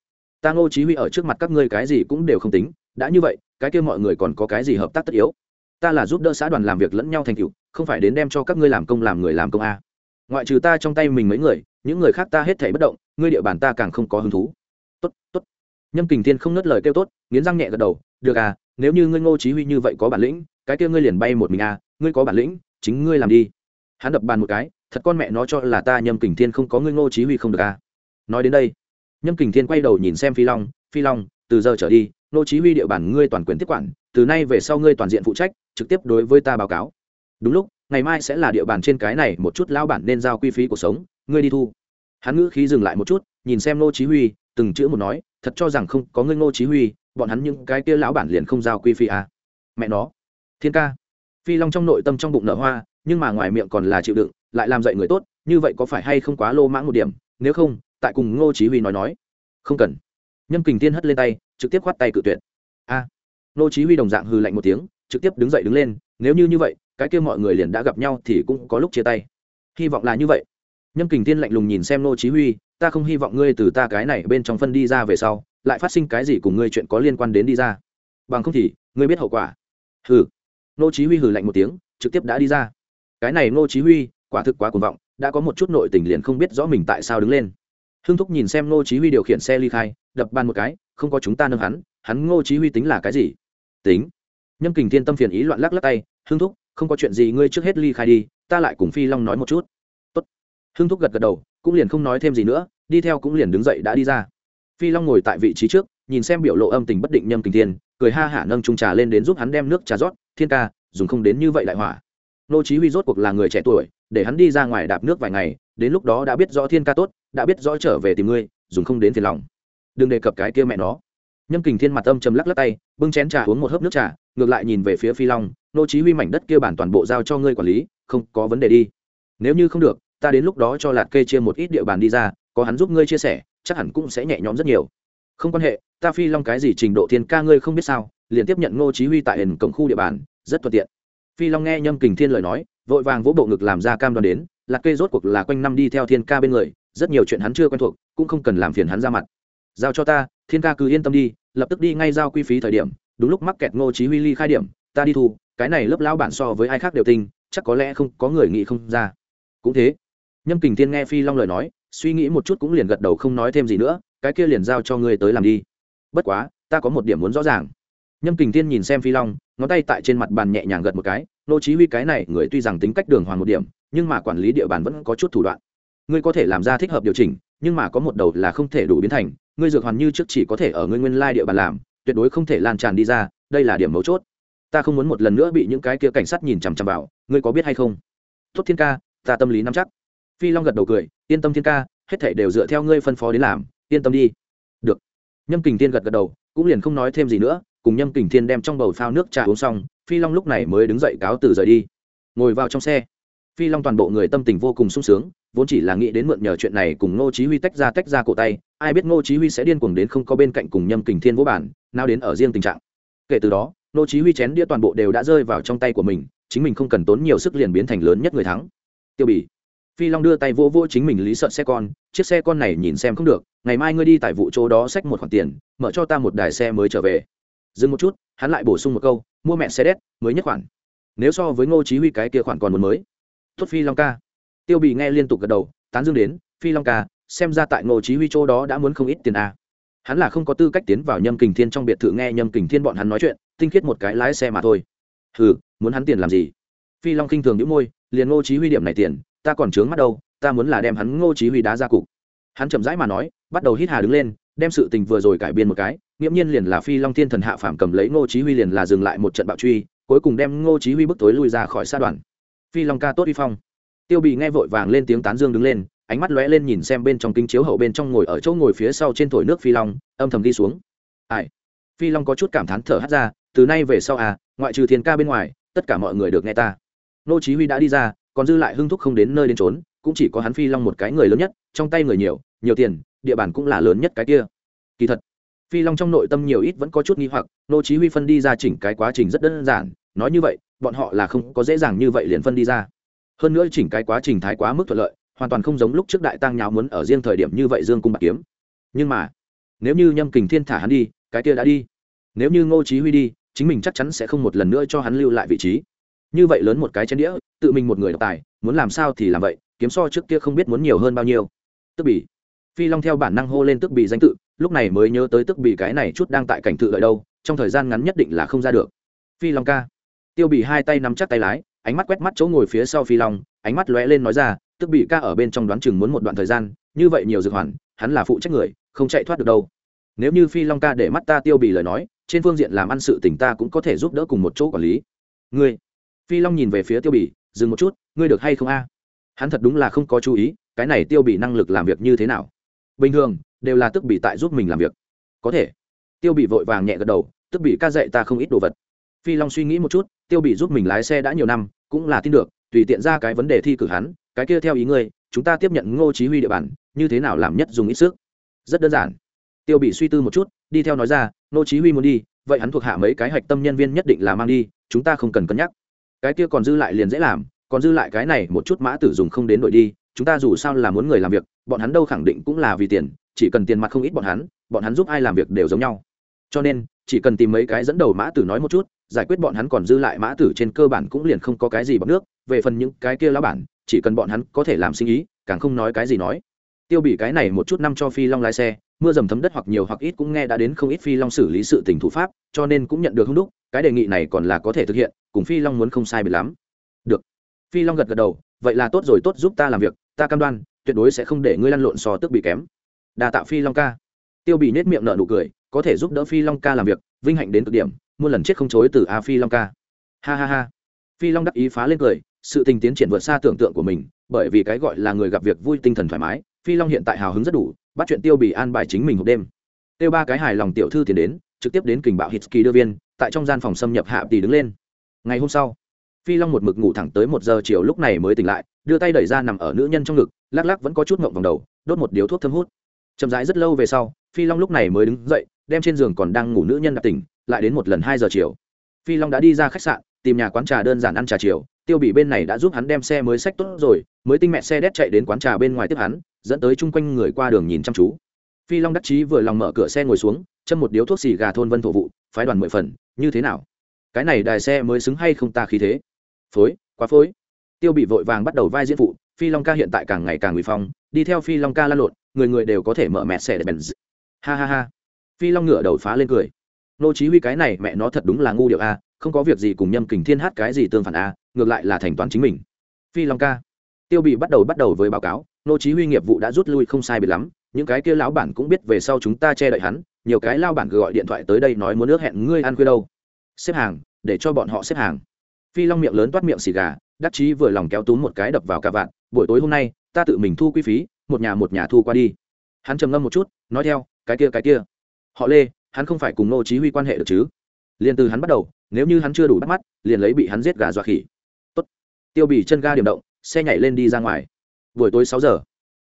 Ta nô chí huy ở trước mặt các ngươi cái gì cũng đều không tính, đã như vậy cái kia mọi người còn có cái gì hợp tác tất yếu? Ta là giúp đỡ xã đoàn làm việc lẫn nhau thành tựu, không phải đến đem cho các ngươi làm công làm người làm công a. Ngoại trừ ta trong tay mình mấy người, những người khác ta hết thể bất động, ngươi địa bàn ta càng không có hứng thú. Tốt tốt. Nhâm kình thiên không nớt lời kêu tốt, nghiến răng nhẹ gật đầu, được à nếu như ngươi ngô chí huy như vậy có bản lĩnh, cái kia ngươi liền bay một mình à ngươi có bản lĩnh, chính ngươi làm đi. Hắn đập bàn một cái, thật con mẹ nó cho là ta nhâm kình thiên không có ngươi ngô chí huy không được à. Nói đến đây, nhâm kình thiên quay đầu nhìn xem phi long phi long, từ giờ trở đi Nô chí huy địa bàn ngươi toàn quyền tiếp quản, từ nay về sau ngươi toàn diện phụ trách, trực tiếp đối với ta báo cáo. Đúng lúc, ngày mai sẽ là địa bàn trên cái này một chút lão bản nên giao quy phí cuộc sống, ngươi đi thu. Hắn ngữ khí dừng lại một chút, nhìn xem nô chí huy, từng chữ một nói, thật cho rằng không có ngươi nô chí huy, bọn hắn những cái kia lão bản liền không giao quy phí à. Mẹ nó. Thiên ca. Phi long trong nội tâm trong bụng nở hoa, nhưng mà ngoài miệng còn là chịu đựng, lại làm dậy người tốt, như vậy có phải hay không quá lô mãng một điểm, nếu không, tại cùng ngô chí huy nói nói. Không cần. Nhâm kình tiên hất lên tay trực tiếp khoát tay cự tuyệt. A. Nô chí huy đồng dạng hừ lạnh một tiếng, trực tiếp đứng dậy đứng lên, nếu như như vậy, cái kia mọi người liền đã gặp nhau thì cũng có lúc chia tay. Hy vọng là như vậy. Nhâm kình tiên lạnh lùng nhìn xem nô chí huy, ta không hy vọng ngươi từ ta cái này bên trong phân đi ra về sau, lại phát sinh cái gì cùng ngươi chuyện có liên quan đến đi ra. Bằng không thì, ngươi biết hậu quả. Hừ. Nô chí huy hừ lạnh một tiếng, trực tiếp đã đi ra. Cái này nô chí huy, quả thực quá cuồng vọng, đã có một chút nội tình liền không biết rõ mình tại sao đứng lên. Hưng thúc nhìn xem ngô chí huy điều khiển xe ly khai, đập bàn một cái không có chúng ta nâng hắn hắn ngô chí huy tính là cái gì? Tính. Nhâm kình thiên tâm phiền ý loạn lắc lắc tay, hưng thúc, không có chuyện gì, ngươi trước hết ly khai đi, ta lại cùng phi long nói một chút. Tốt. hưng thúc gật gật đầu, cũng liền không nói thêm gì nữa, đi theo cũng liền đứng dậy đã đi ra. Phi long ngồi tại vị trí trước, nhìn xem biểu lộ âm tình bất định nhâm kình thiên, cười ha hả nâng trung trà lên đến giúp hắn đem nước trà rót, thiên ca, dùng không đến như vậy lại hỏa. Nô chí huy rốt cuộc là người trẻ tuổi, để hắn đi ra ngoài đạp nước vài ngày, đến lúc đó đã biết rõ thiên ca tốt, đã biết rõ trở về tìm ngươi, dùng không đến phiền lòng đừng đề cập cái kia mẹ nó. Nhâm kình thiên mặt âm trầm lắc lắc tay, bưng chén trà uống một hớp nước trà, ngược lại nhìn về phía phi long, nô chí huy mảnh đất kia bản toàn bộ giao cho ngươi quản lý, không có vấn đề đi. Nếu như không được, ta đến lúc đó cho lạt kê chia một ít địa bàn đi ra, có hắn giúp ngươi chia sẻ, chắc hẳn cũng sẽ nhẹ nhõm rất nhiều. Không quan hệ, ta phi long cái gì trình độ thiên ca ngươi không biết sao, liền tiếp nhận nô chí huy tại ẩn cổng khu địa bàn, rất thuận tiện. Phi long nghe nhâm kình thiên lời nói, vội vàng vỗ bộ ngực làm ra cam đoan đến, lạt kê rốt cuộc là quanh năm đi theo thiên ca bên người, rất nhiều chuyện hắn chưa quen thuộc, cũng không cần làm phiền hắn ra mặt giao cho ta, thiên ca cứ yên tâm đi, lập tức đi ngay giao quy phí thời điểm, đúng lúc mắc kẹt ngô chí huy ly khai điểm, ta đi thu, cái này lớp lão bản so với ai khác đều tinh, chắc có lẽ không có người nghĩ không ra. Cũng thế, nhâm kình thiên nghe phi long lời nói, suy nghĩ một chút cũng liền gật đầu không nói thêm gì nữa, cái kia liền giao cho ngươi tới làm đi. Bất quá, ta có một điểm muốn rõ ràng. Nhâm kình thiên nhìn xem phi long, ngón tay tại trên mặt bàn nhẹ nhàng gật một cái nô chí huy cái này người tuy rằng tính cách đường hoàng một điểm, nhưng mà quản lý địa bàn vẫn có chút thủ đoạn. Ngươi có thể làm ra thích hợp điều chỉnh, nhưng mà có một đầu là không thể đủ biến thành ngươi dược hoàn như trước chỉ có thể ở ngươi nguyên lai địa bàn làm, tuyệt đối không thể lan tràn đi ra, đây là điểm mấu chốt. Ta không muốn một lần nữa bị những cái kia cảnh sát nhìn chằm chằm vào, ngươi có biết hay không? Tốt thiên ca, ta tâm lý nắm chắc. Phi long gật đầu cười, yên tâm thiên ca, hết thể đều dựa theo ngươi phân phó đến làm, yên tâm đi. Được. Nhâm kình thiên gật gật đầu, cũng liền không nói thêm gì nữa, cùng nhâm kình thiên đem trong bầu phao nước trà uống xong, phi long lúc này mới đứng dậy cáo từ rời đi. Ngồi vào trong xe. Phi long toàn bộ người tâm tình vô cùng sung sướng vốn chỉ là nghĩ đến mượn nhờ chuyện này cùng ngô chí huy tách ra tách ra cổ tay, ai biết ngô chí huy sẽ điên cuồng đến không có bên cạnh cùng nhâm kình thiên vô bản, nào đến ở riêng tình trạng. Kể từ đó, ngô chí huy chén đĩa toàn bộ đều đã rơi vào trong tay của mình, chính mình không cần tốn nhiều sức liền biến thành lớn nhất người thắng. Tiêu bỉ, phi long đưa tay vỗ vỗ chính mình lý sợ xe con, chiếc xe con này nhìn xem không được, ngày mai ngươi đi tại vụ chỗ đó xách một khoản tiền, mở cho ta một đài xe mới trở về. Dừng một chút, hắn lại bổ sung một câu, mua mẹ xe đét, mới nhất khoản. Nếu so với ngô chí huy cái kia khoản còn muốn mới. Tốt phi long ca tiêu bị nghe liên tục gật đầu, tán dương đến, phi long ca, xem ra tại ngô chí huy Châu đó đã muốn không ít tiền a hắn là không có tư cách tiến vào nhâm kình thiên trong biệt thự nghe nhâm kình thiên bọn hắn nói chuyện, tinh khiết một cái lái xe mà thôi. Hừ, muốn hắn tiền làm gì? Phi long kinh thường nhíu môi, liền ngô chí huy điểm này tiền, ta còn trướng mắt đâu, ta muốn là đem hắn ngô chí huy đá ra cục. Hắn chậm rãi mà nói, bắt đầu hít hà đứng lên, đem sự tình vừa rồi cải biên một cái, nghiễm nhiên liền là phi long thiên thần hạ phàm cầm lấy ngô chí huy liền là dừng lại một trận bạo truy, cuối cùng đem ngô chí huy bức tối lui ra khỏi xa đoàn. Phi long ca, tốt uy phong tiêu bì nghe vội vàng lên tiếng tán dương đứng lên, ánh mắt lóe lên nhìn xem bên trong kinh chiếu hậu bên trong ngồi ở chỗ ngồi phía sau trên thổi nước phi long, âm thầm đi xuống. Ai? Phi long có chút cảm thán thở hắt ra, từ nay về sau à ngoại trừ thiên ca bên ngoài, tất cả mọi người được nghe ta. Nô chí huy đã đi ra, còn dư lại hưng thúc không đến nơi đến trốn cũng chỉ có hắn phi long một cái người lớn nhất, trong tay người nhiều nhiều tiền, địa bàn cũng là lớn nhất cái kia. Kỳ thật, phi long trong nội tâm nhiều ít vẫn có chút nghi hoặc, nô chí huy phân đi ra chỉnh cái quá trình rất đơn giản, nói như vậy, bọn họ là không có dễ dàng như vậy liền phân đi ra hơn nữa chỉnh cái quá trình thái quá mức thuận lợi, hoàn toàn không giống lúc trước đại tăng nháo muốn ở riêng thời điểm như vậy dương cung bạc kiếm. Nhưng mà, nếu như nhâm kình thiên thả hắn đi, cái kia đã đi. Nếu như ngô chí huy đi, chính mình chắc chắn sẽ không một lần nữa cho hắn lưu lại vị trí. Như vậy lớn một cái chén đĩa, tự mình một người độc tài, muốn làm sao thì làm vậy, kiếm so trước kia không biết muốn nhiều hơn bao nhiêu. Tức bỉ phi long theo bản năng hô lên tức bỉ danh tự, lúc này mới nhớ tới tức bỉ cái này chút đang tại cảnh tự lợi đâu, trong thời gian ngắn nhất định là không ra được. Phi long ca. Tiêu bỉ hai tay nắm chắc tay lái ánh mắt quét mắt chỗ ngồi phía sau phi long, ánh mắt lóe lên nói ra, tức bị ca ở bên trong đoán chừng muốn một đoạn thời gian, như vậy nhiều dược hoàn, hắn là phụ trách người, không chạy thoát được đâu. Nếu như phi long ca để mắt ta tiêu bì lời nói, trên phương diện làm ăn sự tỉnh ta cũng có thể giúp đỡ cùng một chỗ quản lý. Ngươi, phi long nhìn về phía tiêu bì, dừng một chút, ngươi được hay không a? Hắn thật đúng là không có chú ý, cái này tiêu bì năng lực làm việc như thế nào? Bình thường, đều là tức bị tại giúp mình làm việc. Có thể. Tiêu bị vội vàng nhẹ gật đầu, tức bị ca dạy ta không ít đồ vật. Phi long suy nghĩ một chút tiêu bị giúp mình lái xe đã nhiều năm, cũng là tin được, tùy tiện ra cái vấn đề thi cử hắn, cái kia theo ý ngươi, chúng ta tiếp nhận ngô chí huy địa bàn, như thế nào làm nhất dùng ít sức? Rất đơn giản. Tiêu bị suy tư một chút, đi theo nói ra, ngô chí huy muốn đi, vậy hắn thuộc hạ mấy cái hạch tâm nhân viên nhất định là mang đi, chúng ta không cần cân nhắc. Cái kia còn dư lại liền dễ làm, còn dư lại cái này một chút mã tử dùng không đến đội đi, chúng ta dù sao là muốn người làm việc, bọn hắn đâu khẳng định cũng là vì tiền, chỉ cần tiền mặt không ít bọn hắn bọn hắn giúp ai làm việc đều giống nhau. Cho nên, chỉ cần tìm mấy cái dẫn đầu mã tử nói một chút giải quyết bọn hắn còn dư lại mã tử trên cơ bản cũng liền không có cái gì bằng nước, về phần những cái kia lão bản, chỉ cần bọn hắn có thể làm sinh ý, càng không nói cái gì nói. Tiêu bị cái này một chút năm cho phi long lái xe, mưa dầm thấm đất hoặc nhiều hoặc ít cũng nghe đã đến không ít phi long xử lý sự tình thủ pháp, cho nên cũng nhận được hung đúc, cái đề nghị này còn là có thể thực hiện, cùng phi long muốn không sai bị lắm. Được. Phi long gật gật đầu, vậy là tốt rồi, tốt giúp ta làm việc, ta cam đoan, tuyệt đối sẽ không để ngươi lăn lộn so tức bị kém. Đa tạo phi long ca. Tiêu bị nết miệng nợ nụ cười, có thể giúp đỡ phi long ca làm việc, vinh hạnh đến cực điểm muôn lần chết không chối từ a phi long ca. Ha ha ha. Phi long đắc ý phá lên cười, sự tình tiến triển vượt xa tưởng tượng của mình, bởi vì cái gọi là người gặp việc vui tinh thần thoải mái, phi long hiện tại hào hứng rất đủ, bắt chuyện tiêu bị an bài chính mình hộp đêm. Tiêu ba cái hài lòng tiểu thư tiến đến, trực tiếp đến kình bạo hitsky đưa viên, tại trong gian phòng xâm nhập hạ tỷ đứng lên. Ngày hôm sau, phi long một mực ngủ thẳng tới một giờ chiều lúc này mới tỉnh lại, đưa tay đẩy ra nằm ở nữ nhân trong ngực, lắc lắc vẫn có chút ngộng vòng đầu, đốt một điếu thuốc thâm hút. Chậm rãi rất lâu về sau, phi long lúc này mới đứng dậy, đem trên giường còn đang ngủ nữ nhân đặt tỉnh lại đến một lần hai giờ chiều. Phi long đã đi ra khách sạn, tìm nhà quán trà đơn giản ăn trà chiều. Tiêu bị bên này đã giúp hắn đem xe mới sách tốt rồi, mới tinh mẹ xe đét chạy đến quán trà bên ngoài tiếp hắn, dẫn tới chung quanh người qua đường nhìn chăm chú. Phi long đắc chí vừa lòng mở cửa xe ngồi xuống, châm một điếu thuốc xì gà thôn vân thổ vụ, phái đoàn mười phần, như thế nào? Cái này đài xe mới xứng hay không ta khí thế? Phối, quá phối. Tiêu bị vội vàng bắt đầu vai diễn phụ phi long ca hiện tại càng ngày càng uy phong, đi theo phi long ca la lộn, người người đều có thể mở mẹ xe để bèn ha ha ha. Phi long ngửa đầu phá lên cười nô chí huy cái này, mẹ nó thật đúng là ngu điệu a, không có việc gì cùng nhâm kình thiên hát cái gì tương phản a, ngược lại là thành toán chính mình. Phi long ca. Tiêu bị bắt đầu bắt đầu với báo cáo, nô chí huy nghiệp vụ đã rút lui không sai biệt lắm, những cái kia lão bản cũng biết về sau chúng ta che đậy hắn, nhiều cái lao bản gọi điện thoại tới đây nói muốn nước hẹn ngươi ăn khuya đâu. Xếp hàng, để cho bọn họ xếp hàng. Phi long miệng lớn toát miệng xì gà, đắc chí vừa lòng kéo túm một cái đập vào cả vạn buổi tối hôm nay, ta tự mình thu quy phí, một nhà một nhà thu qua đi. Hắn trầm ngâm một chút, nói theo, cái kia cái kia. Họ lê hắn không phải cùng nô chí huy quan hệ được chứ? Liền từ hắn bắt đầu, nếu như hắn chưa đủ bắt mắt, liền lấy bị hắn giết gà dọa khỉ. Tốt. Tiêu bỉ chân ga điểm động, xe nhảy lên đi ra ngoài. Buổi tối sáu giờ.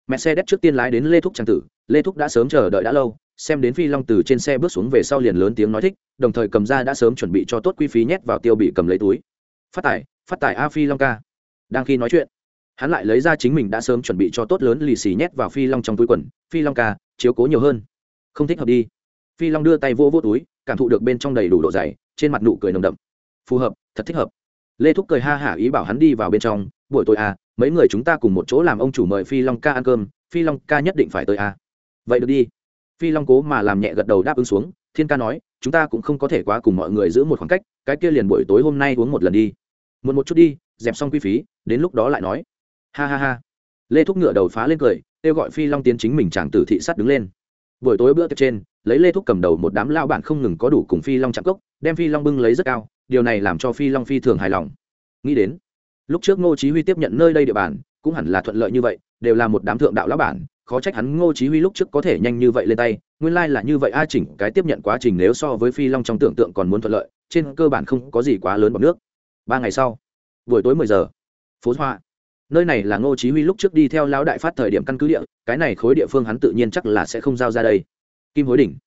Mẹ xe đét trước tiên lái đến lê thúc trang tử. Lê thúc đã sớm chờ đợi đã lâu, xem đến phi long từ trên xe bước xuống về sau liền lớn tiếng nói thích, đồng thời cầm ra đã sớm chuẩn bị cho tốt quy phí nhét vào tiêu bị cầm lấy túi. Phát tải phát tải a phi long ca. Đang khi nói chuyện, hắn lại lấy ra chính mình đã sớm chuẩn bị cho tốt lớn lì xì nhét vào phi long trong túi quần. Phi long ca, chiếu cố nhiều hơn. Không thích hợp đi phi long đưa tay vô vô túi, cảm thụ được bên trong đầy đủ độ dày, trên mặt nụ cười nồng đậm. Phù hợp, thật thích hợp. Lê thúc cười ha hả ý bảo hắn đi vào bên trong, buổi tối à mấy người chúng ta cùng một chỗ làm ông chủ mời phi long ca ăn cơm, phi long ca nhất định phải tới à. Vậy được đi. Phi long cố mà làm nhẹ gật đầu đáp ứng xuống, thiên ca nói, chúng ta cũng không có thể quá cùng mọi người giữ một khoảng cách, cái kia liền buổi tối hôm nay uống một lần đi. Một một chút đi, dẹp xong quy phí, đến lúc đó lại nói. Ha ha ha. Lê thúc ngựa đầu phá lên cười, kêu gọi phi long tiến chính mình chàng tử thị sát đứng lên. Buổi tối bữa tiệc trên lấy lê thúc cầm đầu một đám lao bản không ngừng có đủ cùng phi long chạm cốc, đem phi long bưng lấy rất cao, điều này làm cho phi long phi thường hài lòng. Nghĩ đến, lúc trước ngô chí huy tiếp nhận nơi đây địa bàn, cũng hẳn là thuận lợi như vậy, đều là một đám thượng đạo lão bản, khó trách hắn ngô chí huy lúc trước có thể nhanh như vậy lên tay, nguyên lai like là như vậy a, chỉnh cái tiếp nhận quá trình nếu so với phi long trong tưởng tượng còn muốn thuận lợi, trên cơ bản không có gì quá lớn bằng nước. Ba ngày sau, buổi tối 10 giờ, phố hoa. Nơi này là ngô chí huy lúc trước đi theo lão đại phát thời điểm căn cứ địa, cái này khối địa phương hắn tự nhiên chắc là sẽ không giao ra đây kim hối đỉnh.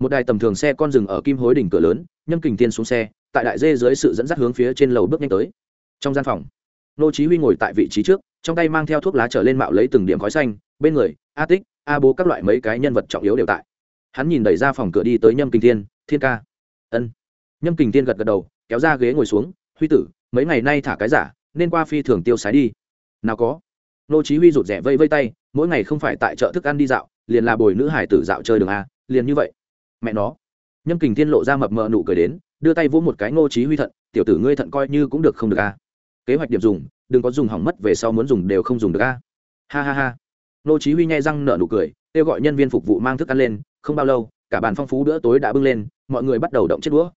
Một đài tầm thường xe con dừng ở kim hối đỉnh cửa lớn, nhâm kình Thiên xuống xe, tại đại dê dưới sự dẫn dắt hướng phía trên lầu bước nhanh tới. Trong gian phòng, Nô chí huy ngồi tại vị trí trước, trong tay mang theo thuốc lá trở lên mạo lấy từng điểm khói xanh, bên người, a tích, a bố các loại mấy cái nhân vật trọng yếu đều tại. Hắn nhìn đẩy ra phòng cửa đi tới nhâm kình thiên thiên ca. Ân. Nhâm kình thiên gật gật đầu, kéo ra ghế ngồi xuống, huy tử, mấy ngày nay thả cái giả, nên qua phi thường tiêu sái đi. Nào có. Nô chí huy rụt rẻ vây vây tay, mỗi ngày không phải tại chợ thức ăn đi dạo, liền là bồi nữ hải tử dạo chơi đường a liền như vậy. Mẹ nó. Nhâm kình thiên lộ ra mập mờ nụ cười đến, đưa tay vỗ một cái ngô chí huy thận, tiểu tử ngươi thận coi như cũng được không được a. Kế hoạch điểm dùng, đừng có dùng hỏng mất, về sau muốn dùng đều không dùng được a. Ha ha ha. Ngô chí huy nhai răng nở nụ cười, kêu gọi nhân viên phục vụ mang thức ăn lên, không bao lâu, cả bàn phong phú bữa tối đã bưng lên, mọi người bắt đầu động chiếc đũa.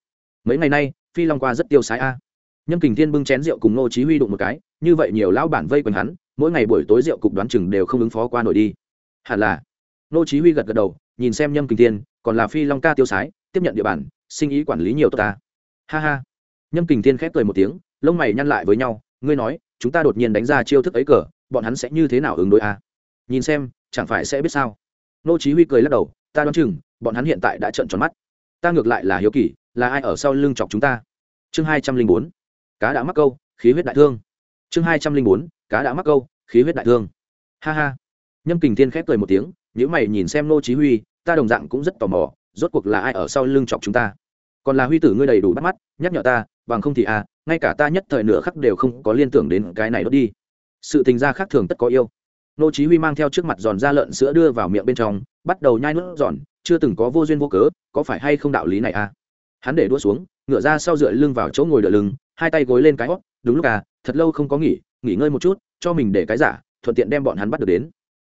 Mấy ngày nay, phi long qua rất tiêu sái a. Nhâm kình thiên bưng chén rượu cùng Ngô chí huy đụng một cái, như vậy nhiều lão bản vây quanh hắn, mỗi ngày buổi tối rượu cục đoán chừng đều không ứng phó qua nổi đi. Hẳn là, Ngô chí huy gật gật đầu nhìn xem nhâm kình thiên, còn là phi long ca tiêu sái, tiếp nhận địa bàn, sinh ý quản lý nhiều tốt ta. Ha ha. Nhâm kình thiên khép cười một tiếng, lông mày nhăn lại với nhau, ngươi nói, chúng ta đột nhiên đánh ra chiêu thức ấy cờ, bọn hắn sẽ như thế nào ứng đối a? Nhìn xem, chẳng phải sẽ biết sao? Nô chí huy cười lắc đầu, ta đoán chừng, bọn hắn hiện tại đã trợn tròn mắt. Ta ngược lại là hiếu kỳ, là ai ở sau lưng chọc chúng ta? Chương hai trăm linh bốn, cá đã mắc câu, khí huyết đại thương. Chương hai trăm linh bốn, cá đã mắc câu, khí huyết đại thương. Ha ha. Nhâm kình thiên khép cười một tiếng những mày nhìn xem nô chí huy ta đồng dạng cũng rất tò mò, rốt cuộc là ai ở sau lưng chọc chúng ta? Còn là huy tử ngươi đầy đủ bắt mắt, nhắc nhở ta, bằng không thì à ngay cả ta nhất thời nửa khắc đều không có liên tưởng đến cái này đốt đi. Sự tình gia khác thường tất có yêu. Nô chí huy mang theo trước mặt giòn da lợn sữa đưa vào miệng bên trong, bắt đầu nhai nuốt giòn, chưa từng có vô duyên vô cớ, có phải hay không đạo lý này à? Hắn để đuối xuống, ngửa ra sau dựa lưng vào chỗ ngồi đỡ lưng, hai tay gối lên cái hót, đúng lúc à thật lâu không có nghỉ nghỉ ngơi một chút, cho mình để cái giả, thuận tiện đem bọn hắn bắt được đến.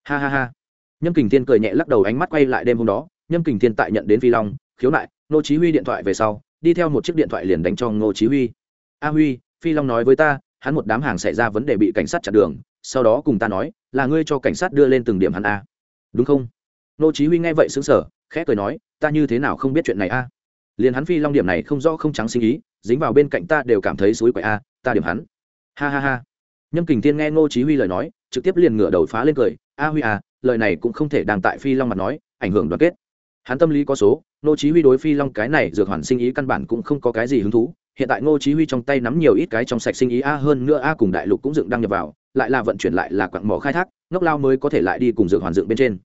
Ha ha ha nhâm kình thiên cười nhẹ lắc đầu ánh mắt quay lại đêm hôm đó, nhâm kình thiên tại nhận đến phi long, khiếu nại, Ngô chí huy điện thoại về sau, đi theo một chiếc điện thoại liền đánh cho ngô chí huy. A huy, phi long nói với ta, hắn một đám hàng xảy ra vấn đề bị cảnh sát chặn đường, sau đó cùng ta nói, là ngươi cho cảnh sát đưa lên từng điểm hắn a. Đúng không? Ngô chí huy nghe vậy sững sờ, khẽ cười nói, ta như thế nào không biết chuyện này a? Liền hắn phi long điểm này không rõ không trắng sinh ý, dính vào bên cạnh ta đều cảm thấy suối quậy a, ta điểm hắn. Ha ha ha. Nhâm kình thiên nghe Ngô chí huy lời nói, trực tiếp liền ngửa đầu phá lên cười, a huy à lời này cũng không thể đang tại phi long mặt nói, ảnh hưởng đoàn kết. Hắn tâm lý có số nô chí huy đối phi long cái này dược hoàn sinh ý căn bản cũng không có cái gì hứng thú. Hiện tại ngô chí huy trong tay nắm nhiều ít cái trong sạch sinh ý, a hơn nữa a cùng đại lục cũng dựng đăng nhập vào, lại là vận chuyển lại là quặng mỏ khai thác, ngốc lao mới có thể lại đi cùng dược hoàn dựng bên trên.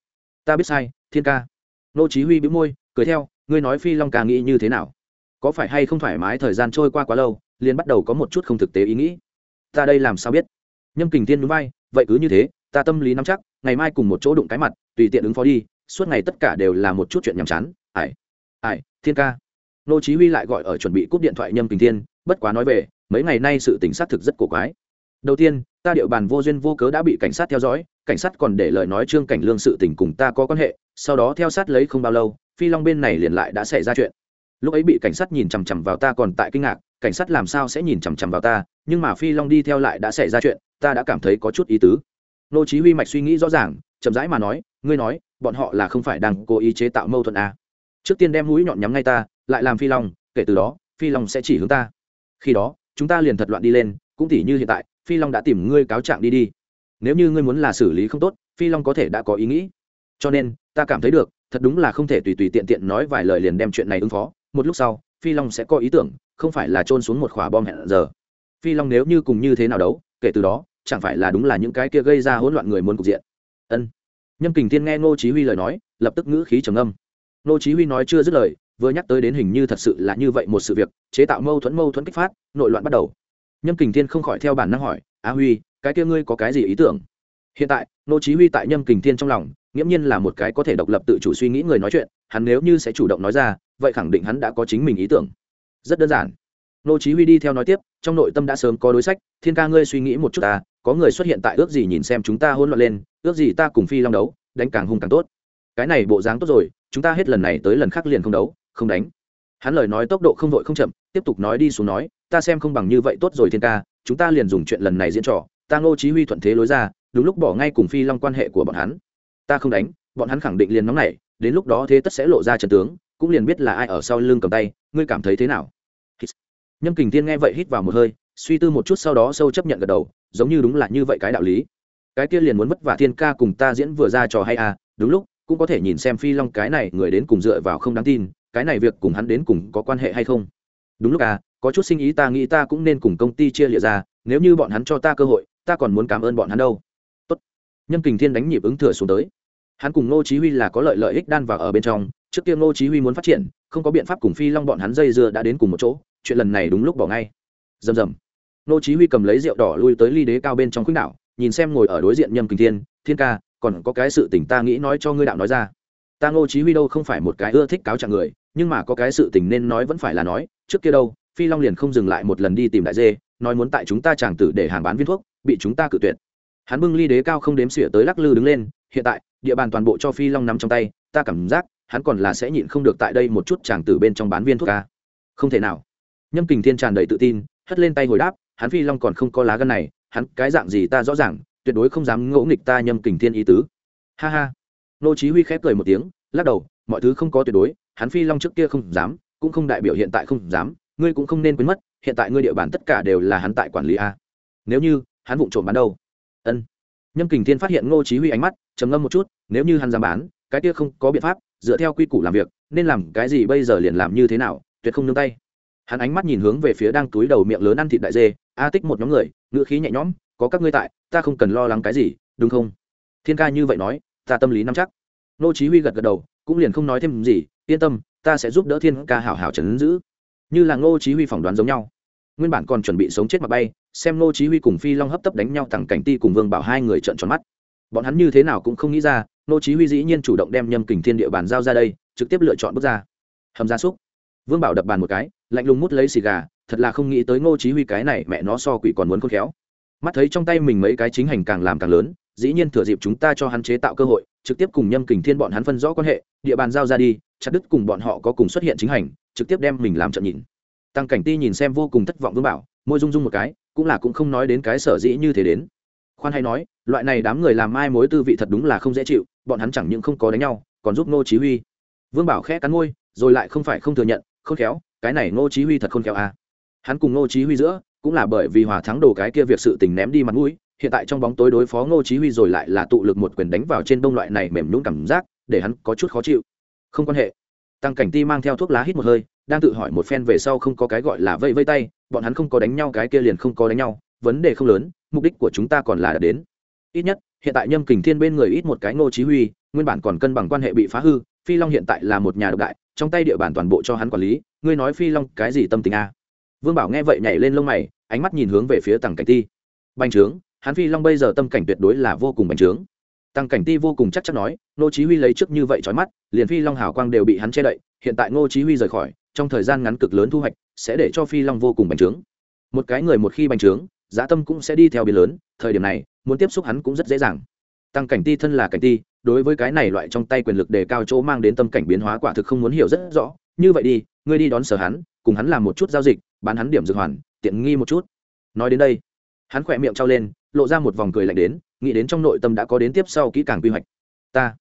Ta biết sai, thiên ca. Ngô chí huy bĩu môi, cười theo, ngươi nói phi long ca nghĩ như thế nào? Có phải hay không thoải mái thời gian trôi qua quá lâu, liền bắt đầu có một chút không thực tế ý nghĩ? Ta đây làm sao biết? Nhâm kình thiên núi bay vậy cứ như thế ta tâm lý nắm chắc, ngày mai cùng một chỗ đụng cái mặt, tùy tiện ứng phó đi, suốt ngày tất cả đều là một chút chuyện nhàm chán. Ải ải thiên ca. Nô chí huy lại gọi ở chuẩn bị cúp điện thoại nhâm kình thiên, bất quá nói về, mấy ngày nay sự tình sát thực rất cổ quái. Đầu tiên, ta điệu bàn vô duyên vô cớ đã bị cảnh sát theo dõi, cảnh sát còn để lời nói trương cảnh lương sự tình cùng ta có quan hệ, sau đó theo sát lấy không bao lâu, phi long bên này liền lại đã xảy ra chuyện. Lúc ấy bị cảnh sát nhìn chằm chằm vào ta còn tại kinh ngạc, cảnh sát làm sao sẽ nhìn chằm chằm vào ta, nhưng mà phi long đi theo lại đã xảy ra chuyện, ta đã cảm thấy có chút ý tứ nô chí huy mạch suy nghĩ rõ ràng, chậm rãi mà nói, ngươi nói, bọn họ là không phải đang cố ý chế tạo mâu thuẫn à. trước tiên đem mũi nhọn nhắm ngay ta, lại làm phi long, kể từ đó, phi long sẽ chỉ hướng ta. Khi đó, chúng ta liền thật loạn đi lên, cũng tỉ như hiện tại, phi long đã tìm ngươi cáo trạng đi đi. Nếu như ngươi muốn là xử lý không tốt, phi long có thể đã có ý nghĩ. Cho nên, ta cảm thấy được, thật đúng là không thể tùy tùy tiện tiện nói vài lời liền đem chuyện này ứng phó. Một lúc sau, phi long sẽ có ý tưởng, không phải là trôn xuống một khỏa bom hẹn giờ. Phi long nếu như cùng như thế nào đấu, kể từ đó chẳng phải là đúng là những cái kia gây ra hỗn loạn người muốn cục diện. Ân. Nhâm kình thiên nghe ngô chí huy lời nói, lập tức ngữ khí trầm âm ngô chí huy nói chưa dứt lời, vừa nhắc tới đến hình như thật sự là như vậy một sự việc, chế tạo mâu thuẫn mâu thuẫn kích phát, nội loạn bắt đầu. Nhâm kình thiên không khỏi theo bản năng hỏi á huy, cái kia ngươi có cái gì ý tưởng? Hiện tại nô chí huy tại nhâm kình thiên trong lòng, nghiễm nhiên là một cái có thể độc lập tự chủ suy nghĩ người nói chuyện, hắn nếu như sẽ chủ động nói ra, vậy khẳng định hắn đã có chính mình ý tưởng. Rất đơn giản. Nô chí huy đi theo nói tiếp, trong nội tâm đã sớm có đối sách, thiên ca ngươi suy nghĩ một chút ta có người xuất hiện tại ước gì nhìn xem chúng ta hỗn loạn lên, ước gì ta cùng phi long đấu, đánh càng hung càng tốt. Cái này bộ dáng tốt rồi, chúng ta hết lần này tới lần khác liền không đấu, không đánh. Hắn lời nói tốc độ không vội không chậm, tiếp tục nói đi xuống nói, ta xem không bằng như vậy tốt rồi thiên ca, chúng ta liền dùng chuyện lần này diễn trò, ta ngô chí huy thuận thế lối ra, đúng lúc bỏ ngay cùng phi long quan hệ của bọn hắn. Ta không đánh, bọn hắn khẳng định liền nóng nảy, đến lúc đó thế tất sẽ lộ ra trận tướng, cũng liền biết là ai ở sau lưng cầm tay, ngươi cảm thấy thế nào? Nhâm kình thiên nghe vậy hít vào một hơi suy tư một chút sau đó sâu chấp nhận gật đầu, giống như đúng là như vậy cái đạo lý. Cái kia liền muốn vất vả thiên ca cùng ta diễn vừa ra trò hay à đúng lúc, cũng có thể nhìn xem phi long cái này người đến cùng dựa vào không đáng tin, cái này việc cùng hắn đến cùng có quan hệ hay không. Đúng lúc à có chút sinh ý ta nghĩ ta cũng nên cùng công ty chia lịa ra, nếu như bọn hắn cho ta cơ hội, ta còn muốn cảm ơn bọn hắn đâu. Tốt. nhân kình thiên đánh nhịp ứng thừa xuống tới. Hắn cùng ngô chí huy là có lợi lợi ích đan vào ở bên trong, trước kia ngô chí huy muốn phát triển, không có biện pháp cùng phi long bọn hắn dây dưa đã đến cùng một chỗ, chuyện lần này đúng lúc bỏ ngay. Rầm rầm. Nô chí huy cầm lấy rượu đỏ lui tới ly đế cao bên trong khuynh đảo, nhìn xem ngồi ở đối diện nhâm kình thiên thiên ca, còn có cái sự tình ta nghĩ nói cho ngươi đạo nói ra. Ta ngô chí huy đâu không phải một cái ưa thích cáo trạng người, nhưng mà có cái sự tình nên nói vẫn phải là nói, trước kia đâu, phi long liền không dừng lại một lần đi tìm đại dê, nói muốn tại chúng ta chàng tử để hàng bán viên thuốc, bị chúng ta cự tuyệt. Hắn bưng ly đế cao không đếm xỉa tới lắc lư đứng lên, hiện tại, địa bàn toàn bộ cho phi long nắm trong tay, ta cảm giác, hắn còn là sẽ nhịn không được tại đây một chút chàng tử bên trong bán viên thuốc ca. Không thể nào. Nhâm kình thiên tràn đầy tự tin, hất lên tay hồi đáp hắn phi long còn không có lá gân này, hắn cái dạng gì ta rõ ràng, tuyệt đối không dám ngỗ nghịch ta nhâm kình thiên ý tứ. Ha ha. Nô chí huy khép cười một tiếng, lắc đầu, mọi thứ không có tuyệt đối, hắn phi long trước kia không dám, cũng không đại biểu hiện tại không dám, ngươi cũng không nên quên mất, hiện tại ngươi địa bàn tất cả đều là hắn tại quản lý a. Nếu như, hắn vụng trộm bán đâu? Ân. Nhâm kình thiên phát hiện ngô chí huy ánh mắt, trầm ngâm một chút, nếu như hắn dám bán, cái kia không có biện pháp, dựa theo quy củ làm việc, nên làm cái gì bây giờ liền làm như thế nào, tuyệt không nương tay. Hắn ánh mắt nhìn hướng về phía đang túi đầu miệng lớn ăn thịt đại dê a tích một nhóm người, ngữ khí nhẹ nhõm, có các ngươi tại, ta không cần lo lắng cái gì, đúng không? Thiên ca như vậy nói, ta tâm lý nắm chắc. Nô chí huy gật gật đầu, cũng liền không nói thêm gì, yên tâm, ta sẽ giúp đỡ thiên ca hảo hảo chấn giữ. Như là ngô chí huy phỏng đoán giống nhau. Nguyên bản còn chuẩn bị sống chết mà bay, xem ngô chí huy cùng phi long hấp tấp đánh nhau thẳng cảnh ti cùng vương bảo hai người trợn tròn mắt. Bọn hắn như thế nào cũng không nghĩ ra, ngô chí huy dĩ nhiên chủ động đem nhâm kình thiên địa bàn giao ra đây, trực tiếp lựa chọn bước ra. Hầm gia súc. Vương bảo đập bàn một cái lạnh lùng mút lấy xì gà, thật là không nghĩ tới ngô chí huy cái này mẹ nó so quỷ còn muốn khôn khéo. Mắt thấy trong tay mình mấy cái chính hành càng làm càng lớn, dĩ nhiên thừa dịp chúng ta cho hắn chế tạo cơ hội, trực tiếp cùng nhâm kình thiên bọn hắn phân rõ quan hệ, địa bàn giao ra đi, chặt đứt cùng bọn họ có cùng xuất hiện chính hành, trực tiếp đem mình làm trận nhìn. Tăng cảnh ti nhìn xem vô cùng thất vọng vương bảo, môi rung rung một cái, cũng là cũng không nói đến cái sở dĩ như thế đến. Khoan hay nói, loại này đám người làm mai mối tư vị thật đúng là không dễ chịu, bọn hắn chẳng những không có đánh nhau, còn giúp ngô chí huy. Vương bảo khẽ cắn môi, rồi lại không phải không thừa nhận, khôn khéo cái này ngô chí huy thật khôn khéo à. Hắn cùng ngô chí huy giữa, cũng là bởi vì hòa thắng đồ cái kia việc sự tình ném đi mặt mũi, hiện tại trong bóng tối đối phó ngô chí huy rồi lại là tụ lực một quyền đánh vào trên đông loại này mềm nhũn cảm giác, để hắn có chút khó chịu. Không quan hệ. Tăng cảnh ti mang theo thuốc lá hít một hơi, đang tự hỏi một phen về sau không có cái gọi là vây vây tay, bọn hắn không có đánh nhau cái kia liền không có đánh nhau, vấn đề không lớn, mục đích của chúng ta còn là đến. Ít nhất, hiện tại nhâm kình thiên bên người ít một cái ngô chí huy, nguyên bản còn cân bằng quan hệ bị phá hư phi long hiện tại là một nhà độc đại, trong tay địa bàn toàn bộ cho hắn quản lý, ngươi nói phi long cái gì tâm tình a? Vương bảo nghe vậy nhảy lên lông mày, ánh mắt nhìn hướng về phía tằng cảnh ti. Bành trướng, hắn phi long bây giờ tâm cảnh tuyệt đối là vô cùng bành trướng. Tăng cảnh ti vô cùng chắc chắn nói, ngô chí huy lấy trước như vậy chói mắt, liền phi long hào quang đều bị hắn che đậy, hiện tại ngô chí huy rời khỏi, trong thời gian ngắn cực lớn thu hoạch, sẽ để cho phi long vô cùng bành trướng. Một cái người một khi bành trướng, giá tâm cũng sẽ đi theo biến lớn, thời điểm này, muốn tiếp xúc hắn cũng rất dễ dàng tăng cảnh ti thân là cảnh ti, đối với cái này loại trong tay quyền lực đề cao chỗ mang đến tâm cảnh biến hóa quả thực không muốn hiểu rất rõ. Như vậy đi, ngươi đi đón sở hắn, cùng hắn làm một chút giao dịch, bán hắn điểm dược hoàn, tiện nghi một chút. Nói đến đây, hắn khỏe miệng trao lên, lộ ra một vòng cười lạnh đến, nghĩ đến trong nội tâm đã có đến tiếp sau kỹ càng quy hoạch. Ta,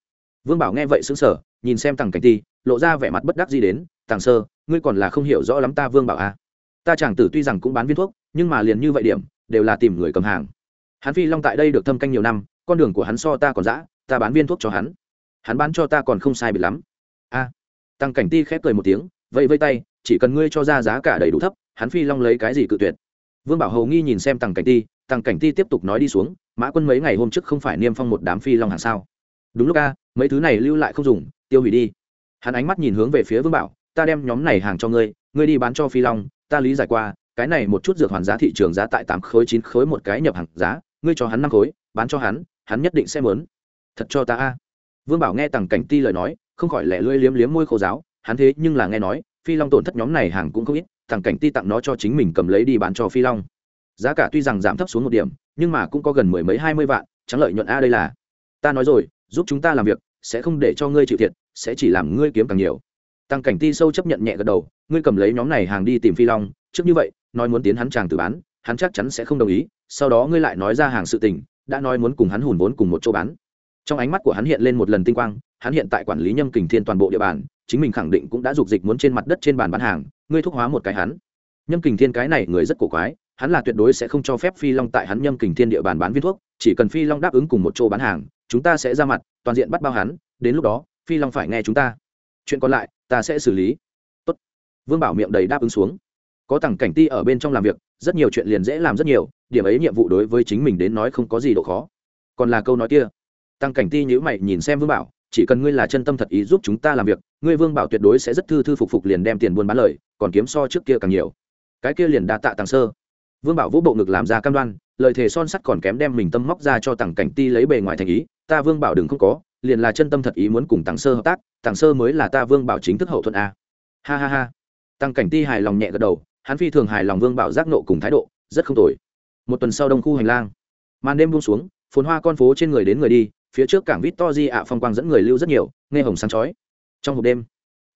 vương bảo nghe vậy xứng sở nhìn xem tằng cảnh ti, lộ ra vẻ mặt bất đắc gì đến, tàng sơ, ngươi còn là không hiểu rõ lắm ta vương bảo à. ta chàng tử tuy rằng cũng bán viên thuốc, nhưng mà liền như vậy điểm, đều là tìm người cầm hàng. Hắn phi long tại đây được thâm canh nhiều năm con đường của hắn so ta còn dã, ta bán viên thuốc cho hắn. Hắn bán cho ta còn không sai biệt lắm. A. Tăng cảnh ti khép cười một tiếng vậy vây tay, chỉ cần ngươi cho ra giá cả đầy đủ thấp, hắn phi long lấy cái gì cự tuyệt. Vương bảo hầu nghi nhìn xem tăng cảnh ti, tăng cảnh ti tiếp tục nói đi xuống, mã quân mấy ngày hôm trước không phải niêm phong một đám phi long hàng sao? Đúng lúc a, mấy thứ này lưu lại không dùng, tiêu hủy đi. Hắn ánh mắt nhìn hướng về phía vương bảo, ta đem nhóm này hàng cho ngươi ngươi đi bán cho phi long, ta lý giải qua, cái này một chút dược hoàn giá thị trường giá tại tám khối, chín khối một cái nhập hàng giá, ngươi cho hắn năm khối, bán cho hắn hắn nhất định sẽ mớn. Thật cho ta a. Vương bảo nghe tằng cảnh ti lời nói, không khỏi lẻ lưỡi liếm liếm môi khô giáo, hắn thế nhưng là nghe nói, phi long tổn thất nhóm này hàng cũng không ít, tằng cảnh ti tặng nó cho chính mình cầm lấy đi bán cho phi long. Giá cả tuy rằng giảm thấp xuống một điểm, nhưng mà cũng có gần mười mấy hai mươi vạn, trắng lợi nhuận a đây là. Ta nói rồi, giúp chúng ta làm việc, sẽ không để cho ngươi chịu thiệt, sẽ chỉ làm ngươi kiếm càng nhiều. Tăng cảnh ti sâu chấp nhận nhẹ gật đầu, ngươi cầm lấy nhóm này hàng đi tìm phi long, trước như vậy, nói muốn tiến hắn chàng từ bán, hắn chắc chắn sẽ không đồng ý, sau đó ngươi lại nói ra hàng sự tình đã nói muốn cùng hắn hùn vốn cùng một chỗ bán. Trong ánh mắt của hắn hiện lên một lần tinh quang, hắn hiện tại quản lý nhâm kình thiên toàn bộ địa bàn, chính mình khẳng định cũng đã dục dịch muốn trên mặt đất trên bàn bán hàng, ngươi thúc hóa một cái hắn. Nhâm kình thiên cái này người rất cổ quái, hắn là tuyệt đối sẽ không cho phép phi long tại hắn nhâm kình thiên địa bàn bán viên thuốc, chỉ cần phi long đáp ứng cùng một chỗ bán hàng, chúng ta sẽ ra mặt, toàn diện bắt bao hắn, đến lúc đó, phi long phải nghe chúng ta. Chuyện còn lại, ta sẽ xử lý. Tốt. vương bảo miệng đầy đáp ứng xuống. Có tầng cảnh ti ở bên trong làm việc rất nhiều chuyện liền dễ làm rất nhiều, điểm ấy nhiệm vụ đối với chính mình đến nói không có gì độ khó. Còn là câu nói kia, tăng cảnh ti nhữ mày nhìn xem vương bảo, chỉ cần ngươi là chân tâm thật ý giúp chúng ta làm việc, ngươi vương bảo tuyệt đối sẽ rất thư thư phục phục liền đem tiền buôn bán lời, còn kiếm so trước kia càng nhiều. Cái kia liền đa tạ tàng sơ. Vương bảo vũ bộ ngực làm ra cam đoan, lời thề son sắt còn kém đem mình tâm móc ra cho tặng cảnh ti lấy bề ngoài thành ý, ta vương bảo đừng không có, liền là chân tâm thật ý muốn cùng tàng sơ hợp tác, tàng sơ mới là ta vương bảo chính thức hậu thuận a. Ha ha ha. Tăng cảnh ti hài lòng nhẹ gật đầu hắn phi thường hài lòng vương bảo giác nộ cùng thái độ, rất không tồi. Một tuần sau đông khu hành lang, màn đêm buông xuống, phồn hoa con phố trên người đến người đi, phía trước cảng vít to di ạ phong quang dẫn người lưu rất nhiều, nghe hồng sáng chói. Trong hộp đêm,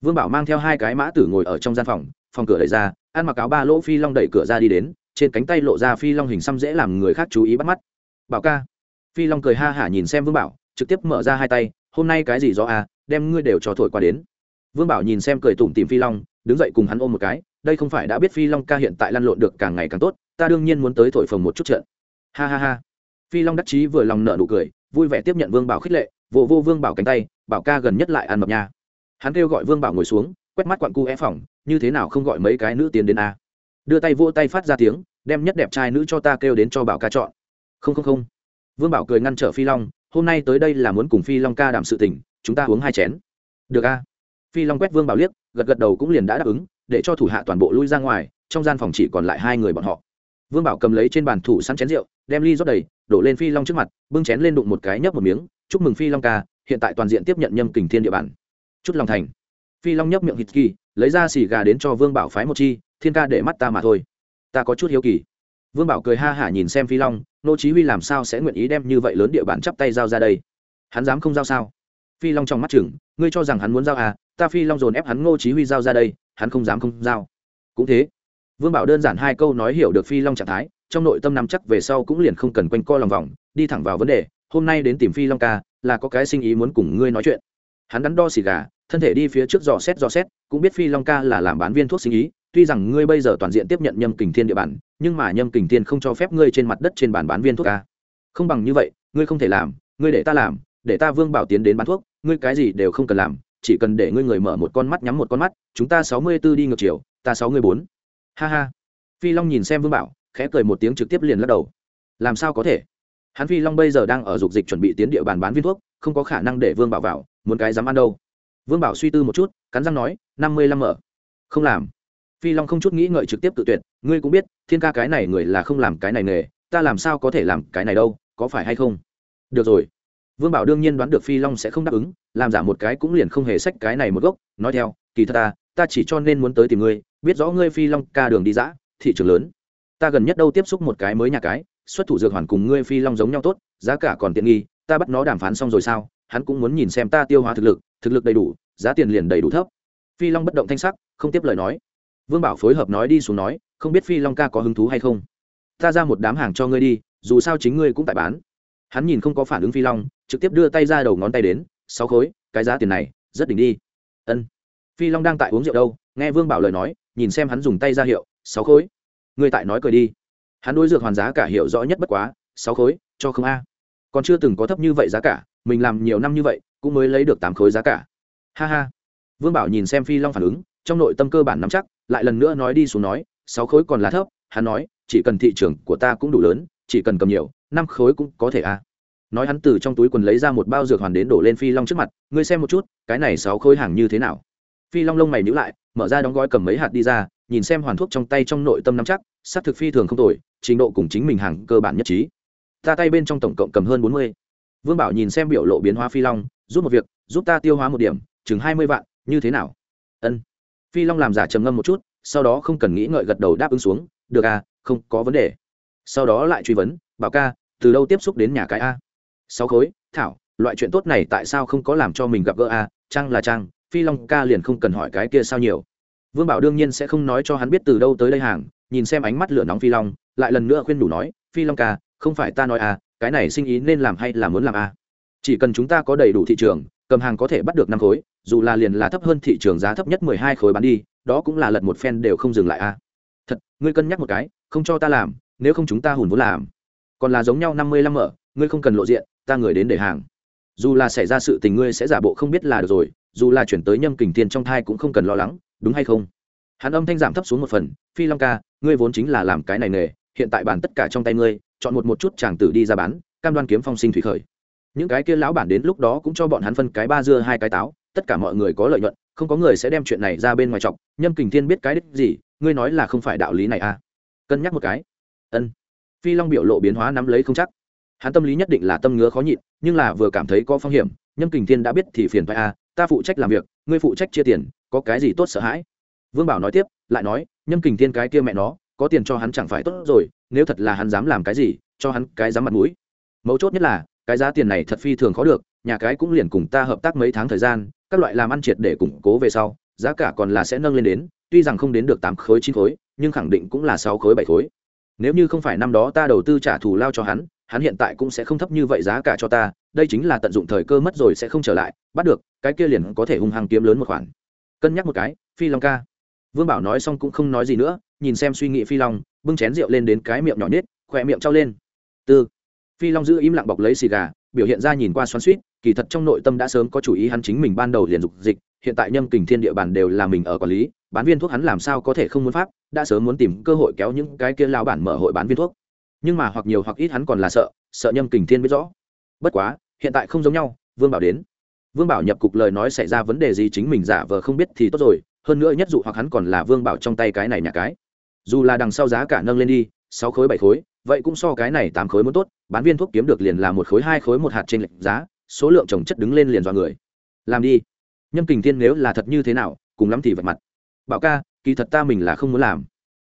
vương bảo mang theo hai cái mã tử ngồi ở trong gian phòng phòng cửa đẩy ra, ăn mặc áo ba lỗ phi long đẩy cửa ra đi đến, trên cánh tay lộ ra phi long hình xăm dễ làm người khác chú ý bắt mắt. Bảo ca. Phi long cười ha hả nhìn xem vương bảo, trực tiếp mở ra hai tay, hôm nay cái gì do à đem ngươi đều cho thổi qua đến. Vương bảo nhìn xem cười tủm tìm phi long, đứng dậy cùng hắn ôm một cái đây không phải đã biết phi long ca hiện tại lăn lộn được càng ngày càng tốt, ta đương nhiên muốn tới thổi phồng một chút trận. Ha ha ha. Phi long đắc chí vừa lòng nợ nụ cười, vui vẻ tiếp nhận vương bảo khích lệ vô vô vương bảo cánh tay, bảo ca gần nhất lại ăn mập nha. Hắn kêu gọi vương bảo ngồi xuống, quét mắt quặn cu é phòng, như thế nào không gọi mấy cái nữ tiến đến a? Đưa tay vô tay phát ra tiếng, đem nhất đẹp trai nữ cho ta kêu đến cho bảo ca chọn. Không không không. Vương bảo cười ngăn trở phi long, hôm nay tới đây là muốn cùng phi long ca đảm sự tình, chúng ta uống hai chén. Được a. Phi long quét vương bảo liếc, gật gật đầu cũng liền đã đáp ứng để cho thủ hạ toàn bộ lui ra ngoài, trong gian phòng chỉ còn lại hai người bọn họ. Vương bảo cầm lấy trên bàn thủ sẵn chén rượu, đem ly rót đầy, đổ lên phi long trước mặt, bưng chén lên đụng một cái nhấp một miếng, chúc mừng phi long ca, hiện tại toàn diện tiếp nhận nhâm kình thiên địa bàn chút lòng thành. Phi long nhấp miệng hít kỳ, lấy ra xì gà đến cho vương bảo phái một chi, thiên ca để mắt ta mà thôi. Ta có chút hiếu kỳ. Vương bảo cười ha hả nhìn xem phi long, nô chí huy làm sao sẽ nguyện ý đem như vậy lớn địa bàn chắp tay giao ra đây? Hắn dám không giao sao? Phi long trong mắt chừng, ngươi cho rằng hắn muốn giao à? Ta phi long dồn ép hắn ngô chí huy giao ra đây hắn không dám không giao. Cũng thế, vương bảo đơn giản hai câu nói hiểu được phi long trạng thái, trong nội tâm nắm chắc về sau cũng liền không cần quanh co lòng vòng, đi thẳng vào vấn đề, hôm nay đến tìm phi long ca, là có cái sinh ý muốn cùng ngươi nói chuyện. Hắn đắn đo xì gà, thân thể đi phía trước dò xét dò xét, cũng biết phi long ca là làm bán viên thuốc sinh ý, tuy rằng ngươi bây giờ toàn diện tiếp nhận nhâm kình thiên địa bàn, nhưng mà nhâm kình thiên không cho phép ngươi trên mặt đất trên bàn bán viên thuốc ca. Không bằng như vậy, ngươi không thể làm, ngươi để ta làm, để ta vương bảo tiến đến bán thuốc, ngươi cái gì đều không cần làm chỉ cần để ngươi người mở một con mắt nhắm một con mắt, chúng ta sáu mươi b ố đi ngược chiều, ta sáu mươi bốn. Ha ha. Phi long nhìn xem vương bảo, khẽ cười một tiếng trực tiếp liền lắc đầu. Làm sao có thể? Hắn phi long bây giờ đang ở dục dịch chuẩn bị tiến địa bàn bán viên thuốc, không có khả năng để vương bảo vào, muốn cái dám ăn đâu. Vương bảo suy tư một chút, cắn răng nói, năm mươi lăm mở. Không làm. Phi long không chút nghĩ ngợi trực tiếp tự tuyệt, ngươi cũng biết, thiên ca cái này người là không làm cái này nghề, ta làm sao có thể làm cái này đâu, có phải hay không? Được rồi vương bảo đương nhiên đoán được phi long sẽ không đáp ứng, làm giả một cái cũng liền không hề sách cái này một gốc. Nói theo, kỳ thật ta ta chỉ cho nên muốn tới tìm ngươi, biết rõ ngươi phi long ca đường đi dã, thị trường lớn. Ta gần nhất đâu tiếp xúc một cái mới nhà cái, xuất thủ dược hoàn cùng ngươi phi long giống nhau tốt, giá cả còn tiện nghi, ta bắt nó đàm phán xong rồi sao? Hắn cũng muốn nhìn xem ta tiêu hóa thực lực thực lực đầy đủ, giá tiền liền đầy đủ thấp. Phi long bất động thanh sắc, không tiếp lời nói. Vương bảo phối hợp nói đi xuống nói, không biết phi long ca có hứng thú hay không? Ta ra một đám hàng cho ngươi đi, dù sao chính ngươi cũng tại bán. Hắn nhìn không có phản ứng phi long trực tiếp đưa tay ra đầu ngón tay đến, sáu khối, cái giá tiền này, rất đỉnh đi. Ân. Phi long đang tại uống rượu đâu, nghe vương bảo lời nói, nhìn xem hắn dùng tay ra hiệu, sáu khối. Người tại nói cười đi. Hắn đối dược hoàn giá cả hiểu rõ nhất bất quá, sáu khối, cho không a. Còn chưa từng có thấp như vậy giá cả, mình làm nhiều năm như vậy, cũng mới lấy được tám khối giá cả. Ha ha. Vương bảo nhìn xem phi long phản ứng, trong nội tâm cơ bản nắm chắc, lại lần nữa nói đi xuống nói, sáu khối còn là thấp. Hắn nói, chỉ cần thị trường của ta cũng đủ lớn, chỉ cần cầm nhiều, năm khối cũng có thể a nói hắn từ trong túi quần lấy ra một bao dược hoàn đến đổ lên phi long trước mặt, ngươi xem một chút, cái này sáu khối hàng như thế nào? Phi long lông mày nhữ lại, mở ra đóng gói cầm mấy hạt đi ra, nhìn xem hoàn thuốc trong tay trong nội tâm nắm chắc s á c thực phi thường không tồi, trình độ cùng chính mình hàng cơ bản nhất trí. Ta tay bên trong tổng cộng cầm hơn bốn mươi. Vương bảo nhìn xem biểu lộ biến hóa phi long, giúp một việc, giúp ta tiêu hóa một điểm, chừng hai mươi vạn, như thế nào? Ân. Phi long làm giả trầm ngâm một chút, sau đó không cần nghĩ ngợi gật đầu đáp ứng xuống, được à không có vấn đề. Sau đó lại truy vấn, bảo ca, từ đâu tiếp xúc đến nhà cái a? Sáu khối thảo loại chuyện tốt này tại sao không có làm cho mình gặp gỡ a trang là trang phi long ca liền không cần hỏi cái kia sao nhiều vương bảo đương nhiên sẽ không nói cho hắn biết từ đâu tới đây hàng nhìn xem ánh mắt lửa nóng phi long lại lần nữa khuyên đủ nói phi long ca không phải ta nói à, cái này sinh ý nên làm hay là muốn làm à? chỉ cần chúng ta có đầy đủ thị trường cầm hàng có thể bắt được năm khối dù là liền là thấp hơn thị trường giá thấp nhất mười hai khối bán đi đó cũng là lật một phen đều không dừng lại à? thật ngươi cân nhắc một cái không cho ta làm nếu không chúng ta hùn vốn làm còn là giống nhau năm mươi lăm mở ngươi không cần lộ diện ta người đến để hàng. Dù là xảy ra sự tình ngươi sẽ giả bộ không biết là được rồi, dù là chuyển tới nhâm kình thiên trong thai cũng không cần lo lắng, đúng hay không? Hắn âm thanh giảm thấp xuống một phần, phi long ca, ngươi vốn chính là làm cái này nghề, hiện tại bản tất cả trong tay ngươi, chọn một một chút chàng tử đi ra bán, cam đoan kiếm phong sinh thủy khởi. Những cái kia lão bản đến lúc đó cũng cho bọn hắn phân cái ba dưa hai cái táo, tất cả mọi người có lợi nhuận, không có người sẽ đem chuyện này ra bên ngoài chọc. Nhâm kình thiên biết cái đích gì, ngươi nói là không phải đạo lý này à? Cân nhắc một cái. Ân. Phi long biểu lộ biến hóa nắm lấy không chắc hắn tâm lý nhất định là tâm ngứa khó nhịn, nhưng là vừa cảm thấy có phong hiểm, nhâm kình thiên đã biết thì phiền phải à ta phụ trách làm việc, ngươi phụ trách chia tiền, có cái gì tốt sợ hãi? Vương bảo nói tiếp, lại nói, nhâm kình thiên cái kia mẹ nó, có tiền cho hắn chẳng phải tốt rồi, nếu thật là hắn dám làm cái gì, cho hắn cái dám mặt mũi. Mấu chốt nhất là, cái giá tiền này thật phi thường khó được, nhà cái cũng liền cùng ta hợp tác mấy tháng thời gian, các loại làm ăn triệt để củng cố về sau, giá cả còn là sẽ nâng lên đến, tuy rằng không đến được tám khối chín khối, nhưng khẳng định cũng là sáu khối bảy khối. Nếu như không phải năm đó ta đầu tư trả thù lao cho hắn hắn hiện tại cũng sẽ không thấp như vậy giá cả cho ta, đây chính là tận dụng thời cơ mất rồi sẽ không trở lại, bắt được, cái kia liền có thể hung hăng kiếm lớn một khoản. Cân nhắc một cái, phi long ca. Vương bảo nói xong cũng không nói gì nữa, nhìn xem suy nghĩ phi long, bưng chén rượu lên đến cái miệng nhỏ nhất khỏe miệng trao lên. Tư. Phi long giữ im lặng bọc lấy xì gà, biểu hiện ra nhìn qua xoắn suýt kỳ thật trong nội tâm đã sớm có chủ ý hắn chính mình ban đầu liền dục dịch, hiện tại nhâm kình thiên địa bàn đều là mình ở quản lý, bán viên thuốc hắn làm sao có thể không muốn pháp, đã sớm muốn tìm cơ hội kéo những cái kia lao bản mở hội bán viên thuốc nhưng mà hoặc nhiều hoặc ít hắn còn là sợ sợ nhâm kình thiên biết rõ. Bất quá, hiện tại không giống nhau, vương bảo đến. Vương bảo nhập cục lời nói xảy ra vấn đề gì chính mình giả vờ không biết thì tốt rồi, hơn nữa nhất dụ hoặc hắn còn là vương bảo trong tay cái này nhà cái. Dù là đằng sau giá cả nâng lên đi, sáu khối bảy khối, vậy cũng so cái này tám khối muốn tốt, bán viên thuốc kiếm được liền là một khối, hai khối một hạt trên lệnh giá, số lượng trồng chất đứng lên liền do người. Làm đi. Nhâm kình thiên nếu là thật như thế nào, cùng lắm thì vạch mặt. Bảo ca, kỳ thật ta mình là không muốn làm.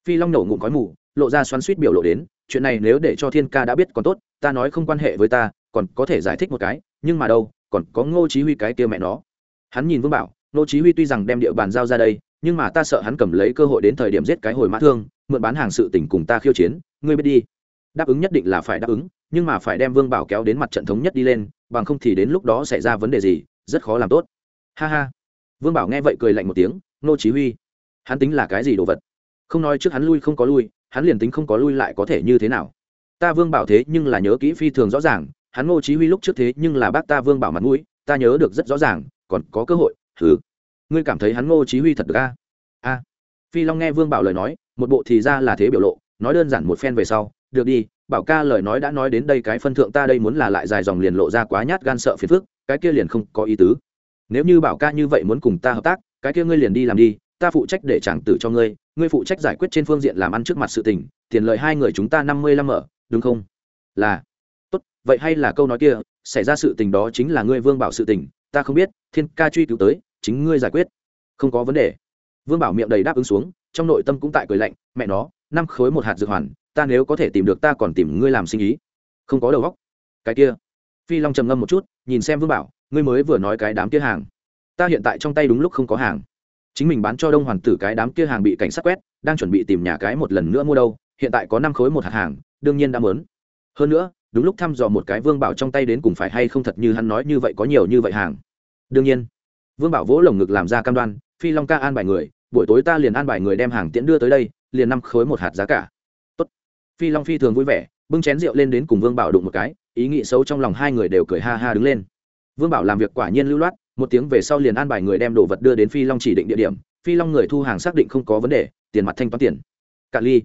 Phi long nổ ngụm khói mù lộ ra xoắn suýt biểu lộ đến, chuyện này nếu để cho thiên ca đã biết còn tốt, ta nói không quan hệ với ta, còn có thể giải thích một cái, nhưng mà đâu, còn có ngô chí huy cái kia mẹ nó. Hắn nhìn vương bảo, ngô chí huy tuy rằng đem địa bàn giao ra đây, nhưng mà ta sợ hắn cầm lấy cơ hội đến thời điểm giết cái hồi mã thương, mượn bán hàng sự tình cùng ta khiêu chiến, ngươi biết đi. Đáp ứng nhất định là phải đáp ứng, nhưng mà phải đem vương bảo kéo đến mặt trận thống nhất đi lên, bằng không thì đến lúc đó xảy ra vấn đề gì, rất khó làm tốt. Ha ha. Vương bảo nghe vậy cười lạnh một tiếng, Ngô chí huy, hắn tính là cái gì đồ vật? Không nói trước hắn lui không có lui hắn liền tính không có lui lại có thể như thế nào. Ta vương bảo thế nhưng là nhớ kỹ phi thường rõ ràng, hắn ngô chí huy lúc trước thế nhưng là bác ta vương bảo mặt mũi, ta nhớ được rất rõ ràng, còn có cơ hội thứ ngươi cảm thấy hắn ngô chí huy thật được a? A. Phi long nghe vương bảo lời nói, một bộ thì ra là thế biểu lộ, nói đơn giản một phen về sau, được đi, bảo ca lời nói đã nói đến đây cái phân thượng ta đây muốn là lại dài dòng liền lộ ra quá nhát gan sợ phiền phức, cái kia liền không có ý tứ. Nếu như bảo ca như vậy muốn cùng ta hợp tác, cái kia ngươi liền đi làm đi ta phụ trách để chàng tử cho ngươi ngươi phụ trách giải quyết trên phương diện làm ăn trước mặt sự tình, tiền lợi hai người chúng ta năm mươi lăm ở đúng không? Là. Tốt, vậy hay là câu nói kia, xảy ra sự tình đó chính là ngươi vương bảo sự tình, ta không biết, thiên ca truy cứu tới, chính ngươi giải quyết. Không có vấn đề. Vương bảo miệng đầy đáp ứng xuống, trong nội tâm cũng tại cười lạnh, mẹ nó, năm khối một hạt dược hoàn, ta nếu có thể tìm được ta còn tìm ngươi làm sinh ý. Không có đầu góc cái kia. Phi long trầm ngâm một chút, nhìn xem vương bảo, ngươi mới vừa nói cái đám kia hàng. Ta hiện tại trong tay đúng lúc không có hàng chính mình bán cho đông hoàn tử cái đám kia hàng bị cảnh sát quét, đang chuẩn bị tìm nhà cái một lần nữa mua đâu, hiện tại có năm khối một hạt hàng, đương nhiên đã mớn hơn nữa, đúng lúc thăm dò một cái vương bảo trong tay đến cùng phải hay không thật như hắn nói như vậy có nhiều như vậy hàng. Đương nhiên, vương bảo vỗ lồng ngực làm ra cam đoan, phi long ca an bài người, buổi tối ta liền an bài người đem hàng tiễn đưa tới đây, liền năm khối một hạt giá cả. Tốt. phi long phi thường vui vẻ, bưng chén rượu lên đến cùng vương bảo đụng một cái, ý nghĩ xấu trong lòng hai người đều cười ha ha đứng lên. Vương bảo làm việc quả nhiên lưu loát một tiếng về sau liền an bài người đem đồ vật đưa đến phi long chỉ định địa điểm. Phi long người thu hàng xác định không có vấn đề, tiền mặt thanh toán tiền. Cạn ly.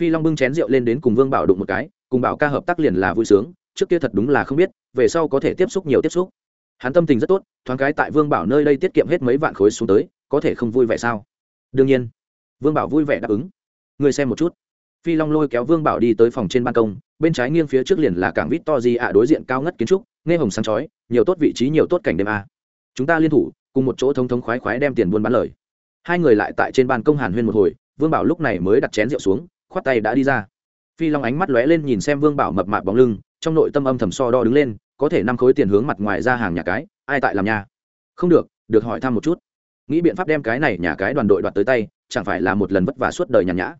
Phi long bưng chén rượu lên đến cùng vương bảo đụng một cái, cùng bảo ca hợp tác liền là vui sướng, trước kia thật đúng là không biết, về sau có thể tiếp xúc nhiều tiếp xúc. Hắn tâm tình rất tốt, thoáng cái tại vương bảo nơi đây tiết kiệm hết mấy vạn khối xuống tới, có thể không vui vẻ sao? Đương nhiên. Vương bảo vui vẻ đáp ứng. Người xem một chút. Phi long lôi kéo vương bảo đi tới phòng trên ban công, bên trái nghiêng phía trước liền là cảng vít to di ạ đối diện cao ngất kiến trúc, nghe hồng sáng chói, nhiều tốt vị trí nhiều tốt cảnh đêm a chúng ta liên thủ, cùng một chỗ thông thống khoái khoái đem tiền buôn bán lời. Hai người lại tại trên ban công hàn huyên một hồi, vương bảo lúc này mới đặt chén rượu xuống, khoát tay đã đi ra. Phi long ánh mắt lóe lên nhìn xem vương bảo mập mạp bóng lưng, trong nội tâm âm thầm so đo đứng lên, có thể năm khối tiền hướng mặt ngoài ra hàng nhà cái, ai tại làm nhà? Không được được hỏi thăm một chút. Nghĩ biện pháp đem cái này nhà cái đoàn đội đoạt tới tay, chẳng phải là một lần vất vả suốt đời nhàn nhã?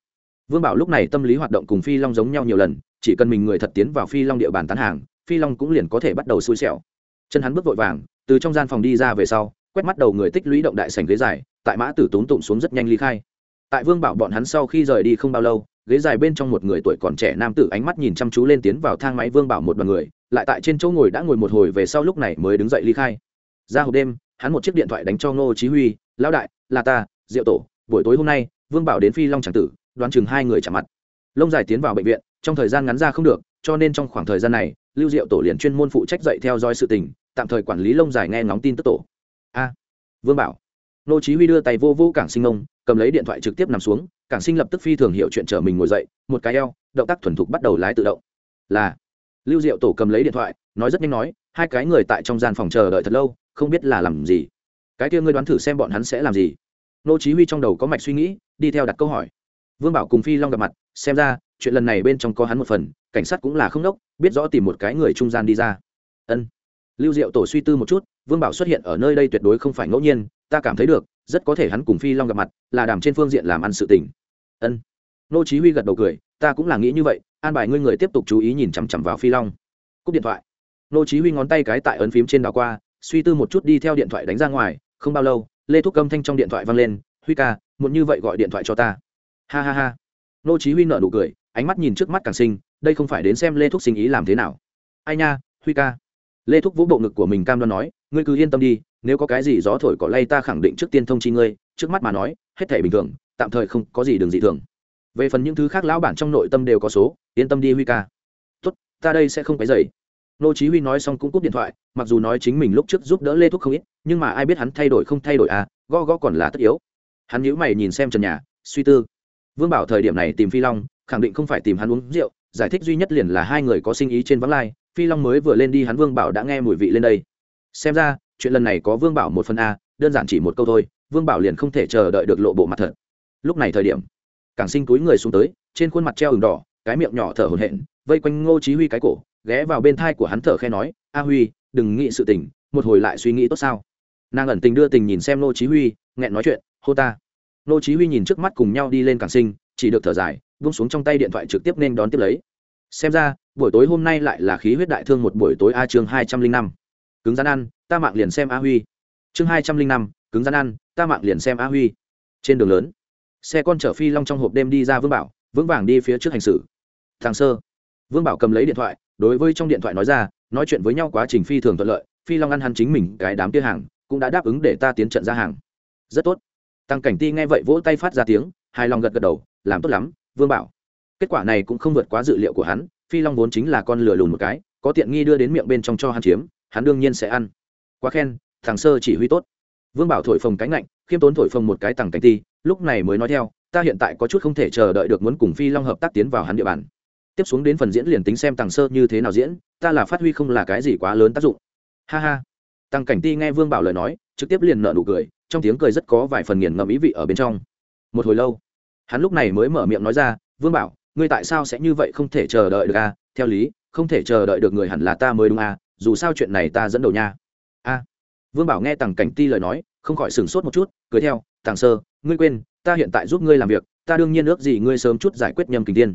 Vương bảo lúc này tâm lý hoạt động cùng phi long giống nhau nhiều lần, chỉ cần mình người thật tiến vào phi long địa bàn tán hàng, phi long cũng liền có thể bắt đầu xui xẻo. Chân hắn bước vội vàng từ trong gian phòng đi ra về sau, quét mắt đầu người tích lũy động đại sảnh ghế dài, tại mã tử tốn tụng xuống rất nhanh ly khai. Tại vương bảo bọn hắn sau khi rời đi không bao lâu, ghế dài bên trong một người tuổi còn trẻ nam tử ánh mắt nhìn chăm chú lên tiến vào thang máy vương bảo một đoàn người, lại tại trên chỗ ngồi đã ngồi một hồi về sau lúc này mới đứng dậy ly khai. Ra hộp đêm, hắn một chiếc điện thoại đánh cho ngô chí huy, lão đại, là ta, diệu tổ, buổi tối hôm nay, vương bảo đến phi long tràng tử, đoán chừng hai người chạm mặt. Lông dài tiến vào bệnh viện, trong thời gian ngắn ra không được, cho nên trong khoảng thời gian này, lưu diệu tổ liền chuyên môn phụ trách dạy theo dõi sự tình tạm thời quản lý lông dài nghe ngóng tin tức tổ. A, vương bảo. Nô chí huy đưa tay vô vô cảng sinh ông cầm lấy điện thoại trực tiếp nằm xuống, cảng sinh lập tức phi thường hiểu chuyện trở mình ngồi dậy, một cái eo, động tác thuần thục bắt đầu lái tự động. Là, lưu diệu tổ cầm lấy điện thoại, nói rất nhanh nói, hai cái người tại trong gian phòng chờ đợi thật lâu, không biết là làm gì. Cái kia ngươi đoán thử xem bọn hắn sẽ làm gì. Nô chí huy trong đầu có mạch suy nghĩ, đi theo đặt câu hỏi. Vương bảo cùng phi long gặp mặt, xem ra, chuyện lần này bên trong có hắn một phần, cảnh sát cũng là không đốc, biết rõ tìm một cái người trung gian đi ra. Ân lưu diệu tổ suy tư một chút, vương bảo xuất hiện ở nơi đây tuyệt đối không phải ngẫu nhiên, ta cảm thấy được, rất có thể hắn cùng phi long gặp mặt, là đàm trên phương diện làm ăn sự tình. Ân. Nô chí huy gật đầu cười, ta cũng là nghĩ như vậy, an bài ngươi người tiếp tục chú ý nhìn chằm chằm vào phi long. Cúp điện thoại. Nô chí huy ngón tay cái tại ấn phím trên đảo qua, suy tư một chút đi theo điện thoại đánh ra ngoài, không bao lâu, lê thúc âm thanh trong điện thoại vang lên, huy ca, muốn như vậy gọi điện thoại cho ta. Ha ha ha. Nô chí huy nở nụ cười, ánh mắt nhìn trước mắt càng sinh đây không phải đến xem lê thúc sinh ý làm thế nào. Ai nha, huy ca lê thúc vũ bộ ngực của mình cam đoan nói, ngươi cứ yên tâm đi, nếu có cái gì gió thổi cỏ lay ta khẳng định trước tiên thông chi ngươi. Trước mắt mà nói, hết thể bình thường, tạm thời không có gì đường dị thường. Về phần những thứ khác lão bản trong nội tâm đều có số, yên tâm đi huy ca. Tốt, ta đây sẽ không phải dậy nô chí huy nói xong cũng cúp điện thoại, mặc dù nói chính mình lúc trước giúp đỡ lê thúc không ít, nhưng mà ai biết hắn thay đổi không thay đổi à gõ gõ còn là tất yếu. Hắn nhíu mày nhìn xem trần nhà, suy tư. Vương bảo thời điểm này tìm phi long, khẳng định không phải tìm hắn uống rượu giải thích duy nhất liền là hai người có sinh ý trên vắng lai, phi long mới vừa lên đi hắn vương bảo đã nghe mùi vị lên đây. Xem ra, chuyện lần này có vương bảo một phần a, đơn giản chỉ một câu thôi, vương bảo liền không thể chờ đợi được lộ bộ mặt thật. Lúc này thời điểm, cảng sinh túi người xuống tới, trên khuôn mặt treo ửng đỏ, cái miệng nhỏ thở hổn hển, vây quanh ngô chí huy cái cổ, ghé vào bên thai của hắn thở khe nói, a huy, đừng nghĩ sự tình, một hồi lại suy nghĩ tốt sao? Nàng ẩn tình đưa tình nhìn xem ngô chí huy, nghẹn nói chuyện, hô ta. Ngô chí huy nhìn trước mắt cùng nhau đi lên cảng sinh, chỉ được thở dài vung xuống trong tay điện thoại trực tiếp nên đón tiếp lấy. Xem ra, buổi tối hôm nay lại là khí huyết đại thương một buổi tối a chương hai trăm linh năm. Cứng rắn ăn, ta mạng liền xem a huy. Chương hai trăm linh năm, cứng rắn ăn, ta mạng liền xem a huy. Trên đường lớn, xe con chở phi long trong hộp đêm đi ra vương bảo, vững vàng đi phía trước hành xử. Thằng sơ. Vương bảo cầm lấy điện thoại, đối với trong điện thoại nói ra, nói chuyện với nhau quá trình phi thường thuận lợi, phi long ăn hắn chính mình cái đám kia hàng, cũng đã đáp ứng để ta tiến trận ra hàng. Rất tốt. Tăng cảnh ti nghe vậy vỗ tay phát ra tiếng, hài lòng gật gật đầu, làm tốt lắm vương bảo. Kết quả này cũng không vượt quá dự liệu của hắn, phi long vốn chính là con lửa lùn một cái, có tiện nghi đưa đến miệng bên trong cho hắn chiếm, hắn đương nhiên sẽ ăn. Quá khen, thằng sơ chỉ huy tốt. Vương bảo thổi phồng cánh lạnh, khiêm tốn thổi phồng một cái tằng cánh ti, lúc này mới nói theo, ta hiện tại có chút không thể chờ đợi được muốn cùng phi long hợp tác tiến vào hắn địa bàn. Tiếp xuống đến phần diễn liền tính xem tằng sơ như thế nào diễn, ta là phát huy không là cái gì quá lớn tác dụng. Ha ha. Tăng cảnh ti nghe vương bảo lời nói, trực tiếp liền nợ nụ cười, trong tiếng cười rất có vài phần nghiền ngẫm ý vị ở bên trong. Một hồi lâu hắn lúc này mới mở miệng nói ra, vương bảo, ngươi tại sao sẽ như vậy không thể chờ đợi được a? Theo lý, không thể chờ đợi được người hẳn là ta mới đúng a, dù sao chuyện này ta dẫn đầu nha. A. Vương bảo nghe tằng cảnh ti lời nói, không khỏi sửng sốt một chút, cười theo tàng sơ, ngươi quên, ta hiện tại giúp ngươi làm việc, ta đương nhiên ước gì ngươi sớm chút giải quyết nhâm kình tiên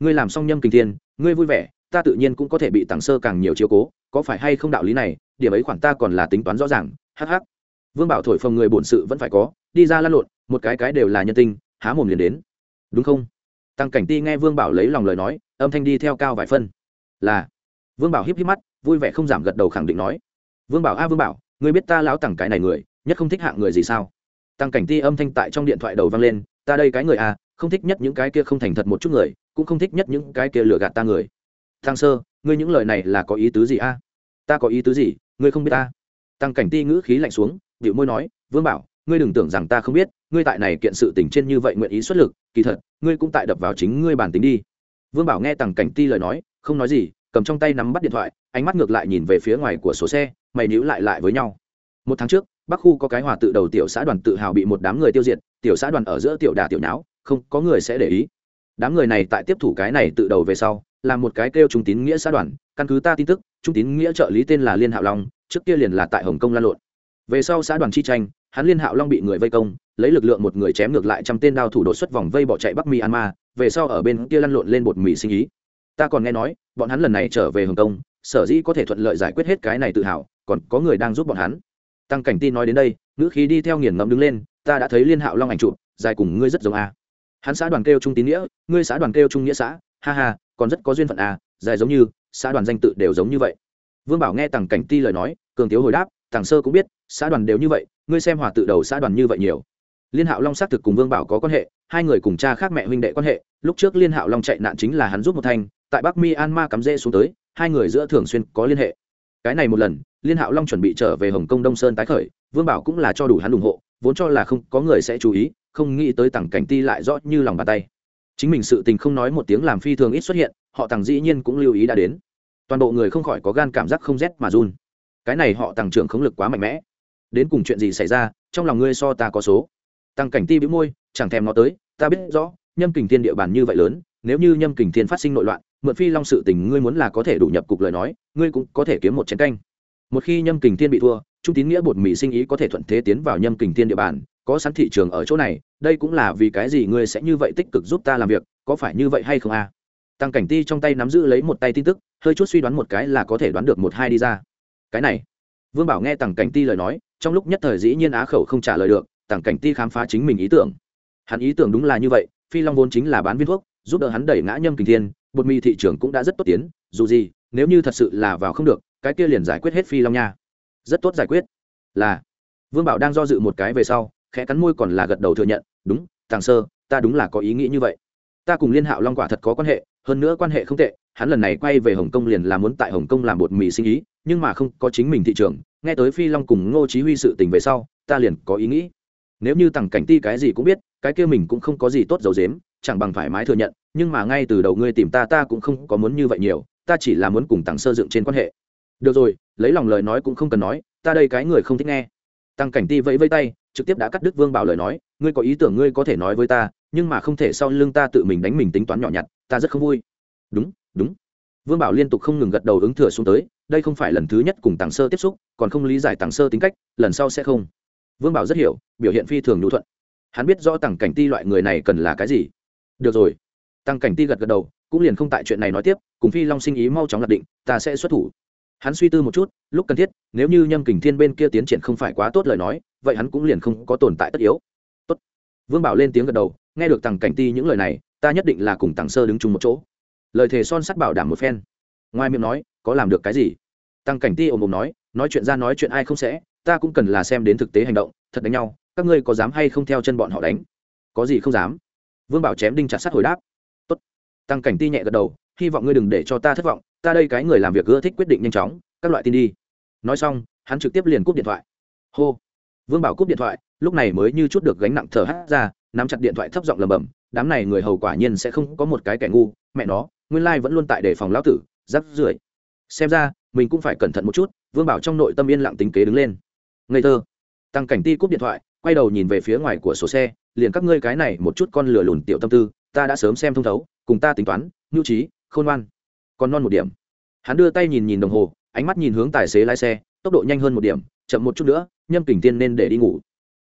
ngươi làm xong nhâm kình tiên ngươi vui vẻ, ta tự nhiên cũng có thể bị tàng sơ càng nhiều chiếu cố, có phải hay không đạo lý này, điểm ấy khoản ta còn là tính toán rõ ràng hh vương bảo thổi phồng người bổn sự vẫn phải có, đi ra lăn lộn, một cái cái đều là nhân tinh há mồm liền đến. Đúng không? Tăng cảnh ti nghe vương bảo lấy lòng lời nói, âm thanh đi theo cao vài phân. Là. Vương bảo híp híp mắt, vui vẻ không giảm gật đầu khẳng định nói. Vương bảo, a, vương bảo, ngươi biết ta lão tặng cái này người, nhất không thích hạng người gì sao? Tăng cảnh ti âm thanh tại trong điện thoại đầu vang lên, ta đây cái người a, không thích nhất những cái kia không thành thật một chút người, cũng không thích nhất những cái kia lừa gạt ta người. Thang sơ, ngươi những lời này là có ý tứ gì a? Ta có ý tứ gì, ngươi không biết ta? Tăng cảnh ti ngữ khí lạnh xuống điệu môi nói, vương bảo ngươi đừng tưởng rằng ta không biết, ngươi tại này kiện sự tình trên như vậy nguyện ý xuất lực, kỳ thật, ngươi cũng tại đập vào chính ngươi bản tính đi. Vương bảo nghe tằng cảnh ti lời nói, không nói gì, cầm trong tay nắm bắt điện thoại, ánh mắt ngược lại nhìn về phía ngoài của số xe, mày níu lại lại với nhau. Một tháng trước, bắc khu có cái hòa tự đầu tiểu xã đoàn tự hào bị một đám người tiêu diệt, tiểu xã đoàn ở giữa tiểu đà tiểu nháo, không có người sẽ để ý. Đám người này tại tiếp thủ cái này tự đầu về sau là một cái kêu trung tín nghĩa xã đoàn, căn cứ ta tin tức, trung tín nghĩa trợ lý tên là liên hạo long, trước kia liền là tại hồng kông lan lộn. Về sau xã đoàn chi tranh hắn liên hạo long bị người vây công, lấy lực lượng một người chém ngược lại trăm tên đao thủ đột xuất vòng vây bỏ chạy bắc myanmar, về sau ở bên kia lăn lộn lên bột mì sinh ý. Ta còn nghe nói, bọn hắn lần này trở về hồng kông, sở dĩ có thể thuận lợi giải quyết hết cái này tự hào, còn có người đang giúp bọn hắn. Tăng cảnh tin nói đến đây, ngữ khí đi theo nghiền ngẫm đứng lên, ta đã thấy liên hạo long ảnh trụ dài cùng ngươi rất giống a. Hắn xã đoàn kêu trung tín nghĩa, ngươi xã đoàn kêu trung nghĩa xã, ha ha, còn rất có duyên phận a, dài giống như, xã đoàn danh tự đều giống như vậy. Vương bảo nghe tằng cảnh ti lời nói, cường tiếu hồi đáp, tàng sơ cũng biết xã đoàn đều như vậy, ngươi xem hòa tự đầu xã đoàn như vậy nhiều. Liên hạo long xác thực cùng vương bảo có quan hệ, hai người cùng cha khác mẹ huynh đệ quan hệ. Lúc trước liên hạo long chạy nạn chính là hắn giúp một thanh, tại bắc mi an ma cắm rễ xuống tới, hai người giữa thường xuyên có liên hệ. Cái này một lần, liên hạo long chuẩn bị trở về hồng kông đông sơn tái khởi, vương bảo cũng là cho đủ hắn ủng hộ, vốn cho là không có người sẽ chú ý, không nghĩ tới tặng cảnh ti lại rõ như lòng bàn tay. Chính mình sự tình không nói một tiếng làm phi thường ít xuất hiện, họ tặng dĩ nhiên cũng lưu ý đã đến. Toàn bộ người không khỏi có gan cảm giác không rét mà run. Cái này họ tặng trưởng không lực quá mạnh mẽ đến cùng chuyện gì xảy ra, trong lòng ngươi so ta có số. Tăng cảnh ti bĩu môi, chẳng thèm nó tới, ta biết rõ, nhâm kình thiên địa bàn như vậy lớn, nếu như nhâm kình thiên phát sinh nội loạn, mượn phi long sự tình ngươi muốn là có thể đủ nhập cục lời nói, ngươi cũng có thể kiếm một chén canh. Một khi nhâm kình thiên bị thua, trung tín nghĩa bột mì sinh ý có thể thuận thế tiến vào nhâm kình thiên địa bàn, có sẵn thị trường ở chỗ này, đây cũng là vì cái gì ngươi sẽ như vậy tích cực giúp ta làm việc, có phải như vậy hay không a? À? tăng cảnh ti trong tay nắm giữ lấy một tay tin tức, hơi chút suy đoán một cái là có thể đoán được một hai đi ra. Cái này. Vương bảo nghe tăng cảnh ti lời nói trong lúc nhất thời dĩ nhiên á khẩu không trả lời được tàng cảnh ti khám phá chính mình ý tưởng. Hắn ý tưởng đúng là như vậy, phi long vốn chính là bán viên thuốc, giúp đỡ hắn đẩy ngã nhâm kình thiên, bột mì thị trường cũng đã rất tốt tiến, dù gì, nếu như thật sự là vào không được, cái kia liền giải quyết hết phi long nha. Rất tốt giải quyết. Là, vương bảo đang do dự một cái về sau, khẽ cắn môi còn là gật đầu thừa nhận, đúng, tàng sơ, ta đúng là có ý nghĩ như vậy. Ta cùng liên hạo long quả thật có quan hệ, hơn nữa quan hệ không tệ, hắn lần này quay về hồng kông liền là muốn tại hồng kông làm bột mì sinh ý, nhưng mà không có chính mình thị trường nghe tới phi long cùng ngô chí huy sự tình về sau, ta liền có ý nghĩ. Nếu như tằng cảnh ti cái gì cũng biết, cái kia mình cũng không có gì tốt dầu dím chẳng bằng thoải mái thừa nhận, nhưng mà ngay từ đầu ngươi tìm ta ta cũng không có muốn như vậy nhiều, ta chỉ là muốn cùng tằng sơ dựng trên quan hệ. Được rồi, lấy lòng lời nói cũng không cần nói, ta đây cái người không thích nghe. Tăng cảnh ti vẫy vẫy tay, trực tiếp đã cắt đứt vương bảo lời nói, ngươi có ý tưởng ngươi có thể nói với ta, nhưng mà không thể sau lưng ta tự mình đánh mình tính toán nhỏ nhặt, ta rất không vui. Đúng đúng vương bảo liên tục không ngừng gật đầu ứng thừa xuống tới, đây không phải lần thứ nhất cùng tàng sơ tiếp xúc, còn không lý giải tàng sơ tính cách, lần sau sẽ không. Vương bảo rất hiểu, biểu hiện phi thường nhu thuận. Hắn biết rõ tàng cảnh ti loại người này cần là cái gì. Được rồi. Tăng cảnh ti gật gật đầu, cũng liền không tại chuyện này nói tiếp, cùng phi long sinh ý mau chóng lập định, ta sẽ xuất thủ. Hắn suy tư một chút, lúc cần thiết, nếu như nhâm kình thiên bên kia tiến triển không phải quá tốt lời nói, vậy hắn cũng liền không có tồn tại tất yếu. Tốt. Vương bảo lên tiếng gật đầu, nghe được tằng cảnh ti những lời này, ta nhất định là cùng tằng sơ đứng chung một chỗ lời thề son sắt bảo đảm một phen. Ngoài miệng nói, có làm được cái gì? Tăng cảnh ti ồm ồm nói nói chuyện ra nói chuyện ai không sẽ, ta cũng cần là xem đến thực tế hành động, thật đánh nhau, các ngươi có dám hay không theo chân bọn họ đánh? Có gì không dám. Vương bảo chém đinh chặt sắt hồi đáp, tốt. Tăng cảnh ti nhẹ gật đầu, hy vọng ngươi đừng để cho ta thất vọng, ta đây cái người làm việc ưa thích quyết định nhanh chóng, các loại tin đi. Nói xong, hắn trực tiếp liền cúp điện thoại. Hô. Vương bảo cúp điện thoại, lúc này mới như chút được gánh nặng thở hát ra, nắm chặt điện thoại thấp giọng lầm bầm đám này người hầu quả nhiên sẽ không có một cái kẻ ngu mẹ nó, nguyên lai vẫn luôn tại đề phòng lão tử, rắc rưởi. Xem ra, mình cũng phải cẩn thận một chút, vương bảo trong nội tâm yên lặng tính kế đứng lên. Ngây thơ. Tăng cảnh ti cúp điện thoại, quay đầu nhìn về phía ngoài của số xe, liền các ngươi cái này một chút con lửa lùn tiểu tâm tư, ta đã sớm xem thông thấu, cùng ta tính toán, nhu trí, khôn ngoan. Còn non một điểm. Hắn đưa tay nhìn nhìn đồng hồ, ánh mắt nhìn hướng tài xế lái xe, tốc độ nhanh hơn một điểm, chậm một chút nữa, nhâm kình tiên nên để đi ngủ.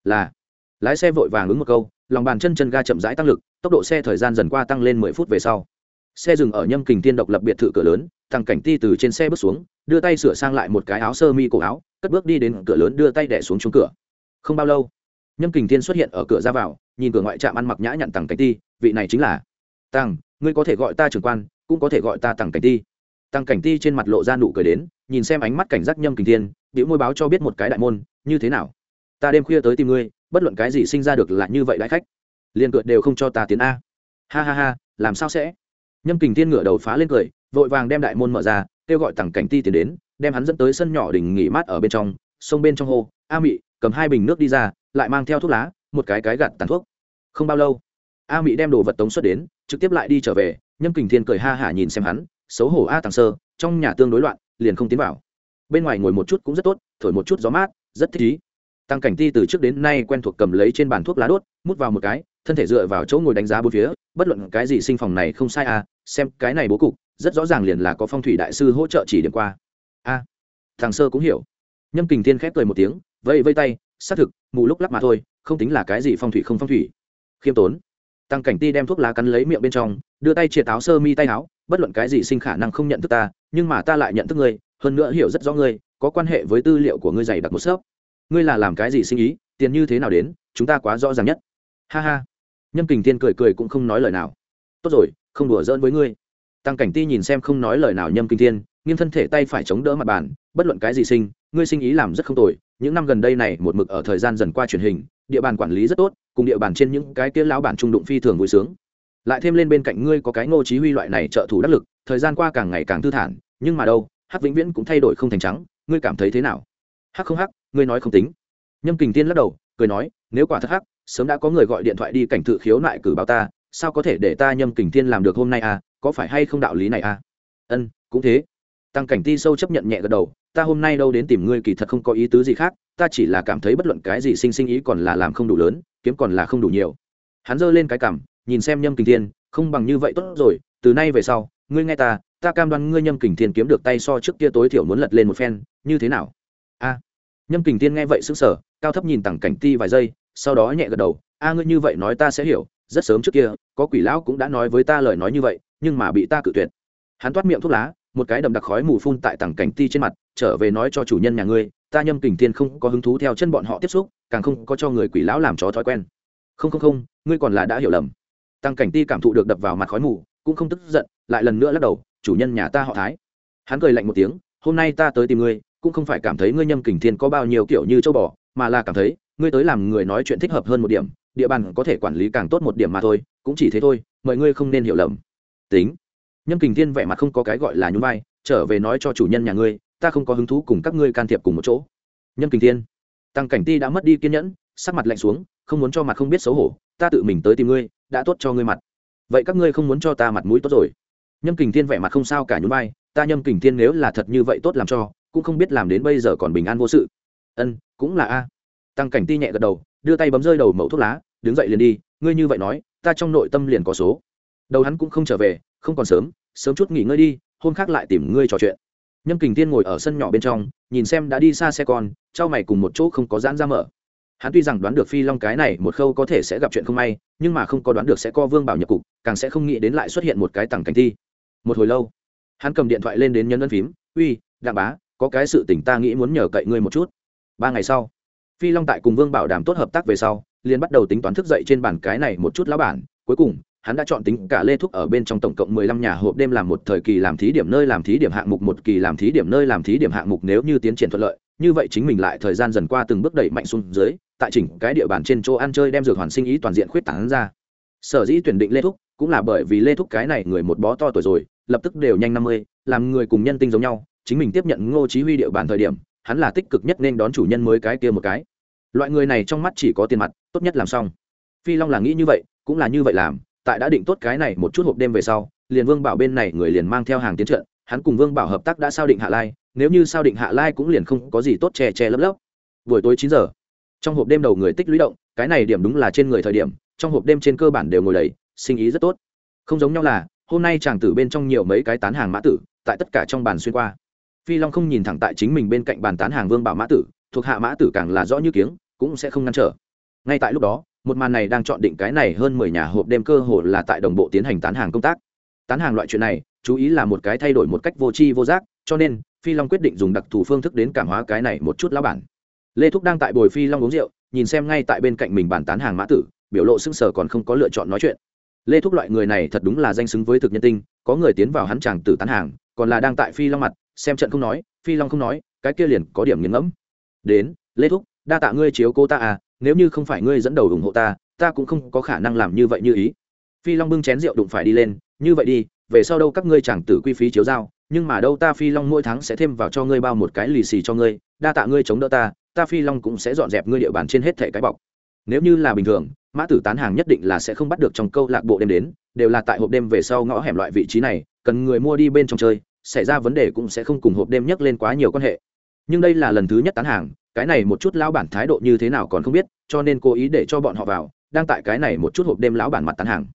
Là. Lái xe vội vàng ứng một câu, lòng bàn chân chân ga chậm rãi tăng lực, tốc độ xe thời gian dần qua tăng lên mười phút về sau xe dừng ở nhâm kình tiên độc lập biệt thự cửa lớn thằng cảnh ti từ trên xe bước xuống, đưa tay sửa sang lại một cái áo sơ mi cổ áo, cất bước đi đến cửa lớn đưa tay đẻ xuống chống cửa. Không bao lâu, nhâm kình tiên xuất hiện ở cửa ra vào, nhìn cửa ngoại trạm ăn mặc nhã nhặn tằng cảnh ti, vị này chính là tằng ngươi có thể gọi ta trưởng quan, cũng có thể gọi ta tằng cảnh ti. Tăng cảnh ti trên mặt lộ ra nụ cười đến, nhìn xem ánh mắt cảnh giác nhâm kình thiên biểu môi báo cho biết một cái đại môn, như thế nào? Ta đêm khuya tới tìm ngươi, bất luận cái gì sinh ra được là như vậy đại khách, liền cựa đều không cho ta tiến a. Ha ha ha, làm sao sẽ? Nhâm kình thiên ngửa đầu phá lên cười, vội vàng đem đại môn mở ra, kêu gọi tặng cảnh ti tiến đến, đem hắn dẫn tới sân nhỏ đỉnh nghỉ mát ở bên trong, sông bên trong hồ a mị, cầm hai bình nước đi ra, lại mang theo thuốc lá, một cái cái gạt tàn thuốc. Không bao lâu, a mị đem đồ vật tống xuất đến, trực tiếp lại đi trở về, nhâm kình thiên cười ha hả nhìn xem hắn, xấu hổ a tàng sơ, trong nhà tương đối loạn, liền không tiến vào. Bên ngoài ngồi một chút cũng rất tốt, thổi một chút gió mát, rất thích ý tăng cảnh ti từ trước đến nay quen thuộc cầm lấy trên bàn thuốc lá đốt, mút vào một cái, thân thể dựa vào chỗ ngồi đánh giá bốn phía, bất luận cái gì sinh phòng này không sai à xem cái này bố cục, rất rõ ràng liền là có phong thủy đại sư hỗ trợ chỉ điểm qua. A, thằng sơ cũng hiểu. Nhâm kình thiên khép cười một tiếng vây vây tay, xác thực, mù lúc lắc mà thôi, không tính là cái gì phong thủy không phong thủy. Khiêm tốn. Tăng cảnh ti đem thuốc lá cắn lấy miệng bên trong, đưa tay chia táo sơ mi tay áo, bất luận cái gì sinh khả năng không nhận thức ta, nhưng mà ta lại nhận thức ngươi, hơn nữa hiểu rất rõ ngươi, có quan hệ với tư liệu của ngươi dày đặc một sớp. Ngươi là làm cái gì sinh ý, tiền như thế nào đến, chúng ta quá rõ ràng nhất. Ha ha. Nhâm kình tiên cười cười cũng không nói lời nào. Tốt rồi không đùa giỡn với ngươi. Tăng cảnh ti nhìn xem không nói lời nào nhâm kinh thiên, nghiêng thân thể tay phải chống đỡ mặt bàn, bất luận cái gì sinh, ngươi sinh ý làm rất không tồi, những năm gần đây này một mực ở thời gian dần qua truyền hình, địa bàn quản lý rất tốt, cùng địa bàn trên những cái kia lão bản trung đụng phi thường vui sướng. Lại thêm lên bên cạnh ngươi có cái ngô chí huy loại này trợ thủ đắc lực, thời gian qua càng ngày càng thư thản, nhưng mà đâu, hắc vĩnh viễn cũng thay đổi không thành trắng, ngươi cảm thấy thế nào? Hắc không hắc, ngươi nói không tính. Nhâm kình tiên lắc đầu, cười nói, nếu quả thật hắc, sớm đã có người gọi điện thoại đi cảnh tự khiếu nại cử báo ta sao có thể để ta nhâm kình thiên làm được hôm nay à có phải hay không đạo lý này à? Ân, cũng thế. Tăng cảnh ti sâu chấp nhận nhẹ gật đầu, ta hôm nay đâu đến tìm ngươi kỳ thật không có ý tứ gì khác, ta chỉ là cảm thấy bất luận cái gì sinh sinh ý còn là làm không đủ lớn, kiếm còn là không đủ nhiều. Hắn giơ lên cái cảm nhìn xem nhâm kình thiên, không bằng như vậy tốt rồi, từ nay về sau, ngươi nghe ta ta cam đoan ngươi nhâm kình thiên kiếm được tay so trước kia tối thiểu muốn lật lên một phen, như thế nào? A. Nhâm kình thiên nghe vậy sững sờ, cao thấp nhìn tằng cảnh ti vài giây, sau đó nhẹ gật đầu, a, ngươi như vậy nói ta sẽ hiểu, rất sớm trước kia có quỷ lão cũng đã nói với ta lời nói như vậy, nhưng mà bị ta cự tuyệt. Hắn toát miệng thuốc lá, một cái đầm đặc khói mù phun tại tầng cảnh ti trên mặt, trở về nói cho chủ nhân nhà ngươi, ta nhâm kình thiên không có hứng thú theo chân bọn họ tiếp xúc, càng không có cho người quỷ lão làm chó thói quen. Không không không, ngươi còn là đã hiểu lầm. Tăng cảnh ti cảm thụ được đập vào mặt khói mù, cũng không tức giận, lại lần nữa lắc đầu, chủ nhân nhà ta họ thái. Hắn cười lạnh một tiếng, hôm nay ta tới tìm ngươi, cũng không phải cảm thấy ngươi nhâm kình thiên có bao nhiêu kiểu như châu bò, mà là cảm thấy, ngươi tới làm người nói chuyện thích hợp hơn một điểm địa bàn có thể quản lý càng tốt một điểm mà thôi, cũng chỉ thế thôi, mọi ngươi không nên hiểu lầm. Tính. Nhâm kình thiên vẻ mặt không có cái gọi là nhún vai, trở về nói cho chủ nhân nhà ngươi, ta không có hứng thú cùng các ngươi can thiệp cùng một chỗ. Nhâm kình thiên. Tăng cảnh ti đã mất đi kiên nhẫn, sắc mặt lạnh xuống, không muốn cho mặt không biết xấu hổ, ta tự mình tới tìm ngươi, đã tốt cho ngươi mặt. Vậy các ngươi không muốn cho ta mặt mũi tốt rồi. Nhâm kình thiên vẻ mặt không sao cả nhún vai, ta nhâm kình thiên nếu là thật như vậy tốt làm cho, cũng không biết làm đến bây giờ còn bình an vô sự. Ân, cũng là a. Tăng cảnh ti nhẹ gật đầu, đưa tay bấm rơi đầu mẫu thuốc lá đứng dậy liền đi, ngươi như vậy nói, ta trong nội tâm liền có số. Đầu hắn cũng không trở về, không còn sớm sớm chút nghỉ ngơi đi, hôm khác lại tìm ngươi trò chuyện. Nhâm kình thiên ngồi ở sân nhỏ bên trong, nhìn xem đã đi xa xe con, trao mày cùng một chỗ không có giãn ra mở. Hắn tuy rằng đoán được phi long cái này một khâu có thể sẽ gặp chuyện không may, nhưng mà không có đoán được sẽ co vương bảo nhập cục, càng sẽ không nghĩ đến lại xuất hiện một cái tằng cảnh thi. Một hồi lâu, hắn cầm điện thoại lên đến nhân ân phím, uy, đặng bá, có cái sự tỉnh ta nghĩ muốn nhờ cậy ngươi một chút. Ba ngày sau, phi long tại cùng vương bảo đảm tốt hợp tác về sau liền bắt đầu tính toán thức dậy trên bàn cái này một chút lão bản. Cuối cùng, hắn đã chọn tính cả lê thúc ở bên trong tổng cộng mười lăm nhà hộp đêm làm một thời kỳ làm thí điểm nơi làm thí điểm hạng mục, một kỳ làm thí điểm nơi làm thí điểm hạng mục nếu như tiến triển thuận lợi. Như vậy chính mình lại thời gian dần qua từng bước đẩy mạnh xuống dưới, tại chỉnh cái địa bàn trên chỗ ăn chơi đem dược hoàn sinh ý toàn diện khuyết tán ra. Sở dĩ tuyển định lê thúc cũng là bởi vì lê thúc cái này người một bó to tuổi rồi, lập tức đều nhanh năm mươi, làm người cùng nhân tinh giống nhau, chính mình tiếp nhận ngô chí huy địa bàn thời điểm, hắn là tích cực nhất nên đón chủ nhân mới cái kia một cái. Loại người này trong mắt chỉ có tiền mặt tốt nhất làm xong. Phi long là nghĩ như vậy, cũng là như vậy làm, tại đã định tốt cái này một chút hộp đêm về sau, liền vương bảo bên này người liền mang theo hàng tiến trận, hắn cùng vương bảo hợp tác đã sao định hạ lai, nếu như sao định hạ lai cũng liền không có gì tốt che che lấp lấp. Buổi tối chín giờ, trong hộp đêm đầu người tích lũy động, cái này điểm đúng là trên người thời điểm, trong hộp đêm trên cơ bản đều ngồi đầy, sinh ý rất tốt. Không giống nhau là, hôm nay chàng tử bên trong nhiều mấy cái tán hàng mã tử, tại tất cả trong bàn xuyên qua. Phi long không nhìn thẳng tại chính mình bên cạnh bàn tán hàng vương bảo mã tử, thuộc hạ mã tử càng là rõ như kiếng, cũng sẽ không ngăn trở ngay tại lúc đó, một màn này đang chọn định cái này hơn mười nhà hộp đêm cơ hồ là tại đồng bộ tiến hành tán hàng công tác. Tán hàng loại chuyện này, chú ý là một cái thay đổi một cách vô tri vô giác, cho nên, phi long quyết định dùng đặc thù phương thức đến cảm hóa cái này một chút lão bản. Lê thúc đang tại bồi phi long uống rượu, nhìn xem ngay tại bên cạnh mình bàn tán hàng mã tử, biểu lộ sững sờ còn không có lựa chọn nói chuyện. Lê thúc loại người này thật đúng là danh xứng với thực nhân tinh, có người tiến vào hắn chàng tử tán hàng, còn là đang tại phi long mặt, xem trận không nói, phi long không nói, cái kia liền có điểm nghiền ngẫm. Đến, lê thúc, đa tạ ngươi chiếu cô ta à nếu như không phải ngươi dẫn đầu ủng hộ ta ta cũng không có khả năng làm như vậy như ý. Phi long bưng chén rượu đụng phải đi lên, như vậy đi, về sau đâu các ngươi chẳng tử quy phí chiếu giao nhưng mà đâu ta phi long mỗi tháng sẽ thêm vào cho ngươi bao một cái lì xì cho ngươi, đa tạ ngươi chống đỡ ta ta phi long cũng sẽ dọn dẹp ngươi địa bàn trên hết thẻ cái bọc. Nếu như là bình thường, mã tử tán hàng nhất định là sẽ không bắt được trong câu lạc bộ đêm đến, đều là tại hộp đêm về sau ngõ hẻm loại vị trí này, cần người mua đi bên trong chơi, xảy ra vấn đề cũng sẽ không cùng hộp đêm nhắc lên quá nhiều quan hệ. Nhưng đây là lần thứ nhất tán hàng cái này một chút lão bản thái độ như thế nào còn không biết, cho nên cố ý để cho bọn họ vào, đang tại cái này một chút hộp đêm lão bản mặt tán hàng.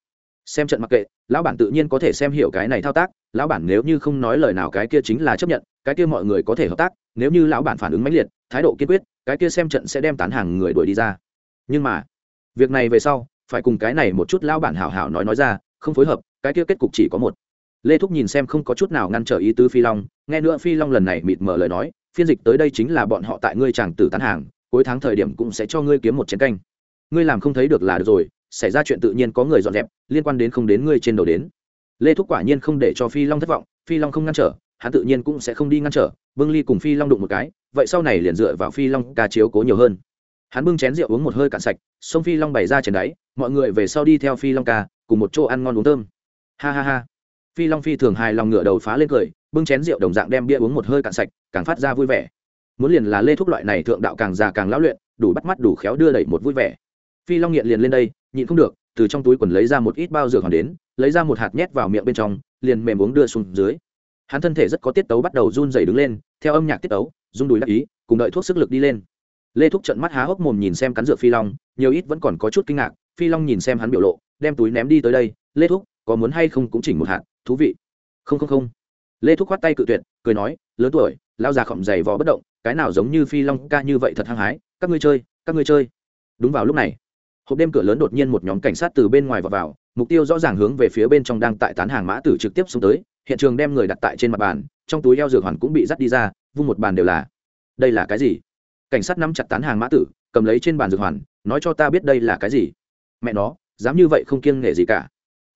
Xem trận mặc kệ, lão bản tự nhiên có thể xem hiểu cái này thao tác, lão bản nếu như không nói lời nào cái kia chính là chấp nhận, cái kia mọi người có thể hợp tác, nếu như lão bản phản ứng mãnh liệt, thái độ kiên quyết, cái kia xem trận sẽ đem tán hàng người đuổi đi ra. Nhưng mà, việc này về sau, phải cùng cái này một chút lão bản hảo hảo nói nói ra, không phối hợp, cái kia kết cục chỉ có một. Lê thúc nhìn xem không có chút nào ngăn trở ý tứ phi long, nghe nữa phi long lần này mịt mở lời nói phiên dịch tới đây chính là bọn họ tại ngươi chàng tử tán hàng, cuối tháng thời điểm cũng sẽ cho ngươi kiếm một chén canh. Ngươi làm không thấy được là được rồi, xảy ra chuyện tự nhiên có người dọn dẹp, liên quan đến không đến ngươi trên đầu đến. Lê thúc quả nhiên không để cho phi long thất vọng, phi long không ngăn trở, hắn tự nhiên cũng sẽ không đi ngăn trở bưng ly cùng phi long đụng một cái, vậy sau này liền dựa vào phi long ca chiếu cố nhiều hơn. Hắn bưng chén rượu uống một hơi cạn sạch sông phi long bày ra chén đáy, mọi người về sau đi theo phi long ca, cùng một chỗ ăn ngon uống thơm. Ha ha ha. Phi long phi thường hài lòng ngửa đầu phá lên cười bưng chén rượu đồng dạng đem bia uống một hơi cạn sạch, càng phát ra vui vẻ. Muốn liền là lê thúc loại này thượng đạo càng già càng lão luyện, đủ bắt mắt đủ khéo đưa đẩy một vui vẻ. Phi long nghiện liền lên đây, nhịn không được, từ trong túi quần lấy ra một ít bao dược hoàn đến, lấy ra một hạt nhét vào miệng bên trong, liền mềm uống đưa xuống dưới. Hắn thân thể rất có tiết tấu bắt đầu run dày đứng lên, theo âm nhạc tiết tấu, rung đùi đắc ý, cùng đợi thuốc sức lực đi lên. Lê thúc trận mắt há hốc mồm nhìn xem cắn dược phi long, nhiều ít vẫn còn có chút kinh ngạc, phi long nhìn xem hắn biểu lộ, đem túi ném đi tới đây, lê thúc, có muốn hay không cũng chỉnh một hạt, thú vị. Không không không lê thúc khoát tay cự tuyệt cười nói lớn tuổi lao già khỏm dày vò bất động cái nào giống như phi long ca như vậy thật hăng hái các ngươi chơi các ngươi chơi đúng vào lúc này hộp đêm cửa lớn đột nhiên một nhóm cảnh sát từ bên ngoài vào, vào. mục tiêu rõ ràng hướng về phía bên trong đang tại tán hàng mã tử trực tiếp xuống tới hiện trường đem người đặt tại trên mặt bàn trong túi eo dược hoàn cũng bị dắt đi ra vung một bàn đều là đây là cái gì cảnh sát nắm chặt tán hàng mã tử cầm lấy trên bàn dược hoàn nói cho ta biết đây là cái gì mẹ nó dám như vậy không kiêng nể gì cả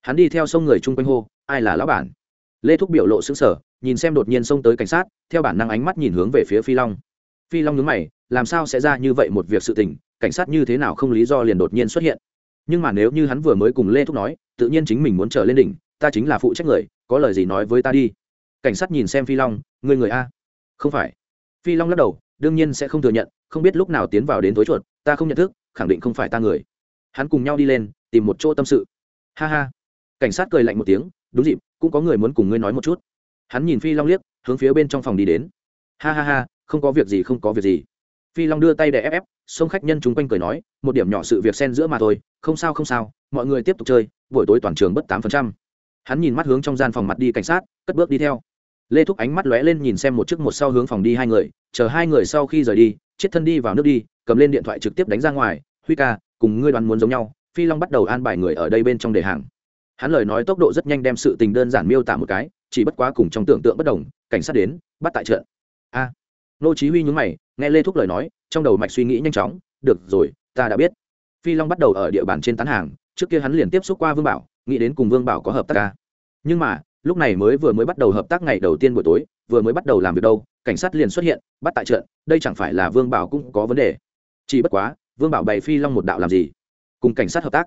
hắn đi theo sông người chung quanh hô ai là lão bản lê thúc biểu lộ xứng sở nhìn xem đột nhiên xông tới cảnh sát, theo bản năng ánh mắt nhìn hướng về phía phi long. Phi long nhướng mày, làm sao sẽ ra như vậy một việc sự tình, cảnh sát như thế nào không lý do liền đột nhiên xuất hiện. Nhưng mà nếu như hắn vừa mới cùng lê thúc nói, tự nhiên chính mình muốn trở lên đỉnh, ta chính là phụ trách người, có lời gì nói với ta đi. Cảnh sát nhìn xem phi long người người a. Không phải. Phi long lắc đầu, đương nhiên sẽ không thừa nhận, không biết lúc nào tiến vào đến tối chuột, ta không nhận thức, khẳng định không phải ta người. Hắn cùng nhau đi lên, tìm một chỗ tâm sự. Ha ha. Cảnh sát cười lạnh một tiếng, đúng dịp cũng có người muốn cùng ngươi nói một chút. Hắn nhìn phi long liếc, hướng phía bên trong phòng đi đến. Ha ha ha, không có việc gì, không có việc gì. Phi long đưa tay để ép ép, sông khách nhân chúng quanh cười nói, một điểm nhỏ sự việc xen giữa mà thôi, không sao không sao, mọi người tiếp tục chơi, buổi tối toàn trường bất tám phần trăm. Hắn nhìn mắt hướng trong gian phòng mặt đi cảnh sát, cất bước đi theo. Lê thúc ánh mắt lóe lên nhìn xem một chiếc một sau hướng phòng đi hai người, chờ hai người sau khi rời đi, chiếc thân đi vào nước đi, cầm lên điện thoại trực tiếp đánh ra ngoài, huy ca, cùng ngươi đoán muốn giống nhau. Phi long bắt đầu an bài người ở đây bên trong đề hàng hắn lời nói tốc độ rất nhanh đem sự tình đơn giản miêu tả một cái, chỉ bất quá cùng trong tưởng tượng bất đồng, cảnh sát đến, bắt tại trận. A. Nô chí huy nhướng mày, nghe lê thúc lời nói, trong đầu mạch suy nghĩ nhanh chóng, được rồi, ta đã biết. Phi long bắt đầu ở địa bàn trên tán hàng, trước kia hắn liền tiếp xúc qua vương bảo, nghĩ đến cùng vương bảo có hợp tác ca nhưng mà, lúc này mới vừa mới bắt đầu hợp tác ngày đầu tiên buổi tối, vừa mới bắt đầu làm việc đâu, cảnh sát liền xuất hiện, bắt tại trận, đây chẳng phải là vương bảo cũng có vấn đề. Chỉ bất quá, vương bảo bày phi long một đạo làm gì? Cùng cảnh sát hợp tác.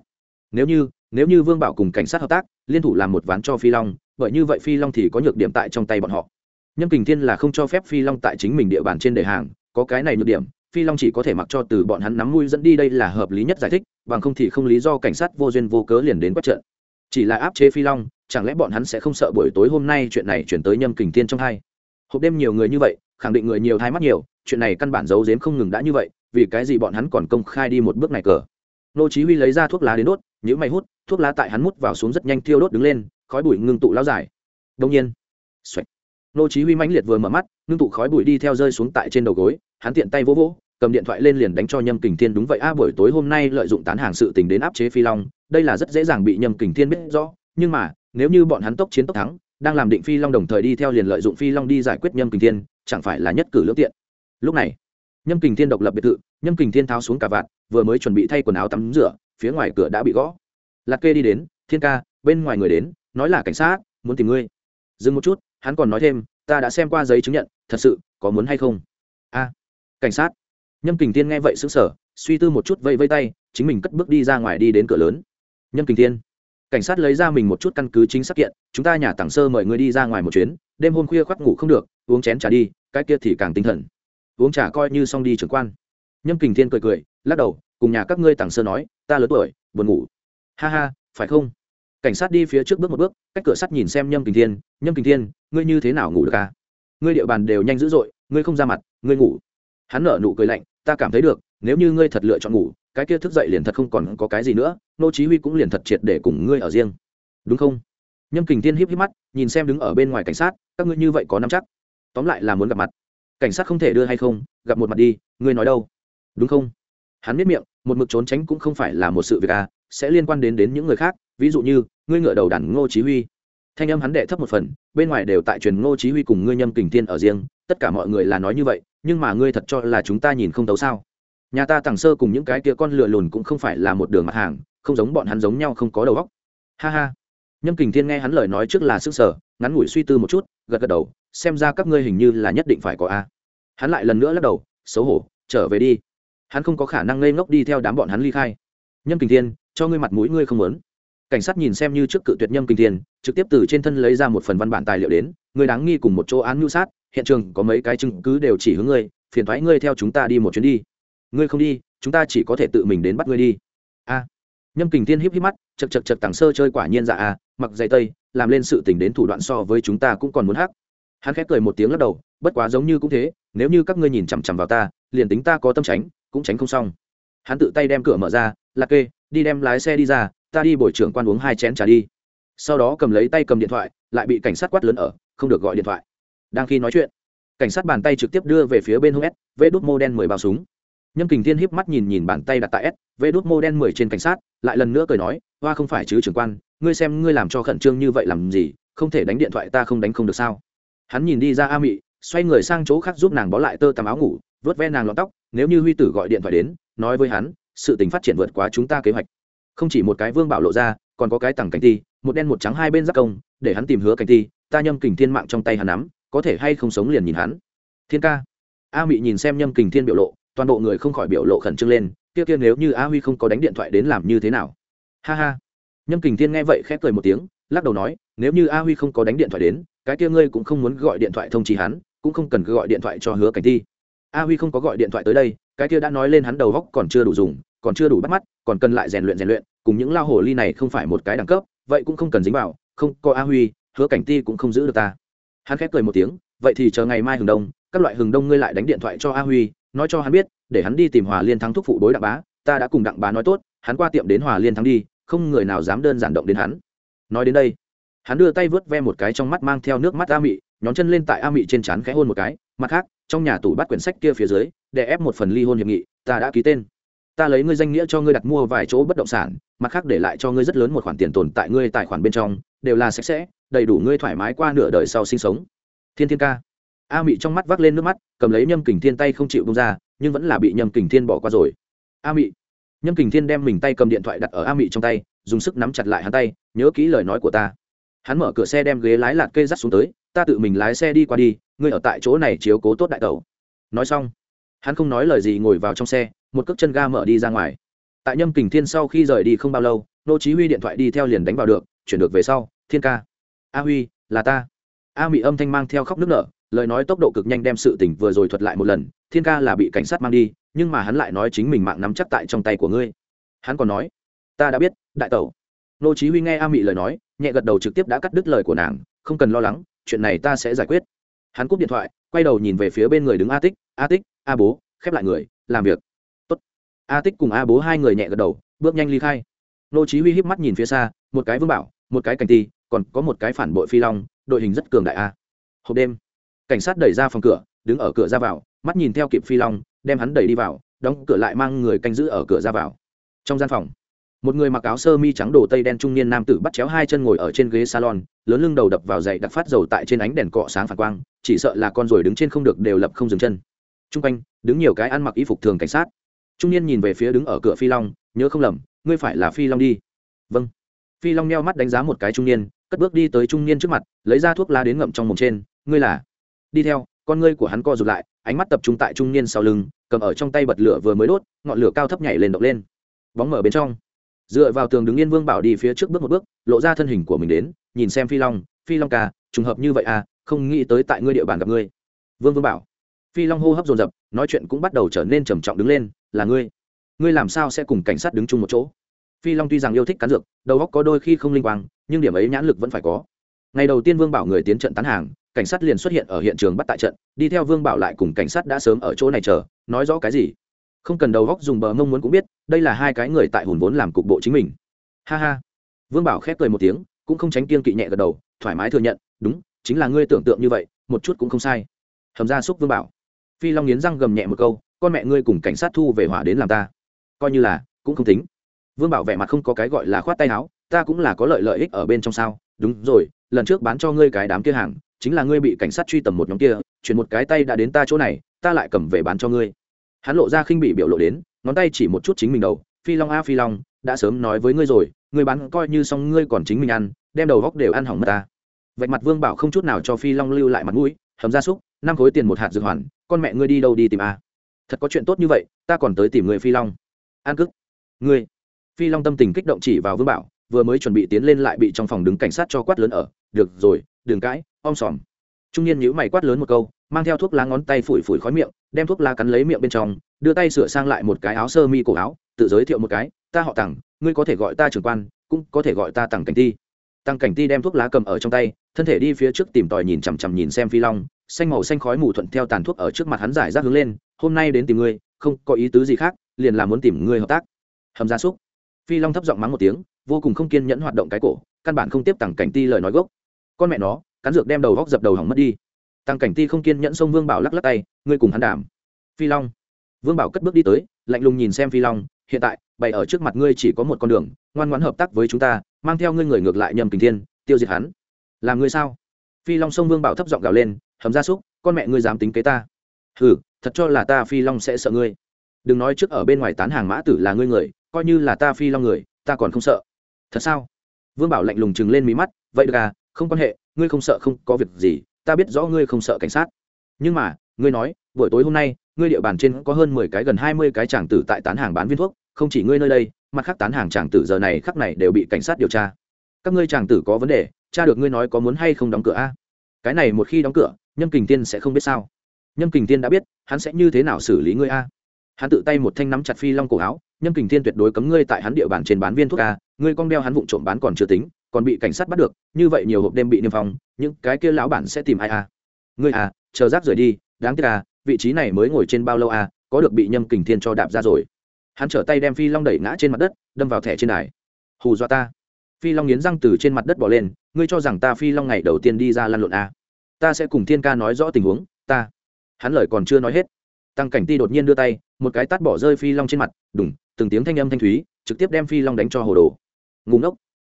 Nếu như nếu như vương bảo cùng cảnh sát hợp tác, liên thủ làm một ván cho phi long, bởi như vậy phi long thì có nhược điểm tại trong tay bọn họ. Nhâm kình thiên là không cho phép phi long tại chính mình địa bàn trên đề hàng, có cái này nhược điểm, phi long chỉ có thể mặc cho từ bọn hắn nắm mũi dẫn đi đây là hợp lý nhất giải thích, bằng không thì không lý do cảnh sát vô duyên vô cớ liền đến quét trận. Chỉ là áp chế phi long, chẳng lẽ bọn hắn sẽ không sợ buổi tối hôm nay chuyện này chuyển tới nhâm kình thiên trong hai? Hộp đêm nhiều người như vậy, khẳng định người nhiều thai mắt nhiều, chuyện này căn bản giấu giếm không ngừng đã như vậy, vì cái gì bọn hắn còn công khai đi một bước này cờ? Nô chí huy lấy ra thuốc lá đến đốt nhíu mày hút, thuốc lá tại hắn mút vào xuống rất nhanh thiêu đốt đứng lên, khói bụi ngưng tụ lao dài đông nhiên Xoạch. nô chí huy mãnh liệt vừa mở mắt, ngưng tụ khói bụi đi theo rơi xuống tại trên đầu gối, hắn tiện tay vỗ vỗ, cầm điện thoại lên liền đánh cho nhâm kình thiên đúng vậy, a, buổi tối hôm nay lợi dụng tán hàng sự tình đến áp chế phi long, đây là rất dễ dàng bị nhâm kình thiên biết rõ, nhưng mà, nếu như bọn hắn tốc chiến tốc thắng, đang làm định phi long đồng thời đi theo liền lợi dụng phi long đi giải quyết nhâm kình thiên, chẳng phải là nhất cử lưỡng tiện lúc này, nhâm kình thiên độc lập biệt thự, nhâm kình thiên tháo xuống cả vạt, vừa mới chuẩn bị thay quần áo tắm rửa phía ngoài cửa đã bị gõ. Lạc kê đi đến, thiên ca, bên ngoài người đến, nói là cảnh sát, muốn tìm ngươi. Dừng một chút, hắn còn nói thêm, ta đã xem qua giấy chứng nhận, thật sự, có muốn hay không? A, cảnh sát. Nhâm kình thiên nghe vậy xứng sở suy tư một chút vây vây tay, chính mình cất bước đi ra ngoài đi đến cửa lớn. Nhâm kình thiên, cảnh sát lấy ra mình một chút căn cứ chính xác kiện, chúng ta nhà tảng sơ mời ngươi đi ra ngoài một chuyến, đêm hôm khuya khoác ngủ không được, uống chén trà đi, cái kia thì càng tinh thần. Uống trà coi như xong đi trưởng quan. Nhâm kình thiên cười cười, lắc đầu, cùng nhà các ngươi tảng sơ nói ta lớn tuổi, buồn ngủ. Ha ha, phải không? Cảnh sát đi phía trước bước một bước, cách cửa sắt nhìn xem nhâm kình thiên. Nhâm kình thiên, ngươi như thế nào ngủ được à? Ngươi địa bàn đều nhanh dữ dội, ngươi không ra mặt, ngươi ngủ. Hắn nở nụ cười lạnh, ta cảm thấy được, nếu như ngươi thật lựa chọn ngủ, cái kia thức dậy liền thật không còn có cái gì nữa nô chí huy cũng liền thật triệt để cùng ngươi ở riêng. Đúng không? Nhâm kình thiên híp híp mắt, nhìn xem đứng ở bên ngoài cảnh sát, các ngươi như vậy có nắm chắc. Tóm lại là muốn gặp mặt. Cảnh sát không thể đưa hay không, gặp một mặt đi, ngươi nói đâu? Đúng không? Hắn biết miệng một mực trốn tránh cũng không phải là một sự việc à sẽ liên quan đến đến những người khác, ví dụ như, ngươi ngựa đầu đàn ngô chí huy. Thanh âm hắn đệ thấp một phần, bên ngoài đều tại truyền ngô chí huy cùng ngươi nhâm kình thiên ở riêng, tất cả mọi người là nói như vậy, nhưng mà ngươi thật cho là chúng ta nhìn không tấu sao? Nhà ta tàng sơ cùng những cái kia con lừa lùn cũng không phải là một đường mặt hàng, không giống bọn hắn giống nhau không có đầu óc. Ha ha. Nhâm kình thiên nghe hắn lời nói trước là sức sở, ngắn ngủi suy tư một chút, gật gật đầu, xem ra các ngươi hình như là nhất định phải có a. Hắn lại lần nữa lắc đầu, xấu hổ, trở về đi hắn không có khả năng ngây ngốc đi theo đám bọn hắn ly khai. Nhâm kình thiên, cho ngươi mặt mũi ngươi không muốn. Cảnh sát nhìn xem như trước cự tuyệt nhâm kình thiên, trực tiếp từ trên thân lấy ra một phần văn bản tài liệu đến người đáng nghi cùng một chỗ án mưu sát, hiện trường có mấy cái chứng cứ đều chỉ hướng ngươi, phiền thoái ngươi theo chúng ta đi một chuyến đi. Ngươi không đi, chúng ta chỉ có thể tự mình đến bắt ngươi đi. A. Nhâm kình thiên híp híp mắt, chật chật chật tảng sơ chơi quả nhiên dạ a mặc dày tây, làm lên sự tình đến thủ đoạn so với chúng ta cũng còn muốn hắc. Hắn khép cười một tiếng lắc đầu, bất quá giống như cũng thế, nếu như các ngươi nhìn chằm chằm vào ta, liền tính ta có tâm tránh cũng tránh không xong. Hắn tự tay đem cửa mở ra, lạc kê, đi đem lái xe đi ra, ta đi bồi trưởng quan uống hai chén trà đi. Sau đó cầm lấy tay cầm điện thoại, lại bị cảnh sát quát lớn ở, không được gọi điện thoại. Đang khi nói chuyện, cảnh sát bàn tay trực tiếp đưa về phía bên hông s vê đốt mô đen mười bao súng. Nhâm kình thiên híp mắt nhìn nhìn bàn tay đặt tại s vê đốt mô đen mười trên cảnh sát, lại lần nữa cười nói, hoa không phải chứ trưởng quan, ngươi xem ngươi làm cho khẩn trương như vậy làm gì, không thể đánh điện thoại ta không đánh không được sao? Hắn nhìn đi ra a mị, xoay người sang chỗ khác giúp nàng bó lại tơ tằm áo ngủ vớt ve nàng lọn tóc, nếu như huy tử gọi điện thoại đến, nói với hắn, sự tình phát triển vượt quá chúng ta kế hoạch. Không chỉ một cái vương bảo lộ ra, còn có cái tặng cảnh ti, một đen một trắng hai bên giác công, để hắn tìm hứa cảnh ti, ta nhâm kình thiên mạng trong tay hắn nắm, có thể hay không sống liền nhìn hắn. Thiên ca. A mị nhìn xem nhâm kình thiên biểu lộ, toàn bộ người không khỏi biểu lộ khẩn trương lên, kia kia nếu như a huy không có đánh điện thoại đến làm như thế nào? Ha ha. Nhâm kình thiên nghe vậy khép cười một tiếng, lắc đầu nói, nếu như a huy không có đánh điện thoại đến, cái kia ngươi cũng không muốn gọi điện thoại thông trí hắn, cũng không cần cứ gọi điện thoại cho hứa cảnh ti a huy không có gọi điện thoại tới đây, cái kia đã nói lên hắn đầu góc còn chưa đủ dùng, còn chưa đủ bắt mắt, còn cần lại rèn luyện rèn luyện, cùng những lao hồ ly này không phải một cái đẳng cấp, vậy cũng không cần dính vào, không, có a huy, hứa cảnh ti cũng không giữ được ta. Hắn khép cười một tiếng, vậy thì chờ ngày mai hừng đông, các loại hừng đông ngươi lại đánh điện thoại cho a huy, nói cho hắn biết, để hắn đi tìm hòa liên thắng thúc phụ đối đặng bá, ta đã cùng đặng bá nói tốt, hắn qua tiệm đến hòa liên thắng đi, không người nào dám đơn giản động đến hắn. Nói đến đây, hắn đưa tay vớt ve một cái trong mắt mang theo nước mắt a mị, nhón chân lên tại a mị trên trán khẽ hôn một cái, mặt khác trong nhà tủ bắt quyển sách kia phía dưới, để ép một phần ly hôn hiệp nghị, ta đã ký tên. Ta lấy ngươi danh nghĩa cho ngươi đặt mua vài chỗ bất động sản, mặt khác để lại cho ngươi rất lớn một khoản tiền tồn tại ngươi tài khoản bên trong, đều là sạch sẽ, đầy đủ ngươi thoải mái qua nửa đời sau sinh sống. Thiên thiên ca. A mị trong mắt vác lên nước mắt, cầm lấy nhâm kình thiên tay không chịu bông ra, nhưng vẫn là bị nhâm kình thiên bỏ qua rồi. A mị. Nhâm kình thiên đem mình tay cầm điện thoại đặt ở a mị trong tay, dùng sức nắm chặt lại hắn tay, nhớ kỹ lời nói của ta. Hắn mở cửa xe đem ghế lái lạt kê dắt xuống tới ta tự mình lái xe đi qua đi, ngươi ở tại chỗ này chiếu cố tốt đại tẩu. Nói xong, hắn không nói lời gì ngồi vào trong xe, một cước chân ga mở đi ra ngoài. Tại nhâm kình thiên sau khi rời đi không bao lâu, nô chí huy điện thoại đi theo liền đánh vào được, chuyển được về sau, thiên ca. A huy, là ta. A mỹ âm thanh mang theo khóc nức nở, lời nói tốc độ cực nhanh đem sự tình vừa rồi thuật lại một lần, thiên ca là bị cảnh sát mang đi, nhưng mà hắn lại nói chính mình mạng nắm chắc tại trong tay của ngươi. Hắn còn nói, ta đã biết, đại tẩu. Nô chí huy nghe a mỹ lời nói, nhẹ gật đầu trực tiếp đã cắt đứt lời của nàng, không cần lo lắng chuyện này ta sẽ giải quyết. Hắn cúp điện thoại, quay đầu nhìn về phía bên người đứng a tích a tích a bố, khép lại người, làm việc. Tốt. a tích cùng a bố hai người nhẹ gật đầu, bước nhanh ly khai. Nô chí huy híp mắt nhìn phía xa, một cái vương bảo, một cái cảnh ti còn có một cái phản bội phi long, đội hình rất cường đại a. Hộp đêm. Cảnh sát đẩy ra phòng cửa, đứng ở cửa ra vào, mắt nhìn theo kịp phi long, đem hắn đẩy đi vào, đóng cửa lại mang người canh giữ ở cửa ra vào. Trong gian phòng một người mặc áo sơ mi trắng đồ tây đen trung niên nam tử bắt chéo hai chân ngồi ở trên ghế salon, lớn lưng đầu đập vào dậy đặc phát dầu tại trên ánh đèn cọ sáng phản quang, chỉ sợ là con rồi đứng trên không được đều lập không dừng chân. T r u n g quanh, đứng nhiều cái ăn mặc y phục thường cảnh sát. Trung niên nhìn về phía đứng ở cửa phi long, nhớ không lầm, ngươi phải là phi long đi. Vâng. Phi long neo mắt đánh giá một cái trung niên, cất bước đi tới trung niên trước mặt, lấy ra thuốc lá đến ngậm trong mồm trên, ngươi là? Đi theo, con ngươi của hắn co rụt lại, ánh mắt tập trung tại trung niên sau lưng, cầm ở trong tay bật lửa vừa mới đốt, ngọn lửa cao thấp nhảy lên động lên. Bóng mở bên trong dựa vào tường đứng yên vương bảo đi phía trước bước một bước, lộ ra thân hình của mình đến, nhìn xem phi long phi long ca, trùng hợp như vậy à không nghĩ tới tại ngươi địa bàn gặp ngươi. Vương vương bảo. Phi long hô hấp dồn dập, nói chuyện cũng bắt đầu trở nên trầm trọng đứng lên, là ngươi. Ngươi làm sao sẽ cùng cảnh sát đứng chung một chỗ? Phi long tuy rằng yêu thích cán dược, đầu óc có đôi khi không linh quang, nhưng điểm ấy nhãn lực vẫn phải có. Ngày đầu tiên vương bảo người tiến trận tán hàng, cảnh sát liền xuất hiện ở hiện trường bắt tại trận, đi theo vương bảo lại cùng cảnh sát đã sớm ở chỗ này chờ, nói rõ cái gì? Không cần đầu góc dùng bờ mông muốn cũng biết, đây là hai cái người tại hùn vốn làm cục bộ chính mình. Ha ha. Vương bảo khép cười một tiếng, cũng không tránh kiên kỵ nhẹ gật đầu, thoải mái thừa nhận, đúng, chính là ngươi tưởng tượng như vậy, một chút cũng không sai. Hầm ra xúc vương bảo. Phi long nghiến răng gầm nhẹ một câu, con mẹ ngươi cùng cảnh sát thu về hỏa đến làm ta. Coi như là, cũng không tính. Vương bảo vẻ mặt không có cái gọi là khoát tay áo, ta cũng là có lợi lợi ích ở bên trong sao? Đúng rồi, lần trước bán cho ngươi cái đám kia hàng, chính là ngươi bị cảnh sát truy tầm một nhóm kia, chuyển một cái tay đã đến ta chỗ này, ta lại cầm về bán cho ngươi hắn lộ ra khinh bị biểu lộ đến, ngón tay chỉ một chút chính mình đầu, phi long a, phi long, đã sớm nói với ngươi rồi, ngươi bán coi như xong ngươi còn chính mình ăn, đem đầu góc đều ăn hỏng mất ta. Vạch mặt vương bảo không chút nào cho phi long lưu lại mặt mũi, hầm gia súc năm khối tiền một hạt dược hoàn, con mẹ ngươi đi đâu đi tìm a? Thật có chuyện tốt như vậy, ta còn tới tìm người phi long. An cức, ngươi. Phi long tâm tình kích động chỉ vào vương bảo, vừa mới chuẩn bị tiến lên lại bị trong phòng đứng cảnh sát cho quát lớn ở, được rồi, đừng cãi, om sòm trung niên nhữ mày quát lớn một câu, mang theo thuốc lá ngón tay phủi phủi khói miệng, đem thuốc lá cắn lấy miệng bên trong, đưa tay sửa sang lại một cái áo sơ mi cổ áo, tự giới thiệu một cái, ta họ tặng ngươi có thể gọi ta trưởng quan, cũng có thể gọi ta tặng cảnh ti. Tăng cảnh ti đem thuốc lá cầm ở trong tay, thân thể đi phía trước tìm tòi nhìn chằm chằm nhìn xem phi long, xanh màu xanh khói mù thuận theo tàn thuốc ở trước mặt hắn giải rác hướng lên, hôm nay đến tìm ngươi, không có ý tứ gì khác, liền là muốn tìm ngươi hợp tác. Hầm gia súc. Phi long thấp giọng mắng một tiếng, vô cùng không kiên nhẫn hoạt động cái cổ, căn bản không tiếp tặng cảnh ti lời nói gốc. Con mẹ nó cắn dược đem đầu góc dập đầu hỏng mất đi. Tăng cảnh ti không kiên nhẫn xông vương bảo lắc lắc tay, ngươi cùng hắn đảm phi long. Vương bảo cất bước đi tới, lạnh lùng nhìn xem phi long, hiện tại, bày ở trước mặt ngươi chỉ có một con đường, ngoan ngoãn hợp tác với chúng ta, mang theo ngươi người ngược lại nhầm kình thiên, tiêu diệt hắn. Làm ngươi sao? Phi long sông vương bảo thấp giọng gào lên, hầm ra súc, con mẹ ngươi dám tính kế ta. Hừ, thật cho là ta phi long sẽ sợ ngươi. Đừng nói trước ở bên ngoài tán hàng mã tử là ngươi người, coi như là ta phi long người, ta còn không sợ. Thật sao? Vương bảo lạnh lùng chừng lên mí mắt, vậy được à không quan hệ ngươi không sợ không có việc gì, ta biết rõ ngươi không sợ cảnh sát. Nhưng mà, ngươi nói, buổi tối hôm nay, ngươi địa bàn trên có hơn mười cái gần hai mươi cái tràng tử tại tán hàng bán viên thuốc, không chỉ ngươi nơi đây, mặt khác tán hàng tràng tử giờ này khắc này đều bị cảnh sát điều tra. Các ngươi tràng tử có vấn đề, cha được ngươi nói có muốn hay không đóng cửa a? Cái này một khi đóng cửa, nhâm kình tiên sẽ không biết sao. Nhâm kình tiên đã biết, hắn sẽ như thế nào xử lý ngươi a? Hắn tự tay một thanh nắm chặt phi long cổ áo, nhâm kình tiên tuyệt đối cấm ngươi tại hắn địa bàn trên bán viên thuốc a, ngươi con đeo hắn vụng trộm bán còn chưa tính còn bị cảnh sát bắt được, như vậy nhiều hộp đêm bị niêm phong, những cái kia lão bản sẽ tìm ai à? ngươi à chờ rác rời đi, đáng tiếc à vị trí này mới ngồi trên bao lâu à có được bị nhâm kình thiên cho đạp ra rồi. Hắn trở tay đem phi long đẩy ngã trên mặt đất, đâm vào thẻ trên đài. Hù dọa ta. Phi long nghiến răng từ trên mặt đất bỏ lên, ngươi cho rằng ta phi long ngày đầu tiên đi ra lăn lộn à. ta sẽ cùng thiên ca nói rõ tình huống, ta. Hắn lời còn chưa nói hết, tăng cảnh ti đột nhiên đưa tay, một cái tát bỏ rơi phi long trên mặt, đùng, từng tiếng thanh âm thanh thúy, trực tiếp đem phi long đánh cho hồ đồ. Ngủ ngốc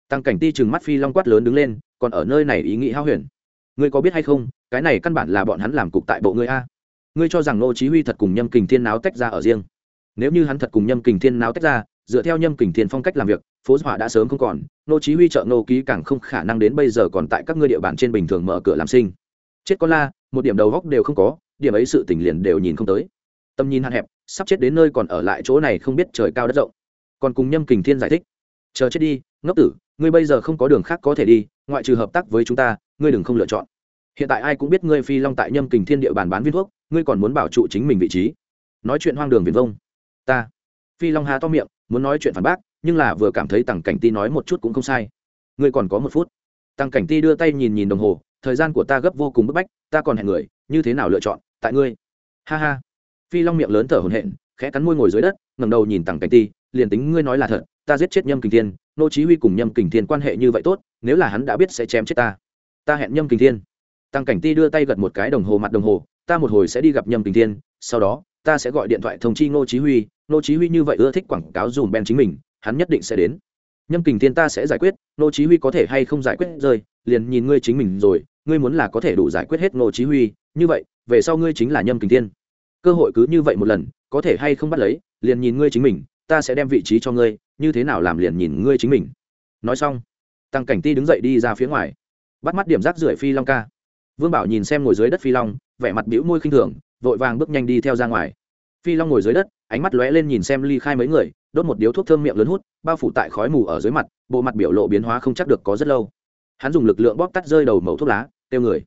tăng cảnh ti chừng mắt phi long quát lớn đứng lên, còn ở nơi này ý nghĩ hao huyền. Ngươi có biết hay không, cái này căn bản là bọn hắn làm cục tại bộ ngươi a. Ngươi cho rằng nô chí huy thật cùng nhâm kình thiên náo tách ra ở riêng. Nếu như hắn thật cùng nhâm kình thiên náo tách ra, dựa theo nhâm kình thiên phong cách làm việc, phố hỏa đã sớm không còn nô chí huy trợ nô ký càng không khả năng đến bây giờ còn tại các ngươi địa bàn trên bình thường mở cửa làm sinh. Chết con la, một điểm đầu góc đều không có, điểm ấy sự tình liền đều nhìn không tới. Tâm nhìn hạn hẹp, sắp chết đến nơi còn ở lại chỗ này không biết trời cao đất rộng. Còn cùng nhâm kình thiên giải thích. Chờ chết đi ngốc tử, ngươi bây giờ không có đường khác có thể đi, ngoại trừ hợp tác với chúng ta, ngươi đừng không lựa chọn. Hiện tại ai cũng biết ngươi phi long tại nhâm kình thiên địa bàn bán viên thuốc, ngươi còn muốn bảo trụ chính mình vị trí. Nói chuyện hoang đường viền vông. Ta. Phi long hà to miệng, muốn nói chuyện phản bác, nhưng là vừa cảm thấy tằng cảnh ti nói một chút cũng không sai. Ngươi còn có một phút. Tăng cảnh ti đưa tay nhìn nhìn đồng hồ, thời gian của ta gấp vô cùng bức bách, ta còn hẹn người, như thế nào lựa chọn, tại ngươi? Ha ha. Phi long miệng lớn thở hổn hển, khẽ cắn môi ngồi dưới đất, ngẩng đầu nhìn tằng cảnh ti, liền tính ngươi nói là thật ta giết chết nhâm kình thiên, nô chí huy cùng nhâm kình thiên quan hệ như vậy tốt, nếu là hắn đã biết sẽ chém chết ta. Ta hẹn nhâm kình thiên. Tăng cảnh ti đưa tay gật một cái đồng hồ mặt đồng hồ, ta một hồi sẽ đi gặp nhâm kình thiên, sau đó, ta sẽ gọi điện thoại thông chi nô chí huy, nô chí huy như vậy ưa thích quảng cáo dùm ben chính mình, hắn nhất định sẽ đến. Nhâm kình thiên ta sẽ giải quyết, nô chí huy có thể hay không giải quyết rơi, liền nhìn ngươi chính mình rồi, ngươi muốn là có thể đủ giải quyết hết nô chí huy, như vậy, về sau ngươi chính là nhâm kình thiên. Cơ hội cứ như vậy một lần, có thể hay không bắt lấy, liền nhìn ngươi chính mình ta sẽ đem vị trí cho ngươi, như thế nào làm liền nhìn ngươi chính mình. Nói xong, tăng cảnh ti đứng dậy đi ra phía ngoài, bắt mắt điểm rác rưởi phi long ca. Vương bảo nhìn xem ngồi dưới đất phi long, vẻ mặt bĩu môi khinh thường, vội vàng bước nhanh đi theo ra ngoài. Phi long ngồi dưới đất, ánh mắt lóe lên nhìn xem ly khai mấy người, đốt một điếu thuốc thơm miệng lớn hút, bao phủ tại khói mù ở dưới mặt, bộ mặt biểu lộ biến hóa không chắc được có rất lâu. Hắn dùng lực lượng bóp tắt rơi đầu mẩu thuốc lá tiêu người.